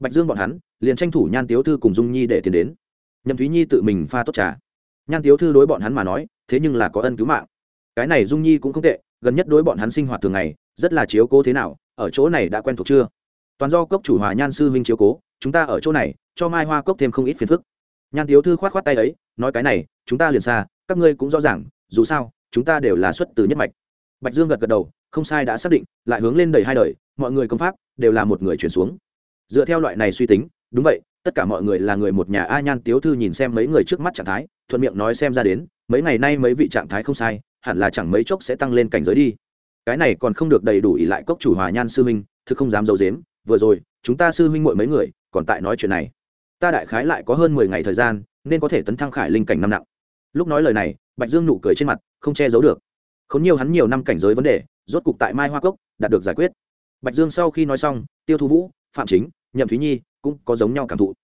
Bạch dương bọn hắn, liền tranh thủ nhan tiếu thư cùng dung nhi để tiến đến. Nhậm thúy nhi tự mình pha tốt trà. Nhan tiếu thư đối bọn hắn mà nói, thế nhưng là có ân cứu mạng. Cái này dung nhi cũng không tệ, gần nhất đối bọn hắn sinh hoạt thường ngày, rất là chiếu cố thế nào, ở chỗ này đã quen thuộc chưa? Toàn do cốc chủ hòa nhan sư huynh chiếu cố chúng ta ở chỗ này, cho mai hoa cốc thêm không ít phiền phức. Nhan tiếu thư khoát khoát tay ấy, nói cái này, chúng ta liền xa, các ngươi cũng rõ ràng, dù sao, chúng ta đều là xuất từ nhất mạch. Bạch dương gật gật đầu, không sai đã xác định, lại hướng lên đầy hai đời, mọi người công pháp đều là một người chuyển xuống. Dựa theo loại này suy tính, đúng vậy, tất cả mọi người là người một nhà a nhan tiếu thư nhìn xem mấy người trước mắt trạng thái, thuận miệng nói xem ra đến, mấy ngày nay mấy vị trạng thái không sai, hẳn là chẳng mấy chốc sẽ tăng lên cảnh giới đi. Cái này còn không được đầy đủ ỉ lại cốc chủ hòa nhan sư minh thực không dám d i ấ u dếm vừa rồi chúng ta sư huynh muội mấy người còn tại nói chuyện này. Ta đại khái lại có hơn mười ngày thời gian, nên có thể tấn thăng khải linh cảnh năm nặng. Lúc nói lời này, bạch dương nụ cười trên mặt không che giấu được. Không nhiều hắn nhiều năm cảnh giới vấn đề, rốt cục tại mai hoa cốc đạt được giải quyết. Bạch dương sau khi nói xong, tiêu thu vũ, phạm chính, nhậm thúy nhi cũng có giống nhau cảm thụ.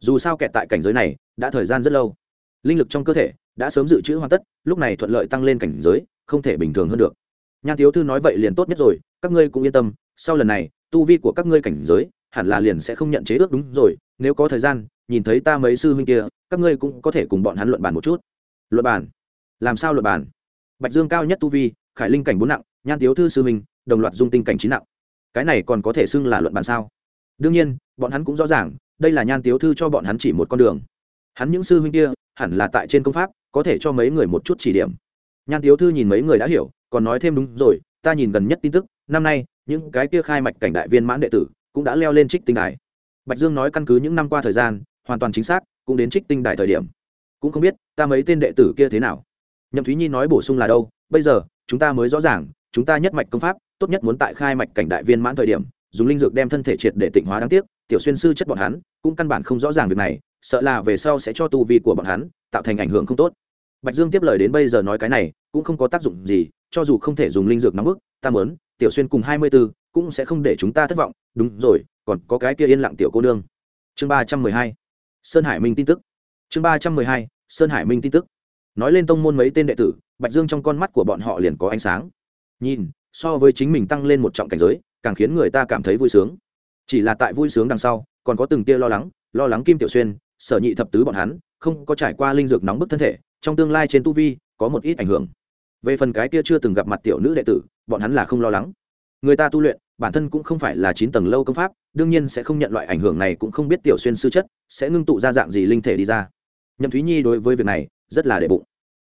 Dù sao kẹt tại cảnh giới này đã thời gian rất lâu. Linh lực trong cơ thể đã sớm dự trữ hoàn tất, lúc này thuận lợi tăng lên cảnh giới, không thể bình thường hơn được. Nhan thiếu thư nói vậy liền tốt nhất rồi, các ngươi cũng yên tâm, sau lần này, tu vi của các ngươi cảnh giới hẳn là liền sẽ không nhận chế ước đúng rồi, nếu có thời gian, nhìn thấy ta mấy sư huynh kia, các ngươi cũng có thể cùng bọn hắn luận bàn một chút. Luận bàn? Làm sao luận bàn? Bạch dương cao nhất tu vi, khải linh cảnh bốn nặng, nhan tiếu thư sư huynh, đồng loạt dung tinh cảnh chín nặng. Cái này còn có thể xưng là luận bàn sao? Đương nhiên, bọn hắn cũng rõ ràng, đây là nhan tiếu thư cho bọn hắn chỉ một con đường. Hắn những sư huynh kia, hẳn là tại trên công pháp, có thể cho mấy người một chút chỉ điểm. Nhan tiếu thư nhìn mấy người đã hiểu, còn nói thêm đúng rồi, ta nhìn gần nhất tin tức, năm nay, những cái kia khai mạch cảnh đại viên mãn đệ tử cũng đã leo lên trích tinh đài. Bạch dương nói căn cứ những năm qua thời gian, hoàn toàn chính xác, cũng đến trích tinh đài thời điểm. Cũng không biết, ta mấy tên đệ tử kia thế nào? Nhậm thúy nhi nói bổ sung là đâu? Bây giờ, chúng ta mới rõ ràng, chúng ta nhất mạch công pháp, tốt nhất muốn tại khai mạch cảnh đại viên mãn thời điểm, dùng linh dược đem thân thể triệt để tịnh hóa đáng tiếc, tiểu xuyên sư chất bọn hắn, cũng căn bản không rõ ràng việc này, sợ là về sau sẽ cho tu vi của bọn hắn tạo thành ảnh hưởng không tốt. Bạch dương tiếp lời đến bây giờ nói cái này, cũng không có tác dụng gì, cho dù không thể dùng linh dược nóng bức, ta mớn tiểu xuyên cùng hai mươi b ố cũng sẽ không để chúng ta thất vọng. Đúng rồi, còn có cái kia yên lặng tiểu cô nương. Chương ba trăm mười hai, sơn hải minh tin tức. Chương ba trăm mười hai, sơn hải minh tin tức. Nói lên tông môn mấy tên đệ tử, bạch dương trong con mắt của bọn họ liền có ánh sáng. Nhìn, so với chính mình tăng lên một trọng cảnh giới, càng khiến người ta cảm thấy vui sướng. Chỉ là tại vui sướng đằng sau, còn có từng tia lo lắng lo lắng kim tiểu xuyên, sở nhị thập tứ bọn hắn, không có trải qua linh dược nóng bức thân thể, trong tương lai trên tu vi, có một ít ảnh hưởng. Về phần cái kia chưa từng gặp mặt tiểu nữ đệ tử, bọn hắn là không lo lắng. Người ta tu luyện bản thân cũng không phải là chín tầng lâu công pháp, đương nhiên sẽ không nhận loại ảnh hưởng này cũng không biết tiểu xuyên sư chất sẽ ngưng tụ ra dạng gì linh thể đi ra. Nhậm thúy nhi đối với việc này rất là đệ bụng.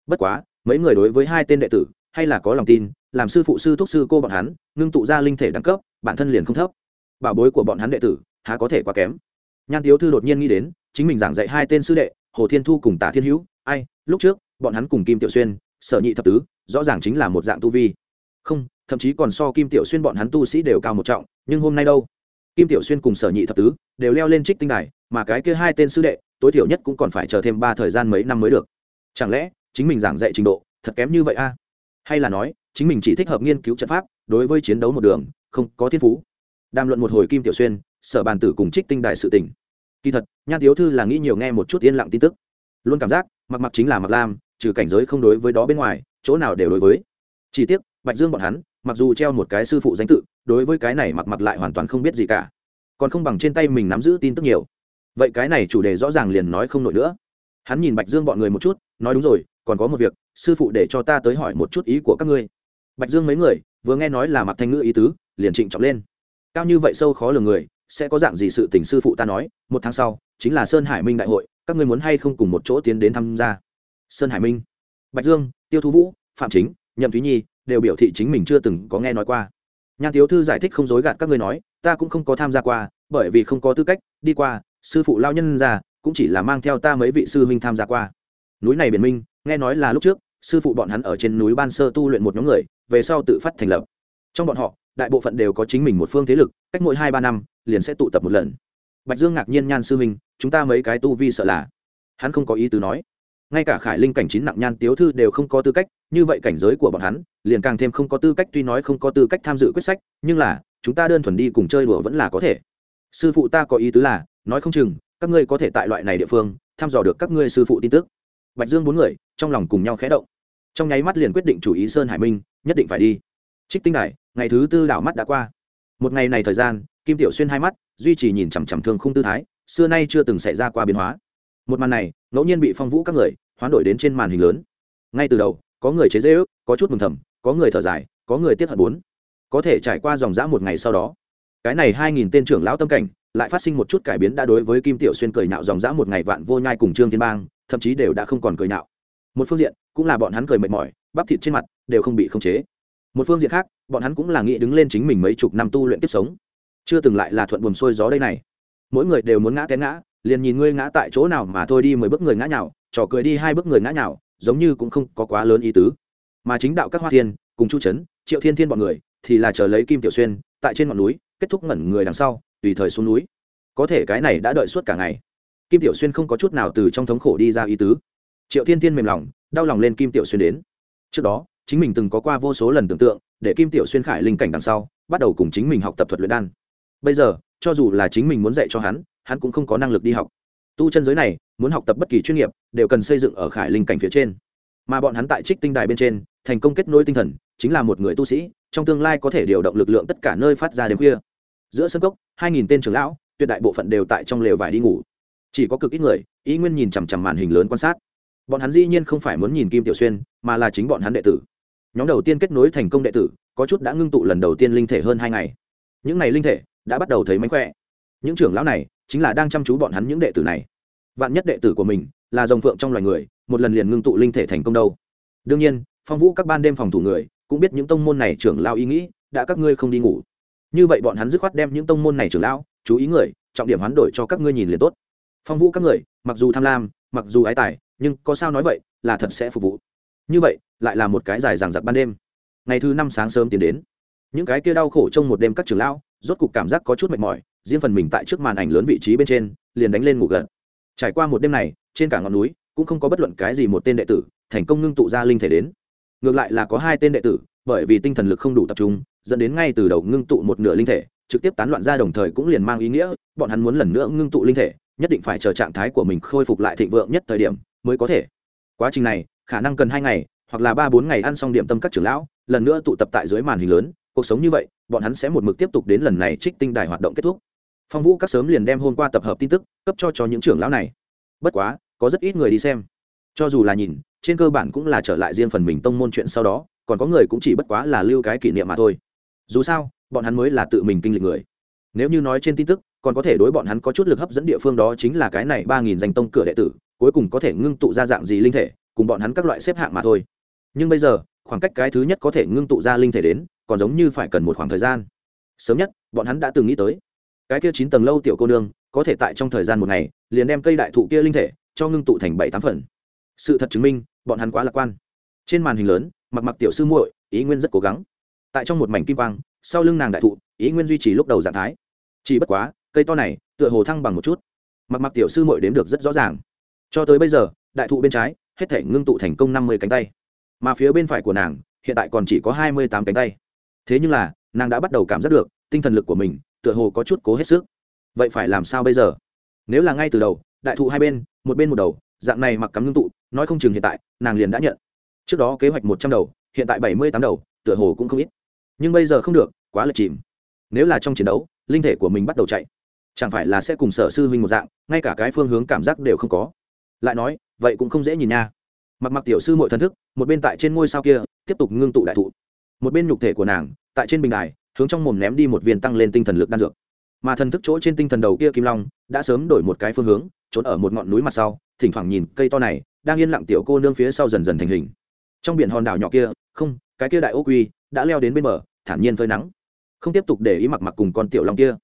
Bất quá, mấy người đối với hai tên đệ tử hay là có lòng tin, làm sư phụ sư thúc sư cô bọn hắn ngưng tụ ra linh thể đẳng cấp, bản thân liền không thấp. Bảo bối của bọn hắn đệ tử, há có thể quá kém. Nhan tiếu thư đột nhiên nghĩ đến, chính mình giảng dạy hai tên sư đệ, hồ thiên thu cùng tả thiên hữu, ai, lúc trước, bọn hắn cùng kim tiểu xuyên, sở nhị thập tứ, rõ ràng chính là một dạng tu vi. Không thậm chí còn so kim tiểu xuyên bọn hắn tu sĩ đều cao một trọng, nhưng hôm nay đâu? Kim tiểu xuyên cùng sở nhị thập tứ đều leo lên trích tinh đài, mà cái kia hai tên sư đệ, tối thiểu nhất cũng còn phải chờ thêm ba thời gian mấy năm mới được. Chẳng lẽ chính mình giảng dạy trình độ thật kém như vậy a? Hay là nói, chính mình chỉ thích hợp nghiên cứu trận pháp, đối với chiến đấu một đường, không có thiên phú? Đàm luận một hồi kim tiểu xuyên, sở bàn tử cùng trích tinh đài sự tỉnh kỳ thật nhan thiếu thư là nghĩ nhiều nghe một chút yên lặng tin tức. Luôn cảm giác, mặc mặc chính là mặc lam, trừ cảnh giới không đối với đó bên ngoài, chỗ nào đều đối với. Chỉ tiếc bạch dương bọn hắn, mặc dù treo một cái sư phụ danh tự, đối với cái này mặc mặc lại hoàn toàn không biết gì cả. Còn không bằng trên tay mình nắm giữ tin tức nhiều. Vậy cái này chủ đề rõ ràng liền nói không nổi nữa. Hắn nhìn bạch dương bọn người một chút, nói đúng rồi, còn có một việc, sư phụ để cho ta tới hỏi một chút ý của các ngươi. Bạch dương mấy người, vừa nghe nói là mặc thanh ngữ ý tứ, liền trịnh trọng lên. Cao như vậy sâu khó lường người, sẽ có dạng gì sự tình sư phụ ta nói, một tháng sau, chính là sơn hải minh đại hội, các ngươi muốn hay không cùng một chỗ tiến đến tham gia? Sơn hải minh. Bạch dương, tiêu thu vũ, phạm chính, nhậm thúy nhi đều biểu thị chính mình chưa từng có nghe nói qua. Nhan thiếu thư giải thích không dối gạt các ngươi nói, ta cũng không có tham gia qua, bởi vì không có tư cách, đi qua, sư phụ lao nhân già, cũng chỉ là mang theo ta mấy vị sư huynh tham gia qua. Núi này biển minh, nghe nói là lúc trước, sư phụ bọn hắn ở trên núi ban sơ tu luyện một nhóm người, về sau tự phát thành lập. Trong bọn họ, đại bộ phận đều có chính mình một phương thế lực, cách mỗi hai ba năm, liền sẽ tụ tập một lần. Bạch dương ngạc nhiên nhan sư huynh, chúng ta mấy cái tu vi sợ là. Hắn không có ý tứ nói. Ngay cả khải linh cảnh chín nặng nhan tiếu thư đều không có tư cách, như vậy cảnh giới của bọn hắn liền càng thêm không có tư cách, tuy nói không có tư cách tham dự quyết sách, nhưng là, chúng ta đơn thuần đi cùng chơi đùa vẫn là có thể. Sư phụ ta có ý tứ là, nói không chừng, các ngươi có thể tại loại này địa phương, thăm dò được các ngươi sư phụ tin tức. Bạch dương bốn người, trong lòng cùng nhau khẽ động. Trong nháy mắt liền quyết định chủ ý sơn hải minh, nhất định phải đi. Trích tinh đài, ngày thứ tư đảo mắt đã qua. Một ngày này thời gian, kim tiểu xuyên hai mắt, duy trì nhìn chằm chằm thương khung tư thái, xưa nay chưa từng xảy ra qua biến hóa. Một màn này, ngẫu nhiên bị phong vũ các người, hoán đổi đến trên màn hình lớn. Ngay từ đầu, có người chế dễ ước có chút mừng thầm có người thở dài, có người tiếp hận bốn. Có thể trải qua dòng dã một ngày sau đó, cái này hai nghìn tên trưởng lão tâm cảnh, lại phát sinh một chút cải biến đã đối với kim tiểu xuyên cười nhạo dòng dã một ngày vạn vô nhai cùng trương thiên bang, thậm chí đều đã không còn cười nhạo. Một phương diện, cũng là bọn hắn cười mệt mỏi, bắp thịt trên mặt đều không bị khống chế. Một phương diện khác, bọn hắn cũng là nghĩ đứng lên chính mình mấy chục năm tu luyện tiếp sống. Chưa từng lại là thuận buồm xuôi gió đây này. Mỗi người đều muốn ngã té ngã, liền nhìn ngươi ngã tại chỗ nào mà thôi đi mười bước người ngã nhào, trò cười đi hai bước người ngã nhào, giống như cũng không có quá lớn ý tứ mà chính đạo các hoa thiên, cùng chu trấn triệu thiên thiên bọn người thì là chờ lấy kim tiểu xuyên tại trên ngọn núi, kết thúc ngẩn người đằng sau, tùy thời xuống núi. Có thể cái này đã đợi suốt cả ngày. Kim tiểu xuyên không có chút nào từ trong thống khổ đi ra ý tứ. Triệu thiên thiên mềm lòng, đau lòng lên kim tiểu xuyên đến. Trước đó, chính mình từng có qua vô số lần tưởng tượng, để kim tiểu xuyên khải linh cảnh đằng sau, bắt đầu cùng chính mình học tập thuật luyện đan. Bây giờ, cho dù là chính mình muốn dạy cho hắn hắn cũng không có năng lực đi học. Tu chân giới này, muốn học tập bất kỳ chuyên nghiệp, đều cần xây dựng ở khải linh cảnh phía trên. Mà bọn hắn tại trích tinh đài bên trên thành công kết nối tinh thần, chính là một người tu sĩ, trong tương lai có thể điều động lực lượng tất cả nơi phát ra đêm khuya. Giữa sân cốc, hai nghìn tên trưởng lão, tuyệt đại bộ phận đều tại trong lều vải đi ngủ. Chỉ có cực ít người, ý nguyên nhìn chằm chằm màn hình lớn quan sát. Bọn hắn dĩ nhiên không phải muốn nhìn kim tiểu xuyên, mà là chính bọn hắn đệ tử. Nhóm đầu tiên kết nối thành công đệ tử, có chút đã ngưng tụ lần đầu tiên linh thể hơn hai ngày. Những ngày linh thể đã bắt đầu thấy mánh khỏe. Những trưởng lão này chính là đang chăm chú bọn hắn những đệ tử này. Vạn nhất đệ tử của mình là dòng phượng trong loài người, một lần liền ngưng tụ linh thể thành công đâu. Đương nhiên phong vũ các ban đêm phòng thủ người, cũng biết những tông môn này trưởng lao ý nghĩ, đã các ngươi không đi ngủ. Như vậy bọn hắn dứt khoát đem những tông môn này trưởng lão, chú ý người, trọng điểm hoán đổi cho các ngươi nhìn liền tốt. Phong vũ các người, mặc dù tham lam, mặc dù ái tài, nhưng có sao nói vậy, là thật sẽ phục vụ. Như vậy, lại là một cái dài ràng giặc ban đêm. Ngày thứ năm sáng sớm tiến đến. Những cái kia đau khổ trong một đêm các trưởng lão, rốt cục cảm giác có chút mệt mỏi, riêng phần mình tại trước màn ảnh lớn vị trí bên trên, liền đánh lên ngủ gần trải qua một đêm này, trên cả ngọn núi, cũng không có bất luận cái gì một tên đệ tử, thành công ngưng tụ ra linh thể đến ngược lại là có hai tên đệ tử, bởi vì tinh thần lực không đủ tập trung, dẫn đến ngay từ đầu ngưng tụ một nửa linh thể, trực tiếp tán loạn ra đồng thời cũng liền mang ý nghĩa, bọn hắn muốn lần nữa ngưng tụ linh thể, nhất định phải chờ trạng thái của mình khôi phục lại thịnh vượng nhất thời điểm mới có thể. Quá trình này, khả năng cần hai ngày, hoặc là ba bốn ngày ăn xong điểm tâm các trưởng lão, lần nữa tụ tập tại dưới màn hình lớn, cuộc sống như vậy, bọn hắn sẽ một mực tiếp tục đến lần này trích tinh đài hoạt động kết thúc. Phong vũ các sớm liền đem hôm qua tập hợp tin tức cấp cho cho những trưởng lão này. Bất quá, có rất ít người đi xem cho dù là nhìn, trên cơ bản cũng là trở lại riêng phần mình tông môn chuyện sau đó, còn có người cũng chỉ bất quá là lưu cái kỷ niệm mà thôi. Dù sao, bọn hắn mới là tự mình kinh lịch người. Nếu như nói trên tin tức, còn có thể đối bọn hắn có chút lực hấp dẫn địa phương đó chính là cái này ba nghìn danh tông cửa đệ tử, cuối cùng có thể ngưng tụ ra dạng gì linh thể, cùng bọn hắn các loại xếp hạng mà thôi. Nhưng bây giờ, khoảng cách cái thứ nhất có thể ngưng tụ ra linh thể đến, còn giống như phải cần một khoảng thời gian. Sớm nhất, bọn hắn đã từng nghĩ tới, cái kia chín tầng lâu tiểu cô nương, có thể tại trong thời gian một ngày, liền đem cây đại thụ kia linh thể cho ngưng tụ thành bảy tám phần sự thật chứng minh, bọn hắn quá lạc quan. Trên màn hình lớn, mặc mặc tiểu sư muội, ý nguyên rất cố gắng. Tại trong một mảnh kim quang, sau lưng nàng đại thụ, ý nguyên duy trì lúc đầu trạng thái. Chỉ bất quá, cây to này, tựa hồ thăng bằng một chút. Mặc mặc tiểu sư muội đếm được rất rõ ràng. Cho tới bây giờ, đại thụ bên trái, hết thể ngưng tụ thành công năm mươi cánh tay. Mà phía bên phải của nàng, hiện tại còn chỉ có hai mươi tám cánh tay. Thế nhưng là, nàng đã bắt đầu cảm giác được, tinh thần lực của mình, tựa hồ có chút cố hết sức. Vậy phải làm sao bây giờ? Nếu là ngay từ đầu, đại thụ hai bên, một bên một đầu dạng này mặc cắm ngưng tụ, nói không chừng hiện tại, nàng liền đã nhận. Trước đó kế hoạch một trăm đầu, hiện tại bảy mươi tám đầu, tựa hồ cũng không ít. Nhưng bây giờ không được, quá lệch chìm. Nếu là trong chiến đấu, linh thể của mình bắt đầu chạy, chẳng phải là sẽ cùng sở sư huynh một dạng, ngay cả cái phương hướng cảm giác đều không có. Lại nói, vậy cũng không dễ nhìn nha. Mặc mặc tiểu sư mọi thần thức, một bên tại trên ngôi sao kia, tiếp tục ngưng tụ đại thụ. Một bên nhục thể của nàng, tại trên bình đài, hướng trong mồm ném đi một viên tăng lên tinh thần lực đan dược. Mà thần thức chỗ trên tinh thần đầu kia kim long, đã sớm đổi một cái phương hướng, trốn ở một ngọn núi mặt sau thỉnh thoảng nhìn cây to này, đang yên lặng tiểu cô nương phía sau dần dần thành hình. Trong biển hòn đảo nhỏ kia, không, cái kia đại ô quy, đã leo đến bên bờ, thản nhiên phơi nắng. Không tiếp tục để ý mặc mặc cùng con tiểu long kia.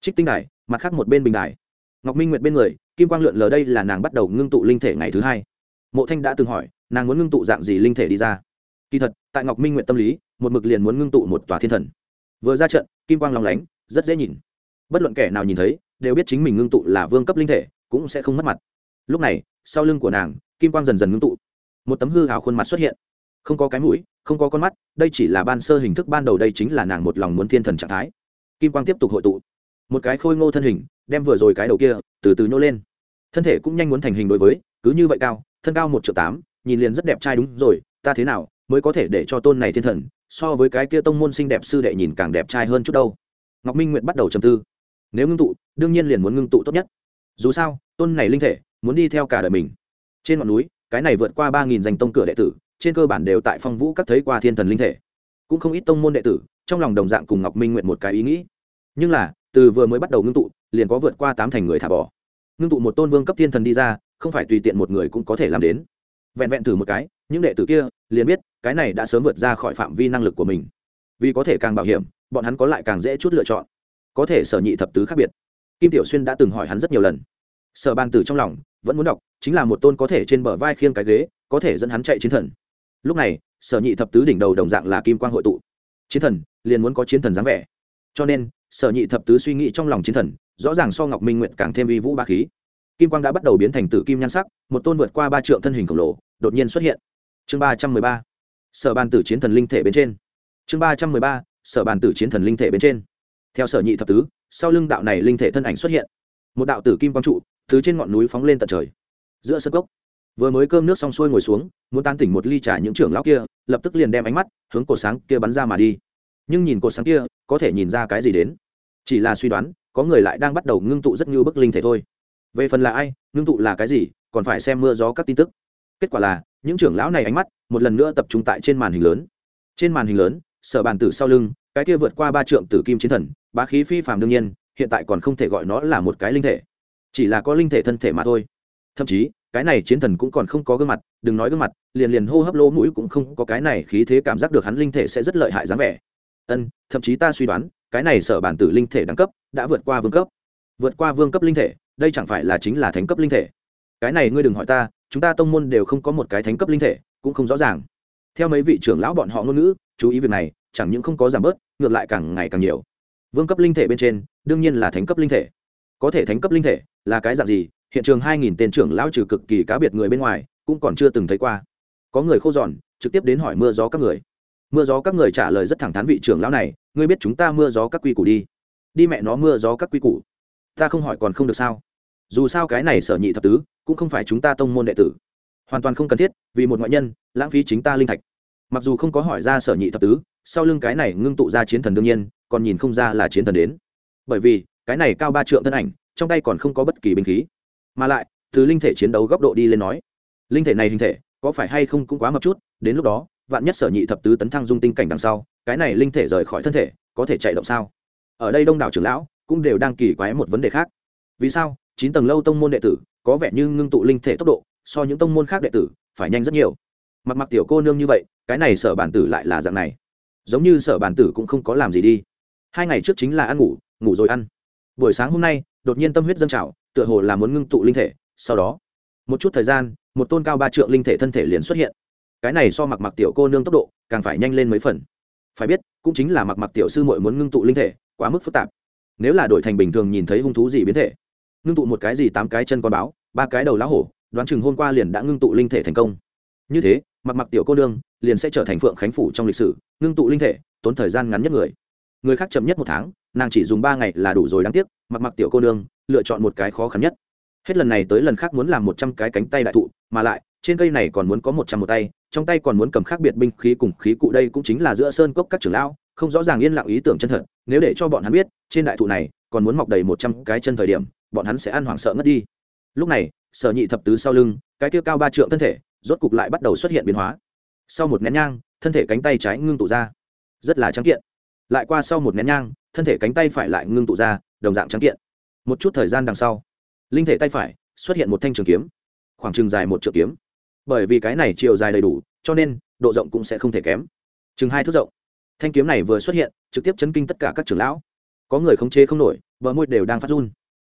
Trích tinh đài, mặt khác một bên bình đài. Ngọc minh nguyệt bên người, kim quang lượn lờ đây là nàng bắt đầu ngưng tụ linh thể ngày thứ hai. Mộ thanh đã từng hỏi, nàng muốn ngưng tụ dạng gì linh thể đi ra? Kỳ thật, tại ngọc minh nguyệt tâm lý, một mực liền muốn ngưng tụ một tòa thiên thần. Vừa ra trận, kim quang lòng lánh, rất dễ nhìn. Bất luận kẻ nào nhìn thấy, đều biết chính mình ngưng tụ là vương cấp linh thể, cũng sẽ không mất mặt lúc này, sau lưng của nàng, kim quang dần dần ngưng tụ. Một tấm hư hào khuôn mặt xuất hiện. Không có cái mũi, không có con mắt, đây chỉ là ban sơ hình thức, ban đầu đây chính là nàng một lòng muốn thiên thần trạng thái. Kim quang tiếp tục hội tụ. Một cái khôi ngô thân hình, đem vừa rồi cái đầu kia, từ từ nhô lên. Thân thể cũng nhanh muốn thành hình đối với, cứ như vậy cao, thân cao một triệu tám, nhìn liền rất đẹp trai đúng rồi, ta thế nào mới có thể để cho tôn này thiên thần, so với cái kia tông môn xinh đẹp sư đệ nhìn càng đẹp trai hơn chút đâu. Ngọc minh nguyện bắt đầu trầm tư. Nếu ngưng tụ, đương nhiên liền muốn ngưng tụ tốt nhất. Dù sao, tôn này linh thể muốn đi theo cả đời mình. Trên ngọn núi, cái này vượt qua ba nghìn danh tông cửa đệ tử, trên cơ bản đều tại phong vũ các thấy qua thiên thần linh thể. Cũng không ít tông môn đệ tử, trong lòng đồng dạng cùng ngọc minh nguyện một cái ý nghĩ. Nhưng là, từ vừa mới bắt đầu ngưng tụ, liền có vượt qua tám thành người thả bỏ. Ngưng tụ một tôn vương cấp thiên thần đi ra, không phải tùy tiện một người cũng có thể làm đến. Vẹn vẹn thử một cái, những đệ tử kia liền biết, cái này đã sớm vượt ra khỏi phạm vi năng lực của mình. Vì có thể càng bảo hiểm, bọn hắn có lại càng dễ chút lựa chọn. Có thể sở nhị thập tứ khác biệt. Kim tiểu xuyên đã từng hỏi hắn rất nhiều lần sở ban tử trong lòng vẫn muốn đọc, chính là một tôn có thể trên bờ vai khiêng cái ghế, có thể dẫn hắn chạy chiến thần. Lúc này, sở nhị thập tứ đỉnh đầu đồng dạng là kim quang hội tụ. Chiến thần liền muốn có chiến thần dáng vẻ. Cho nên, sở nhị thập tứ suy nghĩ trong lòng chiến thần, rõ ràng so ngọc minh nguyện càng thêm uy vũ ba khí. Kim quang đã bắt đầu biến thành tử kim nhan sắc, một tôn vượt qua ba trượng thân hình khổng lồ đột nhiên xuất hiện. Chương ba trăm mười ba, sở bàn tử chiến thần linh thể bên trên. Chương ba trăm mười ba, sở bàn tử chiến thần linh thể bên trên. Theo sở nhị thập tứ, sau lưng đạo này linh thể thân ảnh xuất hiện. Một đạo tử kim quang trụ từ trên ngọn núi phóng lên tận trời. Giữa sân gốc vừa mới cơm nước xong xuôi ngồi xuống, muốn tan tỉnh một ly trà những trưởng lão kia, lập tức liền đem ánh mắt hướng cột sáng kia bắn ra mà đi. Nhưng nhìn cột sáng kia, có thể nhìn ra cái gì đến? Chỉ là suy đoán, có người lại đang bắt đầu ngưng tụ rất như bức linh thể thôi. Về phần là ai, ngưng tụ là cái gì, còn phải xem mưa gió các tin tức. Kết quả là, những trưởng lão này ánh mắt, một lần nữa tập trung tại trên màn hình lớn. Trên màn hình lớn, sở bàn tử sau lưng, cái kia vượt qua ba trượng tử kim chiến thần, bá khí phi phàm đương nhiên, hiện tại còn không thể gọi nó là một cái linh thể chỉ là có linh thể thân thể mà thôi. Thậm chí, cái này chiến thần cũng còn không có gương mặt, đừng nói gương mặt, liền liền hô hấp lỗ mũi cũng không có cái này khí thế cảm giác được hắn linh thể sẽ rất lợi hại dáng vẻ. Ân, thậm chí ta suy đoán, cái này sở bản tử linh thể đẳng cấp đã vượt qua vương cấp. Vượt qua vương cấp linh thể, đây chẳng phải là chính là thánh cấp linh thể? Cái này ngươi đừng hỏi ta, chúng ta tông môn đều không có một cái thánh cấp linh thể, cũng không rõ ràng. Theo mấy vị trưởng lão bọn họ ngôn ngữ, chú ý việc này, chẳng những không có giảm bớt, ngược lại càng ngày càng nhiều. Vương cấp linh thể bên trên, đương nhiên là thánh cấp linh thể có thể thánh cấp linh thể, là cái dạng gì? Hiện trường hai nghìn tên trưởng lão trừ cực kỳ cá biệt người bên ngoài, cũng còn chưa từng thấy qua. Có người khô giòn, trực tiếp đến hỏi mưa gió các người. Mưa gió các người trả lời rất thẳng thắn vị trưởng lão này, ngươi biết chúng ta mưa gió các quy củ đi. Đi mẹ nó mưa gió các quy củ. Ta không hỏi còn không được sao? Dù sao cái này sở nhị thập tứ, cũng không phải chúng ta tông môn đệ tử. Hoàn toàn không cần thiết, vì một ngoại nhân, lãng phí chính ta linh thạch. Mặc dù không có hỏi ra sở nhị thập tứ, sau lưng cái này ngưng tụ ra chiến thần đương nhiên, còn nhìn không ra là chiến thần đến. Bởi vì cái này cao ba trượng thân ảnh, trong tay còn không có bất kỳ binh khí. Mà lại, từ linh thể chiến đấu góc độ đi lên nói, linh thể này hình thể, có phải hay không cũng quá mập chút, đến lúc đó, vạn nhất sở nhị thập tứ tấn thăng dung tinh cảnh đằng sau, cái này linh thể rời khỏi thân thể, có thể chạy động sao? Ở đây đông đảo trưởng lão cũng đều đang kỳ quái một vấn đề khác. Vì sao, chín tầng lâu tông môn đệ tử có vẻ như ngưng tụ linh thể tốc độ, so những tông môn khác đệ tử phải nhanh rất nhiều. Mặc mặc tiểu cô nương như vậy, cái này sở bản tử lại là dạng này. Giống như sở bản tử cũng không có làm gì đi. Hai ngày trước chính là ăn ngủ ngủ rồi ăn buổi sáng hôm nay, đột nhiên tâm huyết dâng trào, tựa hồ là muốn ngưng tụ linh thể, sau đó, một chút thời gian, một tôn cao ba trượng linh thể thân thể liền xuất hiện. Cái này so mặc mặc tiểu cô nương tốc độ, càng phải nhanh lên mấy phần. Phải biết, cũng chính là mặc mặc tiểu sư muội muốn ngưng tụ linh thể, quá mức phức tạp. Nếu là đổi thành bình thường nhìn thấy hung thú gì biến thể, ngưng tụ một cái gì tám cái chân con báo, ba cái đầu lá hổ, đoán chừng hôm qua liền đã ngưng tụ linh thể thành công. Như thế, mặc mặc tiểu cô nương liền sẽ trở thành phượng khánh phủ trong lịch sử, ngưng tụ linh thể, tốn thời gian ngắn nhất người người khác chậm nhất một tháng, nàng chỉ dùng ba ngày là đủ rồi đáng tiếc, mặc mặc tiểu cô nương, lựa chọn một cái khó khăn nhất. Hết lần này tới lần khác muốn làm một trăm cái cánh tay đại thụ, mà lại, trên cây này còn muốn có một trăm một tay, trong tay còn muốn cầm khác biệt binh khí cùng khí cụ đây cũng chính là giữa sơn cốc các trưởng lão, không rõ ràng yên lặng ý tưởng chân thật, nếu để cho bọn hắn biết, trên đại thụ này còn muốn mọc đầy một trăm cái chân thời điểm, bọn hắn sẽ ăn hoảng sợ ngất đi. Lúc này, sở nhị thập tứ sau lưng, cái tiêu cao ba trượng thân thể, rốt cục lại bắt đầu xuất hiện biến hóa. Sau một nén nhang, thân thể cánh tay trái ngưng tụ ra. Rất là trắng kiện lại qua sau một nén nhang, thân thể cánh tay phải lại ngưng tụ ra, đồng dạng trắng kiện. Một chút thời gian đằng sau, linh thể tay phải xuất hiện một thanh trường kiếm, khoảng chừng dài một triệu kiếm. Bởi vì cái này chiều dài đầy đủ, cho nên độ rộng cũng sẽ không thể kém. Chừng hai thước rộng. Thanh kiếm này vừa xuất hiện, trực tiếp chấn kinh tất cả các trưởng lão. Có người khống chế không nổi, bờ môi đều đang phát run.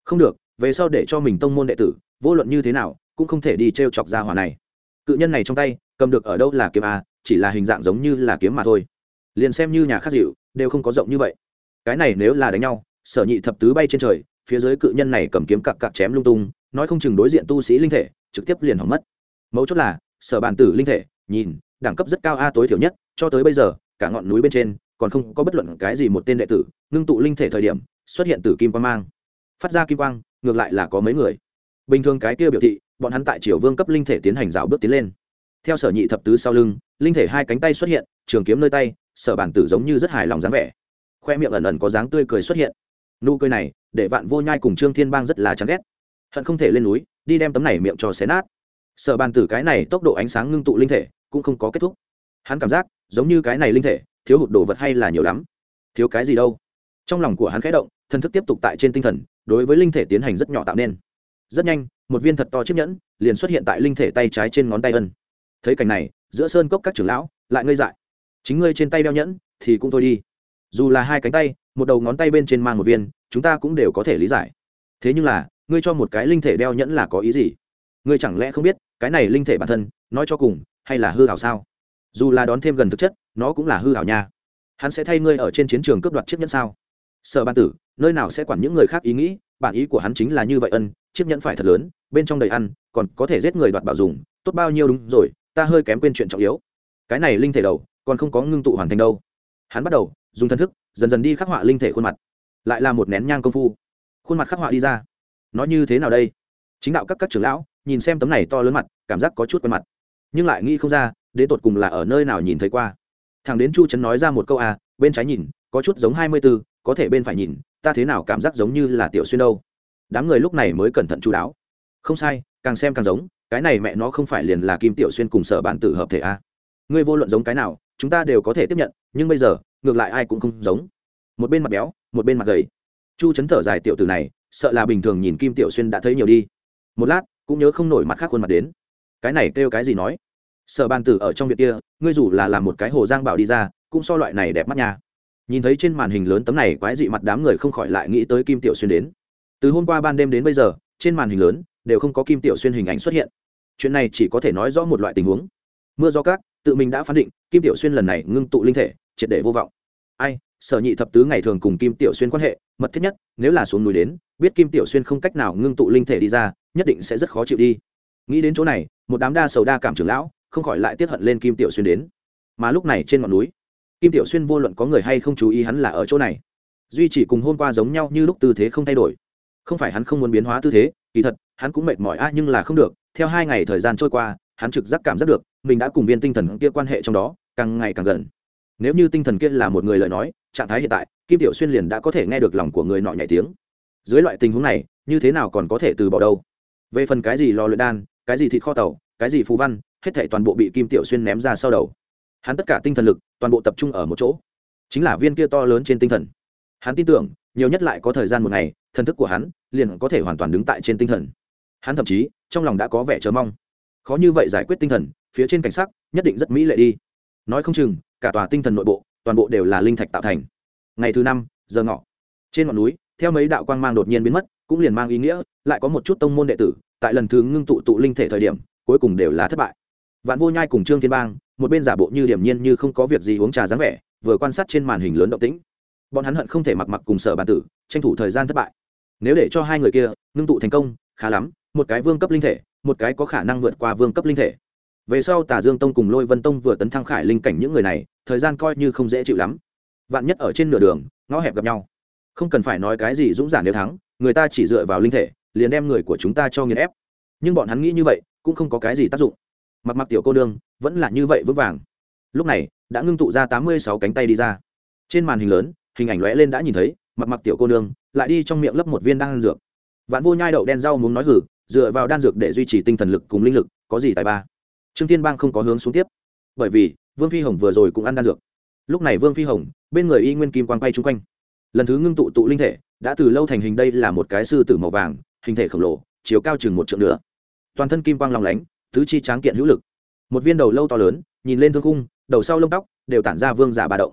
Không được, về sau để cho mình tông môn đệ tử, vô luận như thế nào, cũng không thể đi t r e o chọc ra hỏa này. Cự nhân này trong tay, cầm được ở đâu là kiếm a chỉ là hình dạng giống như là kiếm mà thôi. Liền xem như nhà khắc dịu đều không có rộng như vậy. Cái này nếu là đánh nhau, sở nhị thập tứ bay trên trời, phía dưới cự nhân này cầm kiếm cặc cặc chém lung tung, nói không chừng đối diện tu sĩ linh thể, trực tiếp liền hỏng mất. Mấu chốt là, sở bàn tử linh thể, nhìn, đẳng cấp rất cao a tối thiểu nhất, cho tới bây giờ, cả ngọn núi bên trên, còn không có bất luận cái gì một tên đệ tử, ngưng tụ linh thể thời điểm, xuất hiện từ kim quang mang. Phát ra kim quang, ngược lại là có mấy người. Bình thường cái kia biểu thị, bọn hắn tại triều vương cấp linh thể tiến hành rào bước tiến lên. Theo sở nhị thập tứ sau lưng, linh thể hai cánh tay xuất hiện, trường kiếm nơi tay sở bản tử giống như rất hài lòng dáng vẻ. Khoe miệng ẩn ẩn có dáng tươi cười xuất hiện. Nụ cười này, để vạn vô nhai cùng trương thiên bang rất là chán ghét. Hận không thể lên núi, đi đem tấm này miệng cho xé nát. Sở bàn tử cái này tốc độ ánh sáng ngưng tụ linh thể, cũng không có kết thúc. Hắn cảm giác, giống như cái này linh thể, thiếu hụt đồ vật hay là nhiều lắm. Thiếu cái gì đâu. Trong lòng của hắn khẽ động, thần thức tiếp tục tại trên tinh thần, đối với linh thể tiến hành rất nhỏ tạo nên. Rất nhanh, một viên thật to chiếc nhẫn liền xuất hiện tại linh thể tay trái trên ngón tay ân. Thấy cảnh này, giữa sơn cốc các trưởng lão lại ngây dại chính ngươi trên tay đeo nhẫn, thì cũng thôi đi. Dù là hai cánh tay, một đầu ngón tay bên trên mang một viên, chúng ta cũng đều có thể lý giải. Thế nhưng là, ngươi cho một cái linh thể đeo nhẫn là có ý gì? Ngươi chẳng lẽ không biết, cái này linh thể bản thân, nói cho cùng, hay là hư hảo sao? Dù là đón thêm gần thực chất, nó cũng là hư hảo nha. Hắn sẽ thay ngươi ở trên chiến trường cướp đoạt chiếc nhẫn sao? Sở ban tử, nơi nào sẽ quản những người khác ý nghĩ, bản ý của hắn chính là như vậy ân, chiếc nhẫn phải thật lớn, bên trong đầy ăn, còn có thể giết người đoạt bảo dùng, tốt bao nhiêu đúng rồi, ta hơi kém quên chuyện trọng yếu. Cái này linh thể đầu còn không có ngưng tụ hoàn thành đâu. Hắn bắt đầu, dùng thân thức, dần dần đi khắc họa linh thể khuôn mặt. Lại là một nén nhang công phu. Khuôn mặt khắc họa đi ra. Nó như thế nào đây? Chính đạo các các trưởng lão, nhìn xem tấm này to lớn mặt, cảm giác có chút quen mặt. Nhưng lại nghĩ không ra đến tột cùng là ở nơi nào nhìn thấy qua. Thằng đến chu trấn nói ra một câu à bên trái nhìn, có chút giống hai mươi b ố có thể bên phải nhìn, ta thế nào cảm giác giống như là tiểu xuyên đâu. Đám người lúc này mới cẩn thận chú đáo. Không sai, càng xem càng giống, cái này mẹ nó không phải liền là kim tiểu xuyên cùng sở bản tử hợp thể à. ngươi vô luận giống cái nào chúng ta đều có thể tiếp nhận, nhưng bây giờ, ngược lại ai cũng không giống. Một bên mặt béo, một bên mặt gầy. Chu chấn thở dài tiểu tử này, sợ là bình thường nhìn kim tiểu xuyên đã thấy nhiều đi. Một lát, cũng nhớ không nổi mặt khác khuôn mặt đến. Cái này kêu cái gì nói? Sở bàn tử ở trong việc kia, ngươi dù là làm một cái hồ giang bảo đi ra, cũng so loại này đẹp mắt nha. Nhìn thấy trên màn hình lớn tấm này quái dị mặt đám người không khỏi lại nghĩ tới kim tiểu xuyên đến. Từ hôm qua ban đêm đến bây giờ, trên màn hình lớn, đều không có kim tiểu xuyên hình ảnh xuất hiện. Chuyện này chỉ có thể nói rõ một loại tình huống. Mưa do cát tự mình đã phán định, kim tiểu xuyên lần này ngưng tụ linh thể, triệt để vô vọng. Ai, sở nhị thập tứ ngày thường cùng kim tiểu xuyên quan hệ, mật thiết nhất, nếu là xuống núi đến, biết kim tiểu xuyên không cách nào ngưng tụ linh thể đi ra, nhất định sẽ rất khó chịu đi. Nghĩ đến chỗ này, một đám đa sầu đa cảm trưởng lão, không khỏi lại tiếp hận lên kim tiểu xuyên đến. Mà lúc này trên ngọn núi, kim tiểu xuyên vô luận có người hay không chú ý hắn là ở chỗ này. Duy chỉ cùng hôm qua giống nhau như lúc tư thế không thay đổi. Không phải hắn không muốn biến hóa tư thế, kỳ thật, hắn cũng mệt mỏi a nhưng là không được. Theo hai ngày thời gian trôi qua hắn trực giác cảm giác được, mình đã cùng viên tinh thần kia quan hệ trong đó, càng ngày càng gần. Nếu như tinh thần kia là một người lời nói, trạng thái hiện tại, kim tiểu xuyên liền đã có thể nghe được lòng của người nọ nhảy tiếng. Dưới loại tình huống này, như thế nào còn có thể từ bỏ đâu? Về phần cái gì lò luyện đan, cái gì thịt kho tàu, cái gì phú văn, hết thể toàn bộ bị kim tiểu xuyên ném ra sau đầu. Hắn tất cả tinh thần lực, toàn bộ tập trung ở một chỗ. Chính là viên kia to lớn trên tinh thần. Hắn tin tưởng, nhiều nhất lại có thời gian một ngày, thần thức của hắn liền có thể hoàn toàn đứng tại trên tinh thần. Hắn thậm chí, trong lòng đã có vẻ chờ mong khó như vậy giải quyết tinh thần, phía trên cảnh sắc nhất định rất mỹ lệ đi. Nói không chừng, cả tòa tinh thần nội bộ, toàn bộ đều là linh thạch tạo thành. Ngày thứ năm, giờ ngọ. Trên ngọn núi, theo mấy đạo quang mang đột nhiên biến mất, cũng liền mang ý nghĩa, lại có một chút tông môn đệ tử, tại lần thứ ngưng tụ tụ linh thể thời điểm, cuối cùng đều là thất bại. Vạn vô nhai cùng trương thiên bang, một bên giả bộ như điểm nhiên như không có việc gì uống trà dáng vẻ, vừa quan sát trên màn hình lớn động tĩnh. Bọn hắn hận không thể mặc mặc cùng sở bản tử, tranh thủ thời gian thất bại. Nếu để cho hai người kia ngưng tụ thành công, khá lắm, một cái vương cấp linh thể một cái có khả năng vượt qua vương cấp linh thể. Về sau tả dương tông cùng lôi vân tông vừa tấn thăng khải linh cảnh những người này, thời gian coi như không dễ chịu lắm. Vạn nhất ở trên nửa đường, ngõ hẹp gặp nhau. Không cần phải nói cái gì dũng giả nếu thắng, người ta chỉ dựa vào linh thể, liền đem người của chúng ta cho nghiền ép. Nhưng bọn hắn nghĩ như vậy, cũng không có cái gì tác dụng. Mặc mặc tiểu cô nương, vẫn là như vậy vững vàng. Lúc này, đã ngưng tụ ra tám mươi sáu cánh tay đi ra. Trên màn hình lớn, hình ảnh lóe lên đã nhìn thấy, mặc mặc tiểu cô nương, lại đi trong miệng lấp một viên đan dược. Vạn vô nhai đậu đen rau muốn nói hử dựa vào đan dược để duy trì tinh thần lực cùng linh lực, có gì tài ba? Trương tiên bang không có hướng xuống tiếp, bởi vì vương phi hồng vừa rồi cũng ăn đan dược. Lúc này vương phi hồng, bên người y nguyên kim quang quay chung quanh. Lần thứ ngưng tụ tụ linh thể, đã từ lâu thành hình đây là một cái sư tử màu vàng, hình thể khổng lồ, chiều cao chừng một trượng nữa. Toàn thân kim quang lòng lánh, tứ chi tráng kiện hữu lực. Một viên đầu lâu to lớn, nhìn lên thương cung đầu sau lông tóc đều tản ra vương giả bà động.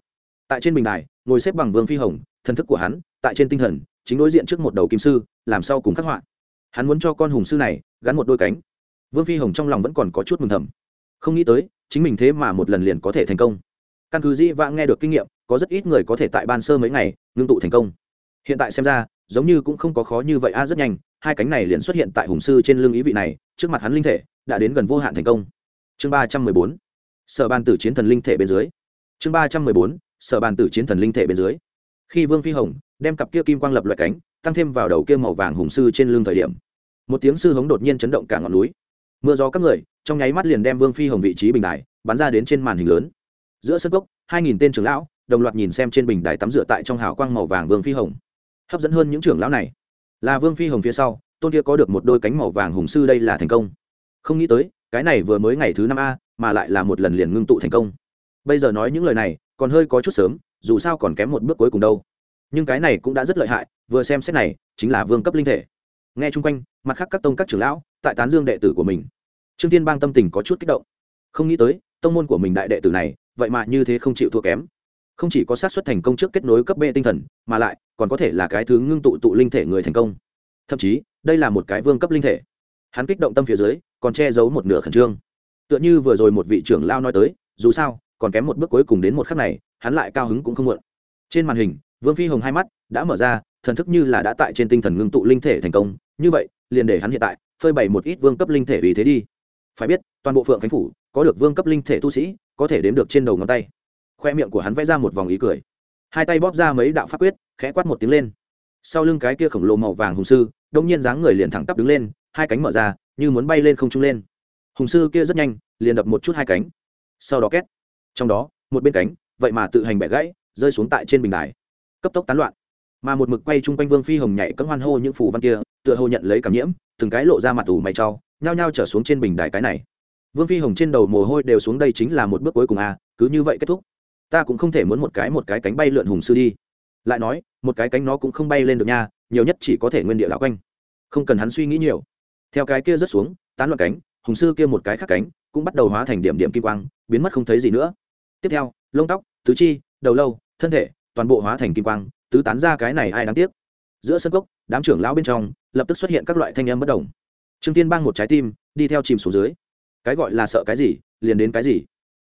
Tại trên bình đài, ngồi xếp bằng vương phi hồng thân thức của hắn, tại trên tinh thần, chính đối diện trước một đầu kim sư, làm sao cùng khắc họa hắn muốn cho con hùng sư này gắn một đôi cánh. Vương phi hồng trong lòng vẫn còn có chút mừng thầm. Không nghĩ tới, chính mình thế mà một lần liền có thể thành công. Căn cứ dĩ vãng nghe được kinh nghiệm, có rất ít người có thể tại ban sơ mấy ngày ngưng tụ thành công. Hiện tại xem ra, giống như cũng không có khó như vậy a, rất nhanh, hai cánh này liền xuất hiện tại hùng sư trên lưng ý vị này, trước mặt hắn linh thể đã đến gần vô hạn thành công. Chương ba trăm mười bốn, sở ban tử chiến thần linh thể bên dưới. Chương ba trăm mười bốn, sở ban tử chiến thần linh thể bên dưới. Khi vương phi hồng đem cặp kia kim quang lập loại cánh, tăng thêm vào đầu kia màu vàng hùng sư trên lưng thời điểm một tiếng sư hống đột nhiên chấn động cả ngọn núi. Mưa gió các người, trong nháy mắt liền đem vương phi hồng vị trí bình đài, bắn ra đến trên màn hình lớn. Giữa sân gốc hai nghìn tên trưởng lão, đồng loạt nhìn xem trên bình đài tắm rửa tại trong hào quang màu vàng vương phi hồng. Hấp dẫn hơn những trưởng lão này. Là vương phi hồng phía sau, tôn kia có được một đôi cánh màu vàng hùng sư đây là thành công. Không nghĩ tới, cái này vừa mới ngày thứ năm a, mà lại là một lần liền ngưng tụ thành công. Bây giờ nói những lời này, còn hơi có chút sớm, dù sao còn kém một bước cuối cùng đâu. Nhưng cái này cũng đã rất lợi hại, vừa xem xét này, chính là vương cấp linh thể nghe chung quanh, mặt khác các tông các trưởng lão, tại tán dương đệ tử của mình. Trương tiên bang tâm tình có chút kích động. Không nghĩ tới, tông môn của mình đại đệ tử này, vậy mà như thế không chịu thua kém. Không chỉ có sát xuất thành công trước kết nối cấp b tinh thần, mà lại, còn có thể là cái thứ ngưng tụ tụ linh thể người thành công. Thậm chí, đây là một cái vương cấp linh thể. Hắn kích động tâm phía dưới, còn che giấu một nửa khẩn trương. Tựa như vừa rồi một vị trưởng lao nói tới, dù sao, còn kém một bước cuối cùng đến một khắc này, hắn lại cao hứng cũng không muộn. Trên màn hình, vương phi hồng hai mắt đã mở ra thần thức như là đã tại trên tinh thần ngưng tụ linh thể thành công. Như vậy, liền để hắn hiện tại phơi bày một ít vương cấp linh thể vì thế đi. Phải biết, toàn bộ phượng khánh phủ có được vương cấp linh thể tu sĩ, có thể đếm được trên đầu ngón tay. Khoe miệng của hắn vẽ ra một vòng ý cười. Hai tay bóp ra mấy đạo pháp quyết, khẽ quát một tiếng lên. Sau lưng cái kia khổng lồ màu vàng hùng sư, đông nhiên dáng người liền thẳng tắp đứng lên, hai cánh mở ra, như muốn bay lên không trung lên. Hùng sư kia rất nhanh, liền đập một chút hai cánh. Sau đó két. Trong đó, một bên cánh, vậy mà tự hành bẻ gãy, rơi xuống tại trên bình đài. Cấp tốc tán loạn mà một mực quay chung quanh vương phi hồng nhảy cấm hoan hô những phù văn kia, tựa hồ nhận lấy cảm nhiễm, từng cái lộ ra mặt ủ mày trau nhao nhao trở xuống trên bình đài cái này. Vương phi hồng trên đầu mồ hôi đều xuống đây chính là một bước cuối cùng à cứ như vậy kết thúc. Ta cũng không thể muốn một cái một cái cánh bay lượn hùng sư đi. Lại nói, một cái cánh nó cũng không bay lên được nha, nhiều nhất chỉ có thể nguyên địa lão quanh. Không cần hắn suy nghĩ nhiều. Theo cái kia rớt xuống, tán loạn cánh, hùng sư kia một cái khác cánh cũng bắt đầu hóa thành điểm điểm kim quang, biến mất không thấy gì nữa. Tiếp theo, lông tóc, tứ chi, đầu lâu, thân thể toàn bộ hóa thành kim quang tứ tán ra cái này ai đáng tiếc. Giữa sân cốc, đám trưởng lão bên trong, lập tức xuất hiện các loại thanh âm bất đồng. Trương tiên bang một trái tim, đi theo chìm xuống dưới. Cái gọi là sợ cái gì, liền đến cái gì.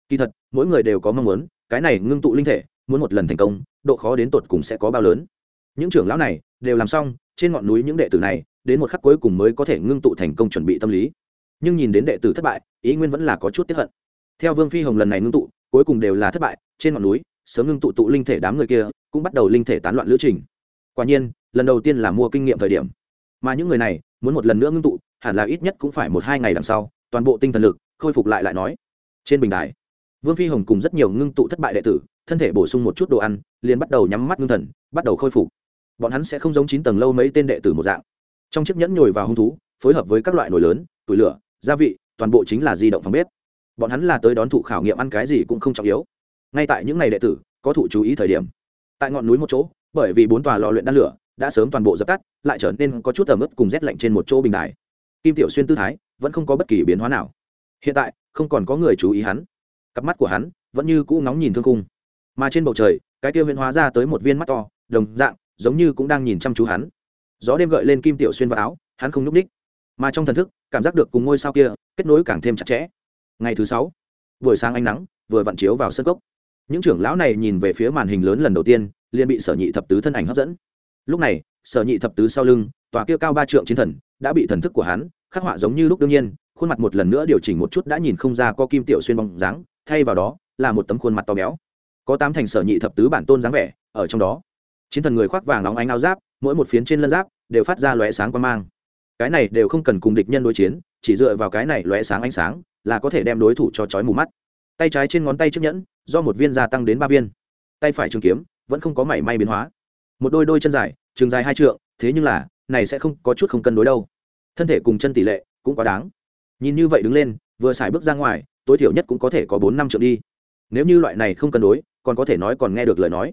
Kỳ thật, mỗi người đều có mong muốn, cái này ngưng tụ linh thể, muốn một lần thành công, độ khó đến tột cùng sẽ có bao lớn. Những trưởng lão này, đều làm xong, trên ngọn núi những đệ tử này, đến một khắc cuối cùng mới có thể ngưng tụ thành công chuẩn bị tâm lý. Nhưng nhìn đến đệ tử thất bại, ý nguyên vẫn là có chút tiếp hận. Theo vương phi hồng lần này ngưng tụ, cuối cùng đều là thất bại, trên ngọn núi sớm ngưng tụ tụ linh thể đám người kia, cũng bắt đầu linh thể tán loạn lữ trình. Quả nhiên, lần đầu tiên là mua kinh nghiệm thời điểm. Mà những người này, muốn một lần nữa ngưng tụ, hẳn là ít nhất cũng phải một hai ngày đằng sau, toàn bộ tinh thần lực, khôi phục lại lại nói. Trên bình đài, vương phi hồng cùng rất nhiều ngưng tụ thất bại đệ tử, thân thể bổ sung một chút đồ ăn, liền bắt đầu nhắm mắt ngưng thần, bắt đầu khôi phục. Bọn hắn sẽ không giống chín tầng lâu mấy tên đệ tử một dạng. Trong chiếc nhẫn nhồi vào hung thú, phối hợp với các loại nồi lớn, tủi lửa, gia vị, toàn bộ chính là di động phòng bếp. Bọn hắn là tới đón thụ khảo nghiệm ăn cái gì cũng không trọng yếu ngay tại những ngày đệ tử có thụ chú ý thời điểm. Tại ngọn núi một chỗ, bởi vì bốn tòa lò luyện đan lửa đã sớm toàn bộ dập tắt, lại trở nên có chút ẩm ướt cùng rét lạnh trên một chỗ bình đài. Kim tiểu xuyên tư thái vẫn không có bất kỳ biến hóa nào. Hiện tại, không còn có người chú ý hắn. Cặp mắt của hắn vẫn như cũ nóng nhìn thương cung mà trên bầu trời, cái kia huyễn hóa ra tới một viên mắt to, đồng dạng, giống như cũng đang nhìn chăm chú hắn. Gió đêm gợi lên kim tiểu xuyên vào áo, hắn không nhúc ních mà trong thần thức, cảm giác được cùng ngôi sao kia kết nối càng thêm chặt chẽ. Ngày thứ sáu, buổi sáng ánh nắng, vừa vặn chiếu vào sân cốc những trưởng lão này nhìn về phía màn hình lớn lần đầu tiên, liền bị sở nhị thập tứ thân ảnh hấp dẫn. Lúc này, sở nhị thập tứ sau lưng, tòa kia cao ba trượng chiến thần, đã bị thần thức của hắn, khắc họa giống như lúc đương nhiên, khuôn mặt một lần nữa điều chỉnh một chút đã nhìn không ra có kim tiểu xuyên bóng dáng, thay vào đó, là một tấm khuôn mặt to béo. Có tám thành sở nhị thập tứ bản tôn dáng vẻ, ở trong đó. Chiến thần người khoác vàng nóng ánh áo giáp, mỗi một phiến trên lân giáp, đều phát ra lóe sáng quan mang. Cái này đều không cần cùng địch nhân đối chiến, chỉ dựa vào cái này lóe sáng ánh sáng, là có thể đem đối thủ cho chói mù mắt. Tay trái trên ngón tay chiếc nhẫn do một viên gia tăng đến ba viên. Tay phải trường kiếm vẫn không có mảy may biến hóa. Một đôi đôi chân dài, trường dài hai trượng, thế nhưng là, này sẽ không có chút không cân đối đâu. Thân thể cùng chân tỷ lệ cũng quá đáng. Nhìn như vậy đứng lên, vừa xài bước ra ngoài, tối thiểu nhất cũng có thể có bốn năm trượng đi. Nếu như loại này không cân đối, còn có thể nói còn nghe được lời nói.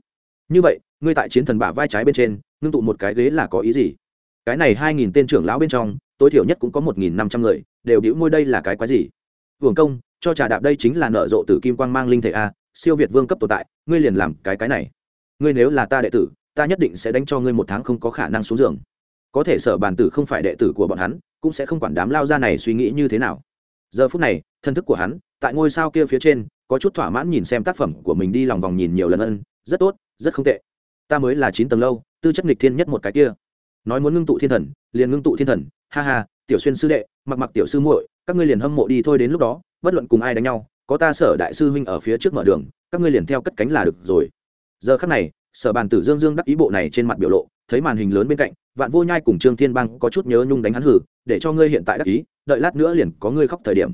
Như vậy, ngươi tại chiến thần bả vai trái bên trên, ngưng tụ một cái ghế là có ý gì? Cái này hai nghìn tên trưởng lão bên trong, tối thiểu nhất cũng có một nghìn năm trăm người, đều đĩu môi đây là cái quái gì? Hưởng công, cho trà đạp đây chính là nợ rộ tử kim quang mang linh thể a siêu việt vương cấp tồn tại, ngươi liền làm cái cái này. Ngươi nếu là ta đệ tử, ta nhất định sẽ đánh cho ngươi một tháng không có khả năng xuống giường. Có thể sở bàn tử không phải đệ tử của bọn hắn, cũng sẽ không quản đám lao ra này suy nghĩ như thế nào. Giờ phút này, thân thức của hắn, tại ngôi sao kia phía trên, có chút thỏa mãn nhìn xem tác phẩm của mình đi lòng vòng nhìn nhiều lần ân, rất tốt, rất không tệ. Ta mới là chín tầng lâu, tư chất nghịch thiên nhất một cái kia. Nói muốn ngưng tụ thiên thần, liền ngưng tụ thiên thần, ha ha, tiểu xuyên sư đệ, mặc mặc tiểu sư muội, các ngươi liền hâm mộ đi thôi đến lúc đó, bất luận cùng ai đánh nhau có ta sở đại sư huynh ở phía trước mở đường, các ngươi liền theo cất cánh là được rồi. Giờ khắc này, sở bàn tử dương dương đắc ý bộ này trên mặt biểu lộ, thấy màn hình lớn bên cạnh, vạn vô nhai cùng trương thiên bang có chút nhớ nhung đánh hắn hử, để cho ngươi hiện tại đắc ý, đợi lát nữa liền có ngươi khóc thời điểm.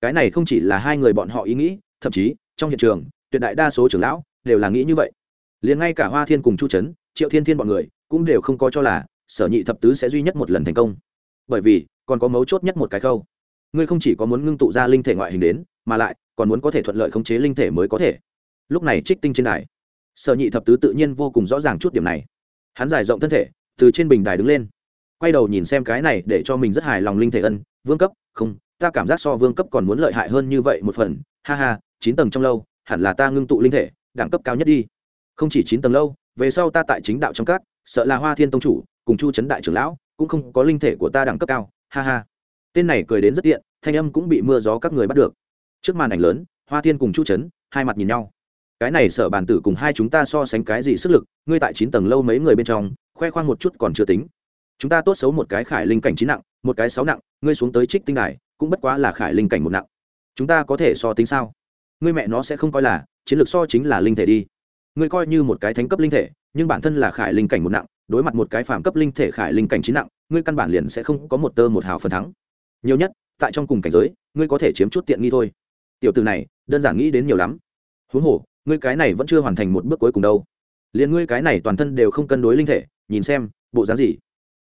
Cái này không chỉ là hai người bọn họ ý nghĩ, thậm chí, trong hiện trường, tuyệt đại đa số trưởng lão đều là nghĩ như vậy. Liền ngay cả hoa thiên cùng chu trấn triệu thiên thiên bọn người, cũng đều không có cho là, sở nhị thập tứ sẽ duy nhất một lần thành công. Bởi vì, còn có mấu chốt nhất một cái khâu. Ngươi không chỉ có muốn ngưng tụ ra linh thể ngoại hình đến, mà lại còn muốn có thể thuận lợi khống chế linh thể mới có thể. Lúc này trích tinh trên đài, sở nhị thập tứ tự nhiên vô cùng rõ ràng chút điểm này. Hắn giải rộng thân thể, từ trên bình đài đứng lên, quay đầu nhìn xem cái này để cho mình rất hài lòng linh thể ân, vương cấp, không, ta cảm giác so vương cấp còn muốn lợi hại hơn như vậy một phần. Ha ha, chín tầng trong lâu, hẳn là ta ngưng tụ linh thể, đẳng cấp cao nhất đi. Không chỉ chín tầng lâu, về sau ta tại chính đạo trong các, sợ là hoa thiên tông chủ, cùng chu trấn đại trưởng lão, cũng không có linh thể của ta đẳng cấp cao. Ha ha. Tên này cười đến rất tiện, thanh âm cũng bị mưa gió các người bắt được trước màn ảnh lớn, hoa thiên cùng chu trấn hai mặt nhìn nhau. Cái này sở bàn tử cùng hai chúng ta so sánh cái gì sức lực, ngươi tại chín tầng lâu mấy người bên trong, khoe khoang một chút còn chưa tính. Chúng ta tốt xấu một cái khải linh cảnh chín nặng, một cái sáu nặng, ngươi xuống tới trích tinh đài, cũng bất quá là khải linh cảnh một nặng. Chúng ta có thể so tính sao? Ngươi mẹ nó sẽ không coi là, chiến lược so chính là linh thể đi. Ngươi coi như một cái thánh cấp linh thể, nhưng bản thân là khải linh cảnh một nặng, đối mặt một cái phàm cấp linh thể khải linh cảnh chín nặng, ngươi căn bản liền sẽ không có một tơ một hào phần thắng. Nhiều nhất, tại trong cùng cảnh giới, ngươi có thể chiếm chút tiện nghi thôi tiểu từ này, đơn giản nghĩ đến nhiều lắm. Huống hồ, ngươi cái này vẫn chưa hoàn thành một bước cuối cùng đâu. Liền ngươi cái này toàn thân đều không cân đối linh thể, nhìn xem, bộ dáng gì?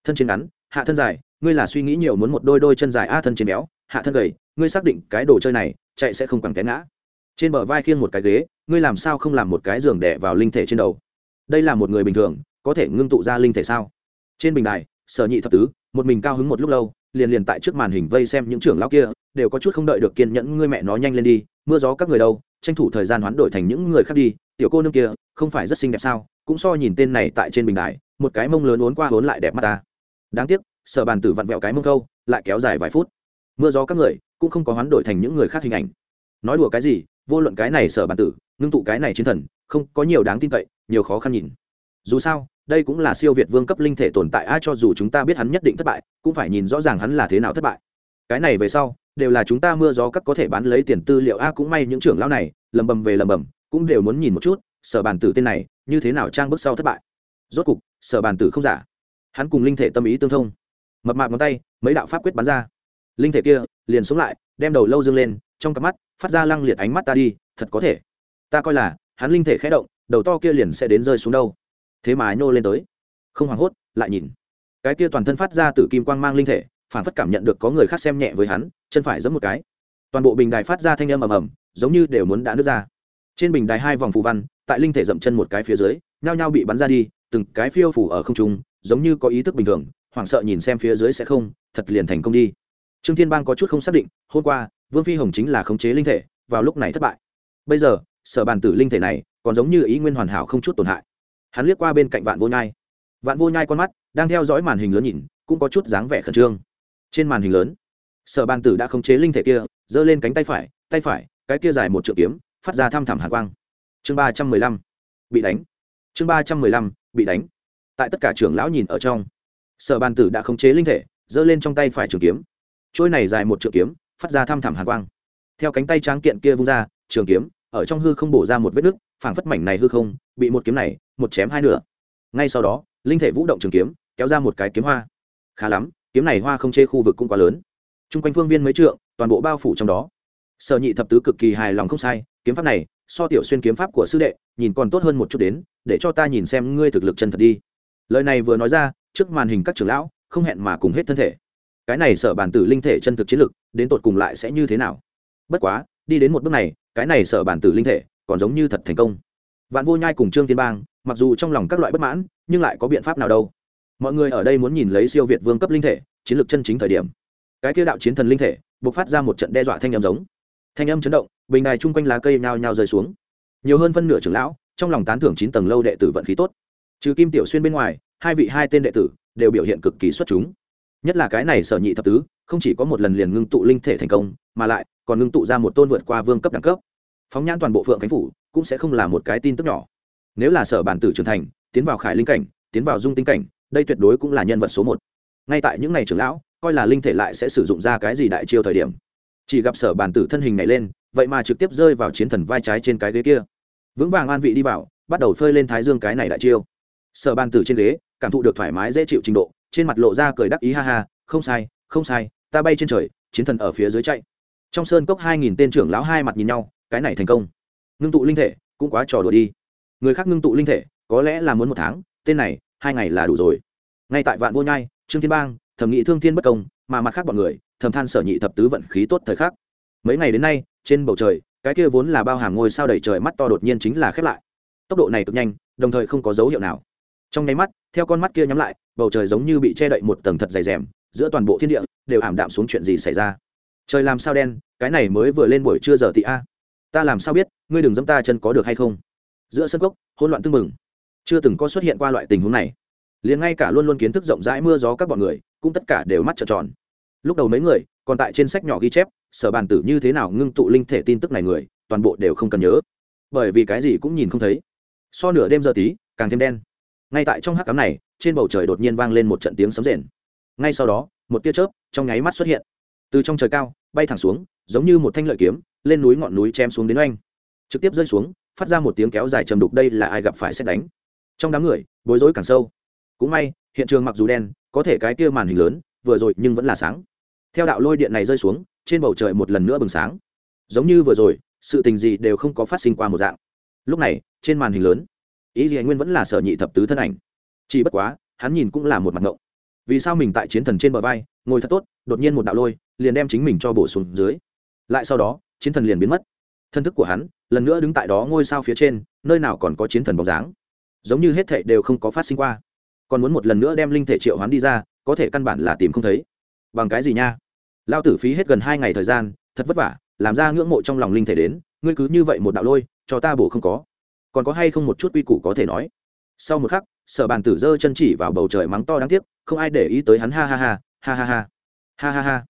Thân trên ngắn, hạ thân dài, ngươi là suy nghĩ nhiều muốn một đôi đôi chân dài, a, thân trên béo, hạ thân gầy, ngươi xác định cái đồ chơi này, chạy sẽ không quẳng té ngã. Trên bờ vai khiêng một cái ghế, ngươi làm sao không làm một cái giường đẻ vào linh thể trên đầu? Đây là một người bình thường, có thể ngưng tụ ra linh thể sao? Trên bình đài, sở nhị thập tứ, một mình cao hứng một lúc lâu liền liền tại trước màn hình vây xem những trưởng lão kia, đều có chút không đợi được kiên nhẫn, ngươi mẹ nó nhanh lên đi, mưa gió các người đâu, tranh thủ thời gian hoán đổi thành những người khác đi, tiểu cô nương kia, không phải rất xinh đẹp sao? Cũng so nhìn tên này tại trên bình đài, một cái mông lớn uốn qua uốn lại đẹp mắt ta. Đáng tiếc sở bàn tử vặn vẹo cái mông câu, lại kéo dài vài phút. Mưa gió các người, cũng không có hoán đổi thành những người khác hình ảnh. Nói đùa cái gì, vô luận cái này sở bàn tử, ngưng tụ cái này chiến thần, không có nhiều đáng tin cậy, nhiều khó khăn nhìn. Dù sao đây cũng là siêu việt vương cấp linh thể tồn tại. Ai cho dù chúng ta biết hắn nhất định thất bại, cũng phải nhìn rõ ràng hắn là thế nào thất bại. Cái này về sau, đều là chúng ta mưa gió các có thể bán lấy tiền tư liệu. A, cũng may những trưởng lão này, lầm bầm về lầm bầm, cũng đều muốn nhìn một chút, sở bàn tử tên này, như thế nào trang bước sau thất bại. Rốt cục, sở bàn tử không giả. Hắn cùng linh thể tâm ý tương thông. Mập mạp ngón tay, mấy đạo pháp quyết bắn ra. Linh thể kia, liền sống lại, đem đầu lâu dương lên, trong cặp mắt, phát ra lăng liệt ánh mắt ta đi, thật có thể. Ta coi là, hắn linh thể khẽ động, đầu to kia liền sẽ đến rơi xuống đâu thế mà nhô lên tới. Không hoảng hốt, lại nhìn. Cái kia toàn thân phát ra từ kim quang mang linh thể, phản phất cảm nhận được có người khác xem nhẹ với hắn, chân phải giẫm một cái. Toàn bộ bình đài phát ra thanh âm ầm ầm, giống như đều muốn đã nứt ra. Trên bình đài hai vòng phù văn, tại linh thể dậm chân một cái phía dưới, nhao nhao bị bắn ra đi, từng cái phiêu phủ ở không trung, giống như có ý thức bình thường, hoảng sợ nhìn xem phía dưới sẽ không, thật liền thành công đi. Trương thiên bang có chút không xác định, hôm qua, vương phi hồng chính là khống chế linh thể, vào lúc này thất bại. Bây giờ, sở bàn tử linh thể này, còn giống như ý nguyên hoàn hảo không chút tổn hại hắn liếc qua bên cạnh vạn vô nhai. Vạn vô nhai con mắt đang theo dõi màn hình lớn nhìn, cũng có chút dáng vẻ khẩn trương. Trên màn hình lớn, sở bàn tử đã khống chế linh thể kia, giơ lên cánh tay phải tay phải, cái kia dài một trượng kiếm, phát ra thăm thẳm hạ quang. Chương ba trăm mười lăm, bị đánh. Chương ba trăm mười lăm, bị đánh. Tại tất cả trưởng lão nhìn ở trong, sở bàn tử đã khống chế linh thể, giơ lên trong tay phải trường kiếm. Trôi này dài một trượng kiếm, phát ra thăm thẳm hạ quang. Theo cánh tay tráng kiện kia vung ra, trường kiếm, ở trong hư không bổ ra một vết nứt, phảng phất mảnh này hư không, bị một kiếm này một chém hai nửa. Ngay sau đó, linh thể vũ động trường kiếm, kéo ra một cái kiếm hoa. Khá lắm, kiếm này hoa không chê khu vực cũng quá lớn. T r u n g quanh phương viên mấy trượng, toàn bộ bao phủ trong đó. Sở nhị thập tứ cực kỳ hài lòng không sai, kiếm pháp này, so tiểu xuyên kiếm pháp của sư đệ, nhìn còn tốt hơn một chút đến, để cho ta nhìn xem ngươi thực lực chân thật đi. Lời này vừa nói ra, trước màn hình các trưởng lão, không hẹn mà cùng hết thân thể. Cái này sở bản tử linh thể chân thực chiến lực, đến tột cùng lại sẽ như thế nào? Bất quá, đi đến một bước này, cái này sở bản tử linh thể, còn giống như thật thành công vạn vô nhai cùng trương tiên bang, mặc dù trong lòng các loại bất mãn, nhưng lại có biện pháp nào đâu. Mọi người ở đây muốn nhìn lấy siêu việt vương cấp linh thể, chiến lược chân chính thời điểm. Cái kia đạo chiến thần linh thể buộc phát ra một trận đe dọa thanh âm giống. Thanh âm chấn động, bình đài chung quanh lá cây nhao nhao rơi xuống. Nhiều hơn phân nửa trưởng lão, trong lòng tán thưởng chín tầng lâu đệ tử vận khí tốt. Trừ kim tiểu xuyên bên ngoài, hai vị hai tên đệ tử đều biểu hiện cực kỳ xuất chúng. Nhất là cái này sở nhị thập tứ, không chỉ có một lần liền ngưng tụ linh thể thành công, mà lại còn ngưng tụ ra một tôn vượt qua vương cấp đẳng cấp phóng nhãn toàn bộ phượng khánh phủ cũng sẽ không là một cái tin tức nhỏ. Nếu là sở bản tử trưởng thành, tiến vào khải linh cảnh, tiến vào dung tinh cảnh, đây tuyệt đối cũng là nhân vật số một. Ngay tại những ngày trưởng lão, coi là linh thể lại sẽ sử dụng ra cái gì đại chiêu thời điểm. Chỉ gặp sở bản tử thân hình này lên, vậy mà trực tiếp rơi vào chiến thần vai trái trên cái ghế kia. Vững vàng an vị đi vào, bắt đầu phơi lên thái dương cái này đại chiêu. Sở bản tử trên ghế, cảm thụ được thoải mái dễ chịu trình độ, trên mặt lộ ra cười đắc ý ha ha, không sai không sai, ta bay trên trời, chiến thần ở phía dưới chạy. Trong sơn cốc hai nghìn tên trưởng lão hai mặt nhìn nhau cái này thành công. Ngưng tụ linh thể cũng quá trò đùa đi. Người khác ngưng tụ linh thể, có lẽ là muốn một tháng, tên này, hai ngày là đủ rồi. Ngay tại vạn vô nhai, trương thiên bang, thẩm nghị thương thiên bất công, mà mặt khác bọn người thầm than sở nhị thập tứ vận khí tốt thời khắc. Mấy ngày đến nay, trên bầu trời, cái kia vốn là bao hàm ngôi sao đầy trời mắt to đột nhiên chính là khép lại. Tốc độ này cực nhanh, đồng thời không có dấu hiệu nào. Trong nháy mắt, theo con mắt kia nhắm lại, bầu trời giống như bị che đậy một tầng thật dày rèm, giữa toàn bộ thiên địa đều ảm đạm xuống chuyện gì xảy ra. Trời làm sao đen, cái này mới vừa lên buổi trưa giờ tị a ta làm sao biết, ngươi đừng dẫm ta chân có được hay không? Giữa sân cốc, hỗn loạn tưng mừng chưa từng có xuất hiện qua loại tình huống này. Liền ngay cả luôn luôn kiến thức rộng rãi mưa gió các bọn người, cũng tất cả đều mắt trợn tròn. Lúc đầu mấy người, còn tại trên sách nhỏ ghi chép, sở bàn tử như thế nào ngưng tụ linh thể tin tức này người, toàn bộ đều không cần nhớ. Bởi vì cái gì cũng nhìn không thấy. So nửa đêm giờ tí, càng thêm đen. Ngay tại trong hắc cám này, trên bầu trời đột nhiên vang lên một trận tiếng sấm rền. Ngay sau đó, một tia chớp trong nháy mắt xuất hiện. Từ trong trời cao bay thẳng xuống, giống như một thanh lợi kiếm, lên núi ngọn núi chém xuống đến oanh. Trực tiếp rơi xuống, phát ra một tiếng kéo dài trầm đục, đây là ai gặp phải xét đánh. Trong đám người, bối rối càng sâu. Cũng may, hiện trường mặc dù đen, có thể cái kia màn hình lớn, vừa rồi nhưng vẫn là sáng. Theo đạo lôi điện này rơi xuống, trên bầu trời một lần nữa bừng sáng. Giống như vừa rồi, sự tình gì đều không có phát sinh qua một dạng. Lúc này, trên màn hình lớn, ý gì nguyên vẫn là sở nhị thập tứ thân ảnh. Chỉ bất quá, hắn nhìn cũng là một mặt ngộng. Vì sao mình tại chiến thần trên bờ vai, ngồi thật tốt, đột nhiên một đạo lôi liền đem chính mình cho bổ xuống dưới. Lại sau đó, chiến thần liền biến mất. Thân thức của hắn lần nữa đứng tại đó ngôi sao phía trên, nơi nào còn có chiến thần bóng dáng. Giống như hết thệ đều không có phát sinh qua. Còn muốn một lần nữa đem linh thể triệu hoán đi ra, có thể căn bản là tìm không thấy. Bằng cái gì nha? Lao tử phí hết gần hai ngày thời gian, thật vất vả, làm ra ngưỡng mộ trong lòng linh thể đến, ngươi cứ như vậy một đạo lôi, cho ta bổ không có. Còn có hay không một chút quy củ có thể nói? Sau một khắc, sở bàn tử giơ chân chỉ vào bầu trời mắng to đáng tiếc, không ai để ý tới hắn, ha ha ha ha ha ha. Ha ha ha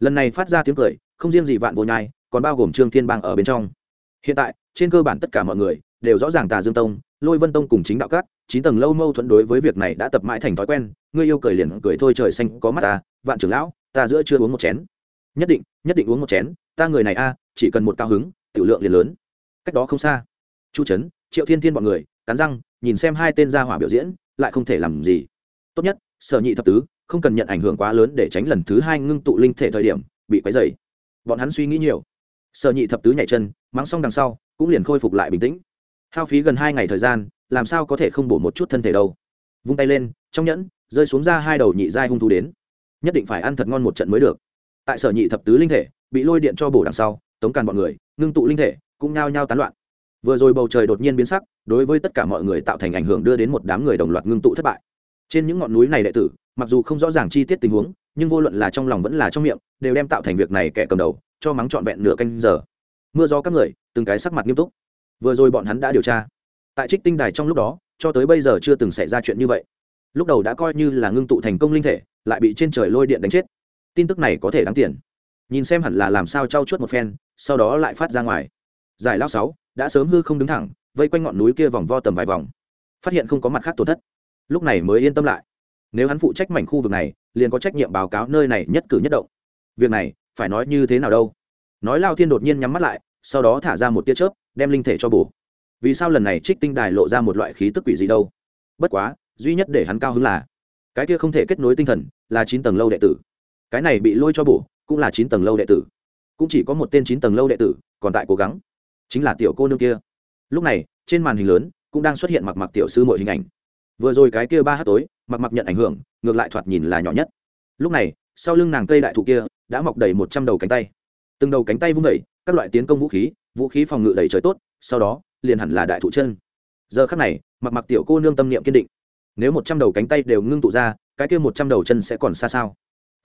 lần này phát ra tiếng cười, không riêng gì vạn vô nhai, còn bao gồm trương thiên bang ở bên trong. Hiện tại, trên cơ bản tất cả mọi người đều rõ ràng tà dương tông, lôi vân tông cùng chính đạo cát chín tầng lâu mâu thuẫn đối với việc này đã tập mãi thành thói quen, ngươi yêu cười liền cười thôi trời xanh, có mắt ta, vạn trưởng lão, ta giữa chưa uống một chén. Nhất định nhất định uống một chén, ta người này a, chỉ cần một cao hứng, tiểu lượng liền lớn. Cách đó không xa, chu trấn triệu thiên thiên bọn người, cắn răng, nhìn xem hai tên gia hỏa biểu diễn, lại không thể làm gì. Tốt nhất, sở nhị thập tứ không cần nhận ảnh hưởng quá lớn để tránh lần thứ hai ngưng tụ linh thể thời điểm bị quấy dày bọn hắn suy nghĩ nhiều. Sở nhị thập tứ nhảy chân, mắng xong đằng sau, cũng liền khôi phục lại bình tĩnh. Hao phí gần hai ngày thời gian, làm sao có thể không bổ một chút thân thể đâu. Vung tay lên, trong nhẫn, rơi xuống ra hai đầu nhị giai hung thú đến. Nhất định phải ăn thật ngon một trận mới được. Tại sở nhị thập tứ linh thể, bị lôi điện cho bổ đằng sau, tống càn bọn người, ngưng tụ linh thể, cũng nhao nhao tán loạn. Vừa rồi bầu trời đột nhiên biến sắc, đối với tất cả mọi người tạo thành ảnh hưởng đưa đến một đám người đồng loạt ngưng tụ thất bại trên những ngọn núi này đệ tử, mặc dù không rõ ràng chi tiết tình huống, nhưng vô luận là trong lòng vẫn là trong miệng, đều đem tạo thành việc này kẻ cầm đầu, cho mắng trọn vẹn nửa canh giờ. Mưa gió các người, từng cái sắc mặt nghiêm túc. Vừa rồi bọn hắn đã điều tra. Tại trích tinh đài trong lúc đó, cho tới bây giờ chưa từng xảy ra chuyện như vậy. Lúc đầu đã coi như là ngưng tụ thành công linh thể, lại bị trên trời lôi điện đánh chết. Tin tức này có thể đáng tiền. Nhìn xem hẳn là làm sao trao chuốt một phen, sau đó lại phát ra ngoài. Giải lao sáu, đã sớm hư không đứng thẳng, vây quanh ngọn núi kia vòng vo tầm vài vòng. Phát hiện không có mặt khác tổn thất lúc này mới yên tâm lại. Nếu hắn phụ trách mảnh khu vực này, liền có trách nhiệm báo cáo nơi này nhất cử nhất động. Việc này, phải nói như thế nào đâu? Nói lao thiên đột nhiên nhắm mắt lại, sau đó thả ra một tia chớp, đem linh thể cho bổ. Vì sao lần này trích tinh đài lộ ra một loại khí tức quỷ gì đâu? Bất quá, duy nhất để hắn cao hứng là, cái kia không thể kết nối tinh thần, là chín tầng lâu đệ tử. Cái này bị lôi cho bổ, cũng là chín tầng lâu đệ tử. Cũng chỉ có một tên chín tầng lâu đệ tử, còn tại cố gắng. Chính là tiểu cô nương kia. Lúc này, trên màn hình lớn, cũng đang xuất hiện mặc mặc tiểu sư mọi hình ảnh vừa rồi cái kia ba hát tối, mặc mặc nhận ảnh hưởng, ngược lại thoạt nhìn là nhỏ nhất. Lúc này, sau lưng nàng cây đại thụ kia, đã mọc đầy một trăm đầu cánh tay. Từng đầu cánh tay vung vẩy các loại tiến công vũ khí vũ khí phòng ngự đầy trời tốt, sau đó, liền hẳn là đại thụ chân. Giờ khắc này, mặc mặc tiểu cô nương tâm niệm kiên định. Nếu một trăm đầu cánh tay đều ngưng tụ ra, cái kia một trăm đầu chân sẽ còn xa sao?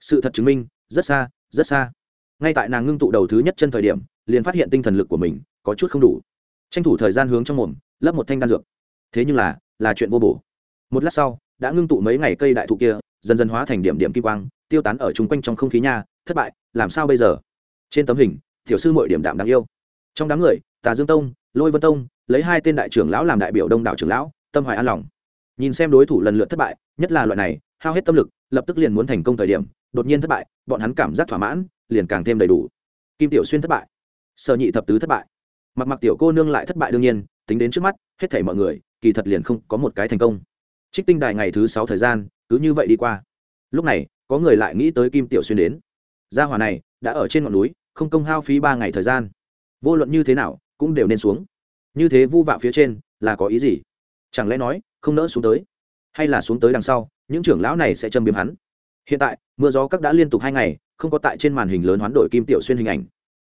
Sự thật chứng minh, rất xa rất xa. Ngay tại nàng ngưng tụ đầu thứ nhất chân thời điểm, liền phát hiện tinh thần lực của mình có chút không đủ. Tranh thủ thời gian hướng trong mồm, lấp một thanh đan dược. Thế nhưng là là chuyện vô bổ một lát sau, đã ngưng tụ mấy ngày cây đại thụ kia, dần dần hóa thành điểm điểm kim quang, tiêu tán ở chung quanh trong không khí nha, thất bại, làm sao bây giờ? Trên tấm hình, tiểu sư mọi điểm đạm đáng yêu. Trong đám người, tà dương tông, lôi vân tông, lấy hai tên đại trưởng lão làm đại biểu đông đảo trưởng lão, tâm hoài an lòng. Nhìn xem đối thủ lần lượt thất bại, nhất là loại này, hao hết tâm lực, lập tức liền muốn thành công thời điểm, đột nhiên thất bại, bọn hắn cảm giác thỏa mãn, liền càng thêm đầy đủ. Kim tiểu xuyên thất bại, sở nhị thập tứ thất bại. Mặc mặc tiểu cô nương lại thất bại đương nhiên, tính đến trước mắt, hết thảy mọi người, kỳ thật liền không có một cái thành công trích tinh đài ngày thứ sáu thời gian, cứ như vậy đi qua. Lúc này, có người lại nghĩ tới kim tiểu xuyên đến. Gia hỏa này, đã ở trên ngọn núi, không công hao phí ba ngày thời gian. Vô luận như thế nào, cũng đều nên xuống. Như thế vu vạ phía trên, là có ý gì? Chẳng lẽ nói, không nỡ xuống tới? Hay là xuống tới đằng sau, những trưởng lão này sẽ châm biếm hắn? Hiện tại, mưa gió các đã liên tục hai ngày, không có tại trên màn hình lớn hoán đổi kim tiểu xuyên hình ảnh.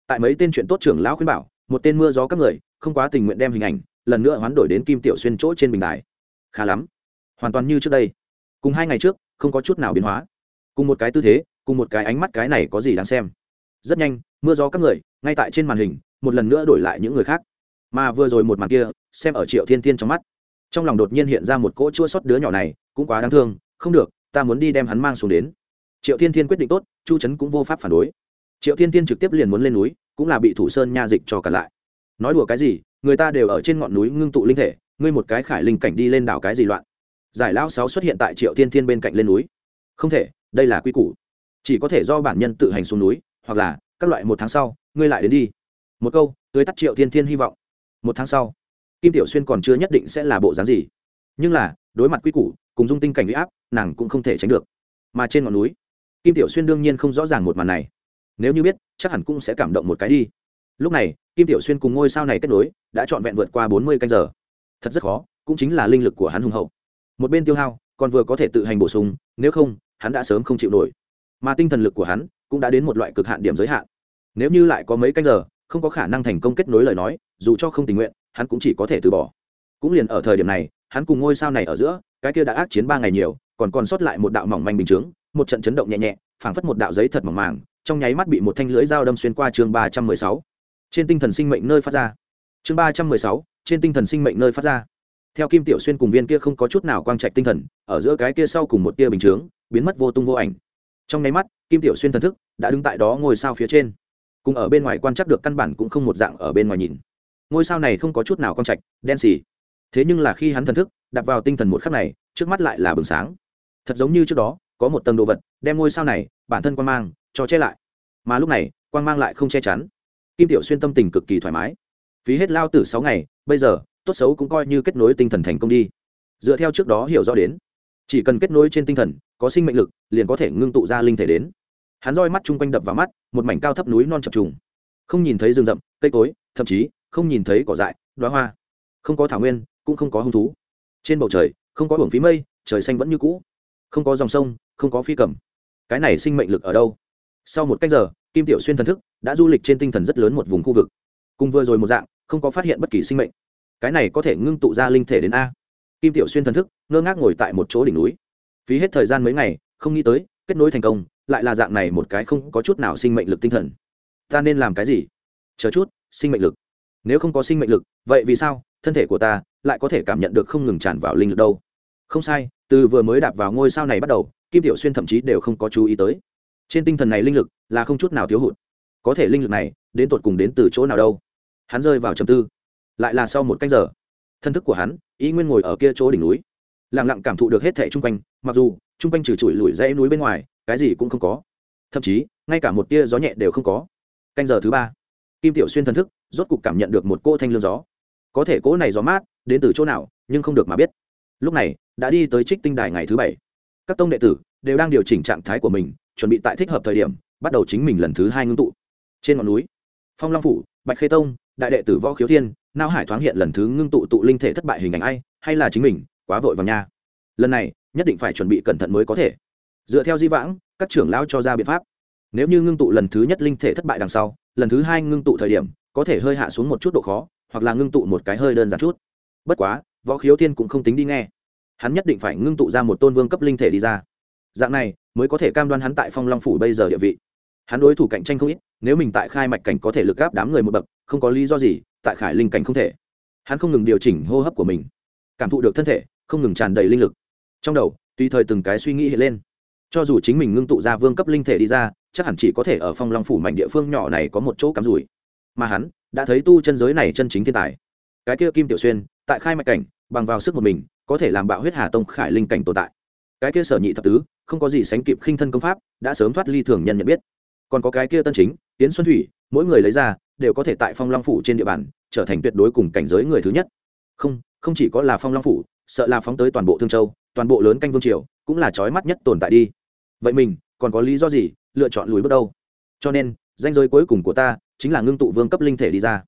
Tại mấy tên chuyện tốt trưởng lão khuyên bảo, một tên mưa gió các người, không quá tình nguyện đem hình ảnh, lần nữa hoán đổi đến kim tiểu xuyên chỗ trên bình đài. Khá lắm hoàn toàn như trước đây. Cùng hai ngày trước, không có chút nào biến hóa. Cùng một cái tư thế, cùng một cái ánh mắt cái này có gì đáng xem. Rất nhanh, mưa gió các người, ngay tại trên màn hình, một lần nữa đổi lại những người khác. Mà vừa rồi một màn kia, xem ở triệu thiên thiên trong mắt. Trong lòng đột nhiên hiện ra một cỗ chua sót đứa nhỏ này, cũng quá đáng thương, không được, ta muốn đi đem hắn mang xuống đến. Triệu thiên thiên quyết định tốt, chu trấn cũng vô pháp phản đối. Triệu thiên thiên trực tiếp liền muốn lên núi, cũng là bị thủ sơn nha dịch cho cả lại. Nói đùa cái gì, người ta đều ở trên ngọn núi ngưng tụ linh thể, ngươi một cái khải linh cảnh đi lên đảo cái gì loạn giải lão sáu xuất hiện tại triệu thiên thiên bên cạnh lên núi. Không thể, đây là quy củ. Chỉ có thể do bản nhân tự hành xuống núi, hoặc là, các loại một tháng sau, ngươi lại đến đi. Một câu tưới tắt triệu thiên thiên hy vọng. Một tháng sau, kim tiểu xuyên còn chưa nhất định sẽ là bộ dáng gì. Nhưng là, đối mặt quy củ, cùng dung tinh cảnh huy áp, nàng cũng không thể tránh được. Mà trên ngọn núi, kim tiểu xuyên đương nhiên không rõ ràng một màn này. Nếu như biết, chắc hẳn cũng sẽ cảm động một cái đi. Lúc này, kim tiểu xuyên cùng ngôi sao này kết nối, đã trọn vẹn vượt qua bốn mươi canh giờ. Thật rất khó, cũng chính là linh lực của hắn hùng hậu một bên tiêu hao, còn vừa có thể tự hành bổ sung, nếu không, hắn đã sớm không chịu nổi. Mà tinh thần lực của hắn cũng đã đến một loại cực hạn điểm giới hạn. Nếu như lại có mấy canh giờ, không có khả năng thành công kết nối lời nói, dù cho không tình nguyện, hắn cũng chỉ có thể từ bỏ. Cũng liền ở thời điểm này, hắn cùng ngôi sao này ở giữa, cái kia đã ác chiến ba ngày nhiều, còn còn sót lại một đạo mỏng manh bình chướng, một trận chấn động nhẹ nhẹ, phảng phất một đạo giấy thật mỏng màng, trong nháy mắt bị một thanh lưới dao đâm xuyên qua chương ba trăm mười sáu. Trên tinh thần sinh mệnh nơi phát ra. Chương ba trăm mười sáu, trên tinh thần sinh mệnh nơi phát ra theo kim tiểu xuyên cùng viên kia không có chút nào quang trạch tinh thần, ở giữa cái kia sau cùng một tia bình chướng, biến mất vô tung vô ảnh. Trong nháy mắt, kim tiểu xuyên thần thức đã đứng tại đó ngôi sao phía trên. Cùng ở bên ngoài quan trắc được căn bản cũng không một dạng ở bên ngoài nhìn. Ngôi sao này không có chút nào quang trạch, đen xì. Thế nhưng là khi hắn thần thức đặt vào tinh thần một khắc này, trước mắt lại là bừng sáng. Thật giống như trước đó, có một tầng đồ vật, đem ngôi sao này, bản thân quan mang, cho che lại. Mà lúc này quan mang lại không che chắn. Kim tiểu xuyên tâm tình cực kỳ thoải mái. Phí hết lao tử sáu ngày, bây giờ tốt xấu cũng coi như kết nối tinh thần thành công đi. Dựa theo trước đó hiểu rõ đến, chỉ cần kết nối trên tinh thần, có sinh mệnh lực, liền có thể ngưng tụ ra linh thể đến. Hắn roi mắt chung quanh đập vào mắt, một mảnh cao thấp núi non chập trùng. Không nhìn thấy rừng rậm, cây cối, thậm chí, không nhìn thấy cỏ dại đoá hoa. Không có thảo nguyên, cũng không có hung thú. Trên bầu trời, không có hưởng phí mây, trời xanh vẫn như cũ. Không có dòng sông, không có phi cầm. Cái này sinh mệnh lực ở đâu? Sau một cách giờ, kim tiểu xuyên thần thức đã du lịch trên tinh thần rất lớn một vùng khu vực. Cùng vừa rồi một dạng, không có phát hiện bất kỳ sinh mệnh cái này có thể ngưng tụ ra linh thể đến a. Kim tiểu xuyên thần thức, ngơ ngác ngồi tại một chỗ đỉnh núi. Phí hết thời gian mấy ngày, không nghĩ tới, kết nối thành công, lại là dạng này một cái không có chút nào sinh mệnh lực tinh thần. Ta nên làm cái gì? Chờ chút, sinh mệnh lực. Nếu không có sinh mệnh lực, vậy vì sao, thân thể của ta lại có thể cảm nhận được không ngừng tràn vào linh lực đâu? Không sai, từ vừa mới đạp vào ngôi sao này bắt đầu, kim tiểu xuyên thậm chí đều không có chú ý tới. Trên tinh thần này linh lực là không chút nào thiếu hụt. Có thể linh lực này đến tột cùng đến từ chỗ nào đâu? Hắn rơi vào trầm tư lại là sau một canh giờ. Thân thức của hắn ý nguyên ngồi ở kia chỗ đỉnh núi. Lẳng lặng cảm thụ được hết thẻ chung quanh, mặc dù chung quanh trừ trụi lùi dãy núi bên ngoài, cái gì cũng không có. Thậm chí, ngay cả một tia gió nhẹ đều không có. Canh giờ thứ ba, kim tiểu xuyên thần thức, rốt cục cảm nhận được một cô thanh lương gió. Có thể cỗ này gió mát, đến từ chỗ nào, nhưng không được mà biết. Lúc này, đã đi tới trích tinh đài ngày thứ bảy. Các tông đệ tử đều đang điều chỉnh trạng thái của mình, chuẩn bị tại thích hợp thời điểm, bắt đầu chính mình lần thứ hai ngưng tụ. Trên ngọn núi, phong long phủ, bạch khê tông đại đệ tử võ khiếu thiên, nao hải thoáng hiện lần thứ ngưng tụ tụ linh thể thất bại hình ảnh ai, hay là chính mình, quá vội vàng nha. Lần này, nhất định phải chuẩn bị cẩn thận mới có thể. Dựa theo di vãng, các trưởng lao cho ra biện pháp. Nếu như ngưng tụ lần thứ nhất linh thể thất bại đằng sau, lần thứ hai ngưng tụ thời điểm, có thể hơi hạ xuống một chút độ khó, hoặc là ngưng tụ một cái hơi đơn giản chút. Bất quá, võ khiếu thiên cũng không tính đi nghe. Hắn nhất định phải ngưng tụ ra một tôn vương cấp linh thể đi ra. Dạng này, mới có thể cam đoan hắn tại phong long phủ bây giờ địa vị. Hắn đối thủ cạnh tranh không ít, nếu mình tại khai mạch cảnh có thể lực gáp đám người một bậc không có lý do gì, tại khải linh cảnh không thể. Hắn không ngừng điều chỉnh hô hấp của mình, cảm thụ được thân thể, không ngừng tràn đầy linh lực. Trong đầu, tùy thời từng cái suy nghĩ hiện lên. Cho dù chính mình ngưng tụ ra vương cấp linh thể đi ra, chắc hẳn chỉ có thể ở phong long phủ mạnh địa phương nhỏ này có một chỗ cắm rủi. Mà hắn, đã thấy tu chân giới này chân chính thiên tài. Cái kia kim tiểu xuyên, tại khai mạch cảnh, bằng vào sức một mình, có thể làm bạo huyết hà tông khải linh cảnh tồn tại. Cái kia sở nhị thập tứ, không có gì sánh kịp khinh thân công pháp, đã sớm thoát ly thường nhân nhận biết còn có cái kia tân chính tiến xuân thủy, mỗi người lấy ra, đều có thể tại phong long phủ trên địa bàn, trở thành tuyệt đối cùng cảnh giới người thứ nhất. Không không chỉ có là phong long phủ, sợ là phóng tới toàn bộ thương châu, toàn bộ lớn canh vương triều, cũng là trói mắt nhất tồn tại đi. Vậy mình, còn có lý do gì, lựa chọn lùi bước đâu? Cho nên, danh giới cuối cùng của ta, chính là ngưng tụ vương cấp linh thể đi ra.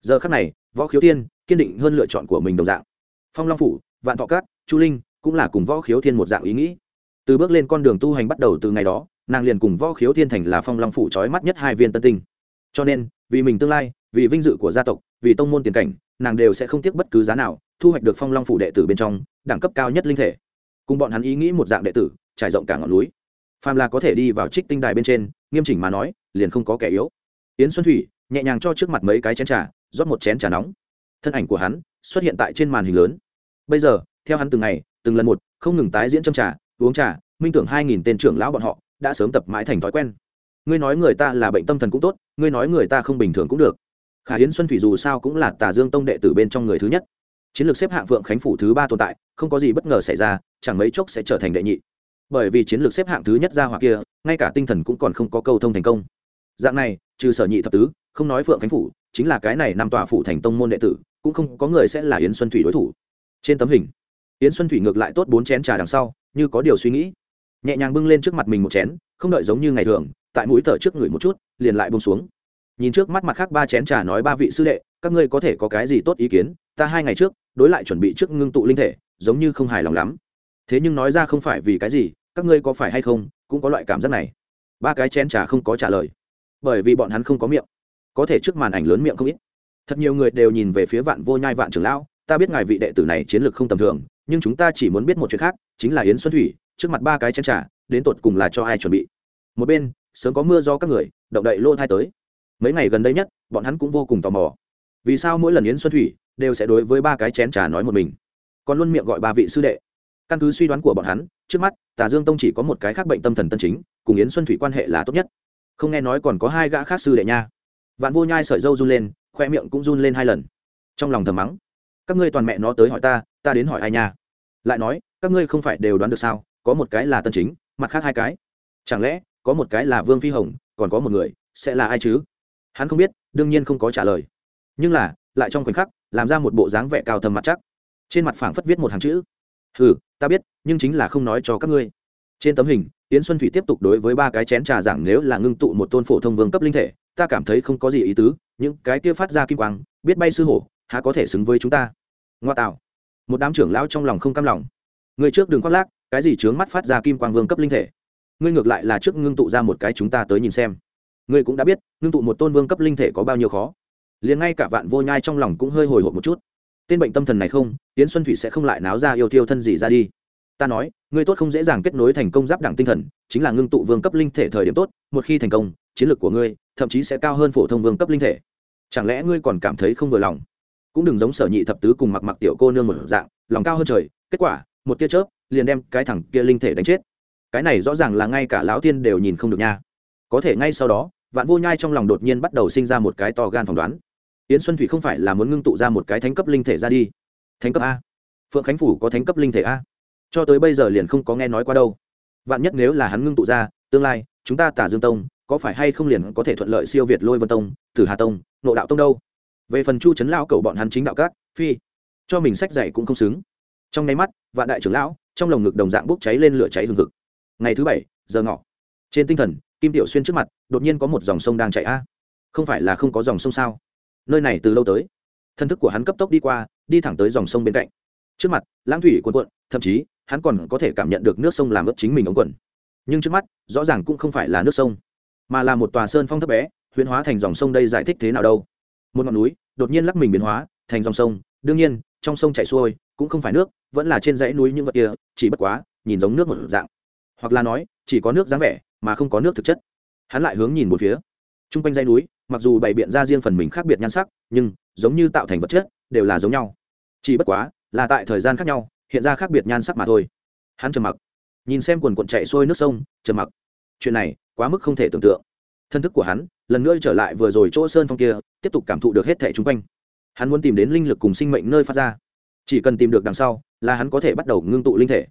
Giờ khắc này, võ khiếu thiên, kiên định hơn lựa chọn của mình đồng dạng. Phong long phủ, vạn thọ cát, chu linh, cũng là cùng võ khiếu thiên một dạng ý nghĩ. Từ bước lên con đường tu hành bắt đầu từ ngày đó nàng liền cùng võ khiếu thiên thành là phong long phủ trói mắt nhất hai viên tân tinh. Cho nên, vì mình tương lai, vì vinh dự của gia tộc, vì tông môn tiền cảnh, nàng đều sẽ không tiếc bất cứ giá nào, thu hoạch được phong long phủ đệ tử bên trong, đẳng cấp cao nhất linh thể. Cùng bọn hắn ý nghĩ một dạng đệ tử, trải rộng cả ngọn núi. Phàm là có thể đi vào trích tinh đài bên trên, nghiêm chỉnh mà nói, liền không có kẻ yếu. Yến xuân thủy, nhẹ nhàng cho trước mặt mấy cái chén trà, rót một chén trà nóng. Thân ảnh của hắn, xuất hiện tại trên màn hình lớn. Bây giờ, theo hắn từng ngày, từng lần một, không ngừng tái diễn châm trà, uống trà, minh tưởng hai nghìn tên trưởng lão bọn họ đã sớm tập mãi thành thói quen. Ngươi nói người ta là bệnh tâm thần cũng tốt, ngươi nói người ta không bình thường cũng được. Khả hiến xuân thủy dù sao cũng là tà dương tông đệ tử bên trong người thứ nhất. Chiến lược xếp hạng phượng khánh phủ thứ ba tồn tại, không có gì bất ngờ xảy ra, chẳng mấy chốc sẽ trở thành đệ nhị. Bởi vì chiến lược xếp hạng thứ nhất ra hoặc kia, ngay cả tinh thần cũng còn không có câu thông thành công. Dạng này, trừ sở nhị thập tứ, không nói phượng khánh phủ, chính là cái này năm tòa phủ thành tông môn đệ tử, cũng không có người sẽ là yến xuân thủy đối thủ. Trên tấm hình, yến xuân thủy ngược lại tốt bốn chén trà đằng sau, như có điều suy nghĩ nhẹ nhàng bưng lên trước mặt mình một chén, không đợi giống như ngày thường, tại mũi thở trước người một chút, liền lại bông xuống. Nhìn trước mắt mặt khác ba chén trà nói ba vị sư đệ, các ngươi có thể có cái gì tốt ý kiến? Ta hai ngày trước, đối lại chuẩn bị trước ngưng tụ linh thể, giống như không hài lòng lắm. Thế nhưng nói ra không phải vì cái gì, các ngươi có phải hay không, cũng có loại cảm giác này. Ba cái chén trà không có trả lời, bởi vì bọn hắn không có miệng. Có thể trước màn ảnh lớn miệng không ít. Thật nhiều người đều nhìn về phía vạn vô nhai vạn trưởng lão, ta biết ngài vị đệ tử này chiến lược không tầm thường, nhưng chúng ta chỉ muốn biết một chuyện khác, chính là yến xuân thủy trước mặt ba cái chén trà, đến tột cùng là cho ai chuẩn bị. Một bên, sớm có mưa do các người, động đậy lô thai tới. Mấy ngày gần đây nhất, bọn hắn cũng vô cùng tò mò. Vì sao mỗi lần yến xuân thủy đều sẽ đối với ba cái chén trà nói một mình? Còn luôn miệng gọi ba vị sư đệ. Căn cứ suy đoán của bọn hắn, trước mắt, tà dương tông chỉ có một cái khác bệnh tâm thần tân chính, cùng yến xuân thủy quan hệ là tốt nhất. Không nghe nói còn có hai gã khác sư đệ nha. Vạn vô nhai sợi dâu run lên, khoe miệng cũng run lên hai lần. Trong lòng thầm mắng, các ngươi toàn mẹ nó tới hỏi ta ta đến hỏi ai nha? Lại nói, các ngươi không phải đều đoán được sao? Có một cái là tân chính, mặt khác hai cái. Chẳng lẽ, có một cái là vương phi hồng, còn có một người, sẽ là ai chứ? Hắn không biết, đương nhiên không có trả lời. Nhưng là, lại trong khoảnh khắc, làm ra một bộ dáng vẻ cao thầm mặt chắc. Trên mặt phảng phất viết một hàng chữ. Ừ ta biết, nhưng chính là không nói cho các ngươi. Trên tấm hình, yến xuân thủy tiếp tục đối với ba cái chén trà giảng nếu là ngưng tụ một tôn phổ thông vương cấp linh thể, ta cảm thấy không có gì ý tứ, những cái kia phát ra kim quang, biết bay sư hổ, há có thể xứng với chúng ta. Ngoa tạo. Một đám trưởng lão trong lòng không cam lòng. Người trước đừng khoác lác cái gì trướng mắt phát ra kim quang vương cấp linh thể? Ngươi ngược lại là trước ngưng tụ ra một cái chúng ta tới nhìn xem. Ngươi cũng đã biết, ngưng tụ một tôn vương cấp linh thể có bao nhiêu khó. Liền ngay cả vạn vô nhai trong lòng cũng hơi hồi hộp một chút. Tên bệnh tâm thần này không tiến xuân thủy sẽ không lại náo ra yêu tiêu thân gì ra đi. Ta nói, ngươi tốt không dễ dàng kết nối thành công giáp đẳng tinh thần, chính là ngưng tụ vương cấp linh thể thời điểm tốt, một khi thành công, chiến lược của ngươi thậm chí sẽ cao hơn phổ thông vương cấp linh thể. Chẳng lẽ ngươi còn cảm thấy không vừa lòng? Cũng đừng giống sở nhị thập tứ cùng mặc mặc tiểu cô nương một dạng, lòng cao hơn trời, kết quả, một tia chớp liền đem cái thằng kia linh thể đánh chết. Cái này rõ ràng là ngay cả lão tiên đều nhìn không được nha. Có thể ngay sau đó, vạn vô nhai trong lòng đột nhiên bắt đầu sinh ra một cái to gan phỏng đoán. Yến xuân thủy không phải là muốn ngưng tụ ra một cái thánh cấp linh thể ra đi. Thánh cấp a. Phượng khánh phủ có thánh cấp linh thể a. Cho tới bây giờ liền không có nghe nói qua đâu. Vạn nhất nếu là hắn ngưng tụ ra, tương lai, chúng ta tả dương tông, có phải hay không liền có thể thuận lợi siêu việt lôi vân tông, tử hà tông nộ đạo tông đâu? Về phần chu trấn lao cầu bọn hắn chính đạo các, phi, cho mình sách dạy cũng không xứng. Trong nháy mắt, vạn đại trưởng lão trong lồng ngực đồng dạng bốc cháy lên lửa cháy hừng hực. Ngày thứ bảy, giờ ngọ. Trên tinh thần, kim tiểu xuyên trước mặt, đột nhiên có một dòng sông đang chảy a. Không phải là không có dòng sông sao? Nơi này từ lâu tới. Thân thức của hắn cấp tốc đi qua, đi thẳng tới dòng sông bên cạnh. Trước mặt, lãng thủy cuộn cuộn, thậm chí, hắn còn có thể cảm nhận được nước sông làm ướt chính mình ống quần. Nhưng trước mắt, rõ ràng cũng không phải là nước sông, mà là một tòa sơn phong thấp bé, huyễn hóa thành dòng sông đây giải thích thế nào đâu. Một ngọn núi, đột nhiên lắc mình biến hóa, thành dòng sông. Đương nhiên trong sông chảy xuôi, cũng không phải nước, vẫn là trên dãy núi những vật kia, chỉ bất quá, nhìn giống nước một dạng. Hoặc là nói, chỉ có nước dáng vẻ, mà không có nước thực chất. Hắn lại hướng nhìn một phía. T r u n g quanh dãy núi, mặc dù bày biện ra riêng phần mình khác biệt nhan sắc, nhưng giống như tạo thành vật chất, đều là giống nhau. Chỉ bất quá, là tại thời gian khác nhau, hiện ra khác biệt nhan sắc mà thôi. Hắn trầm mặc. Nhìn xem quần quận chạy xuôi nước sông, trầm mặc. Chuyện này, quá mức không thể tưởng tượng. Thân thức của hắn, lần nữa trở lại vừa rồi chỗ sơn phong kia, tiếp tục cảm thụ được hết thẻ chung quanh hắn muốn tìm đến linh lực cùng sinh mệnh nơi phát ra. Chỉ cần tìm được đằng sau, là hắn có thể bắt đầu ngưng tụ linh thể.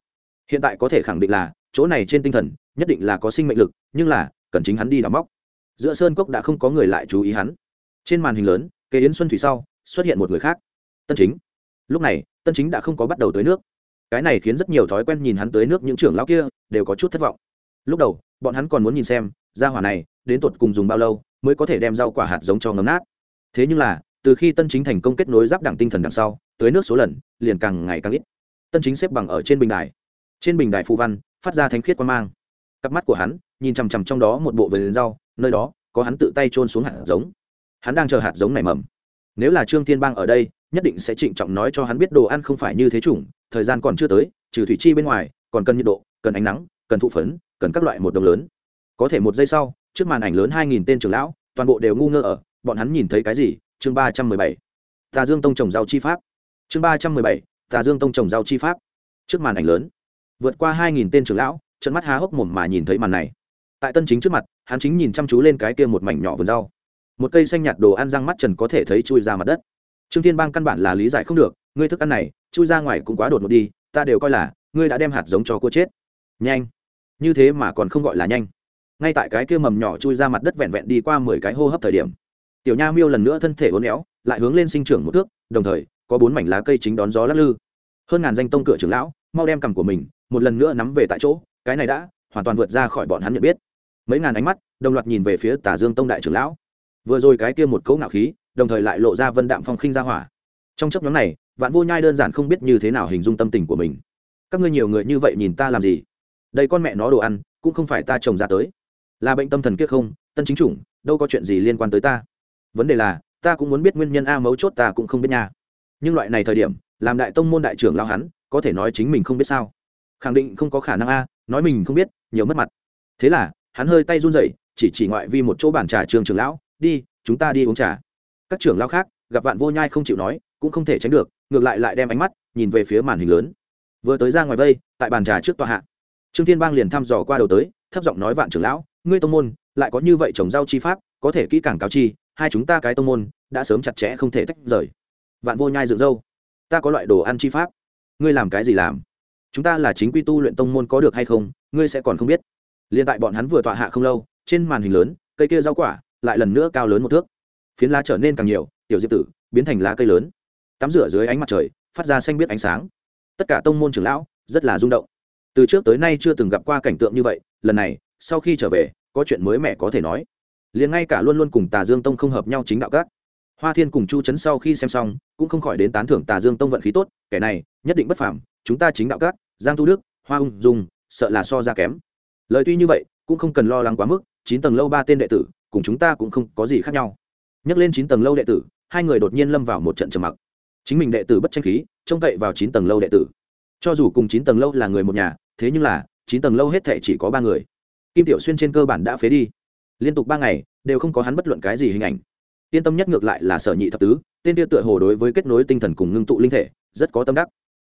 Hiện tại có thể khẳng định là, chỗ này trên tinh thần, nhất định là có sinh mệnh lực, nhưng là, cần chính hắn đi đào móc. Giữa sơn cốc đã không có người lại chú ý hắn. Trên màn hình lớn, kế yến xuân thủy sau, xuất hiện một người khác. Tân chính. Lúc này, tân chính đã không có bắt đầu tới nước. Cái này khiến rất nhiều thói quen nhìn hắn tới nước những trưởng lão kia, đều có chút thất vọng. Lúc đầu, bọn hắn còn muốn nhìn xem ra hỏa này, đến tột cùng dùng bao lâu, mới có thể đem rau quả hạt giống cho ngấm nát. Thế nhưng là từ khi tân chính thành công kết nối giáp đẳng tinh thần đằng sau, tưới nước số lần, liền càng ngày càng ít. Tân chính xếp bằng ở trên bình đài. Trên bình đài phù văn, phát ra thánh khiết quan mang. Cặp mắt của hắn, nhìn chằm chằm trong đó một bộ vườn rau, nơi đó, có hắn tự tay trôn xuống hạt giống. Hắn đang chờ hạt giống này mầm. Nếu là trương thiên bang ở đây, nhất định sẽ trịnh trọng nói cho hắn biết đồ ăn không phải như thế chủng, thời gian còn chưa tới, trừ thủy chi bên ngoài, còn cần nhiệt độ, cần ánh nắng, cần thụ phấn, cần các loại một đồng lớn. Có thể một giây sau, trước màn ảnh lớn hai nghìn tên trưởng lão, toàn bộ đều ngu ngơ ở, bọn hắn nhìn thấy cái gì chương ba trăm mười bảy, tà dương tông trồng rau chi pháp. Chương ba trăm mười bảy, tà dương tông trồng rau chi pháp. Trước màn ảnh lớn, vượt qua hai nghìn tên trưởng lão, trận mắt há hốc mồm mà nhìn thấy màn này. Tại tân chính trước mặt, hắn chính nhìn chăm chú lên cái kia một mảnh nhỏ vườn rau. Một cây xanh nhạt đồ ăn răng mắt trần có thể thấy chui ra mặt đất. Trương thiên bang căn bản là lý giải không được, ngươi thức ăn này, chui ra ngoài cũng quá đột ngột đi, ta đều coi là, ngươi đã đem hạt giống cho cô chết. Nhanh. Như thế mà còn không gọi là nhanh. Ngay tại cái kia mầm nhỏ chui ra mặt đất vẹn vẹn đi qua mười cái hô hấp thời điểm tiểu nha miêu lần nữa thân thể uốn éo, lại hướng lên sinh trưởng một thước, đồng thời, có bốn mảnh lá cây chính đón gió lắc lư. Hơn ngàn danh tông cửa trưởng lão, mau đem cằm của mình, một lần nữa nắm về tại chỗ, cái này đã, hoàn toàn vượt ra khỏi bọn hắn nhận biết. Mấy ngàn ánh mắt, đồng loạt nhìn về phía tả dương tông đại trưởng lão. Vừa rồi cái kia một cấu ngạo khí, đồng thời lại lộ ra vân đạm phong khinh ra hỏa. Trong chấp nhóm này, vạn vô nhai đơn giản không biết như thế nào hình dung tâm tình của mình. Các ngươi nhiều người như vậy nhìn ta làm gì? Đây con mẹ nó đồ ăn, cũng không phải ta trồng ra tới. Là bệnh tâm thần kiết không? Tân chính chủng, đâu có chuyện gì liên quan tới ta vấn đề là, ta cũng muốn biết nguyên nhân a mấu chốt ta cũng không biết nha. Nhưng loại này thời điểm, làm đại tông môn đại trưởng lao hắn, có thể nói chính mình không biết sao. Khẳng định không có khả năng a, nói mình không biết, nhiều mất mặt. Thế là, hắn hơi tay run rẩy, chỉ chỉ ngoại vi một chỗ bàn trà trường trưởng lão, đi, chúng ta đi uống trà. Các trưởng lao khác, gặp vạn vô nhai không chịu nói, cũng không thể tránh được, ngược lại lại đem ánh mắt nhìn về phía màn hình lớn. Vừa tới ra ngoài vây, tại bàn trà trước tòa hạ, trương thiên bang liền thăm dò qua đầu tới, thấp giọng nói vạn trưởng lão, ngươi tông môn, lại có như vậy trồng rau chi pháp, có thể kỹ càng cáo chi hai chúng ta cái tông môn đã sớm chặt chẽ không thể tách rời. Vạn vô nhai dựng dâu. Ta có loại đồ ăn chi pháp. Ngươi làm cái gì làm? Chúng ta là chính quy tu luyện tông môn có được hay không, ngươi sẽ còn không biết. Liền tại bọn hắn vừa tọa hạ không lâu, trên màn hình lớn, cây kia rau quả lại lần nữa cao lớn một thước. Phiến lá trở nên càng nhiều, tiểu diệp tử biến thành lá cây lớn. Tắm rửa dưới ánh mặt trời, phát ra xanh biết ánh sáng. Tất cả tông môn trưởng lão rất là rung động. Từ trước tới nay chưa từng gặp qua cảnh tượng như vậy, lần này, sau khi trở về, có chuyện mới mẻ có thể nói liền ngay cả luôn luôn cùng tà dương tông không hợp nhau chính đạo các. Hoa thiên cùng chu trấn sau khi xem xong, cũng không khỏi đến tán thưởng tà dương tông vận khí tốt, kẻ này, nhất định bất phàm, chúng ta chính đạo các, giang thu đức, hoa ung dùng sợ là so ra kém. Lời tuy như vậy, cũng không cần lo lắng quá mức, chín tầng lâu ba tên đệ tử, cùng chúng ta cũng không có gì khác nhau. Nhắc lên chín tầng lâu đệ tử, hai người đột nhiên lâm vào một trận trầm mặc. Chính mình đệ tử bất tranh khí, trông cậy vào chín tầng lâu đệ tử. Cho dù cùng chín tầng lâu là người một nhà, thế nhưng là, chín tầng lâu hết thệ chỉ có ba người. Kim tiểu xuyên trên cơ bản đã phế đi liên tục ba ngày, đều không có hắn bất luận cái gì hình ảnh. Yên tâm nhất ngược lại là sở nhị thập tứ, tên tiêu tựa hồ đối với kết nối tinh thần cùng ngưng tụ linh thể, rất có tâm đắc.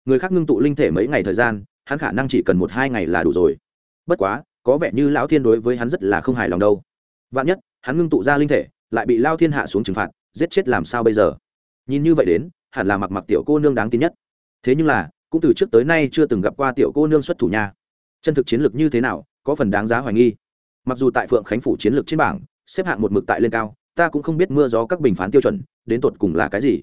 Người khác ngưng tụ linh thể mấy ngày thời gian, hắn khả năng chỉ cần một hai ngày là đủ rồi. Bất quá, có vẻ như lão thiên đối với hắn rất là không hài lòng đâu. Vạn nhất, hắn ngưng tụ ra linh thể, lại bị lao thiên hạ xuống trừng phạt, giết chết làm sao bây giờ? Nhìn như vậy đến, hẳn là mặc mặc tiểu cô nương đáng tin nhất. Thế nhưng là, cũng từ trước tới nay chưa từng gặp qua tiểu cô nương xuất thủ nha. Chân thực chiến lược như thế nào, có phần đáng giá hoài nghi mặc dù tại phượng khánh phủ chiến lược trên bảng, xếp hạng một mực tại lên cao, ta cũng không biết mưa gió các bình phán tiêu chuẩn, đến tột cùng là cái gì.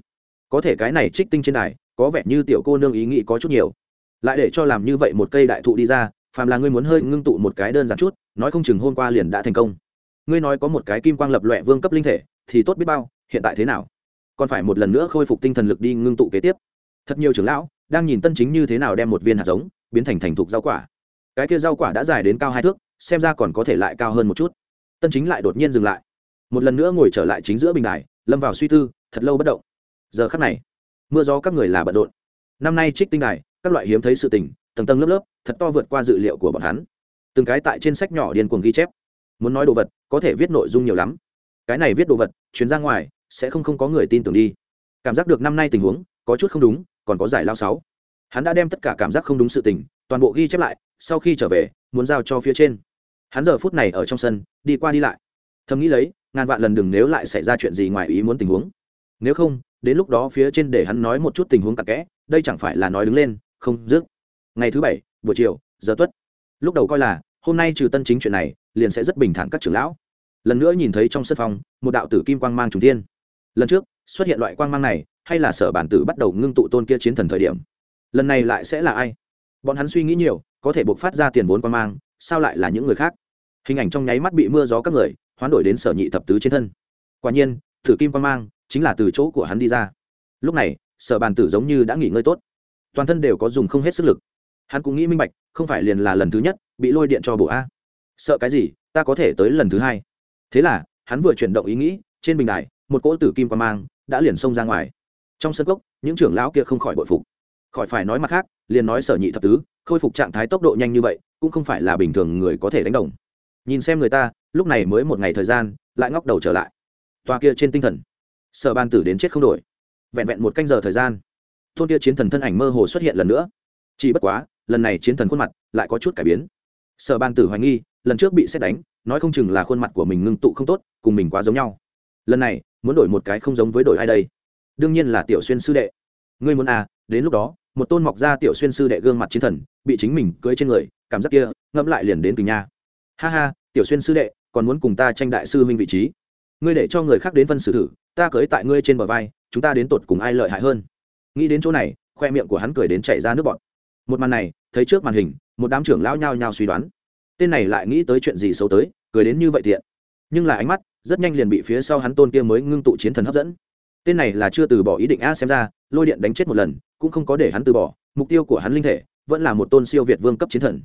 Có thể cái này trích tinh trên đài, có vẻ như tiểu cô nương ý nghĩ có chút nhiều. Lại để cho làm như vậy một cây đại thụ đi ra, phàm là ngươi muốn hơi ngưng tụ một cái đơn giản chút, nói không chừng hôm qua liền đã thành công. Ngươi nói có một cái kim quang lập loẹ vương cấp linh thể, thì tốt biết bao, hiện tại thế nào? Còn phải một lần nữa khôi phục tinh thần lực đi ngưng tụ kế tiếp. Thật nhiều trưởng lão, đang nhìn tân chính như thế nào đem một viên hạt giống, biến thành thành thục rau quả. Cái kia rau quả đã dài đến cao hai thước xem ra còn có thể lại cao hơn một chút. Tân chính lại đột nhiên dừng lại. Một lần nữa ngồi trở lại chính giữa bình đài, lâm vào suy tư, thật lâu bất động. Giờ khắc này, mưa gió các người là bận rộn. Năm nay trích tinh đài, các loại hiếm thấy sự tình, tầng tầng lớp lớp, thật to vượt qua dự liệu của bọn hắn. Từng cái tại trên sách nhỏ điên cuồng ghi chép. Muốn nói đồ vật, có thể viết nội dung nhiều lắm. Cái này viết đồ vật chuyến ra ngoài, sẽ không không có người tin tưởng đi. Cảm giác được năm nay tình huống, có chút không đúng, còn có giải lao sáu. Hắn đã đem tất cả cảm giác không đúng sự tình, toàn bộ ghi chép lại, sau khi trở về, muốn giao cho phía trên hắn giờ phút này ở trong sân, đi qua đi lại. Thầm nghĩ lấy, ngàn vạn lần đừng nếu lại xảy ra chuyện gì ngoài ý muốn tình huống. Nếu không, đến lúc đó phía trên để hắn nói một chút tình huống tặc kẽ, đây chẳng phải là nói đứng lên, không dứt. Ngày thứ bảy, buổi chiều, giờ tuất. Lúc đầu coi là, hôm nay trừ tân chính chuyện này, liền sẽ rất bình thản các trưởng lão. Lần nữa nhìn thấy trong sân phòng, một đạo tử kim quang mang trùng thiên. Lần trước, xuất hiện loại quang mang này, hay là sở bản tử bắt đầu ngưng tụ tôn kia chiến thần thời điểm. Lần này lại sẽ là ai? Bọn hắn suy nghĩ nhiều, có thể buộc phát ra tiền vốn quang mang, sao lại là những người khác? Hình ảnh trong nháy mắt bị mưa gió các người, hoán đổi đến sở nhị thập tứ trên thân. Quả nhiên, thử kim quan mang chính là từ chỗ của hắn đi ra. Lúc này, sở bàn tử giống như đã nghỉ ngơi tốt. Toàn thân đều có dùng không hết sức lực. Hắn cũng nghĩ minh bạch, không phải liền là lần thứ nhất bị lôi điện cho bộ a. Sợ cái gì, ta có thể tới lần thứ hai. Thế là, hắn vừa chuyển động ý nghĩ, trên bình đài, một cỗ tử kim quan mang đã liền xông ra ngoài. Trong sân cốc, những trưởng lão kia không khỏi bội phục. Khỏi phải nói mặt khác, liền nói sở nhị thập tứ, khôi phục trạng thái tốc độ nhanh như vậy, cũng không phải là bình thường người có thể đánh đồng nhìn xem người ta, lúc này mới một ngày thời gian, lại ngóc đầu trở lại. Toa kia trên tinh thần. Sở ban tử đến chết không đổi. Vẹn vẹn một canh giờ thời gian, thôn kia chiến thần thân ảnh mơ hồ xuất hiện lần nữa. Chỉ bất quá, lần này chiến thần khuôn mặt lại có chút cải biến. Sở ban tử hoài nghi, lần trước bị xét đánh, nói không chừng là khuôn mặt của mình ngưng tụ không tốt, cùng mình quá giống nhau. Lần này, muốn đổi một cái không giống với đổi ai đây? Đương nhiên là tiểu xuyên sư đệ. Ngươi muốn à đến lúc đó, một tôn mọc ra tiểu xuyên sư đệ gương mặt chiến thần, bị chính mình cưới trên người, cảm giác kia, ngẫm lại liền đến từ nha ha ha, tiểu xuyên sư đệ, còn muốn cùng ta tranh đại sư huynh vị trí. Ngươi để cho người khác đến phân xử thử, ta cưới tại ngươi trên bờ vai, chúng ta đến tột cùng ai lợi hại hơn? Nghĩ đến chỗ này, khoe miệng của hắn cười đến chảy ra nước bọt. Một màn này, thấy trước màn hình, một đám trưởng lão nhao nhao suy đoán. Tên này lại nghĩ tới chuyện gì xấu tới, cười đến như vậy tiện. Nhưng là ánh mắt, rất nhanh liền bị phía sau hắn tôn kia mới ngưng tụ chiến thần hấp dẫn. Tên này là chưa từ bỏ ý định a xem ra, lôi điện đánh chết một lần, cũng không có để hắn từ bỏ, mục tiêu của hắn linh thể, vẫn là một tôn siêu việt vương cấp chiến thần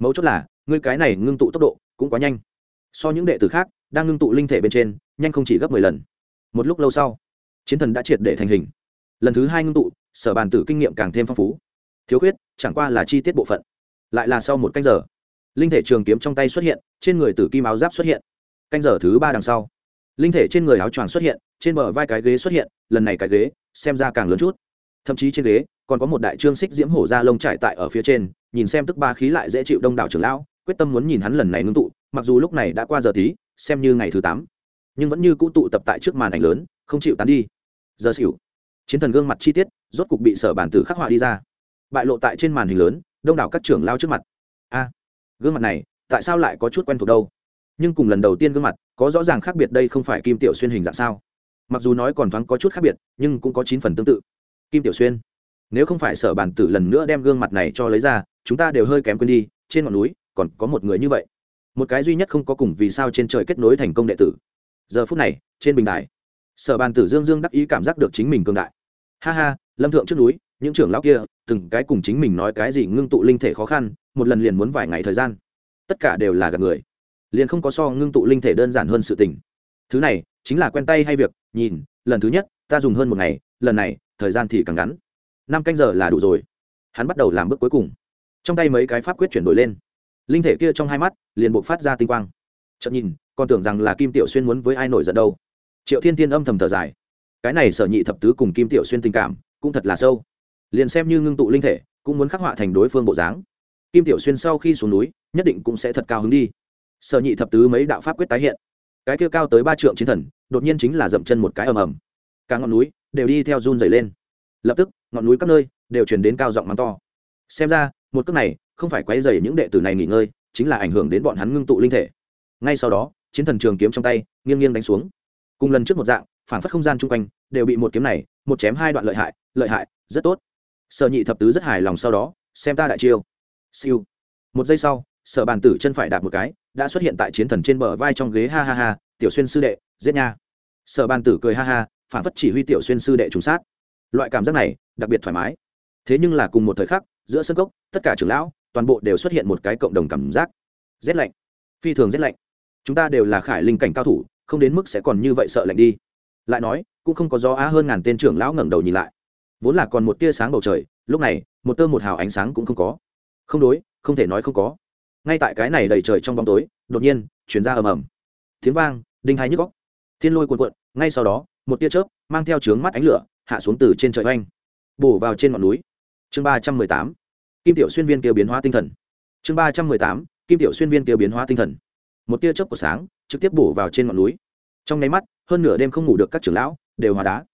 mấu chốt là, ngươi cái này ngưng tụ tốc độ cũng quá nhanh. So những đệ tử khác đang ngưng tụ linh thể bên trên, nhanh không chỉ gấp mười lần. Một lúc lâu sau, chiến thần đã triệt để thành hình. Lần thứ hai ngưng tụ, sở bàn tử kinh nghiệm càng thêm phong phú. Thiếu khuyết, chẳng qua là chi tiết bộ phận. Lại là sau một canh giờ, linh thể trường kiếm trong tay xuất hiện, trên người tử kim áo giáp xuất hiện. Canh giờ thứ ba đằng sau, linh thể trên người áo choàng xuất hiện, trên bờ vai cái ghế xuất hiện, lần này cái ghế xem ra càng lớn chút. Thậm chí trên ghế còn có một đại trương xích diễm hổ da lông trải tại ở phía trên nhìn xem tức ba khí lại dễ chịu đông đảo trưởng lão, quyết tâm muốn nhìn hắn lần này ngưng tụ, mặc dù lúc này đã qua giờ tí, xem như ngày thứ tám, nhưng vẫn như cũ tụ tập tại trước màn ảnh lớn, không chịu tán đi. Giờ xỉu, chiến thần gương mặt chi tiết, rốt cục bị sở bản tử khắc họa đi ra. Bại lộ tại trên màn hình lớn, đông đảo các trưởng lao trước mặt. A, gương mặt này, tại sao lại có chút quen thuộc đâu? Nhưng cùng lần đầu tiên gương mặt, có rõ ràng khác biệt đây không phải kim tiểu xuyên hình dạng sao? Mặc dù nói còn thoáng có chút khác biệt, nhưng cũng có chín phần tương tự. Kim tiểu xuyên, nếu không phải sở bản tử lần nữa đem gương mặt này cho lấy ra chúng ta đều hơi kém quên đi, trên ngọn núi còn có một người như vậy. Một cái duy nhất không có cùng vì sao trên trời kết nối thành công đệ tử. Giờ phút này, trên bình đài, sở bàn tử dương dương đắc ý cảm giác được chính mình cường đại. Ha ha, lâm thượng trước núi, những trưởng lão kia, từng cái cùng chính mình nói cái gì ngưng tụ linh thể khó khăn, một lần liền muốn vài ngày thời gian. Tất cả đều là gặp người. Liền không có so ngưng tụ linh thể đơn giản hơn sự tình. Thứ này, chính là quen tay hay việc, nhìn, lần thứ nhất, ta dùng hơn một ngày, lần này, thời gian thì càng ngắn. Năm canh giờ là đủ rồi. Hắn bắt đầu làm bước cuối cùng trong tay mấy cái pháp quyết chuyển đổi lên. Linh thể kia trong hai mắt liền buộc phát ra tinh quang. Chậm nhìn, còn tưởng rằng là kim tiểu xuyên muốn với ai nổi giận đâu. Triệu thiên tiên âm thầm thở dài. Cái này sở nhị thập tứ cùng kim tiểu xuyên tình cảm cũng thật là sâu. Liền xem như ngưng tụ linh thể, cũng muốn khắc họa thành đối phương bộ dáng. Kim tiểu xuyên sau khi xuống núi, nhất định cũng sẽ thật cao hứng đi. Sở nhị thập tứ mấy đạo pháp quyết tái hiện. Cái kia cao tới ba trượng chiến thần, đột nhiên chính là dậm chân một cái ầm ầm. Cả ngọn núi đều đi theo run dày lên. Lập tức, ngọn núi các nơi đều chuyển đến cao giọng mắng to. Xem ra một cước này không phải quấy dày những đệ tử này nghỉ ngơi, chính là ảnh hưởng đến bọn hắn ngưng tụ linh thể. Ngay sau đó, chiến thần trường kiếm trong tay nghiêng nghiêng đánh xuống. Cùng lần trước một dạng, phản phất không gian chung quanh đều bị một kiếm này, một chém hai đoạn lợi hại lợi hại, rất tốt. Sở nhị thập tứ rất hài lòng sau đó, xem ta đại chiêu. Siêu. Một giây sau, sở bàn tử chân phải đạp một cái, đã xuất hiện tại chiến thần trên bờ vai trong ghế, ha ha ha, tiểu xuyên sư đệ, giết nha. Sở bàn tử cười ha ha, phản phất chỉ huy tiểu xuyên sư đệ trùng sát. Loại cảm giác này, đặc biệt thoải mái. Thế nhưng là cùng một thời khắc giữa sân cốc, tất cả trưởng lão, toàn bộ đều xuất hiện một cái cộng đồng cảm giác. Rét lạnh. Phi thường rét lạnh. Chúng ta đều là khải linh cảnh cao thủ, không đến mức sẽ còn như vậy sợ lạnh đi. Lại nói, cũng không có gió á hơn ngàn tên trưởng lão ngẩng đầu nhìn lại. Vốn là còn một tia sáng bầu trời, lúc này, một tơ một hào ánh sáng cũng không có. Không đối, không thể nói không có. Ngay tại cái này đầy trời trong bóng tối, đột nhiên chuyển ra ầm ầm. Tiếng vang, đinh hai nhức góc. Thiên lôi cuộn cuộn, ngay sau đó, một tia chớp, mang theo trướng mắt ánh lửa, hạ xuống từ trên trời oanh, bổ vào trên ngọn núi. Chương ba trăm mười tám kim tiểu xuyên viên kia biến hóa tinh thần. Chương ba trăm mười tám, kim tiểu xuyên viên kia biến hóa tinh thần. Một tia chớp của sáng trực tiếp bổ vào trên ngọn núi. Trong nháy mắt, hơn nửa đêm không ngủ được các trưởng lão đều hòa đá.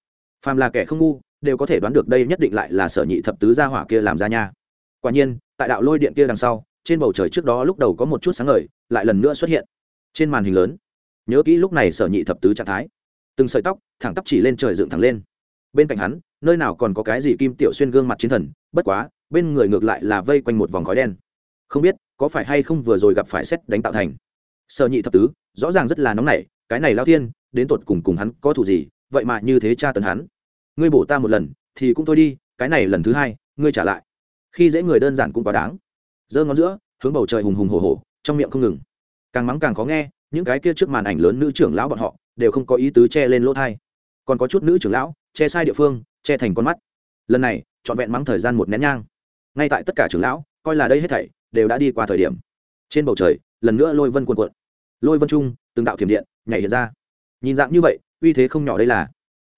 Phàm là kẻ không ngu đều có thể đoán được đây nhất định lại là sở nhị thập tứ gia hỏa kia làm ra nha. Quả nhiên, tại đạo lôi điện kia đằng sau, trên bầu trời trước đó lúc đầu có một chút sáng ngời, lại lần nữa xuất hiện. Trên màn hình lớn, nhớ kỹ lúc này sở nhị thập tứ trạng thái. Từng sợi tóc thẳng tắp chỉ lên trời dựng thẳng lên. Bên cạnh hắn, nơi nào còn có cái gì kim tiểu xuyên gương mặt chiến thần, bất quá bên người ngược lại là vây quanh một vòng khói đen. Không biết, có phải hay không vừa rồi gặp phải xét đánh tạo thành? Sợ nhị thập tứ, rõ ràng rất là nóng nảy, cái này lao thiên, đến tột cùng cùng hắn có thủ gì, vậy mà như thế cha tấn hắn. Ngươi bổ ta một lần, thì cũng thôi đi, cái này lần thứ hai, ngươi trả lại. Khi dễ người đơn giản cũng quá đáng. Giơ ngón giữa, hướng bầu trời hùng hùng hổ hổ, trong miệng không ngừng. Càng mắng càng khó nghe, những cái kia trước màn ảnh lớn nữ trưởng lão bọn họ, đều không có ý tứ che lên lỗ thai còn có chút nữ trưởng lão, che sai địa phương, che thành con mắt. Lần này, trọn vẹn mắng thời gian một nén nhang ngay tại tất cả trưởng lão, coi là đây hết thảy, đều đã đi qua thời điểm. Trên bầu trời, lần nữa lôi vân cuộn cuộn. Lôi vân trung, từng đạo thiểm điện nhảy hiện ra. Nhìn dạng như vậy, uy thế không nhỏ đây là.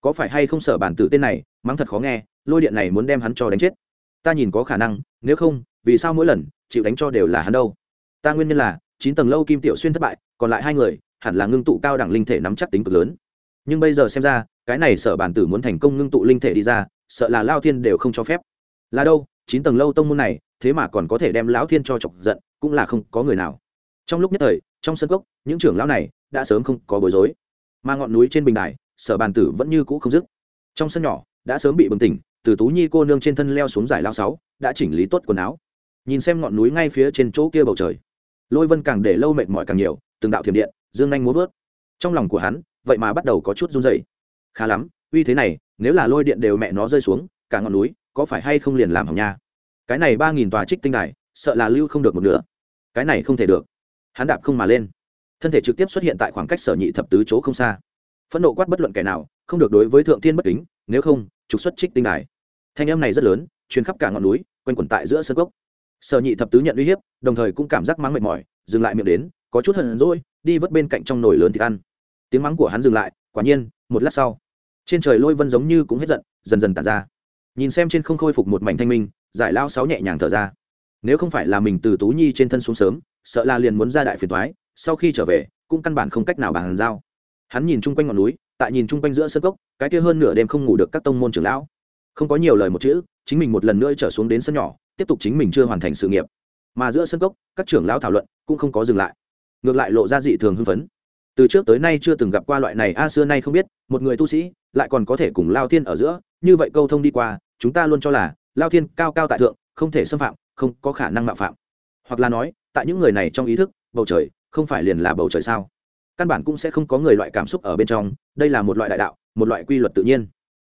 Có phải hay không sở bản tử tên này, mắng thật khó nghe, lôi điện này muốn đem hắn cho đánh chết? Ta nhìn có khả năng, nếu không, vì sao mỗi lần, chịu đánh cho đều là hắn đâu? Ta nguyên nhân là, chín tầng lâu kim tiểu xuyên thất bại, còn lại hai người, hẳn là ngưng tụ cao đẳng linh thể nắm chắc tính cực lớn. Nhưng bây giờ xem ra, cái này sở bản tử muốn thành công ngưng tụ linh thể đi ra, sợ là lao thiên đều không cho phép. Là đâu? Chín tầng lâu tông môn này, thế mà còn có thể đem lão thiên cho chọc giận, cũng là không có người nào. Trong lúc nhất thời, trong sân cốc, những trưởng lão này đã sớm không có bối rối. Mà ngọn núi trên bình đài, sở bàn tử vẫn như cũ không dứt. Trong sân nhỏ, đã sớm bị bừng tỉnh, từ tú nhi cô nương trên thân leo xuống giải lao sáu, đã chỉnh lý tốt quần áo. Nhìn xem ngọn núi ngay phía trên chỗ kia bầu trời. Lôi vân càng để lâu mệt mỏi càng nhiều, từng đạo thiểm điện, dương anh muốn vớt. Trong lòng của hắn, vậy mà bắt đầu có chút run dày khá lắm, uy thế này, nếu là lôi điện đều mẹ nó rơi xuống, cả ngọn núi có phải hay không liền làm hỏng nha? Cái này ba nghìn tòa trích tinh đài, sợ là lưu không được một nửa. Cái này không thể được. Hắn đạp không mà lên. Thân thể trực tiếp xuất hiện tại khoảng cách sở nhị thập tứ chỗ không xa. Phẫn nộ quát bất luận kẻ nào, không được đối với thượng tiên bất kính, nếu không, trục xuất trích tinh đài. Thanh em này rất lớn chuyến khắp cả ngọn núi, quanh quẩn tại giữa sân cốc. Sở nhị thập tứ nhận uy hiếp, đồng thời cũng cảm giác mắng mệt mỏi, dừng lại miệng đến, có chút hận rỗi đi vớt bên cạnh trong nồi lớn thịt ăn. Tiếng mắng của hắn dừng lại, quả nhiên, một lát sau, trên trời lôi vân giống như cũng hết giận, dần dần tàn ra nhìn xem trên không khôi phục một mảnh thanh minh, giải lao sáu nhẹ nhàng thở ra. Nếu không phải là mình từ tú nhi trên thân xuống sớm, sợ là liền muốn ra đại phiền thoái sau khi trở về, cũng căn bản không cách nào bàn giao. Hắn nhìn chung quanh ngọn núi, tại nhìn chung quanh giữa sân cốc, cái kia hơn nửa đêm không ngủ được các tông môn trưởng lão. Không có nhiều lời một chữ, chính mình một lần nữa trở xuống đến sân nhỏ, tiếp tục chính mình chưa hoàn thành sự nghiệp. Mà giữa sân cốc, các trưởng lão thảo luận cũng không có dừng lại. Ngược lại lộ ra dị thường hưng phấn. Từ trước tới nay chưa từng gặp qua loại này, a, xưa nay không biết, một người tu sĩ lại còn có thể cùng lao thiên ở giữa như vậy câu thông đi qua chúng ta luôn cho là lao thiên cao cao tại thượng không thể xâm phạm không có khả năng mạo phạm. Hoặc là nói tại những người này trong ý thức bầu trời không phải liền là bầu trời sao? Căn bản cũng sẽ không có người loại cảm xúc ở bên trong đây là một loại đại đạo một loại quy luật tự nhiên.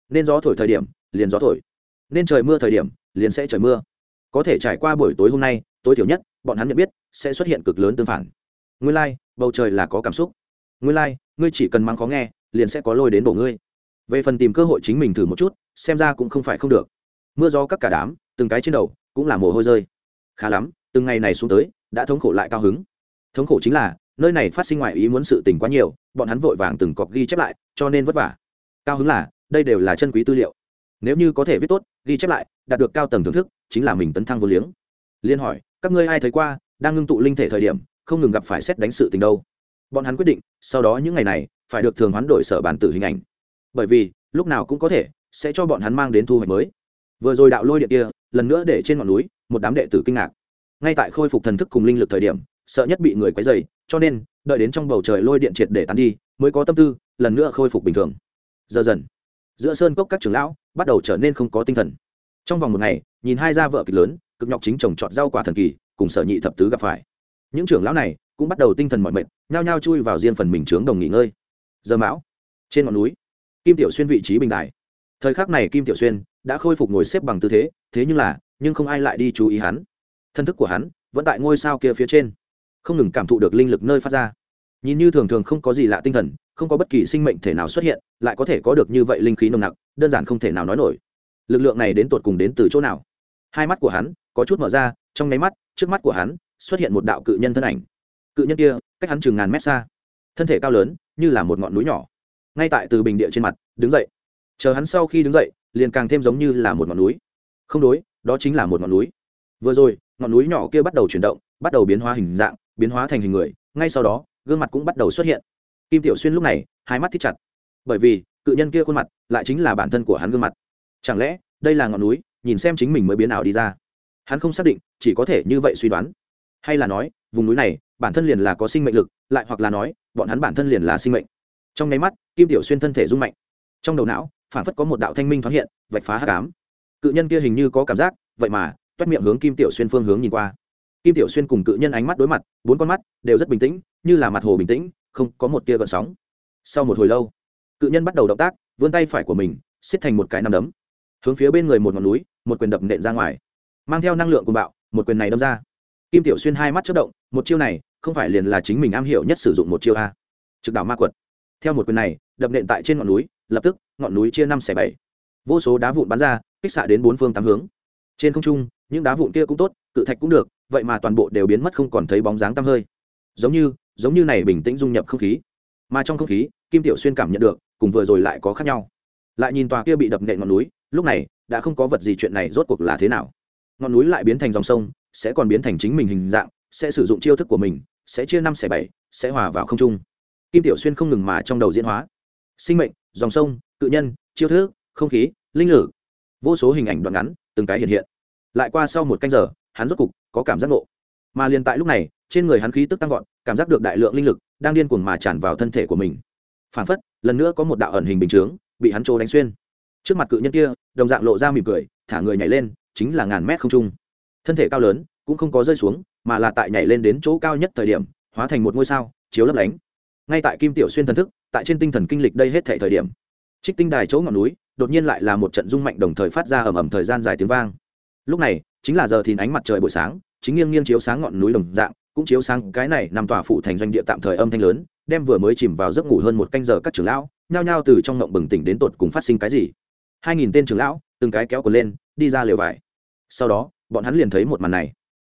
Nên gió thổi thời điểm liền gió thổi. Nên trời mưa thời điểm liền sẽ trời mưa. Có thể trải qua buổi tối hôm nay tối thiểu nhất bọn hắn nhận biết sẽ xuất hiện cực lớn tương phản. Nguyên lai、like, bầu trời là có cảm xúc. Nguyên lai、like, ngươi chỉ cần mắng khó nghe liền sẽ có lôi đến bổ ngươi về phần tìm cơ hội chính mình thử một chút, xem ra cũng không phải không được. Mưa gió các cả đám, từng cái trên đầu, cũng là mồ hôi rơi. Khá lắm, từng ngày này xuống tới, đã thống khổ lại cao hứng. Thống khổ chính là, nơi này phát sinh ngoài ý muốn sự tình quá nhiều, bọn hắn vội vàng từng cọc ghi chép lại, cho nên vất vả. Cao hứng là, đây đều là chân quý tư liệu. Nếu như có thể viết tốt, ghi chép lại, đạt được cao tầng thưởng thức, chính là mình tấn thăng vô liếng. Liên hỏi, các ngươi ai thấy qua, đang ngưng tụ linh thể thời điểm, không ngừng gặp phải xét đánh sự tình đâu? Bọn hắn quyết định, sau đó những ngày này, phải được thường hoán đổi sở bản tử hình ảnh bởi vì, lúc nào cũng có thể sẽ cho bọn hắn mang đến thu hoạch mới. Vừa rồi đạo lôi điện kia, lần nữa để trên ngọn núi, một đám đệ tử kinh ngạc. Ngay tại khôi phục thần thức cùng linh lực thời điểm, sợ nhất bị người quấy dày cho nên, đợi đến trong bầu trời lôi điện triệt để tán đi, mới có tâm tư, lần nữa khôi phục bình thường. Giờ dần, giữa sơn cốc các trưởng lão bắt đầu trở nên không có tinh thần. Trong vòng một ngày, nhìn hai gia vợ kịch lớn, cực nhọc chính trồng trọt rau quả thần kỳ, cùng sở nhị thập tứ gặp phải. Những trưởng lão này cũng bắt đầu tinh thần mọi mệt, nhao nhao chui vào riêng phần mình trướng đồng nghỉ ngơi. Giờ mão, trên ngọn núi kim tiểu xuyên vị trí bình đài. Thời khắc này kim tiểu xuyên đã khôi phục ngồi xếp bằng tư thế thế nhưng là, nhưng không ai lại đi chú ý hắn. Thân thức của hắn vẫn tại ngôi sao kia phía trên. Không ngừng cảm thụ được linh lực nơi phát ra. Nhìn như thường thường không có gì lạ tinh thần, không có bất kỳ sinh mệnh thể nào xuất hiện, lại có thể có được như vậy linh khí nồng nặc, đơn giản không thể nào nói nổi. Lực lượng này đến tột cùng đến từ chỗ nào? Hai mắt của hắn có chút mở ra, trong nháy mắt, trước mắt của hắn xuất hiện một đạo cự nhân thân ảnh. Cự nhân kia cách hắn chừng ngàn mét xa. Thân thể cao lớn, như là một ngọn núi nhỏ ngay tại từ bình địa trên mặt, đứng dậy. Chờ hắn sau khi đứng dậy, liền càng thêm giống như là một ngọn núi. Không đối, đó chính là một ngọn núi. Vừa rồi, ngọn núi nhỏ kia bắt đầu chuyển động, bắt đầu biến hóa hình dạng, biến hóa thành hình người, ngay sau đó, gương mặt cũng bắt đầu xuất hiện. Kim tiểu xuyên lúc này, hai mắt thích chặt. Bởi vì, cự nhân kia khuôn mặt lại chính là bản thân của hắn gương mặt. Chẳng lẽ, đây là ngọn núi, nhìn xem chính mình mới biến ảo đi ra. Hắn không xác định, chỉ có thể như vậy suy đoán. Hay là nói, vùng núi này, bản thân liền là có sinh mệnh lực, lại hoặc là nói, bọn hắn bản thân liền là sinh mệnh trong nháy mắt, kim tiểu xuyên thân thể rung mạnh. Trong đầu não phản phất có một đạo thanh minh thoáng hiện, vạch phá hát cám cự nhân kia hình như có cảm giác, vậy mà, toét miệng hướng kim tiểu xuyên phương hướng nhìn qua. Kim tiểu xuyên cùng cự nhân ánh mắt đối mặt, bốn con mắt đều rất bình tĩnh, như là mặt hồ bình tĩnh, không có một tia gợn sóng. Sau một hồi lâu, cự nhân bắt đầu động tác, vươn tay phải của mình xiết thành một cái nằm đấm. Hướng phía bên người một ngọn núi, một quyền đập nện ra ngoài. Mang theo năng lượng của bạo, một quyền này đâm ra. Kim tiểu xuyên hai mắt chất động, một chiêu này không phải liền là chính mình am hiểu nhất sử dụng một chiêu a. Trực đảo ma quật theo một quyền này, đập nện tại trên ngọn núi, lập tức, ngọn núi chia năm xẻ bảy. Vô số đá vụn bắn ra, kích xạ đến bốn phương tám hướng. Trên không trung, những đá vụn kia cũng tốt, cự thạch cũng được, vậy mà toàn bộ đều biến mất không còn thấy bóng dáng tăm hơi. Giống như giống như này bình tĩnh dung nhập không khí. Mà trong không khí, kim tiểu xuyên cảm nhận được, cùng vừa rồi lại có khác nhau. Lại nhìn tòa kia bị đập nện ngọn núi, lúc này, đã không có vật gì chuyện này rốt cuộc là thế nào. Ngọn núi lại biến thành dòng sông, sẽ còn biến thành chính mình hình dạng, sẽ sử dụng chiêu thức của mình, sẽ chia năm xẻ bảy, sẽ hòa vào không trung kim tiểu xuyên không ngừng mà trong đầu diễn hóa. Sinh mệnh, dòng sông, cự nhân, chiêu thức, không khí, linh lử vô số hình ảnh đoạn ngắn, từng cái hiện hiện. Lại qua sau một canh giờ, hắn rốt cục có cảm giác ngộ. Mà liền tại lúc này, trên người hắn khí tức tăng vọt, cảm giác được đại lượng linh lực đang điên cuồng mà tràn vào thân thể của mình. Phản phất, lần nữa có một đạo ẩn hình bình chướng, bị hắn trô đánh xuyên. Trước mặt cự nhân kia, đồng dạng lộ ra mỉm cười, thả người nhảy lên, chính là ngàn mét không trung. Thân thể cao lớn, cũng không có rơi xuống, mà là tại nhảy lên đến chỗ cao nhất thời điểm, hóa thành một ngôi sao, chiếu lấp lánh ngay tại kim tiểu xuyên thần thức, tại trên tinh thần kinh lịch đây hết thể thời điểm, trích tinh đài chỗ ngọn núi, đột nhiên lại là một trận rung mạnh đồng thời phát ra ầm ầm thời gian dài tiếng vang. Lúc này, chính là giờ thì ánh mặt trời buổi sáng, chính nghiêng nghiêng chiếu sáng ngọn núi đồng dạng, cũng chiếu sáng cái này nằm tòa phụ thành doanh địa tạm thời âm thanh lớn, đem vừa mới chìm vào giấc ngủ hơn một canh giờ các trưởng lão, nhao nhao từ trong ngộng bừng tỉnh đến tột cùng phát sinh cái gì. Hai nghìn tên trưởng lão, từng cái kéo cờ lên, đi ra lều vải. Sau đó, bọn hắn liền thấy một màn này.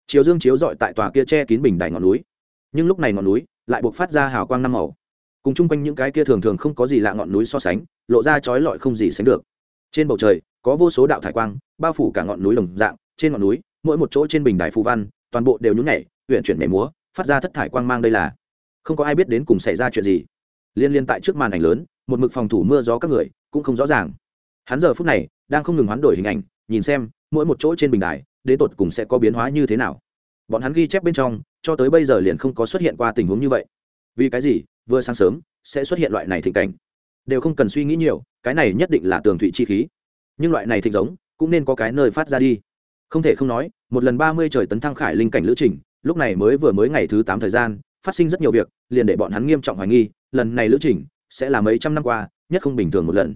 Chiếu dương chiếu dọi tại tòa kia che kín bình đài ngọn núi. Nhưng lúc này ngọn núi lại buộc phát ra hào quang năm màu. Cùng chung quanh những cái kia thường thường không có gì lạ ngọn núi so sánh, lộ ra trói lọi không gì sánh được. Trên bầu trời, có vô số đạo thải quang, bao phủ cả ngọn núi đồng dạng, trên ngọn núi, mỗi một chỗ trên bình đài phù văn, toàn bộ đều nhún nhảy huyện chuyển nhảy múa, phát ra thất thải quang mang đây là. Không có ai biết đến cùng xảy ra chuyện gì. Liên liên tại trước màn ảnh lớn, một mực phòng thủ mưa gió các người, cũng không rõ ràng. Hắn giờ phút này, đang không ngừng hoán đổi hình ảnh, nhìn xem, mỗi một chỗ trên bình đài, đến tột cùng sẽ có biến hóa như thế nào. Bọn hắn ghi chép bên trong cho tới bây giờ liền không có xuất hiện qua tình huống như vậy. Vì cái gì? Vừa sáng sớm, sẽ xuất hiện loại này thịnh cảnh. Đều không cần suy nghĩ nhiều, cái này nhất định là tường thụy chi khí. Nhưng loại này thịnh giống, cũng nên có cái nơi phát ra đi. Không thể không nói, một lần ba mươi trời tấn thăng khải linh cảnh lữ trình, lúc này mới vừa mới ngày thứ tám thời gian, phát sinh rất nhiều việc, liền để bọn hắn nghiêm trọng hoài nghi, lần này lữ trình sẽ là mấy trăm năm qua, nhất không bình thường một lần.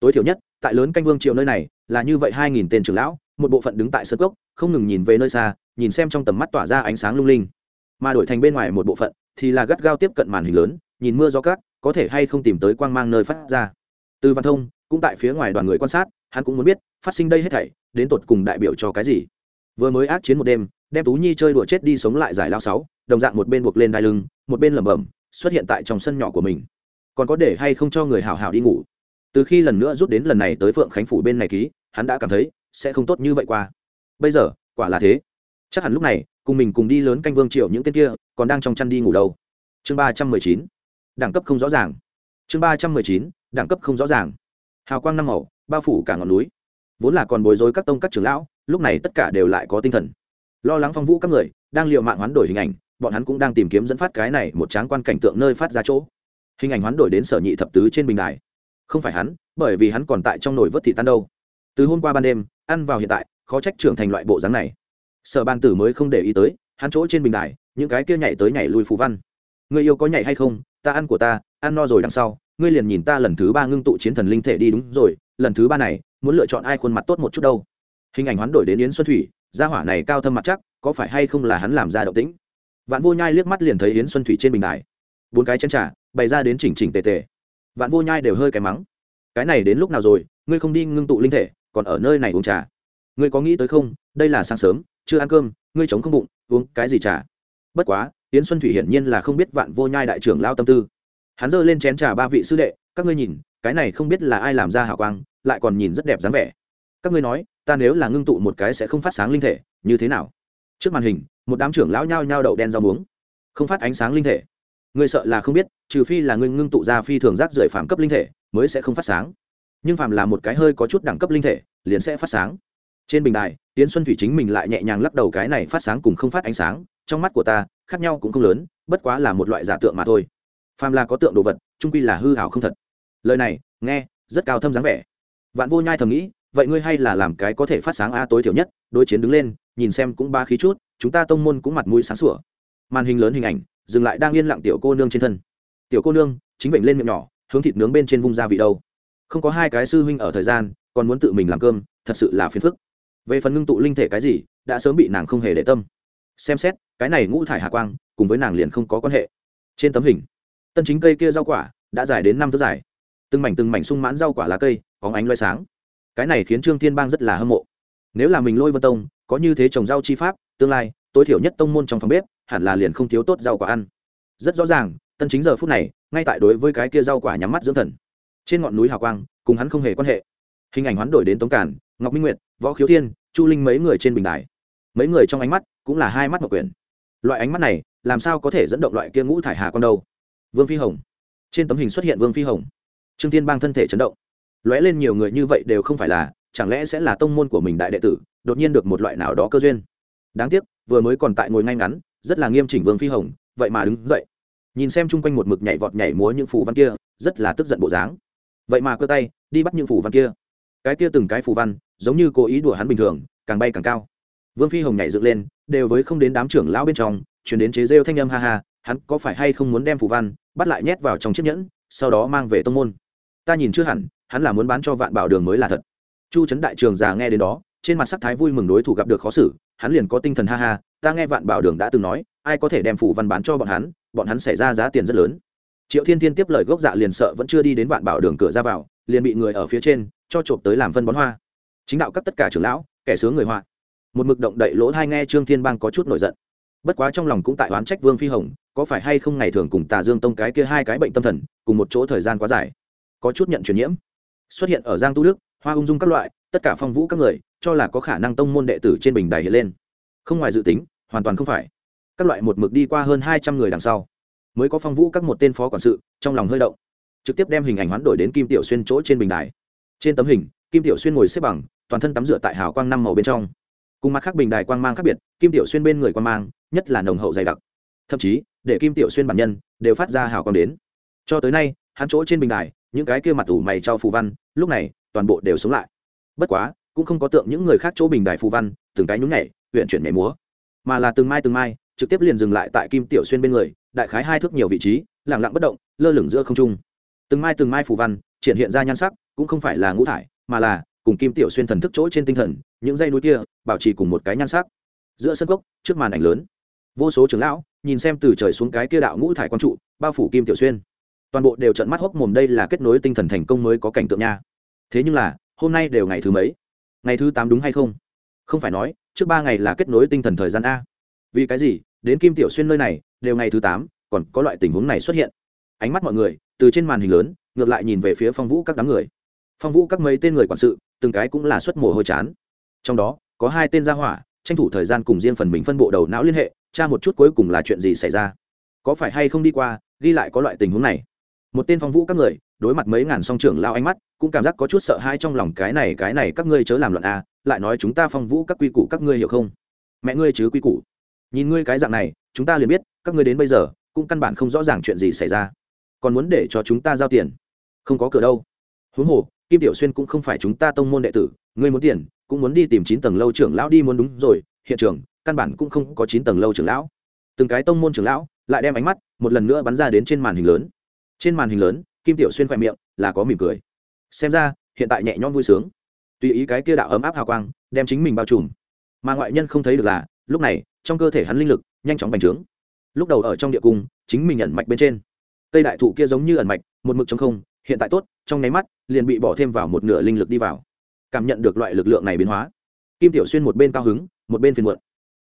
Tối thiểu nhất, tại lớn canh vương triều nơi này, là như vậy hai nghìn tên trưởng lão, một bộ phận đứng tại sân cốc, không ngừng nhìn về nơi xa, nhìn xem trong tầm mắt tỏa ra ánh sáng lung linh mà đổi thành bên ngoài một bộ phận thì là gắt gao tiếp cận màn hình lớn, nhìn mưa gió cát, có thể hay không tìm tới quang mang nơi phát ra. Từ văn thông cũng tại phía ngoài đoàn người quan sát, hắn cũng muốn biết, phát sinh đây hết thảy, đến tột cùng đại biểu cho cái gì? Vừa mới ác chiến một đêm, đem tú nhi chơi đùa chết đi sống lại giải lao sáu, đồng dạng một bên buộc lên đai lưng, một bên lẩm bẩm, xuất hiện tại trong sân nhỏ của mình. Còn có để hay không cho người hảo hảo đi ngủ? Từ khi lần nữa rút đến lần này tới phượng khánh phủ bên này ký, hắn đã cảm thấy sẽ không tốt như vậy qua. Bây giờ, quả là thế. Chắc hẳn lúc này cùng mình cùng đi lớn canh vương triệu những tên kia, còn đang trong chăn đi ngủ đâu. Chương ba trăm mười chín, đẳng cấp không rõ ràng. Chương ba trăm mười chín, đẳng cấp không rõ ràng. Hào quang năm màu, bao phủ cả ngọn núi. Vốn là còn bối rối các tông các trưởng lão, lúc này tất cả đều lại có tinh thần. Lo lắng phong vũ các người, đang liệu mạng hoán đổi hình ảnh, bọn hắn cũng đang tìm kiếm dẫn phát cái này một tráng quan cảnh tượng nơi phát ra chỗ. Hình ảnh hoán đổi đến sở nhị thập tứ trên bình đài. Không phải hắn, bởi vì hắn còn tại trong nồi vớt thị tan đâu. Từ hôm qua ban đêm, ăn vào hiện tại, khó trách trưởng thành loại bộ dáng này sở bàn tử mới không để ý tới, hắn chỗ trên bình đài, những cái kia nhảy tới nhảy lui phù văn. Người yêu có nhảy hay không? Ta ăn của ta, ăn no rồi đằng sau, ngươi liền nhìn ta lần thứ ba ngưng tụ chiến thần linh thể đi đúng rồi, lần thứ ba này, muốn lựa chọn ai khuôn mặt tốt một chút đâu? Hình ảnh hoán đổi đến yến xuân thủy, gia hỏa này cao thâm mặt chắc, có phải hay không là hắn làm ra động tĩnh? Vạn vô nhai liếc mắt liền thấy yến xuân thủy trên bình đài. Bốn cái chân trả bày ra đến chỉnh chỉnh tề tề. Vạn vô nhai đều hơi cái mắng. Cái này đến lúc nào rồi, ngươi không đi ngưng tụ linh thể, còn ở nơi này uống trà. Ngươi có nghĩ tới không? Đây là sáng sớm chưa ăn cơm, ngươi chống không bụng, uống cái gì trà? Bất quá, yến xuân thủy hiển nhiên là không biết vạn vô nhai đại trưởng lao tâm tư. Hắn giơ lên chén trà ba vị sư đệ, các ngươi nhìn, cái này không biết là ai làm ra hào quang, lại còn nhìn rất đẹp dáng vẻ. Các ngươi nói, ta nếu là ngưng tụ một cái sẽ không phát sáng linh thể, như thế nào? Trước màn hình, một đám trưởng lão nhao nhao đậu đen rau muống. Không phát ánh sáng linh thể? Ngươi sợ là không biết, trừ phi là ngươi ngưng tụ ra phi thường rác rưởi phạm cấp linh thể, mới sẽ không phát sáng. Nhưng phạm là một cái hơi có chút đẳng cấp linh thể, liền sẽ phát sáng trên bình đài tiến xuân thủy chính mình lại nhẹ nhàng lắc đầu cái này phát sáng cùng không phát ánh sáng, trong mắt của ta, khác nhau cũng không lớn, bất quá là một loại giả tượng mà thôi. Phàm là có tượng đồ vật trung quy là hư hảo không thật. Lời này, nghe, rất cao thâm dáng vẻ. Vạn vô nhai thầm nghĩ, vậy ngươi hay là làm cái có thể phát sáng a tối thiểu nhất, đối chiến đứng lên, nhìn xem cũng ba khí chút, chúng ta tông môn cũng mặt mũi sáng sủa. Màn hình lớn hình ảnh, dừng lại đang yên lặng tiểu cô nương trên thân. Tiểu cô nương, chính vịnh lên miệng nhỏ, hướng thịt nướng bên trên vung gia vị đâu. Không có hai cái sư huynh ở thời gian, còn muốn tự mình làm cơm, thật sự là phiền phức về phần ngưng tụ linh thể cái gì, đã sớm bị nàng không hề để tâm. Xem xét, cái này ngũ thải hà quang, cùng với nàng liền không có quan hệ. Trên tấm hình, tân chính cây kia rau quả đã dài đến năm thước dài. Từng mảnh từng mảnh sung mãn rau quả lá cây có ánh loay sáng. Cái này khiến trương thiên bang rất là hâm mộ. Nếu là mình lôi vân tông, có như thế trồng rau chi pháp, tương lai, tối thiểu nhất tông môn trong phòng bếp, hẳn là liền không thiếu tốt rau quả ăn. Rất rõ ràng, tân chính giờ phút này, ngay tại đối với cái kia rau quả nhắm mắt dưỡng thần. Trên ngọn núi hào quang, cùng hắn không hề quan hệ. Hình ảnh hoán đổi đến tống cản ngọc minh nguyệt, võ khiếu thiên, chu linh mấy người trên bình đài. Mấy người trong ánh mắt cũng là hai mắt ngọc quyển. Loại ánh mắt này, làm sao có thể dẫn động loại kia ngũ thải hà con đâu? Vương phi hồng. Trên tấm hình xuất hiện vương phi hồng. Trương tiên bang thân thể chấn động. Lóe lên nhiều người như vậy đều không phải là, chẳng lẽ sẽ là tông môn của mình đại đệ tử, đột nhiên được một loại nào đó cơ duyên? Đáng tiếc, vừa mới còn tại ngồi ngay ngắn, rất là nghiêm chỉnh vương phi hồng, vậy mà đứng dậy. Nhìn xem chung quanh một mực nhảy vọt nhảy múa những phủ văn kia, rất là tức giận bộ dáng. Vậy mà cơ tay, đi bắt những phủ văn kia cái kia từng cái phù văn, giống như cố ý đùa hắn bình thường, càng bay càng cao. Vương phi hồng nhảy dựng lên, đều với không đến đám trưởng lão bên trong chuyển đến chế rêu thanh âm ha ha, hắn có phải hay không muốn đem phù văn bắt lại nhét vào trong chiếc nhẫn, sau đó mang về tông môn? Ta nhìn chưa hẳn, hắn là muốn bán cho vạn bảo đường mới là thật. Chu trấn đại trường già nghe đến đó, trên mặt sắc thái vui mừng đối thủ gặp được khó xử, hắn liền có tinh thần ha ha, ta nghe vạn bảo đường đã từng nói, ai có thể đem phủ văn bán cho bọn hắn bọn hắn xảy ra giá tiền rất lớn. Triệu thiên thiên tiếp lời gốc dạ liền sợ vẫn chưa đi đến vạn bảo đường cửa ra vào, liền bị người ở phía trên cho trộm tới làm phân bón hoa. Chính đạo các tất cả trưởng lão, kẻ sướng người hoa một mực động đậy lỗ thai nghe trương thiên bang có chút nổi giận. Bất quá trong lòng cũng tại oán trách vương phi hồng, có phải hay không ngày thường cùng tà dương tông cái kia hai cái bệnh tâm thần, cùng một chỗ thời gian quá dài. Có chút nhận truyền nhiễm. Xuất hiện ở giang tu đức, hoa ung dung các loại, tất cả phong vũ các người, cho là có khả năng tông môn đệ tử trên bình đài hiện lên. Không ngoài dự tính, hoàn toàn không phải. Các loại một mực đi qua hơn hai trăm người đằng sau. Mới có phong vũ các một tên phó quản sự, trong lòng hơi động. Trực tiếp đem hình ảnh hoán đổi đến kim tiểu xuyên chỗ trên bình đài trên tấm hình, kim tiểu xuyên ngồi xếp bằng, toàn thân tắm rửa tại hào quang năm màu bên trong. Cùng mặt khác bình đài quang mang khác biệt, kim tiểu xuyên bên người quang mang, nhất là nồng hậu dày đặc. Thậm chí, để kim tiểu xuyên bản nhân đều phát ra hào quang đến. Cho tới nay, hắn chỗ trên bình đài, những cái kia mặt ủ mày cho phù văn, lúc này, toàn bộ đều sống lại. Bất quá, cũng không có tượng những người khác chỗ bình đài phù văn, từng cái nhún nhảy, huyện chuyển nhảy múa. Mà là từng mai từng mai, trực tiếp liền dừng lại tại kim tiểu xuyên bên người, đại khái hai thước nhiều vị trí lẳng lặng bất động, lơ lửng giữa không trung. Từng mai từng mai phù văn, triển hiện ra nhan sắc cũng không phải là ngũ thải, mà là cùng kim tiểu xuyên thần thức chỗ trên tinh thần, những dây núi kia, bảo trì cùng một cái nhan sắc. Giữa sân cốc, trước màn ảnh lớn, vô số trưởng lão nhìn xem từ trời xuống cái kia đạo ngũ thải quang trụ, bao phủ kim tiểu xuyên. Toàn bộ đều trận mắt hốc mồm đây là kết nối tinh thần thành công mới có cảnh tượng nha. Thế nhưng là, hôm nay đều ngày thứ mấy? Ngày thứ tám đúng hay không? Không phải nói, trước ba ngày là kết nối tinh thần thời gian a. Vì cái gì? Đến kim tiểu xuyên nơi này, đều ngày thứ tám, còn có loại tình huống này xuất hiện. Ánh mắt mọi người, từ trên màn hình lớn, ngược lại nhìn về phía phong vũ các đám người phong vũ các mấy tên người quản sự, từng cái cũng là xuất mồ hôi chán. Trong đó, có hai tên gia hỏa, tranh thủ thời gian cùng riêng phần mình phân bộ đầu não liên hệ, tra một chút cuối cùng là chuyện gì xảy ra. Có phải hay không đi qua, ghi lại có loại tình huống này. Một tên phong vũ các người, đối mặt mấy ngàn song trưởng lao ánh mắt, cũng cảm giác có chút sợ hãi trong lòng, cái này cái này, các ngươi chớ làm loạn a, lại nói chúng ta phong vũ các quy củ các ngươi hiểu không? Mẹ ngươi chứ quy củ. Nhìn ngươi cái dạng này, chúng ta liền biết, các ngươi đến bây giờ, cũng căn bản không rõ ràng chuyện gì xảy ra. Còn muốn để cho chúng ta giao tiền? Không có cửa đâu. Huống hồ kim tiểu xuyên cũng không phải chúng ta tông môn đệ tử, ngươi muốn tiền, cũng muốn đi tìm chín tầng lâu trưởng lão đi muốn đúng rồi, hiện trường, căn bản cũng không có chín tầng lâu trưởng lão. Từng cái tông môn trưởng lão, lại đem ánh mắt, một lần nữa bắn ra đến trên màn hình lớn. Trên màn hình lớn, kim tiểu xuyên khoe miệng, là có mỉm cười. Xem ra, hiện tại nhẹ nhõm vui sướng. Tùy ý cái kia đạo ấm áp hào quang, đem chính mình bao trùm. Mà ngoại nhân không thấy được là, lúc này, trong cơ thể hắn linh lực, nhanh chóng bành trướng. Lúc đầu ở trong địa cung, chính mình ẩn mạch bên trên. Cây đại thụ kia giống như ẩn mạch, một mực trong không hiện tại tốt, trong nháy mắt, liền bị bỏ thêm vào một nửa linh lực đi vào. Cảm nhận được loại lực lượng này biến hóa, kim tiểu xuyên một bên cao hứng, một bên phiền muộn.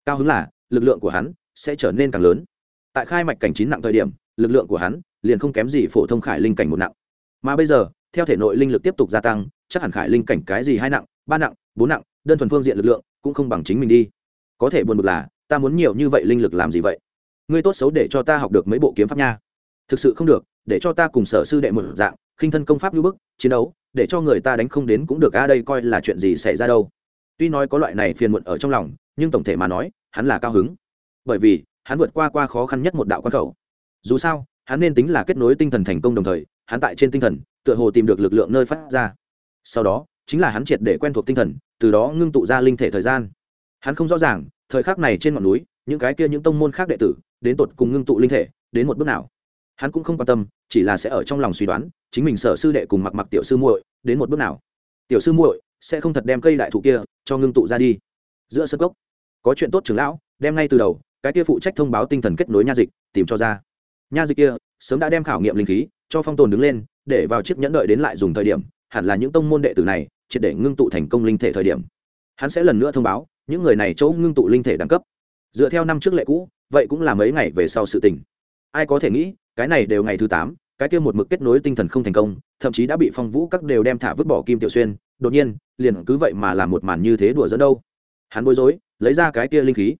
Cao hứng là, lực lượng của hắn sẽ trở nên càng lớn. Tại khai mạch cảnh chín nặng thời điểm, lực lượng của hắn liền không kém gì phổ thông khải linh cảnh một nặng. Mà bây giờ, theo thể nội linh lực tiếp tục gia tăng, chắc hẳn khải linh cảnh cái gì hai nặng, ba nặng, bốn nặng, đơn thuần phương diện lực lượng cũng không bằng chính mình đi. Có thể buồn bực là, ta muốn nhiều như vậy linh lực làm gì vậy? Ngươi tốt xấu để cho ta học được mấy bộ kiếm pháp nha. Thực sự không được, để cho ta cùng sở sư đệ một dạng khinh thân công pháp như bức, chiến đấu, để cho người ta đánh không đến cũng được, a, đây coi là chuyện gì xảy ra đâu. Tuy nói có loại này phiền muộn ở trong lòng, nhưng tổng thể mà nói, hắn là cao hứng. Bởi vì, hắn vượt qua qua khó khăn nhất một đạo quan khẩu. Dù sao, hắn nên tính là kết nối tinh thần thành công đồng thời, hắn tại trên tinh thần, tựa hồ tìm được lực lượng nơi phát ra. Sau đó, chính là hắn triệt để quen thuộc tinh thần, từ đó ngưng tụ ra linh thể thời gian. Hắn không rõ ràng, thời khắc này trên ngọn núi, những cái kia những tông môn khác đệ tử, đến tột cùng ngưng tụ linh thể, đến một bước nào hắn cũng không quan tâm, chỉ là sẽ ở trong lòng suy đoán, chính mình sở sư đệ cùng mặc mặc tiểu sư muội đến một bước nào. Tiểu sư muội sẽ không thật đem cây đại thụ kia cho ngưng tụ ra đi. Giữa sơ cốc, có chuyện tốt trưởng lão, đem ngay từ đầu, cái kia phụ trách thông báo tinh thần kết nối nha dịch, tìm cho ra. Nha dịch kia sớm đã đem khảo nghiệm linh khí cho phong tồn đứng lên, để vào chiếc nhẫn đợi đến lại dùng thời điểm, hẳn là những tông môn đệ tử này triệt để ngưng tụ thành công linh thể thời điểm. Hắn sẽ lần nữa thông báo, những người này chỗ ngưng tụ linh thể đẳng cấp. Dựa theo năm trước lệ cũ, vậy cũng là mấy ngày về sau sự tình. Ai có thể nghĩ cái này đều ngày thứ tám, cái kia một mực kết nối tinh thần không thành công, thậm chí đã bị phong vũ các đều đem thả vứt bỏ kim tiểu xuyên, đột nhiên, liền cứ vậy mà làm một màn như thế đùa dẫn đâu. Hắn bối rối, lấy ra cái kia linh khí.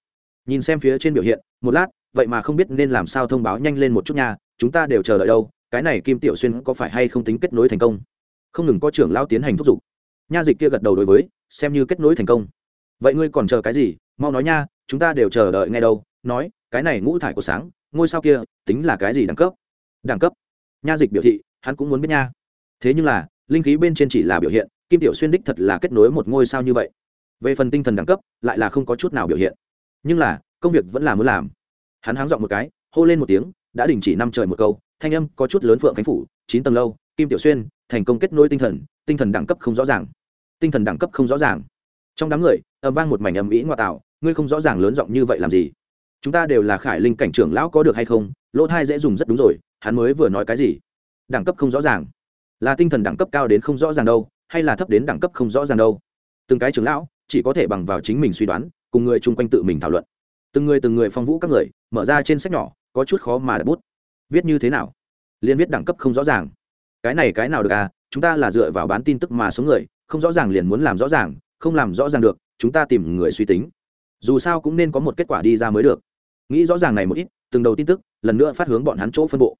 Nhìn xem phía trên biểu hiện, một lát, vậy mà không biết nên làm sao thông báo nhanh lên một chút nha, chúng ta đều chờ đợi đâu, cái này kim tiểu xuyên có phải hay không tính kết nối thành công? Không ngừng có trưởng lão tiến hành thúc giục. Nha dịch kia gật đầu đối với, xem như kết nối thành công. Vậy ngươi còn chờ cái gì? Mau nói nha, chúng ta đều chờ đợi ngay đâu. Nói, cái này ngũ thải của sáng ngôi sao kia tính là cái gì đẳng cấp? Đẳng cấp? Nha dịch biểu thị, hắn cũng muốn biết nha. Thế nhưng là, linh khí bên trên chỉ là biểu hiện, kim tiểu xuyên đích thật là kết nối một ngôi sao như vậy. Về phần tinh thần đẳng cấp, lại là không có chút nào biểu hiện. Nhưng là, công việc vẫn là muốn làm. Hắn háng dọn một cái, hô lên một tiếng, đã đình chỉ năm trời một câu, thanh âm có chút lớn phượng khánh phủ, chín tầng lâu, kim tiểu xuyên, thành công kết nối tinh thần tinh thần đẳng cấp không rõ ràng. Tinh thần đẳng cấp không rõ ràng. Trong đám người, ầm vang một mảnh ầm ĩ ngoại tạo, ngươi không rõ ràng lớn giọng như vậy làm gì? Chúng ta đều là khải linh cảnh trưởng lão có được hay không? Lỗ thai dễ dùng rất đúng rồi, hắn mới vừa nói cái gì? Đẳng cấp không rõ ràng. Là tinh thần đẳng cấp cao đến không rõ ràng đâu, hay là thấp đến đẳng cấp không rõ ràng đâu? Từng cái trưởng lão chỉ có thể bằng vào chính mình suy đoán, cùng người chung quanh tự mình thảo luận. Từng người từng người phong vũ các người, mở ra trên sách nhỏ, có chút khó mà đặt bút. Viết như thế nào? Liên viết đẳng cấp không rõ ràng. Cái này cái nào được à? Chúng ta là dựa vào bán tin tức mà số người, không rõ ràng liền muốn làm rõ ràng, không làm rõ ràng được, chúng ta tìm người suy tính. Dù sao cũng nên có một kết quả đi ra mới được nghĩ rõ ràng này một ít, từng đầu tin tức, lần nữa phát hướng bọn hắn chỗ phân bộ.